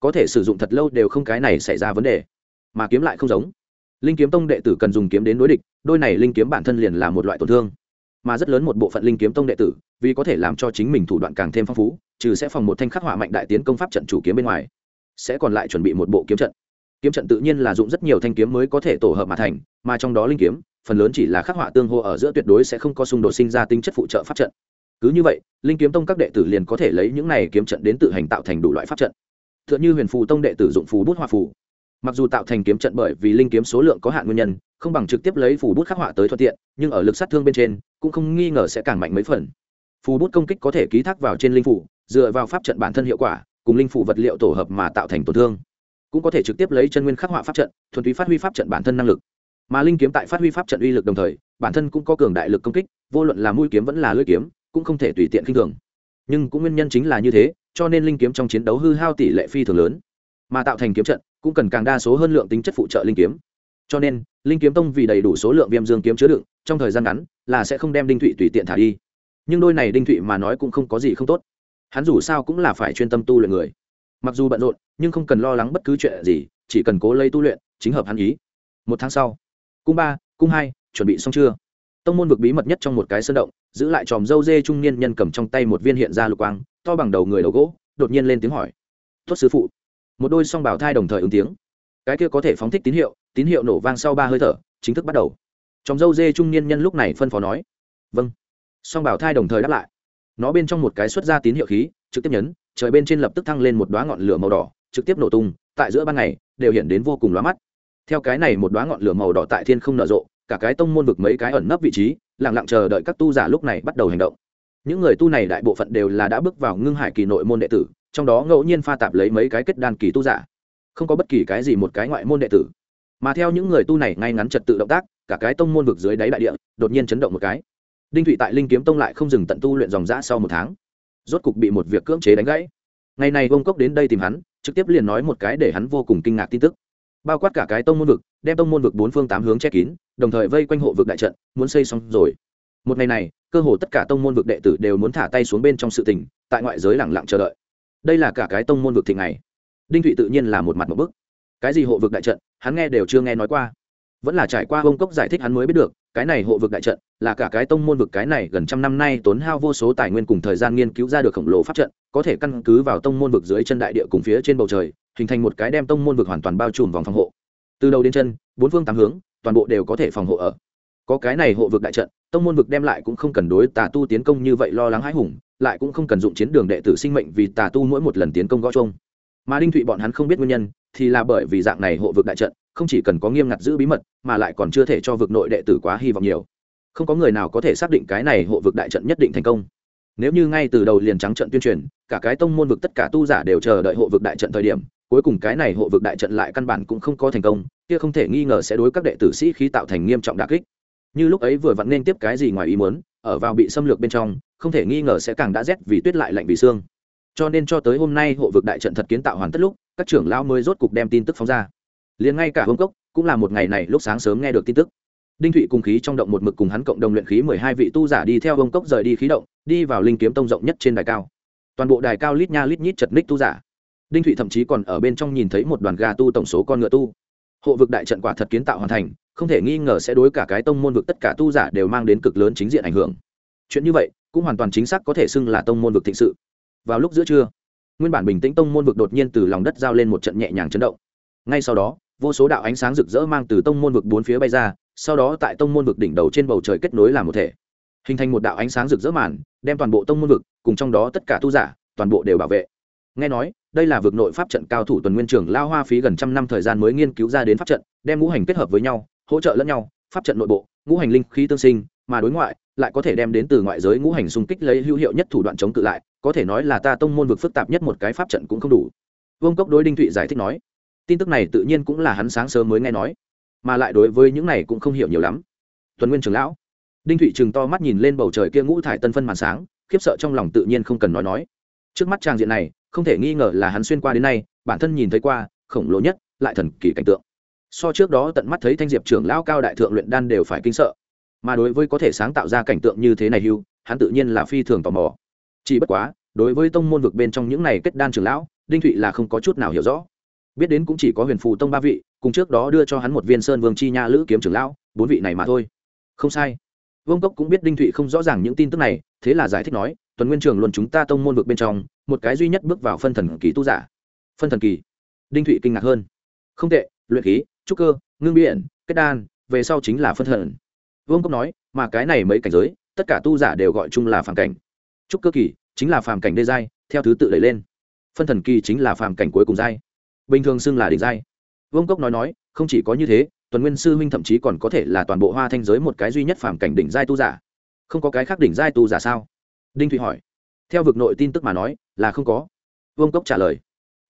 có thể sử dụng thật lâu đều không cái này xảy ra vấn đề. Mà kiếm lại không giống. Linh kiếm tông đệ tử cần dùng kiếm đến đối địch, đôi này linh kiếm bản thân liền là một loại tổn thương. Mà rất lớn một bộ phận linh kiếm tông đệ tử, vì có thể làm cho chính mình thủ đoạn càng thêm phong phú, trừ sẽ phòng một thanh khắc họa mạnh đại tiến công pháp trận chủ kiếm bên ngoài, sẽ còn lại chuẩn bị một bộ kiếm trận. Kiếm trận tự nhiên là dụng rất nhiều thanh kiếm mới có thể tổ hợp mà thành, mà trong đó linh kiếm, phần lớn chỉ là khắc họa tương hô ở giữa tuyệt đối sẽ không có xung đột sinh ra tính chất phụ trợ pháp trận. Cứ như vậy, linh kiếm tông các đệ tử liền có thể lấy những này kiếm trận đến tự hành tạo thành đủ loại pháp trận t h ư ợ n h ư huyền phù tông đệ tử dụng phù bút hoa phù. Mặc dù tạo thành kiếm trận bởi vì linh kiếm số lượng có hạn nguyên nhân, không bằng trực tiếp lấy phù bút khắc họa tới thuận tiện, nhưng ở lực sát thương bên trên, cũng không nghi ngờ sẽ càng mạnh mấy phần. Phù bút công kích có thể ký thác vào trên linh phủ dựa vào pháp trận bản thân hiệu quả, cùng linh phủ vật liệu tổ hợp mà tạo thành tổn thương. Cũng có thể trực tiếp lấy chân nguyên khắc họa pháp trận, thuần túy phát huy pháp trận bản thân năng lực. Mà linh kiếm tại phát huy pháp trận uy lực đồng thời, bản thân cũng có cường đại lực công kích, vô luận là mũi kiếm vẫn là lưỡi kiếm, cũng không thể tùy tiện khinh thường. Nhưng cũng nguyên nhân chính là như thế cho nên linh kiếm trong chiến đấu hư hao tỷ lệ phi thường lớn. Mà tạo thành kiếm trận, cũng cần càng đa số hơn lượng tính chất phụ trợ linh kiếm. Cho nên, linh kiếm tông vì đầy đủ số lượng viêm dương kiếm chứa đựng, trong thời gian ngắn là sẽ không đem đinh thụy tùy tiện thả đi. Nhưng đôi này đinh thụy mà nói cũng không có gì không tốt. Hắn dù sao cũng là phải chuyên tâm tu luyện người. Mặc dù bận rộn, nhưng không cần lo lắng bất cứ chuyện gì, chỉ cần cố lấy tu luyện, chính hợp hắn ý. Một tháng sau, cung ba, cung hai, chuẩn bị xong chưa? Tông môn vực bí mật nhất trong một cái sơn động, giữ lại tròm dâu dê trung niên nhân cầm trong tay một viên hiện ra lục quang, to bằng đầu người đầu gỗ, đột nhiên lên tiếng hỏi. Tuất sư phụ. Một đôi song bảo thai đồng thời ứng tiếng. Cái kia có thể phóng thích tín hiệu tín hiệu nổ vang sau ba hơi thở, chính thức bắt đầu. Tròm dâu dê trung niên nhân lúc này phân phó nói. Vâng. Song bảo thai đồng thời đáp lại. Nó bên trong một cái xuất ra tín hiệu khí, trực tiếp nhấn, trời bên trên lập tức thăng lên một đoá ngọn lửa màu đỏ, trực tiếp nổ tung, tại giữa ban ngày, đều hiện đến vô cùng lóa mắt. Theo cái này một đoá ngọn lửa màu đỏ tại thiên không nở rộ cả cái tông môn vực mấy cái ẩn nấp vị trí, lặng lặng chờ đợi các tu giả lúc này bắt đầu hành động. Những người tu này đại bộ phận đều là đã bước vào ngưng hải kỳ nội môn đệ tử, trong đó ngẫu nhiên pha tạp lấy mấy cái kết đan kỳ tu giả. Không có bất kỳ cái gì một cái ngoại môn đệ tử. Mà theo những người tu này ngay ngắn trật tự động tác, cả cái tông môn vực dưới đáy đại địa đột nhiên chấn động một cái. Đinh thụy tại linh kiếm tông lại không dừng tận tu luyện dòng g sau một tháng. Rốt cục bị một việc cưỡng chế đánh gãy. Ngày này bông cốc đến đây tìm hắn, trực tiếp liền nói một cái để hắn vô cùng kinh ngạc tin tức bao quát cả cái tông môn vực, đem tông môn vực bốn phương tám hướng che kín, đồng thời vây quanh hộ vực đại trận, muốn xây xong rồi. Một ngày này, cơ hồ tất cả tông môn vực đệ tử đều muốn thả tay xuống bên trong sự tình, tại ngoại giới lẳng lặng chờ đợi. Đây là cả cái tông môn vực thịnh này đinh thụy tự nhiên là một mặt một bức. Cái gì hộ vực đại trận, hắn nghe đều chưa nghe nói qua. Vẫn là trải qua ông cốc giải thích hắn mới biết được, cái này hộ vực đại trận, là cả cái tông môn vực cái này gần trăm năm nay tốn hao vô số tài nguyên cùng thời gian nghiên cứu ra được khổng lồ pháp trận, có thể căn cứ vào tông môn vực dưới chân đại địa cùng phía trên bầu trời hình thành một cái đem tông môn vực hoàn toàn bao trùm vòng phòng hộ. Từ đầu đến chân, bốn phương tám hướng, toàn bộ đều có thể phòng hộ ở. Có cái này hộ vực đại trận, tông môn vực đem lại cũng không cần đối tà tu tiến công như vậy lo lắng hãi hùng, lại cũng không cần dụng chiến đường đệ tử sinh mệnh vì tà tu mỗi một lần tiến công gõ trông mà đinh thụy bọn hắn không biết nguyên nhân, thì là bởi vì dạng này hộ vực đại trận, không chỉ cần có nghiêm ngặt giữ bí mật, mà lại còn chưa thể cho vực nội đệ tử quá hy vọng nhiều. Không có người nào có thể xác định cái này hộ vực đại trận nhất định thành công. Nếu như ngay từ đầu liền trắng trận tuyên truyền, cả cái tông môn vực tất cả tu giả đều chờ đợi hộ vực đại trận thời điểm cuối cùng cái này hộ vực đại trận lại căn bản cũng không có thành công, kia không thể nghi ngờ sẽ đối các đệ tử sĩ khí tạo thành nghiêm trọng đà kích. Như lúc ấy vừa vặn nên tiếp cái gì ngoài ý muốn, ở vào bị xâm lược bên trong, không thể nghi ngờ sẽ càng đã rét vì tuyết lại lạnh vì xương. Cho nên cho tới hôm nay hộ vực đại trận thật kiến tạo hoàn tất lúc, các trưởng lao mới rốt cục đem tin tức phóng ra. Liền ngay cả hông cốc, cũng là một ngày này lúc sáng sớm nghe được tin tức. Đinh thụy cùng khí trong động một mực cùng hắn cộng đồng luyện khí mười hai vị tu giả đi theo hông cốc rời đi khí động, đi vào linh kiếm tông rộng nhất trên đài cao. Toàn bộ đài cao lít nha lít nhít chật ních tu giả đinh thụy thậm chí còn ở bên trong nhìn thấy một đoàn gà tu tổng số con ngựa tu. Hộ vực đại trận quả thật kiến tạo hoàn thành, không thể nghi ngờ sẽ đối cả cái tông môn vực tất cả tu giả đều mang đến cực lớn chính diện ảnh hưởng. Chuyện như vậy, cũng hoàn toàn chính xác có thể xưng là tông môn vực thịnh sự. Vào lúc giữa trưa, nguyên bản bình tĩnh tông môn vực đột nhiên từ lòng đất giao lên một trận nhẹ nhàng chấn động. Ngay sau đó, vô số đạo ánh sáng rực rỡ mang từ tông môn vực bốn phía bay ra, sau đó tại tông môn vực đỉnh đầu trên bầu trời kết nối làm một thể. Hình thành một đạo ánh sáng rực rỡ màn, đem toàn bộ tông môn vực, cùng trong đó tất cả tu giả, toàn bộ đều bảo vệ. Nghe nói đây là vực nội pháp trận cao thủ tuần nguyên trưởng lao hoa phí gần trăm năm thời gian mới nghiên cứu ra đến pháp trận, đem ngũ hành kết hợp với nhau, hỗ trợ lẫn nhau, pháp trận nội bộ, ngũ hành linh khí tương sinh, mà đối ngoại, lại có thể đem đến từ ngoại giới ngũ hành xung kích lấy hữu hiệu nhất thủ đoạn chống cự lại, có thể nói là ta tông môn vực phức tạp nhất một cái pháp trận cũng không đủ. Vương cốc đối đinh thụy giải thích nói, tin tức này tự nhiên cũng là hắn sáng sớm mới nghe nói, mà lại đối với những này cũng không hiểu nhiều lắm. Tuần nguyên trưởng lão, đinh thụy chừng to mắt nhìn lên bầu trời kia ngũ thải tân phân màn sáng, khiếp sợ trong lòng tự nhiên không cần nói nói. Trước mắt trang diện này không thể nghi ngờ là hắn xuyên qua đến nay, bản thân nhìn thấy qua, khổng lồ nhất, lại thần kỳ cảnh tượng. So trước đó tận mắt thấy thanh diệp trưởng lão cao đại thượng luyện đan đều phải kinh sợ. Mà đối với có thể sáng tạo ra cảnh tượng như thế này hưu, hắn tự nhiên là phi thường tò mò. Chỉ bất quá, đối với tông môn vực bên trong những này kết đan trưởng lão, đinh thụy là không có chút nào hiểu rõ. Biết đến cũng chỉ có huyền phù tông ba vị, cùng trước đó đưa cho hắn một viên sơn vương chi nha lữ kiếm trưởng lão, bốn vị này mà thôi. Không sai. Vương cốc cũng biết đinh thụy không rõ ràng những tin tức này, thế là giải thích nói, tuần nguyên trường luôn chúng ta tông môn vực bên trong một cái duy nhất bước vào phân thần kỳ tu giả. Phân thần kỳ. Đinh thụy kinh ngạc hơn. Không tệ, luyện khí, trúc cơ, ngưng biển, kết đan, về sau chính là phân thần. Vương cốc nói, mà cái này mấy cảnh giới, tất cả tu giả đều gọi chung là phàm cảnh. Trúc cơ kỳ, chính là phàm cảnh đê giai, theo thứ tự đẩy lên. Phân thần kỳ chính là phàm cảnh cuối cùng giai. Bình thường xưng là đỉnh giai. Vương cốc nói nói, không chỉ có như thế, tuần nguyên sư huynh thậm chí còn có thể là toàn bộ hoa thanh giới một cái duy nhất phàm cảnh đỉnh giai tu giả. Không có cái khác đỉnh giai tu giả sao? Đinh thụy hỏi theo vực nội tin tức mà nói, là không có. Vương cốc trả lời.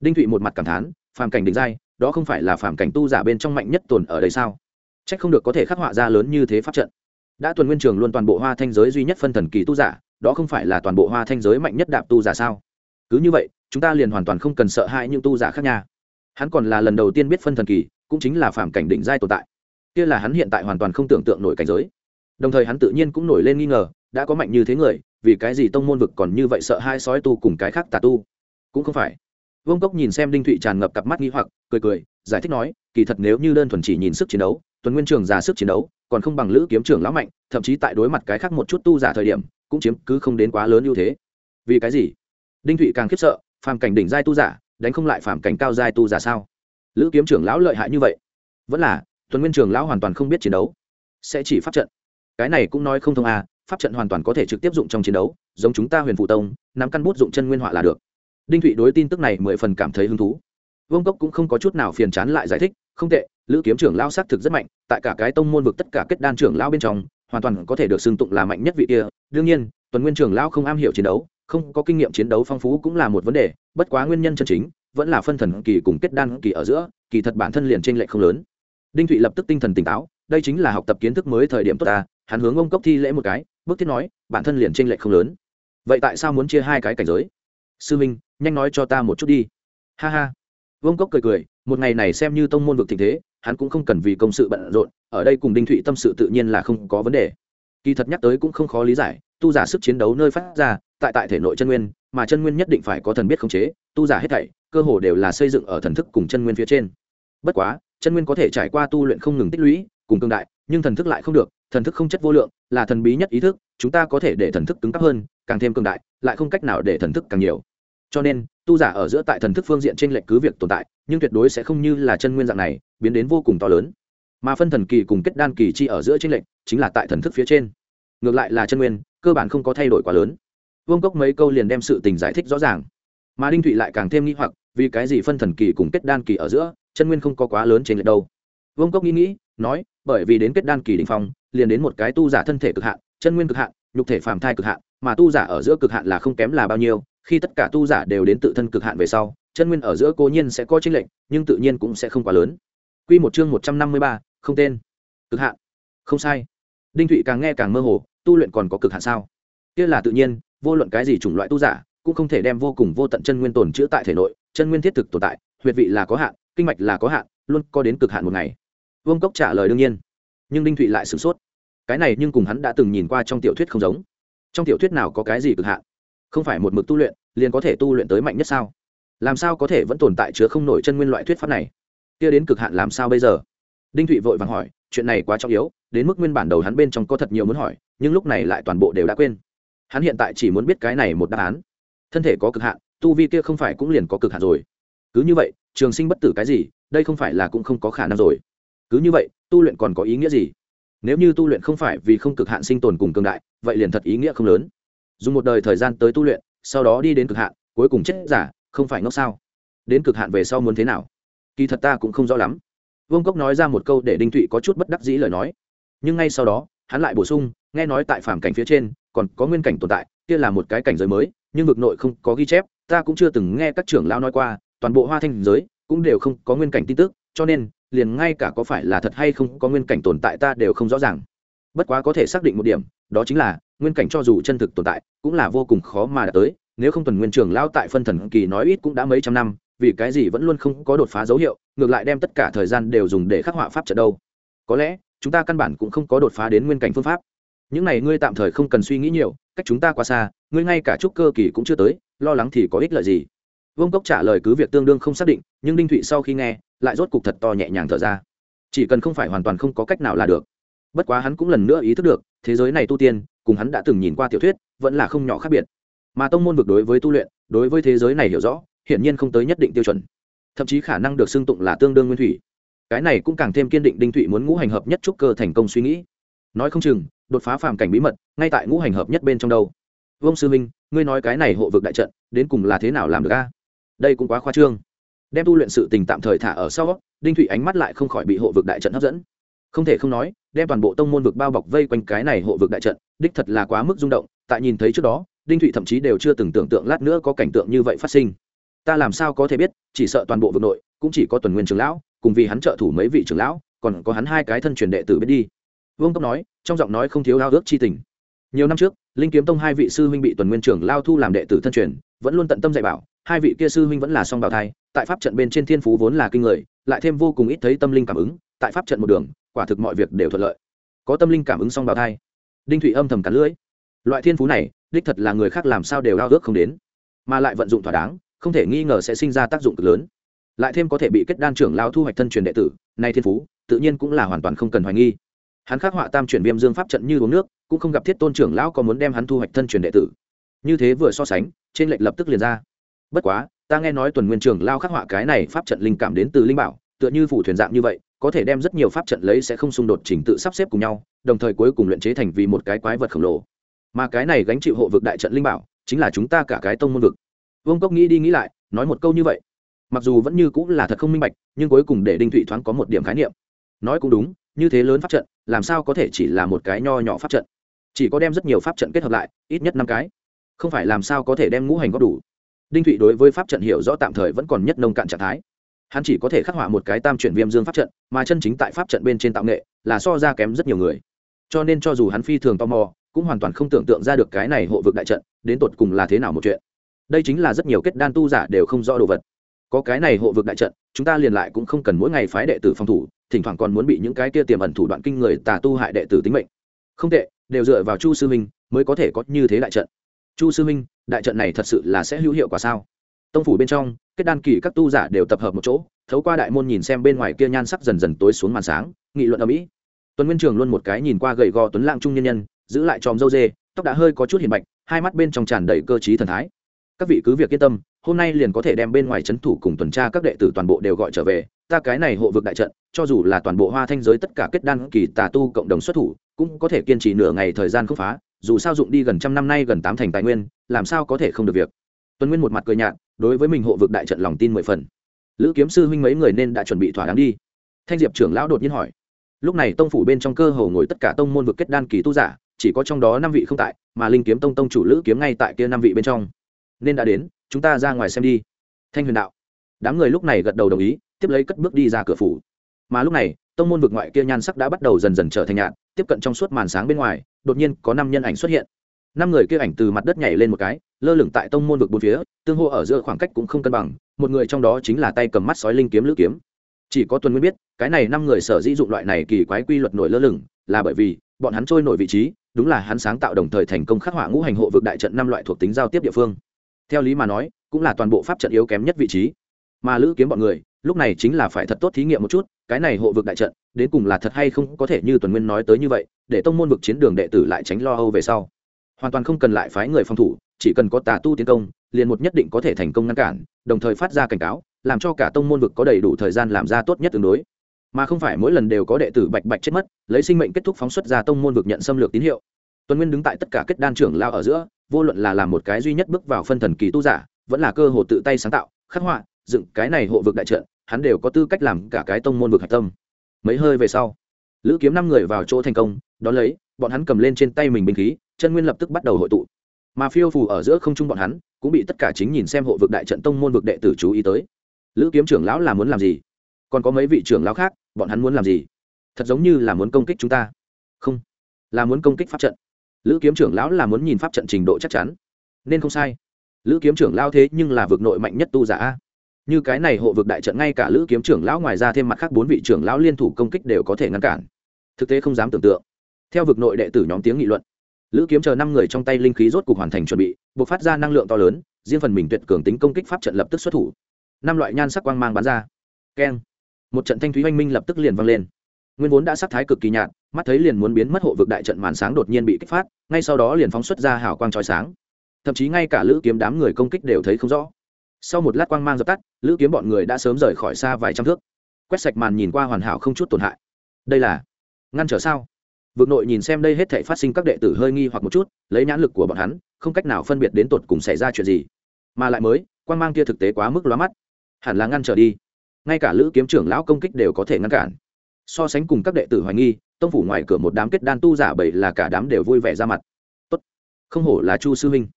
Đinh thụy một mặt cảm thán, phàm cảnh đỉnh giai, đó không phải là phàm cảnh tu giả bên trong mạnh nhất tồn ở đây sao? C h ắ c không được có thể khắc họa ra lớn như thế pháp trận. Đã tuần nguyên trường luôn toàn bộ hoa thanh giới duy nhất phân thần kỳ tu giả, đó không phải là toàn bộ hoa thanh giới mạnh nhất đạp tu giả sao? Cứ như vậy, chúng ta liền hoàn toàn không cần sợ hãi những tu giả khác nha. Hắn còn là lần đầu tiên biết phân thần kỳ, cũng chính là phàm cảnh đỉnh giai tồn tại. Kia là hắn hiện tại hoàn toàn không tưởng tượng nổi cảnh giới. Đồng thời hắn tự nhiên cũng nổi lên nghi ngờ, đã có mạnh như thế người vì cái gì tông môn vực còn như vậy sợ hai sói tu cùng cái khác tà tu? Cũng không phải. Vương cốc nhìn xem đinh thụy tràn ngập cặp mắt nghi hoặc, cười cười, giải thích nói, kỳ thật nếu như đơn thuần chỉ nhìn sức chiến đấu, tuần nguyên trường già sức chiến đấu, còn không bằng lữ kiếm trưởng lão mạnh, thậm chí tại đối mặt cái khác một chút tu giả thời điểm, cũng chiếm cứ không đến quá lớn ưu thế. Vì cái gì? Đinh thụy càng khiếp sợ, phàm cảnh đỉnh giai tu giả, đánh không lại phàm cảnh cao giai tu giả sao? Lữ kiếm trưởng lão lợi hại như vậy? Vẫn là, tuần nguyên trường lão hoàn toàn không biết chiến đấu, sẽ chỉ phát trận. Cái này cũng nói không thông à pháp trận hoàn toàn có thể trực tiếp dụng trong chiến đấu, giống chúng ta huyền phụ tông, nắm căn bút dụng chân nguyên họa là được. Đinh thụy đối tin tức này mười phần cảm thấy hứng thú. Vương cốc cũng không có chút nào phiền chán lại giải thích, không tệ, lữ kiếm trưởng lao xác thực rất mạnh, tại cả cái tông môn vực tất cả kết đan trưởng lao bên trong, hoàn toàn có thể được xưng tụng là mạnh nhất vị kia. Đương nhiên, tuần nguyên trưởng lao không am hiểu chiến đấu, không có kinh nghiệm chiến đấu phong phú cũng là một vấn đề, bất quá nguyên nhân chân chính vẫn là phân thần kỳ cùng kết đan kỳ ở giữa, kỳ thật bản thân liền trên lệch không lớn. Đinh thụy lập tức tinh thần tỉnh táo, đây chính là học tập kiến thức mới thời điểm tốt ta, hắn hướng ông cốc thi lễ một cái bước thiết nói, bản thân liền tranh lệch không lớn. Vậy tại sao muốn chia hai cái cảnh giới? Sư minh, nhanh nói cho ta một chút đi. Ha ha. Vương cốc cười cười, một ngày này xem như tông môn vực tình thế, hắn cũng không cần vì công sự bận rộn, ở đây cùng đinh thụy tâm sự tự nhiên là không có vấn đề. Kỳ thật nhắc tới cũng không khó lý giải, tu giả sức chiến đấu nơi phát ra, tại tại thể nội chân nguyên, mà chân nguyên nhất định phải có thần biết khống chế, tu giả hết thảy, cơ hồ đều là xây dựng ở thần thức cùng chân nguyên phía trên. Bất quá, chân nguyên có thể trải qua tu luyện không ngừng tích lũy cùng cương đại, nhưng thần thức lại không được, thần thức không chất vô lượng, là thần bí nhất ý thức, chúng ta có thể để thần thức cứng cấp hơn, càng thêm cương đại, lại không cách nào để thần thức càng nhiều. Cho nên, tu giả ở giữa tại thần thức phương diện trên lệch cứ việc tồn tại, nhưng tuyệt đối sẽ không như là chân nguyên dạng này, biến đến vô cùng to lớn. Mà phân thần kỳ cùng kết đan kỳ chi ở giữa trên lệch, chính là tại thần thức phía trên. Ngược lại là chân nguyên, cơ bản không có thay đổi quá lớn. Vương cốc mấy câu liền đem sự tình giải thích rõ ràng. Mà đinh thụy lại càng thêm nghĩ hoặc, vì cái gì phân thần kỳ cùng kết đan kỳ ở giữa, chân nguyên không có quá lớn trên lệch đâu? Vương cốc nghĩ nghĩ nói bởi vì đến kết đan kỳ đình phong liền đến một cái tu giả thân thể cực hạn chân nguyên cực hạn nhục thể phàm thai cực hạn mà tu giả ở giữa cực hạn là không kém là bao nhiêu khi tất cả tu giả đều đến tự thân cực hạn về sau chân nguyên ở giữa cố nhiên sẽ có chênh lệnh nhưng tự nhiên cũng sẽ không quá lớn Quy một chương một trăm năm mươi ba, không tên. Cực hạn. Không sai. Đinh Thụy càng nghe càng mơ hồ, tu luyện còn có cực hạn sao? Kia là tự nhiên, vô luận cái gì chủng loại tu giả, cũng không thể đem vô cùng vô tận chân nguyên tồn trữ tại thể nội, chân nguyên thiết thực tồn tại, huyệt vị là có hạn, kinh mạch là có hạn, luôn có đến cực hạn một ngày. Vương Cốc trả lời đương nhiên, nhưng Đinh Thụy lại sửng sốt. Cái này nhưng cùng hắn đã từng nhìn qua trong tiểu thuyết không giống. Trong tiểu thuyết nào có cái gì cực hạn? Không phải một mực tu luyện, liền có thể tu luyện tới mạnh nhất sao? Làm sao có thể vẫn tồn tại chứa không nổi chân nguyên loại thuyết pháp này? Kia đến cực hạn làm sao bây giờ? Đinh Thụy vội vàng hỏi, chuyện này quá trọng yếu, đến mức nguyên bản đầu hắn bên trong có thật nhiều muốn hỏi, nhưng lúc này lại toàn bộ đều đã quên. Hắn hiện tại chỉ muốn biết cái này một đáp án. Thân thể có cực hạn, tu vi kia không phải cũng liền có cực hạn rồi. Cứ như vậy, trường sinh bất tử cái gì, đây không phải là cũng không có khả năng rồi cứ như vậy, tu luyện còn có ý nghĩa gì? Nếu như tu luyện không phải vì không cực hạn sinh tồn cùng cường đại, vậy liền thật ý nghĩa không lớn. Dùng một đời thời gian tới tu luyện, sau đó đi đến cực hạn, cuối cùng chết giả, không phải ngốc sao? Đến cực hạn về sau muốn thế nào? Kỳ thật ta cũng không rõ lắm. Vương cốc nói ra một câu để đinh thụy có chút bất đắc dĩ lời nói. Nhưng ngay sau đó, hắn lại bổ sung, nghe nói tại phàm cảnh phía trên, còn có nguyên cảnh tồn tại, kia là một cái cảnh giới mới, nhưng vực nội không có ghi chép, ta cũng chưa từng nghe các trưởng lao nói qua, toàn bộ hoa thanh giới cũng đều không có nguyên cảnh tin tức, cho nên liền ngay cả có phải là thật hay không có nguyên cảnh tồn tại ta đều không rõ ràng. Bất quá có thể xác định một điểm, đó chính là, nguyên cảnh cho dù chân thực tồn tại, cũng là vô cùng khó mà đạt tới, nếu không tuần nguyên trường lao tại phân thần kỳ nói ít cũng đã mấy trăm năm, vì cái gì vẫn luôn không có đột phá dấu hiệu, ngược lại đem tất cả thời gian đều dùng để khắc họa pháp trận đâu. Có lẽ, chúng ta căn bản cũng không có đột phá đến nguyên cảnh phương pháp. Những này ngươi tạm thời không cần suy nghĩ nhiều, cách chúng ta quá xa, ngươi ngay cả trúc cơ kỳ cũng chưa tới, lo lắng thì có ích lợi gì vương cốc trả lời cứ việc tương đương không xác định, nhưng đinh thụy sau khi nghe, lại rốt cục thật to nhẹ nhàng thở ra. Chỉ cần không phải hoàn toàn không có cách nào là được. Bất quá hắn cũng lần nữa ý thức được, thế giới này tu tiên, cùng hắn đã từng nhìn qua tiểu thuyết, vẫn là không nhỏ khác biệt. Mà tông môn vực đối với tu luyện, đối với thế giới này hiểu rõ, hiển nhiên không tới nhất định tiêu chuẩn. Thậm chí khả năng được xưng tụng là tương đương nguyên thủy. Cái này cũng càng thêm kiên định đinh thụy muốn ngũ hành hợp nhất trúc cơ thành công suy nghĩ. Nói không chừng, đột phá phàm cảnh bí mật, ngay tại ngũ hành hợp nhất bên trong đâu. Vương sư minh ngươi nói cái này hộ vực đại trận, đến cùng là thế nào làm được a? Đây cũng quá khoa trương. Đem tu luyện sự tình tạm thời thả ở sau, đinh thụy ánh mắt lại không khỏi bị hộ vực đại trận hấp dẫn. Không thể không nói, đem toàn bộ tông môn vực bao bọc vây quanh cái này hộ vực đại trận, đích thật là quá mức rung động, tại nhìn thấy trước đó, đinh thụy thậm chí đều chưa từng tưởng tượng lát nữa có cảnh tượng như vậy phát sinh. Ta làm sao có thể biết, chỉ sợ toàn bộ vực nội, cũng chỉ có tuần nguyên trưởng lão, cùng vì hắn trợ thủ mấy vị trưởng lão, còn có hắn hai cái thân truyền đệ tử biết đi. Vương tốc nói, trong giọng nói không thiếu ao ước chi tình. Nhiều năm trước, linh kiếm tông hai vị sư huynh bị tuần nguyên trưởng lao thu làm đệ tử thân truyền, vẫn luôn tận tâm dạy bảo hai vị kia sư huynh vẫn là song bào thai, tại pháp trận bên trên thiên phú vốn là kinh người, lại thêm vô cùng ít thấy tâm linh cảm ứng, tại pháp trận một đường, quả thực mọi việc đều thuận lợi. Có tâm linh cảm ứng song bào thai. Đinh thụy âm thầm cắn lưỡi. Loại thiên phú này, đích thật là người khác làm sao đều ao ước không đến, mà lại vận dụng thỏa đáng, không thể nghi ngờ sẽ sinh ra tác dụng cực lớn. Lại thêm có thể bị kết đan trưởng lao thu hoạch thân truyền đệ tử nay thiên phú, tự nhiên cũng là hoàn toàn không cần hoài nghi. Hắn khắc họa tam chuyển viêm dương pháp trận như uống nước, cũng không gặp thiết tôn trưởng lão có muốn đem hắn thu hoạch thân truyền đệ tử. Như thế vừa so sánh, trên lệnh lập tức liền ra bất quá, ta nghe nói tuần nguyên trường lao khắc họa cái này pháp trận linh cảm đến từ linh bảo, tựa như phủ thuyền dạng như vậy, có thể đem rất nhiều pháp trận lấy sẽ không xung đột trình tự sắp xếp cùng nhau, đồng thời cuối cùng luyện chế thành vì một cái quái vật khổng lồ. Mà cái này gánh chịu hộ vực đại trận linh bảo, chính là chúng ta cả cái tông môn vực. Vương cốc nghĩ đi nghĩ lại, nói một câu như vậy. Mặc dù vẫn như cũng là thật không minh bạch, nhưng cuối cùng để đinh thụy thoáng có một điểm khái niệm. Nói cũng đúng, như thế lớn pháp trận, làm sao có thể chỉ là một cái nho nhỏ pháp trận? Chỉ có đem rất nhiều pháp trận kết hợp lại, ít nhất năm cái. Không phải làm sao có thể đem ngũ hành góp đủ? Đinh thụy đối với pháp trận hiểu rõ tạm thời vẫn còn nhất nông cạn trạng thái. Hắn chỉ có thể khắc họa một cái tam chuyển viêm dương pháp trận, mà chân chính tại pháp trận bên trên tạo nghệ là so ra kém rất nhiều người. Cho nên cho dù hắn phi thường tò mò, cũng hoàn toàn không tưởng tượng ra được cái này hộ vực đại trận, đến tột cùng là thế nào một chuyện. Đây chính là rất nhiều kết đan tu giả đều không rõ đồ vật. Có cái này hộ vực đại trận, chúng ta liền lại cũng không cần mỗi ngày phái đệ tử phòng thủ, thỉnh thoảng còn muốn bị những cái kia tiềm ẩn thủ đoạn kinh người tà tu hại đệ tử tính mệnh. Không tệ, đều dựa vào chu sư minh mới có thể có như thế đại trận chu sư minh đại trận này thật sự là sẽ hữu hiệu quả sao? Tông phủ bên trong, kết đan kỳ các tu giả đều tập hợp một chỗ, thấu qua đại môn nhìn xem bên ngoài kia nhan sắc dần dần tối xuống màn sáng, nghị luận ở mỹ tuấn nguyên trường luôn một cái nhìn qua gầy gò tuấn lạng trung nhân nhân, giữ lại tròm dâu dê, tóc đã hơi có chút hiền bạch, hai mắt bên trong tràn đầy cơ t thần thái. Các vị cứ việc yên tâm, hôm nay liền có thể đem bên ngoài c h ấ n thủ cùng tuần tra các đệ tử toàn bộ đều gọi trở về, ta cái này hộ vực đại trận, cho dù là toàn bộ hoa thanh giới tất cả kết đan kỳ tà tu cộng đồng xuất thủ, cũng có thể kiên trì nửa ngày thời gian không phá dù sao dụng đi gần trăm năm nay gần tám thành tài nguyên, làm sao có thể không được việc? Tuấn nguyên một mặt cười nhạt, đối với mình hộ vực đại trận lòng tin mười phần. Lữ kiếm sư huynh mấy người nên đã chuẩn bị thỏa đáng đi. Thanh diệp trưởng lão đột nhiên hỏi. Lúc này tông phủ bên trong cơ hồ ngồi tất cả tông môn vực kết đan kỳ tu giả, chỉ có trong đó năm vị không tại, mà linh kiếm tông tông chủ lữ kiếm ngay tại kia năm vị bên trong. Nên đã đến, chúng ta ra ngoài xem đi. Thanh huyền đạo. Đám người lúc này gật đầu đồng ý, tiếp lấy cất bước đi ra cửa phủ. Mà lúc này tông môn vực ngoại kia nhan sắc đã bắt đầu dần dần trở thành nhạt, tiếp cận trong suốt màn sáng bên ngoài, đột nhiên có năm nhân ảnh xuất hiện. Năm người kia ảnh từ mặt đất nhảy lên một cái, lơ lửng tại tông môn vực bốn phía, tương hô ở giữa khoảng cách cũng không cân bằng, một người trong đó chính là tay cầm mắt sói linh kiếm lữ kiếm. Chỉ có tuần nguyên biết, cái này năm người sở dĩ dụng loại này kỳ quái quy luật nổi lơ lửng, là bởi vì bọn hắn trôi nổi vị trí, đúng là hắn sáng tạo đồng thời thành công khắc họa ngũ hành hộ vực đại trận năm loại thuộc tính giao tiếp địa phương. Theo lý mà nói, cũng là toàn bộ pháp trận yếu kém nhất vị trí. Mà lữ kiếm bọn người lúc này chính là phải thật tốt thí nghiệm một chút, cái này hộ vực đại trận, đến cùng là thật hay không có thể như tuần nguyên nói tới như vậy, để tông môn vực chiến đường đệ tử lại tránh lo âu về sau. Hoàn toàn không cần lại phái người phòng thủ, chỉ cần có tà tu tiến công, liền một nhất định có thể thành công ngăn cản, đồng thời phát ra cảnh cáo, làm cho cả tông môn vực có đầy đủ thời gian làm ra tốt nhất tương đối. Mà không phải mỗi lần đều có đệ tử bạch bạch chết mất, lấy sinh mệnh kết thúc phóng xuất ra tông môn vực nhận xâm lược tín hiệu. Tuần nguyên đứng tại tất cả kết đan trưởng lao ở giữa, vô luận là làm một cái duy nhất bước vào phân thần kỳ tu giả, vẫn là cơ hội tự tay sáng tạo, khắc họa dựng cái này hộ vực đại trận, hắn đều có tư cách làm cả cái tông môn vực hạch tâm. Mấy hơi về sau, lữ kiếm năm người vào chỗ thành công, đón lấy, bọn hắn cầm lên trên tay mình binh khí, chân nguyên lập tức bắt đầu hội tụ. Mà phiêu phù ở giữa không trung bọn hắn, cũng bị tất cả chính nhìn xem hộ vực đại trận tông môn vực đệ tử chú ý tới. Lữ kiếm trưởng lão là muốn làm gì? Còn có mấy vị trưởng lão khác, bọn hắn muốn làm gì? Thật giống như là muốn công kích chúng ta. Không, là muốn công kích pháp trận. Lữ kiếm trưởng lão là muốn nhìn pháp trận trình độ chắc chắn. Nên không sai. Lữ kiếm trưởng lao thế nhưng là vực nội mạnh nhất tu giả a như cái này hộ vực đại trận ngay cả lữ kiếm trưởng lão ngoài ra thêm mặt khác bốn vị trưởng lão liên thủ công kích đều có thể ngăn cản. Thực tế không dám tưởng tượng. Theo vực nội đệ tử nhóm tiếng nghị luận, lữ kiếm chờ năm người trong tay linh khí rốt cục hoàn thành chuẩn bị, buộc phát ra năng lượng to lớn, riêng phần mình tuyệt cường tính công kích pháp trận lập tức xuất thủ. Năm loại nhan sắc quang mang bắn ra. Keng. Một trận thanh thúy oanh minh lập tức liền vang lên. Nguyên vốn đã sắc thái cực kỳ nhạt, mắt thấy liền muốn biến mất hộ vực đại trận màn sáng đột nhiên bị kích phát, ngay sau đó liền phóng xuất ra hào quang trói sáng. Thậm chí ngay cả lữ kiếm đám người công kích đều thấy không rõ sau một lát quang mang dập tắt, lữ kiếm bọn người đã sớm rời khỏi xa vài trăm thước. Quét sạch màn nhìn qua hoàn hảo không chút tổn hại. Đây là ngăn trở sao? Vực nội nhìn xem đây hết thể phát sinh các đệ tử hơi nghi hoặc một chút, lấy nhãn lực của bọn hắn, không cách nào phân biệt đến tột cùng xảy ra chuyện gì. Mà lại mới quan mang kia thực tế quá mức lóa mắt. Hẳn là ngăn trở đi. Ngay cả lữ kiếm trưởng lão công kích đều có thể ngăn cản. So sánh cùng các đệ tử hoài nghi, tông phủ ngoài cửa một đám kết đan tu giả bậy là cả đám đều vui vẻ ra mặt. Tốt. Không hổ là chu sư huynh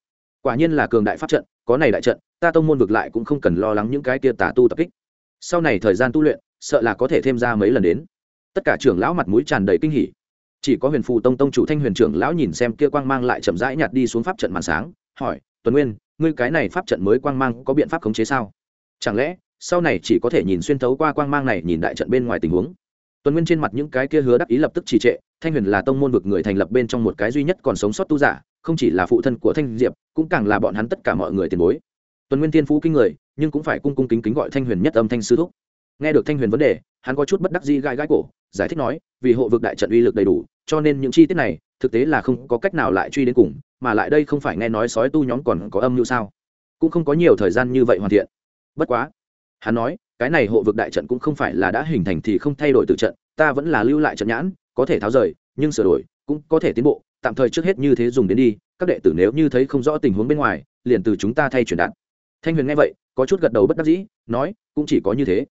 quả nhiên là cường đại pháp trận, có này đại trận, ta tông môn vực lại cũng không cần lo lắng những cái kia tà tu tập kích. Sau này thời gian tu luyện, sợ là có thể thêm ra mấy lần đến. Tất cả trưởng lão mặt mũi tràn đầy kinh hỉ. Chỉ có huyền phù tông tông chủ thanh huyền trưởng lão nhìn xem kia quang mang lại chậm rãi nhạt đi xuống pháp trận màn sáng, hỏi tuấn nguyên, ngươi cái này pháp trận mới quang mang có biện pháp khống chế sao? Chẳng lẽ, sau này chỉ có thể nhìn xuyên thấu qua quang mang này nhìn đại trận bên ngoài tình huống? Tuấn nguyên trên mặt những cái kia hứa đắc ý lập tức trì trệ, thanh huyền là tông môn vực người thành lập bên trong một cái duy nhất còn sống sót tu giả không chỉ là phụ thân của thanh diệp, cũng càng là bọn hắn tất cả mọi người tiền bối. Tuần nguyên Thiên phú kinh người, nhưng cũng phải cung cung kính kính gọi thanh huyền nhất âm thanh sư thúc. Nghe được thanh huyền vấn đề, hắn có chút bất đắc dĩ gai gai cổ, giải thích nói, vì hộ vực đại trận uy lực đầy đủ, cho nên những chi tiết này, thực tế là không có cách nào lại truy đến cùng, mà lại đây không phải nghe nói sói tu nhóm còn có âm mưu sao? Cũng không có nhiều thời gian như vậy hoàn thiện. Bất quá, hắn nói, cái này hộ vực đại trận cũng không phải là đã hình thành thì không thay đổi từ trận, ta vẫn là lưu lại trận nhãn, có thể tháo rời, nhưng sửa đổi, cũng có thể tiến bộ tạm thời trước hết như thế dùng đến đi, các đệ tử nếu như thấy không rõ tình huống bên ngoài, liền từ chúng ta thay truyền đạt. Thanh huyền nghe vậy, có chút gật đầu bất đắc dĩ, nói, cũng chỉ có như thế.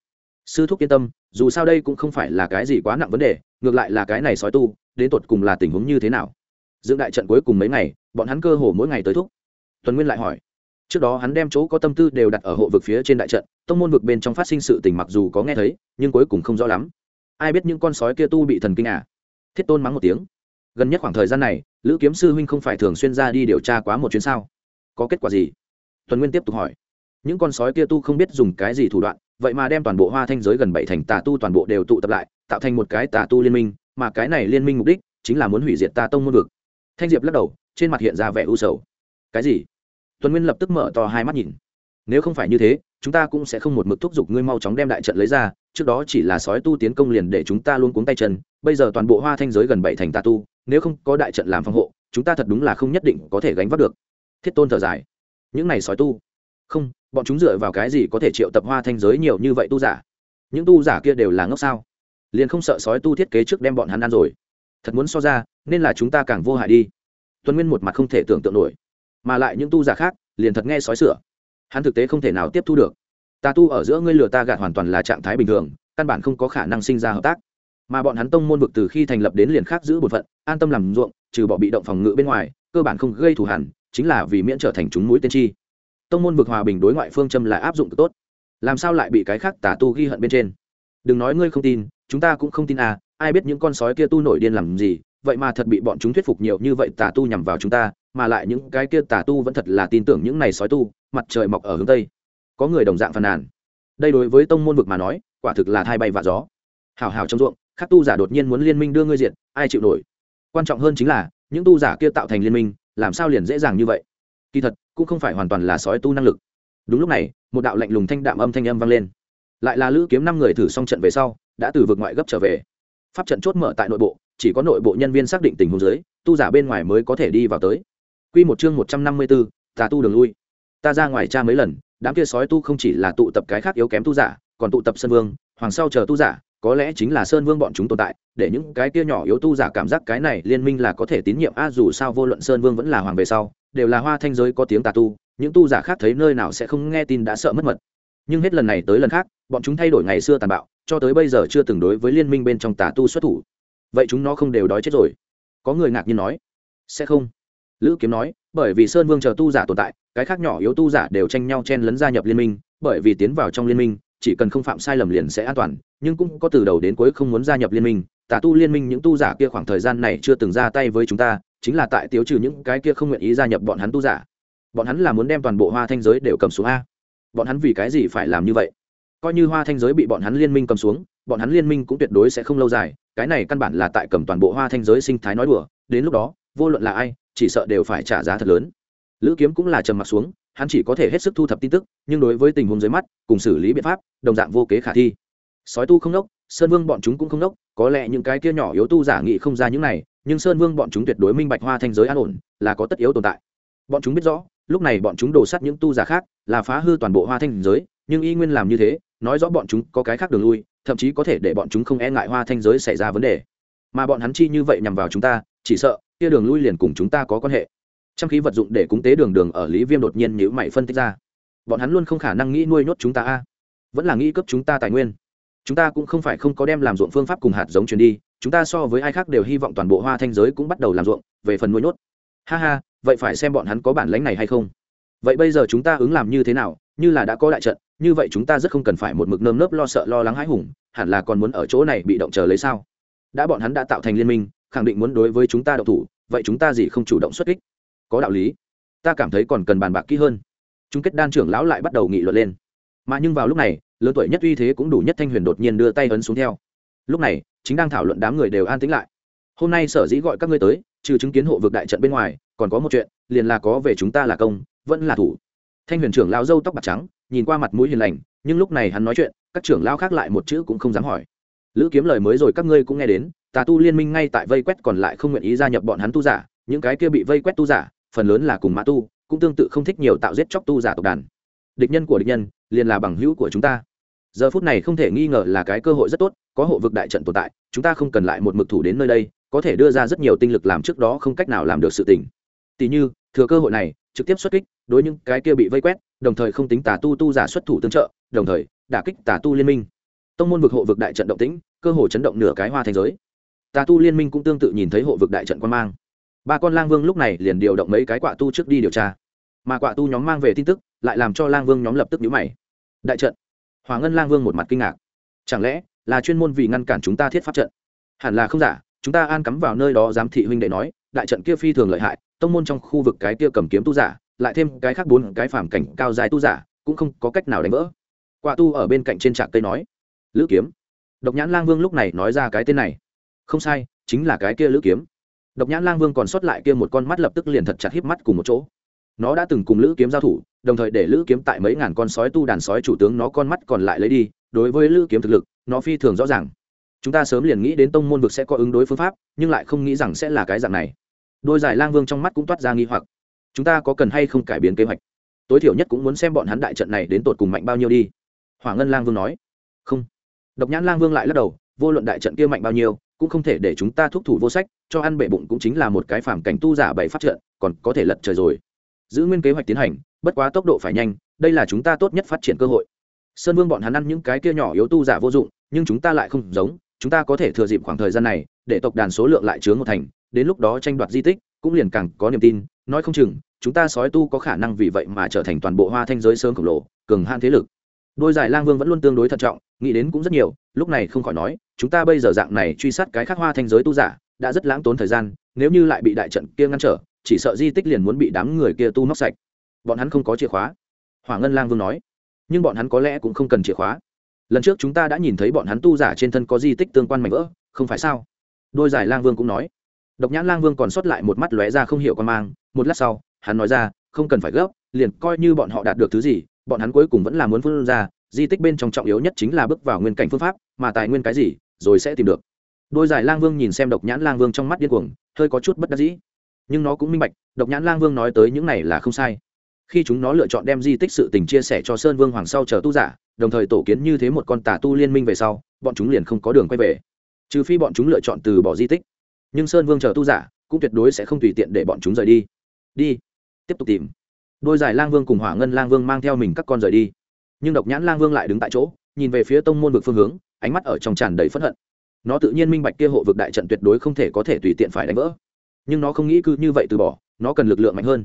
Sư thúc yên tâm, dù sao đây cũng không phải là cái gì quá nặng vấn đề, ngược lại là cái này sói tu, đến tột cùng là tình huống như thế nào? Dựng đại trận cuối cùng mấy ngày, bọn hắn cơ hồ mỗi ngày tới thúc. Tuần nguyên lại hỏi. Trước đó hắn đem chỗ có tâm tư đều đặt ở hộ vực phía trên đại trận, tông môn vực bên trong phát sinh sự tình mặc dù có nghe thấy, nhưng cuối cùng không rõ lắm. Ai biết những con sói kia tu bị thần kinh à? Thiết tôn mắng một tiếng gần nhất khoảng thời gian này, lữ kiếm sư huynh không phải thường xuyên ra đi điều tra quá một chuyến sao? Có kết quả gì? Tuần nguyên tiếp tục hỏi. Những con sói kia tu không biết dùng cái gì thủ đoạn, vậy mà đem toàn bộ hoa thanh giới gần bảy thành tà tu toàn bộ đều tụ tập lại, tạo thành một cái tà tu liên minh, mà cái này liên minh mục đích chính là muốn hủy diệt ta tông môn vực. Thanh diệp lắc đầu, trên mặt hiện ra vẻ u sầu. Cái gì? Tuần nguyên lập tức mở to hai mắt nhìn. Nếu không phải như thế, chúng ta cũng sẽ không một mực thúc giục ngươi mau chóng đem đại trận lấy ra, trước đó chỉ là sói tu tiến công liền để chúng ta luôn cuống tay chân, bây giờ toàn bộ hoa thanh giới gần bảy thành tà tu nếu không có đại trận làm phòng hộ, chúng ta thật đúng là không nhất định có thể gánh vác được. Thiết tôn thở dài. Những này sói tu. Không, bọn chúng dựa vào cái gì có thể triệu tập hoa thanh giới nhiều như vậy tu giả? Những tu giả kia đều là ngốc sao? Liền không sợ sói tu thiết kế trước đem bọn hắn ăn rồi. Thật muốn so ra, nên là chúng ta càng vô hại đi. Tuân nguyên một mặt không thể tưởng tượng nổi. Mà lại những tu giả khác, liền thật nghe sói sửa. Hắn thực tế không thể nào tiếp thu được. Ta tu ở giữa ngươi lừa ta gạt hoàn toàn là trạng thái bình thường, căn bản không có khả năng sinh ra hợp tác mà bọn hắn tông môn vực từ khi thành lập đến liền khác giữ bổn phận, an tâm làm ruộng, trừ bỏ bị động phòng ngự bên ngoài, cơ bản không gây thù hẳn chính là vì miễn trở thành chúng mũi tiên tri tông môn vực hòa bình đối ngoại phương châm là áp dụng tốt. Làm sao lại bị cái khác tà tu ghi hận bên trên? Đừng nói ngươi không tin, chúng ta cũng không tin à ai biết những con sói kia tu nổi điên làm gì, vậy mà thật bị bọn chúng thuyết phục nhiều như vậy tà tu nhằm vào chúng ta, mà lại những cái kia tà tu vẫn thật là tin tưởng những này sói tu, mặt trời mọc ở hướng tây. Có người đồng dạng phàn nàn. Đây đối với tông môn vực mà nói, quả thực là thai bay và gió. Hào hào trong ruộng các tu giả đột nhiên muốn liên minh đưa ngươi diện ai chịu nổi? Quan trọng hơn chính là những tu giả kia tạo thành liên minh làm sao liền dễ dàng như vậy? Kỳ thật cũng không phải hoàn toàn là sói tu năng lực. Đúng lúc này một đạo lạnh lùng thanh đạm âm thanh âm vang lên. Lại là lữ kiếm năm người thử xong trận về sau đã từ vực ngoại gấp trở về. Pháp trận chốt mở tại nội bộ chỉ có nội bộ nhân viên xác định tình huống dưới tu giả bên ngoài mới có thể đi vào tới. Quy một chương một trăm năm mươi 154, tà tu đường lui. Ta ra ngoài tra mấy lần, đám kia sói tu không chỉ là tụ tập cái khác yếu kém tu giả, còn tụ tập sơn vương, hoàng sau chờ tu giả, có lẽ chính là sơn vương bọn chúng tồn tại, để những cái kia nhỏ yếu tu giả cảm giác cái này liên minh là có thể tín nhiệm a dù sao vô luận sơn vương vẫn là hoàng về sau, đều là hoa thanh giới có tiếng tà tu, những tu giả khác thấy nơi nào sẽ không nghe tin đã sợ mất mật. Nhưng hết lần này tới lần khác, bọn chúng thay đổi ngày xưa tàn bạo, cho tới bây giờ chưa từng đối với liên minh bên trong tà tu xuất thủ. Vậy chúng nó không đều đói chết rồi? Có người ngạc nhiên nói, sẽ không lữ kiếm nói bởi vì sơn vương chờ tu giả tồn tại cái khác nhỏ yếu tu giả đều tranh nhau chen lấn gia nhập liên minh bởi vì tiến vào trong liên minh chỉ cần không phạm sai lầm liền sẽ an toàn nhưng cũng có từ đầu đến cuối không muốn gia nhập liên minh, tà tu liên minh những tu giả kia khoảng thời gian này chưa từng ra tay với chúng ta, chính là tại tiêu trừ những cái kia không nguyện ý gia nhập bọn hắn tu giả. Bọn hắn là muốn đem toàn bộ hoa thanh giới đều cầm xuống a. Bọn hắn vì cái gì phải làm như vậy? Coi như hoa thanh giới bị bọn hắn liên minh cầm xuống, bọn hắn liên minh cũng tuyệt đối sẽ không lâu dài, cái này căn bản là tại cầm toàn bộ hoa thanh giới sinh thái nói đùa, đến lúc đó, vô luận là ai, chỉ sợ đều phải trả giá thật lớn. Lữ kiếm cũng là trầm mặt xuống, hắn chỉ có thể hết sức thu thập tin tức, nhưng đối với tình huống dưới mắt, cùng xử lý biện pháp, đồng dạng vô kế khả thi sói tu không nốc sơn vương bọn chúng cũng không nốc có lẽ những cái kia nhỏ yếu tu giả nghị không ra những này, nhưng sơn vương bọn chúng tuyệt đối minh bạch hoa thanh giới an ổn, là có tất yếu tồn tại. Bọn chúng biết rõ, lúc này bọn chúng đổ sắt những tu giả khác, là phá hư toàn bộ hoa thanh giới, nhưng y nguyên làm như thế, nói rõ bọn chúng có cái khác đường lui, thậm chí có thể để bọn chúng không e ngại hoa thanh giới xảy ra vấn đề. Mà bọn hắn chi như vậy nhằm vào chúng ta, chỉ sợ, kia đường lui liền cùng chúng ta có quan hệ. Trong khí vật dụng để cúng tế đường đường ở lý viêm đột nhiên nhữ mày phân tích ra. Bọn hắn luôn không khả năng nghĩ nuôi nhốt chúng ta a. Vẫn là nghĩ cấp chúng ta tài nguyên chúng ta cũng không phải không có đem làm ruộng phương pháp cùng hạt giống truyền đi, chúng ta so với ai khác đều hy vọng toàn bộ hoa thanh giới cũng bắt đầu làm ruộng, về phần nuôi nhốt. Ha ha, vậy phải xem bọn hắn có bản lãnh này hay không. Vậy bây giờ chúng ta ứng làm như thế nào? Như là đã có đại trận, như vậy chúng ta rất không cần phải một mực nơm nớp lo sợ lo lắng hãi hùng, hẳn là còn muốn ở chỗ này bị động chờ lấy sao? Đã bọn hắn đã tạo thành liên minh, khẳng định muốn đối với chúng ta đậu thủ, vậy chúng ta gì không chủ động xuất kích? Có đạo lý. Ta cảm thấy còn cần bàn bạc kỹ hơn. Chung kết đan trưởng lão lại bắt đầu nghị luận lên mà nhưng vào lúc này, lớn tuổi nhất uy thế cũng đủ nhất thanh huyền đột nhiên đưa tay ấn xuống theo. Lúc này, chính đang thảo luận đám người đều an tĩnh lại. Hôm nay sở dĩ gọi các ngươi tới, trừ chứng kiến hộ vực đại trận bên ngoài, còn có một chuyện, liền là có về chúng ta là công, vẫn là thủ. Thanh huyền trưởng lao dâu tóc bạc trắng, nhìn qua mặt mũi hiền lành, nhưng lúc này hắn nói chuyện, các trưởng lao khác lại một chữ cũng không dám hỏi. Lữ kiếm lời mới rồi các ngươi cũng nghe đến, tà tu liên minh ngay tại vây quét còn lại không nguyện ý gia nhập bọn hắn tu giả, những cái kia bị vây quét tu giả, phần lớn là cùng mã tu, cũng tương tự không thích nhiều tạo giết chóc tu giả tộc đàn địch nhân của địch nhân liền là bằng hữu của chúng ta. Giờ phút này không thể nghi ngờ là cái cơ hội rất tốt, có hộ vực đại trận tồn tại, chúng ta không cần lại một mực thủ đến nơi đây, có thể đưa ra rất nhiều tinh lực làm trước đó không cách nào làm được sự tình. Tỷ như, thừa cơ hội này, trực tiếp xuất kích, đối những cái kia bị vây quét, đồng thời không tính tà tu tu giả xuất thủ tương trợ, đồng thời đả kích tà tu liên minh. Tông môn vực hộ vực đại trận động tĩnh, cơ hồ chấn động nửa cái hoa thành giới. Tà tu liên minh cũng tương tự nhìn thấy hộ vực đại trận quan mang. Ba con lang vương lúc này liền điều động mấy cái quạ tu trước đi điều tra. Mà quạ tu nhóm mang về tin tức lại làm cho lang vương nhóm lập tức nhíu mày. Đại trận. Hòa ngân lang vương một mặt kinh ngạc. Chẳng lẽ là chuyên môn vì ngăn cản chúng ta thiết pháp trận? Hẳn là không giả, chúng ta an cắm vào nơi đó giám thị huynh đệ nói, đại trận kia phi thường lợi hại, tông môn trong khu vực cái kia cầm kiếm tu giả, lại thêm cái khác bốn cái phàm cảnh cao dài tu giả, cũng không có cách nào đánh vỡ. Quả tu ở bên cạnh trên trạc cây nói, lữ kiếm. Độc nhãn lang vương lúc này nói ra cái tên này. Không sai, chính là cái kia lữ kiếm. Độc nhãn lang vương còn sót lại kia một con mắt lập tức liền thật chặt híp mắt cùng một chỗ. Nó đã từng cùng lữ kiếm giao thủ đồng thời để lữ kiếm tại mấy ngàn con sói tu đàn sói chủ tướng nó con mắt còn lại lấy đi, đối với lữ kiếm thực lực, nó phi thường rõ ràng. Chúng ta sớm liền nghĩ đến tông môn vực sẽ có ứng đối phương pháp, nhưng lại không nghĩ rằng sẽ là cái dạng này. Đôi giải lang vương trong mắt cũng toát ra nghi hoặc. Chúng ta có cần hay không cải biến kế hoạch? Tối thiểu nhất cũng muốn xem bọn hắn đại trận này đến tột cùng mạnh bao nhiêu đi. Hỏa ngân lang vương nói. Không. Độc nhãn lang vương lại lắc đầu, vô luận đại trận kia mạnh bao nhiêu, cũng không thể để chúng ta thúc thủ vô sách, cho ăn bể bụng cũng chính là một cái phản cảnh tu giả bảy phát trận, còn có thể lật trời rồi giữ nguyên kế hoạch tiến hành, bất quá tốc độ phải nhanh, đây là chúng ta tốt nhất phát triển cơ hội. Sơn vương bọn hắn ăn những cái kia nhỏ yếu tu giả vô dụng, nhưng chúng ta lại không giống, chúng ta có thể thừa dịp khoảng thời gian này, để tộc đàn số lượng lại chướng một thành, đến lúc đó tranh đoạt di tích, cũng liền càng có niềm tin, nói không chừng, chúng ta sói tu có khả năng vì vậy mà trở thành toàn bộ hoa thanh giới sơn khổng lồ, cường han thế lực. Đôi giải lang vương vẫn luôn tương đối thận trọng, nghĩ đến cũng rất nhiều, lúc này không khỏi nói, chúng ta bây giờ dạng này truy sát cái khác hoa thanh giới tu giả, đã rất lãng tốn thời gian, nếu như lại bị đại trận kia ngăn trở chỉ sợ di tích liền muốn bị đám người kia tu móc sạch. Bọn hắn không có chìa khóa. Hỏa ngân lang vương nói. Nhưng bọn hắn có lẽ cũng không cần chìa khóa. Lần trước chúng ta đã nhìn thấy bọn hắn tu giả trên thân có di tích tương quan mảnh vỡ, không phải sao? Đôi giải lang vương cũng nói. Độc nhãn lang vương còn sót lại một mắt lóe ra không hiểu con mang. Một lát sau, hắn nói ra, không cần phải gấp, liền coi như bọn họ đạt được thứ gì, bọn hắn cuối cùng vẫn là muốn phương ra. Di tích bên trong trọng yếu nhất chính là bước vào nguyên cảnh phương pháp, mà tài nguyên cái gì, rồi sẽ tìm được. Đôi giải lang vương nhìn xem độc nhãn lang vương trong mắt điên cuồng, hơi có chút bất đắc dĩ nhưng nó cũng minh bạch, độc nhãn lang vương nói tới những này là không sai. Khi chúng nó lựa chọn đem di tích sự tình chia sẻ cho sơn vương hoàng sau chờ tu giả, đồng thời tổ kiến như thế một con tà tu liên minh về sau, bọn chúng liền không có đường quay về. Trừ phi bọn chúng lựa chọn từ bỏ di tích. Nhưng sơn vương chờ tu giả cũng tuyệt đối sẽ không tùy tiện để bọn chúng rời đi. Đi, tiếp tục tìm. Đôi giải lang vương cùng hỏa ngân lang vương mang theo mình các con rời đi. Nhưng độc nhãn lang vương lại đứng tại chỗ, nhìn về phía tông môn vực phương hướng, ánh mắt ở trong tràn đầy phẫn hận. Nó tự nhiên minh bạch kia hộ vực đại trận tuyệt đối không thể có thể tùy tiện phải đánh vỡ nhưng nó không nghĩ cứ như vậy từ bỏ, nó cần lực lượng mạnh hơn.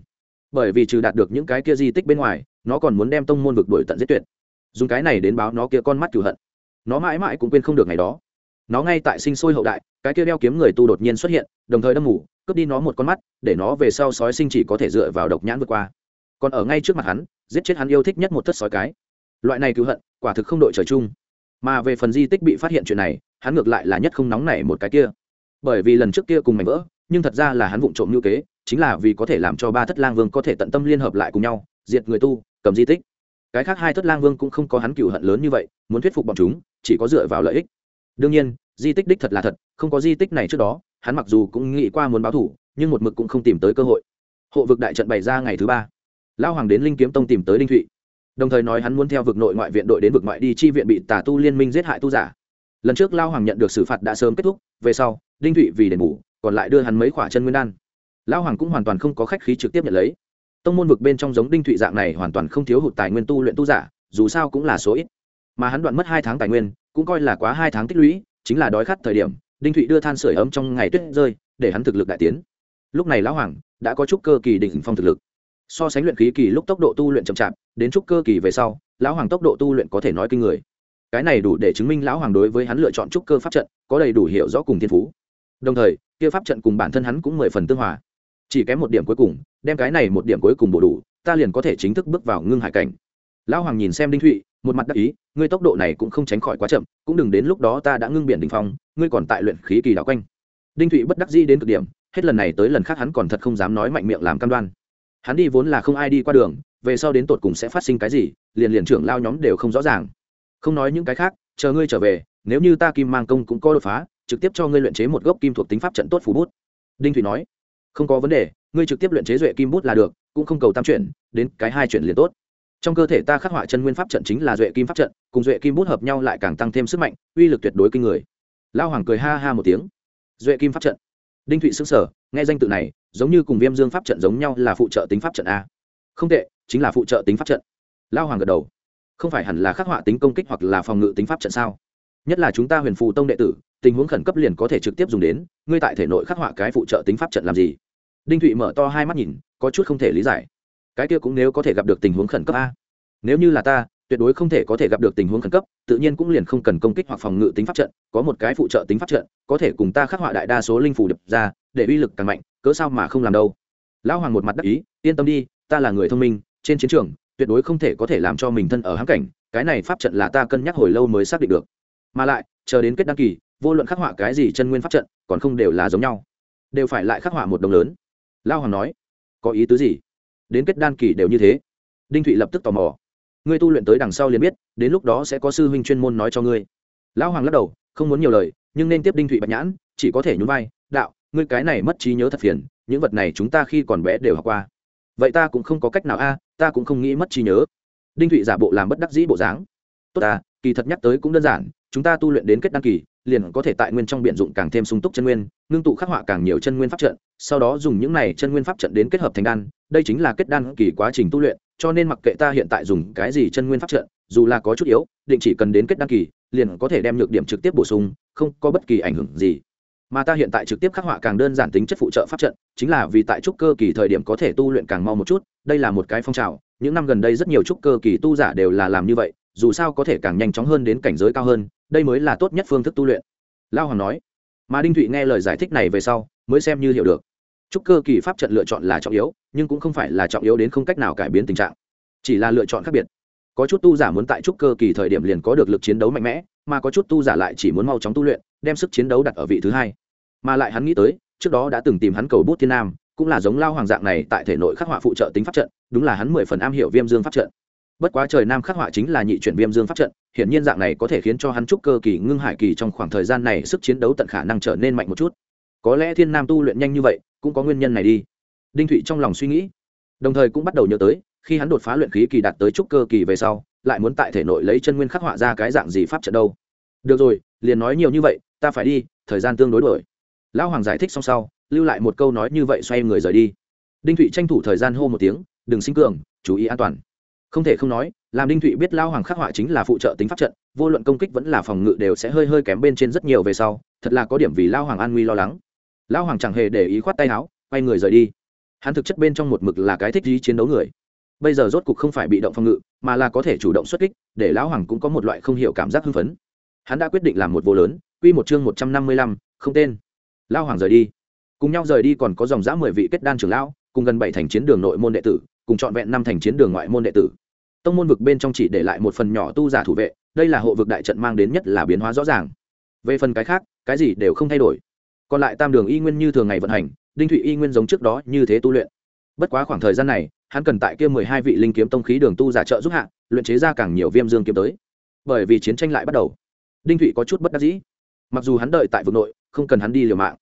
Bởi vì trừ đạt được những cái kia di tích bên ngoài, nó còn muốn đem tông môn vực đổi tận giết tuyệt. Dùng cái này đến báo nó kia con mắt cửu hận. Nó mãi mãi cũng quên không được ngày đó. Nó ngay tại sinh sôi hậu đại, cái kia đeo kiếm người tu đột nhiên xuất hiện, đồng thời đâm ngủ cướp đi nó một con mắt, để nó về sau sói sinh chỉ có thể dựa vào độc nhãn vượt qua. Còn ở ngay trước mặt hắn, giết chết hắn yêu thích nhất một thất sói cái. Loại này cứu hận, quả thực không đội trời chung. Mà về phần di tích bị phát hiện chuyện này, hắn ngược lại là nhất không nóng nảy một cái kia. Bởi vì lần trước kia cùng mảnh vỡ nhưng thật ra là hắn vụng trộm như kế, chính là vì có thể làm cho ba thất lang vương có thể tận tâm liên hợp lại cùng nhau, diệt người tu, cầm di tích. Cái khác hai thất lang vương cũng không có hắn cựu hận lớn như vậy, muốn thuyết phục bọn chúng, chỉ có dựa vào lợi ích. Đương nhiên, di tích đích thật là thật, không có di tích này trước đó, hắn mặc dù cũng nghĩ qua muốn báo thủ, nhưng một mực cũng không tìm tới cơ hội. Hộ vực đại trận bày ra ngày thứ ba. Lao hoàng đến linh kiếm tông tìm tới đinh thụy. Đồng thời nói hắn muốn theo vực nội ngoại viện đội đến vực ngoại đi chi viện bị tà tu liên minh giết hại tu giả. Lần trước lao hoàng nhận được xử phạt đã sớm kết thúc, về sau, đinh thụy vì đền bù còn lại đưa hắn mấy quả chân nguyên đan. Lão hoàng cũng hoàn toàn không có khách khí trực tiếp nhận lấy. Tông môn vực bên trong giống đinh thụy dạng này hoàn toàn không thiếu hụt tài nguyên tu luyện tu giả, dù sao cũng là số ít. Mà hắn đoạn mất hai tháng tài nguyên, cũng coi là quá hai tháng tích lũy, chính là đói khát thời điểm, đinh thụy đưa than sửa ấm trong ngày tuyết rơi, để hắn thực lực đại tiến. Lúc này lão hoàng đã có chút cơ kỳ đỉnh phong thực lực. So sánh luyện khí kỳ lúc tốc độ tu luyện chậm chạp, đến chút cơ kỳ về sau, lão hoàng tốc độ tu luyện có thể nói kinh người. Cái này đủ để chứng minh lão hoàng đối với hắn lựa chọn trúc cơ pháp trận, có đầy đủ hiểu rõ cùng thiên phú. Đồng thời kia pháp trận cùng bản thân hắn cũng mười phần tương hòa. Chỉ kém một điểm cuối cùng, đem cái này một điểm cuối cùng bổ đủ, ta liền có thể chính thức bước vào ngưng hải cảnh. Lão hoàng nhìn xem đinh thụy, một mặt đắc ý, ngươi tốc độ này cũng không tránh khỏi quá chậm, cũng đừng đến lúc đó ta đã ngưng biển đình phong, ngươi còn tại luyện khí kỳ đảo quanh. Đinh thụy bất đắc dĩ đến cực điểm, hết lần này tới lần khác hắn còn thật không dám nói mạnh miệng làm cam đoan. Hắn đi vốn là không ai đi qua đường, về sau đến tột cùng sẽ phát sinh cái gì, liền liền trưởng lao nhóm đều không rõ ràng. Không nói những cái khác, chờ ngươi trở về, nếu như ta kim mang công cũng có đột phá trực tiếp cho ngươi luyện chế một gốc kim thuộc tính pháp trận tốt phú bút. Đinh thủy nói, không có vấn đề, ngươi trực tiếp luyện chế duệ kim bút là được, cũng không cầu tam chuyển, đến cái hai chuyển liền tốt. Trong cơ thể ta khắc họa chân nguyên pháp trận chính là duệ kim pháp trận, cùng duệ kim bút hợp nhau lại càng tăng thêm sức mạnh, uy lực tuyệt đối kinh người. Lao hoàng cười ha ha một tiếng. Duệ kim pháp trận. Đinh thụy xứng sở nghe danh tự này, giống như cùng viêm dương pháp trận giống nhau là phụ trợ tính pháp trận a. Không tệ, chính là phụ trợ tính pháp trận. Lao hoàng gật đầu. Không phải hẳn là khắc họa tính công kích hoặc là phòng ngự tính pháp trận sao? Nhất là chúng ta huyền phù tông đệ tử, tình huống khẩn cấp liền có thể trực tiếp dùng đến, ngươi tại thể nội khắc họa cái phụ trợ tính pháp trận làm gì? Đinh thụy mở to hai mắt nhìn, có chút không thể lý giải. Cái kia cũng nếu có thể gặp được tình huống khẩn cấp a. Nếu như là ta, tuyệt đối không thể có thể gặp được tình huống khẩn cấp, tự nhiên cũng liền không cần công kích hoặc phòng ngự tính pháp trận, có một cái phụ trợ tính pháp trận, có thể cùng ta khắc họa đại đa số linh phủ đập ra, để uy lực càng mạnh, cớ sao mà không làm đâu? Lão hoàng một mặt đắc ý, yên tâm đi, ta là người thông minh, trên chiến trường, tuyệt đối không thể có thể làm cho mình thân ở hãm cảnh, cái này pháp trận là ta cân nhắc hồi lâu mới xác định được mà lại, chờ đến kết đăng kỳ, vô luận khắc họa cái gì chân nguyên pháp trận, còn không đều là giống nhau. Đều phải lại khắc họa một đồng lớn. Lao hoàng nói, có ý tứ gì? Đến kết đan kỳ đều như thế. Đinh thụy lập tức tò mò. Ngươi tu luyện tới đằng sau liền biết, đến lúc đó sẽ có sư huynh chuyên môn nói cho ngươi. Lão hoàng lắc đầu, không muốn nhiều lời, nhưng nên tiếp đinh thụy bạch nhãn, chỉ có thể nhún vai, đạo, ngươi cái này mất trí nhớ thật phiền, những vật này chúng ta khi còn bé đều học qua. Vậy ta cũng không có cách nào a, ta cũng không nghĩ mất trí nhớ. Đinh thụy giả bộ làm bất đắc dĩ bộ dáng. Tốt ta kỳ thật nhắc tới cũng đơn giản, chúng ta tu luyện đến kết đăng kỳ, liền có thể tại nguyên trong biện dụng càng thêm sung túc chân nguyên, ngưng tụ khắc họa càng nhiều chân nguyên pháp trận, sau đó dùng những này chân nguyên pháp trận đến kết hợp thành đan, đây chính là kết đan kỳ quá trình tu luyện, cho nên mặc kệ ta hiện tại dùng cái gì chân nguyên pháp trận, dù là có chút yếu, định chỉ cần đến kết đan kỳ, liền có thể đem nhược điểm trực tiếp bổ sung, không có bất kỳ ảnh hưởng gì. Mà ta hiện tại trực tiếp khắc họa càng đơn giản tính chất phụ trợ pháp trận, chính là vì tại trúc cơ kỳ thời điểm có thể tu luyện càng mau một chút, đây là một cái phong trào, những năm gần đây rất nhiều trúc cơ kỳ tu giả đều là làm như vậy dù sao có thể càng nhanh chóng hơn đến cảnh giới cao hơn, đây mới là tốt nhất phương thức tu luyện. Lao hoàng nói. Mà đinh thụy nghe lời giải thích này về sau, mới xem như hiểu được. Trúc cơ kỳ pháp trận lựa chọn là trọng yếu, nhưng cũng không phải là trọng yếu đến không cách nào cải biến tình trạng. Chỉ là lựa chọn khác biệt. Có chút tu giả muốn tại trúc cơ kỳ thời điểm liền có được lực chiến đấu mạnh mẽ, mà có chút tu giả lại chỉ muốn mau chóng tu luyện, đem sức chiến đấu đặt ở vị thứ hai. Mà lại hắn nghĩ tới, trước đó đã từng tìm hắn cầu bút thiên nam, cũng là giống lao hoàng dạng này tại thể nội khắc họa phụ trợ tính pháp trận, đúng là hắn mười phần am hiểu viêm dương pháp trận bất quá trời nam khắc họa chính là nhị chuyển viêm dương pháp trận hiện nhiên dạng này có thể khiến cho hắn trúc cơ kỳ ngưng hải kỳ trong khoảng thời gian này sức chiến đấu tận khả năng trở nên mạnh một chút. Có lẽ thiên nam tu luyện nhanh như vậy, cũng có nguyên nhân này đi. Đinh thụy trong lòng suy nghĩ, đồng thời cũng bắt đầu nhớ tới, khi hắn đột phá luyện khí kỳ đạt tới trúc cơ kỳ về sau, lại muốn tại thể nội lấy chân nguyên khắc họa ra cái dạng gì pháp trận đâu. Được rồi, liền nói nhiều như vậy, ta phải đi, thời gian tương đối đổi lão hoàng giải thích xong sau, lưu lại một câu nói như vậy xoay người rời đi. Đinh thụy tranh thủ thời gian hô một tiếng, đừng sinh cường, chú ý an toàn không thể không nói, làm đinh thụy biết lao hoàng khắc họa chính là phụ trợ tính pháp trận, vô luận công kích vẫn là phòng ngự đều sẽ hơi hơi kém bên trên rất nhiều về sau, thật là có điểm vì lao hoàng an nguy lo lắng. Lao hoàng chẳng hề để ý khoát tay áo, quay người rời đi. Hắn thực chất bên trong một mực là cái thích ý chiến đấu người. Bây giờ rốt cục không phải bị động phòng ngự, mà là có thể chủ động xuất kích, để lão hoàng cũng có một loại không hiểu cảm giác hưng phấn. Hắn đã quyết định làm một vô lớn, quy một chương một trăm năm mươi lăm, không tên. Lao hoàng rời đi. Cùng nhau rời đi còn có dòng giã mười vị kết đan trưởng lão, cùng gần bảy thành chiến đường nội môn đệ tử cùng trọn vẹn năm thành chiến đường ngoại môn đệ tử. Tông môn vực bên trong chỉ để lại một phần nhỏ tu giả thủ vệ, đây là hộ vực đại trận mang đến nhất là biến hóa rõ ràng. Về phần cái khác, cái gì đều không thay đổi. Còn lại tam đường y nguyên như thường ngày vận hành, đinh thụy y nguyên giống trước đó như thế tu luyện. Bất quá khoảng thời gian này, hắn cần tại kia mười hai vị linh kiếm tông khí đường tu giả trợ giúp hạ, luyện chế ra càng nhiều viêm dương kiếm tới. Bởi vì chiến tranh lại bắt đầu, đinh thụy có chút bất đắc dĩ. Mặc dù hắn đợi tại vực nội, không cần hắn đi liều mạng,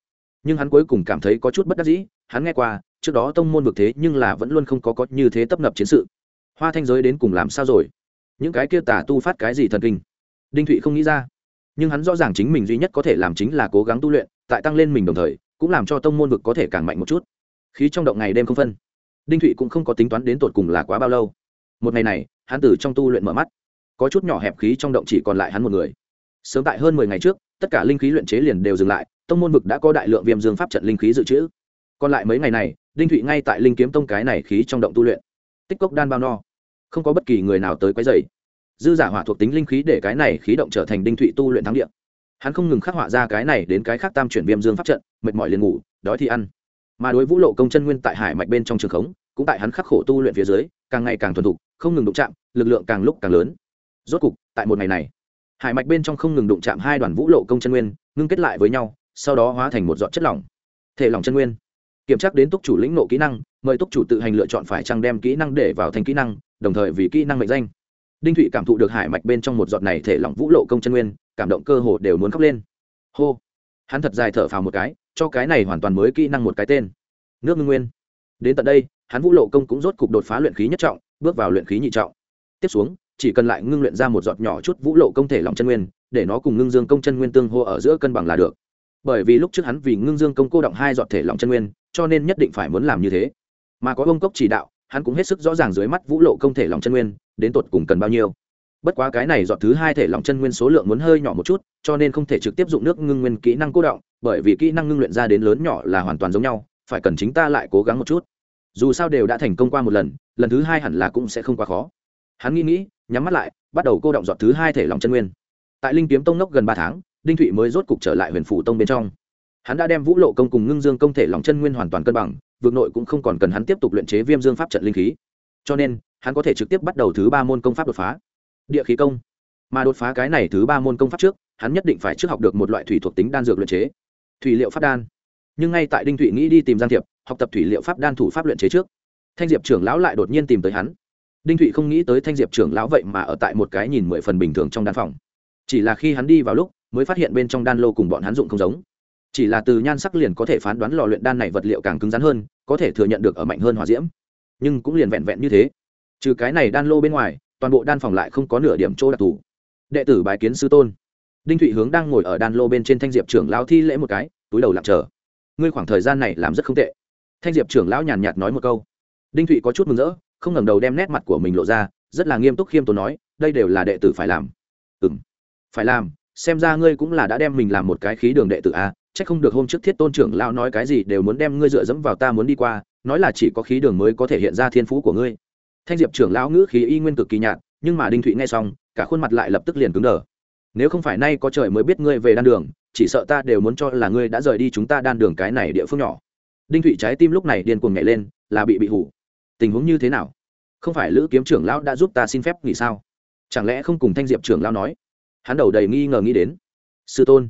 nhưng hắn cuối cùng cảm thấy có chút bất đắc dĩ, hắn nghe qua trước đó tông môn vực thế nhưng là vẫn luôn không có có như thế tấp nập chiến sự. Hoa thanh giới đến cùng làm sao rồi? Những cái kia tả tu phát cái gì thần kinh? Đinh thụy không nghĩ ra. Nhưng hắn rõ ràng chính mình duy nhất có thể làm chính là cố gắng tu luyện, tại tăng lên mình đồng thời, cũng làm cho tông môn vực có thể càng mạnh một chút. Khí trong động ngày đêm không phân. Đinh thụy cũng không có tính toán đến tột cùng là quá bao lâu. Một ngày này, hắn từ trong tu luyện mở mắt. Có chút nhỏ hẹp khí trong động chỉ còn lại hắn một người. Sớm tại hơn mười ngày trước, tất cả linh khí luyện chế liền đều dừng lại, tông môn vực đã có đại lượng viêm dương pháp trận linh khí dự trữ còn lại mấy ngày này, đinh thụy ngay tại linh kiếm tông cái này khí trong động tu luyện. Tích cốc đan bao no. Không có bất kỳ người nào tới quấy dày dư giả hỏa thuộc tính linh khí để cái này khí động trở thành đinh thụy tu luyện thắng địa. Hắn không ngừng khắc họa ra cái này đến cái khác tam chuyển viêm dương pháp trận, mệt mỏi liền ngủ, đói thì ăn. Mà đối vũ lộ công chân nguyên tại hải mạch bên trong trường khống, cũng tại hắn khắc khổ tu luyện phía dưới, càng ngày càng thuần thục, không ngừng đụng chạm, lực lượng càng lúc càng lớn. Rốt cục, tại một ngày này, hải mạch bên trong không ngừng đụng chạm hai đoàn vũ lộ công chân nguyên, ngưng kết lại với nhau, sau đó hóa thành một giọt chất lỏng. Thể lỏng chân nguyên kiểm tra đến túc chủ lĩnh nộ kỹ năng, mời túc chủ tự hành lựa chọn phải chăng đem kỹ năng để vào thành kỹ năng, đồng thời vì kỹ năng mệnh danh. Đinh thụy cảm thụ được hải mạch bên trong một giọt này thể lỏng vũ lộ công chân nguyên, cảm động cơ hồ đều muốn khóc lên. Hô! Hắn thật dài thở phào một cái, cho cái này hoàn toàn mới kỹ năng một cái tên. Nước ngưng nguyên. Đến tận đây, hắn vũ lộ công cũng rốt cục đột phá luyện khí nhất trọng, bước vào luyện khí nhị trọng. Tiếp xuống, chỉ cần lại ngưng luyện ra một giọt nhỏ chút vũ lộ công thể lỏng chân nguyên, để nó cùng ngưng dương công chân nguyên tương hô ở giữa cân bằng là được bởi vì lúc trước hắn vì ngưng dương công cô động hai giọt thể lỏng chân nguyên, cho nên nhất định phải muốn làm như thế. Mà có ông cốc chỉ đạo, hắn cũng hết sức rõ ràng dưới mắt vũ lộ công thể lòng chân nguyên, đến tột cùng cần bao nhiêu. Bất quá cái này dọn thứ hai thể lòng chân nguyên số lượng muốn hơi nhỏ một chút, cho nên không thể trực tiếp dụng nước ngưng nguyên kỹ năng cố động, bởi vì kỹ năng ngưng luyện ra đến lớn nhỏ là hoàn toàn giống nhau, phải cần chính ta lại cố gắng một chút. Dù sao đều đã thành công qua một lần lần thứ hai hẳn là cũng sẽ không quá khó. Hắn nghĩ nghĩ, nhắm mắt lại, bắt đầu cô động dọn thứ hai thể lòng chân nguyên. Tại linh kiếm tông nốc gần ba tháng đinh thụy mới rốt cục trở lại huyền phủ tông bên trong. Hắn đã đem vũ lộ công cùng ngưng dương công thể lòng chân nguyên hoàn toàn cân bằng vượt nội cũng không còn cần hắn tiếp tục luyện chế viêm dương pháp trận linh khí. Cho nên, hắn có thể trực tiếp bắt đầu thứ ba môn công pháp đột phá. Địa khí công. Mà đột phá cái này thứ ba môn công pháp trước, hắn nhất định phải trước học được một loại thủy thuộc tính đan dược luyện chế. Thủy liệu pháp đan. Nhưng ngay tại đinh thụy nghĩ đi tìm giang thiệp, học tập thủy liệu pháp đan thủ pháp luyện chế trước, thanh diệp trưởng lão lại đột nhiên tìm tới hắn. Đinh thụy không nghĩ tới thanh diệp trưởng lão vậy mà ở tại một cái nhìn mười phần bình thường trong đan phòng. Chỉ là khi hắn đi vào lúc mới phát hiện bên trong đan lô cùng bọn hắn dụng không giống. Chỉ là từ nhan sắc liền có thể phán đoán lò luyện đan này vật liệu càng cứng rắn hơn, có thể thừa nhận được ở mạnh hơn hòa diễm. Nhưng cũng liền vẹn vẹn như thế. Trừ cái này đan lô bên ngoài, toàn bộ đan phòng lại không có nửa điểm chỗ đặc thù. Đệ tử bái kiến sư tôn. Đinh thụy hướng đang ngồi ở đan lô bên trên thanh diệp trưởng lão thi lễ một cái, túi đầu lặng chờ. Ngươi khoảng thời gian này làm rất không tệ. Thanh diệp trưởng lão nhàn nhạt nói một câu. Đinh thụy có chút mừng rỡ, không ngẩng đầu đem nét mặt của mình lộ ra, rất là nghiêm túc khiêm tốn nói, đây đều là đệ tử phải làm. Ừ m phải làm xem ra ngươi cũng là đã đem mình làm một cái khí đường đệ tử a chắc không được hôm trước thiết tôn trưởng lão nói cái gì đều muốn đem ngươi dựa dẫm vào ta muốn đi qua, nói là chỉ có khí đường mới có thể hiện ra thiên phú của ngươi. Thanh diệp trưởng lão ngữ khí y nguyên cực kỳ nhạt, nhưng mà đinh thụy nghe xong, cả khuôn mặt lại lập tức liền cứng đờ. Nếu không phải nay có trời mới biết ngươi về đan đường, chỉ sợ ta đều muốn cho là ngươi đã rời đi chúng ta đan đường cái này địa phương nhỏ. Đinh thụy trái tim lúc này điên cuồng nhảy lên, là bị bị hủ. Tình huống như thế nào? Không phải lữ kiếm trưởng lão đã giúp ta xin phép nghỉ sao? Chẳng lẽ không cùng thanh diệp trưởng lão nói? Hắn đầu đầy nghi ngờ nghĩ đến. Sư tôn.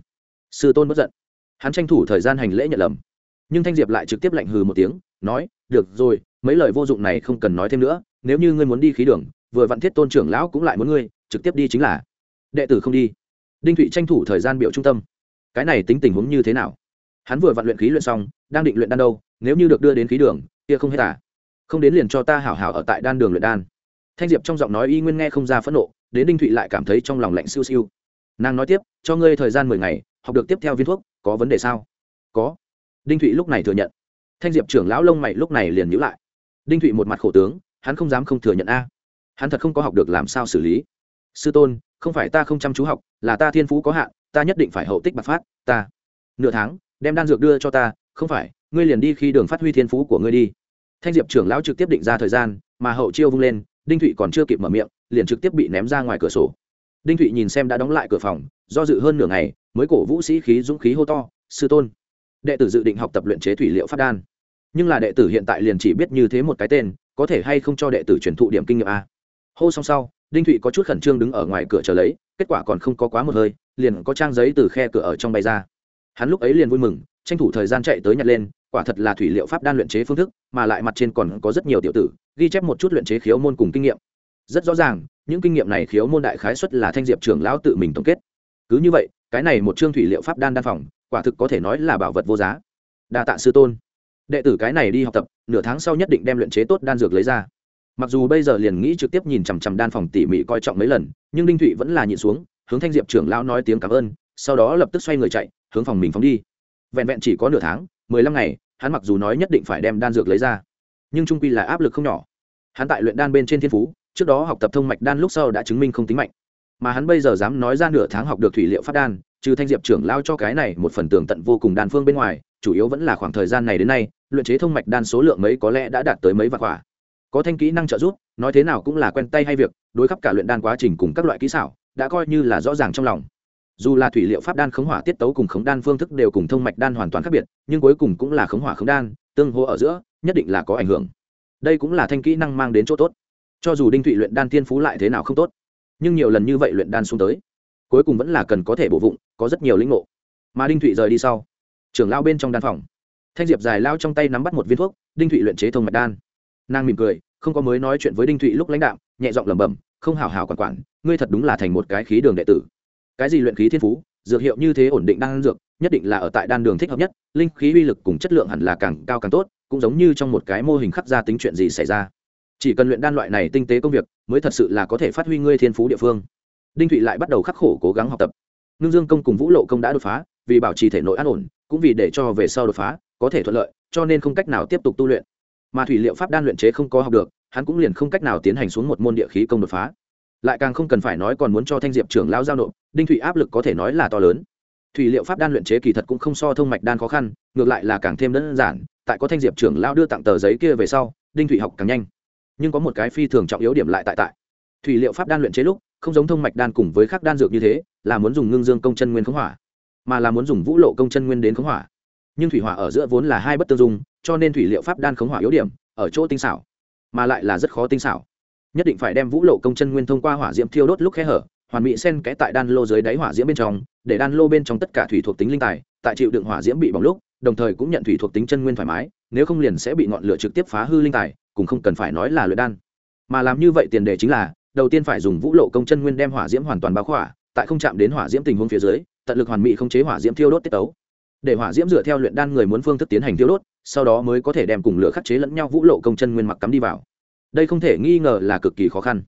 Sư tôn bất giận. Hắn tranh thủ thời gian hành lễ nhận lầm. Nhưng thanh diệp lại trực tiếp lạnh hừ một tiếng, nói, được rồi, mấy lời vô dụng này không cần nói thêm nữa, nếu như ngươi muốn đi khí đường, vừa vặn thiết tôn trưởng lão cũng lại muốn ngươi, trực tiếp đi chính là. Đệ tử không đi. Đinh thụy tranh thủ thời gian biểu trung tâm. Cái này tính tình huống như thế nào? Hắn vừa vặn luyện khí luyện xong, đang định luyện đan đâu, nếu như được đưa đến khí đường, kia không hết à? Không đến liền cho ta hảo hảo ở tại đan đường luyện đan. Thanh diệp trong giọng nói y nguyên nghe không ra phẫn nộ đến đinh thụy lại cảm thấy trong lòng lạnh siêu siêu. Nàng nói tiếp, cho ngươi thời gian mười ngày, học được tiếp theo viên thuốc, có vấn đề sao? Có. Đinh thụy lúc này thừa nhận. Thanh diệp trưởng lão lông mày lúc này liền nhữ lại. Đinh thụy một mặt khổ tướng, hắn không dám không thừa nhận a. Hắn thật không có học được làm sao xử lý. Sư tôn, không phải ta không chăm chú học, là ta thiên phú có hạn, ta nhất định phải hậu tích bạc phát, ta. Nửa tháng, đem đan dược đưa cho ta, không phải, ngươi liền đi khi đường phát huy thiên phú của ngươi đi. Thanh diệp trưởng lão trực tiếp định ra thời gian, mà hậu chiêu vung lên, đinh thụy còn chưa kịp mở miệng liền trực tiếp bị ném ra ngoài cửa sổ. Đinh thụy nhìn xem đã đóng lại cửa phòng, do dự hơn nửa ngày, mới cổ vũ sĩ khí dũng khí hô to, sư tôn. Đệ tử dự định học tập luyện chế thủy liệu phát đan. Nhưng là đệ tử hiện tại liền chỉ biết như thế một cái tên, có thể hay không cho đệ tử truyền thụ điểm kinh nghiệm a? Hô xong sau, đinh thụy có chút khẩn trương đứng ở ngoài cửa chờ lấy, kết quả còn không có quá một hơi, liền có trang giấy từ khe cửa ở trong bay ra. Hắn lúc ấy liền vui mừng, tranh thủ thời gian chạy tới nhặt lên, quả thật là thủy liệu pháp đan luyện chế phương thức, mà lại mặt trên còn có rất nhiều tiểu tử, ghi chép một chút luyện chế khiếu môn cùng kinh nghiệm rất rõ ràng, những kinh nghiệm này khiếu môn đại khái xuất là thanh diệp trưởng lão tự mình tổng kết. Cứ như vậy, cái này một chương thủy liệu pháp đan đan phòng, quả thực có thể nói là bảo vật vô giá. Đa tạ sư tôn. Đệ tử cái này đi học tập, nửa tháng sau nhất định đem luyện chế tốt đan dược lấy ra. Mặc dù bây giờ liền nghĩ trực tiếp nhìn chằm chằm đan phòng tỉ mỉ coi trọng mấy lần, nhưng đinh thụy vẫn là nhịn xuống, hướng thanh diệp trưởng lão nói tiếng cảm ơn, sau đó lập tức xoay người chạy, hướng phòng mình phóng đi. Vẹn vẹn chỉ có nửa tháng, mười lăm ngày, hắn mặc dù nói nhất định phải đem đan dược lấy ra, nhưng trung quy là áp lực không nhỏ. Hắn tại luyện đan bên trên thiên phú trước đó học tập thông mạch đan lúc sau đã chứng minh không tính mạnh. Mà hắn bây giờ dám nói ra nửa tháng học được thủy liệu phát đan, trừ thanh diệp trưởng lao cho cái này một phần tường tận vô cùng đan phương bên ngoài, chủ yếu vẫn là khoảng thời gian này đến nay, luyện chế thông mạch đan số lượng mấy có lẽ đã đạt tới mấy vạn quả. Có thanh kỹ năng trợ giúp, nói thế nào cũng là quen tay hay việc, đối khắp cả luyện đan quá trình cùng các loại kỹ xảo, đã coi như là rõ ràng trong lòng. Dù là thủy liệu pháp đan khống hỏa tiết tấu cùng khống đan phương thức đều cùng thông mạch đan hoàn toàn khác biệt, nhưng cuối cùng cũng là khống hỏa khống đan, tương hô ở giữa, nhất định là có ảnh hưởng. Đây cũng là thanh kỹ năng mang đến chỗ tốt cho dù đinh thụy luyện đan Thiên phú lại thế nào không tốt, nhưng nhiều lần như vậy luyện đan xuống tới, cuối cùng vẫn là cần có thể bổ vụng, có rất nhiều lĩnh ngộ. Mà đinh thụy rời đi sau, trưởng lao bên trong đan phòng, thanh diệp dài lao trong tay nắm bắt một viên thuốc, đinh thụy luyện chế thông mạch đan. Nàng mỉm cười, không có mới nói chuyện với đinh thụy lúc lãnh đạo nhẹ giọng lẩm bẩm, không hào hào quản quản, ngươi thật đúng là thành một cái khí đường đệ tử. Cái gì luyện khí thiên phú, dược hiệu như thế ổn định đan dược, nhất định là ở tại đan đường thích hợp nhất, linh khí uy lực cùng chất lượng hẳn là càng cao càng tốt, cũng giống như trong một cái mô hình khắc ra tính chuyện gì xảy ra chỉ cần luyện đan loại này tinh tế công việc, mới thật sự là có thể phát huy ngươi thiên phú địa phương. Đinh thụy lại bắt đầu khắc khổ cố gắng học tập. Ngưng dương công cùng vũ lộ công đã đột phá, vì bảo trì thể nội an ổn, cũng vì để cho về sau đột phá, có thể thuận lợi, cho nên không cách nào tiếp tục tu luyện. Mà thủy liệu pháp đan luyện chế không có học được, hắn cũng liền không cách nào tiến hành xuống một môn địa khí công đột phá. Lại càng không cần phải nói còn muốn cho thanh diệp trưởng lao giao nộp, đinh thụy áp lực có thể nói là to lớn. Thủy liệu pháp đan luyện chế kỳ thật cũng không so thông mạch đan khó khăn, ngược lại là càng thêm đơn giản, tại có thanh diệp trưởng lao đưa tặng tờ giấy kia về sau, đinh thụy học càng nhanh nhưng có một cái phi thường trọng yếu điểm lại tại tại. Thủy liệu pháp đan luyện chế lúc, không giống thông mạch đan cùng với các đan dược như thế, là muốn dùng ngưng dương công chân nguyên khống hỏa, mà là muốn dùng vũ lộ công chân nguyên đến khống hỏa. Nhưng thủy hỏa ở giữa vốn là hai bất tương dung, cho nên thủy liệu pháp đan khống hỏa yếu điểm, ở chỗ tinh xảo, mà lại là rất khó tinh xảo. Nhất định phải đem vũ lộ công chân nguyên thông qua hỏa diễm thiêu đốt lúc khe hở, hoàn mỹ sen kẽ tại đan lô dưới đáy hỏa diễm bên trong, để đan lô bên trong tất cả thủy thuộc tính linh tài, tại chịu đựng hỏa diễm bị bỏng lúc, đồng thời cũng nhận thủy thuộc tính chân nguyên thoải mái, nếu không liền sẽ bị ngọn lửa trực tiếp phá hư linh tài cũng không cần phải nói là luyện đan. Mà làm như vậy tiền đề chính là, đầu tiên phải dùng vũ lộ công chân nguyên đem hỏa diễm hoàn toàn bao khỏa, tại không chạm đến hỏa diễm tình huống phía dưới, tận lực hoàn mỹ không chế hỏa diễm thiêu đốt tiết tấu. Để hỏa diễm dựa theo luyện đan người muốn phương thức tiến hành thiêu đốt, sau đó mới có thể đem cùng lửa khắc chế lẫn nhau vũ lộ công chân nguyên mặc cắm đi vào. Đây không thể nghi ngờ là cực kỳ khó khăn.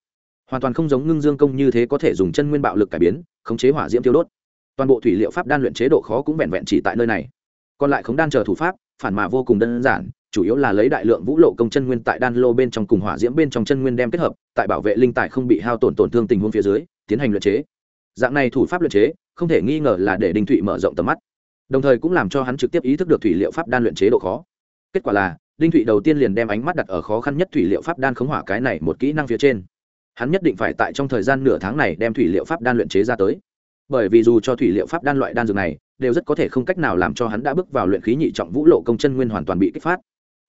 Hoàn toàn không giống ngưng dương công như thế có thể dùng chân nguyên bạo lực cải biến, khống chế hỏa diễm thiêu đốt. Toàn bộ thủy liệu pháp đan luyện chế độ khó cũng vẹn vẹn chỉ tại nơi này. Còn lại khống đan chờ thủ pháp, phản mà vô cùng đơn giản chủ yếu là lấy đại lượng vũ lộ công chân nguyên tại đan lô bên trong cùng hỏa diễm bên trong chân nguyên đem kết hợp, tại bảo vệ linh tài không bị hao tổn tổn thương tình huống phía dưới, tiến hành luyện chế. Dạng này thủ pháp luyện chế, không thể nghi ngờ là để đinh thụy mở rộng tầm mắt. Đồng thời cũng làm cho hắn trực tiếp ý thức được thủy liệu pháp đan luyện chế độ khó. Kết quả là, đinh thụy đầu tiên liền đem ánh mắt đặt ở khó khăn nhất thủy liệu pháp đan khống hỏa cái này một kỹ năng phía trên. Hắn nhất định phải tại trong thời gian nửa tháng này đem thủy liệu pháp đan luyện chế ra tới. Bởi vì dù cho thủy liệu pháp đan loại đan dược này, đều rất có thể không cách nào làm cho hắn đã bước vào luyện khí nhị trọng vũ lộ công chân nguyên hoàn toàn bị kích phát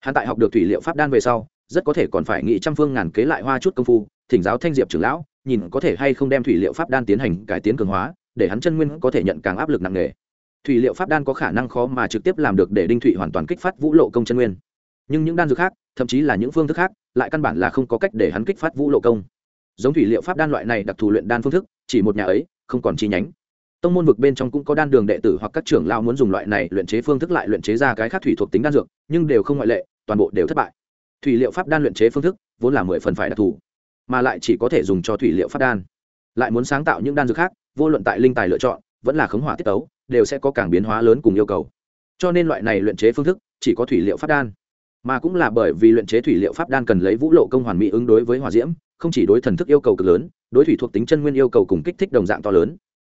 hắn tại học được thủy liệu pháp đan về sau, rất có thể còn phải nghĩ trăm phương ngàn kế lại hoa chút công phu, thỉnh giáo thanh diệp trưởng lão, nhìn có thể hay không đem thủy liệu pháp đan tiến hành cải tiến cường hóa, để hắn chân nguyên có thể nhận càng áp lực nặng nề. Thủy liệu pháp đan có khả năng khó mà trực tiếp làm được để đinh thụy hoàn toàn kích phát vũ lộ công chân nguyên. Nhưng những đan dược khác, thậm chí là những phương thức khác, lại căn bản là không có cách để hắn kích phát vũ lộ công. Giống thủy liệu pháp đan loại này đặc thù luyện đan phương thức, chỉ một nhà ấy, không còn chi nhánh. Tông môn vực bên trong cũng có đan đường đệ tử hoặc các trưởng lao muốn dùng loại này luyện chế phương thức lại luyện chế ra cái khác thủy thuộc tính đan dược, nhưng đều không ngoại lệ toàn bộ đều thất bại. Thủy liệu pháp đan luyện chế phương thức vốn là mười phần phải đặc thù, mà lại chỉ có thể dùng cho thủy liệu pháp đan. Lại muốn sáng tạo những đan dược khác, vô luận tại linh tài lựa chọn, vẫn là khống hỏa tiết tấu, đều sẽ có càng biến hóa lớn cùng yêu cầu. Cho nên loại này luyện chế phương thức chỉ có thủy liệu pháp đan, mà cũng là bởi vì luyện chế thủy liệu pháp đan cần lấy vũ lộ công hoàn mỹ ứng đối với hỏa diễm, không chỉ đối thần thức yêu cầu cực lớn, đối thủy thuộc tính chân nguyên yêu cầu cùng kích thích đồng dạng to lớn.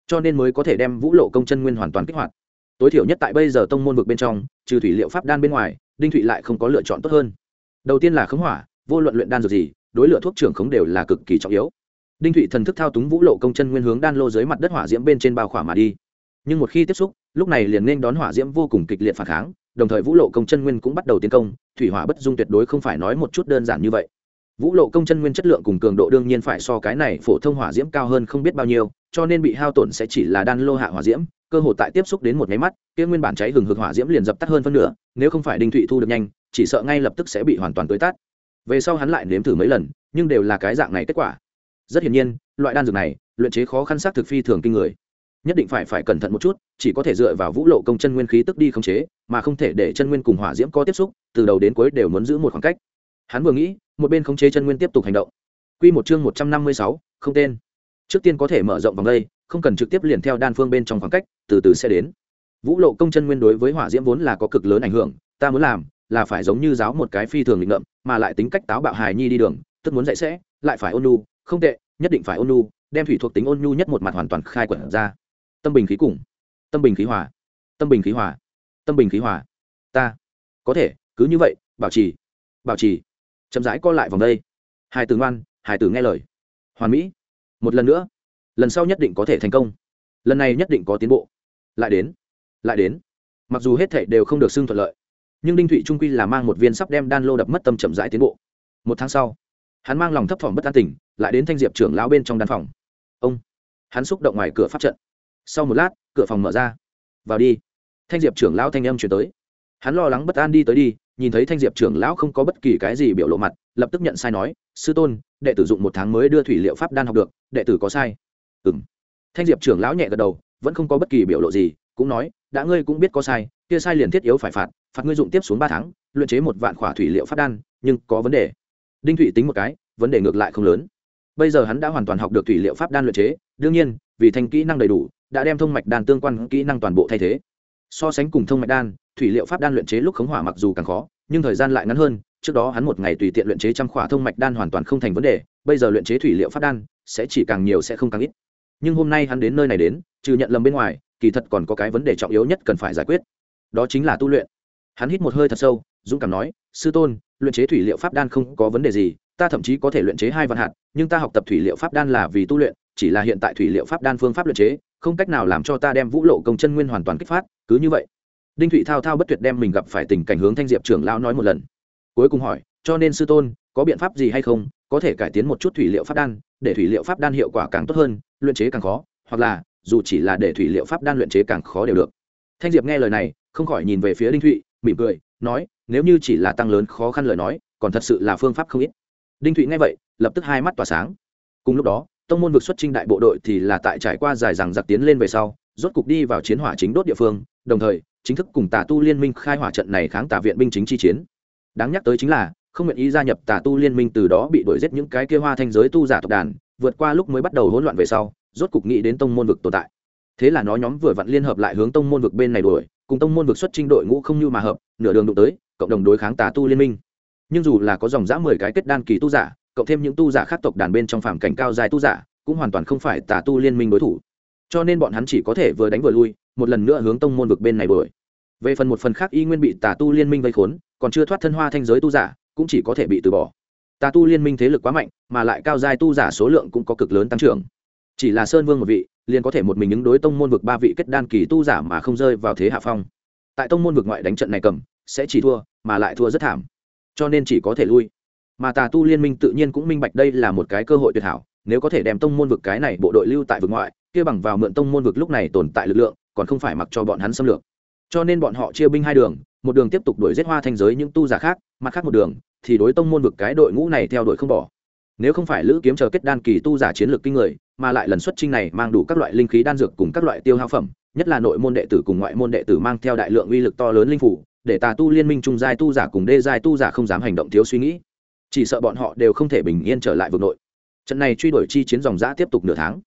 Cho nên mới có thể đem vũ lộ công chân nguyên hoàn toàn kích hoạt. Tối thiểu nhất tại bây giờ tông môn vực bên trong, trừ thủy liệu pháp đan bên ngoài đinh thụy lại không có lựa chọn tốt hơn. Đầu tiên là khống hỏa, vô luận luyện đan dược gì, đối lựa thuốc trưởng khống đều là cực kỳ trọng yếu. Đinh thụy thần thức thao túng vũ lộ công chân nguyên hướng đan lô dưới mặt đất hỏa diễm bên trên bao khỏa mà đi. Nhưng một khi tiếp xúc, lúc này liền nên đón hỏa diễm vô cùng kịch liệt phản kháng, đồng thời vũ lộ công chân nguyên cũng bắt đầu tiến công, thủy hỏa bất dung tuyệt đối không phải nói một chút đơn giản như vậy. Vũ lộ công chân nguyên chất lượng cùng cường độ đương nhiên phải so cái này phổ thông hỏa diễm cao hơn không biết bao nhiêu, cho nên bị hao tổn sẽ chỉ là đan lô hạ hỏa diễm cơ hội tại tiếp xúc đến một máy mắt kia nguyên bản cháy hừng hực hỏa diễm liền dập tắt hơn phân nửa nếu không phải đinh thụy thu được nhanh chỉ sợ ngay lập tức sẽ bị hoàn toàn tới tắt về sau hắn lại nếm thử mấy lần nhưng đều là cái dạng này kết quả. Rất hiển nhiên loại đan dược này luyện chế khó khăn xác thực phi thường kinh người. Nhất định phải phải cẩn thận một chút chỉ có thể dựa vào vũ lộ công chân nguyên khí tức đi khống chế mà không thể để chân nguyên cùng hỏa diễm có tiếp xúc từ đầu đến cuối đều muốn giữ một khoảng cách. Hắn vừa nghĩ một bên khống chế chân nguyên tiếp tục hành động. Quy một chương một trăm năm mươi sáu, không tên. Trước tiên có thể mở rộng vòng đây, không cần trực tiếp liền theo đan phương bên trong khoảng cách, từ từ sẽ đến. Vũ lộ công chân nguyên đối với hỏa diễm vốn là có cực lớn ảnh hưởng, ta muốn làm là phải giống như giáo một cái phi thường lịch ngợm, mà lại tính cách táo bạo hài nhi đi đường, tức muốn dạy sẽ, lại phải ôn nhu, không tệ, nhất định phải ôn nhu, đem thủy thuộc tính ôn nhu nhất một mặt hoàn toàn khai quật ra. Tâm bình khí cùng, tâm bình khí hòa, tâm bình khí hòa, tâm bình khí hòa. Ta có thể, cứ như vậy, bảo trì, bảo trì chậm rãi co lại vòng đây hai từ ngoan hai từ nghe lời hoàn mỹ một lần nữa lần sau nhất định có thể thành công. Lần này nhất định có tiến bộ. Lại đến lại đến. Mặc dù hết thảy đều không được xưng thuận lợi, nhưng đinh thụy trung quy là mang một viên sắp đem đan lô đập mất tâm chậm rãi tiến bộ. Một tháng sau, hắn mang lòng thấp thỏm bất an tỉnh, lại đến thanh diệp trưởng lão bên trong đan phòng. Ông, hắn xúc động ngoài cửa pháp trận. Sau một lát, cửa phòng mở ra. Vào đi. Thanh diệp trưởng lão thanh âm chuyển tới. Hắn lo lắng bất an đi tới đi, nhìn thấy thanh diệp trưởng lão không có bất kỳ cái gì biểu lộ mặt, lập tức nhận sai nói, sư tôn, đệ tử dụng một tháng mới đưa thủy liệu pháp đan học được, đệ tử có sai ừ thanh diệp trưởng lão nhẹ gật đầu, vẫn không có bất kỳ biểu lộ gì, cũng nói, đã ngươi cũng biết có sai, kia sai liền thiết yếu phải phạt phạt ngươi dụng tiếp xuống ba tháng, luyện chế một vạn khỏa thủy liệu pháp đan, nhưng có vấn đề. Đinh thụy tính một cái, vấn đề ngược lại không lớn. Bây giờ hắn đã hoàn toàn học được thủy liệu pháp đan luyện chế, đương nhiên, vì thành kỹ năng đầy đủ, đã đem thông mạch đan tương quan kỹ năng toàn bộ thay thế. So sánh cùng thông mạch đan, thủy liệu pháp đan luyện chế lúc khống hỏa mặc dù càng khó, nhưng thời gian lại ngắn hơn, trước đó hắn một ngày tùy tiện luyện chế trăm khỏa thông mạch đan hoàn toàn không thành vấn đề, bây giờ luyện chế thủy liệu pháp đan, sẽ chỉ càng nhiều sẽ không càng ít nhưng hôm nay hắn đến nơi này đến, trừ nhận lầm bên ngoài, kỳ thật còn có cái vấn đề trọng yếu nhất cần phải giải quyết. Đó chính là tu luyện. Hắn hít một hơi thật sâu, dũng cảm nói, sư tôn, luyện chế thủy liệu pháp đan không có vấn đề gì, ta thậm chí có thể luyện chế hai vạn hạt, nhưng ta học tập thủy liệu pháp đan là vì tu luyện, chỉ là hiện tại thủy liệu pháp đan phương pháp luyện chế, không cách nào làm cho ta đem vũ lộ công chân nguyên hoàn toàn kích phát, cứ như vậy. Đinh thụy thao thao bất tuyệt đem mình gặp phải tình cảnh hướng thanh diệp trưởng lão nói một lần. Cuối cùng hỏi, cho nên sư tôn, có biện pháp gì hay không? Có thể cải tiến một chút thủy liệu pháp đan, để thủy liệu pháp đan hiệu quả càng tốt hơn, luyện chế càng khó, hoặc là, dù chỉ là để thủy liệu pháp đan luyện chế càng khó đều được. Thanh diệp nghe lời này, không khỏi nhìn về phía đinh thụy, mỉm cười, nói, nếu như chỉ là tăng lớn khó khăn lời nói, còn thật sự là phương pháp không ít. Đinh thụy nghe vậy, lập tức hai mắt tỏa sáng. Cùng lúc đó, tông môn vực xuất trinh đại bộ đội thì là tại trải qua dài rằng giặc tiến lên về sau, rốt cục đi vào chiến hỏa chính đốt địa phương, đồng thời, chính thức cùng tà tu liên minh khai hỏa trận này kháng tà viện binh chính chi chiến. Đáng nhắc tới chính là không nguyện ý gia nhập tà tu liên minh từ đó bị đuổi giết những cái kia hoa thanh giới tu giả tộc đàn, vượt qua lúc mới bắt đầu hỗn loạn về sau, rốt cục nghĩ đến tông môn vực tồn tại. Thế là nó nhóm vừa vặn liên hợp lại hướng tông môn vực bên này đuổi, cùng tông môn vực xuất trình đội ngũ không như mà hợp, nửa đường đụng tới, cộng đồng đối kháng tà tu liên minh. Nhưng dù là có dòng dã mười cái kết đan kỳ tu giả, cộng thêm những tu giả khác tộc đàn bên trong phạm cảnh cao dài tu giả, cũng hoàn toàn không phải tà tu liên minh đối thủ. Cho nên bọn hắn chỉ có thể vừa đánh vừa lui, một lần nữa hướng tông môn vực bên này đuổi. Về phần một phần khác y nguyên bị tà tu liên minh vây khốn, còn chưa thoát thân hoa thanh giới tu giả cũng chỉ có thể bị từ bỏ. Tà tu liên minh thế lực quá mạnh, mà lại cao giai tu giả số lượng cũng có cực lớn tăng trưởng. Chỉ là sơn vương một vị, liền có thể một mình ứng đối tông môn vực ba vị kết đan kỳ tu giả mà không rơi vào thế hạ phong. Tại tông môn vực ngoại đánh trận này cầm, sẽ chỉ thua, mà lại thua rất thảm. Cho nên chỉ có thể lui. Mà tà tu liên minh tự nhiên cũng minh bạch đây là một cái cơ hội tuyệt hảo, nếu có thể đem tông môn vực cái này bộ đội lưu tại vực ngoại, kia bằng vào mượn tông môn vực lúc này tồn tại lực lượng, còn không phải mặc cho bọn hắn xâm lược. Cho nên bọn họ chia binh hai đường, một đường tiếp tục đuổi giết hoa thanh giới những tu giả khác, mặt khác một đường thì đối tông môn vực cái đội ngũ này theo đuổi không bỏ. Nếu không phải lữ kiếm chờ kết đan kỳ tu giả chiến lược kinh người, mà lại lần xuất trinh này mang đủ các loại linh khí đan dược cùng các loại tiêu hao phẩm, nhất là nội môn đệ tử cùng ngoại môn đệ tử mang theo đại lượng uy lực to lớn linh phủ, để tà tu liên minh trung giai tu giả cùng đê giai tu giả không dám hành động thiếu suy nghĩ. Chỉ sợ bọn họ đều không thể bình yên trở lại vực nội. Trận này truy đuổi chi chiến dòng giã tiếp tục nửa tháng.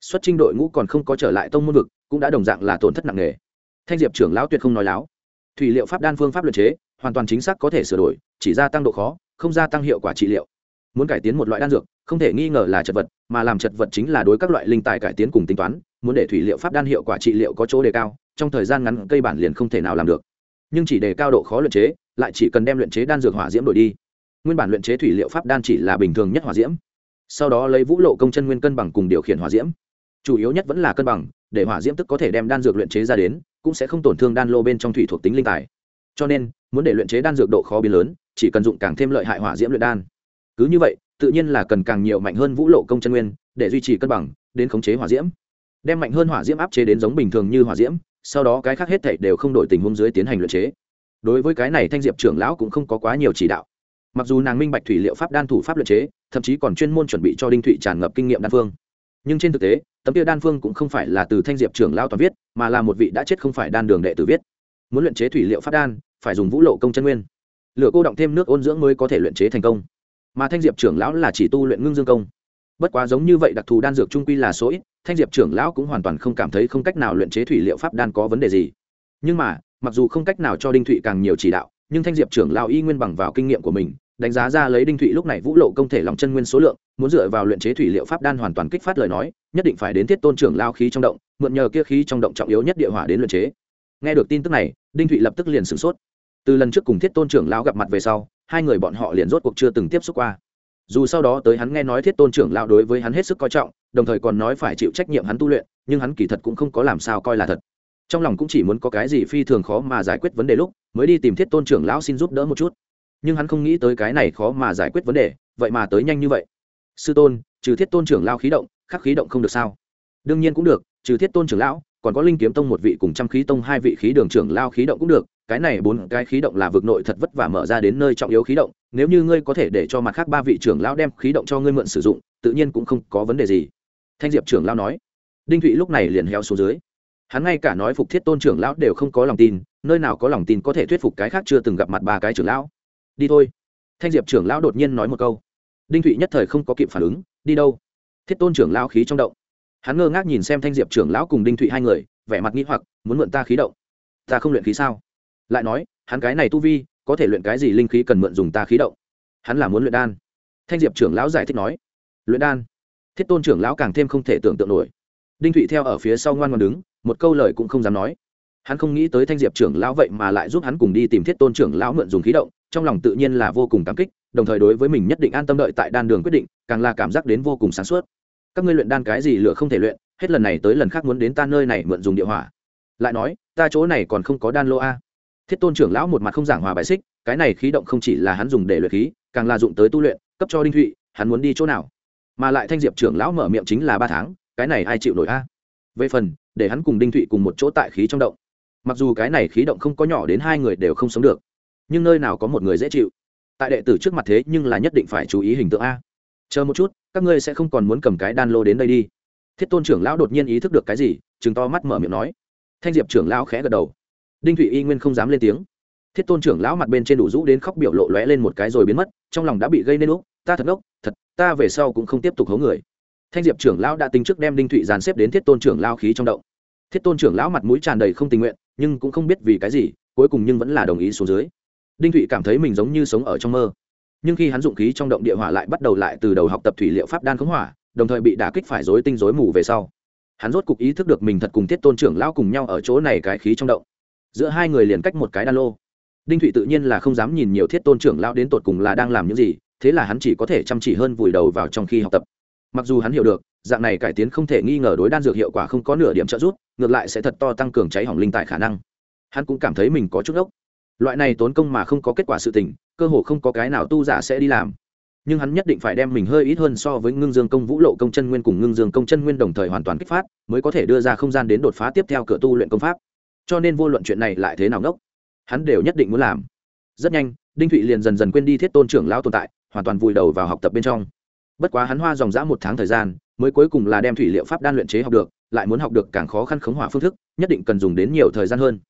Xuất trinh đội ngũ còn không có trở lại tông môn vực, cũng đã đồng dạng là tổn thất nặng nề. Thanh diệp trưởng lão tuyệt không nói láo. Thủy liệu pháp đan phương pháp luật chế hoàn toàn chính xác có thể sửa đổi, chỉ gia tăng độ khó, không gia tăng hiệu quả trị liệu. Muốn cải tiến một loại đan dược, không thể nghi ngờ là chật vật, mà làm chật vật chính là đối các loại linh tài cải tiến cùng tính toán, muốn để thủy liệu pháp đan hiệu quả trị liệu có chỗ đề cao, trong thời gian ngắn cây bản liền không thể nào làm được. Nhưng chỉ đề cao độ khó luyện chế, lại chỉ cần đem luyện chế đan dược hỏa diễm đổi đi. Nguyên bản luyện chế thủy liệu pháp đan chỉ là bình thường nhất hỏa diễm. Sau đó lấy vũ lộ công chân nguyên cân bằng cùng điều khiển hỏa diễm. Chủ yếu nhất vẫn là cân bằng, để hỏa diễm tức có thể đem đan dược luyện chế ra đến, cũng sẽ không tổn thương đan lô bên trong thủy thuộc tính linh tài cho nên, muốn để luyện chế đan dược độ khó biến lớn, chỉ cần dụng càng thêm lợi hại hỏa diễm luyện đan. Cứ như vậy, tự nhiên là cần càng nhiều mạnh hơn vũ lộ công chân nguyên, để duy trì cân bằng, đến khống chế hỏa diễm. Đem mạnh hơn hỏa diễm áp chế đến giống bình thường như hỏa diễm, sau đó cái khác hết thảy đều không đổi tình huống dưới tiến hành luyện chế. Đối với cái này thanh diệp trưởng lão cũng không có quá nhiều chỉ đạo. Mặc dù nàng minh bạch thủy liệu pháp đan thủ pháp luyện chế, thậm chí còn chuyên môn chuẩn bị cho đinh thụy tràn ngập kinh nghiệm đan phương. Nhưng trên thực tế, tấm kia đan phương cũng không phải là từ thanh diệp trưởng lão toàn viết, mà là một vị đã chết không phải đan đường đệ tử viết. Muốn luyện chế thủy liệu pháp đan phải dùng vũ lộ công chân nguyên. Lửa cô động thêm nước ôn dưỡng mới có thể luyện chế thành công. Mà thanh diệp trưởng lão là chỉ tu luyện ngưng dương công. Bất quá giống như vậy đặc thù đan dược trung quy là số ít, thanh diệp trưởng lão cũng hoàn toàn không cảm thấy không cách nào luyện chế thủy liệu pháp đan có vấn đề gì. Nhưng mà, mặc dù không cách nào cho đinh thụy càng nhiều chỉ đạo, nhưng thanh diệp trưởng lão y nguyên bằng vào kinh nghiệm của mình, đánh giá ra lấy đinh thụy lúc này vũ lộ công thể lòng chân nguyên số lượng, muốn dựa vào luyện chế thủy liệu pháp đan hoàn toàn kích phát lời nói, nhất định phải đến thiết tôn trưởng lao khí trong động, mượn nhờ kia khí trong động trọng yếu nhất địa hỏa đến luyện chế. Nghe được tin tức này, đinh thụy lập tức liền sửng sốt từ lần trước cùng thiết tôn trưởng lão gặp mặt về sau, hai người bọn họ liền rốt cuộc chưa từng tiếp xúc qua. Dù sau đó tới hắn nghe nói thiết tôn trưởng lão đối với hắn hết sức coi trọng, đồng thời còn nói phải chịu trách nhiệm hắn tu luyện, nhưng hắn kỳ thật cũng không có làm sao coi là thật. Trong lòng cũng chỉ muốn có cái gì phi thường khó mà giải quyết vấn đề lúc, mới đi tìm thiết tôn trưởng lão xin giúp đỡ một chút. Nhưng hắn không nghĩ tới cái này khó mà giải quyết vấn đề, vậy mà tới nhanh như vậy. Sư tôn, trừ thiết tôn trưởng lao khí động khắc khí động không được sao? Đương nhiên cũng được, trừ thiết tôn trưởng lão còn có linh kiếm tông một vị cùng trăm khí tông hai vị khí đường trưởng lao khí động cũng được, cái này bốn cái khí động là vực nội thật vất vả mở ra đến nơi trọng yếu khí động, nếu như ngươi có thể để cho mặt khác ba vị trưởng lão đem khí động cho ngươi mượn sử dụng, tự nhiên cũng không có vấn đề gì. Thanh diệp trưởng lão nói. Đinh thụy lúc này liền heo xuống dưới. Hắn ngay cả nói phục thiết tôn trưởng lão đều không có lòng tin, nơi nào có lòng tin có thể thuyết phục cái khác chưa từng gặp mặt ba cái trưởng lão. Đi thôi. Thanh diệp trưởng lão đột nhiên nói một câu. Đinh thụy nhất thời không có kịp phản ứng, đi đâu? Thiết tôn trưởng lão khí trong động hắn ngơ ngác nhìn xem thanh diệp trưởng lão cùng đinh thụy hai người, vẻ mặt nghĩ hoặc, muốn mượn ta khí động. Ta không luyện khí sao? Lại nói, hắn cái này tu vi, có thể luyện cái gì linh khí cần mượn dùng ta khí động? Hắn là muốn luyện đan. Thanh diệp trưởng lão giải thích nói. Luyện đan? Thiết tôn trưởng lão càng thêm không thể tưởng tượng nổi. Đinh thụy theo ở phía sau ngoan ngoan đứng, một câu lời cũng không dám nói. Hắn không nghĩ tới thanh diệp trưởng lão vậy mà lại giúp hắn cùng đi tìm thiết tôn trưởng lão mượn dùng khí động, trong lòng tự nhiên là vô cùng cảm kích, đồng thời đối với mình nhất định an tâm đợi tại đan đường quyết định, càng là cảm giác đến vô cùng sáng suốt các ngươi luyện đan cái gì lửa không thể luyện, hết lần này tới lần khác muốn đến ta nơi này mượn dùng địa hỏa. Lại nói, ta chỗ này còn không có đan lô a. Thiết tôn trưởng lão một mặt không giảng hòa bài xích, cái này khí động không chỉ là hắn dùng để luyện khí, càng là dụng tới tu luyện, cấp cho đinh thụy, hắn muốn đi chỗ nào? Mà lại thanh diệp trưởng lão mở miệng chính là ba tháng, cái này ai chịu nổi a? Về phần, để hắn cùng đinh thụy cùng một chỗ tại khí trong động. Mặc dù cái này khí động không có nhỏ đến hai người đều không sống được, nhưng nơi nào có một người dễ chịu. Tại đệ tử trước mặt thế nhưng là nhất định phải chú ý hình tượng a chờ một chút, các ngươi sẽ không còn muốn cầm cái đan lô đến đây đi. Thiết tôn trưởng lão đột nhiên ý thức được cái gì chừng to mắt mở miệng nói. Thanh diệp trưởng lão khẽ gật đầu. Đinh thụy y nguyên không dám lên tiếng. Thiết tôn trưởng lão mặt bên trên đủ rũ đến khóc biểu lộ lóe lên một cái rồi biến mất, trong lòng đã bị gây nên lúc ta thật ngốc, thật, ta về sau cũng không tiếp tục hố người. Thanh diệp trưởng lão đã tính trước đem đinh thụy dàn xếp đến thiết tôn trưởng lao khí trong động. Thiết tôn trưởng lão mặt mũi tràn đầy không tình nguyện, nhưng cũng không biết vì cái gì, cuối cùng nhưng vẫn là đồng ý xuống dưới. Đinh thụy cảm thấy mình giống như sống ở trong mơ nhưng khi hắn dụng khí trong động địa hỏa lại bắt đầu lại từ đầu học tập thủy liệu pháp đan khống hỏa, đồng thời bị đả kích phải rối tinh rối mù về sau. Hắn rốt cục ý thức được mình thật cùng thiết tôn trưởng lão cùng nhau ở chỗ này cái khí trong động. Giữa hai người liền cách một cái đan lô. Đinh thụy tự nhiên là không dám nhìn nhiều thiết tôn trưởng lão đến tột cùng là đang làm những gì, thế là hắn chỉ có thể chăm chỉ hơn vùi đầu vào trong khi học tập. Mặc dù hắn hiểu được, dạng này cải tiến không thể nghi ngờ đối đan dược hiệu quả không có nửa điểm trợ giúp, ngược lại sẽ thật to tăng cường cháy hỏng linh tại khả năng. Hắn cũng cảm thấy mình có chút ốc. Loại này tốn công mà không có kết quả sự tình cơ hồ không có cái nào tu giả sẽ đi làm. Nhưng hắn nhất định phải đem mình hơi ít hơn so với ngưng dương công vũ lộ công chân nguyên cùng ngưng dương công chân nguyên đồng thời hoàn toàn kích phát, mới có thể đưa ra không gian đến đột phá tiếp theo cửa tu luyện công pháp. Cho nên vô luận chuyện này lại thế nào ngốc hắn đều nhất định muốn làm. Rất nhanh, đinh thụy liền dần dần quên đi thiết tôn trưởng lão tồn tại, hoàn toàn vùi đầu vào học tập bên trong. Bất quá hắn hoa dòng dã một tháng thời gian, mới cuối cùng là đem thủy liệu pháp đan luyện chế học được, lại muốn học được càng khó khăn khống hỏa phương thức, nhất định cần dùng đến nhiều thời gian hơn.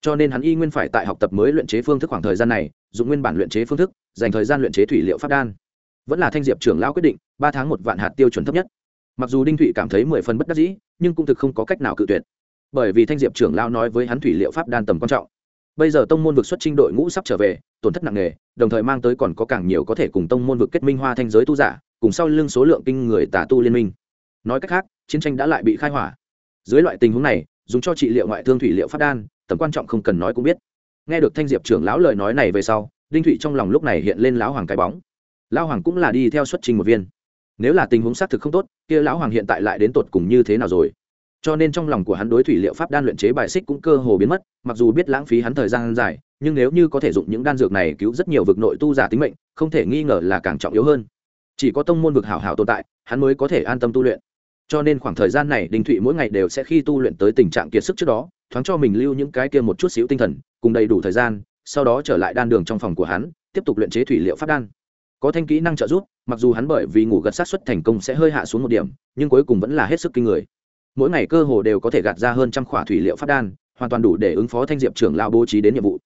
Cho nên hắn y nguyên phải tại học tập mới luyện chế phương thức khoảng thời gian này dùng nguyên bản luyện chế phương thức, dành thời gian luyện chế thủy liệu pháp đan. Vẫn là thanh diệp trưởng lão quyết định, ba tháng một vạn hạt tiêu chuẩn thấp nhất. Mặc dù đinh thụy cảm thấy mười phần bất đắc dĩ, nhưng cũng thực không có cách nào cự tuyệt. Bởi vì thanh diệp trưởng lão nói với hắn thủy liệu pháp đan tầm quan trọng. Bây giờ tông môn vực xuất trình đội ngũ sắp trở về, tổn thất nặng nề, đồng thời mang tới còn có càng nhiều có thể cùng tông môn vực kết minh hoa thanh giới tu giả, cùng sau lưng số lượng kinh người tà tu liên minh. Nói cách khác, chiến tranh đã lại bị khai hỏa. Dưới loại tình huống này, dùng cho trị liệu ngoại thương thủy liệu phát đan, tầm quan trọng không cần nói cũng biết nghe được thanh diệp trưởng lão lời nói này về sau, đinh thụy trong lòng lúc này hiện lên lão hoàng cái bóng. Lão hoàng cũng là đi theo xuất trình một viên. Nếu là tình huống xác thực không tốt, kia lão hoàng hiện tại lại đến tột cùng như thế nào rồi? Cho nên trong lòng của hắn đối thủy liệu pháp đan luyện chế bài xích cũng cơ hồ biến mất, mặc dù biết lãng phí hắn thời gian dài, nhưng nếu như có thể dụng những đan dược này cứu rất nhiều vực nội tu giả tính mệnh, không thể nghi ngờ là càng trọng yếu hơn. Chỉ có tông môn vực hảo hảo tồn tại, hắn mới có thể an tâm tu luyện. Cho nên khoảng thời gian này, đinh thụy mỗi ngày đều sẽ khi tu luyện tới tình trạng kiệt sức trước đó, thoáng cho mình lưu những cái kia một chút xíu tinh thần cùng đầy đủ thời gian, sau đó trở lại đan đường trong phòng của hắn, tiếp tục luyện chế thủy liệu phát đan. Có thanh kỹ năng trợ giúp, mặc dù hắn bởi vì ngủ gật sát xuất thành công sẽ hơi hạ xuống một điểm, nhưng cuối cùng vẫn là hết sức kinh người. Mỗi ngày cơ hồ đều có thể gạt ra hơn trăm khỏa thủy liệu phát đan, hoàn toàn đủ để ứng phó thanh diệp trưởng lao bố trí đến nhiệm vụ.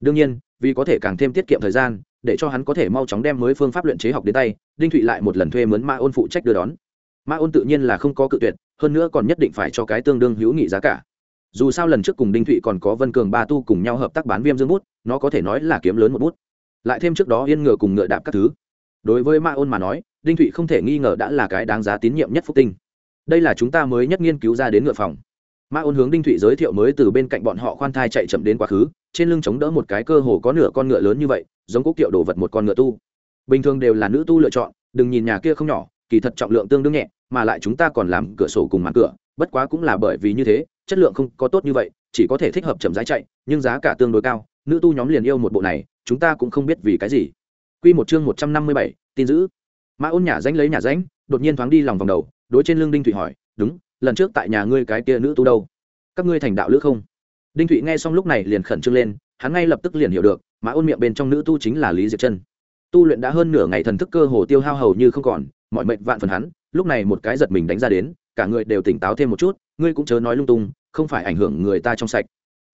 Đương nhiên, vì có thể càng thêm tiết kiệm thời gian, để cho hắn có thể mau chóng đem mới phương pháp luyện chế học đến tay, đinh thụy lại một lần thuê mướn ma ôn phụ trách đưa đón. Ma ôn tự nhiên là không có cự tuyệt, hơn nữa còn nhất định phải cho cái tương đương hữu nghị giá cả dù sao lần trước cùng đinh thụy còn có vân cường ba tu cùng nhau hợp tác bán viêm dương bút, nó có thể nói là kiếm lớn một bút. Lại thêm trước đó yên ngựa cùng ngựa đạp các thứ. Đối với ma ôn mà nói, đinh thụy không thể nghi ngờ đã là cái đáng giá tín nhiệm nhất phúc tinh. Đây là chúng ta mới nhất nghiên cứu ra đến ngựa phòng. Ma ôn hướng đinh thụy giới thiệu mới từ bên cạnh bọn họ khoan thai chạy chậm đến quá khứ, trên lưng chống đỡ một cái cơ hồ có nửa con ngựa lớn như vậy, giống cúc kiệu đồ vật một con ngựa tu. Bình thường đều là nữ tu lựa chọn, đừng nhìn nhà kia không nhỏ, kỳ thật trọng lượng tương đương nhẹ, mà lại chúng ta còn làm cửa sổ cùng màn cửa, bất quá cũng là bởi vì như thế chất lượng không có tốt như vậy chỉ có thể thích hợp chậm rãi chạy nhưng giá cả tương đối cao nữ tu nhóm liền yêu một bộ này chúng ta cũng không biết vì cái gì Quy một chương một trăm năm mươi bảy, tin giữ. Mã Ôn nhả ránh lấy nhả ránh, đột nhiên thoáng đi lòng vòng đầu, đối trên lưng Đinh Thụy hỏi, "Đúng, lần trước tại nhà ngươi cái kia nữ tu đâu? Các ngươi thành đạo lữ không?" Đinh Thụy nghe xong lúc này liền khẩn trương lên, hắn ngay lập tức liền hiểu được, Mã Ôn miệng bên trong nữ tu chính là Lý Diệp Chân. Tu luyện đã hơn nửa ngày thần thức cơ hồ tiêu hao hầu như không còn, mọi mệnh vạn phần hắn, lúc này một cái giật mình đánh ra đến, cả người đều tỉnh táo thêm một chút, ngươi cũng chớ nói lung tung, không phải ảnh hưởng người ta trong sạch.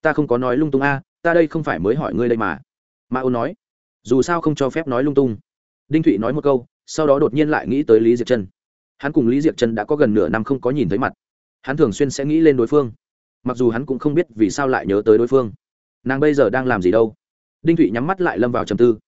Ta không có nói lung tung a, ta đây không phải mới hỏi ngươi đây mà. Ma Ôn nói, dù sao không cho phép nói lung tung. Đinh thụy nói một câu sau đó đột nhiên lại nghĩ tới lý diệp chân hắn cùng lý diệp chân đã có gần nửa năm không có nhìn thấy mặt. Hắn thường xuyên sẽ nghĩ lên đối phương mặc dù hắn cũng không biết vì sao lại nhớ tới đối phương. Nàng bây giờ đang làm gì đâu? Đinh thụy nhắm mắt lại lâm vào trầm tư.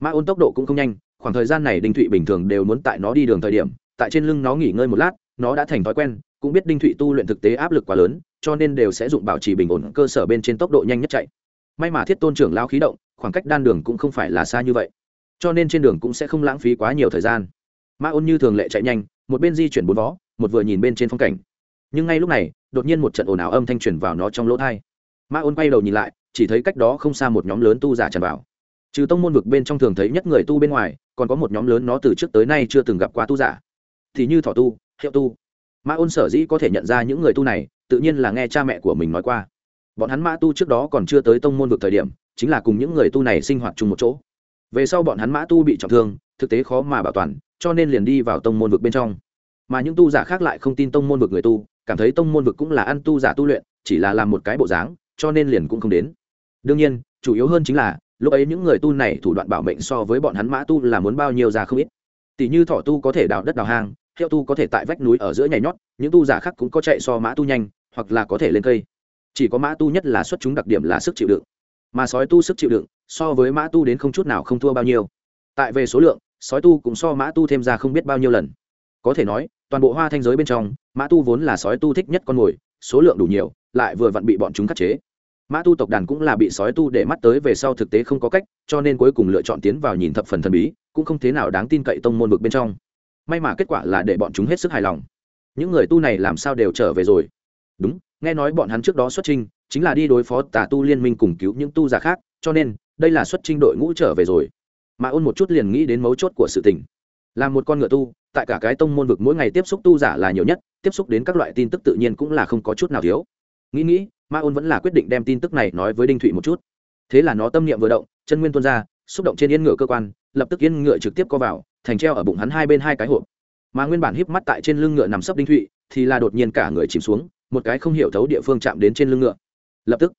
Ma ôn tốc độ cũng không nhanh khoảng thời gian này đinh thụy bình thường đều muốn tại nó đi đường thời điểm tại trên lưng nó nghỉ ngơi một lát nó đã thành thói quen cũng biết đinh thụy tu luyện thực tế áp lực quá lớn cho nên đều sẽ dụng bảo trì bình ổn cơ sở bên trên tốc độ nhanh nhất chạy. May mà thiết tôn trưởng lao khí động, khoảng cách đan đường cũng không phải là xa như vậy. Cho nên trên đường cũng sẽ không lãng phí quá nhiều thời gian. Mã ôn như thường lệ chạy nhanh, một bên di chuyển bốn vó, một vừa nhìn bên trên phong cảnh. Nhưng ngay lúc này, đột nhiên một trận ồn ào âm thanh truyền vào nó trong lỗ thai mã ôn quay đầu nhìn lại, chỉ thấy cách đó không xa một nhóm lớn tu giả tràn vào. Trừ tông môn vực bên trong thường thấy nhất người tu bên ngoài, còn có một nhóm lớn nó từ trước tới nay chưa từng gặp qua tu giả. Thì như thỏ tu, hiệu tu. Mã ôn sở dĩ có thể nhận ra những người tu này tự nhiên là nghe cha mẹ của mình nói qua. Bọn hắn mã tu trước đó còn chưa tới tông môn vực thời điểm, chính là cùng những người tu này sinh hoạt chung một chỗ. Về sau bọn hắn mã tu bị trọng thương, thực tế khó mà bảo toàn, cho nên liền đi vào tông môn vực bên trong. Mà những tu giả khác lại không tin tông môn vực người tu, cảm thấy tông môn vực cũng là ăn tu giả tu luyện, chỉ là làm một cái bộ dáng, cho nên liền cũng không đến. Đương nhiên, chủ yếu hơn chính là, lúc ấy những người tu này thủ đoạn bảo mệnh so với bọn hắn mã tu là muốn bao nhiêu ra không ít. Tỷ như thọ tu có thể đào đất đào hang hiệu tu có thể tại vách núi ở giữa nhảy nhót, những tu giả khác cũng có chạy so mã tu nhanh hoặc là có thể lên cây. Chỉ có mã tu nhất là xuất chúng đặc điểm là sức chịu đựng. Mà sói tu sức chịu đựng, so với mã tu đến không chút nào không thua bao nhiêu. Tại về số lượng, sói tu cũng so mã tu thêm ra không biết bao nhiêu lần. Có thể nói, toàn bộ hoa thanh giới bên trong, mã tu vốn là sói tu thích nhất con mồi, số lượng đủ nhiều, lại vừa vặn bị bọn chúng khắc chế. Mã tu tộc đàn cũng là bị sói tu để mắt tới về sau thực tế không có cách, cho nên cuối cùng lựa chọn tiến vào nhìn thập phần thần bí, cũng không thế nào đáng tin cậy tông môn vực bên trong. May mà kết quả là để bọn chúng hết sức hài lòng. Những người tu này làm sao đều trở về rồi đúng, nghe nói bọn hắn trước đó xuất trình chính là đi đối phó tà tu liên minh cùng cứu những tu giả khác, cho nên, đây là xuất trình đội ngũ trở về rồi. Mà ôn một chút liền nghĩ đến mấu chốt của sự tình. Là một con ngựa tu, tại cả cái tông môn vực mỗi ngày tiếp xúc tu giả là nhiều nhất, tiếp xúc đến các loại tin tức tự nhiên cũng là không có chút nào thiếu. Nghĩ nghĩ, ma ôn vẫn là quyết định đem tin tức này nói với đinh thụy một chút. Thế là nó tâm niệm vừa động, chân nguyên tuôn ra, xúc động trên yên ngựa cơ quan, lập tức yên ngựa trực tiếp co vào, thành treo ở bụng hắn hai bên hai cái hộp. Mà nguyên bản híp mắt tại trên lưng ngựa nằm sấp đinh thụy, thì là đột nhiên cả người chìm xuống một cái không hiểu thấu địa phương chạm đến trên lưng ngựa. Lập tức,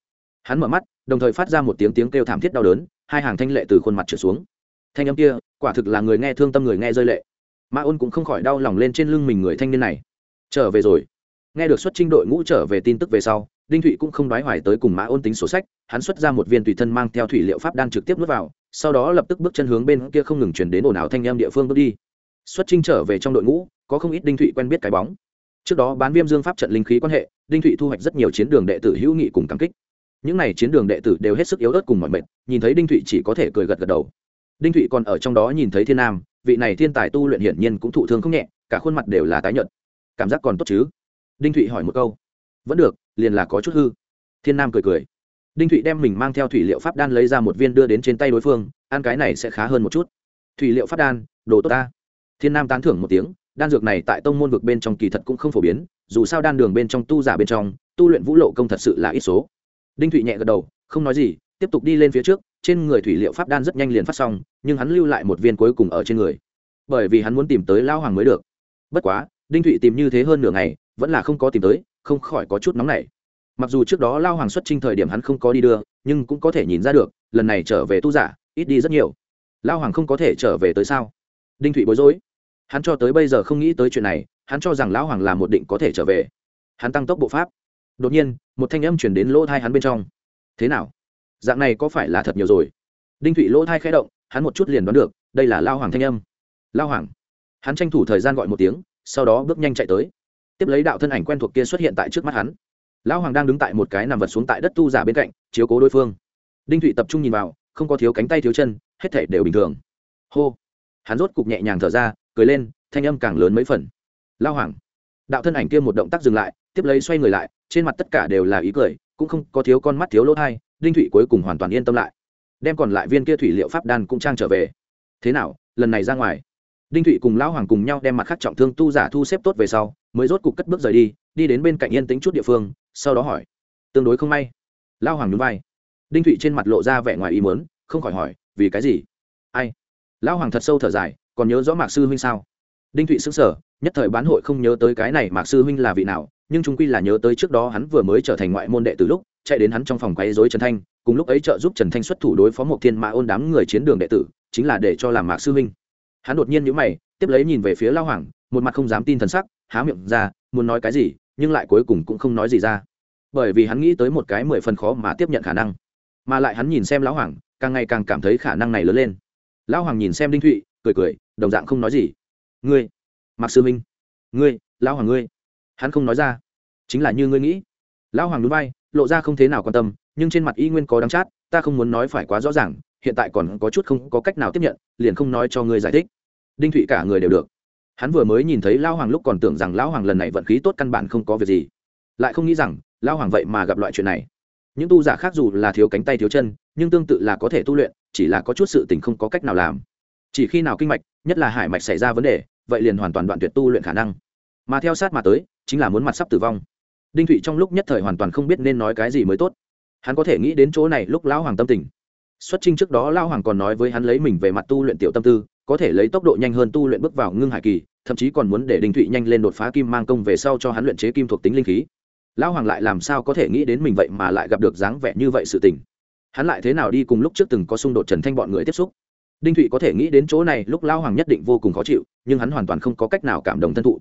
hắn mở mắt, đồng thời phát ra một tiếng tiếng kêu thảm thiết đau đớn, hai hàng thanh lệ từ khuôn mặt trở xuống. Thanh âm kia, quả thực là người nghe thương tâm người nghe rơi lệ. Ma ôn cũng không khỏi đau lòng lên trên lưng mình người thanh niên này. Trở về rồi. Nghe được xuất trinh đội ngũ trở về tin tức về sau, đinh thụy cũng không đoái hoài tới cùng mã ôn tính sổ sách, hắn xuất ra một viên tùy thân mang theo thủy liệu pháp đang trực tiếp nuốt vào, sau đó lập tức bước chân hướng bên kia không ngừng chuyển đến ồn ào thanh em địa phương bước đi. Xuất trinh trở về trong đội ngũ, có không ít đinh thụy quen biết cái bóng trước đó bán viêm dương pháp trận linh khí quan hệ, đinh thụy thu hoạch rất nhiều chiến đường đệ tử hữu nghị cùng cảm kích. Những n à y chiến đường đệ tử đều hết sức yếu ớt cùng mọi mệt, nhìn thấy đinh thụy chỉ có thể cười gật gật đầu. Đinh thụy còn ở trong đó nhìn thấy thiên nam, vị này thiên tài tu luyện hiển nhiên cũng thụ thương không nhẹ, cả khuôn mặt đều là tái nhợt. Cảm giác còn tốt chứ? Đinh thụy hỏi một câu. Vẫn được, liền là có chút hư. Thiên nam cười cười. Đinh thụy đem mình mang theo thủy liệu pháp đan lấy ra một viên đưa đến trên tay đối phương, ăn cái này sẽ khá hơn một chút. Thủy liệu pháp đan, đồ tốt ta. Thiên nam tán thưởng một tiếng đan dược này tại tông môn vực bên trong kỳ thật cũng không phổ biến, dù sao đan đường bên trong tu giả bên trong, tu luyện vũ lộ công thật sự là ít số. Đinh thụy nhẹ gật đầu, không nói gì, tiếp tục đi lên phía trước, trên người thủy liệu pháp đan rất nhanh liền phát xong, nhưng hắn lưu lại một viên cuối cùng ở trên người. Bởi vì hắn muốn tìm tới lao hoàng mới được. Bất quá, đinh thụy tìm như thế hơn nửa ngày, vẫn là không có tìm tới, không khỏi có chút nóng nảy. Mặc dù trước đó lao hoàng xuất trinh thời điểm hắn không có đi đưa, nhưng cũng có thể nhìn ra được, lần này trở về tu giả, ít đi rất nhiều. Lao hoàng không có thể trở về tới sao? Đinh thụy bối rối hắn cho tới bây giờ không nghĩ tới chuyện này, hắn cho rằng lão hoàng là một định có thể trở về. Hắn tăng tốc bộ pháp. Đột nhiên, một thanh âm chuyển đến lỗ thai hắn bên trong. Thế nào? Dạng này có phải là thật nhiều rồi? Đinh thụy lỗ thai khẽ động, hắn một chút liền đoán được, đây là lao hoàng thanh âm. Lao hoàng. Hắn tranh thủ thời gian gọi một tiếng, sau đó bước nhanh chạy tới. Tiếp lấy đạo thân ảnh quen thuộc kia xuất hiện tại trước mắt hắn. Lão hoàng đang đứng tại một cái nằm vật xuống tại đất tu giả bên cạnh, chiếu cố đối phương. Đinh thụy tập trung nhìn vào, không có thiếu cánh tay thiếu chân, hết thể đều bình thường. Hô. Hắn rốt cục nhẹ nhàng thở ra cười lên, thanh âm càng lớn mấy phần. Lao hoàng, đạo thân ảnh kia một động tác dừng lại, tiếp lấy xoay người lại, trên mặt tất cả đều là ý cười, cũng không có thiếu con mắt thiếu lỗ thai, đinh thụy cuối cùng hoàn toàn yên tâm lại. Đem còn lại viên kia thủy liệu pháp đan cũng trang trở về. Thế nào, lần này ra ngoài. Đinh thụy cùng lão hoàng cùng nhau đem mặt khắc trọng thương tu giả thu xếp tốt về sau, mới rốt cục cất bước rời đi đi đến bên cạnh yên tĩnh chút địa phương, sau đó hỏi, tương đối không may? Lão hoàng nhún vai. Đinh thụy trên mặt lộ ra vẻ ngoài ý mớn không khỏi hỏi, vì cái gì? Ai? Lão hoàng thật sâu thở dài còn nhớ rõ mạc sư huynh sao? Đinh thụy xứng sở nhất thời bán hội không nhớ tới cái này mạc sư huynh là vị nào, nhưng chúng quy là nhớ tới trước đó hắn vừa mới trở thành ngoại môn đệ từ lúc, chạy đến hắn trong phòng quấy dối trần thanh, cùng lúc ấy trợ giúp trần thanh xuất thủ đối phó một thiên mã ôn đám người chiến đường đệ tử, chính là để cho làm mạc sư huynh. Hắn đột nhiên nhíu mày, tiếp lấy nhìn về phía lao hoàng, một mặt không dám tin thần sắc, há miệng ra, muốn nói cái gì, nhưng lại cuối cùng cũng không nói gì ra. Bởi vì hắn nghĩ tới một cái mười phần khó mà tiếp nhận khả năng. Mà lại hắn nhìn xem lão hoàng, càng ngày càng cảm thấy khả năng này lớn lên. Lão hoàng nhìn xem đinh thụy cười cười, đồng dạng không nói gì. Ngươi mặc sư minh, ngươi, lão hoàng ngươi. Hắn không nói ra. Chính là như ngươi nghĩ. Lão hoàng núi bay lộ ra không thế nào quan tâm, nhưng trên mặt y nguyên có đắng chát, ta không muốn nói phải quá rõ ràng, hiện tại còn có chút không có cách nào tiếp nhận, liền không nói cho ngươi giải thích. Đinh thụy cả người đều được. Hắn vừa mới nhìn thấy lão hoàng lúc còn tưởng rằng lão hoàng lần này vận khí tốt căn bản không có việc gì. Lại không nghĩ rằng, lão hoàng vậy mà gặp loại chuyện này. Những tu giả khác dù là thiếu cánh tay thiếu chân, nhưng tương tự là có thể tu luyện, chỉ là có chút sự tình không có cách nào làm chỉ khi nào kinh mạch, nhất là hải mạch xảy ra vấn đề, vậy liền hoàn toàn đoạn tuyệt tu luyện khả năng. Mà theo sát mà tới, chính là muốn mặt sắp tử vong. Đinh thụy trong lúc nhất thời hoàn toàn không biết nên nói cái gì mới tốt. Hắn có thể nghĩ đến chỗ này lúc lão hoàng tâm tình. Xuất trình trước đó lão hoàng còn nói với hắn lấy mình về mặt tu luyện tiểu tâm tư, có thể lấy tốc độ nhanh hơn tu luyện bước vào ngưng hải kỳ, thậm chí còn muốn để đinh thụy nhanh lên đột phá kim mang công về sau cho hắn luyện chế kim thuộc tính linh khí. Lão hoàng lại làm sao có thể nghĩ đến mình vậy mà lại gặp được dáng vẻ như vậy sự tình. Hắn lại thế nào đi cùng lúc trước từng có xung đột trần thanh bọn người tiếp xúc? Đinh thụy có thể nghĩ đến chỗ này, lúc lao hoàng nhất định vô cùng khó chịu, nhưng hắn hoàn toàn không có cách nào cảm động thân thụ.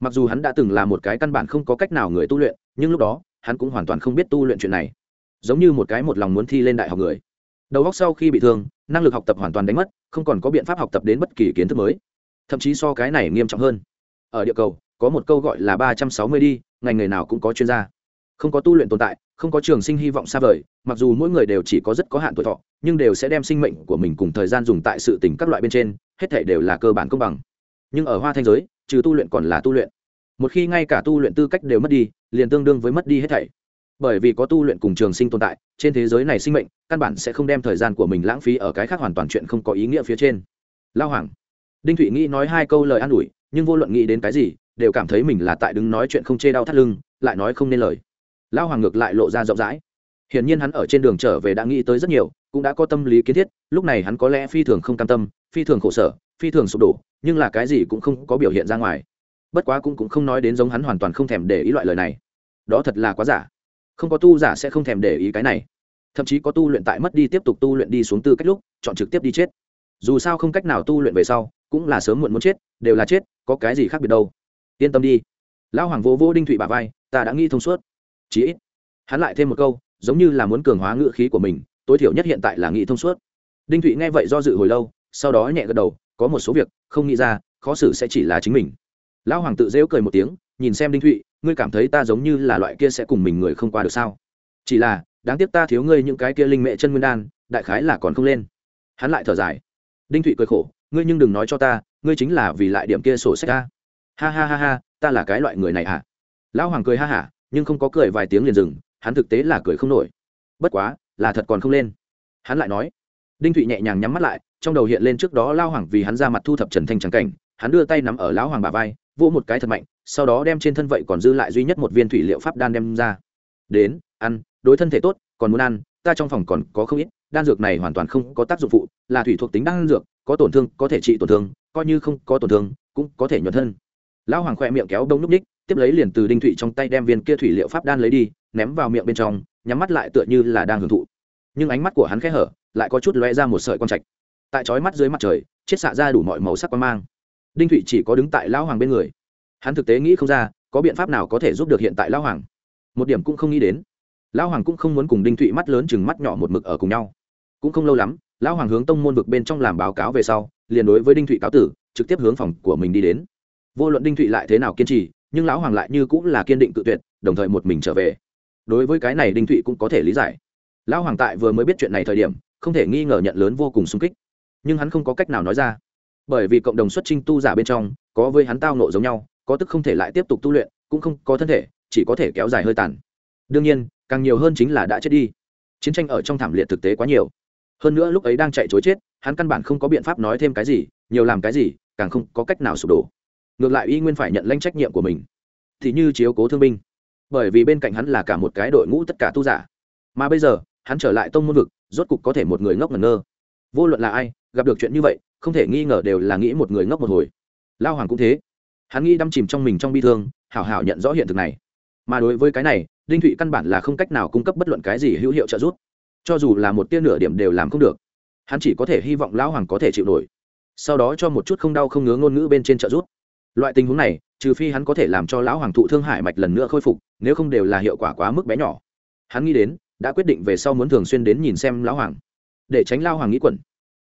Mặc dù hắn đã từng là một cái căn bản không có cách nào người tu luyện, nhưng lúc đó, hắn cũng hoàn toàn không biết tu luyện chuyện này. Giống như một cái một lòng muốn thi lên đại học người. Đầu óc sau khi bị thương, năng lực học tập hoàn toàn đánh mất, không còn có biện pháp học tập đến bất kỳ kiến thức mới. Thậm chí so cái này nghiêm trọng hơn. Ở địa cầu, có một câu gọi là ba trăm sáu mươi đi, ngành nghề nào cũng có chuyên gia. Không có tu luyện tồn tại, không có trường sinh hy vọng xa vời, mặc dù mỗi người đều chỉ có rất có hạn tuổi thọ nhưng đều sẽ đem sinh mệnh của mình cùng thời gian dùng tại sự tình các loại bên trên, hết thể đều là cơ bản công bằng. Nhưng ở hoa thanh giới, trừ tu luyện còn là tu luyện. Một khi ngay cả tu luyện tư cách đều mất đi, liền tương đương với mất đi hết thảy. Bởi vì có tu luyện cùng trường sinh tồn tại, trên thế giới này sinh mệnh, căn bản sẽ không đem thời gian của mình lãng phí ở cái khác hoàn toàn chuyện không có ý nghĩa phía trên. Lao hoàng, đinh thụy nghĩ nói hai câu lời an ủi, nhưng vô luận nghĩ đến cái gì, đều cảm thấy mình là tại đứng nói chuyện không chê đau thắt lưng, lại nói không nên lời. Lao hoàng ngược lại lộ ra rộng rãi hiển nhiên hắn ở trên đường trở về đã nghĩ tới rất nhiều, cũng đã có tâm lý kiến thiết, lúc này hắn có lẽ phi thường không cam tâm, phi thường khổ sở, phi thường sụp đổ, nhưng là cái gì cũng không có biểu hiện ra ngoài. Bất quá cũng cũng không nói đến giống hắn hoàn toàn không thèm để ý loại lời này. Đó thật là quá giả. Không có tu giả sẽ không thèm để ý cái này. Thậm chí có tu luyện tại mất đi tiếp tục tu luyện đi xuống tư cách lúc, chọn trực tiếp đi chết. Dù sao không cách nào tu luyện về sau, cũng là sớm muộn muốn chết, đều là chết, có cái gì khác biệt đâu. Yên tâm đi. Lão hoàng vô vô đinh thụy bà vai, ta đã nghĩ thông suốt. Chí ít, hắn lại thêm một câu giống như là muốn cường hóa ngữ khí của mình, tối thiểu nhất hiện tại là nghĩ thông suốt. Đinh thụy nghe vậy do dự hồi lâu, sau đó nhẹ gật đầu, có một số việc, không nghĩ ra, khó xử sẽ chỉ là chính mình. Lão hoàng tự dễu cười một tiếng, nhìn xem đinh thụy, ngươi cảm thấy ta giống như là loại kia sẽ cùng mình người không qua được sao? Chỉ là, đáng tiếc ta thiếu ngươi những cái kia linh mệ chân nguyên đan, đại khái là còn không lên. Hắn lại thở dài. Đinh thụy cười khổ, ngươi nhưng đừng nói cho ta, ngươi chính là vì lại điểm kia sổ sách ta. Ha ha ha ha, ta là cái loại người này à? Lão hoàng cười ha hả, nhưng không có cười vài tiếng liền dừng hắn thực tế là cười không nổi. Bất quá, là thật còn không lên. Hắn lại nói, đinh thụy nhẹ nhàng nhắm mắt lại, trong đầu hiện lên trước đó lao hoàng vì hắn ra mặt thu thập trần thanh trắng cảnh, hắn đưa tay nắm ở lão hoàng bà vai, vỗ một cái thật mạnh, sau đó đem trên thân vậy còn dư lại duy nhất một viên thủy liệu pháp đan đem ra. Đến, ăn, đối thân thể tốt, còn muốn ăn, ta trong phòng còn có không ít, đan dược này hoàn toàn không có tác dụng phụ, là thủy thuộc tính đan dược, có tổn thương, có thể trị tổn thương, coi như không có tổn thương, cũng có thể nhuận thân. Lão hoàng khoe miệng kéo đông núp ních, tiếp lấy liền từ đinh thụy trong tay đem viên kia thủy liệu pháp đan lấy đi ném vào miệng bên trong, nhắm mắt lại tựa như là đang hưởng thụ. Nhưng ánh mắt của hắn khẽ hở, lại có chút lóe ra một sợi quang trạch. Tại chói mắt dưới mặt trời chết xạ ra đủ mọi màu sắc quan mang. Đinh thụy chỉ có đứng tại lão hoàng bên người. Hắn thực tế nghĩ không ra, có biện pháp nào có thể giúp được hiện tại lão hoàng. Một điểm cũng không nghĩ đến. Lão hoàng cũng không muốn cùng đinh thụy mắt lớn chừng mắt nhỏ một mực ở cùng nhau. Cũng không lâu lắm, lão hoàng hướng tông môn vực bên trong làm báo cáo về sau, liền đối với đinh thụy cáo tử, trực tiếp hướng phòng của mình đi đến. Vô luận đinh thụy lại thế nào kiên trì, nhưng lão hoàng lại như cũng là kiên định cự tuyệt, đồng thời một mình trở về đối với cái này đinh thụy cũng có thể lý giải. Lão hoàng tại vừa mới biết chuyện này thời điểm, không thể nghi ngờ nhận lớn vô cùng sung kích. Nhưng hắn không có cách nào nói ra. Bởi vì cộng đồng xuất trinh tu giả bên trong, có với hắn tao nộ giống nhau, có tức không thể lại tiếp tục tu luyện, cũng không có thân thể, chỉ có thể kéo dài hơi tàn. Đương nhiên, càng nhiều hơn chính là đã chết đi. Chiến tranh ở trong thảm liệt thực tế quá nhiều. Hơn nữa lúc ấy đang chạy chối chết, hắn căn bản không có biện pháp nói thêm cái gì, nhiều làm cái gì, càng không có cách nào sụp đổ. Ngược lại y nguyên phải nhận lãnh trách nhiệm của mình. Thì như chiếu cố thương binh bởi vì bên cạnh hắn là cả một cái đội ngũ tất cả tu giả. Mà bây giờ, hắn trở lại tông môn vực, rốt cục có thể một người ngốc ngẩn ngơ. Vô luận là ai, gặp được chuyện như vậy, không thể nghi ngờ đều là nghĩ một người ngốc một hồi. Lao hoàng cũng thế. Hắn nghĩ đâm chìm trong mình trong bi thương, hảo hảo nhận rõ hiện thực này. Mà đối với cái này, đinh thụy căn bản là không cách nào cung cấp bất luận cái gì hữu hiệu trợ giúp. Cho dù là một tia nửa điểm đều làm không được. Hắn chỉ có thể hy vọng lão hoàng có thể chịu nổi. Sau đó cho một chút không đau không ngứa ngôn ngữ bên trên trợ giúp loại tình huống này, trừ phi hắn có thể làm cho lão hoàng thụ thương hải mạch lần nữa khôi phục, nếu không đều là hiệu quả quá mức bé nhỏ. Hắn nghĩ đến, đã quyết định về sau muốn thường xuyên đến nhìn xem lão hoàng. Để tránh lao hoàng nghĩ quẩn.